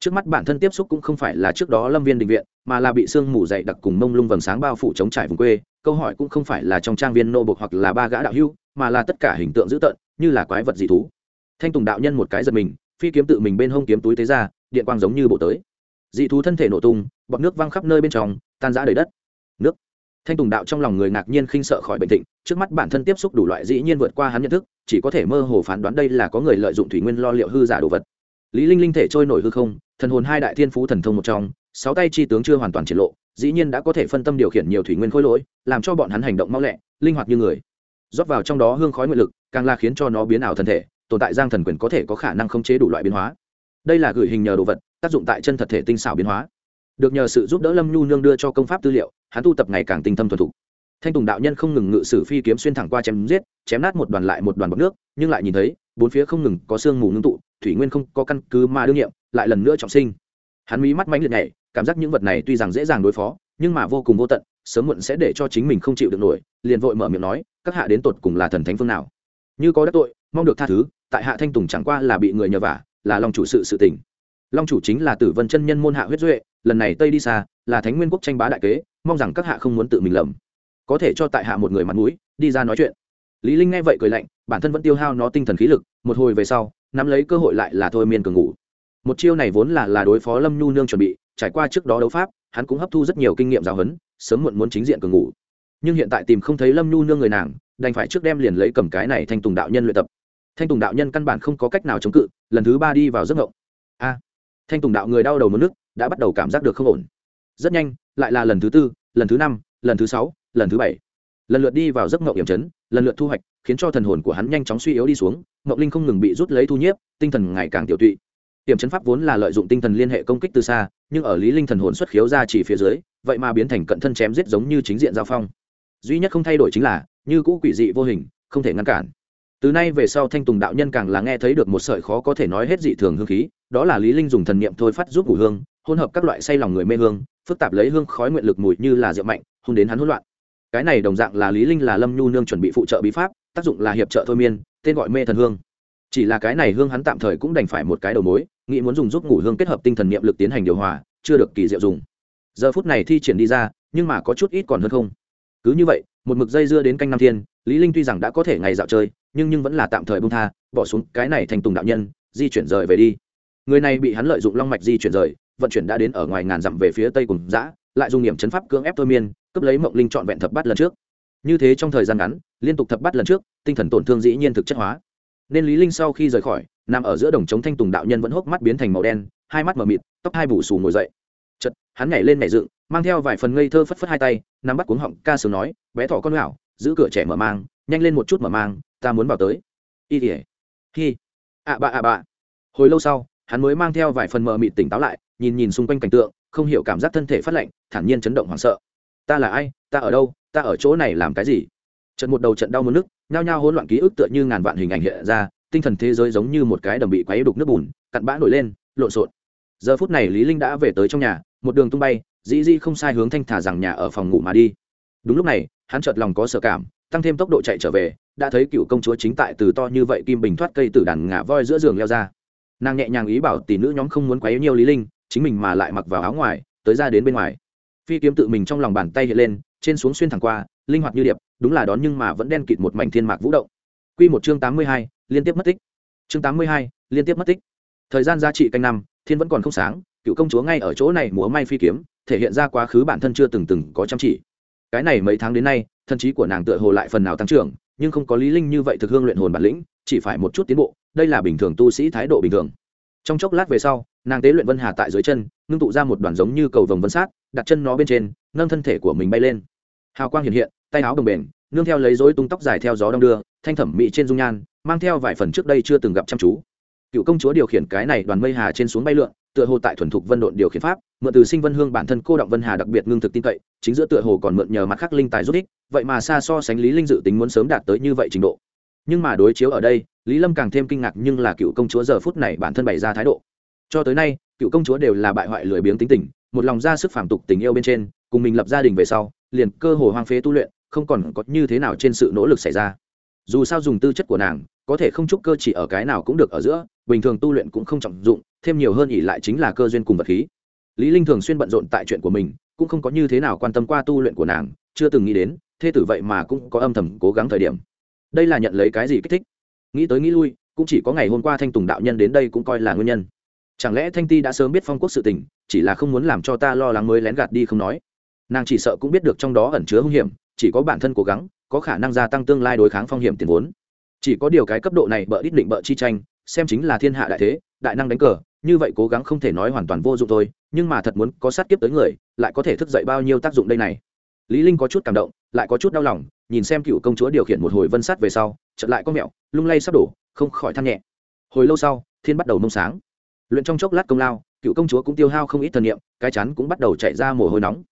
Trước mắt bản thân tiếp xúc cũng không phải là trước đó lâm viên định viện, mà là bị sương mù dậy đặc cùng mông lung vầng sáng bao phủ chống trải vùng quê, câu hỏi cũng không phải là trong trang viên nô bộc hoặc là ba gã đạo hưu mà là tất cả hình tượng dữ tợn, như là quái vật dị thú. Thanh tùng đạo nhân một cái giật mình, phi kiếm tự mình bên hông kiếm túi tế ra, điện quang giống như bộ tới. Dị thú thân thể nổ tung, bọt nước văng khắp nơi bên trong, tan rã đầy đất. Nước thanh tùng đạo trong lòng người ngạc nhiên khinh sợ khỏi bệnh tịnh trước mắt bản thân tiếp xúc đủ loại dĩ nhiên vượt qua hắn nhận thức, chỉ có thể mơ hồ phán đoán đây là có người lợi dụng thủy nguyên lo liệu hư giả đồ vật. Lý linh linh thể trôi nổi hư không, thần hồn hai đại thiên phú thần thông một trong, sáu tay chi tướng chưa hoàn toàn triển lộ, dĩ nhiên đã có thể phân tâm điều khiển nhiều thủy nguyên khối lỗi, làm cho bọn hắn hành động mau lẹ, linh hoạt như người. Rót vào trong đó hương khói nguyện lực, càng là khiến cho nó biến ảo thân thể, tồn tại giang thần quyền có thể có khả năng khống chế đủ loại biến hóa. Đây là gửi hình nhờ đồ vật, tác dụng tại chân thật thể tinh xảo biến hóa được nhờ sự giúp đỡ lâm nhu nương đưa cho công pháp tư liệu, hắn tu tập ngày càng tinh thâm thuần thục. Thanh tùng đạo nhân không ngừng ngự sử phi kiếm xuyên thẳng qua chém giết, chém nát một đoàn lại một đoàn bọc nước, nhưng lại nhìn thấy, bốn phía không ngừng có sương mù ngưng tụ, thủy nguyên không có căn cứ mà đương nhiệm, lại lần nữa trọng sinh. Hắn mí mắt mánh liệt này cảm giác những vật này tuy rằng dễ dàng đối phó, nhưng mà vô cùng vô tận, sớm muộn sẽ để cho chính mình không chịu được nổi, liền vội mở miệng nói, các hạ đến tột cùng là thần thánh phương nào? Như có đắc tội, mong được tha thứ, tại hạ thanh tùng chẳng qua là bị người nhờ vả, là lòng chủ sự sự tình. Long chủ chính là tử vân chân nhân môn hạ huyết duệ lần này tây đi xa là thánh nguyên quốc tranh bá đại kế, mong rằng các hạ không muốn tự mình lầm. Có thể cho tại hạ một người mặt mũi, đi ra nói chuyện. Lý linh nghe vậy cười lạnh, bản thân vẫn tiêu hao nó tinh thần khí lực, một hồi về sau, nắm lấy cơ hội lại là thôi miên cường ngủ. Một chiêu này vốn là là đối phó lâm nhu nương chuẩn bị, trải qua trước đó đấu pháp, hắn cũng hấp thu rất nhiều kinh nghiệm giáo huấn, sớm muộn muốn chính diện cường ngủ. Nhưng hiện tại tìm không thấy lâm nhu nương người nàng, đành phải trước đem liền lấy cầm cái này thanh tùng đạo nhân luyện tập. Thanh tùng đạo nhân căn bản không có cách nào chống cự, lần thứ ba đi vào giấc ngộng. A! Thanh tùng đạo người đau đầu mất nước đã bắt đầu cảm giác được không ổn. Rất nhanh, lại là lần thứ tư, lần thứ năm, lần thứ sáu, lần thứ bảy. Lần lượt đi vào giấc ngộng hiểm chấn, lần lượt thu hoạch, khiến cho thần hồn của hắn nhanh chóng suy yếu đi xuống ngộng linh không ngừng bị rút lấy thu nhiếp, tinh thần ngày càng tiểu tụy. Hiểm chấn pháp vốn là lợi dụng tinh thần liên hệ công kích từ xa, nhưng ở lý linh thần hồn xuất khiếu ra chỉ phía dưới, vậy mà biến thành cận thân chém giết giống như chính diện giao phong. Duy nhất không thay đổi chính là, như cũ quỷ dị vô hình, không thể ngăn cản. Từ nay về sau thanh tùng đạo nhân càng là nghe thấy được một sợi khó có thể nói hết dị thường hương khí, đó là lý linh dùng thần niệm thôi phát giúp ngủ hương hỗn hợp các loại say lòng người mê hương, phức tạp lấy hương khói nguyện lực mùi như là rượu mạnh, hôn đến hắn hỗn loạn. Cái này đồng dạng là lý linh là lâm nhu nương chuẩn bị phụ trợ bí pháp, tác dụng là hiệp trợ thôi miên, tên gọi mê thần hương. Chỉ là cái này hương hắn tạm thời cũng đành phải một cái đầu mối, nghĩ muốn dùng giúp ngủ hương kết hợp tinh thần niệm lực tiến hành điều hòa, chưa được kỳ diệu dùng. Giờ phút này thi triển đi ra, nhưng mà có chút ít còn hơn không. Cứ như vậy, một mực dây dưa đến canh năm thiên, lý linh tuy rằng đã có thể ngày dạo chơi, nhưng nhưng vẫn là tạm thời buông tha, bỏ xuống cái này thành tùng đạo nhân, di chuyển rời về đi. Người này bị hắn lợi dụng long mạch di chuyển rời vận chuyển đã đến ở ngoài ngàn dặm về phía tây cùng dã, lại dùng niệm chấn pháp cưỡng ép thôi miên, cướp lấy mộng linh trọn vẹn thập bát lần trước. Như thế trong thời gian ngắn, liên tục thập bát lần trước, tinh thần tổn thương dĩ nhiên thực chất hóa. Nên lý linh sau khi rời khỏi, nằm ở giữa đồng chống thanh tùng đạo nhân vẫn hốc mắt biến thành màu đen, hai mắt mở mịt, tóc hai bù xù ngồi dậy. Chật hắn nhảy lên nhảy dựng, mang theo vài phần ngây thơ phất phất hai tay, nắm bắt cuống họng ca sướng nói, bé thỏ con hảo giữ cửa trẻ mở mang, nhanh lên một chút mở mang, ta muốn vào tới. Y tỉa hi. Ạ bạ ạ bạ hồi lâu sau, hắn mới mang theo vài phần mờ mịt tỉnh táo lại nhìn nhìn xung quanh cảnh tượng, không hiểu cảm giác thân thể phát lạnh, thản nhiên chấn động hoảng sợ. Ta là ai? Ta ở đâu? Ta ở chỗ này làm cái gì? Trận một đầu trận đau muốn nước, nhao nhao hỗn loạn ký ức tựa như ngàn vạn hình ảnh hiện ra, tinh thần thế giới giống như một cái đầm bị quấy đục nước bùn, cặn bã nổi lên, lộn xộn. Giờ phút này lý linh đã về tới trong nhà, một đường tung bay, dĩ dĩ không sai hướng thanh thả rằng nhà ở phòng ngủ mà đi. Đúng lúc này, hắn chợt lòng có sợ cảm, tăng thêm tốc độ chạy trở về, đã thấy cựu công chúa chính tại từ to như vậy kim bình thoát cây từ đàn ngả voi giữa giường leo ra. Nàng nhẹ nhàng ý bảo tỷ nữ nhóm không muốn quấy nhiều lý linh chính mình mà lại mặc vào áo ngoài, tới ra đến bên ngoài. Phi kiếm tự mình trong lòng bàn tay hiện lên, trên xuống xuyên thẳng qua, linh hoạt như điệp, đúng là đón nhưng mà vẫn đen kịt một mảnh thiên mạc vũ động. Quy một chương tám mươi hai, liên tiếp mất tích. Chương tám mươi hai, liên tiếp mất tích. Thời gian giá trị canh năm, thiên vẫn còn không sáng, cựu công chúa ngay ở chỗ này múa may phi kiếm, thể hiện ra quá khứ bản thân chưa từng từng có chăm chỉ. Cái này mấy tháng đến nay, thân trí của nàng tựa hồ lại phần nào tăng trưởng, nhưng không có lý linh như vậy thực hương luyện hồn bản lĩnh, chỉ phải một chút tiến bộ, đây là bình thường tu sĩ thái độ bình thường trong chốc lát về sau, nàng tế luyện vân hà tại dưới chân, ngưng tụ ra một đoàn giống như cầu vồng vân sát, đặt chân nó bên trên, nâng thân thể của mình bay lên. Hào quang hiện hiện, tay áo đồng bền, nương theo lấy dối tung tóc dài theo gió đông đưa, thanh thẩm mỹ trên dung nhan, mang theo vài phần trước đây chưa từng gặp chăm chú. Cựu công chúa điều khiển cái này đoàn mây hà trên xuống bay lượn, tựa hồ tại thuần thục vân độn điều khiển pháp, mượn từ sinh vân hương bản thân cô động vân hà đặc biệt ngưng thực tin cậy, chính giữa tựa hồ còn mượn nhờ mặt khắc linh tài rút ích, vậy mà xa so sánh lý linh dự tính muốn sớm đạt tới như vậy trình độ nhưng mà đối chiếu ở đây, lý lâm càng thêm kinh ngạc nhưng là cựu công chúa giờ phút này bản thân bày ra thái độ. Cho tới nay, cựu công chúa đều là bại hoại lười biếng tính tình, một lòng ra sức phản tục tình yêu bên trên, cùng mình lập gia đình về sau, liền cơ hồ hoang phế tu luyện, không còn có như thế nào trên sự nỗ lực xảy ra. Dù sao dùng tư chất của nàng, có thể không chúc cơ chỉ ở cái nào cũng được ở giữa, bình thường tu luyện cũng không trọng dụng, thêm nhiều hơn ỉ lại chính là cơ duyên cùng vật khí. Lý linh thường xuyên bận rộn tại chuyện của mình, cũng không có như thế nào quan tâm qua tu luyện của nàng, chưa từng nghĩ đến, thế tử vậy mà cũng có âm thầm cố gắng thời điểm đây là nhận lấy cái gì kích thích? Nghĩ tới nghĩ lui, cũng chỉ có ngày hôm qua thanh tùng đạo nhân đến đây cũng coi là nguyên nhân. Chẳng lẽ thanh ti đã sớm biết phong quốc sự tình, chỉ là không muốn làm cho ta lo lắng mới lén gạt đi không nói? Nàng chỉ sợ cũng biết được trong đó ẩn chứa hung hiểm, chỉ có bản thân cố gắng, có khả năng gia tăng tương lai đối kháng phong hiểm tiền vốn. Chỉ có điều cái cấp độ này bợ ít định bợ chi tranh, xem chính là thiên hạ đại thế, đại năng đánh cờ, như vậy cố gắng không thể nói hoàn toàn vô dụng thôi, nhưng mà thật muốn có sát kiếp tới người, lại có thể thức dậy bao nhiêu tác dụng đây này? Lý linh có chút cảm động, lại có chút đau lòng, nhìn xem cựu công chúa điều khiển một hồi vân sát về sau, chợt lại có mẹo, lung lay sắp đổ, không khỏi than nhẹ. Hồi lâu sau, thiên bắt đầu mông sáng. Luyện trong chốc lát công lao, cựu công chúa cũng tiêu hao không ít thần niệm, cái chắn cũng bắt đầu chạy ra mồ hôi nóng.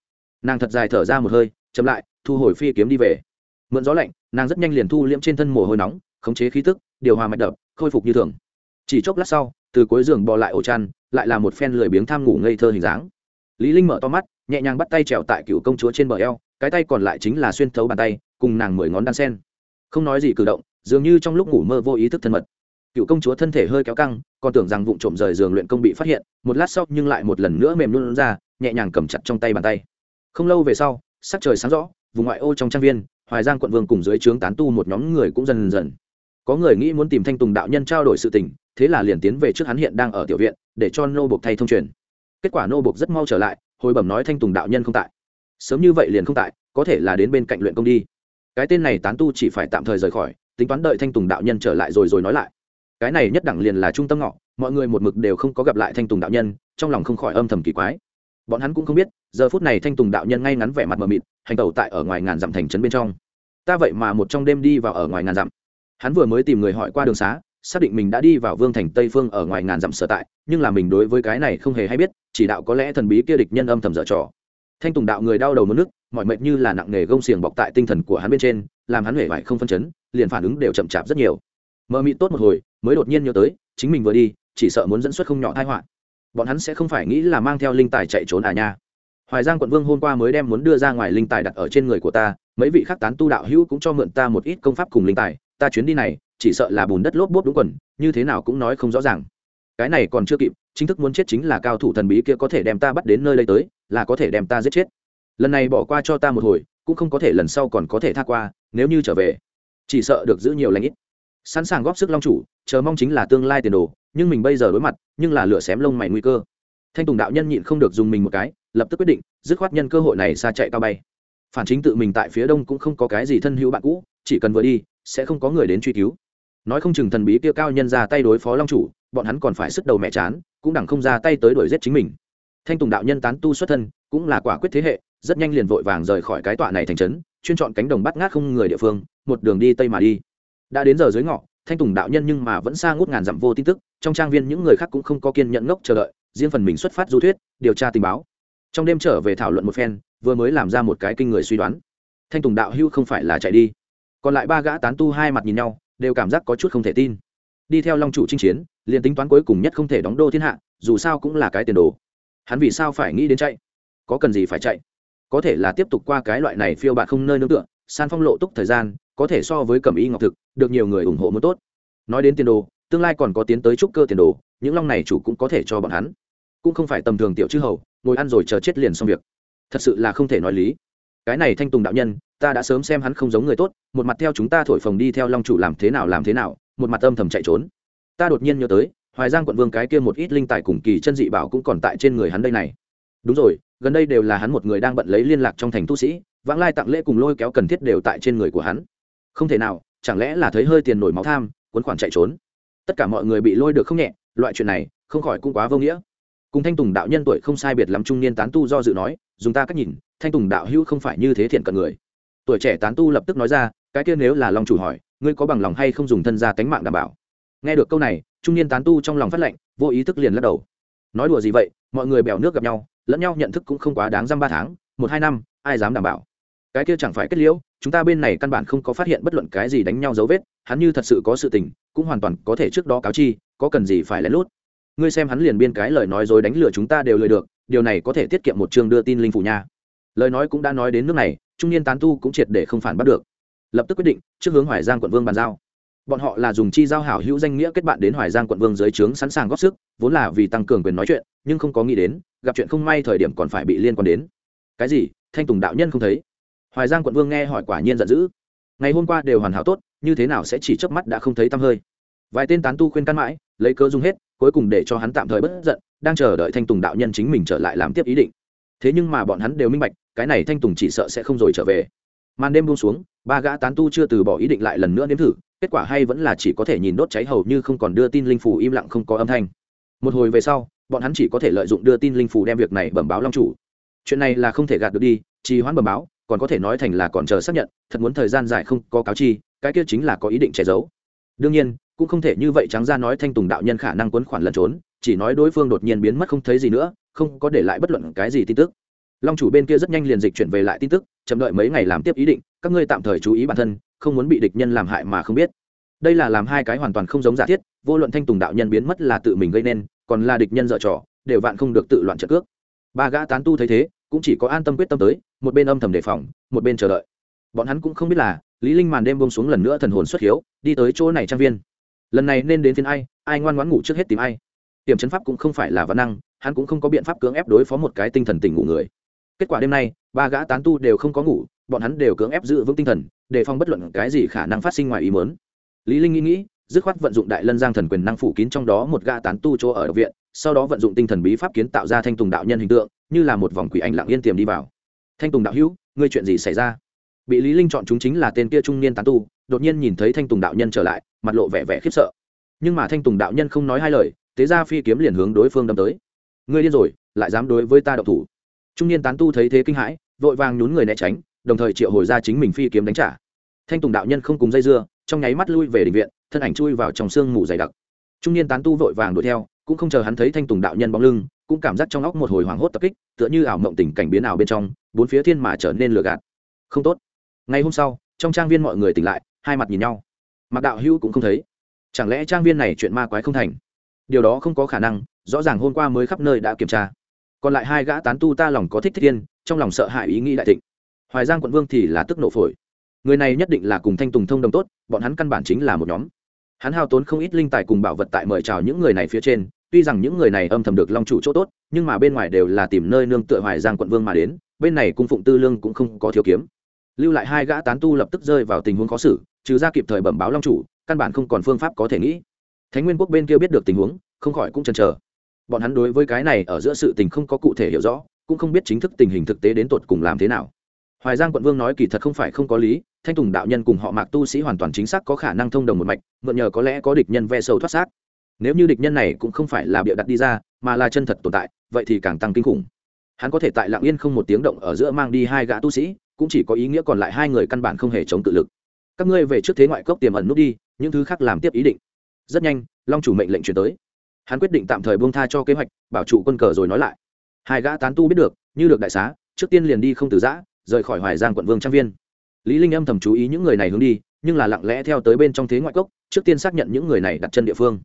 Nàng thật dài thở ra một hơi, chậm lại, thu hồi phi kiếm đi về. Mượn gió lạnh, nàng rất nhanh liền thu liễm trên thân mồ hôi nóng, khống chế khí tức, điều hòa mạch đập, khôi phục như thường. Chỉ chốc lát sau, từ cuối giường bò lại ổ chăn, lại là một phen lười biếng tham ngủ ngây thơ hình dáng. Lý linh mở to mắt nhẹ nhàng bắt tay trèo tại cựu công chúa trên bờ eo, cái tay còn lại chính là xuyên thấu bàn tay, cùng nàng mười ngón đan sen. Không nói gì cử động, dường như trong lúc ngủ mơ vô ý thức thân mật. Cựu công chúa thân thể hơi kéo căng, còn tưởng rằng vụ trộm rời giường luyện công bị phát hiện, một lát sau nhưng lại một lần nữa mềm luôn ra, nhẹ nhàng cầm chặt trong tay bàn tay. Không lâu về sau, sắc trời sáng rõ, vùng ngoại ô trong trang viên, hoài giang quận vương cùng dưới trướng tán tu một nhóm người cũng dần dần. Có người nghĩ muốn tìm thanh tùng đạo nhân trao đổi sự tình, thế là liền tiến về trước hắn hiện đang ở tiểu viện, để cho nô bộc thay thông truyền. Kết quả nô bộc rất mau trở lại hồi bẩm nói thanh tùng đạo nhân không tại. Sớm như vậy liền không tại, có thể là đến bên cạnh luyện công đi. Cái tên này tán tu chỉ phải tạm thời rời khỏi, tính toán đợi thanh tùng đạo nhân trở lại rồi rồi nói lại. Cái này nhất đẳng liền là trung tâm ngọ, mọi người một mực đều không có gặp lại thanh tùng đạo nhân, trong lòng không khỏi âm thầm kỳ quái. Bọn hắn cũng không biết, giờ phút này thanh tùng đạo nhân ngay ngắn vẻ mặt mờ mịt, hành tẩu tại ở ngoài ngàn dặm thành trấn bên trong. Ta vậy mà một trong đêm đi vào ở ngoài ngàn dặm. Hắn vừa mới tìm người hỏi qua đường xá xác định mình đã đi vào vương thành tây phương ở ngoài ngàn dặm sở tại, nhưng là mình đối với cái này không hề hay biết, chỉ đạo có lẽ thần bí kia địch nhân âm thầm dở trò. Thanh tùng đạo người đau đầu mất nước, mọi mệnh như là nặng nghề gông xiềng bọc tại tinh thần của hắn bên trên, làm hắn huệ vải không phân chấn, liền phản ứng đều chậm chạp rất nhiều. Mơ mị tốt một hồi, mới đột nhiên nhớ tới, chính mình vừa đi, chỉ sợ muốn dẫn xuất không nhỏ tai họa. Bọn hắn sẽ không phải nghĩ là mang theo linh tài chạy trốn à nha. Hoài giang quận vương hôm qua mới đem muốn đưa ra ngoài linh tài đặt ở trên người của ta, mấy vị khắc tán tu đạo hữu cũng cho mượn ta một ít công pháp cùng linh tài, ta chuyến đi này chỉ sợ là bùn đất lốp bốp đúng quần, như thế nào cũng nói không rõ ràng. Cái này còn chưa kịp, chính thức muốn chết chính là cao thủ thần bí kia có thể đem ta bắt đến nơi đây tới, là có thể đem ta giết chết. Lần này bỏ qua cho ta một hồi, cũng không có thể lần sau còn có thể tha qua, nếu như trở về, chỉ sợ được giữ nhiều lãnh ít. Sẵn sàng góp sức long chủ, chờ mong chính là tương lai tiền đồ, nhưng mình bây giờ đối mặt, nhưng là lửa xém lông mày nguy cơ. Thanh tùng đạo nhân nhịn không được dùng mình một cái, lập tức quyết định, dứt khoát nhân cơ hội này xa chạy cao bay. Phản chính tự mình tại phía đông cũng không có cái gì thân hữu bạn cũ, chỉ cần vừa đi, sẽ không có người đến truy cứu nói không chừng thần bí kia cao nhân ra tay đối phó long chủ, bọn hắn còn phải sức đầu mẹ chán, cũng đẳng không ra tay tới đuổi giết chính mình. Thanh tùng đạo nhân tán tu xuất thân, cũng là quả quyết thế hệ, rất nhanh liền vội vàng rời khỏi cái tọa này thành trấn, chuyên chọn cánh đồng bắt ngát không người địa phương, một đường đi tây mà đi. Đã đến giờ dưới ngọ, thanh tùng đạo nhân nhưng mà vẫn xa ngút ngàn dặm vô tin tức, trong trang viên những người khác cũng không có kiên nhận ngốc chờ đợi, riêng phần mình xuất phát du thuyết, điều tra tình báo. Trong đêm trở về thảo luận một phen, vừa mới làm ra một cái kinh người suy đoán. Thanh tùng đạo hưu không phải là chạy đi. Còn lại ba gã tán tu hai mặt nhìn nhau đều cảm giác có chút không thể tin. Đi theo long chủ chinh chiến, liền tính toán cuối cùng nhất không thể đóng đô thiên hạ, dù sao cũng là cái tiền đồ. Hắn vì sao phải nghĩ đến chạy? Có cần gì phải chạy? Có thể là tiếp tục qua cái loại này phiêu bạt không nơi nương tựa, san phong lộ túc thời gian, có thể so với cẩm y ngọc thực, được nhiều người ủng hộ mới tốt. Nói đến tiền đồ, tương lai còn có tiến tới trúc cơ tiền đồ, những long này chủ cũng có thể cho bọn hắn. Cũng không phải tầm thường tiểu chư hầu, ngồi ăn rồi chờ chết liền xong việc. Thật sự là không thể nói lý cái này thanh tùng đạo nhân, ta đã sớm xem hắn không giống người tốt, một mặt theo chúng ta thổi phồng đi theo long chủ làm thế nào làm thế nào, một mặt âm thầm chạy trốn. Ta đột nhiên nhớ tới, hoài giang quận vương cái kia một ít linh tài cùng kỳ chân dị bảo cũng còn tại trên người hắn đây này. Đúng rồi, gần đây đều là hắn một người đang bận lấy liên lạc trong thành tu sĩ, vãng lai tặng lễ cùng lôi kéo cần thiết đều tại trên người của hắn. Không thể nào, chẳng lẽ là thấy hơi tiền nổi máu tham, cuốn khoản chạy trốn? Tất cả mọi người bị lôi được không nhẹ, loại chuyện này, không khỏi cũng quá vô nghĩa. Cùng thanh tùng đạo nhân tuổi không sai biệt lắm trung niên tán tu do dự nói, dùng ta cách nhìn thanh tùng đạo hữu không phải như thế thiện cận người. Tuổi trẻ tán tu lập tức nói ra, cái kia nếu là long chủ hỏi, ngươi có bằng lòng hay không dùng thân gia tánh mạng đảm bảo? Nghe được câu này, trung niên tán tu trong lòng phát lệnh, vô ý thức liền lắc đầu. Nói đùa gì vậy, mọi người bèo nước gặp nhau, lẫn nhau nhận thức cũng không quá đáng dăm ba tháng, một hai năm, ai dám đảm bảo? Cái kia chẳng phải kết liễu, chúng ta bên này căn bản không có phát hiện bất luận cái gì đánh nhau dấu vết, hắn như thật sự có sự tình, cũng hoàn toàn có thể trước đó cáo chi, có cần gì phải lén lút. Ngươi xem hắn liền biên cái lời nói dối đánh lừa chúng ta đều lừa được, điều này có thể tiết kiệm một chương đưa tin linh phủ nha lời nói cũng đã nói đến nước này, trung niên tán tu cũng triệt để không phản bắt được. Lập tức quyết định, trước hướng hoài giang quận vương bàn giao. Bọn họ là dùng chi giao hảo hữu danh nghĩa kết bạn đến hoài giang quận vương dưới trướng sẵn sàng góp sức, vốn là vì tăng cường quyền nói chuyện, nhưng không có nghĩ đến, gặp chuyện không may thời điểm còn phải bị liên quan đến. Cái gì? Thanh tùng đạo nhân không thấy? Hoài giang quận vương nghe hỏi quả nhiên giận dữ. Ngày hôm qua đều hoàn hảo tốt, như thế nào sẽ chỉ chớp mắt đã không thấy tăm hơi? Vài tên tán tu khuyên căn mãi, lấy cớ dung hết, cuối cùng để cho hắn tạm thời bất giận, đang chờ đợi thanh tùng đạo nhân chính mình trở lại làm tiếp ý định. Thế nhưng mà bọn hắn đều minh bạch cái này thanh tùng chỉ sợ sẽ không rồi trở về. Màn đêm buông xuống, ba gã tán tu chưa từ bỏ ý định lại lần nữa nếm thử, kết quả hay vẫn là chỉ có thể nhìn đốt cháy hầu như không còn đưa tin linh phủ im lặng không có âm thanh. Một hồi về sau, bọn hắn chỉ có thể lợi dụng đưa tin linh phủ đem việc này bẩm báo long chủ. Chuyện này là không thể gạt được đi, trì hoãn bẩm báo, còn có thể nói thành là còn chờ xác nhận, thật muốn thời gian dài không có cáo chi, cái kia chính là có ý định che giấu. Đương nhiên, cũng không thể như vậy trắng ra nói thanh tùng đạo nhân khả năng quấn khoản lẩn trốn, chỉ nói đối phương đột nhiên biến mất không thấy gì nữa, không có để lại bất luận cái gì tin tức long chủ bên kia rất nhanh liền dịch chuyển về lại tin tức, chậm đợi mấy ngày làm tiếp ý định, các ngươi tạm thời chú ý bản thân, không muốn bị địch nhân làm hại mà không biết. Đây là làm hai cái hoàn toàn không giống giả thiết, vô luận thanh tùng đạo nhân biến mất là tự mình gây nên, còn là địch nhân dở trò, đều vạn không được tự loạn trợ cước. Ba gã tán tu thấy thế, cũng chỉ có an tâm quyết tâm tới, một bên âm thầm đề phòng, một bên chờ đợi. Bọn hắn cũng không biết là, lý linh màn đêm buông xuống lần nữa thần hồn xuất hiếu, đi tới chỗ này trang viên. Lần này nên đến phiên ai ai ngoan ngoãn ngủ trước hết tìm ai. Tiềm chấn pháp cũng không phải là văn năng, hắn cũng không có biện pháp cưỡng ép đối phó một cái tinh thần tỉnh ngủ người kết quả đêm nay, ba gã tán tu đều không có ngủ, bọn hắn đều cưỡng ép giữ vững tinh thần, đề phòng bất luận cái gì khả năng phát sinh ngoài ý muốn. Lý linh nghĩ nghĩ, dứt khoát vận dụng đại lân giang thần quyền năng phủ kín trong đó một gã tán tu chỗ ở viện, sau đó vận dụng tinh thần bí pháp kiến tạo ra thanh tùng đạo nhân hình tượng, như là một vòng quỷ ảnh lặng yên tiềm đi vào. Thanh tùng đạo hữu, ngươi chuyện gì xảy ra? Bị lý linh chọn chúng chính là tên kia trung niên tán tu, đột nhiên nhìn thấy thanh tùng đạo nhân trở lại, mặt lộ vẻ vẻ khiếp sợ. Nhưng mà thanh tùng đạo nhân không nói hai lời, tế ra phi kiếm liền hướng đối phương đâm tới. Ngươi điên rồi, lại dám đối với ta độc thủ trung niên tán tu thấy thế kinh hãi, vội vàng nhún người né tránh, đồng thời triệu hồi ra chính mình phi kiếm đánh trả. Thanh tùng đạo nhân không cùng dây dưa, trong nháy mắt lui về định viện, thân ảnh chui vào trong sương mù dày đặc. Trung niên tán tu vội vàng đuổi theo, cũng không chờ hắn thấy thanh tùng đạo nhân bóng lưng, cũng cảm giác trong óc một hồi hoảng hốt tập kích, tựa như ảo mộng tình cảnh biến ảo bên trong, bốn phía thiên mà trở nên lừa gạt. Không tốt. Ngày hôm sau, trong trang viên mọi người tỉnh lại, hai mặt nhìn nhau. Mặc đạo hữu cũng không thấy. Chẳng lẽ trang viên này chuyện ma quái không thành? Điều đó không có khả năng, rõ ràng hôm qua mới khắp nơi đã kiểm tra còn lại hai gã tán tu ta lòng có thích thích tiên trong lòng sợ hãi ý nghĩ đại thịnh. Hoài giang quận vương thì là tức nộ phổi. Người này nhất định là cùng thanh tùng thông đồng tốt, bọn hắn căn bản chính là một nhóm. Hắn hao tốn không ít linh tài cùng bảo vật tại mời chào những người này phía trên, tuy rằng những người này âm thầm được long chủ chỗ tốt, nhưng mà bên ngoài đều là tìm nơi nương tựa hoài giang quận vương mà đến, bên này cung phụng tư lương cũng không có thiếu kiếm. Lưu lại hai gã tán tu lập tức rơi vào tình huống khó xử, trừ ra kịp thời bẩm báo long chủ, căn bản không còn phương pháp có thể nghĩ. Thánh nguyên quốc bên kia biết được tình huống, không khỏi cũng chần chờ bọn hắn đối với cái này ở giữa sự tình không có cụ thể hiểu rõ, cũng không biết chính thức tình hình thực tế đến tột cùng làm thế nào. Hoài giang quận vương nói kỳ thật không phải không có lý, thanh tùng đạo nhân cùng họ mạc tu sĩ hoàn toàn chính xác có khả năng thông đồng một mạch, mượn nhờ có lẽ có địch nhân ve sâu thoát xác. Nếu như địch nhân này cũng không phải là bịa đặt đi ra, mà là chân thật tồn tại, vậy thì càng tăng kinh khủng. Hắn có thể tại lạng yên không một tiếng động ở giữa mang đi hai gã tu sĩ, cũng chỉ có ý nghĩa còn lại hai người căn bản không hề chống tự lực. Các ngươi về trước thế ngoại cốc tiềm ẩn nút đi, những thứ khác làm tiếp ý định. Rất nhanh, long chủ mệnh lệnh chuyển tới hắn quyết định tạm thời buông tha cho kế hoạch, bảo trụ quân cờ rồi nói lại. Hai gã tán tu biết được, như được đại xá, trước tiên liền đi không từ giã, rời khỏi hoài giang quận vương trang viên. Lý linh âm thầm chú ý những người này hướng đi, nhưng là lặng lẽ theo tới bên trong thế ngoại cốc, trước tiên xác nhận những người này đặt chân địa phương.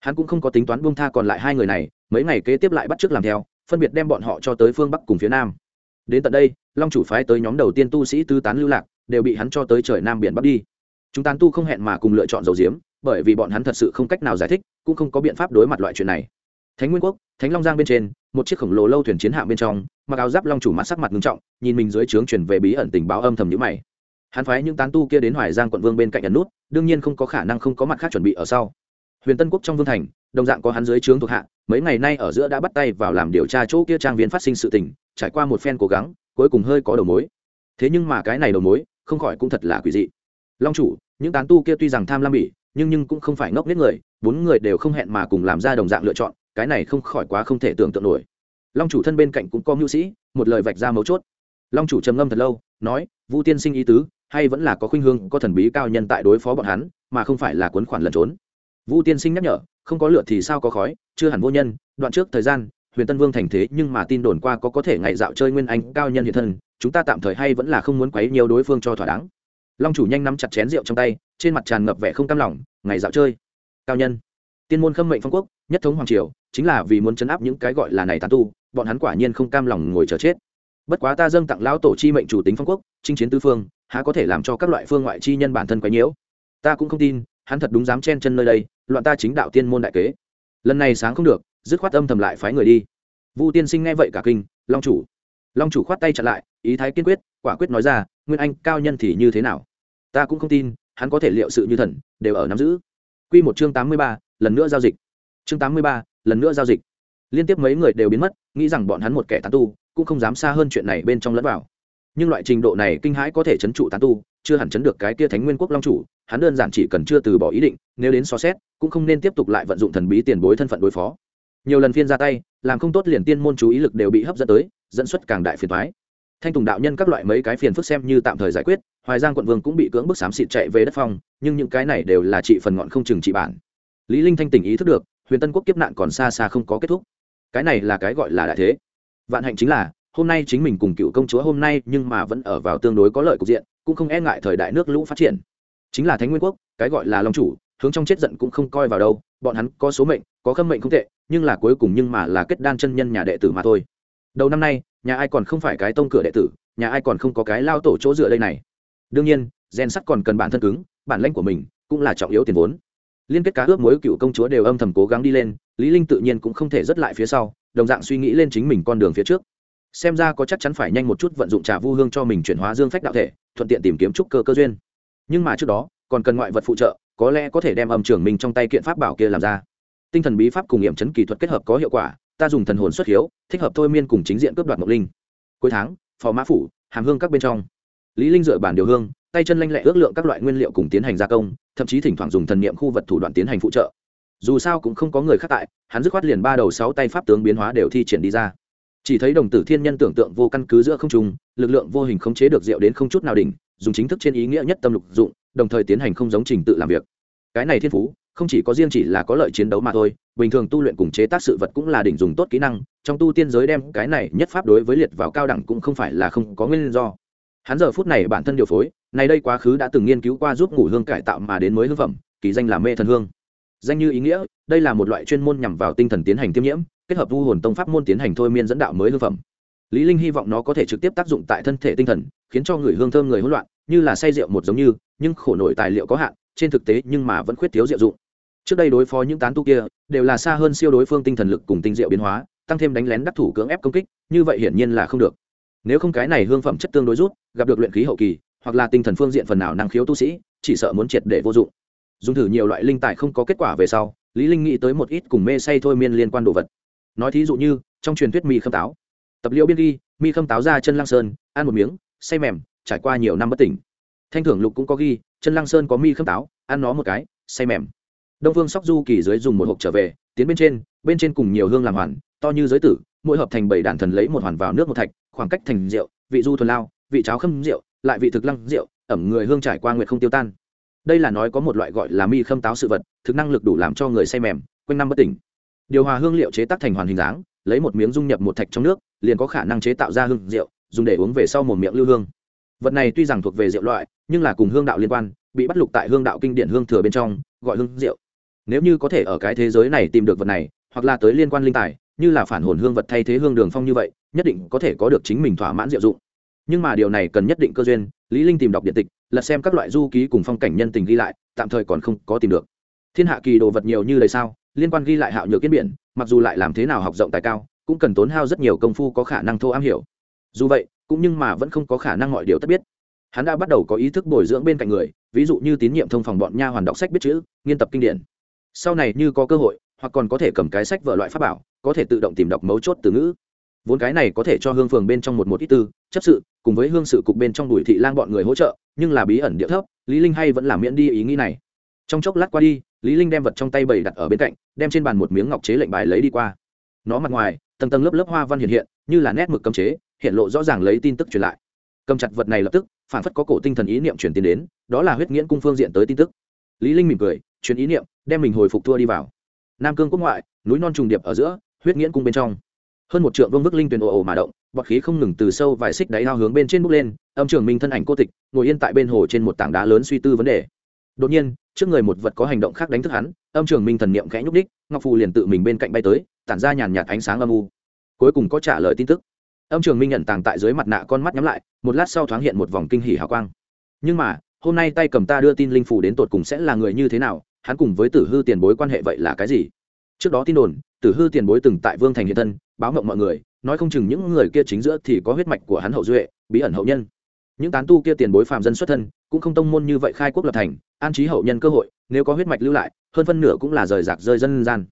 Hắn cũng không có tính toán buông tha còn lại hai người này, mấy ngày kế tiếp lại bắt trước làm theo, phân biệt đem bọn họ cho tới phương bắc cùng phía nam. Đến tận đây, long chủ phái tới nhóm đầu tiên tu sĩ tư tán lưu lạc, đều bị hắn cho tới trời nam biển bắc đi. Chúng tán tu không hẹn mà cùng lựa chọn dầu diếm bởi vì bọn hắn thật sự không cách nào giải thích, cũng không có biện pháp đối mặt loại chuyện này. Thánh nguyên quốc, thánh long giang bên trên, một chiếc khổng lồ lâu thuyền chiến hạm bên trong, mặc áo giáp long chủ mặt sắc mặt nghiêm trọng, nhìn mình dưới trướng chuyển về bí ẩn tình báo âm thầm nhữ mày. Hắn phái những tán tu kia đến hoài giang quận vương bên cạnh ẩn nút, đương nhiên không có khả năng không có mặt khác chuẩn bị ở sau. Huyền tân quốc trong vương thành, đồng dạng có hắn dưới trướng thuộc hạ, mấy ngày nay ở giữa đã bắt tay vào làm điều tra chỗ kia trang viên phát sinh sự tình, trải qua một phen cố gắng, cuối cùng hơi có đầu mối. Thế nhưng mà cái này đầu mối, không khỏi cũng thật là quỷ dị. Long chủ, những tán tu kia tuy rằng tham lam bỉ nhưng nhưng cũng không phải ngốc nghếch người, bốn người đều không hẹn mà cùng làm ra đồng dạng lựa chọn, cái này không khỏi quá không thể tưởng tượng nổi. Long chủ thân bên cạnh cũng có mưu sĩ, một lời vạch ra mấu chốt. Long chủ trầm ngâm thật lâu, nói, vu tiên sinh ý tứ, hay vẫn là có khuynh hương có thần bí cao nhân tại đối phó bọn hắn, mà không phải là cuốn khoản lẩn trốn. Vu tiên sinh nhắc nhở, không có lửa thì sao có khói, chưa hẳn vô nhân, đoạn trước thời gian, huyền tân vương thành thế nhưng mà tin đồn qua có có thể ngày dạo chơi nguyên anh cao nhân hiện thân, chúng ta tạm thời hay vẫn là không muốn quấy nhiều đối phương cho thỏa đáng long chủ nhanh nắm chặt chén rượu trong tay, trên mặt tràn ngập vẻ không cam lòng, ngày dạo chơi, cao nhân. Tiên môn khâm mệnh phong quốc, nhất thống hoàng triều, chính là vì muốn chấn áp những cái gọi là này tán tu, bọn hắn quả nhiên không cam lòng ngồi chờ chết. Bất quá ta dâng tặng lão tổ chi mệnh chủ tính phong quốc, chinh chiến tư phương, há có thể làm cho các loại phương ngoại chi nhân bản thân quấy nhiễu? Ta cũng không tin, hắn thật đúng dám chen chân nơi đây, loạn ta chính đạo tiên môn đại kế. Lần này sáng không được, dứt khoát âm thầm lại phái người đi. Vu tiên sinh nghe vậy cả kinh, long chủ long chủ khoát tay chặn lại, ý thái kiên quyết, quả quyết nói ra, nguyên anh, cao nhân thì như thế nào? Ta cũng không tin, hắn có thể liệu sự như thần, đều ở nắm giữ. Q một chương tám mươi ba, lần nữa giao dịch. Chương tám mươi ba, lần nữa giao dịch. Liên tiếp mấy người đều biến mất, nghĩ rằng bọn hắn một kẻ tán tu, cũng không dám xa hơn chuyện này bên trong lẫn vào. Nhưng loại trình độ này kinh hãi có thể chấn trụ tán tu, chưa hẳn chấn được cái kia thánh nguyên quốc long chủ, hắn đơn giản chỉ cần chưa từ bỏ ý định, nếu đến so xét, cũng không nên tiếp tục lại vận dụng thần bí tiền bối thân phận đối phó nhiều lần phiên ra tay, làm không tốt liền tiên môn chú ý lực đều bị hấp dẫn tới, dẫn xuất càng đại phiền thoái thanh tùng đạo nhân các loại mấy cái phiền phức xem như tạm thời giải quyết, hoài giang quận vương cũng bị cưỡng bức xám xịt chạy về đất phong, nhưng những cái này đều là trị phần ngọn không chừng trị bản. Lý linh thanh tỉnh ý thức được, huyền tân quốc kiếp nạn còn xa xa không có kết thúc. Cái này là cái gọi là đại thế. Vạn hạnh chính là, hôm nay chính mình cùng cựu công chúa hôm nay nhưng mà vẫn ở vào tương đối có lợi cục diện, cũng không e ngại thời đại nước lũ phát triển. Chính là thánh nguyên quốc, cái gọi là long chủ, hướng trong chết giận cũng không coi vào đâu, bọn hắn có số mệnh có khâm mệnh không tệ, nhưng là cuối cùng nhưng mà là kết đan chân nhân nhà đệ tử mà thôi. Đầu năm nay, nhà ai còn không phải cái tông cửa đệ tử, nhà ai còn không có cái lao tổ chỗ dựa đây này. Đương nhiên, gen sắt còn cần bản thân cứng, bản lãnh của mình cũng là trọng yếu tiền vốn. Liên kết cá ước mối cựu công chúa đều âm thầm cố gắng đi lên, lý linh tự nhiên cũng không thể rất lại phía sau, đồng dạng suy nghĩ lên chính mình con đường phía trước. Xem ra có chắc chắn phải nhanh một chút vận dụng trà vu hương cho mình chuyển hóa dương phách đạo thể, thuận tiện tìm kiếm trúc cơ cơ duyên. Nhưng mà trước đó, còn cần ngoại vật phụ trợ, có lẽ có thể đem âm trưởng mình trong tay kiện pháp bảo kia làm ra tinh thần bí pháp cùng nghiệm chấn kỹ thuật kết hợp có hiệu quả, ta dùng thần hồn xuất hiếu, thích hợp thôi miên cùng chính diện cướp đoạt ngọc linh. Cuối tháng, phò mã phủ, hàm hương các bên trong. Lý linh dựa bản điều hương, tay chân lanh lẹ ước lượng các loại nguyên liệu cùng tiến hành gia công, thậm chí thỉnh thoảng dùng thần niệm khu vật thủ đoạn tiến hành phụ trợ. Dù sao cũng không có người khác tại, hắn dứt khoát liền ba đầu sáu tay pháp tướng biến hóa đều thi triển đi ra. Chỉ thấy đồng tử thiên nhân tưởng tượng vô căn cứ giữa không trung, lực lượng vô hình khống chế được diệu đến không chút nào đỉnh, dùng chính thức trên ý nghĩa nhất tâm lục dụng, đồng thời tiến hành không giống trình tự làm việc. Cái này thiên phú không chỉ có riêng chỉ là có lợi chiến đấu mà thôi, bình thường tu luyện cùng chế tác sự vật cũng là đỉnh dùng tốt kỹ năng, trong tu tiên giới đem cái này nhất pháp đối với liệt vào cao đẳng cũng không phải là không có nguyên do. Hắn giờ phút này bản thân điều phối, này đây quá khứ đã từng nghiên cứu qua giúp ngủ hương cải tạo mà đến mới hương phẩm, kỳ danh là mê thần hương. Danh như ý nghĩa, đây là một loại chuyên môn nhằm vào tinh thần tiến hành tiêm nhiễm, kết hợp vu hồn tông pháp môn tiến hành thôi miên dẫn đạo mới hương phẩm. Lý linh hy vọng nó có thể trực tiếp tác dụng tại thân thể tinh thần, khiến cho người hương thơm người hỗn loạn, như là say rượu một giống như, nhưng khổ nổi tài liệu có hạn, trên thực tế nhưng mà vẫn khuyết thiếu rượu dụng trước đây đối phó những tán tu kia, đều là xa hơn siêu đối phương tinh thần lực cùng tinh diệu biến hóa, tăng thêm đánh lén đắc thủ cưỡng ép công kích, như vậy hiển nhiên là không được. Nếu không cái này hương phẩm chất tương đối rút, gặp được luyện khí hậu kỳ, hoặc là tinh thần phương diện phần nào năng khiếu tu sĩ, chỉ sợ muốn triệt để vô dụng. Dùng thử nhiều loại linh tài không có kết quả về sau, lý linh nghĩ tới một ít cùng mê say thôi miên liên quan đồ vật. Nói thí dụ như, trong truyền thuyết mi khâm táo. Tập liệu biên ghi, mi khâm táo ra chân lăng sơn, ăn một miếng, say mềm, trải qua nhiều năm bất tỉnh. Thanh thưởng lục cũng có ghi, chân lăng sơn có mi khâm táo, ăn nó một cái, say mềm đông phương sóc du kỳ dưới dùng một hộp trở về, tiến bên trên bên trên cùng nhiều hương làm hoàn, to như giới tử, mỗi hợp thành bảy đàn thần lấy một hoàn vào nước một thạch, khoảng cách thành rượu, vị du thuần lao, vị cháo khâm rượu, lại vị thực lăng rượu, ẩm người hương trải qua nguyệt không tiêu tan. Đây là nói có một loại gọi là mi khâm táo sự vật, thực năng lực đủ làm cho người say mềm, quanh năm bất tỉnh. Điều hòa hương liệu chế tác thành hoàn hình dáng, lấy một miếng dung nhập một thạch trong nước, liền có khả năng chế tạo ra hương rượu, dùng để uống về sau một miệng lưu hương. Vật này tuy rằng thuộc về rượu loại, nhưng là cùng hương đạo liên quan, bị bắt lục tại hương đạo kinh điển hương thừa bên trong, gọi hương rượu nếu như có thể ở cái thế giới này tìm được vật này, hoặc là tới liên quan linh tài, như là phản hồn hương vật thay thế hương đường phong như vậy, nhất định có thể có được chính mình thỏa mãn diệu dụng. Nhưng mà điều này cần nhất định cơ duyên, lý linh tìm đọc điện tịch lật xem các loại du ký cùng phong cảnh nhân tình ghi lại, tạm thời còn không có tìm được. Thiên hạ kỳ đồ vật nhiều như lời sao, liên quan ghi lại hạo nhược kiến biển, mặc dù lại làm thế nào học rộng tài cao, cũng cần tốn hao rất nhiều công phu có khả năng thô am hiểu. Dù vậy, cũng nhưng mà vẫn không có khả năng mọi điều tất biết. Hắn đã bắt đầu có ý thức bồi dưỡng bên cạnh người, ví dụ như tín nhiệm thông phòng bọn nha hoàn đọc sách biết chữ, nghiên tập kinh điển sau này như có cơ hội, hoặc còn có thể cầm cái sách vở loại pháp bảo, có thể tự động tìm đọc mấu chốt từ ngữ. Vốn cái này có thể cho hương phường bên trong một một ít tư, chấp sự, cùng với hương sự cục bên trong đùi thị lang bọn người hỗ trợ, nhưng là bí ẩn địa thấp, lý linh hay vẫn là miễn đi ý nghĩ này. Trong chốc lát qua đi, lý linh đem vật trong tay bày đặt ở bên cạnh, đem trên bàn một miếng ngọc chế lệnh bài lấy đi qua. Nó mặt ngoài, tầng tầng lớp lớp hoa văn hiện hiện, như là nét mực cấm chế, hiện lộ rõ ràng lấy tin tức truyền lại. Cầm chặt vật này lập tức phản phất có cổ tinh thần ý niệm truyền tiến đến, đó là huyết nghiễn cung phương diện tới tin tức. Lý linh mỉm cười truyền ý niệm, đem mình hồi phục thua đi vào. Nam cương quốc ngoại, núi non trùng điệp ở giữa, huyết nghiễn cung bên trong. Hơn một trượng vương vức linh tuyền ồ ồ mà động, bọt khí không ngừng từ sâu vài xích đáy ao hướng bên trên bốc lên, âm trường minh thân ảnh cô tịch, ngồi yên tại bên hồ trên một tảng đá lớn suy tư vấn đề. Đột nhiên, trước người một vật có hành động khác đánh thức hắn, âm trường minh thần niệm khẽ nhúc đích ngọc phù liền tự mình bên cạnh bay tới, tản ra nhàn nhạt ánh sáng âm u. Cuối cùng có trả lời tin tức. Âm trường minh nhận tàng tại dưới mặt nạ con mắt nhắm lại, một lát sau thoáng hiện một vòng kinh hỉ hào quang. Nhưng mà, hôm nay tay cầm ta đưa tin linh phủ đến tột cùng sẽ là người như thế nào hắn cùng với tử hư tiền bối quan hệ vậy là cái gì? Trước đó tin đồn, tử hư tiền bối từng tại vương thành hiện thân, báo mộng mọi người, nói không chừng những người kia chính giữa thì có huyết mạch của hắn hậu duệ, bí ẩn hậu nhân. Những tán tu kia tiền bối phàm dân xuất thân, cũng không tông môn như vậy khai quốc lập thành, an trí hậu nhân cơ hội, nếu có huyết mạch lưu lại, hơn phân nửa cũng là rời rạc rơi dân gian.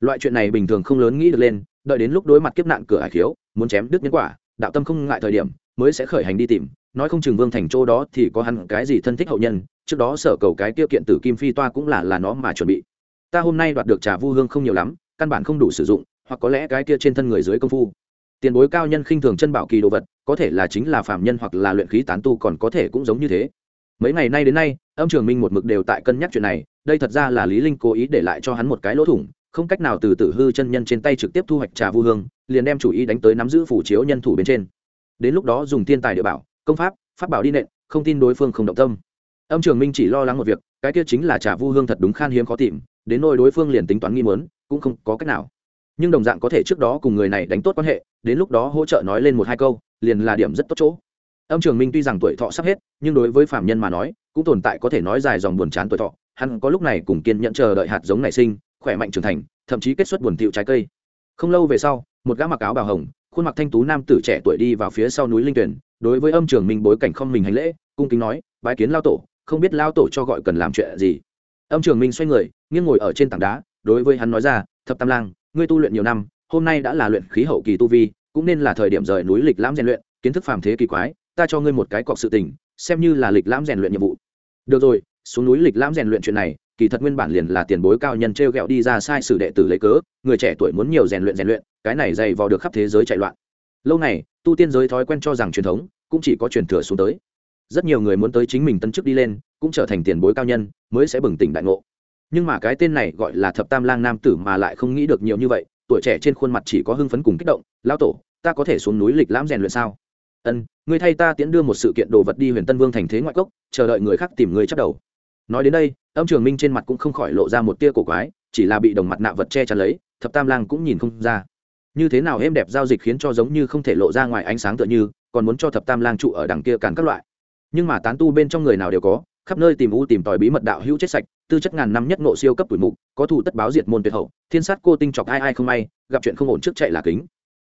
Loại chuyện này bình thường không lớn nghĩ được lên, đợi đến lúc đối mặt kiếp nạn cửa hải khiếu, muốn chém đứt nhân quả, đạo tâm không ngại thời điểm, mới sẽ khởi hành đi tìm, nói không chừng vương thành châu đó thì có hắn cái gì thân thích hậu nhân trước đó sở cầu cái tiêu kiện tử kim phi toa cũng là là nó mà chuẩn bị. Ta hôm nay đoạt được trà vu hương không nhiều lắm, căn bản không đủ sử dụng, hoặc có lẽ cái kia trên thân người dưới công phu. Tiền bối cao nhân khinh thường chân bảo kỳ đồ vật, có thể là chính là phạm nhân hoặc là luyện khí tán tu còn có thể cũng giống như thế. Mấy ngày nay đến nay, âm trường minh một mực đều tại cân nhắc chuyện này, đây thật ra là lý linh cố ý để lại cho hắn một cái lỗ thủng, không cách nào từ tử hư chân nhân trên tay trực tiếp thu hoạch trà vu hương, liền đem chủ ý đánh tới nắm giữ phủ chiếu nhân thủ bên trên. Đến lúc đó dùng thiên tài địa bảo, công pháp pháp bảo đi nện, không tin đối phương không động tâm âm trường minh chỉ lo lắng một việc, cái kia chính là trà vu hương thật đúng khan hiếm khó tìm, đến nôi đối phương liền tính toán nghi muốn, cũng không có cách nào. Nhưng đồng dạng có thể trước đó cùng người này đánh tốt quan hệ, đến lúc đó hỗ trợ nói lên một hai câu, liền là điểm rất tốt chỗ. Âm trường minh tuy rằng tuổi thọ sắp hết, nhưng đối với phạm nhân mà nói, cũng tồn tại có thể nói dài dòng buồn chán tuổi thọ, hắn có lúc này cùng kiên nhẫn chờ đợi hạt giống nảy sinh, khỏe mạnh trưởng thành, thậm chí kết xuất buồn tiệu trái cây. Không lâu về sau, một gã mặc áo bào hồng, khuôn mặt thanh tú nam tử trẻ tuổi đi vào phía sau núi linh tuyển, đối với âm trường minh bối cảnh không mình hành lễ, cung kính nói, bái kiến lao tổ không biết lao tổ cho gọi cần làm chuyện gì. Âm trường minh xoay người, nghiêng ngồi ở trên tảng đá, đối với hắn nói ra, thập tam lang, ngươi tu luyện nhiều năm, hôm nay đã là luyện khí hậu kỳ tu vi, cũng nên là thời điểm rời núi lịch lãm rèn luyện, kiến thức phàm thế kỳ quái, ta cho ngươi một cái cọc sự tình, xem như là lịch lãm rèn luyện nhiệm vụ. Được rồi, xuống núi lịch lãm rèn luyện chuyện này, kỳ thật nguyên bản liền là tiền bối cao nhân t r e o g ẹ o đi ra sai sử đệ tử lấy cớ, người trẻ tuổi muốn nhiều rèn luyện rèn luyện, cái này dày vò được khắp thế giới chạy loạn. Lâu này tu tiên giới thói quen cho rằng truyền thống, cũng chỉ có truyền thừa xuống tới rất nhiều người muốn tới chính mình tân chức đi lên, cũng trở thành tiền bối cao nhân, mới sẽ bừng tỉnh đại ngộ. Nhưng mà cái tên này gọi là thập tam lang nam tử mà lại không nghĩ được nhiều như vậy, tuổi trẻ trên khuôn mặt chỉ có hưng phấn cùng kích động lao tổ, ta có thể xuống núi lịch lãm rèn luyện sao? Ân ngươi thay ta tiễn đưa một sự kiện đồ vật đi huyền tân vương thành thế ngoại cốc, chờ đợi người khác tìm người chắc đầu. Nói đến đây, âm trường minh trên mặt cũng không khỏi lộ ra một tia cổ quái, chỉ là bị đồng mặt nạ vật che chắn lấy, thập tam lang cũng nhìn không ra. Như thế nào êm đẹp giao dịch khiến cho giống như không thể lộ ra ngoài ánh sáng tựa như, còn muốn cho thập tam lang trụ ở đằng kia cản các loại nhưng mà tán tu bên trong người nào đều có, khắp nơi tìm u tìm tòi bí mật đạo hữu chết sạch, tư chất ngàn năm nhất nộ siêu cấp tuổi mục, có thủ tất báo diệt môn tuyệt hậu, thiên sát cô tinh chọc ai ai không may, gặp chuyện không ổn trước chạy là kính.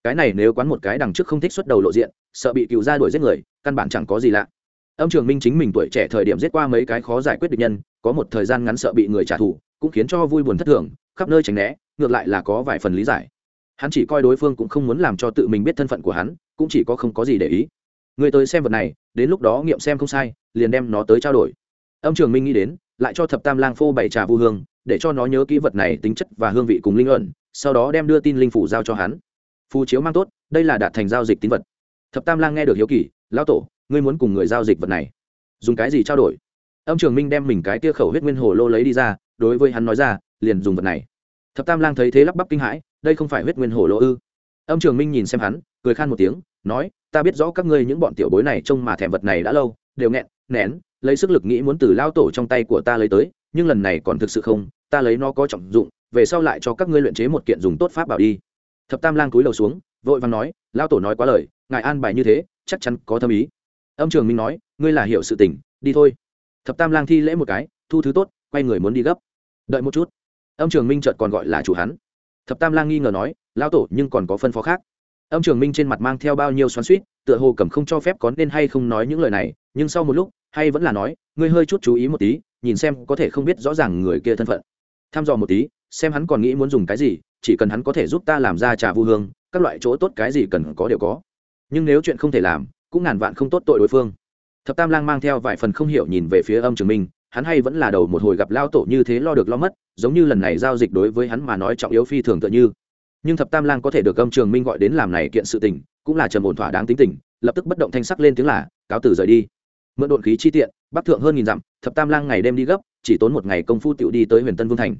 Cái này nếu quán một cái đằng trước không thích xuất đầu lộ diện, sợ bị cựu ra đuổi giết người, căn bản chẳng có gì lạ. Âm trường minh chính mình tuổi trẻ thời điểm giết qua mấy cái khó giải quyết được nhân, có một thời gian ngắn sợ bị người trả thù, cũng khiến cho vui buồn thất thường, khắp nơi tránh né, ngược lại là có vài phần lý giải. Hắn chỉ coi đối phương cũng không muốn làm cho tự mình biết thân phận của hắn, cũng chỉ có không có gì để ý người tới xem vật này, đến lúc đó nghiệm xem không sai, liền đem nó tới trao đổi. Âm trường minh nghĩ đến, lại cho thập tam lang phô bày trà vu hương, để cho nó nhớ kỹ vật này tính chất và hương vị cùng linh luận sau đó đem đưa tin linh phủ giao cho hắn. Phù chiếu mang tốt, đây là đạt thành giao dịch tín vật. Thập tam lang nghe được hiếu kỳ, lão tổ, ngươi muốn cùng người giao dịch vật này, dùng cái gì trao đổi? Âm trường minh đem mình cái tia khẩu huyết nguyên hồ lô lấy đi ra, đối với hắn nói ra, liền dùng vật này. Thập tam lang thấy thế lắp bắp kinh hãi, đây không phải huyết nguyên hồ lô ư? Âm trường minh nhìn xem hắn, cười khan một tiếng, nói, ta biết rõ các ngươi những bọn tiểu bối này trông mà thèm vật này đã lâu, đều nghẹn, nén, lấy sức lực nghĩ muốn từ lao tổ trong tay của ta lấy tới, nhưng lần này còn thực sự không, ta lấy nó có trọng dụng, về sau lại cho các ngươi luyện chế một kiện dùng tốt pháp bảo đi. Thập tam lang cúi đầu xuống, vội vàng nói, lao tổ nói quá lời, ngài an bài như thế, chắc chắn có thâm ý. Âm trường minh nói, ngươi là hiểu sự tình, đi thôi. Thập tam lang thi lễ một cái, thu thứ tốt, quay người muốn đi gấp. Đợi một chút. Âm trường minh chợt còn gọi là chủ hắn thập tam lang nghi ngờ nói lao tổ, nhưng còn có phân phó khác. Âm trường minh trên mặt mang theo bao nhiêu xoắn suýt tựa hồ cầm không cho phép có nên hay không nói những lời này, nhưng sau một lúc, hay vẫn là nói, ngươi hơi chút chú ý một tí, nhìn xem có thể không biết rõ ràng người kia thân phận. Tham dò một tí, xem hắn còn nghĩ muốn dùng cái gì, chỉ cần hắn có thể giúp ta làm ra trà vu hương, các loại chỗ tốt cái gì cần có đều có. Nhưng nếu chuyện không thể làm, cũng ngàn vạn không tốt tội đối phương. Thập tam lang mang theo vài phần không hiểu nhìn về phía âm trường minh hắn hay vẫn là đầu một hồi gặp lao tổ như thế lo được lo mất, giống như lần này giao dịch đối với hắn mà nói trọng yếu phi thường tựa như. Nhưng thập tam lang có thể được âm trường minh gọi đến làm này kiện sự tình, cũng là trầm ổn thỏa đáng tính tình, lập tức bất động thanh sắc lên tiếng là, cáo tử rời đi. Mượn đột khí chi tiện, bắc thượng hơn nghìn dặm, thập tam lang ngày đêm đi gấp, chỉ tốn một ngày công phu tiểu đi tới huyền tân vương thành.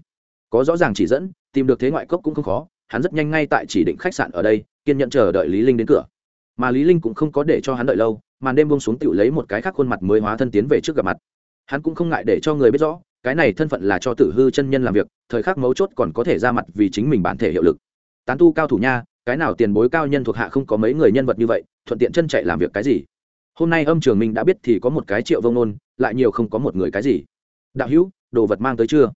Có rõ ràng chỉ dẫn, tìm được thế ngoại cốc cũng không khó, hắn rất nhanh ngay tại chỉ định khách sạn ở đây, kiên nhận chờ đợi lý linh đến cửa. Mà lý linh cũng không có để cho hắn đợi lâu, màn đêm buông xuống tiểu lấy một cái khác khuôn mặt mới hóa thân tiến về trước gặp mặt hắn cũng không ngại để cho người biết rõ, cái này thân phận là cho tử hư chân nhân làm việc, thời khắc mấu chốt còn có thể ra mặt vì chính mình bản thể hiệu lực. Tán tu cao thủ nha, cái nào tiền bối cao nhân thuộc hạ không có mấy người nhân vật như vậy, thuận tiện chân chạy làm việc cái gì? Hôm nay âm trường minh đã biết thì có một cái triệu vông nôn, lại nhiều không có một người cái gì. Đạo hữu, đồ vật mang tới chưa?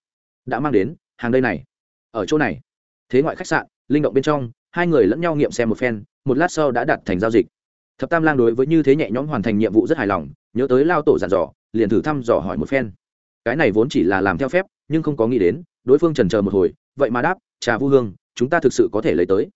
Đã mang đến, hàng đây này. Ở chỗ này. Thế ngoại khách sạn, linh động bên trong, hai người lẫn nhau nghiệm xem một phen, một lát sau đã đặt thành giao dịch thập tam lang đối với như thế nhẹ nhõm hoàn thành nhiệm vụ rất hài lòng, nhớ tới lao tổ giàn dò, liền thử thăm dò hỏi một phen. Cái này vốn chỉ là làm theo phép, nhưng không có nghĩ đến, đối phương trần chờ một hồi, vậy mà đáp, trà vu hương, chúng ta thực sự có thể lấy tới.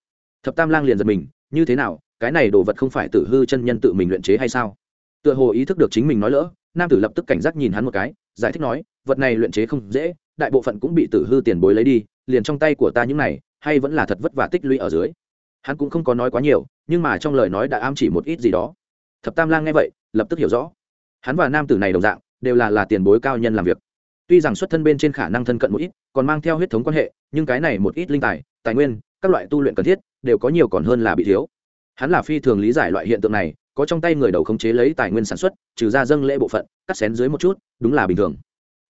Thập tam lang liền giật mình, như thế nào, cái này đồ vật không phải tử hư chân nhân tự mình luyện chế hay sao? Tựa hồ ý thức được chính mình nói lỡ, nam tử lập tức cảnh giác nhìn hắn một cái, giải thích nói, vật này luyện chế không dễ, đại bộ phận cũng bị tử hư tiền bối lấy đi, liền trong tay của ta những này, hay vẫn là thật vất vả tích lũy ở dưới hắn cũng không có nói quá nhiều, nhưng mà trong lời nói đã am chỉ một ít gì đó. Thập tam lang nghe vậy, lập tức hiểu rõ. Hắn và nam tử này đồng dạng, đều là là tiền bối cao nhân làm việc. Tuy rằng xuất thân bên trên khả năng thân cận một ít, còn mang theo huyết thống quan hệ, nhưng cái này một ít linh tài tài nguyên, các loại tu luyện cần thiết, đều có nhiều còn hơn là bị thiếu. Hắn là phi thường lý giải loại hiện tượng này, có trong tay người đầu khống chế lấy tài nguyên sản xuất, trừ ra dâng lễ bộ phận, cắt xén dưới một chút, đúng là bình thường.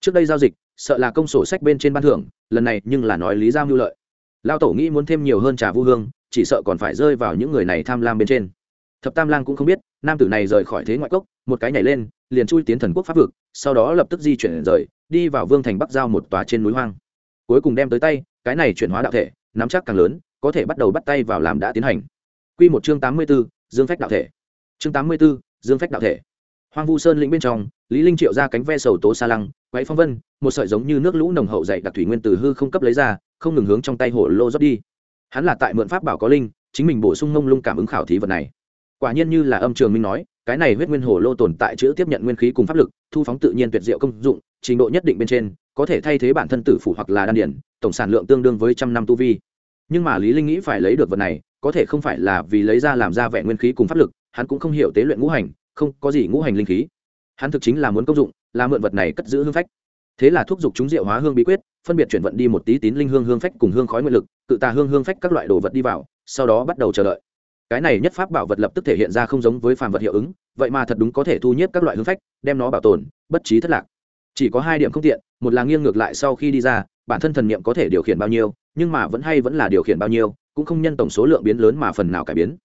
Trước đây giao dịch, sợ là công sổ sách bên trên ban thưởng, lần này nhưng là nói lý giao mưu lợi. Lao tổ nghĩ muốn thêm nhiều hơn trà vu hương chỉ sợ còn phải rơi vào những người này tham lam bên trên thập tam lang cũng không biết nam tử này rời khỏi thế ngoại cốc một cái nhảy lên liền chui tiến thần quốc pháp vực sau đó lập tức di chuyển rời đi vào vương thành bắc giao một tòa trên núi hoang cuối cùng đem tới tay cái này chuyển hóa đạo thể nắm chắc càng lớn có thể bắt đầu bắt tay vào làm đã tiến hành Quy một chương tám mươi 84, Dương Phách đạo thể. Chương tám mươi 84, Dương Phách đạo thể. Hoang Vu Sơn lĩnh bên trong, Lý Linh triệu ra cánh ve sầu tố sa lăng, quấy phong vân, một sợi giống như nước lũ nồng hậu dậy đặc thủy nguyên từ hư không cấp lấy ra, không ngừng hướng trong tay hổ lô rót đi. Hắn là tại mượn pháp bảo có linh, chính mình bổ sung mông lung cảm ứng khảo thí vật này. Quả nhiên như là âm trường minh nói, cái này huyết nguyên hồ lô tồn tại chữ tiếp nhận nguyên khí cùng pháp lực, thu phóng tự nhiên tuyệt diệu công dụng, trình độ nhất định bên trên, có thể thay thế bản thân tử phủ hoặc là đan điển, tổng sản lượng tương đương với trăm năm tu vi. Nhưng mà Lý Linh nghĩ phải lấy được vật này, có thể không phải là vì lấy ra làm ra vẹn nguyên khí cùng pháp lực, hắn cũng không hiểu tế luyện ngũ hành, không có gì ngũ hành linh khí. Hắn thực chính là muốn công dụng, là mượn vật này cất giữ hương phách. Thế là thúc giục chúng diệu hóa hương bí quyết, phân biệt chuyển vận đi một tí tín linh hương hương phách cùng hương khói nguyện lực, tự tà hương hương phách các loại đồ vật đi vào, sau đó bắt đầu chờ đợi. Cái này nhất pháp bảo vật lập tức thể hiện ra không giống với phàm vật hiệu ứng vậy mà thật đúng có thể thu nhếp các loại hương phách đem nó bảo tồn bất trí thất lạc. Chỉ có hai điểm không tiện một là nghiêng ngược lại sau khi đi ra bản thân thần niệm có thể điều khiển bao nhiêu nhưng mà vẫn hay vẫn là điều khiển bao nhiêu cũng không nhân tổng số lượng biến lớn mà phần nào cải biến.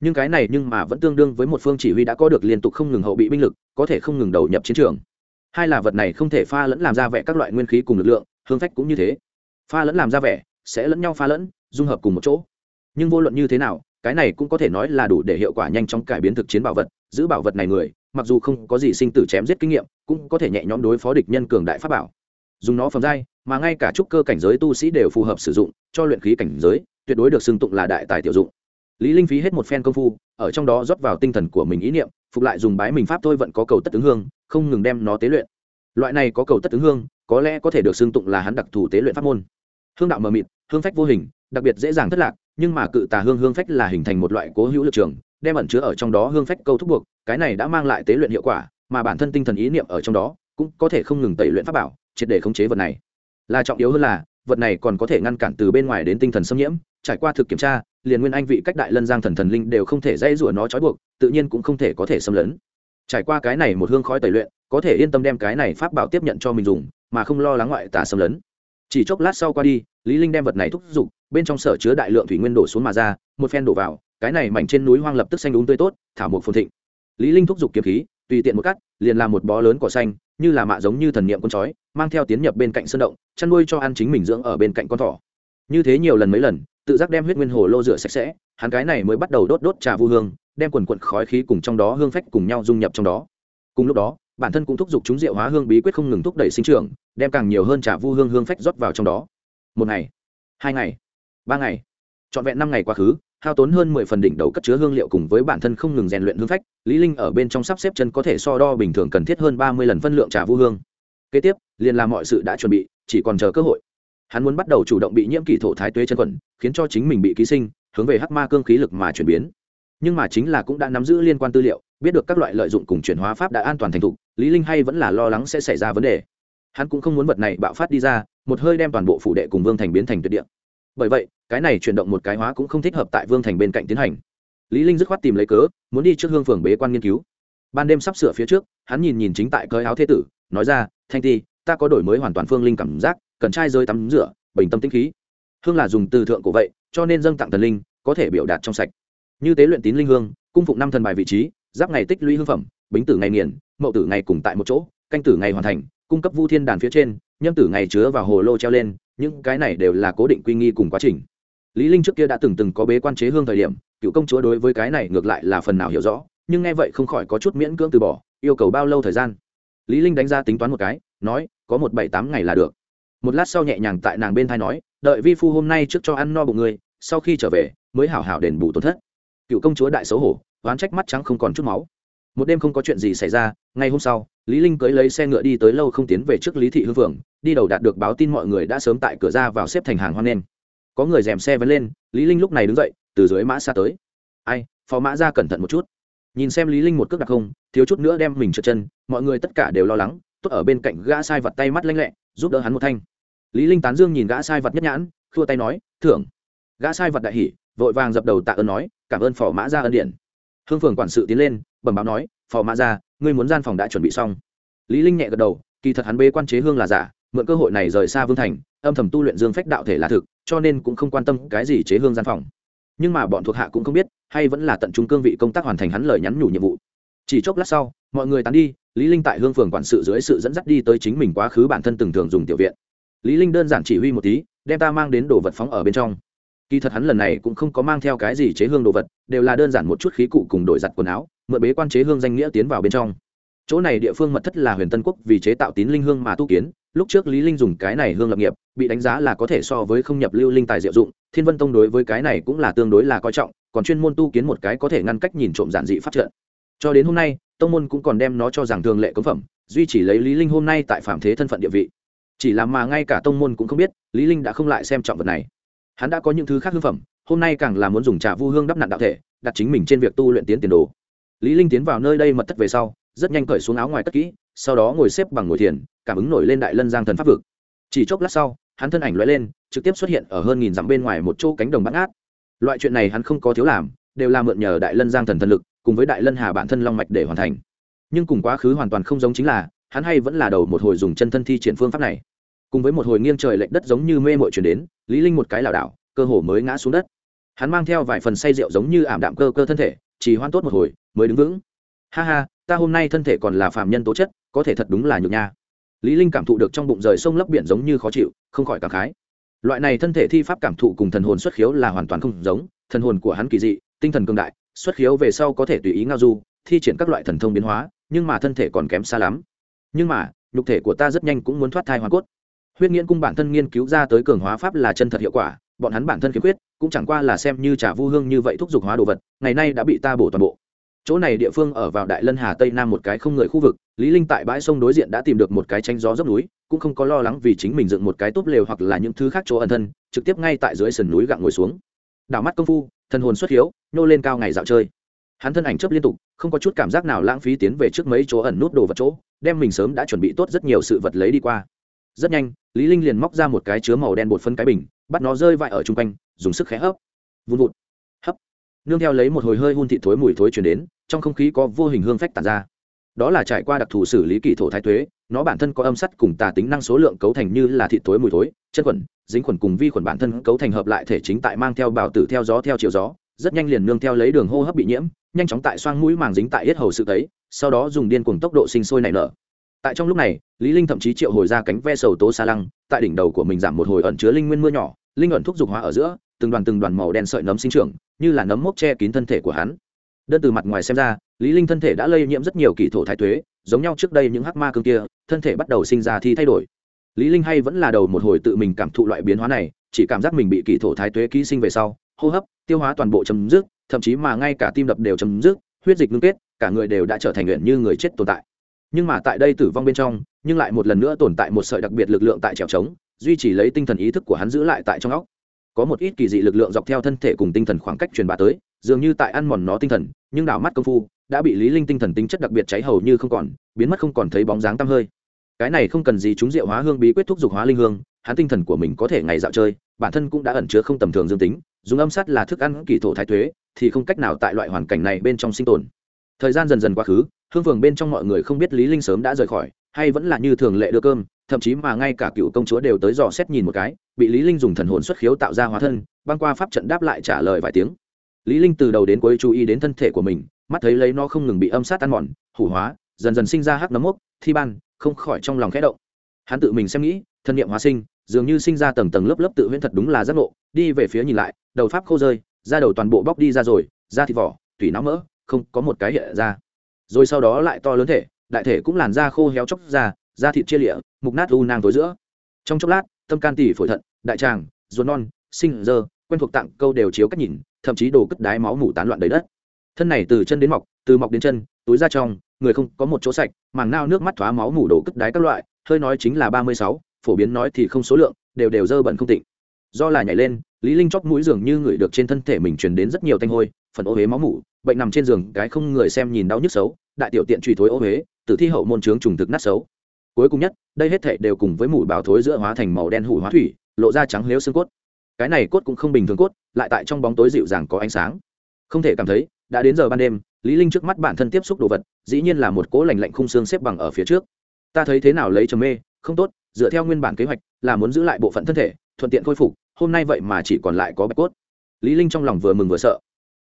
Nhưng cái này nhưng mà vẫn tương đương với một phương chỉ huy đã có được liên tục không ngừng hậu bị binh lực có thể không ngừng đầu nhập chiến trường hai là vật này không thể pha lẫn làm ra vẻ các loại nguyên khí cùng lực lượng, hương phách cũng như thế. Pha lẫn làm ra vẻ, sẽ lẫn nhau pha lẫn, dung hợp cùng một chỗ. Nhưng vô luận như thế nào, cái này cũng có thể nói là đủ để hiệu quả nhanh chóng cải biến thực chiến bảo vật, giữ bảo vật này người, mặc dù không có gì sinh tử chém giết kinh nghiệm, cũng có thể nhẹ nhõm đối phó địch nhân cường đại pháp bảo. Dùng nó phẩm giai, mà ngay cả trúc cơ cảnh giới tu sĩ đều phù hợp sử dụng, cho luyện khí cảnh giới, tuyệt đối được xưng tụng là đại tài tiểu dụng. Lý linh phí hết một phen công phu, ở trong đó rót vào tinh thần của mình ý niệm, phục lại dùng bái mình pháp thôi vẫn có cầu tất ứng hương không ngừng đem nó tế luyện. Loại này có cầu tất ứng hương, có lẽ có thể được xưng tụng là hắn đặc thù tế luyện pháp môn. Hương đạo mờ mịt, hương phách vô hình, đặc biệt dễ dàng thất lạc, nhưng mà cự tà hương hương phách là hình thành một loại cố hữu lực trường, đem ẩn chứa ở trong đó hương phách câu thúc buộc, cái này đã mang lại tế luyện hiệu quả, mà bản thân tinh thần ý niệm ở trong đó cũng có thể không ngừng tẩy luyện pháp bảo, triệt để khống chế vật này. Là trọng yếu hơn là, vật này còn có thể ngăn cản từ bên ngoài đến tinh thần xâm nhiễm, trải qua thực kiểm tra, liền nguyên anh vị cách đại lân giang thần thần linh đều không thể dây rủa nó trói buộc, tự nhiên cũng không thể có thể xâm lấn trải qua cái này một hương khói tẩy luyện, có thể yên tâm đem cái này pháp bảo tiếp nhận cho mình dùng, mà không lo lắng ngoại tà xâm lấn. Chỉ chốc lát sau qua đi, lý linh đem vật này thúc giục, bên trong sở chứa đại lượng thủy nguyên đổ xuống mà ra, một phen đổ vào, cái này mảnh trên núi hoang lập tức xanh đúng tươi tốt, thảo một phồn thịnh. Lý linh thúc giục kiếm khí, tùy tiện một cắt, liền làm một bó lớn cỏ xanh, như là mạ giống như thần niệm con chói, mang theo tiến nhập bên cạnh sơn động, chăn nuôi cho ăn chính mình dưỡng ở bên cạnh con thỏ. Như thế nhiều lần mấy lần, tự giác đem huyết nguyên hồ lô rửa sạch sẽ, hắn cái này mới bắt đầu đốt đốt trà vu hương đem quần quận khói khí cùng trong đó hương phách cùng nhau dung nhập trong đó. Cùng lúc đó, bản thân cũng thúc giục chúng rượu hóa hương bí quyết không ngừng thúc đẩy sinh trưởng, đem càng nhiều hơn trà vu hương hương phách rót vào trong đó. Một ngày, hai ngày, ba ngày, trọn vẹn năm ngày quá khứ, hao tốn hơn mười phần đỉnh đầu cất chứa hương liệu cùng với bản thân không ngừng rèn luyện hương phách, lý linh ở bên trong sắp xếp chân có thể so đo bình thường cần thiết hơn ba mươi lần phân lượng trà vu hương. Kế tiếp, liền làm mọi sự đã chuẩn bị, chỉ còn chờ cơ hội. Hắn muốn bắt đầu chủ động bị nhiễm kỳ thổ thái tuế chân quẩn, khiến cho chính mình bị ký sinh, hướng về hắc ma cương khí lực mà chuyển biến nhưng mà chính là cũng đã nắm giữ liên quan tư liệu, biết được các loại lợi dụng cùng chuyển hóa pháp đã an toàn thành thục, lý linh hay vẫn là lo lắng sẽ xảy ra vấn đề. Hắn cũng không muốn vật này bạo phát đi ra, một hơi đem toàn bộ phủ đệ cùng vương thành biến thành tuyệt địa. Bởi vậy, cái này chuyển động một cái hóa cũng không thích hợp tại vương thành bên cạnh tiến hành. Lý linh dứt khoát tìm lấy cớ, muốn đi trước hương phường bế quan nghiên cứu. Ban đêm sắp sửa phía trước, hắn nhìn nhìn chính tại cơi áo thế tử, nói ra, thanh ti, ta có đổi mới hoàn toàn phương linh cảm giác, cần trai rơi tắm rửa, bình tâm tĩnh khí. Hương là dùng từ thượng cổ vậy, cho nên dâng tặng thần linh, có thể biểu đạt trong sạch như tế luyện tín linh hương, cung phụng năm thần bài vị trí, giáp ngày tích lũy hương phẩm, bính tử ngày nghiền, mậu tử ngày cùng tại một chỗ, canh tử ngày hoàn thành, cung cấp vu thiên đàn phía trên, nhâm tử ngày chứa vào hồ lô treo lên, những cái này đều là cố định quy nghi cùng quá trình. Lý linh trước kia đã từng từng có bế quan chế hương thời điểm, cựu công chúa đối với cái này ngược lại là phần nào hiểu rõ, nhưng nghe vậy không khỏi có chút miễn cưỡng từ bỏ, yêu cầu bao lâu thời gian? Lý linh đánh ra tính toán một cái, nói, có một bảy tám ngày là được. Một lát sau nhẹ nhàng tại nàng bên thai nói, đợi vi phu hôm nay trước cho ăn no bụng người, sau khi trở về, mới hảo hảo đền bù tổn thất cựu công chúa đại xấu hổ, oán trách mắt trắng không còn chút máu. Một đêm không có chuyện gì xảy ra, ngay hôm sau, lý linh cưới lấy xe ngựa đi tới lâu không tiến về trước lý thị hương phượng, đi đầu đạt được báo tin mọi người đã sớm tại cửa ra vào xếp thành hàng hoan nghênh. Có người dèm xe vẫn lên, lý linh lúc này đứng dậy, từ dưới mã xa tới. Ai, phó mã ra cẩn thận một chút. Nhìn xem lý linh một cước đặc không, thiếu chút nữa đem mình trượt chân, mọi người tất cả đều lo lắng, tốt ở bên cạnh gã sai vật tay mắt lanh lẹ, giúp đỡ hắn một thanh. Lý linh tán dương nhìn gã sai vật nhất nhãn, khua tay nói, thưởng. Gã sai vật đại hỉ, vội vàng dập đầu tạ ơn nói cảm ơn phò mã ra ân điển. Hương phường quản sự tiến lên, bẩm báo nói, phò mã ra ngươi muốn gian phòng đã chuẩn bị xong. Lý linh nhẹ gật đầu, kỳ thật hắn bê quan chế hương là giả, mượn cơ hội này rời xa vương thành, âm thầm tu luyện dương phách đạo thể là thực, cho nên cũng không quan tâm cái gì chế hương gian phòng. Nhưng mà bọn thuộc hạ cũng không biết, hay vẫn là tận trung cương vị công tác hoàn thành hắn lời nhắn nhủ nhiệm vụ. Chỉ chốc lát sau, mọi người tán đi, lý linh tại hương phường quản sự dưới sự dẫn dắt đi tới chính mình quá khứ bản thân từng thường dùng tiểu viện. Lý linh đơn giản chỉ huy một tí, đem ta mang đến đồ vật phóng ở bên trong kỳ thật hắn lần này cũng không có mang theo cái gì chế hương đồ vật, đều là đơn giản một chút khí cụ cùng đổi giặt quần áo, mượn bế quan chế hương danh nghĩa tiến vào bên trong. Chỗ này địa phương mật thất là huyền tân quốc vì chế tạo tín linh hương mà tu kiến, lúc trước lý linh dùng cái này hương lập nghiệp, bị đánh giá là có thể so với không nhập lưu linh tài diệu dụng, thiên vân tông đối với cái này cũng là tương đối là coi trọng, còn chuyên môn tu kiến một cái có thể ngăn cách nhìn trộm giản dị phát trận. Cho đến hôm nay, tông môn cũng còn đem nó cho rằng thường lệ cấm phẩm, duy chỉ lấy lý linh hôm nay tại phạm thế thân phận địa vị. Chỉ là mà ngay cả tông môn cũng không biết, lý linh đã không lại xem trọng vật này hắn đã có những thứ khác hương phẩm, hôm nay càng là muốn dùng trà vu hương đắp nặn đạo thể, đặt chính mình trên việc tu luyện tiến tiền đồ. Lý linh tiến vào nơi đây mật thất về sau, rất nhanh cởi xuống áo ngoài tất kỹ, sau đó ngồi xếp bằng ngồi thiền, cảm ứng nổi lên đại lân giang thần pháp vực. Chỉ chốc lát sau, hắn thân ảnh lóe lên, trực tiếp xuất hiện ở hơn nghìn dặm bên ngoài một chỗ cánh đồng bát ngát. Loại chuyện này hắn không có thiếu làm, đều là mượn nhờ đại lân giang thần thần lực, cùng với đại lân hà bản thân long mạch để hoàn thành. Nhưng cùng quá khứ hoàn toàn không giống chính là, hắn hay vẫn là đầu một hồi dùng chân thân thi triển phương pháp này. Cùng với một hồi nghiêng trời lệch đất giống như mê mội chuyển đến lý linh một cái lảo đảo, cơ hồ mới ngã xuống đất. Hắn mang theo vài phần say rượu giống như ảm đạm cơ cơ thân thể, chỉ hoan tốt một hồi, mới đứng vững. Ha ha, ta hôm nay thân thể còn là phạm nhân tố chất, có thể thật đúng là nhược nha. Lý linh cảm thụ được trong bụng rời sông lấp biển giống như khó chịu, không khỏi cảm khái. Loại này thân thể thi pháp cảm thụ cùng thần hồn xuất khiếu là hoàn toàn không giống, thần hồn của hắn kỳ dị, tinh thần cường đại, xuất khiếu về sau có thể tùy ý ngao du, thi triển các loại thần thông biến hóa, nhưng mà thân thể còn kém xa lắm. Nhưng mà, nhục thể của ta rất nhanh cũng muốn thoát thai hoàn cốt huyết nghiễn cung bản thân nghiên cứu ra tới cường hóa pháp là chân thật hiệu quả, bọn hắn bản thân khiếm khuyết, cũng chẳng qua là xem như trà vu hương như vậy thúc giục hóa đồ vật, ngày nay đã bị ta bổ toàn bộ. Chỗ này địa phương ở vào đại lân hà tây nam một cái không người khu vực, lý linh tại bãi sông đối diện đã tìm được một cái tranh gió dốc núi, cũng không có lo lắng vì chính mình dựng một cái tốt lều hoặc là những thứ khác chỗ ẩn thân, trực tiếp ngay tại dưới sườn núi gặng ngồi xuống. Đảo mắt công phu, thần hồn xuất hiếu nô lên cao ngày dạo chơi. Hắn thân ảnh chớp liên tục, không có chút cảm giác nào lãng phí tiến về trước mấy chỗ ẩn nút đồ vật chỗ, đem mình sớm đã chuẩn bị tốt rất nhiều sự vật lấy đi qua rất nhanh, lý linh liền móc ra một cái chứa màu đen bột phân cái bình, bắt nó rơi vãi ở trung quanh, dùng sức khẽ hấp, vun vụt, hấp. Nương theo lấy một hồi hơi hun thịt thối mùi thối truyền đến, trong không khí có vô hình hương phách tản ra. Đó là trải qua đặc thù xử lý kỳ thổ thái thuế, nó bản thân có âm sắt cùng tà tính năng số lượng cấu thành như là thịt thối mùi thối chân khuẩn, dính khuẩn cùng vi khuẩn bản thân cấu thành hợp lại thể chính tại mang theo bào tử theo gió theo chiều gió, rất nhanh liền nương theo lấy đường hô hấp bị nhiễm, nhanh chóng tại xoang mũi màng dính tại hết hầu sự tấy, sau đó dùng điên cùng tốc độ sinh sôi nảy nở tại trong lúc này, lý linh thậm chí triệu hồi ra cánh ve sầu tố xa lăng, tại đỉnh đầu của mình giảm một hồi ẩn chứa linh nguyên mưa nhỏ, linh ẩn thúc dục hóa ở giữa, từng đoàn từng đoàn màu đen sợi nấm sinh trưởng, như là nấm mốc che kín thân thể của hắn. Đơn từ mặt ngoài xem ra, lý linh thân thể đã lây nhiễm rất nhiều kỳ thổ thái tuế giống nhau trước đây những hắc ma cương kia, thân thể bắt đầu sinh ra thi thay đổi. Lý linh hay vẫn là đầu một hồi tự mình cảm thụ loại biến hóa này, chỉ cảm giác mình bị kỳ thổ thái tuế ký sinh về sau, hô hấp, tiêu hóa toàn bộ chấm dứt, thậm chí mà ngay cả tim đập đều chấm dứt, huyết dịch ngưng kết, cả người đều đã trở thành nguyện như người chết tồn tại nhưng mà tại đây tử vong bên trong, nhưng lại một lần nữa tồn tại một sợi đặc biệt lực lượng tại trèo trống, duy trì lấy tinh thần ý thức của hắn giữ lại tại trong óc. Có một ít kỳ dị lực lượng dọc theo thân thể cùng tinh thần khoảng cách truyền bá tới, dường như tại ăn mòn nó tinh thần, nhưng đảo mắt công phu, đã bị lý linh tinh thần tính chất đặc biệt cháy hầu như không còn, biến mất không còn thấy bóng dáng tăm hơi. Cái này không cần gì chúng diệu hóa hương bí quyết thúc dục hóa linh hương, hắn tinh thần của mình có thể ngày dạo chơi, bản thân cũng đã ẩn chứa không tầm thường dương tính, dùng âm sát là thức ăn kỳ thổ thái thuế thì không cách nào tại loại hoàn cảnh này bên trong sinh tồn. Thời gian dần dần quá khứ hương phường bên trong mọi người không biết lý linh sớm đã rời khỏi, hay vẫn là như thường lệ đưa cơm, thậm chí mà ngay cả cựu công chúa đều tới dò xét nhìn một cái, bị lý linh dùng thần hồn xuất khiếu tạo ra hóa thân, băng qua pháp trận đáp lại trả lời vài tiếng. Lý linh từ đầu đến cuối chú ý đến thân thể của mình, mắt thấy lấy nó không ngừng bị âm sát ăn mòn, hủ hóa, dần dần sinh ra hắc nấm mốc, thi ban, không khỏi trong lòng khẽ động. Hắn tự mình xem nghĩ, thân niệm hóa sinh, dường như sinh ra tầng tầng lớp lớp tự huyễn thật đúng là giác ngộ, đi về phía nhìn lại, đầu pháp khô rơi, da đầu toàn bộ bóc đi ra rồi, da thịt vỏ, tủy não mỡ, không có một cái hiện ra rồi sau đó lại to lớn thể, đại thể cũng làn da khô héo chóc ra, da thịt chia lịa, mục nát u nang tối giữa. Trong chốc lát, tâm can tỉ phổi thận, đại tràng, ruột non, sinh, dơ, quen thuộc tặng câu đều chiếu cách nhìn, thậm chí đổ cất đái máu mủ tán loạn đầy đất. Thân này từ chân đến mọc, từ mọc đến chân, túi ra trong, người không có một chỗ sạch, màng nao nước mắt thoá máu mủ đổ cất đái các loại, hơi nói chính là ba mươi sáu, phổ biến nói thì không số lượng, đều đều dơ bẩn không tịnh. Do là nhảy lên, lý linh chóp mũi giường như người được trên thân thể mình truyền đến rất nhiều tanh hôi, phần ô huế máu mủ, bệnh nằm trên giường, cái không người xem nhìn đau nhức xấu đại tiểu tiện truy thối ô huế, tử thi hậu môn trướng trùng thực nát xấu. Cuối cùng nhất, đây hết thảy đều cùng với mùi bào thối giữa hóa thành màu đen hủ hóa thủy, lộ ra trắng lếu xương cốt. Cái này cốt cũng không bình thường cốt, lại tại trong bóng tối dịu dàng có ánh sáng. Không thể cảm thấy, đã đến giờ ban đêm, lý linh trước mắt bản thân tiếp xúc đồ vật, dĩ nhiên là một cỗ lạnh lạnh khung xương xếp bằng ở phía trước. Ta thấy thế nào lấy trầm mê, không tốt, dựa theo nguyên bản kế hoạch, là muốn giữ lại bộ phận thân thể, thuận tiện khôi phục, hôm nay vậy mà chỉ còn lại có bạch cốt. Lý linh trong lòng vừa mừng vừa sợ.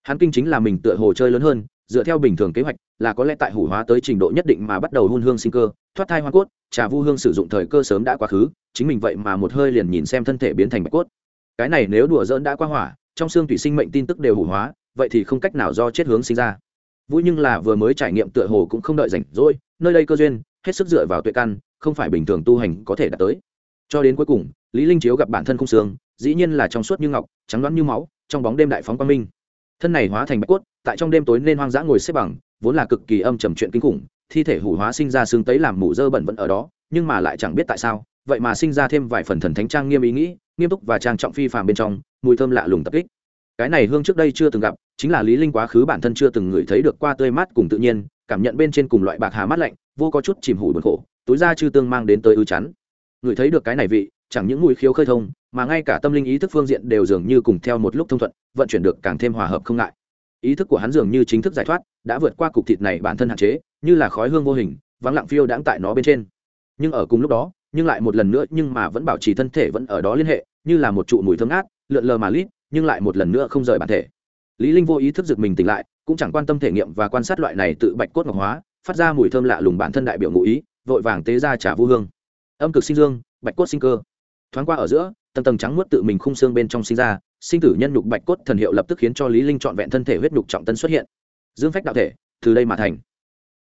Hắn kinh chính là mình tựa hồ chơi lớn hơn dựa theo bình thường kế hoạch, là có lẽ tại hủ hóa tới trình độ nhất định mà bắt đầu hôn hương sinh cơ, thoát thai hoa cốt, trà vu hương sử dụng thời cơ sớm đã quá khứ, chính mình vậy mà một hơi liền nhìn xem thân thể biến thành bạch cốt. Cái này nếu đùa dỡn đã qua hỏa, trong xương thủy sinh mệnh tin tức đều hủ hóa, vậy thì không cách nào do chết hướng sinh ra. Vui nhưng là vừa mới trải nghiệm tựa hồ cũng không đợi rảnh rỗi, nơi đây cơ duyên, hết sức dựa vào tuệ căn, không phải bình thường tu hành có thể đạt tới. Cho đến cuối cùng, lý linh chiếu gặp bản thân không xương, dĩ nhiên là trong suốt như ngọc, trắng đoán như máu, trong bóng đêm đại phóng quang minh thân này hóa thành bạch cốt, tại trong đêm tối nên hoang dã ngồi xếp bằng, vốn là cực kỳ âm trầm chuyện kinh khủng, thi thể hủ hóa sinh ra xương tấy làm mủ dơ bẩn vẫn ở đó, nhưng mà lại chẳng biết tại sao, vậy mà sinh ra thêm vài phần thần thánh trang nghiêm ý nghĩ, nghiêm túc và trang trọng phi phàm bên trong, mùi thơm lạ lùng tập kích. Cái này hương trước đây chưa từng gặp, chính là lý linh quá khứ bản thân chưa từng ngửi thấy được qua tươi mát cùng tự nhiên, cảm nhận bên trên cùng loại bạc hà mát lạnh, vô có chút chìm hủ buồn khổ, túi ra chư tương mang đến tới ư chắn ngửi thấy được cái này vị, chẳng những mùi khiếu khơi thông mà ngay cả tâm linh ý thức phương diện đều dường như cùng theo một lúc thông thuận, vận chuyển được càng thêm hòa hợp không ngại. Ý thức của hắn dường như chính thức giải thoát, đã vượt qua cục thịt này bản thân hạn chế, như là khói hương vô hình, vắng lặng phiêu đãng tại nó bên trên. Nhưng ở cùng lúc đó, nhưng lại một lần nữa, nhưng mà vẫn bảo trì thân thể vẫn ở đó liên hệ, như là một trụ mùi thơm ngát, lượn lờ mà lít, nhưng lại một lần nữa không rời bản thể. Lý linh vô ý thức giật mình tỉnh lại, cũng chẳng quan tâm thể nghiệm và quan sát loại này tự bạch cốt ngọc hóa, phát ra mùi thơm lạ lùng bản thân đại biểu ngụ ý, vội vàng tế ra trả vu hương. Âm cực sinh dương, bạch cốt sinh cơ. Thoáng qua ở giữa tầng tầng trắng muốt tự mình khung xương bên trong sinh ra, sinh tử nhân nhục bạch cốt thần hiệu lập tức khiến cho lý linh trọn vẹn thân thể huyết nhục trọng tân xuất hiện. Dương phách đạo thể, từ đây mà thành.